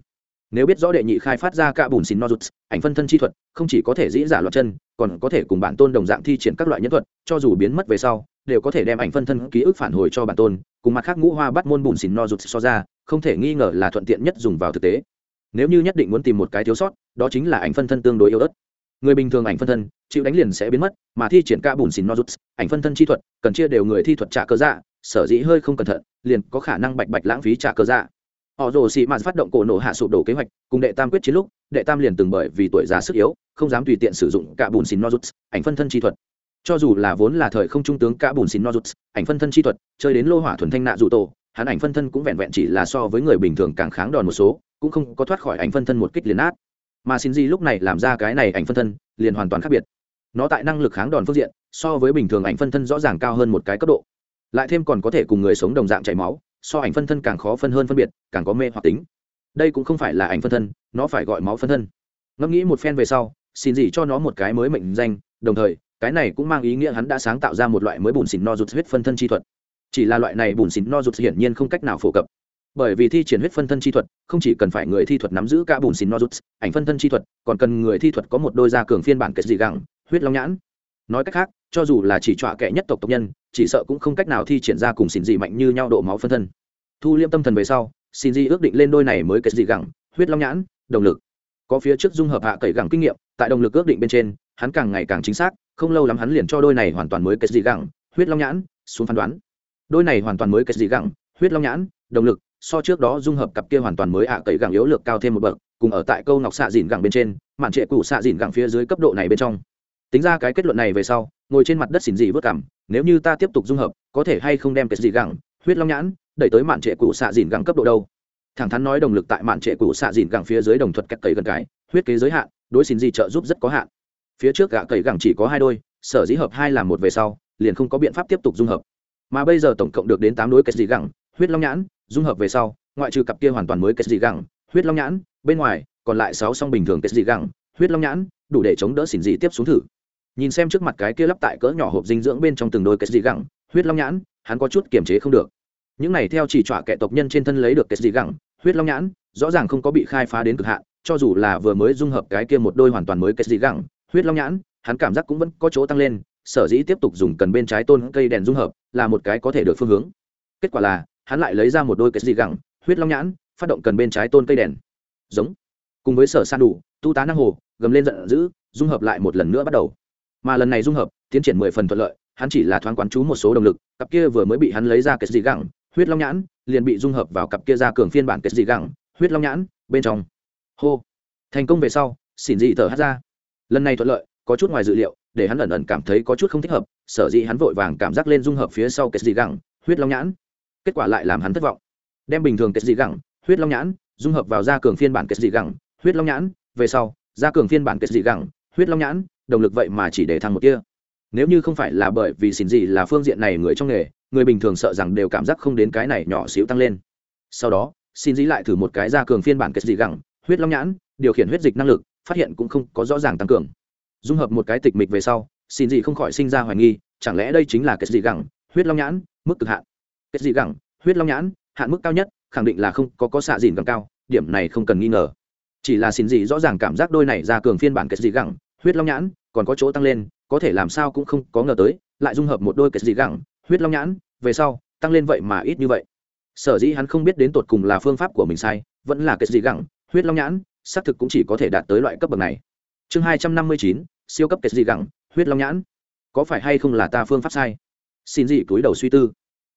A: nếu biết rõ đệ nhị khai phát ra cả bùn xin nozuts, ảnh phân thân chi thuật, không chỉ có thể dĩ giả loạt chân, còn có thể cùng bản tôn đồng dạng thi triển các loại nhân thuật, cho dù biến mất về sau, đều có thể đem ảnh phân thân ký ức phản hồi cho bản tôn, cùng mặt khác ngũ hoa bắt môn bùn xin no so ra, không thể nghi ngờ là thuận tiện nhất dùng vào thực tế. Nếu như nhất định muốn tìm một cái thiếu sót, đó chính là ảnh phân thân tương đối yếu ớt. Người bình thường ảnh phân thân, chịu đánh liền sẽ biến mất, mà thi triển ca bùn xin nozuts, ảnh phân thân chi thuật, cần chia đều người thi thuật trả cơ dạ sở dĩ hơi không cẩn thận, liền có khả năng bạch bạch lãng phí trả cơ dạ họ rồ sĩ mạt phát động cổ nổ hạ sụp đổ kế hoạch, cùng đệ tam quyết chiến lúc, đệ tam liền từng bởi vì tuổi già sức yếu, không dám tùy tiện sử dụng cả bùn xin nozuts, ảnh phân thân chi thuật. Cho dù là vốn là thời không trung tướng cả bùn xin nozuts, ảnh phân thân chi thuật, chơi đến lô hỏa thuần thanh nạ dù tổ, hắn ảnh phân thân cũng vẹn vẹn chỉ là so với người bình thường càng kháng đòn một số, cũng không có thoát khỏi ảnh phân thân một kích liền át mà xin di lúc này làm ra cái này ảnh phân thân, liền hoàn toàn khác biệt. Nó tại năng lực kháng đòn phương diện, so với bình thường ảnh phân thân rõ ràng cao hơn một cái cấp độ. Lại thêm còn có thể cùng người sống đồng dạng chảy máu so ảnh phân thân càng khó phân hơn phân biệt, càng có mê hoặc tính. Đây cũng không phải là ảnh phân thân, nó phải gọi máu phân thân. Ngẫm nghĩ một phen về sau, xin gì cho nó một cái mới mệnh danh, đồng thời, cái này cũng mang ý nghĩa hắn đã sáng tạo ra một loại mới bùn xịn no rụt huyết phân thân chi thuật. Chỉ là loại này bùn xịn no rụt hiển nhiên không cách nào phổ cập. Bởi vì thi triển huyết phân thân chi thuật, không chỉ cần phải người thi thuật nắm giữ cả bùn xịn no rụt, ảnh phân thân chi thuật, còn cần người thi thuật có một đôi da cường phiên bản kết dị gẳng huyết long nhãn nói cách khác, cho dù là chỉ trọa kẻ nhất tộc tộc nhân, chỉ sợ cũng không cách nào thi triển ra cùng xỉn dị mạnh như nhau độ máu phân thân. Thu liêm tâm thần về sau, xin dị ước định lên đôi này mới kết dị gẳng, huyết long nhãn, động lực. Có phía trước dung hợp hạ cậy gẳng kinh nghiệm, tại động lực ước định bên trên, hắn càng ngày càng chính xác, không lâu lắm hắn liền cho đôi này hoàn toàn mới kết dị gẳng, huyết long nhãn, xuống phán đoán. Đôi này hoàn toàn mới kết dị gẳng, huyết long nhãn, động lực, so trước đó dung hợp cặp kia hoàn toàn mới hạ cậy gẳng yếu lược cao thêm một bậc, cùng ở tại câu ngọc xạ dìn gẳng bên trên, mạn trệ cụ xạ dìn gẳng phía dưới cấp độ này bên trong tính ra cái kết luận này về sau, ngồi trên mặt đất xỉn dị vớt cảm, nếu như ta tiếp tục dung hợp, có thể hay không đem cái gì gẳng, huyết long nhãn, đẩy tới mạn trệ cụ xạ dìn gẳng cấp độ đâu? Thẳng thắn nói động lực tại mạn trệ cụ xạ dìn gẳng phía dưới đồng thuật cách cầy gần cái, huyết kế giới hạn, đối xỉn dị trợ giúp rất có hạn. Phía trước gạ cầy gẳng chỉ có hai đôi, sở dĩ hợp hai làm một về sau, liền không có biện pháp tiếp tục dung hợp. Mà bây giờ tổng cộng được đến tám đối cái gì gẳng, huyết long nhãn, dung hợp về sau, ngoại trừ cặp kia hoàn toàn mới cái gì gẳng, huyết long nhãn, bên ngoài, còn lại sáu song bình thường cái gì gẳng, huyết long nhãn, đủ để chống đỡ xỉn dị tiếp xuống thử nhìn xem trước mặt cái kia lắp tại cỡ nhỏ hộp dinh dưỡng bên trong từng đôi cái dị gẳng, huyết long nhãn, hắn có chút kiềm chế không được. Những này theo chỉ trọa kẻ tộc nhân trên thân lấy được cái dị gẳng, huyết long nhãn, rõ ràng không có bị khai phá đến cực hạn, cho dù là vừa mới dung hợp cái kia một đôi hoàn toàn mới cái dị gẳng, huyết long nhãn, hắn cảm giác cũng vẫn có chỗ tăng lên, sở dĩ tiếp tục dùng cần bên trái tôn cây đèn dung hợp, là một cái có thể được phương hướng. Kết quả là, hắn lại lấy ra một đôi cái dị gẳng, huyết long nhãn, phát động cần bên trái tôn cây đèn. Giống. Cùng với sở san đủ, tu tá năng hồ, gầm lên giận dữ, dung hợp lại một lần nữa bắt đầu mà lần này dung hợp, tiến triển mười phần thuận lợi, hắn chỉ là thoáng quán chú một số động lực, cặp kia vừa mới bị hắn lấy ra kết dị gẳng, huyết long nhãn, liền bị dung hợp vào cặp kia ra cường phiên bản kết dị gẳng, huyết long nhãn, bên trong. Hô. Thành công về sau, xỉn dị thở hát ra. Lần này thuận lợi, có chút ngoài dự liệu, để hắn ẩn ẩn cảm thấy có chút không thích hợp, sở dĩ hắn vội vàng cảm giác lên dung hợp phía sau kết dị gẳng, huyết long nhãn. Kết quả lại làm hắn thất vọng. Đem bình thường kết dị gẳng, huyết long nhãn, dung hợp vào gia cường phiên bản kết dị gẳng, huyết long nhãn, về sau gia cường phiên bản kết dị gẳng huyết long nhãn động lực vậy mà chỉ để thăng một kia nếu như không phải là bởi vì xin gì là phương diện này người trong nghề, người bình thường sợ rằng đều cảm giác không đến cái này nhỏ xíu tăng lên. Sau đó xin dĩ lại thử một cái gia cường phiên bản kết dị gẳng, huyết long nhãn, điều khiển huyết dịch năng lực, phát hiện cũng không có rõ ràng tăng cường. Dung hợp một cái tịch mịch về sau xin gì không khỏi sinh ra hoài nghi, chẳng lẽ đây chính là kết dị gẳng, huyết long nhãn, mức cực hạn. Kết dị gẳng, huyết long nhãn, hạn mức cao nhất, khẳng định là không có có xạ dìn càng cao, điểm này không cần nghi ngờ chỉ là xin gì rõ ràng cảm giác đôi này ra cường phiên bản kết dị gẳng, huyết long nhãn, còn có chỗ tăng lên, có thể làm sao cũng không có ngờ tới, lại dung hợp một đôi kết dị gẳng, huyết long nhãn, về sau, tăng lên vậy mà ít như vậy. Sở dĩ hắn không biết đến tột cùng là phương pháp của mình sai, vẫn là kết dị gẳng, huyết long nhãn, xác thực cũng chỉ có thể đạt tới loại cấp bậc này. Chương hai trăm năm mươi chín, siêu cấp kết dị gẳng, huyết long nhãn. Có phải hay không là ta phương pháp sai? Xin dị túi đầu suy tư.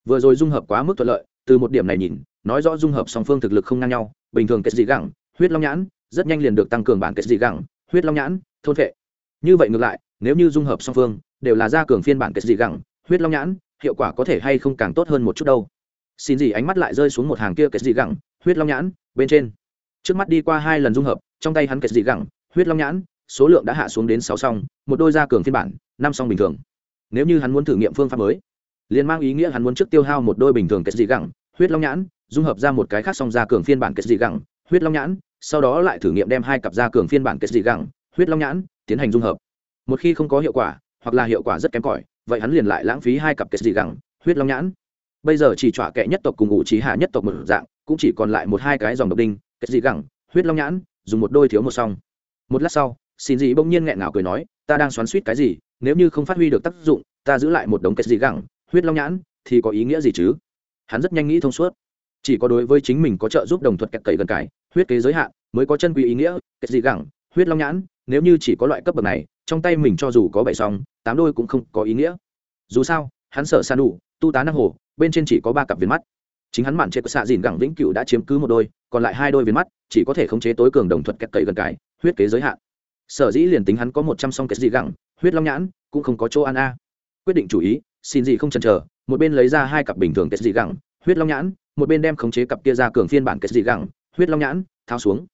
A: Vừa rồi dung hợp quá mức thuận lợi, từ một điểm này nhìn, nói rõ dung hợp song phương thực lực không ngang nhau, bình thường kết dị gẳng huyết long nhãn, rất nhanh liền được tăng cường bản kết dị gẳng, huyết long nhãn, thôn vệ như vậy ngược lại, nếu như dung hợp song phương, đều là gia cường phiên bản kết dị gẳng, huyết long nhãn, hiệu quả có thể hay không càng tốt hơn một chút đâu. Xin gì ánh mắt lại rơi xuống một hàng kia kết dị gẳng, huyết long nhãn, bên trên. Trước mắt đi qua hai lần dung hợp, trong tay hắn kết dị gẳng, huyết long nhãn, số lượng đã hạ xuống đến sáu song, một đôi gia cường phiên bản, năm song bình thường. Nếu như hắn muốn thử nghiệm phương pháp mới, liền mang ý nghĩa hắn muốn trước tiêu hao một đôi bình thường kết dị gẳng, huyết long nhãn, dung hợp ra một cái khác song gia cường phiên bản kết dị gẳng huyết long nhãn, sau đó lại thử nghiệm đem hai cặp gia cường phiên bản kết dị gẳng, huyết long nhãn, tiến hành dung hợp. Một khi không có hiệu quả, hoặc là hiệu quả rất kém cỏi, vậy hắn liền lại lãng phí hai cặp kết dị gẳng, huyết long nhãn. Bây giờ chỉ trọa kệ nhất tộc cùng ngụ trí hạ nhất tộc một dạng, cũng chỉ còn lại một hai cái dòng độc đinh, kết dị gẳng, huyết long nhãn, dùng một đôi thiếu một song. Một lát sau, xin dị bỗng nhiên nghẹn ngào cười nói, ta đang xoắn suýt cái gì, nếu như không phát huy được tác dụng, ta giữ lại một đống kết dị gẳng, huyết long nhãn thì có ý nghĩa gì chứ? Hắn rất nhanh nghĩ thông suốt chỉ có đối với chính mình có trợ giúp đồng thuật kẹt cậy gần cái, huyết kế giới hạn mới có chân quý ý nghĩa, kẹt dị gẳng, huyết long nhãn, nếu như chỉ có loại cấp bậc này, trong tay mình cho dù có bảy song, tám đôi cũng không có ý nghĩa. Dù sao, hắn sợ san đủ tu tá năng hồ, bên trên chỉ có ba cặp viên mắt. Chính hắn mạn chế của xạ dìn gẳng vĩnh cửu đã chiếm cứ một đôi, còn lại hai đôi viên mắt chỉ có thể khống chế tối cường đồng thuật kẹt cậy gần cái, huyết kế giới hạn. Sở dĩ liền tính hắn có một trăm song kẹt dị gẳng, huyết long nhãn cũng không có chỗ ăn a. Quyết định chủ ý, xin gì không chần chờ, một bên lấy ra hai cặp bình thường kẹt dị gẳng, huyết long nhãn một bên đem khống chế cặp kia ra cường phiên bản kẹt dị gẳng, huyết long nhãn, tháo xuống.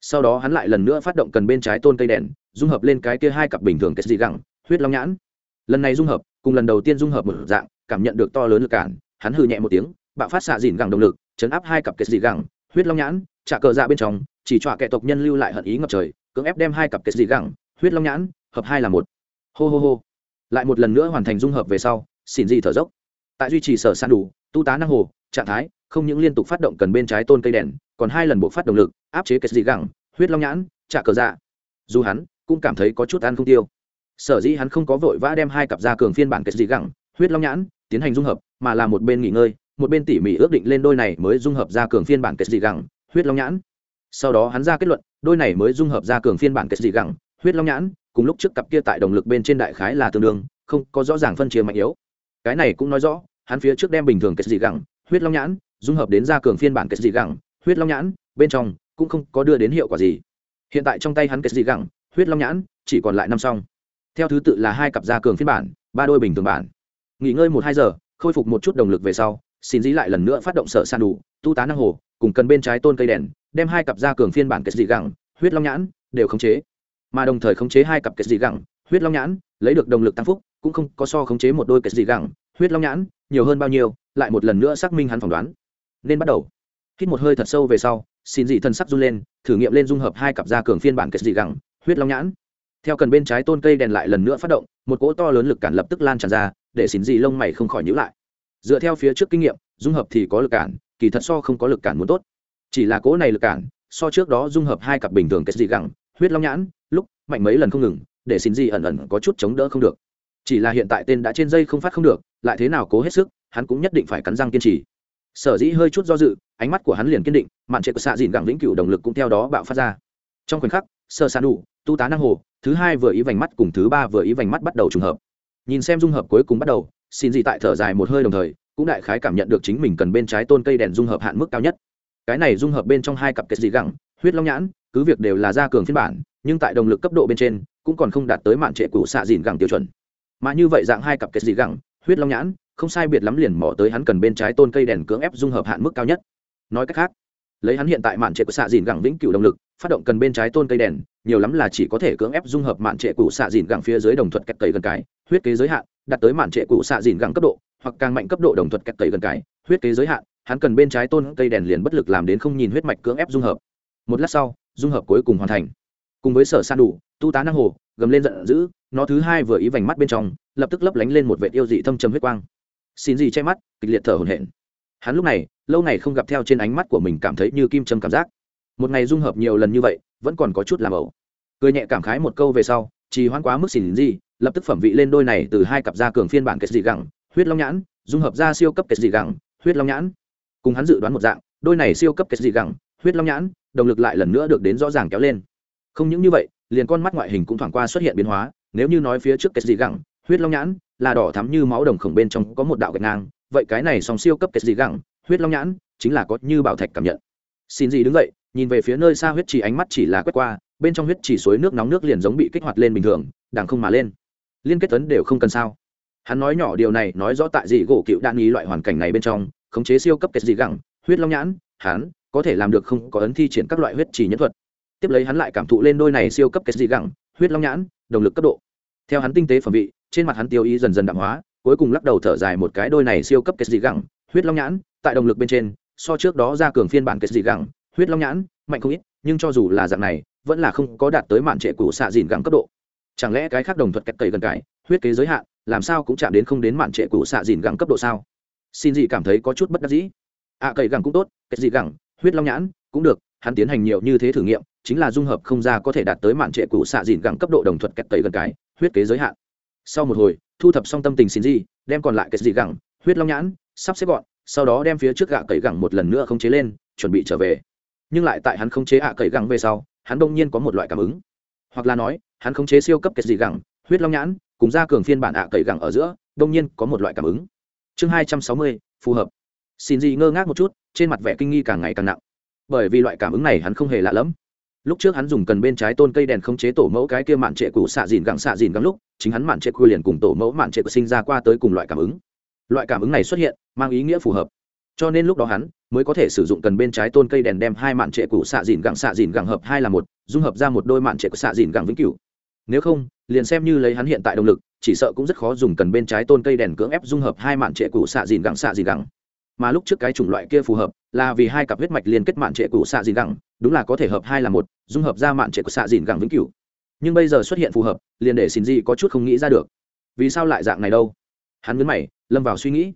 A: Sau đó hắn lại lần nữa phát động cần bên trái tôn cây đèn, dung hợp lên cái kia hai cặp bình thường kẹt dị gẳng, huyết long nhãn. Lần này dung hợp, cùng lần đầu tiên dung hợp một dạng, cảm nhận được to lớn lực cản, hắn hừ nhẹ một tiếng, bạo phát xạ dìn gẳng động lực, chấn áp hai cặp kẹt dị gẳng, huyết long nhãn, trả cờ dạ bên trong, chỉ trọa kẻ tộc nhân lưu lại hận ý ngập trời, cưỡng ép đem hai cặp kẹt dị gẳng, huyết long nhãn, hợp hai là một. Hô hô hô. Lại một lần nữa hoàn thành dung hợp về sau xin dị thở dốc. Tại duy trì sở san đủ, tu tá năng hồ, trạng thái không những liên tục phát động cần bên trái tôn cây đèn, còn hai lần buộc phát động lực, áp chế kết dị gẳng, huyết long nhãn trả cờ dạ. Dù hắn cũng cảm thấy có chút ăn không tiêu. Sở dĩ hắn không có vội vã đem hai cặp da cường phiên bản kết dị gẳng, huyết long nhãn tiến hành dung hợp, mà là một bên nghỉ ngơi, một bên tỉ mỉ ước định lên đôi này mới dung hợp ra cường phiên bản kết dị gẳng, huyết long nhãn. Sau đó hắn ra kết luận, đôi này mới dung hợp ra cường phiên bản kết dị gẳng, huyết long nhãn, cùng lúc trước cặp kia tại động lực bên trên đại khái là tương đương, không có rõ ràng phân chia mạnh yếu. Cái này cũng nói rõ, hắn phía trước đem bình thường kết dị gẳng, huyết long nhãn dung hợp đến ra cường phiên bản kẹt dị gẳng, huyết long nhãn, bên trong cũng không có đưa đến hiệu quả gì. Hiện tại trong tay hắn kẹt dị gẳng, huyết long nhãn, chỉ còn lại năm song. Theo thứ tự là hai cặp gia cường phiên bản, ba đôi bình thường bản. Nghỉ ngơi một hai giờ, khôi phục một chút động lực về sau, xin dĩ lại lần nữa phát động sở san đủ, tu tá năng hồ, cùng cần bên trái tôn cây đèn, đem hai cặp gia cường phiên bản kết dị gẳng, huyết long nhãn đều khống chế. Mà đồng thời khống chế hai cặp kết dị gẳng, huyết long nhãn, lấy được động lực tăng phúc, cũng không có so khống chế một đôi kết dị gẳng, huyết long nhãn nhiều hơn bao nhiêu, lại một lần nữa xác minh hắn phỏng đoán nên bắt đầu. Hít một hơi thật sâu về sau, xin dị thân sắc run lên, thử nghiệm lên dung hợp hai cặp da cường phiên bản kết dị gẳng, huyết long nhãn. Theo cần bên trái tôn cây đèn lại lần nữa phát động, một cỗ to lớn lực cản lập tức lan tràn ra, để xin dị lông mày không khỏi nhữ lại. Dựa theo phía trước kinh nghiệm, dung hợp thì có lực cản, kỳ thật so không có lực cản muốn tốt. Chỉ là cỗ này lực cản, so trước đó dung hợp hai cặp bình thường kết dị gẳng, huyết long nhãn, lúc, mạnh mấy lần không ngừng, để xin dị ẩn ẩn có chút chống đỡ không được. Chỉ là hiện tại tên đã trên dây không phát không được, lại thế nào cố hết sức, hắn cũng nhất định phải cắn răng kiên trì sở dĩ hơi chút do dự, ánh mắt của hắn liền kiên định, mạn trệ của xạ dìn gẳng vĩnh cửu động lực cũng theo đó bạo phát ra. Trong khoảnh khắc sơ san đủ tu tá năng hồ, thứ hai vừa ý vành mắt cùng thứ ba vừa ý vành mắt bắt đầu trùng hợp. Nhìn xem dung hợp cuối cùng bắt đầu, xin gì tại thở dài một hơi đồng thời, cũng đại khái cảm nhận được chính mình cần bên trái tôn cây đèn dung hợp hạn mức cao nhất. Cái này dung hợp bên trong hai cặp kết dị gẳng, huyết long nhãn, cứ việc đều là gia cường phiên bản, nhưng tại động lực cấp độ bên trên, cũng còn không đạt tới mạn trệ cũ xạ dìn gẳng tiêu chuẩn. Mà như vậy dạng hai cặp kết dị gẳng, huyết long nhãn không sai biệt lắm liền mỏ tới hắn cần bên trái tôn cây đèn cưỡng ép dung hợp hạn mức cao nhất. Nói cách khác, lấy hắn hiện tại mạn trệ của xạ dìn gẳng vĩnh cửu động lực, phát động cần bên trái tôn cây đèn, nhiều lắm là chỉ có thể cưỡng ép dung hợp mạn trệ cũ xạ dìn gẳng phía dưới đồng thuật kẹt cầy gần cái, huyết kế giới hạn, đạt tới mạn trệ cũ xạ dìn gẳng cấp độ, hoặc càng mạnh cấp độ đồng thuật kẹt cầy gần cái, huyết kế giới hạn, hắn cần bên trái tôn cây đèn liền bất lực làm đến không nhìn huyết mạch cưỡng ép dung hợp. Một lát sau, dung hợp cuối cùng hoàn thành. Cùng với sở san đủ, tu tá năng hồ, gầm lên giận dữ, nó thứ hai vừa ý vành mắt bên trong, lập tức lấp lánh lên một vệt yêu dị thâm trầm huyết quang xin gì che mắt, kịch liệt thở hổn hển. Hắn lúc này, lâu ngày không gặp theo trên ánh mắt của mình cảm thấy như kim châm cảm giác. Một ngày dung hợp nhiều lần như vậy, vẫn còn có chút làm ẩu. Cười nhẹ cảm khái một câu về sau chỉ hoãn quá mức xỉn gì, lập tức phẩm vị lên đôi này từ hai cặp da cường phiên bản kết dị gẳng, huyết long nhãn, dung hợp ra siêu cấp kết dị gẳng, huyết long nhãn. Cùng hắn dự đoán một dạng, đôi này siêu cấp kết dị gẳng, huyết long nhãn, động lực lại lần nữa được đến rõ ràng kéo lên. Không những như vậy, liền con mắt ngoại hình cũng thoảng qua xuất hiện biến hóa, nếu như nói phía trước kết dị gẳng, huyết long nhãn là đỏ thắm như máu đồng khổng bên trong có một đạo gạch ngang. Vậy cái này song siêu cấp kết dị gẳng huyết long nhãn, chính là có như bảo thạch cảm nhận. Xin gì đứng dậy, nhìn về phía nơi xa huyết chỉ ánh mắt chỉ là quét qua, bên trong huyết chỉ suối nước nóng nước liền giống bị kích hoạt lên bình thường, đằng không mà lên. Liên kết tấn đều không cần sao. Hắn nói nhỏ điều này, nói rõ tại gì gỗ cựu đạn ý loại hoàn cảnh này bên trong, khống chế siêu cấp kết dị gẳng huyết long nhãn, hắn có thể làm được không có ấn thi triển các loại huyết chỉ nhân thuật. Tiếp lấy hắn lại cảm thụ lên đôi này siêu cấp kết dị gẳng huyết long nhãn động lực cấp độ. Theo hắn tinh tế phẩm vị trên mặt hắn tiêu ý dần dần đạm hóa cuối cùng lắc đầu thở dài một cái đôi này siêu cấp kết dị gẳng huyết long nhãn tại động lực bên trên so trước đó ra cường phiên bản kết dị gẳng huyết long nhãn mạnh không ít nhưng cho dù là dạng này vẫn là không có đạt tới mạn trệ cũ xạ dìn gẳng cấp độ. Chẳng lẽ cái khác đồng thuật kẹt cầy gần cái huyết kế giới hạn làm sao cũng chạm đến không đến mạn trệ cũ xạ dìn gẳng cấp độ sao? Xin gì cảm thấy có chút bất đắc dĩ. Ạ à, cầy gẳng cũng tốt kẹt dị gẳng huyết long nhãn cũng được hắn tiến hành nhiều như thế thử nghiệm chính là dung hợp không ra có thể đạt tới mạn trệ cũ xạ dìn gẳng cấp độ đồng thuật kẹt cầy gần cái huyết kế giới hạn sau một hồi, thu thập xong tâm tình xin gì, đem còn lại cái gì gẳng, huyết long nhãn, sắp xếp gọn, sau đó đem phía trước gạ cậy gẳng một lần nữa không chế lên, chuẩn bị trở về. Nhưng lại tại hắn không chế ạ cậy gẳng về sau, hắn đông nhiên có một loại cảm ứng. Hoặc là nói, hắn không chế siêu cấp cái gì gẳng, huyết long nhãn, cùng ra cường phiên bản ạ cậy gẳng ở giữa đông nhiên có một loại cảm ứng. Chương hai trăm sáu mươi, phù hợp. Xin gì ngơ ngác một chút, trên mặt vẻ kinh nghi càng ngày càng nặng. Bởi vì loại cảm ứng này hắn không hề lạ lẫm. Lúc trước hắn dùng cần bên trái tôn cây đèn khống chế tổ mẫu cái kia mạn trệ củ xạ dìn gẳng xạ dìn gắng lúc chính hắn mạn trệ quy liền cùng tổ mẫu mạn trệ của sinh ra qua tới cùng loại cảm ứng. Loại cảm ứng này xuất hiện, mang ý nghĩa phù hợp. Cho nên lúc đó hắn mới có thể sử dụng cần bên trái tôn cây đèn đem hai mạn trệ cũ xạ dìn gẳng xạ dìn gẳng hợp hai là một, dung hợp ra một đôi mạn trệ của xạ dìn gẳng vĩnh cửu. Nếu không, liền xem như lấy hắn hiện tại động lực, chỉ sợ cũng rất khó dùng cần bên trái tôn cây đèn cưỡng ép dung hợp hai mạn trệ cũ xạ dìn gẳng xạ dìn gẳng mà lúc trước cái chủng loại kia phù hợp, là vì hai cặp huyết mạch liên kết mạn trệ cũ xạ dìn gẳng đúng là có thể hợp hai là một, dung hợp ra mạn trệ của xạ dìn gẳng vĩnh cửu nhưng bây giờ xuất hiện phù hợp, liền để xin gì có chút không nghĩ ra được. Vì sao lại dạng này đâu? Hắn nhấn mày, lâm vào suy nghĩ.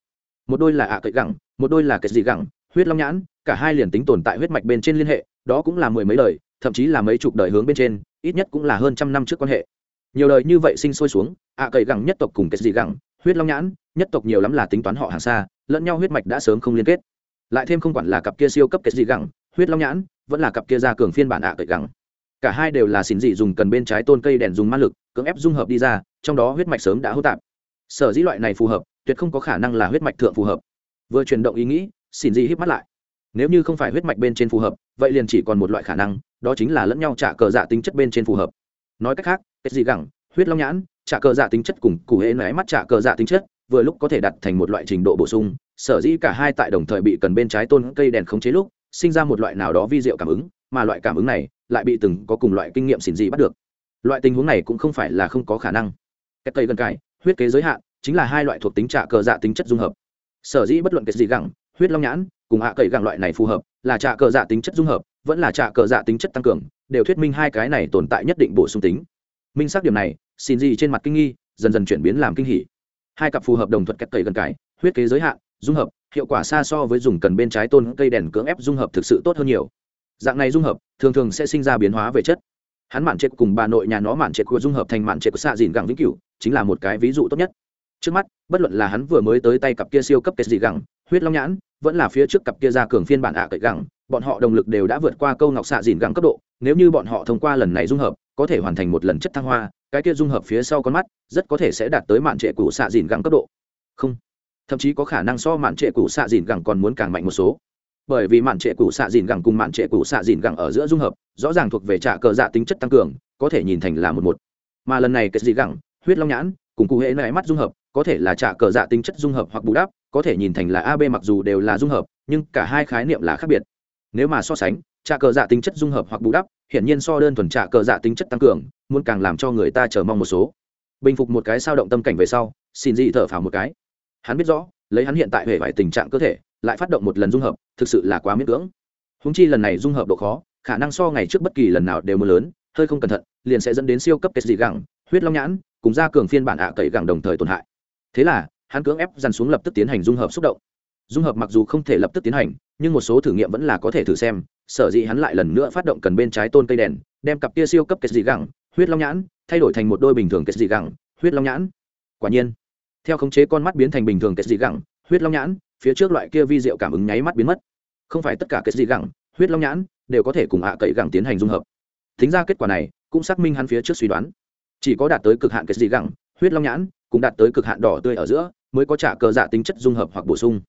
A: Một đôi là ạ cậy gẳng, một đôi là cái gì gẳng, huyết long nhãn, cả hai liền tính tồn tại huyết mạch bên trên liên hệ, đó cũng là mười mấy đời, thậm chí là mấy chục đời hướng bên trên, ít nhất cũng là hơn trăm năm trước quan hệ. Nhiều đời như vậy sinh sôi xuống, ạ cậy gẳng nhất tộc cùng cái gì gẳng, huyết long nhãn, nhất tộc nhiều lắm là tính toán họ hàng xa, lẫn nhau huyết mạch đã sớm không liên kết. Lại thêm không quản là cặp kia siêu cấp cái gì gẳng, huyết long nhãn, vẫn là cặp kia ra cường phiên bản ạ cậy gẳng cả hai đều là xỉn dị dùng cần bên trái tôn cây đèn dùng ma lực, cưỡng ép dung hợp đi ra, trong đó huyết mạch sớm đã hô tạp. Sở dĩ loại này phù hợp, tuyệt không có khả năng là huyết mạch thượng phù hợp. Vừa chuyển động ý nghĩ, xỉn dị hít mắt lại. Nếu như không phải huyết mạch bên trên phù hợp, vậy liền chỉ còn một loại khả năng, đó chính là lẫn nhau trả cờ dạ tính chất bên trên phù hợp. Nói cách khác, cái gì gẳng, huyết long nhãn, trả cờ dạ tính chất cùng cụ hễ né mắt trả cờ dạ tính chất, vừa lúc có thể đặt thành một loại trình độ bổ sung, sở dĩ cả hai tại đồng thời bị cần bên trái tôn cây đèn khống chế lúc, sinh ra một loại nào đó vi diệu cảm ứng mà loại cảm ứng này lại bị từng có cùng loại kinh nghiệm xỉn dị bắt được. Loại tình huống này cũng không phải là không có khả năng. Cái cây gần cải huyết kế giới hạn chính là hai loại thuộc tính trả cờ dạ tính chất dung hợp. Sở dĩ bất luận cái gì gẳng, huyết long nhãn cùng hạ cậy gẳng loại này phù hợp là trả cờ dạ tính chất dung hợp, vẫn là trả cờ dạ tính chất tăng cường, đều thuyết minh hai cái này tồn tại nhất định bổ sung tính. Minh xác điểm này xin gì trên mặt kinh nghi, dần dần chuyển biến làm kinh hỉ. Hai cặp phù hợp đồng thuật cách cậy gần cải huyết kế giới hạn, dung hợp, hiệu quả xa so với dùng cần bên trái tôn cây đèn cưỡng ép dung hợp thực sự tốt hơn nhiều dạng này dung hợp, thường thường sẽ sinh ra biến hóa về chất. Hắn mạn trệ cùng bà nội nhà nó mạn trệ của dung hợp thành mạn trệ của xạ dìn gẳng vĩnh cửu, chính là một cái ví dụ tốt nhất. Trước mắt, bất luận là hắn vừa mới tới tay cặp kia siêu cấp kết dị gẳng, huyết long nhãn, vẫn là phía trước cặp kia ra cường phiên bản ạ cậy gẳng, bọn họ đồng lực đều đã vượt qua câu ngọc xạ dìn gẳng cấp độ. Nếu như bọn họ thông qua lần này dung hợp, có thể hoàn thành một lần chất thăng hoa, cái kia dung hợp phía sau con mắt, rất có thể sẽ đạt tới mạn trệ cũ xạ dìn gẳng cấp độ. Không. Thậm chí có khả năng so mạn trệ cũ xạ dìn gẳng còn muốn càng mạnh một số bởi vì mạn trệ cũ xạ dìn gẳng cùng mạn trệ cũ xạ dìn gẳng ở giữa dung hợp, rõ ràng thuộc về trạ cờ dạ tính chất tăng cường, có thể nhìn thành là một một. Mà lần này cái gì gẳng, huyết long nhãn, cùng cụ hệ này mắt dung hợp, có thể là trạ cờ dạ tính chất dung hợp hoặc bù đắp, có thể nhìn thành là ab mặc dù đều là dung hợp, nhưng cả hai khái niệm là khác biệt. Nếu mà so sánh trạ cờ dạ tính chất dung hợp hoặc bù đắp, hiển nhiên so đơn thuần trạ cờ dạ tính chất tăng cường, muốn càng làm cho người ta chờ mong một số. Bình phục một cái sao động tâm cảnh về sau, xin dị thở phào một cái. Hắn biết rõ, lấy hắn hiện tại hệ vải tình trạng cơ thể lại phát động một lần dung hợp, thực sự là quá miễn cưỡng. Húng chi lần này dung hợp độ khó, khả năng so ngày trước bất kỳ lần nào đều mưa lớn, hơi không cẩn thận, liền sẽ dẫn đến siêu cấp kết dị gẳng, huyết long nhãn, cùng ra cường phiên bản ạ cậy gẳng đồng thời tổn hại. Thế là, hắn cưỡng ép dằn xuống lập tức tiến hành dung hợp xúc động. Dung hợp mặc dù không thể lập tức tiến hành, nhưng một số thử nghiệm vẫn là có thể thử xem, sở dĩ hắn lại lần nữa phát động cần bên trái tôn cây đèn, đem cặp kia siêu cấp kết dị gẳng, huyết long nhãn, thay đổi thành một đôi bình thường kết dị gẳng, huyết long nhãn. Quả nhiên, theo khống chế con mắt biến thành bình thường kết dị gẳng, huyết long nhãn phía trước loại kia vi diệu cảm ứng nháy mắt biến mất. Không phải tất cả kết dị gẳng, huyết long nhãn, đều có thể cùng ạ cậy gẳng tiến hành dung hợp. Thính ra kết quả này, cũng xác minh hắn phía trước suy đoán. Chỉ có đạt tới cực hạn kết dị gẳng, huyết long nhãn cũng đạt tới cực hạn đỏ tươi ở giữa, mới có trả cờ dạ tính chất dung hợp hoặc bổ sung.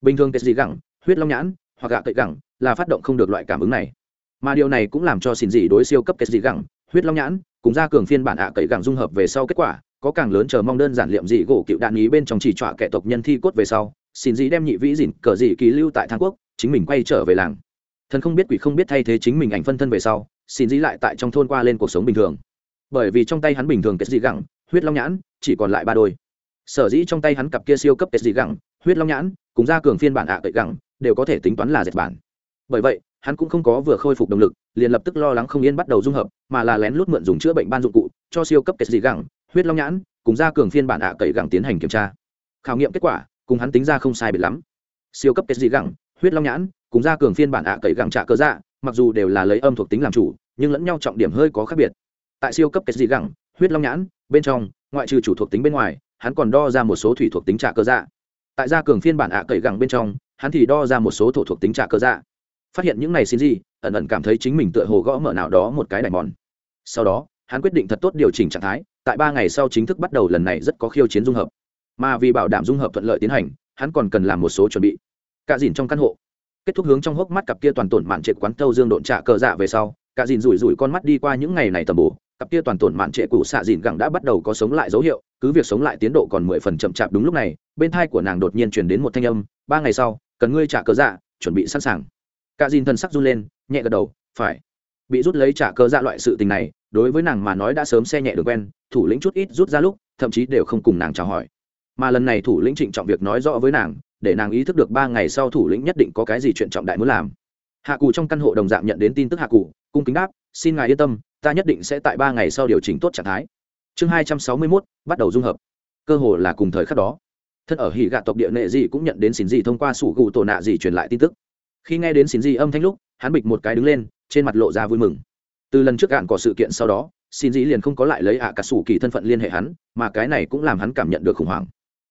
A: Bình thường kết dị gẳng, huyết long nhãn, hoặc ạ cậy gẳng, là phát động không được loại cảm ứng này. Mà điều này cũng làm cho xin dị đối siêu cấp kết dị gẳng, huyết long nhãn, cùng ra cường phiên bản ạ cậy gẳng dung hợp về sau kết quả, có càng lớn chờ mong đơn giản liệm dị gỗ cựu đạn ý bên trong chỉ trọa kẻ tộc nhân thi cốt về sau xin dĩ đem nhị vĩ dìn cờ dị ký lưu tại thang quốc, chính mình quay trở về làng. Thần không biết quỷ không biết thay thế chính mình ảnh phân thân về sau, xin dĩ lại tại trong thôn qua lên cuộc sống bình thường. Bởi vì trong tay hắn bình thường kết dị gẳng, huyết long nhãn, chỉ còn lại ba đôi. Sở dĩ trong tay hắn cặp kia siêu cấp kết dị gẳng, huyết long nhãn, cùng ra cường phiên bản ạ à cậy gẳng, đều có thể tính toán là dệt bản. Bởi vậy, hắn cũng không có vừa khôi phục động lực, liền lập tức lo lắng không yên bắt đầu dung hợp, mà là lén lút mượn dùng chữa bệnh ban dụng cụ, cho siêu cấp kết dị gẳng, huyết long nhãn, cùng ra cường phiên bản ạ à cậy gẳng tiến hành kiểm tra. Khảo nghiệm kết quả cùng hắn tính ra không sai biệt lắm. Siêu cấp kết dị gẳng, huyết long nhãn, cùng ra cường phiên bản ạ cậy gẳng trả cơ dạ mặc dù đều là lấy âm thuộc tính làm chủ, nhưng lẫn nhau trọng điểm hơi có khác biệt. Tại siêu cấp kết dị gẳng, huyết long nhãn, bên trong, ngoại trừ chủ thuộc tính bên ngoài, hắn còn đo ra một số thủy thuộc tính trả cơ dạ. Tại gia cường phiên bản ạ cậy gẳng bên trong, hắn thì đo ra một số thổ thuộc tính trả cơ dạ. Phát hiện những này xin gì, ẩn ẩn cảm thấy chính mình tựa hồ gõ mở nào đó một cái đài mòn. Sau đó, hắn quyết định thật tốt điều chỉnh trạng thái, tại ba ngày sau chính thức bắt đầu lần này rất có khiêu chiến dung hợp mà vì bảo đảm dung hợp thuận lợi tiến hành, hắn còn cần làm một số chuẩn bị. Cả dìn trong căn hộ. Kết thúc hướng trong hốc mắt cặp kia toàn tổn mạn trệ quán tâu dương độn trạ cờ dạ về sau, cả dìn rủi rủi con mắt đi qua những ngày này tầm bổ, cặp kia toàn tổn mạn trệ cũ xạ dìn gẳng đã bắt đầu có sống lại dấu hiệu, cứ việc sống lại tiến độ còn mười phần chậm chạp đúng lúc này, bên thai của nàng đột nhiên chuyển đến một thanh âm, ba ngày sau, cần ngươi trả cờ dạ chuẩn bị sẵn sàng. Cả dìn thần sắc run lên, nhẹ gật đầu, phải. Bị rút lấy trả cờ dạ loại sự tình này, đối với nàng mà nói đã sớm xe nhẹ được quen, thủ lĩnh chút ít rút ra lúc, thậm chí đều không cùng nàng chào hỏi mà lần này thủ lĩnh trịnh trọng việc nói rõ với nàng, để nàng ý thức được ba ngày sau thủ lĩnh nhất định có cái gì chuyện trọng đại muốn làm. Hạ cù trong căn hộ đồng dạng nhận đến tin tức hạ cù, cung kính đáp, xin ngài yên tâm, ta nhất định sẽ tại ba ngày sau điều chỉnh tốt trạng thái. Chương hai trăm sáu mươi mốt, bắt đầu dung hợp. Cơ hồ là cùng thời khắc đó, thân ở hỉ gạ tộc địa nệ dị cũng nhận đến xin dị thông qua sủ gù tổ nạ dị truyền lại tin tức. Khi nghe đến xin dị âm thanh lúc, hắn bịch một cái đứng lên, trên mặt lộ ra vui mừng. Từ lần trước gạn có sự kiện sau đó, xin dĩ liền không có lại lấy ạ cả sủ kỳ thân phận liên hệ hắn, mà cái này cũng làm hắn cảm nhận được khủng hoảng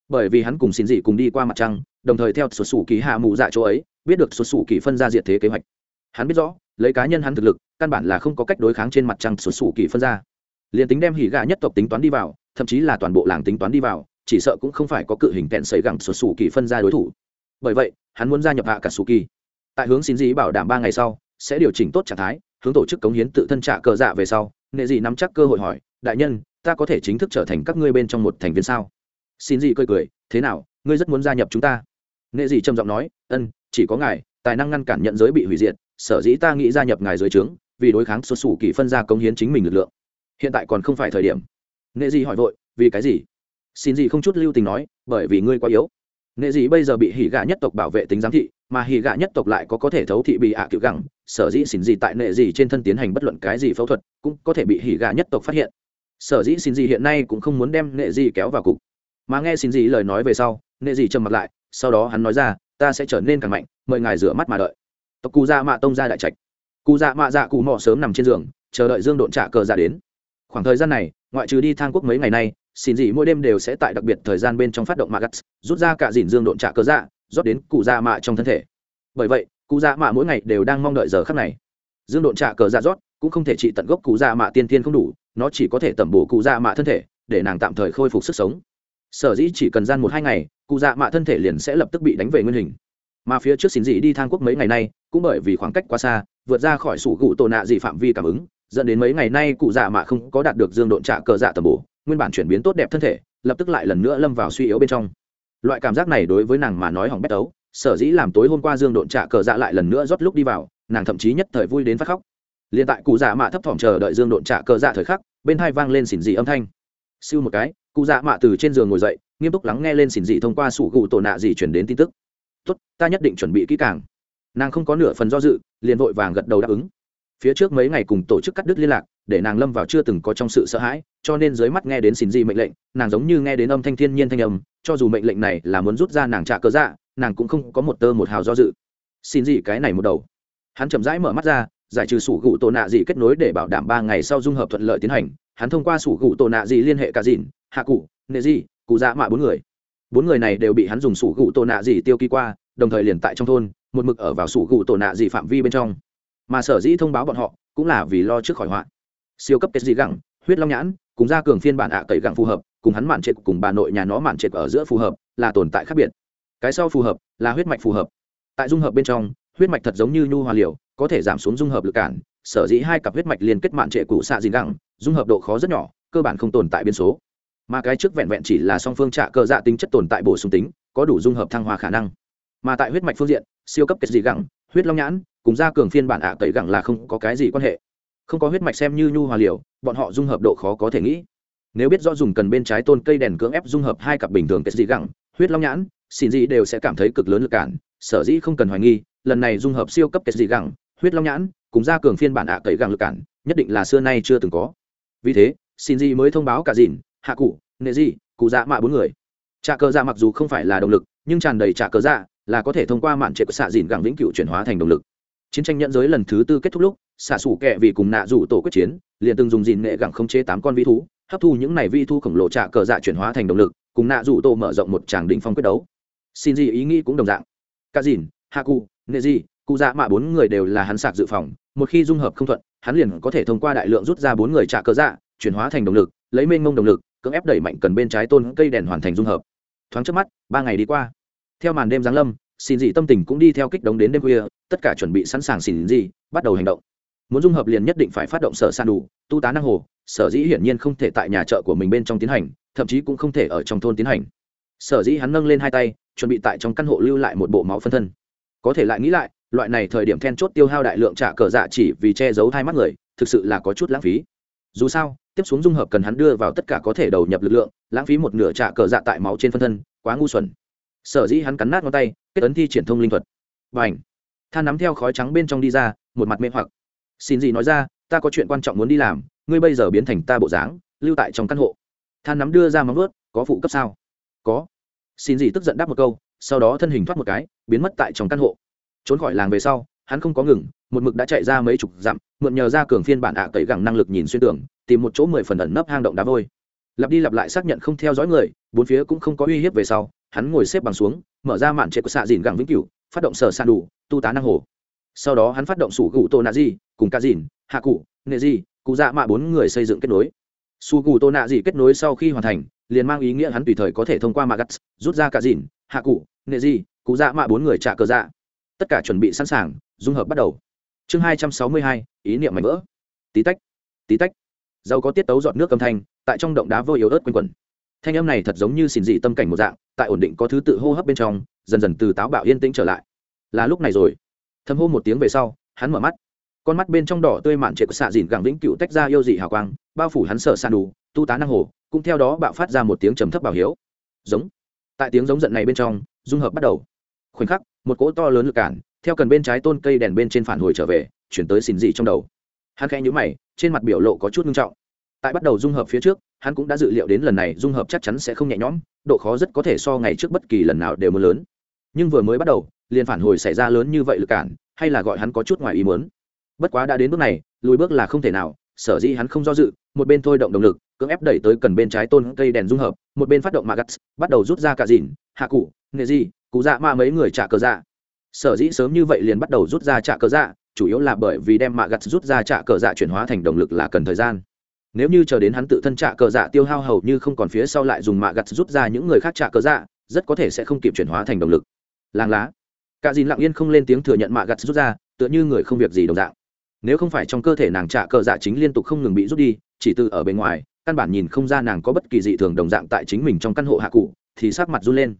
A: bởi vì hắn cùng xin dị cùng đi qua mặt trăng, đồng thời theo sụt sủ kỳ hạ mù dạ chỗ ấy, biết được sụt sủ kỳ phân ra diệt thế kế hoạch. Hắn biết rõ, lấy cá nhân hắn thực lực, căn bản là không có cách đối kháng trên mặt trăng sụt sủ kỳ phân ra. Liền tính đem hỉ gà nhất tộc tính toán đi vào, thậm chí là toàn bộ làng tính toán đi vào, chỉ sợ cũng không phải có cự hình tẹn xảy gẳng sụt sủ kỳ phân ra đối thủ. Bởi vậy, hắn muốn gia nhập hạ cả sủ kỳ. Tại hướng xin dị bảo đảm ba ngày sau, sẽ điều chỉnh tốt trạng thái, hướng tổ chức cống hiến tự thân trả cờ dạ về sau, nệ dị nắm chắc cơ hội hỏi, đại nhân, ta có thể chính thức trở thành các ngươi bên trong một thành viên sao? Xin gì cười cười, thế nào, ngươi rất muốn gia nhập chúng ta? Nệ dị trầm giọng nói, ân, chỉ có ngài, tài năng ngăn cản nhận giới bị hủy diệt, sở dĩ ta nghĩ gia nhập ngài dưới trướng, vì đối kháng xuất xù kỳ phân ra cống hiến chính mình lực lượng. Hiện tại còn không phải thời điểm. Nệ dị hỏi vội, vì cái gì? Xin gì không chút lưu tình nói, bởi vì ngươi quá yếu. Nệ dị bây giờ bị hỉ gạ nhất tộc bảo vệ tính giám thị, mà hỉ gạ nhất tộc lại có có thể thấu thị bị ạ à cựu gẳng, sở dĩ xin gì tại nệ dị trên thân tiến hành bất luận cái gì phẫu thuật cũng có thể bị hỉ gạ nhất tộc phát hiện. Sở dĩ xin gì hiện nay cũng không muốn đem nệ dị kéo vào cục mà nghe xin dị lời nói về sau, nệ dị trầm mặt lại, sau đó hắn nói ra, ta sẽ trở nên càng mạnh, mời ngài rửa mắt mà đợi. Tộc cụ dạ mạ tông ra đại trạch. Cụ dạ mạ dạ cụ mò sớm nằm trên giường, chờ đợi dương độn trả cờ ra đến. Khoảng thời gian này, ngoại trừ đi thang quốc mấy ngày nay, xin dị mỗi đêm đều sẽ tại đặc biệt thời gian bên trong phát động mạ gắt rút ra cả dìn dương độn trả cờ dạ rót đến cụ dạ mạ trong thân thể. Bởi vậy cụ dạ mạ mỗi ngày đều đang mong đợi giờ khắc này. Dương độn trả cờ dạ rót cũng không thể trị tận gốc cụ dạ mạ tiên tiên không đủ, nó chỉ có thể tẩm bổ cụ dạ mạ thân thể, để nàng tạm thời khôi phục sức sống sở dĩ chỉ cần gian một hai ngày, cụ dạ mạ thân thể liền sẽ lập tức bị đánh về nguyên hình. Mà phía trước xin dị đi thang quốc mấy ngày nay, cũng bởi vì khoảng cách quá xa, vượt ra khỏi sủ cụ tổ nạ dị phạm vi cảm ứng, dẫn đến mấy ngày nay cụ dạ mạ không có đạt được dương độn trả cờ dạ tầm bổ, nguyên bản chuyển biến tốt đẹp thân thể, lập tức lại lần nữa lâm vào suy yếu bên trong. Loại cảm giác này đối với nàng mà nói hỏng bét ấu sở dĩ làm tối hôm qua dương độn trả cờ dạ lại lần nữa rót lúc đi vào, nàng thậm chí nhất thời vui đến phát khóc. Liền tại cụ dạ mạ thấp thỏm chờ đợi dương độn trả cờ dạ thời khắc, bên hai vang lên xỉn dị âm thanh siêu một cái, cụ dạ mạ từ trên giường ngồi dậy, nghiêm túc lắng nghe lên xỉn dị thông qua sủ cụ tổ nạ gì chuyển đến tin tức. Tốt, ta nhất định chuẩn bị kỹ càng. Nàng không có nửa phần do dự, liền vội vàng gật đầu đáp ứng. Phía trước mấy ngày cùng tổ chức cắt đứt liên lạc, để nàng lâm vào chưa từng có trong sự sợ hãi, cho nên dưới mắt nghe đến xin dị mệnh lệnh, nàng giống như nghe đến âm thanh thiên nhiên thanh âm, cho dù mệnh lệnh này là muốn rút ra nàng trả cớ dạ nàng cũng không có một tơ một hào do dự. Xin dị cái này một đầu. Hắn chậm rãi mở mắt ra, giải trừ sủ gụ tổ nạ gì kết nối để bảo đảm ba ngày sau dung hợp thuận lợi tiến hành hắn thông qua sủ gụ tổ nạ gì liên hệ cả dìn hạ cụ nệ gì, cụ dạ mạ bốn người. Bốn người này đều bị hắn dùng sủ gụ tổ nạ gì tiêu ký qua đồng thời liền tại trong thôn một mực ở vào sủ gụ tổ nạ gì phạm vi bên trong. Mà sở dĩ thông báo bọn họ cũng là vì lo trước khỏi họa. Siêu cấp kết dị gẳng huyết long nhãn cùng ra cường phiên bản ạ à cậy gẳng phù hợp cùng hắn mạn trệt cùng bà nội nhà nó mạn trệt ở giữa phù hợp là tồn tại khác biệt. Cái sau phù hợp là huyết mạch phù hợp. Tại dung hợp bên trong huyết mạch thật giống như nhu hòa liều có thể giảm xuống dung hợp lực cản sở dĩ hai cặp huyết mạch liên kết mạn trệ cụ xạ dìn gẳng dung hợp độ khó rất nhỏ, cơ bản không tồn tại biên số. Mà cái trước vẹn vẹn chỉ là song phương trạ cơ dạ tính chất tồn tại bổ sung tính, có đủ dung hợp thăng hoa khả năng. Mà tại huyết mạch phương diện, siêu cấp kết dị gẳng, huyết long nhãn, cùng gia cường phiên bản ạ à tẩy gẳng là không có cái gì quan hệ. Không có huyết mạch xem như nhu hòa liều, bọn họ dung hợp độ khó có thể nghĩ. Nếu biết do dùng cần bên trái tôn cây đèn cưỡng ép dung hợp hai cặp bình thường kết dị gẳng, huyết long nhãn xin dị đều sẽ cảm thấy cực lớn lực cản, sở dĩ không cần hoài nghi, lần này dung hợp siêu cấp kết dị gẳng, huyết long nhãn, cùng gia cường phiên bản ạ à tẩy gẳng lực cản, nhất định là xưa nay chưa từng có vì thế, xin gì mới thông báo cả dìn hạ cụ, nệ gì, cụ dạ mạ bốn người. Trà cờ dạ mặc dù không phải là động lực, nhưng tràn đầy trà cờ dạ là có thể thông qua mạn trệ của xạ dìn gẳng vĩnh cửu chuyển hóa thành động lực. Chiến tranh nhận giới lần thứ tư kết thúc lúc, xạ xủ kẹ vì cùng nạ rủ tổ quyết chiến, liền từng dùng dìn nghệ gẳng không chế tám con vi thú, hấp thu những này vi thu khổng lồ trà cờ dạ chuyển hóa thành động lực, cùng nạ rủ tổ mở rộng một tràng đỉnh phong quyết đấu. Xin gì ý nghĩ cũng đồng dạng. Cả dìn hạ cụ, nệ gì, cụ dạ mạ bốn người đều là hắn sạc dự phòng một khi dung hợp không thuận, hắn liền có thể thông qua đại lượng rút ra bốn người trả cơ dạ chuyển hóa thành động lực, lấy mênh mông động lực, cưỡng ép đẩy mạnh cần bên trái tôn cây đèn hoàn thành dung hợp. Thoáng trước mắt, ba ngày đi qua. Theo màn đêm giáng lâm xin dị tâm tình cũng đi theo kích động đến đêm khuya, tất cả chuẩn bị sẵn sàng xin dị bắt đầu hành động. Muốn dung hợp liền nhất định phải phát động sở san đủ, tu tá năng hồ, sở dĩ hiển nhiên không thể tại nhà chợ của mình bên trong tiến hành, thậm chí cũng không thể ở trong thôn tiến hành. Sở dĩ hắn nâng lên hai tay, chuẩn bị tại trong căn hộ lưu lại một bộ máu phân thân. Có thể lại nghĩ lại loại này thời điểm then chốt tiêu hao đại lượng trả cờ dạ chỉ vì che giấu hai mắt người, thực sự là có chút lãng phí. Dù sao, tiếp xuống dung hợp cần hắn đưa vào tất cả có thể đầu nhập lực lượng, lãng phí một nửa trả cờ dạ tại máu trên phân thân, quá ngu xuẩn. Sở dĩ hắn cắn nát ngón tay, kết ấn thi triển thông linh thuật. Và ảnh than nắm theo khói trắng bên trong đi ra, một mặt mê hoặc. Xin gì nói ra, ta có chuyện quan trọng muốn đi làm, ngươi bây giờ biến thành ta bộ dáng, lưu tại trong căn hộ. Than nắm đưa ra móng vớt có phụ cấp sao? Có. Xin gì tức giận đáp một câu, sau đó thân hình thoát một cái, biến mất tại trong căn hộ trốn khỏi làng về sau, hắn không có ngừng, một mực đã chạy ra mấy chục dặm, mượn nhờ ra cường phiên bản ạ à cậy gẳng năng lực nhìn xuyên tường, tìm một chỗ mười phần ẩn nấp hang động đá vôi. Lặp đi lặp lại xác nhận không theo dõi người, bốn phía cũng không có uy hiếp về sau, hắn ngồi xếp bằng xuống, mở ra mạn trệ của xạ dìn gẳng vĩnh cửu, phát động sở sàn đủ, tu tá năng hồ. Sau đó hắn phát động sủ gù tô nạ di cùng ca dìn hạ cụ nệ di cụ dạ mạ bốn người xây dựng kết nối. Su gù tô nạ di kết nối sau khi hoàn thành, liền mang ý nghĩa hắn tùy thời có thể thông qua magat, rút ra cả dìn hạ cụ nệ di cụ dạ mạ bốn người trả cờ dạ tất cả chuẩn bị sẵn sàng, dung hợp bắt đầu. Chương hai trăm sáu mươi hai, ý niệm mạnh vỡ. Tí tách tí tách. Dầu có tiết tấu giọt nước âm thanh, tại trong động đá vô yếu ớt quanh quẩn. Thanh âm này thật giống như xìn dị tâm cảnh một dạng, tại ổn định có thứ tự hô hấp bên trong, dần dần từ táo bạo yên tĩnh trở lại. Là lúc này rồi. Thâm hô một tiếng về sau, hắn mở mắt. Con mắt bên trong đỏ tươi mạn trệ của xạ dìn gẳng vĩnh cựu tách ra yêu dị hào quang, bao phủ hắn sợ san đủ tu tá năng hồ, cũng theo đó bạo phát ra một tiếng trầm thấp bảo hiếu. Giống. Tại tiếng giống giận này bên trong, dung hợp bắt đầu. Khoảnh khắc một cỗ to lớn lực cản, theo cần bên trái tôn cây đèn bên trên phản hồi trở về, chuyển tới xin dị trong đầu. Hắn khẽ nhũ mày, trên mặt biểu lộ có chút nghiêm trọng. Tại bắt đầu dung hợp phía trước, hắn cũng đã dự liệu đến lần này dung hợp chắc chắn sẽ không nhẹ nhõm, độ khó rất có thể so ngày trước bất kỳ lần nào đều mưa lớn. Nhưng vừa mới bắt đầu, liền phản hồi xảy ra lớn như vậy lực cản, hay là gọi hắn có chút ngoài ý muốn. Bất quá đã đến bước này, lùi bước là không thể nào, sở dĩ hắn không do dự, một bên thôi động động lực, cưỡng ép đẩy tới cần bên trái tôn cây đèn dung hợp, một bên phát động magas bắt đầu rút ra cả dìn hạ cụ, nghệ gì cụ dạ mạ mấy người trả cờ dạ. Sở dĩ sớm như vậy liền bắt đầu rút ra trả cờ dạ chủ yếu là bởi vì đem magat rút ra trả cờ dạ chuyển hóa thành động lực là cần thời gian. Nếu như chờ đến hắn tự thân trả cờ dạ tiêu hao hầu như không còn phía sau lại dùng magat rút ra những người khác trả cờ dạ rất có thể sẽ không kịp chuyển hóa thành động lực. Làng lá. Cả dìn lặng yên không lên tiếng thừa nhận magat rút ra, tựa như người không việc gì đồng dạng. Nếu không phải trong cơ thể nàng trả cờ dạ chính liên tục không ngừng bị rút đi, chỉ từ ở bên ngoài, căn bản nhìn không ra nàng có bất kỳ dị thường đồng dạng tại chính mình trong căn hộ hạ cụ, thì sắc mặt run lên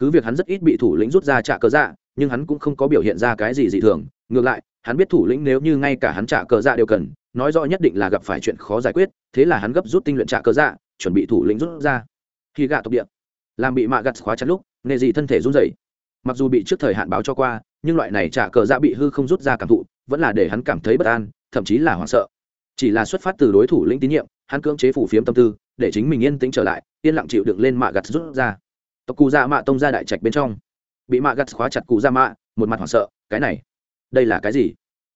A: cứ việc hắn rất ít bị thủ lĩnh rút ra trả cờ dạ nhưng hắn cũng không có biểu hiện ra cái gì dị thường. Ngược lại, hắn biết thủ lĩnh nếu như ngay cả hắn trả cờ dạ đều cần, nói rõ nhất định là gặp phải chuyện khó giải quyết, thế là hắn gấp rút tinh luyện trả cờ dạ chuẩn bị thủ lĩnh rút ra. Khi gạ tộc địa, làm bị mạ gặt khóa chặt lúc nghề gì thân thể run rẩy. Mặc dù bị trước thời hạn báo cho qua, nhưng loại này trả cờ dạ bị hư không rút ra cảm thụ, vẫn là để hắn cảm thấy bất an, thậm chí là hoảng sợ. Chỉ là xuất phát từ đối thủ lĩnh tín nhiệm, hắn cưỡng chế phủ phiếm tâm tư, để chính mình yên tĩnh trở lại, yên lặng chịu đựng lên mạ gặt rút ra tộc cụ dạ mạ tông ra đại trạch bên trong. Bị mạ gặt khóa chặt cụ dạ mạ, một mặt hoảng sợ, cái này, đây là cái gì?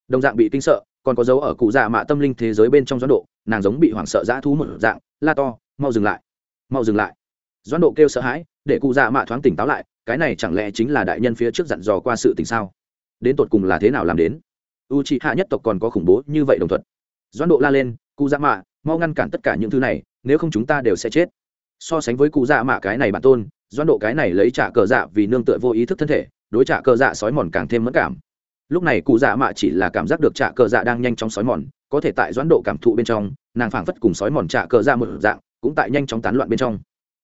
A: Đồng dạng bị kinh sợ, còn có dấu ở cụ dạ mạ tâm linh thế giới bên trong doãn độ, nàng giống bị hoảng sợ dã thú một dạng, la to, mau dừng lại, mau dừng lại. Doãn độ kêu sợ hãi, để cụ dạ mạ thoáng tỉnh táo lại, cái này chẳng lẽ chính là đại nhân phía trước dặn dò qua sự tình sao? Đến tột cùng là thế nào làm đến? U c hạ nhất tộc còn có khủng bố như vậy đồng thuận. Doãn độ la lên, cụ dạ mạ, mau ngăn cản tất cả những thứ này, nếu không chúng ta đều sẽ chết. So sánh với cụ dạ mạ cái này bản tôn doãn độ cái này lấy trả cờ dạ vì nương tựa vô ý thức thân thể, đối trả cờ dạ sói mòn càng thêm mất cảm. Lúc này cụ dạ mạ chỉ là cảm giác được trả cờ dạ đang nhanh chóng sói mòn, có thể tại doãn độ cảm thụ bên trong, nàng phảng phất cùng sói mòn trả cờ dạ một dạng, cũng tại nhanh chóng tán loạn bên trong.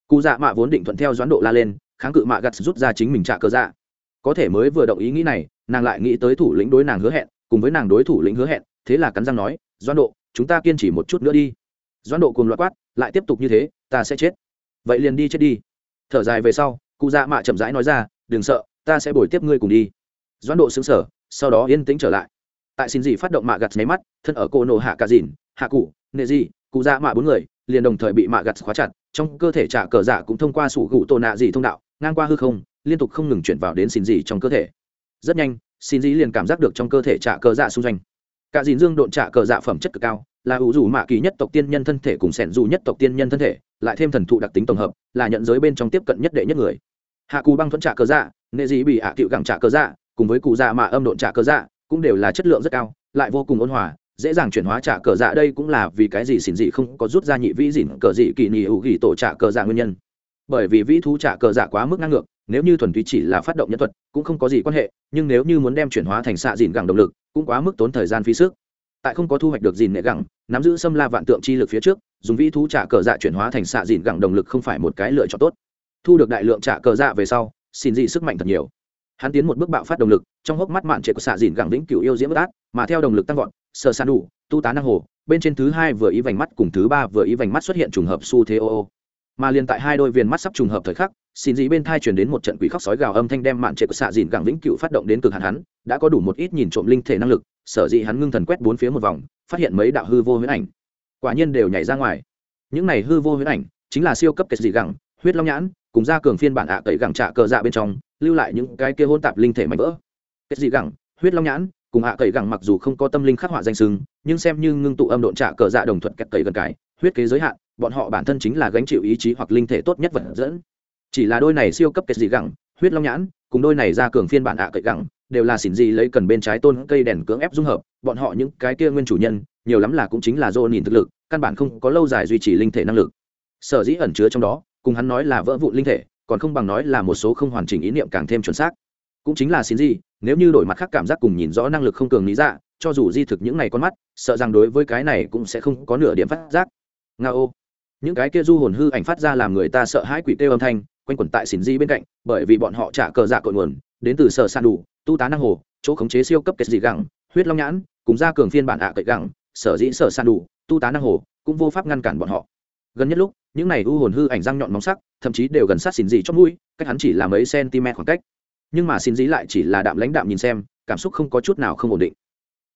A: Cụ dạ mạ vốn định thuận theo doãn độ la lên, kháng cự mạ gặt rút ra chính mình trả cờ dạ. Có thể mới vừa động ý nghĩ này, nàng lại nghĩ tới thủ lĩnh đối nàng hứa hẹn, cùng với nàng đối thủ lĩnh hứa hẹn, thế là cắn răng nói, doãn độ, chúng ta kiên trì một chút nữa đi. Doãn độ cùng loạt quát, lại tiếp tục như thế, ta sẽ chết. Vậy liền đi chết đi thở dài về sau, cụ dạ mạ chậm rãi nói ra, đừng sợ, ta sẽ bồi tiếp ngươi cùng đi. Doãn độ xứng sở sau đó yên tĩnh trở lại. Tại xin gì phát động mạ gặt nháy mắt, thân ở cô nổ hạ cả dìn hạ cụ, nệ gì cụ dạ mạ bốn người, liền đồng thời bị mạ gặt khóa chặt, trong cơ thể trả cờ dạ cũng thông qua sủ gụ tổ nạ gì thông đạo, ngang qua hư không, liên tục không ngừng chuyển vào đến xin gì trong cơ thể. Rất nhanh, xin gì liền cảm giác được trong cơ thể trả cờ dạ xung doanh cả dìn dương độn trả cờ dạ phẩm chất cực cao là ủ rủ mạ kỳ nhất tộc tiên nhân thân thể cùng sẻn dù nhất tộc tiên nhân thân thể, lại thêm thần thụ đặc tính tổng hợp, là nhận giới bên trong tiếp cận nhất đệ nhất người. Hạ cù băng thuẫn trả cơ dạ nệ dị bị hạ cựu gẳng trả cơ dạ cùng với cụ dạ mạ âm độn trả cơ dạ cũng đều là chất lượng rất cao, lại vô cùng ôn hòa, dễ dàng chuyển hóa trả cờ dạ đây cũng là vì cái gì xỉn dị không có rút ra nhị vĩ dỉn cờ dị kỳ nhị hữu ghi tổ trả cờ dạ nguyên nhân. Bởi vì vĩ thú trả cờ dạ quá mức ngang ngược, nếu như thuần túy chỉ là phát động nhân thuật cũng không có gì quan hệ, nhưng nếu như muốn đem chuyển hóa thành xạ dìn gẳng động lực, cũng quá mức tốn thời gian phí sức tại không có thu hoạch được dìn nệ gẳng, nắm giữ xâm la vạn tượng chi lực phía trước, dùng vĩ thú trả cờ dạ chuyển hóa thành xạ dìn gẳng đồng lực không phải một cái lựa chọn tốt. Thu được đại lượng trả cờ dạ về sau, xin dị sức mạnh thật nhiều. Hắn tiến một bước bạo phát động lực, trong hốc mắt mạn trệ của xạ dìn gẳng vĩnh cửu yêu diễm bất át mà theo động lực tăng vọt sơ san đủ, tu tá năng hồ, bên trên thứ hai vừa ý vành mắt cùng thứ ba vừa ý vành mắt xuất hiện trùng hợp su thế ô ô. Mà liền tại hai đôi viền mắt sắp trùng hợp thời khắc, xin dị bên thai truyền đến một trận quỷ khóc sói gào âm thanh đem mạn trệ của xạ dìn gẳng vĩnh cửu phát động đến cực hạn hắn, đã có đủ một ít nhìn trộm linh thể năng lực sở dĩ hắn ngưng thần quét bốn phía một vòng, phát hiện mấy đạo hư vô huyễn ảnh. Quả nhiên đều nhảy ra ngoài. Những này hư vô huyễn ảnh chính là siêu cấp kẹt dị gẳng, huyết long nhãn, cùng ra cường phiên bản ạ à tẩy gẳng trạ cờ dạ bên trong, lưu lại những cái kia hôn tạp linh thể mạnh vỡ. Kết dị gẳng, huyết long nhãn, cùng ạ à tẩy gẳng mặc dù không có tâm linh khắc họa danh sưng nhưng xem như ngưng tụ âm độn trạ cờ dạ đồng thuận kẹt tẩy gần cái, huyết kế giới hạn, bọn họ bản thân chính là gánh chịu ý chí hoặc linh thể tốt nhất vật dẫn. Chỉ là đôi này siêu cấp kết dị gẳng, huyết long nhãn, cùng đôi này ra cường phiên bản ạ à tẩy gẳng đều là xỉn gì lấy cần bên trái tôn cây đèn cưỡng ép dung hợp, bọn họ những cái kia nguyên chủ nhân, nhiều lắm là cũng chính là dô nhìn thực lực, căn bản không có lâu dài duy trì linh thể năng lực. Sở dĩ ẩn chứa trong đó, cùng hắn nói là vỡ vụn linh thể, còn không bằng nói là một số không hoàn chỉnh ý niệm càng thêm chuẩn xác. Cũng chính là xin gì, nếu như đổi mặt khác cảm giác cùng nhìn rõ năng lực không cường lý dạ cho dù di thực những này con mắt, sợ rằng đối với cái này cũng sẽ không có nửa điểm phát giác. Nga ô. Những cái kia du hồn hư ảnh phát ra làm người ta sợ hãi quỷ tê âm thanh, quanh quẩn tại xỉn di bên cạnh, bởi vì bọn họ trả cờ dạ cội nguồn, đến từ sở san đủ tu tá năng hồ, chỗ khống chế siêu cấp kết dị gẳng, huyết long nhãn, cùng ra cường phiên bản ạ cậy gẳng, sở dĩ sở san đủ, tu tá năng hồ, cũng vô pháp ngăn cản bọn họ. Gần nhất lúc, những này u hồn hư ảnh răng nhọn móng sắc, thậm chí đều gần sát xin dị chót mũi, cách hắn chỉ là mấy cm khoảng cách. Nhưng mà xin dí lại chỉ là đạm lãnh đạm nhìn xem, cảm xúc không có chút nào không ổn định.